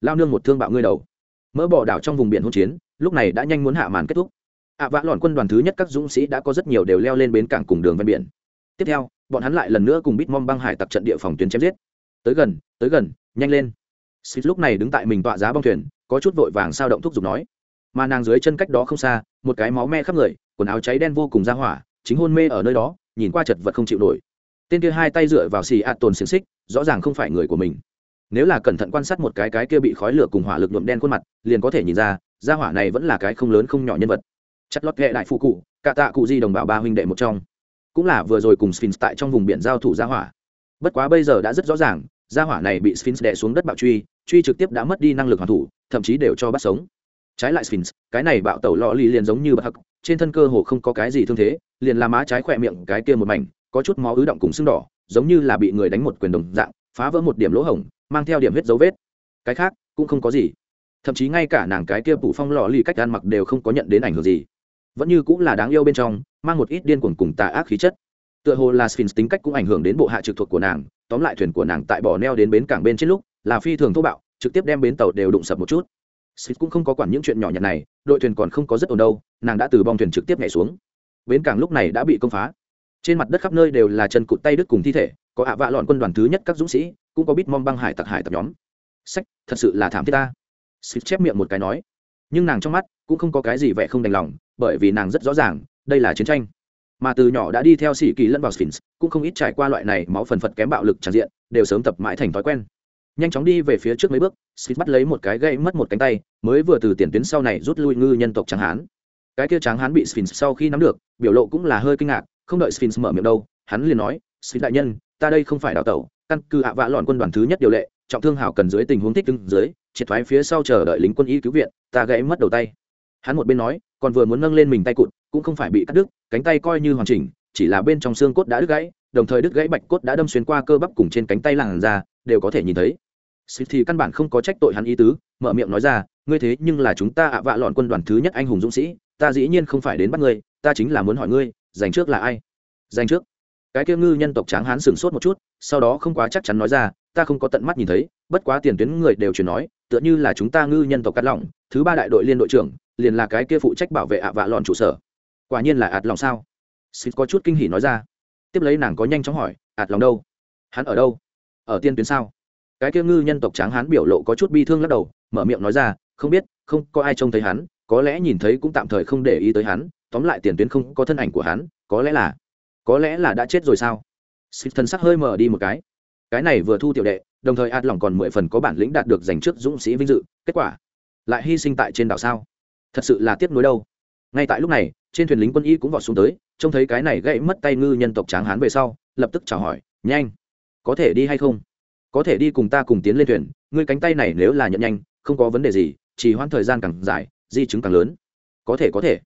lao nương một thương bạo ngươi đầu. Mỡ bỏ đảo trong vùng biển hỗn chiến, lúc này đã nhanh muốn hạ màn kết thúc. Ạ vã lọn quân đoàn thứ nhất các dũng sĩ đã có rất nhiều đều leo lên bến cảng cùng đường ven biển. Tiếp theo, bọn hắn lại lần nữa cùng Bitmom băng hải tặc trận địa phòng tuyến chém giết. Tới gần tới gần, nhanh lên. Six lúc này đứng tại mình tọa giá bong thuyền, có chút vội vàng sao động thúc giục nói. Mà nàng dưới chân cách đó không xa, một cái máu me khắp người, quần áo cháy đen vô cùng ra hỏa, chính hôn mê ở nơi đó, nhìn qua chật vật không chịu nổi tên kia hai tay dựa vào xì ạt tồn xiềng xích, rõ ràng không phải người của mình. Nếu là cẩn thận quan sát một cái cái kia bị khói lửa cùng hỏa lực nhuộm đen khuôn mặt, liền có thể nhìn ra ra hỏa này vẫn là cái không lớn không nhỏ nhân vật. Chất lót ghệ đại phụ cụ, cả tạ cụ di đồng bào ba huynh đệ một trong. Cũng là vừa rồi cùng sphinx tại trong vùng biển giao thủ gia hỏa. Bất quá bây giờ đã rất rõ ràng, gia hỏa này bị sphinx đè xuống đất bạo truy truy trực tiếp đã mất đi năng lực hoàn thủ, thậm chí đều cho bắt sống. Trái lại sphinx, cái này bạo tẩu lò lì liền giống như bậc hắc, trên thân cơ hồ không có cái gì thương thế, liền làm má trái khỏe miệng cái kia một mảnh có chút máu ứ động cùng sưng đỏ, giống như là bị người đánh một quyền đồng dạng, phá vỡ một điểm lỗ hổng, mang theo điểm huyết dấu vết. Cái khác, cũng không có gì. Thậm chí ngay cả nàng cái kia phủ phong lò lì cách ăn mặc đều không có nhận đến ảnh hưởng gì. Vẫn như cũng là đáng yêu bên trong, mang một ít điên cuồng cùng tà ác khí chất. Tựa hồ là sphinx tính cách cũng ảnh hưởng đến bộ hạ trực thuộc của nàng, tóm lại thuyền của nàng tại bỏ neo đến bến cảng bên trên lúc, là phi thường thô bạo, trực tiếp đem bến tàu đều đụng sập một chút. Sphinx cũng không có quản những chuyện nhỏ nhặt này, đội thuyền còn không có rất ổn đâu, nàng đã từ bong thuyền trực tiếp nhảy xuống. Bến cảng lúc này đã bị công phá trên mặt đất khắp nơi đều là chân cụt tay đứt cùng thi thể, có ạ vạ lọn quân đoàn thứ nhất các dũng sĩ, cũng có bít mong băng hải tặc hải tặc nhóm. Sách, thật sự là thảm thiết ta. Xịt chép miệng một cái nói. Nhưng nàng trong mắt cũng không có cái gì vẻ không đành lòng, bởi vì nàng rất rõ ràng, đây là chiến tranh. Mà từ nhỏ đã đi theo sĩ kỳ lẫn vào sphinx, cũng không ít trải qua loại này máu phần phật kém bạo lực tràn diện, đều sớm tập mãi thành thói quen. Nhanh chóng đi về phía trước mấy bước sphinx bắt lấy một cái gây mất một cánh tay, mới vừa từ tiền tuyến sau này rút lui ngư nhân tộc tráng hán. Cái kia tráng hán bị sphinx sau khi nắm được, biểu lộ cũng là hơi kinh ngạc không đợi sphinx mở miệng đâu hắn liền nói sphinx đại nhân ta đây không phải đào tẩu căn cứ ạ vạ lọn quân đoàn thứ nhất điều lệ trọng thương hảo cần dưới tình huống thích đứng dưới triệt thoái phía sau chờ đợi lính quân y cứu viện ta gãy mất đầu tay. Hắn một bên nói còn vừa muốn nâng lên mình tay cụt cũng không phải bị cắt đứt cánh tay coi như hoàn chỉnh chỉ là bên trong xương cốt đã đứt gãy đồng thời đứt gãy bạch cốt đã đâm xuyên qua cơ bắp cùng trên cánh tay làn ra đều có thể nhìn thấy. Sphinx thì căn bản không có trách tội hắn ý tứ, mở miệng nói ra, ngươi thế nhưng là chúng ta ạ vạ lọn quân đoàn thứ nhất anh hùng dũng sĩ, ta dĩ nhiên không phải đến bắt ngươi, ta chính là muốn hỏi ngươi, giành trước là ai? Giành trước? Cái kia ngư nhân tộc tráng hán sửng sốt một chút, sau đó không quá chắc chắn nói ra, ta không có tận mắt nhìn thấy, bất quá tiền tuyến người đều truyền nói, tựa như là chúng ta ngư nhân tộc cắt lỏng, thứ ba đại đội liên đội trưởng, liền là cái kia phụ trách bảo vệ ạ vạ lòn trụ sở. Quả nhiên là ạt lòng sao? Xịt có chút kinh hỉ nói ra. Tiếp lấy nàng có nhanh chóng hỏi, ạt lòng đâu? Hắn ở đâu? Ở tiên tuyến sao? cái kia ngư nhân tộc tráng hán biểu lộ có chút bi thương lắc đầu mở miệng nói ra không biết không có ai trông thấy hắn có lẽ nhìn thấy cũng tạm thời không để ý tới hắn, tóm lại tiền tuyến không có thân ảnh của hắn, có lẽ là, có lẽ là đã chết rồi sao? Xịt thân sắc hơi mở đi một cái. Cái này vừa thu tiểu đệ, đồng thời ạt lỏng còn mười phần có bản lĩnh đạt được giành trước dũng sĩ vinh dự, kết quả, lại hy sinh tại trên đảo sao? Thật sự là tiếc nuối đâu. Ngay tại lúc này, trên thuyền lính quân y cũng vọt xuống tới, trông thấy cái này gãy mất tay ngư nhân tộc tráng hán về sau, lập tức chào hỏi, nhanh, có thể đi hay không? Có thể đi cùng ta cùng tiến lên thuyền, ngươi cánh tay này nếu là nhận nhanh, không có vấn đề gì, chỉ hoãn thời gian càng dài di chứng càng lớn. Có thể có thể.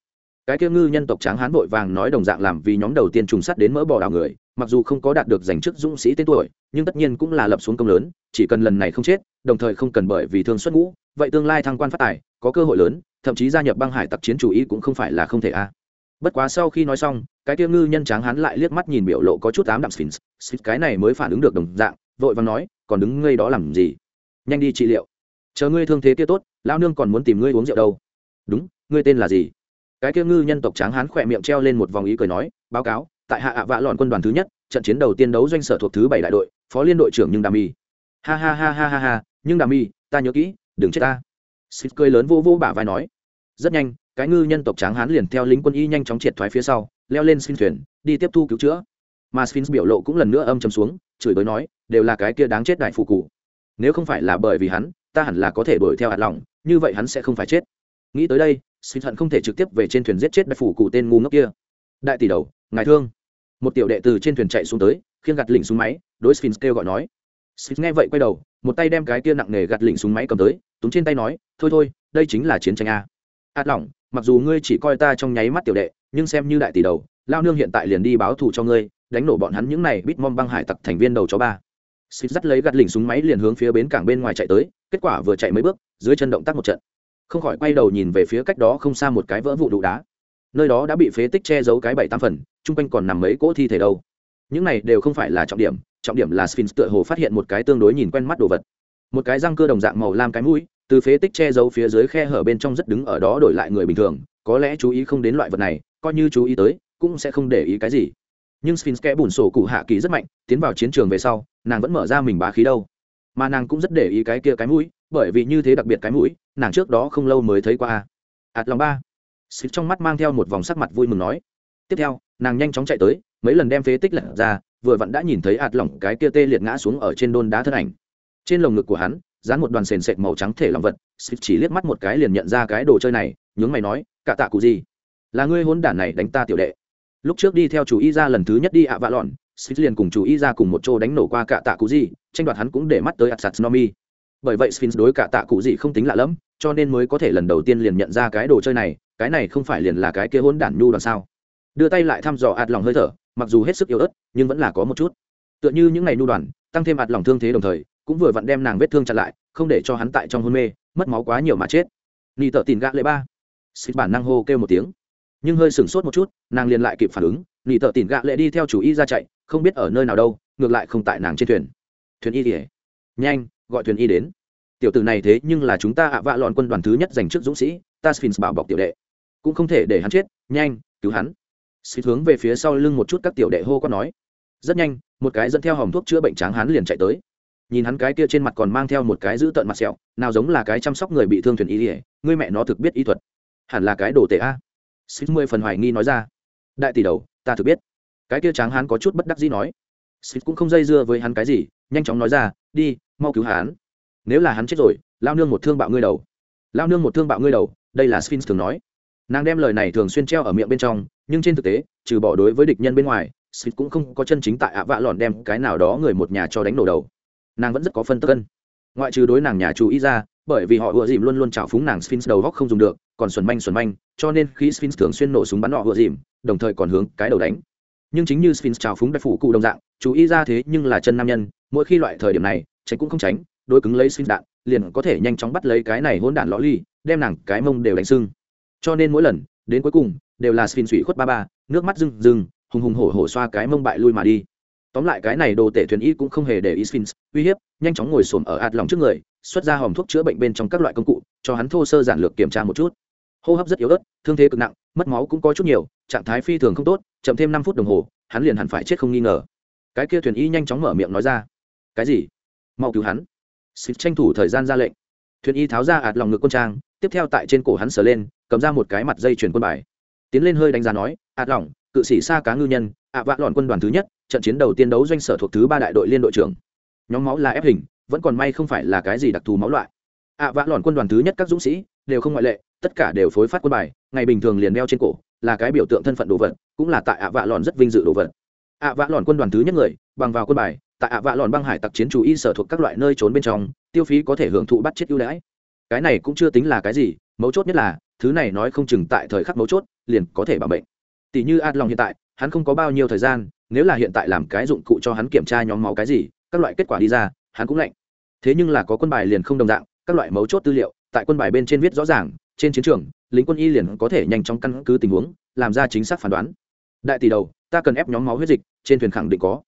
Cái kia ngư nhân tộc tráng hán vội vàng nói đồng dạng làm vì nhóm đầu tiên trùng sắt đến mỡ bò đào người, mặc dù không có đạt được giành chức dũng sĩ tên tuổi, nhưng tất nhiên cũng là lập xuống công lớn, chỉ cần lần này không chết, đồng thời không cần bởi vì thương xuất ngũ, vậy tương lai thăng quan phát tài, có cơ hội lớn, thậm chí gia nhập băng hải tặc chiến chủ ý cũng không phải là không thể a. Bất quá sau khi nói xong, cái kia ngư nhân tráng hán lại liếc mắt nhìn biểu lộ có chút ám đạm sphinx cái này mới phản ứng được đồng dạng, vội vàng nói, còn đứng ngây đó làm gì? Nhanh đi trị liệu. Chờ ngươi thương thế kia tốt lao nương còn muốn tìm ngươi uống rượu đâu đúng, ngươi tên là gì? Cái kia ngư nhân tộc tráng hán khỏe miệng treo lên một vòng ý cười nói, báo cáo, tại hạ ạ vạ lọn quân đoàn thứ nhất, trận chiến đầu tiên đấu doanh sở thuộc thứ bảy đại đội, phó liên đội trưởng nhưng đà mi. Ha ha ha ha ha ha, nhưng đà mi, ta nhớ kỹ, đừng chết ta. Xịt cười lớn vô vô bả vai nói. Rất nhanh, cái ngư nhân tộc tráng hán liền theo lính quân y nhanh chóng triệt thoái phía sau, leo lên xin thuyền, đi tiếp thu cứu chữa. Mà sphinx biểu lộ cũng lần nữa âm chầm xuống, chửi bới nói, đều là cái kia đáng chết đại phụ cụ nếu không phải là bởi vì hắn, ta hẳn là có thể đuổi theo hạt lòng như vậy hắn sẽ không phải chết nghĩ tới đây xin hận không thể trực tiếp về trên thuyền giết chết đại phủ cụ tên ngu ngốc kia. Đại tỷ đầu, ngài thương. Một tiểu đệ từ trên thuyền chạy xuống tới, khiêng gạt lỉnh xuống máy, đối sphinx kêu gọi nói. Sphinx nghe vậy quay đầu, một tay đem cái kia nặng nề gạt lỉnh xuống máy cầm tới, túm trên tay nói, thôi thôi, đây chính là chiến tranh a. Ạt lỏng, mặc dù ngươi chỉ coi ta trong nháy mắt tiểu đệ, nhưng xem như đại tỷ đầu, lao nương hiện tại liền đi báo thù cho ngươi, đánh nổ bọn hắn những này bít mom băng hải tặc thành viên đầu chó ba. Xịt dắt lấy gạt lỉnh súng máy liền hướng phía bến cảng bên ngoài chạy tới, kết quả vừa chạy mấy bước, dưới chân động tác một trận không khỏi quay đầu nhìn về phía cách đó không xa một cái vỡ vụ đụ đá. Nơi đó đã bị phế tích che giấu cái bảy tám phần, chung quanh còn nằm mấy cỗ thi thể đâu. Những này đều không phải là trọng điểm trọng điểm là sphinx tựa hồ phát hiện một cái tương đối nhìn quen mắt đồ vật. Một cái răng cơ đồng dạng màu lam cái mũi, từ phế tích che giấu phía dưới khe hở bên trong rất đứng ở đó đổi lại người bình thường, có lẽ chú ý không đến loại vật này, coi như chú ý tới, cũng sẽ không để ý cái gì. Nhưng sphinx kẽ bùn sổ cụ hạ kỳ rất mạnh, tiến vào chiến trường về sau, nàng vẫn mở ra mình bá khí đâu mà nàng cũng rất để ý cái kia cái mũi, bởi vì như thế đặc biệt cái mũi, nàng trước đó không lâu mới thấy qua ạt lòng ba. Xịt trong mắt mang theo một vòng sắc mặt vui mừng nói. Tiếp theo, nàng nhanh chóng chạy tới, mấy lần đem phế tích lật ra, vừa vặn đã nhìn thấy ạt lỏng cái kia tê liệt ngã xuống ở trên đôn đá thân ảnh. Trên lồng ngực của hắn, dán một đoàn sền sệt màu trắng thể lòng vật xịt chỉ liếc mắt một cái liền nhận ra cái đồ chơi này, nhướng mày nói, cả tạ cụ gì? Là ngươi hôn đản này đánh ta tiểu đệ. Lúc trước đi theo chủ y ra lần thứ nhất đi ạ vạ lọn xịt liền cùng chú y ra cùng một chỗ đánh nổ qua cả tạ cụ gì tranh đoạt hắn cũng để mắt tới atsat nomi bởi vậy sphinx đối cả tạ cụ gì không tính lạ lắm, cho nên mới có thể lần đầu tiên liền nhận ra cái đồ chơi này cái này không phải liền là cái kia hôn đản nhu đoàn sao? Đưa tay lại thăm dò ạt lòng hơi thở mặc dù hết sức yếu ớt nhưng vẫn là có một chút. Tựa như những ngày nhu đoàn tăng thêm ạt lòng thương thế đồng thời cũng vừa vặn đem nàng vết thương chặn lại không để cho hắn tại trong hôn mê mất máu quá nhiều mà chết. Ni tợ tìm gã lệ ba. Xịt bản năng hô kêu một tiếng nhưng hơi sửng sốt một chút nàng liền lại kịp phản ứng ni tợ tìm gã lệ đi theo chủ y ra chạy không biết ở nơi nào đâu, ngược lại không tại nàng trên thuyền. Thuyền y thì nhanh, gọi thuyền y đến. Tiểu tử này thế nhưng là chúng ta ạ vạ lọn quân đoàn thứ nhất dành trước dũng sĩ, ta sphinx bảo bọc tiểu đệ. Cũng không thể để hắn chết, nhanh, cứu hắn. Xịt hướng về phía sau lưng một chút các tiểu đệ hô có nói. Rất nhanh, một cái dẫn theo hòm thuốc chữa bệnh tráng hắn liền chạy tới. Nhìn hắn cái kia trên mặt còn mang theo một cái giữ tợn mặt sẹo, nào giống là cái chăm sóc người bị thương thuyền y ỉa ngươi mẹ nó thực biết y thuật. Hẳn là cái đồ tệ a. Xích mười phần hoài nghi nói ra. Đại tỷ đầu, ta thực biết cái kia tráng hắn có chút bất đắc dĩ nói. Xịt cũng không dây dưa với hắn cái gì, nhanh chóng nói ra, đi, mau cứu hắn. Nếu là hắn chết rồi, lao nương một thương bạo ngươi đầu. Lao nương một thương bạo ngươi đầu, đây là sphinx thường nói. Nàng đem lời này thường xuyên treo ở miệng bên trong, nhưng trên thực tế, trừ bỏ đối với địch nhân bên ngoài sphinx cũng không có chân chính tại ạ vạ lòn đem cái nào đó người một nhà cho đánh nổ đầu. Nàng vẫn rất có phân tức cân. Ngoại trừ đối nàng nhà chú ý ra, bởi vì họ ựa dìm luôn luôn trào phúng nàng sphinx đầu góc không dùng được, còn xuẩn manh xuẩn manh, cho nên khi sphinx thường xuyên nổ súng bắn họ ựa dìm, đồng thời còn hướng cái đầu đánh nhưng chính như sphinx trào phúng đại phủ cụ đồng dạng, chú ý ra thế nhưng là chân nam nhân, mỗi khi loại thời điểm này, tránh cũng không tránh đôi cứng lấy sphinx đạn, liền có thể nhanh chóng bắt lấy cái này hỗn đạn lõ ly, đem nàng cái mông đều đánh sưng. Cho nên mỗi lần, đến cuối cùng, đều là sphinx ủy khuất ba ba, nước mắt rưng rưng, hùng hùng hổ hổ xoa cái mông bại lui mà đi. Tóm lại cái này đồ tể thuyền y cũng không hề để ý sphinx, uy hiếp, nhanh chóng ngồi xổm ở ạt lòng trước người, xuất ra hòm thuốc chữa bệnh bên trong các loại công cụ, cho hắn thô sơ giản lược kiểm tra một chút. Hô hấp rất yếu ớt, thương thế cực nặng, mất máu cũng có chút nhiều trạng thái phi thường không tốt, chậm thêm năm phút đồng hồ, hắn liền hẳn phải chết không nghi ngờ. Cái kia thuyền y nhanh chóng mở miệng nói ra. Cái gì? Mau cứu hắn. Xịt tranh thủ thời gian ra lệnh. Thuyền y tháo ra ạt lòng ngực quân trang, tiếp theo tại trên cổ hắn sờ lên, cầm ra một cái mặt dây chuyển quân bài. Tiến lên hơi đánh giá nói, ạt lòng, cự sĩ xa cá ngư nhân, ạ vạ lọn quân đoàn thứ nhất, trận chiến đầu tiên đấu doanh sở thuộc thứ ba đại đội liên đội trưởng. Nhóm máu là ép hình, vẫn còn may không phải là cái gì đặc thù máu loại. Ạ vạ lọn quân đoàn thứ nhất các dũng sĩ, đều không ngoại lệ, tất cả đều phối phát quân bài, ngày bình thường liền đeo trên cổ là cái biểu tượng thân phận đồ vật, cũng là tại ạ vạ lòn rất vinh dự đồ vật. ạ vạ lòn quân đoàn thứ nhất người, bằng vào quân bài, tại ạ vạ lòn băng hải tặc chiến chủ y sở thuộc các loại nơi trốn bên trong, tiêu phí có thể hưởng thụ bắt chết ưu đãi. Cái này cũng chưa tính là cái gì, mấu chốt nhất là, thứ này nói không chừng tại thời khắc mấu chốt, liền có thể bảo bệnh tỷ như ad lòng hiện tại, hắn không có bao nhiêu thời gian, nếu là hiện tại làm cái dụng cụ cho hắn kiểm tra nhóm máu cái gì, các loại kết quả đi ra, hắn cũng lạnh. Thế nhưng là có quân bài liền không đồng dạng, các loại mấu chốt tư liệu, tại quân bài bên trên viết rõ ràng, trên chiến trường lính quân y liền có thể nhanh chóng căn cứ tình huống, làm ra chính xác phán đoán. Đại tỷ đầu, ta cần ép nhóm máu huyết dịch, trên thuyền khẳng định có.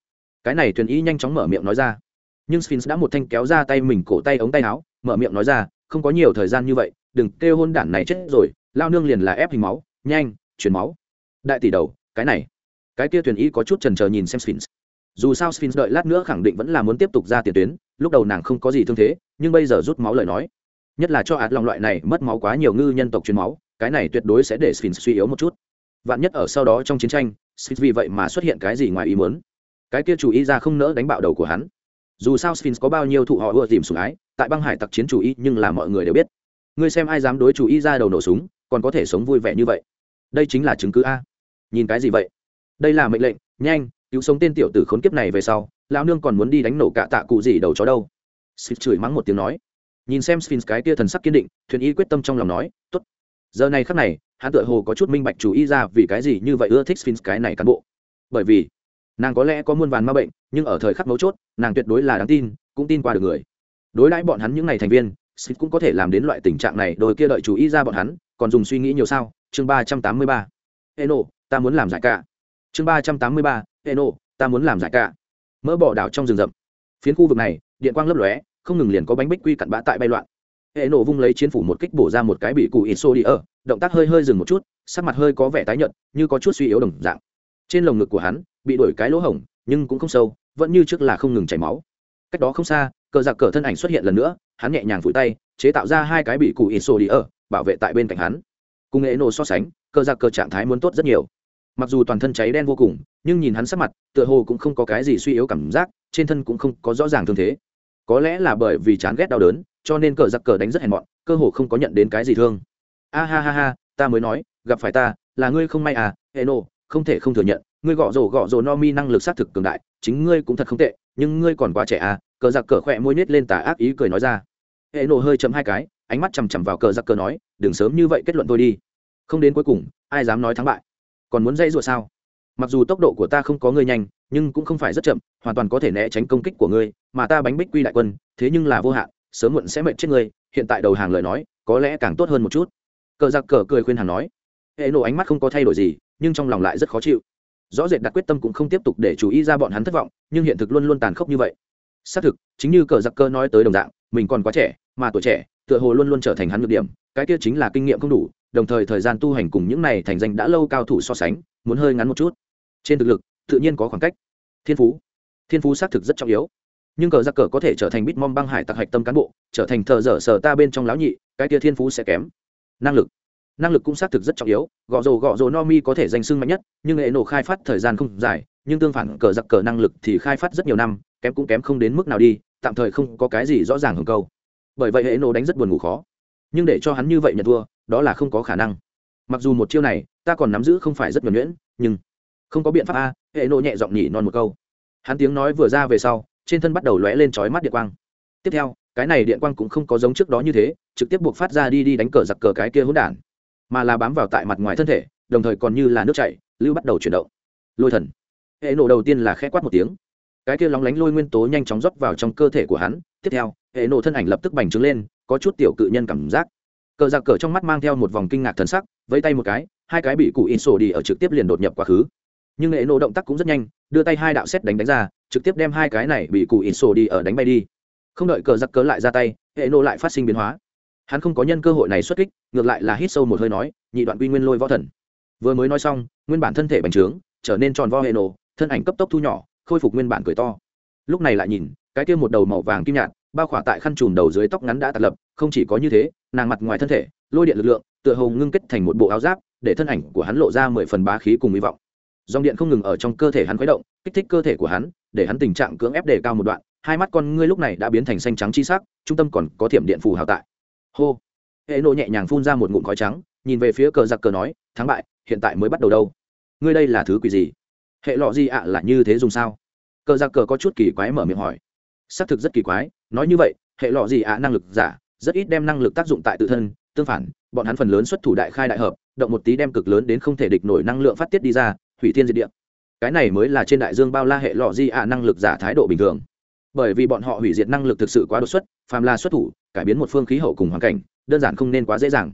Cái này thuyền y nhanh chóng mở miệng nói ra. Nhưng sphinx đã một thanh kéo ra tay mình cổ tay ống tay áo, mở miệng nói ra, không có nhiều thời gian như vậy, đừng kêu hôn đản này chết rồi, lao nương liền là ép hình máu, nhanh, chuyển máu. Đại tỷ đầu, cái này. Cái kia thuyền y có chút trần chờ nhìn xem sphinx. Dù sao sphinx đợi lát nữa khẳng định vẫn là muốn tiếp tục ra tiền tuyến, lúc đầu nàng không có gì thương thế, nhưng bây giờ rút máu lời nói nhất là cho ạt lòng loại này mất máu quá nhiều ngư nhân tộc truyền máu, cái này tuyệt đối sẽ để sphinx suy yếu một chút. Vạn nhất ở sau đó trong chiến tranh, sphinx vì vậy mà xuất hiện cái gì ngoài ý muốn? Cái kia chủ ý ra không nỡ đánh bạo đầu của hắn. Dù sao sphinx có bao nhiêu thụ họ ưa tìm sủng ái, tại băng hải tặc chiến chủ ý nhưng là mọi người đều biết. Ngươi xem ai dám đối chủ ý ra đầu nổ súng, còn có thể sống vui vẻ như vậy? Đây chính là chứng cứ a. Nhìn cái gì vậy? Đây là mệnh lệnh, nhanh, cứu sống tên tiểu tử khốn kiếp này về sau, lão nương còn muốn đi đánh nổ cả tạ cụ gì đầu chó đâu? Sphinx chửi mắng một tiếng nói nhìn xem sphinx cái kia thần sắc kiên định, thuyền y quyết tâm trong lòng nói t ố t giờ này khắc này, hắn tựa hồ có chút minh bạch chủ ý ra vì cái gì như vậy ưa thích sphinx cái này cán bộ. Bởi vì, nàng có lẽ có muôn vàn ma bệnh, nhưng ở thời khắc mấu chốt, nàng tuyệt đối là đáng tin, cũng tin qua được người. Đối đãi bọn hắn những ngày thành viên, sphinx cũng có thể làm đến loại tình trạng này, đôi kia đợi chủ ý ra bọn hắn, còn dùng suy nghĩ nhiều sao? Chương ba trăm tám mươi ba. Eno, ta muốn làm giải cả chương ba trăm tám mươi ba. Eno, ta muốn làm giải cả mỡ bỏ đảo trong rừng rậm. Phiến khu vực này, điện quang lấp lóe không ngừng liền có bánh bích quy cặn bã tại bay loạn. Hệ nổ vung lấy chiến phủ một kích bổ ra một cái bị cụ ít xô đi ở, động tác hơi hơi dừng một chút, sắc mặt hơi có vẻ tái nhợt, như có chút suy yếu đồng dạng. Trên lồng ngực của hắn, bị đổi cái lỗ hổng, nhưng cũng không sâu, vẫn như trước là không ngừng chảy máu. Cách đó không xa, cờ giặc cờ thân ảnh xuất hiện lần nữa, hắn nhẹ nhàng phủi tay, chế tạo ra hai cái bị cụ ít xô đi ở, bảo vệ tại bên cạnh hắn. Cùng hệ nổ so sánh, cờ giặc cờ trạng thái muốn tốt rất nhiều. Mặc dù toàn thân cháy đen vô cùng, nhưng nhìn hắn sắc mặt, tựa hồ cũng không có cái gì suy yếu cảm giác, trên thân cũng không có rõ ràng thương thế có lẽ là bởi vì chán ghét đau đớn, cho nên cờ giặc cờ đánh rất hèn mọn, cơ hồ không có nhận đến cái gì thương. A ha ha ha, ta mới nói, gặp phải ta, là ngươi không may à hệ nộ không thể không thừa nhận, ngươi gõ rổ gõ rổ no mi năng lực xác thực cường đại, chính ngươi cũng thật không tệ, nhưng ngươi còn quá trẻ à cờ giặc cờ khỏe môi nết lên tà ác ý cười nói ra. Hệ nộ hơi chấm hai cái, ánh mắt chằm chằm vào cờ giặc cờ nói, đừng sớm như vậy kết luận tôi đi. Không đến cuối cùng, ai dám nói thắng bại? Còn muốn dây dụa sao? Mặc dù tốc độ của ta không có ngươi nhanh nhưng cũng không phải rất chậm, hoàn toàn có thể né tránh công kích của ngươi, mà ta bánh bích quy đại quân, thế nhưng là vô hạn, sớm muộn sẽ mệt chết ngươi, hiện tại đầu hàng lời nói, có lẽ càng tốt hơn một chút. Cờ giặc cờ cười khuyên hàng nói. Hệ nổ ánh mắt không có thay đổi gì, nhưng trong lòng lại rất khó chịu. Rõ rệt đặt quyết tâm cũng không tiếp tục để chú ý ra bọn hắn thất vọng, nhưng hiện thực luôn luôn tàn khốc như vậy. Xác thực, chính như cờ giặc cơ nói tới đồng dạng, mình còn quá trẻ, mà tuổi trẻ, tựa hồ luôn luôn trở thành hắn nhược điểm, cái kia chính là kinh nghiệm không đủ, đồng thời thời gian tu hành cùng những này thành danh đã lâu cao thủ so sánh, muốn hơi ngắn một chút. Trên thực lực, tự nhiên có khoảng cách thiên phú. Thiên phú xác thực rất trọng yếu. Nhưng cờ giặc cờ có thể trở thành bít mong băng hải tặc hạch tâm cán bộ, trở thành thợ dở sở ta bên trong láo nhị, cái tia thiên phú sẽ kém. Năng lực. Năng lực cũng xác thực rất trọng yếu gõ rồ gõ rồ no mi có thể danh sưng mạnh nhất, nhưng hệ nổ khai phát thời gian không dài, nhưng tương phản cờ giặc cờ năng lực thì khai phát rất nhiều năm, kém cũng kém không đến mức nào đi, tạm thời không có cái gì rõ ràng hưởng câu. Bởi vậy hệ nổ đánh rất buồn ngủ khó. Nhưng để cho hắn như vậy nhận thua, đó là không có khả năng. Mặc dù một chiêu này, ta còn nắm giữ không phải rất nhuẩn nhuyễn, nhưng không có biện pháp a, hệ nổ nhẹ giọng nhỉ non một câu. Hắn tiếng nói vừa ra về sau, trên thân bắt đầu lóe lên chói mắt điện quang. Tiếp theo, cái này điện quang cũng không có giống trước đó như thế, trực tiếp buộc phát ra đi đi đánh cờ giặc cờ cái kia hỗn đản, mà là bám vào tại mặt ngoài thân thể, đồng thời còn như là nước chảy, lưu bắt đầu chuyển động. Lôi thần. Hệ nổ đầu tiên là khẽ quát một tiếng. Cái kia lóng lánh lôi nguyên tố nhanh chóng rót vào trong cơ thể của hắn, tiếp theo, hệ nổ thân ảnh lập tức bành trướng lên, có chút tiểu cự nhân cảm giác. Cờ giặc cờ trong mắt mang theo một vòng kinh ngạc thần sắc, vẫy tay một cái, hai cái bị cụ in sổ đi ở trực tiếp liền đột nhập quá khứ nhưng hệ nổ động tác cũng rất nhanh, đưa tay hai đạo xét đánh đánh ra, trực tiếp đem hai cái này bị cụ in sổ đi ở đánh bay đi. Không đợi cờ giặc cớ lại ra tay, hệ nổ lại phát sinh biến hóa. Hắn không có nhân cơ hội này xuất kích, ngược lại là hít sâu một hơi nói, nhị đoạn quy nguyên lôi võ thần. Vừa mới nói xong, nguyên bản thân thể bành trướng, trở nên tròn vo hệ nổ, thân ảnh cấp tốc thu nhỏ, khôi phục nguyên bản cười to. Lúc này lại nhìn, cái kia một đầu màu vàng kim nhạt, bao khỏa tại khăn trùm đầu dưới tóc ngắn đã tạt lập, không chỉ có như thế, nàng mặt ngoài thân thể, lôi điện lực lượng, tựa hồ ngưng kết thành một bộ áo giáp, để thân ảnh của hắn lộ ra mười phần bá khí cùng hy vọng dòng điện không ngừng ở trong cơ thể hắn khuấy động, kích thích cơ thể của hắn, để hắn tình trạng cưỡng ép đề cao một đoạn. Hai mắt con ngươi lúc này đã biến thành xanh trắng chi sắc, trung tâm còn có thiểm điện phù hào tại. Hô. Hệ nộ nhẹ nhàng phun ra một ngụm khói trắng, nhìn về phía cờ giặc cờ nói, thắng bại, hiện tại mới bắt đầu đâu. Ngươi đây là thứ quỷ gì? Hệ lọ gì ạ, là như thế dùng sao? Cờ giặc cờ có chút kỳ quái mở miệng hỏi. Xác thực rất kỳ quái, nói như vậy, hệ lọ gì ạ, năng lực giả, rất ít đem năng lực tác dụng tại tự thân, tương phản, bọn hắn phần lớn xuất thủ đại khai đại hợp, động một tí đem cực lớn đến không thể địch nổi năng lượng phát tiết đi ra thủy thiên diệt địa. Cái này mới là trên đại dương bao la hệ lọ di ạ năng lực giả thái độ bình thường. Bởi vì bọn họ hủy diệt năng lực thực sự quá đột xuất, phàm là xuất thủ, cải biến một phương khí hậu cùng hoàn cảnh, đơn giản không nên quá dễ dàng.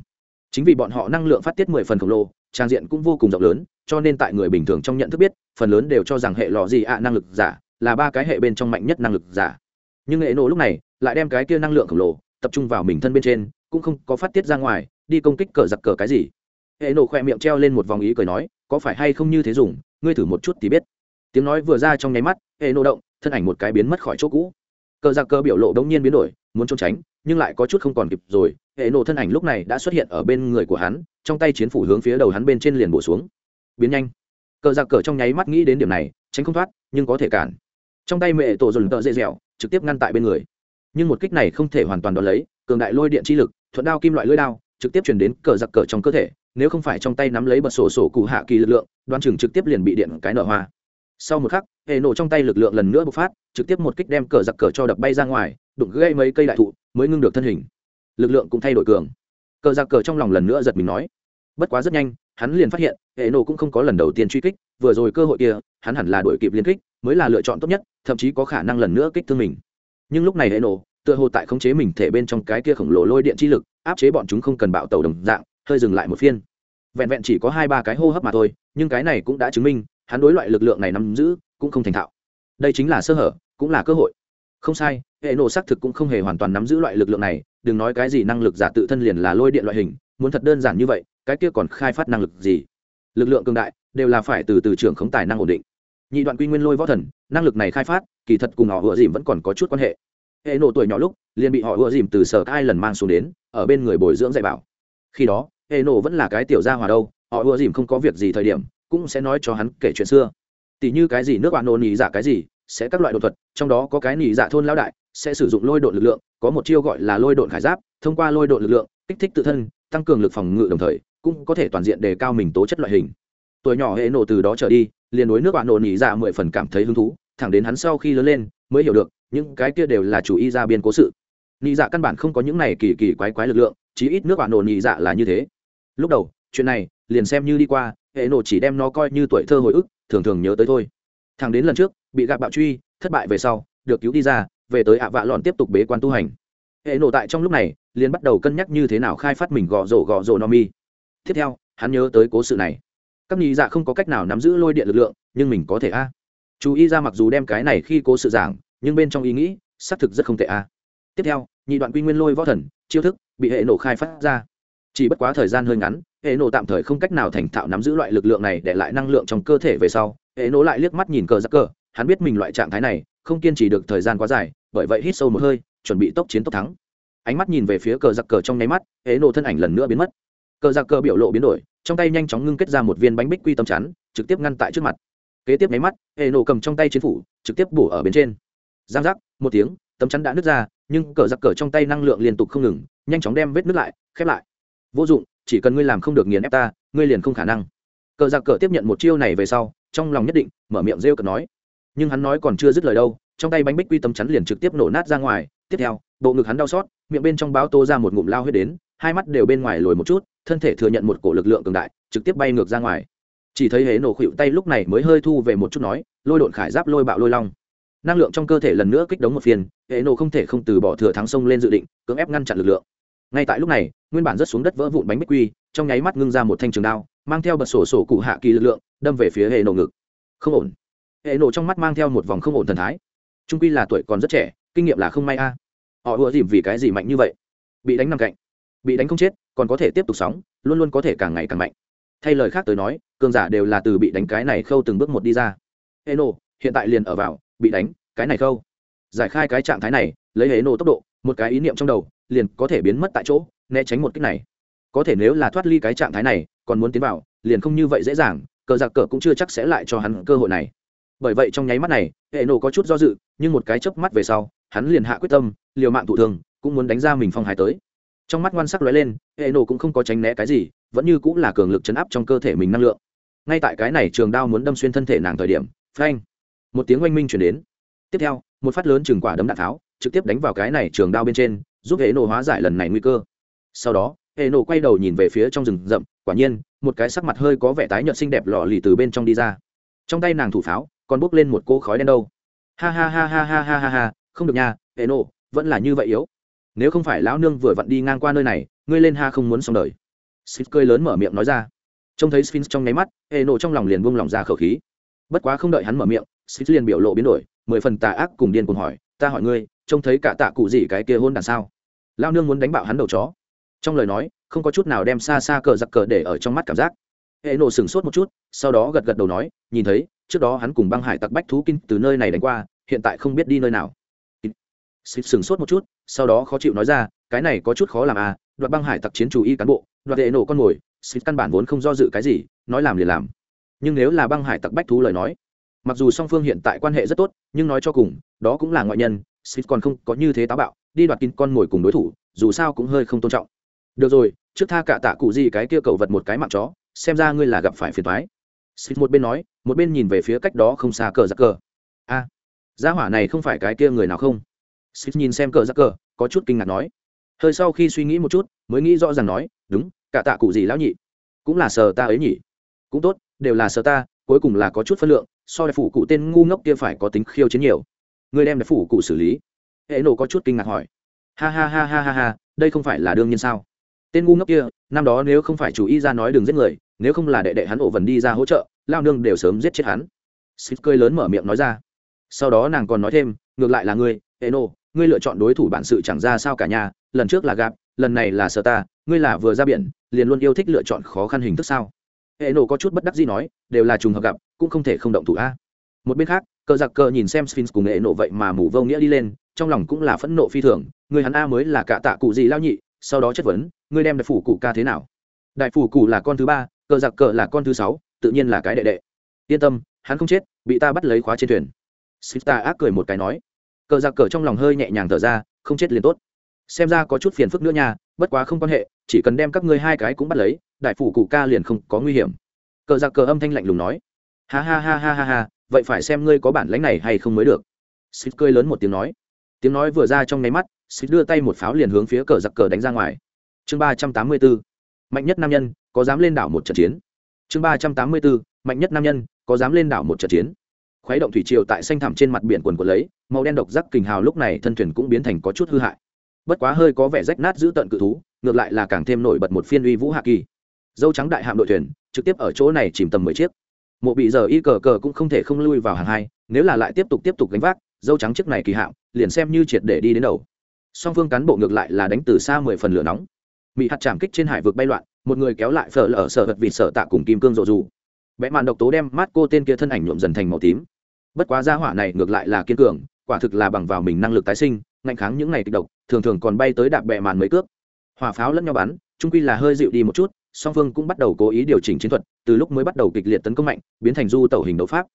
Chính vì bọn họ năng lượng phát tiết mười phần khổng lồ, trang diện cũng vô cùng rộng lớn, cho nên tại người bình thường trong nhận thức biết, phần lớn đều cho rằng hệ lọ di ạ năng lực giả là ba cái hệ bên trong mạnh nhất năng lực giả. Nhưng hệ nổ lúc này lại đem cái kia năng lượng khổng lồ tập trung vào mình thân bên trên, cũng không có phát tiết ra ngoài, đi công kích cờ giặc cờ cái gì. Hệ nổ khoe miệng treo lên một vòng ý cười nói có phải hay không như thế dùng, ngươi thử một chút thì biết. Tiếng nói vừa ra trong nháy mắt, hệ nô động, thân ảnh một cái biến mất khỏi chỗ cũ. Cờ giặc cờ biểu lộ đống nhiên biến đổi, muốn trốn tránh, nhưng lại có chút không còn kịp rồi. Hệ nổ thân ảnh lúc này đã xuất hiện ở bên người của hắn, trong tay chiến phủ hướng phía đầu hắn bên trên liền bổ xuống. Biến nhanh. Cờ giặc cờ trong nháy mắt nghĩ đến điểm này, tránh không thoát, nhưng có thể cản. Trong tay mẹ tổ dồn tợ dễ dẻo, trực tiếp ngăn tại bên người. Nhưng một kích này không thể hoàn toàn đón lấy, cường đại lôi điện chi lực, thuận đao kim loại lưỡi đao trực tiếp chuyển đến cờ giặc cờ trong cơ thể, nếu không phải trong tay nắm lấy bật sổ sổ cụ hạ kỳ lực lượng, đoan chừng trực tiếp liền bị điện cái nở hoa. Sau một khắc, hệ nổ trong tay lực lượng lần nữa bộc phát, trực tiếp một kích đem cờ giặc cờ cho đập bay ra ngoài, đụng gây mấy cây đại thụ, mới ngưng được thân hình. Lực lượng cũng thay đổi cường. Cờ giặc cờ trong lòng lần nữa giật mình nói, bất quá rất nhanh, hắn liền phát hiện, hệ nổ cũng không có lần đầu tiên truy kích, vừa rồi cơ hội kia, hắn hẳn là đổi kịp liên kích, mới là lựa chọn tốt nhất, thậm chí có khả năng lần nữa kích thương mình. Nhưng lúc này hệ nổ tựa hồ tại khống chế mình thể bên trong cái kia khổng lồ lôi điện chi lực, áp chế bọn chúng không cần bạo tàu đồng dạng, hơi dừng lại một phiên. Vẹn vẹn chỉ có hai ba cái hô hấp mà thôi, nhưng cái này cũng đã chứng minh, hắn đối loại lực lượng này nắm giữ, cũng không thành thạo. Đây chính là sơ hở, cũng là cơ hội. Không sai, hệ nổ xác thực cũng không hề hoàn toàn nắm giữ loại lực lượng này, đừng nói cái gì năng lực giả tự thân liền là lôi điện loại hình, muốn thật đơn giản như vậy, cái kia còn khai phát năng lực gì? Lực lượng cường đại, đều là phải từ từ trưởng khống tài năng ổn định. Nhị đoạn quy nguyên lôi võ thần, năng lực này khai phát, kỳ thật cùng họ vừa dìm vẫn còn có chút quan hệ hệ nổ tuổi nhỏ lúc, liền bị họ ưa dìm từ sở ai lần mang xuống đến, ở bên người bồi dưỡng dạy bảo. Khi đó, hệ nổ vẫn là cái tiểu gia hòa đâu, họ ưa dìm không có việc gì thời điểm, cũng sẽ nói cho hắn kể chuyện xưa. Tỷ như cái gì nước bạn nổ nhị giả dạ cái gì, sẽ các loại đột thuật, trong đó có cái nhị giả dạ thôn lão đại, sẽ sử dụng lôi độn lực lượng, có một chiêu gọi là lôi độn khải giáp, thông qua lôi độn lực lượng, kích thích tự thân, tăng cường lực phòng ngự đồng thời, cũng có thể toàn diện đề cao mình tố chất loại hình. Tuổi nhỏ hệ nổ từ đó trở đi, liền đối nước bạn nổ nhị dạ mười phần cảm thấy hứng thú, thẳng đến hắn sau khi lớn lên, mới hiểu được những cái kia đều là chủ y ra biên cố sự. Nhị dạ căn bản không có những này kỳ kỳ quái quái lực lượng, chí ít nước bạn nổ nhị dạ là như thế. Lúc đầu, chuyện này, liền xem như đi qua, hệ nổ chỉ đem nó coi như tuổi thơ hồi ức, thường thường nhớ tới thôi. Thằng đến lần trước, bị gạt bạo truy, thất bại về sau, được cứu đi ra, về tới ạ vạ lọn tiếp tục bế quan tu hành. Hệ nổ tại trong lúc này, liền bắt đầu cân nhắc như thế nào khai phát mình gõ rổ gõ rổ no mi. Tiếp theo, hắn nhớ tới cố sự này. Các nhị dạ không có cách nào nắm giữ lôi điện lực lượng, nhưng mình có thể a. Chú ý ra mặc dù đem cái này khi cố sự giảng nhưng bên trong ý nghĩ, xác thực rất không tệ a. Tiếp theo, nhị đoạn quy nguyên lôi võ thần, chiêu thức, bị hệ nổ khai phát ra. Chỉ bất quá thời gian hơi ngắn, hệ nổ tạm thời không cách nào thành thạo nắm giữ loại lực lượng này để lại năng lượng trong cơ thể về sau, hệ nổ lại liếc mắt nhìn cờ giặc cờ, hắn biết mình loại trạng thái này, không kiên trì được thời gian quá dài, bởi vậy hít sâu một hơi, chuẩn bị tốc chiến tốc thắng. Ánh mắt nhìn về phía cờ giặc cờ trong nháy mắt, hệ nổ thân ảnh lần nữa biến mất. Cờ giặc cờ biểu lộ biến đổi, trong tay nhanh chóng ngưng kết ra một viên bánh bích quy tâm chắn, trực tiếp ngăn tại trước mặt. Kế tiếp nháy mắt, hệ nổ cầm trong tay chiến phủ, trực tiếp bổ ở bên trên giang giác, một tiếng, tấm chắn đã nứt ra, nhưng cờ giặc cờ trong tay năng lượng liên tục không ngừng, nhanh chóng đem vết nứt lại, khép lại. Vô dụng, chỉ cần ngươi làm không được nghiền ép ta, ngươi liền không khả năng. Cờ giặc cờ tiếp nhận một chiêu này về sau, trong lòng nhất định, mở miệng rêu cờ nói. Nhưng hắn nói còn chưa dứt lời đâu, trong tay bánh bích quy tấm chắn liền trực tiếp nổ nát ra ngoài. Tiếp theo, bộ ngực hắn đau xót, miệng bên trong báo tô ra một ngụm lao huyết đến, hai mắt đều bên ngoài lồi một chút, thân thể thừa nhận một cổ lực lượng cường đại, trực tiếp bay ngược ra ngoài. Chỉ thấy hế nổ khuỵu tay lúc này mới hơi thu về một chút nói, lôi độn khải giáp lôi bạo lôi long năng lượng trong cơ thể lần nữa kích đống một phiên, hệ nổ không thể không từ bỏ thừa thắng sông lên dự định, cưỡng ép ngăn chặn lực lượng. Ngay tại lúc này, nguyên bản rất xuống đất vỡ vụn bánh bích quy, trong nháy mắt ngưng ra một thanh trường đao, mang theo bật sổ sổ cụ hạ kỳ lực lượng, đâm về phía hệ nổ ngực. Không ổn. Hệ nổ trong mắt mang theo một vòng không ổn thần thái. Trung quy là tuổi còn rất trẻ, kinh nghiệm là không may a. Họ ùa dìm vì cái gì mạnh như vậy? Bị đánh nằm cạnh. Bị đánh không chết, còn có thể tiếp tục sóng, luôn luôn có thể càng ngày càng mạnh. Thay lời khác tới nói, cường giả đều là từ bị đánh cái này khâu từng bước một đi ra. Hệ nổ, hiện tại liền ở vào bị đánh, cái này khâu. Giải khai cái trạng thái này, lấy hệ nổ tốc độ, một cái ý niệm trong đầu, liền có thể biến mất tại chỗ, né tránh một cách này. Có thể nếu là thoát ly cái trạng thái này, còn muốn tiến vào, liền không như vậy dễ dàng, cờ giặc cờ cũng chưa chắc sẽ lại cho hắn cơ hội này. Bởi vậy trong nháy mắt này hệ nổ có chút do dự, nhưng một cái chớp mắt về sau, hắn liền hạ quyết tâm, liều mạng thụ thương cũng muốn đánh ra mình phong hài tới. Trong mắt ngoan sắc lóe lên hệ nổ cũng không có tránh né cái gì, vẫn như cũng là cường lực chấn áp trong cơ thể mình năng lượng. Ngay tại cái này trường đao muốn đâm xuyên thân thể nàng thời điểm, phanh một tiếng oanh minh chuyển đến. Tiếp theo, một phát lớn chừng quả đấm đạn tháo, trực tiếp đánh vào cái này trường đao bên trên, giúp hệ nổ hóa giải lần này nguy cơ. Sau đó, hệ nổ quay đầu nhìn về phía trong rừng rậm, quả nhiên, một cái sắc mặt hơi có vẻ tái nhợt xinh đẹp lò lì từ bên trong đi ra. Trong tay nàng thủ pháo, còn bốc lên một cô khói đen đâu. Ha ha ha ha ha ha ha ha, không được nha, hệ nổ, vẫn là như vậy yếu. Nếu không phải lão nương vừa vặn đi ngang qua nơi này, ngươi lên ha không muốn xong đời. Sphinx cười lớn mở miệng nói ra. Trông thấy sphinx trong nháy mắt, hệ nổ trong lòng liền buông lòng ra khẩu khí. Bất quá không đợi hắn mở miệng sphinx liền biểu lộ biến đổi, mười phần tà ác cùng điên cùng hỏi, ta hỏi ngươi, trông thấy cả tạ cụ gì cái kia hôn đàn sao? Lao nương muốn đánh bạo hắn đầu chó. Trong lời nói, không có chút nào đem xa xa cờ giặc cờ để ở trong mắt cảm giác. Hệ nổ sửng sốt một chút, sau đó gật gật đầu nói, nhìn thấy, trước đó hắn cùng băng hải tặc bách thú kinh từ nơi này đánh qua, hiện tại không biết đi nơi nào. Xịt sửng sốt một chút, sau đó khó chịu nói ra, cái này có chút khó làm à đoạt băng hải tặc chiến chủ y cán bộ, đoạt hệ nổ con mồi. Xịt căn bản vốn không do dự cái gì, nói làm liền làm. Nhưng nếu là băng hải tặc bách thú lời nói mặc dù song phương hiện tại quan hệ rất tốt, nhưng nói cho cùng, đó cũng là ngoại nhân Smith còn không có như thế táo bạo, đi đoạt kín con mồi cùng đối thủ, dù sao cũng hơi không tôn trọng. Được rồi, trước tha cả tạ cụ gì cái kia cầu vật một cái mạng chó, xem ra ngươi là gặp phải phiền thoái Smith một bên nói, một bên nhìn về phía cách đó không xa cờ giặc cờ. A, gia hỏa này không phải cái kia người nào không? Smith nhìn xem cờ giặc cờ, có chút kinh ngạc nói. Hơi sau khi suy nghĩ một chút, mới nghĩ rõ ràng nói, đúng, cả tạ cụ gì lão nhị? Cũng là sờ ta ấy nhỉ? Cũng tốt, đều là sờ ta, cuối cùng là có chút phân lượng so đại phủ cụ tên ngu ngốc kia phải có tính khiêu chiến nhiều. Người đem đại phủ cụ xử lý. Hệ nổ có chút kinh ngạc hỏi. Ha ha ha ha ha ha, đây không phải là đương nhiên sao? Tên ngu ngốc kia, năm đó nếu không phải chủ y ra nói đừng giết người, nếu không là đệ đệ hắn ổ vần đi ra hỗ trợ, lao nương đều sớm giết chết hắn. Xích cơi lớn mở miệng nói ra. Sau đó nàng còn nói thêm, ngược lại là ngươi eno ngươi lựa chọn đối thủ bản sự chẳng ra sao cả nhà, lần trước là gặp, lần này là sợ ta, ngươi là vừa ra biển, liền luôn yêu thích lựa chọn khó khăn hình thức sao? Eno có chút bất đắc gì nói, đều là trùng hợp gặp, cũng không thể không động thủ a. Một bên khác, cờ giặc cờ nhìn xem sphinx cùng eno vậy mà mù vô nghĩa đi lên, trong lòng cũng là phẫn nộ phi thường, người hắn a mới là cả tạ cụ gì lao nhị, sau đó chất vấn ngươi đem đại phủ cụ ca thế nào? Đại phủ cụ là con thứ ba, cờ giặc cờ là con thứ sáu, tự nhiên là cái đệ đệ. Yên tâm, hắn không chết, bị ta bắt lấy khóa trên thuyền. Sphinx ta ác cười một cái nói. Cờ giặc cờ trong lòng hơi nhẹ nhàng thở ra, không chết liền tốt. Xem ra có chút phiền phức nữa nha, bất quá không quan hệ, chỉ cần đem các ngươi hai cái cũng bắt lấy đại phủ cụ ca liền không có nguy hiểm. Cờ giặc cờ âm thanh lạnh lùng nói. Ha ha ha ha ha ha, vậy phải xem ngươi có bản lãnh này hay không mới được. Xịt cười lớn một tiếng nói. Tiếng nói vừa ra trong nháy mắt xịt đưa tay một pháo liền hướng phía cờ giặc cờ đánh ra ngoài. Chương ba trăm tám mươi bốn mạnh nhất nam nhân, có dám lên đảo một trận chiến? Chương ba trăm tám mươi bốn mạnh nhất nam nhân, có dám lên đảo một trận chiến? Khuấy động thủy triều tại xanh thẳm trên mặt biển quần của lấy, màu đen độc giác kình hào lúc này thân thuyền cũng biến thành có chút hư hại. Bất quá hơi có vẻ rách nát giữ tận cự thú, ngược lại là càng thêm nổi bật một phiên uy vũ hạ kỳ dâu trắng đại hạm đội thuyền, trực tiếp ở chỗ này chìm tầm mười chiếc. Mộ bị giờ y cờ cờ cũng không thể không lui vào hàng hai, nếu là lại tiếp tục tiếp tục gánh vác, dâu trắng chiếc này kỳ hạm, liền xem như triệt để đi đến đầu. Song phương cán bộ ngược lại là đánh từ xa mười phần lửa nóng. Bị hạt chạm kích trên hải vực bay loạn, một người kéo lại phở lở sở vật vịt sở tạ cùng kim cương rộ dù. Vẽ màn độc tố đem mát cô tên kia thân ảnh nhuộm dần thành màu tím. Bất quá gia hỏa này ngược lại là kiên cường, quả thực là bằng vào mình năng lực tái sinh, ngạnh kháng những ngày kịch độc, thường thường còn bay tới đạp bẹ màn mấy cước. Hỏa pháo lẫn nhau bắn trung quy là hơi dịu đi một chút song phương cũng bắt đầu cố ý điều chỉnh chiến thuật, từ lúc mới bắt đầu kịch liệt tấn công mạnh, biến thành du tẩu hình đấu pháp.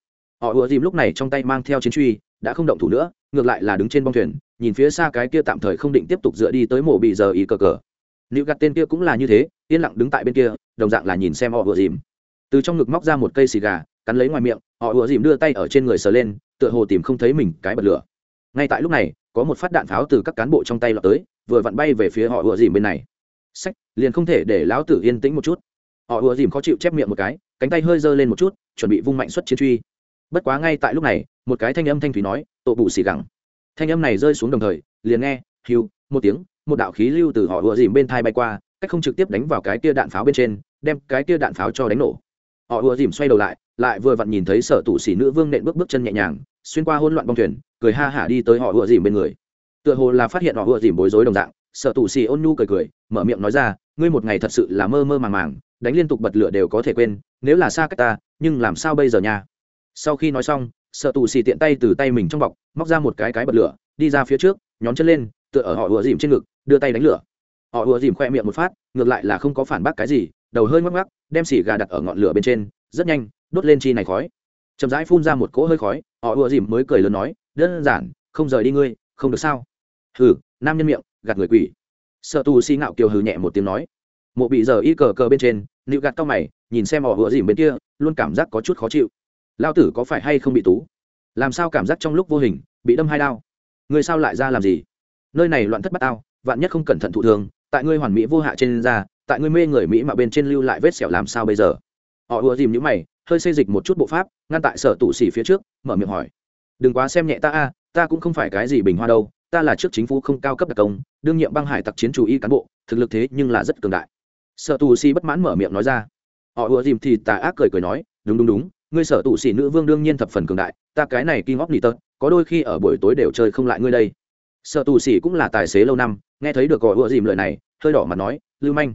Họ ùa dìm lúc này trong tay mang theo chiến truy, đã không động thủ nữa, ngược lại là đứng trên bong thuyền, nhìn phía xa cái kia tạm thời không định tiếp tục dựa đi tới mổ bị giờ ý cờ cờ. Nữ gạt tên kia cũng là như thế, yên lặng đứng tại bên kia, đồng dạng là nhìn xem họ ùa dìm. Từ trong ngực móc ra một cây xì gà, cắn lấy ngoài miệng, họ ùa dìm đưa tay ở trên người sờ lên, tựa hồ tìm không thấy mình cái bật lửa. Ngay tại lúc này, có một phát đạn pháo từ các cán bộ trong tay lọt tới, vừa vặn bay về phía họ ùa dìm bên này sách, liền không thể để lão tử yên tĩnh một chút. Họ ùa dìm khó chịu chép miệng một cái, cánh tay hơi giơ lên một chút, chuẩn bị vung mạnh xuất chiến truy. Bất quá ngay tại lúc này, một cái thanh âm thanh thủy nói, tổ bù xì gẳng. Thanh âm này rơi xuống đồng thời, liền nghe hiu một tiếng, một đạo khí lưu từ họ ùa dìm bên thai bay qua, cách không trực tiếp đánh vào cái tia đạn pháo bên trên, đem cái tia đạn pháo cho đánh nổ. Họ ùa dìm xoay đầu lại lại vừa vặn nhìn thấy sở Tụ xỉ nữ vương nện bước bước chân nhẹ nhàng, xuyên qua hỗn loạn bong thuyền, cười ha hả đi tới họ ùa dìm bên người. Tựa hồ là phát hiện họ ùa dìm bối rối đồng dạng sở tù xì ôn nhu cười cười, mở miệng nói ra, ngươi một ngày thật sự là mơ mơ màng màng, đánh liên tục bật lửa đều có thể quên, nếu là xa cách ta, nhưng làm sao bây giờ nha? Sau khi nói xong, sở tù xì tiện tay từ tay mình trong bọc, móc ra một cái cái bật lửa, đi ra phía trước, nhón chân lên, tựa ở họ ùa dìm trên ngực, đưa tay đánh lửa. Họ ùa dìm khoe miệng một phát, ngược lại là không có phản bác cái gì, đầu hơi ngoắc ngoắc, đem xì gà đặt ở ngọn lửa bên trên, rất nhanh, đốt lên chi này khói. Chậm rãi phun ra một cỗ hơi khói, họ ùa dìm mới cười lớn nói, đơn giản, không rời đi ngươi, không được sao? Hừ nam nhân miệng, gạt người quỷ. Sợ tù xi ngạo kiều hừ nhẹ một tiếng nói. Mộ bị giờ y cờ cờ bên trên nịu gạt cao mày, nhìn xem họ ùa dìm bên kia, luôn cảm giác có chút khó chịu. Lao tử có phải hay không bị tú? Làm sao cảm giác trong lúc vô hình, bị đâm hai đao? Người sao lại ra làm gì? Nơi này loạn thất bát ao vạn nhất không cẩn thận thụ thường tại ngươi hoàn mỹ vô hạ trên da, tại ngươi mê người mỹ mà bên trên lưu lại vết sẹo làm sao bây giờ? Họ ùa dìm những mày, hơi xây dịch một chút bộ pháp, ngăn tại sở tụ xỉ phía trước, mở miệng hỏi. Đừng quá xem nhẹ ta a, ta cũng không phải cái gì bình hoa đâu ta là trước chính phủ không cao cấp đặc công, đương nhiệm băng hải tặc chiến chủ y cán bộ, thực lực thế nhưng là rất cường đại. Sở tù si bất mãn mở miệng nói ra. Họ ùa dìm thì tà ác cười cười nói, đúng đúng đúng, ngươi sở tù si nữ vương đương nhiên thập phần cường đại, ta cái này kinh ngóc nỉ tật có đôi khi ở buổi tối đều chơi không lại ngươi đây. Sở tù si cũng là tài xế lâu năm, nghe thấy được gọi ùa dìm lời này, hơi đỏ mặt nói, lưu manh.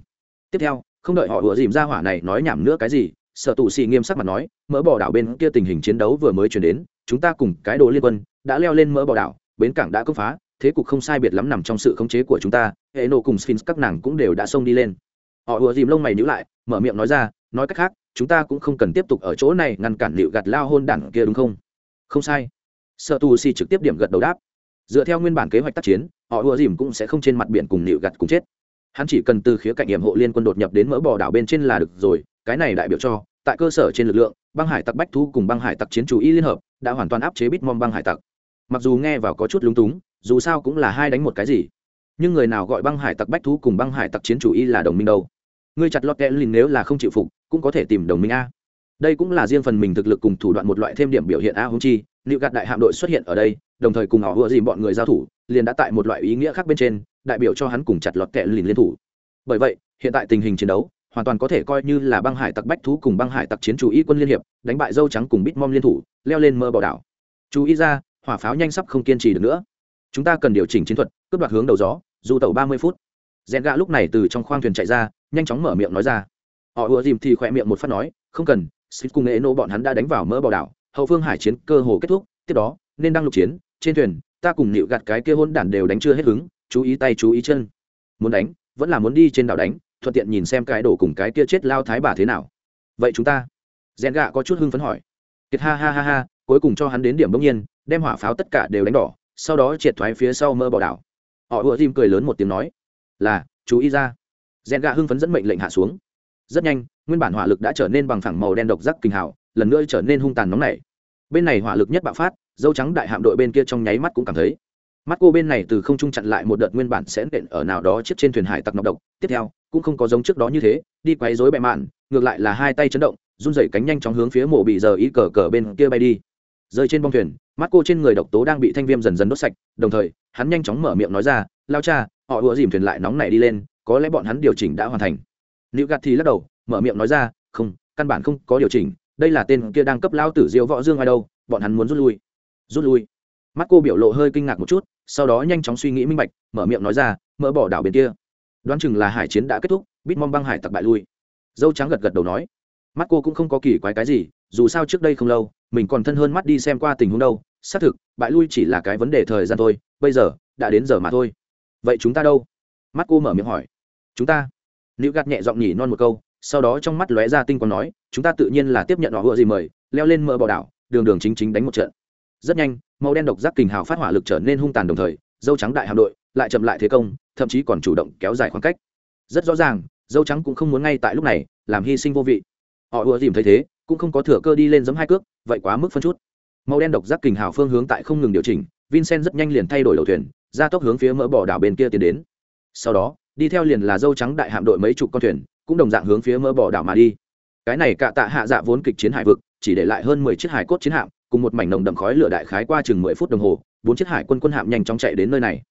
Tiếp theo, không đợi họ ùa dìm ra hỏa này nói nhảm nữa cái gì, sở tù si nghiêm sắc mặt nói, mỡ bỏ đảo bên kia tình hình chiến đấu vừa mới chuyển đến, chúng ta cùng cái đồ liên quân, đã leo lên mỡ bỏ đảo, bến cảng đã cướp phá thế cục không sai biệt lắm nằm trong sự khống chế của chúng ta, hệ nổ cùng sphinx các nàng cũng đều đã xông đi lên. Họ ùa dìm lông mày nhữ lại, mở miệng nói ra, nói cách khác, chúng ta cũng không cần tiếp tục ở chỗ này ngăn cản liệu gạt lao hôn đảng kia đúng không? Không sai. Sợ tù Si trực tiếp điểm gật đầu đáp. Dựa theo nguyên bản kế hoạch tác chiến, họ ùa dìm cũng sẽ không trên mặt biển cùng liệu gạt cùng chết. Hắn chỉ cần từ khía cạnh hiểm hộ liên quân đột nhập đến mỡ bò đảo bên trên là được rồi, cái này đại biểu cho, tại cơ sở trên lực lượng, băng hải tặc bách thu cùng băng hải tặc chiến chủ y liên hợp đã hoàn toàn áp chế bít mong băng hải tặc. Mặc dù nghe vào có chút lúng túng dù sao cũng là hai đánh một cái gì. Nhưng người nào gọi băng hải tặc bách thú cùng băng hải tặc chiến chủ y là đồng minh đâu? Ngươi chặt lọt kẽ lìn nếu là không chịu phục, cũng có thể tìm đồng minh a. Đây cũng là riêng phần mình thực lực cùng thủ đoạn một loại thêm điểm biểu hiện a hung chi, liệu gạt đại hạm đội xuất hiện ở đây, đồng thời cùng họ vừa dìm bọn người giao thủ, liền đã tại một loại ý nghĩa khác bên trên, đại biểu cho hắn cùng chặt lọt kẽ lìn liên thủ. Bởi vậy, hiện tại tình hình chiến đấu, hoàn toàn có thể coi như là băng hải tặc bách thú cùng băng hải tặc chiến chủ y quân liên hiệp, đánh bại dâu trắng cùng bít mom liên thủ, leo lên mơ bảo đảo. Chú ý ra, hỏa pháo nhanh sắp không kiên trì được nữa chúng ta cần điều chỉnh chiến thuật, cướp đoạt hướng đầu gió dù tàu ba mươi phút. Rèn gạ lúc này từ trong khoang thuyền chạy ra, nhanh chóng mở miệng nói ra. Họ ùa dìm thì khỏe miệng một phát nói, không cần xích cùng nghệ nô bọn hắn đã đánh vào mỡ bảo đảo, hậu phương hải chiến cơ hồ kết thúc, tiếp đó, nên đăng lục chiến, trên thuyền, ta cùng nịu gạt cái kia hôn đản đều đánh chưa hết hứng, chú ý tay, chú ý chân. Muốn đánh, vẫn là muốn đi trên đảo đánh, thuận tiện nhìn xem cái đổ cùng cái kia chết lao thái bà thế nào. Vậy chúng ta? Rèn gạ có chút hưng phấn hỏi. Kiệt ha ha ha ha, cuối cùng cho hắn đến điểm bỗng nhiên, đem hỏa pháo tất cả đều đánh đỏ sau đó triệt thoái phía sau mơ bỏ đảo. Họ ùa dìm cười lớn một tiếng nói, là, chú ý ra. Rèn gà hưng phấn dẫn mệnh lệnh hạ xuống. Rất nhanh, nguyên bản hỏa lực đã trở nên bằng phẳng màu đen độc giác kinh hào, lần nữa trở nên hung tàn nóng nảy. Bên này hỏa lực nhất bạo phát dâu trắng đại hạm đội bên kia trong nháy mắt cũng cảm thấy, mắt cô bên này từ không trung chặn lại một đợt nguyên bản sẽ nện ở nào đó chiếc trên thuyền hải tặc nọc độc, tiếp theo, cũng không có giống trước đó như thế, đi quấy rối bẹ mạn, ngược lại là hai tay chấn động, run rẩy cánh nhanh chóng hướng phía mộ bị giờ ý cờ cờ bên kia bay đi rơi trên bong thuyền mắt cô trên người độc tố đang bị thanh viêm dần dần đốt sạch, đồng thời, hắn nhanh chóng mở miệng nói ra, lao cha, họ ùa dìm thuyền lại nóng này đi lên, có lẽ bọn hắn điều chỉnh đã hoàn thành. Nữ gạt thì lắc đầu, mở miệng nói ra, không, căn bản không có điều chỉnh, đây là tên kia đang cấp lao tử diêu võ dương ai đâu, bọn hắn muốn rút lui. Rút lui? Mắt cô biểu lộ hơi kinh ngạc một chút, sau đó nhanh chóng suy nghĩ minh bạch, mở miệng nói ra, mỡ bỏ đảo bên kia. Đoán chừng là hải chiến đã kết thúc, bít mong băng hải tặc bại lui. Dâu trắng gật gật đầu nói. Mắt cô cũng không có kỳ quái cái gì dù sao trước đây không lâu, mình còn thân hơn mắt đi xem qua tình huống đâu. Xác thực, bại lui chỉ là cái vấn đề thời gian thôi, bây giờ, đã đến giờ mà thôi. Vậy chúng ta đâu? Mắt cô mở miệng hỏi. Chúng ta. Nữ gạt nhẹ giọng nhỉ non một câu, sau đó trong mắt lóe ra tinh còn nói, chúng ta tự nhiên là tiếp nhận họ vừa gì mời, leo lên mỡ bỏ đảo, đường đường chính chính đánh một trận. Rất nhanh, màu đen độc giác kình hào phát hỏa lực trở nên hung tàn đồng thời, dâu trắng đại hạm đội lại chậm lại thế công, thậm chí còn chủ động kéo dài khoảng cách. Rất rõ ràng, dâu trắng cũng không muốn ngay tại lúc này, làm hy sinh vô vị. Họ ùa dìm thấy thế cũng không có thừa cơ đi lên giấm hai cước vậy quá mức phân chút. Màu đen độc giác kình hào phương hướng tại không ngừng điều chỉnh vincent rất nhanh liền thay đổi đầu thuyền ra tốc hướng phía mỡ bỏ đảo bên kia tiến đến. Sau đó đi theo liền là dâu trắng đại hạm đội mấy chục con thuyền cũng đồng dạng hướng phía mỡ bỏ đảo mà đi. Cái này cạ tạ hạ dạ vốn kịch chiến hải vực chỉ để lại hơn mười chiếc hải cốt chiến hạm cùng một mảnh nồng đậm khói lửa đại khái qua chừng mười phút đồng hồ bốn chiếc hải quân quân hạm nhanh chóng chạy đến nơi này.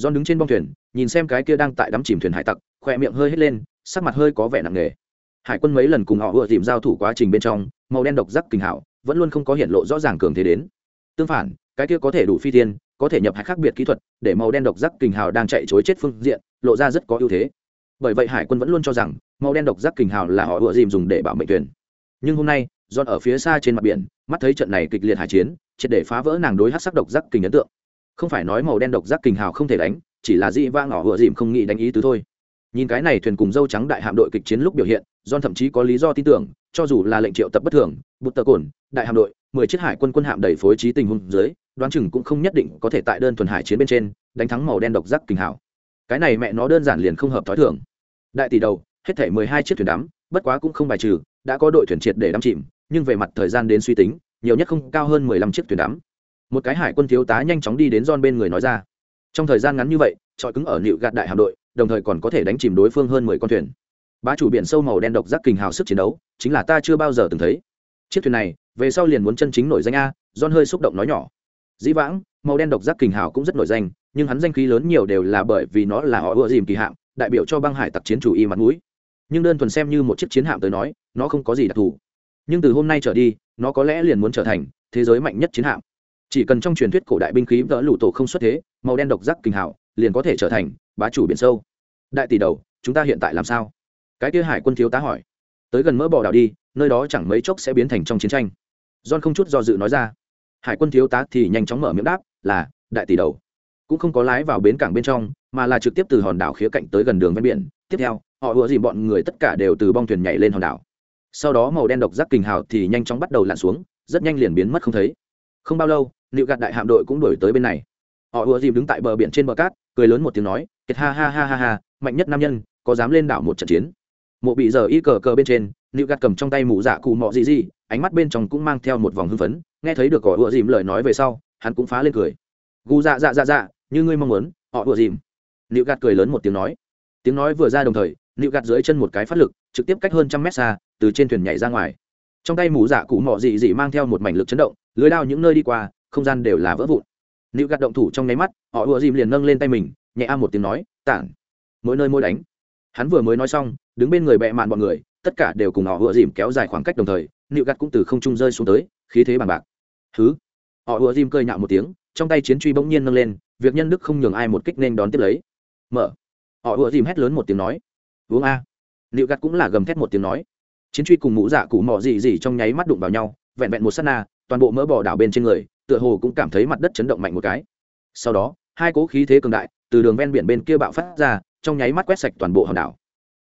John đứng trên bong thuyền, nhìn xem cái kia đang tại đắm chìm thuyền hải tặc, khóe miệng hơi hết lên, sắc mặt hơi có vẻ nặng nề. Hải quân mấy lần cùng họ vừa dìm giao thủ quá trình bên trong, màu đen độc giác kinh hảo, vẫn luôn không có hiện lộ rõ ràng cường thế đến. Tương phản, cái kia có thể đủ phi tiên, có thể nhập hải khác biệt kỹ thuật, để màu đen độc giác kinh hào đang chạy chối chết phương diện, lộ ra rất có ưu thế. Bởi vậy hải quân vẫn luôn cho rằng, màu đen độc giác kinh hào là họ vừa dìm dùng để bảo mệnh thuyền. Nhưng hôm nay, dọn ở phía xa trên mặt biển, mắt thấy trận này kịch liệt hải chiến, triệt để phá vỡ nàng đối hắc sắc độc giác kinh ấn tượng không phải nói màu đen độc giác kình hào không thể đánh chỉ là dị vang họ vừa dìm không nghĩ đánh ý tứ thôi nhìn cái này thuyền cùng dâu trắng đại hạm đội kịch chiến lúc biểu hiện, john thậm chí có lý do tin tưởng, cho dù là lệnh triệu tập bất thường bút tờ cồn, đại hạm đội, mười chiếc hải quân quân hạm đầy phối trí tình huống dưới, đoán chừng cũng không nhất định có thể tại đơn thuần hải chiến bên trên, đánh thắng màu đen độc giác kinh hào cái này mẹ nó đơn giản liền không hợp thói thường. Đại tỷ đầu, hết thể mười hai chiếc thuyền đắm, bất quá cũng không bài trừ, đã có đội thuyền triệt để đắm chìm, nhưng về mặt thời gian đến suy tính, nhiều nhất không cao hơn mười lăm chiếc thuyền đắm. Một cái hải quân thiếu tá nhanh chóng đi đến don bên người nói ra. Trong thời gian ngắn như vậy trọi cứng ở nịu gạt đại hạm đội đồng thời còn có thể đánh chìm đối phương hơn mười con thuyền. Bá chủ biển sâu màu đen độc giác kình hào sức chiến đấu, chính là ta chưa bao giờ từng thấy. Chiếc thuyền này, về sau liền muốn chân chính nổi danh a, John hơi xúc động nói nhỏ. Dĩ vãng, màu đen độc giác kình hào cũng rất nổi danh, nhưng hắn danh khí lớn nhiều đều là bởi vì nó là họ ưa dìm kỳ hạm, đại biểu cho băng hải tặc chiến chủ y mặt mũi. Nhưng đơn thuần xem như một chiếc chiến hạm tới nói, nó không có gì đặc thù. Nhưng từ hôm nay trở đi, nó có lẽ liền muốn trở thành thế giới mạnh nhất chiến hạm. Chỉ cần trong truyền thuyết cổ đại binh khí vỡ lũ tổ không xuất thế, màu đen độc giác kinh hào liền có thể trở thành bá chủ biển sâu. Đại tỷ đầu, chúng ta hiện tại làm sao? Cái kia hải quân thiếu tá hỏi. Tới gần mỡ bò đảo đi, nơi đó chẳng mấy chốc sẽ biến thành trong chiến tranh. John không chút do dự nói ra. Hải quân thiếu tá thì nhanh chóng mở miệng đáp, là, đại tỷ đầu. Cũng không có lái vào bến cảng bên trong, mà là trực tiếp từ hòn đảo khía cạnh tới gần đường ven biển. Tiếp theo, họ ùa dìm bọn người tất cả đều từ bong thuyền nhảy lên hòn đảo. Sau đó màu đen độc giác kình hào thì nhanh chóng bắt đầu lặn xuống, rất nhanh liền biến mất không thấy. Không bao lâu liệu gạt đại hạm đội cũng đổi tới bên này. Họ ùa dìm đứng tại bờ biển trên bờ cát cười lớn một tiếng nói, kiệt ha ha ha ha ha, mạnh nhất nam nhân, có dám lên đảo một trận chiến? Mộ bị giờ y cờ cờ bên trên liệu gạt cầm trong tay mũ dạ cụ mọ gì gì ánh mắt bên trong cũng mang theo một vòng hưng phấn, nghe thấy được cỏ ựa dìm lời nói về sau, hắn cũng phá lên cười. Gu dạ dạ dạ dạ như ngươi mong muốn, họ ựa dìm. Liệu gạt cười lớn một tiếng nói. Tiếng nói vừa ra đồng thời liệu gạt dưới chân một cái phát lực, trực tiếp cách hơn trăm mét xa, từ trên thuyền nhảy ra ngoài. Trong tay mũ dạ cụ mọ dị dị mang theo một mảnh lực chấn động, lưới đao những nơi đi qua, không gian đều là vỡ vụn nữ gạt động thủ trong nháy mắt, họ ùa dìm liền nâng lên tay mình, nhẹ a một tiếng nói, tản, mỗi nơi mỗi đánh. Hắn vừa mới nói xong, đứng bên người bẹ mạn bọn người, tất cả đều cùng họ ùa dìm kéo dài khoảng cách đồng thời nữ gạt cũng từ không trung rơi xuống tới, khí thế bằng bạc. Thứ họ ùa dìm cơi nhạo một tiếng, trong tay chiến truy bỗng nhiên nâng lên, việc nhân đức không nhường ai một kích nên đón tiếp lấy. Mở. Họ ùa dìm hét lớn một tiếng nói, uống a. Nữ gạt cũng là gầm thét một tiếng nói. Chiến truy cùng mũ dạ cụ mỏ dị dị trong nháy mắt đụng vào nhau, vẹn vẹn một sát na, toàn bộ mỡ bò đảo bên trên người tựa hồ cũng cảm thấy mặt đất chấn động mạnh một cái. Sau đó, hai cỗ khí thế cường đại từ đường ven biển bên kia bạo phát ra, trong nháy mắt quét sạch toàn bộ hòn đảo.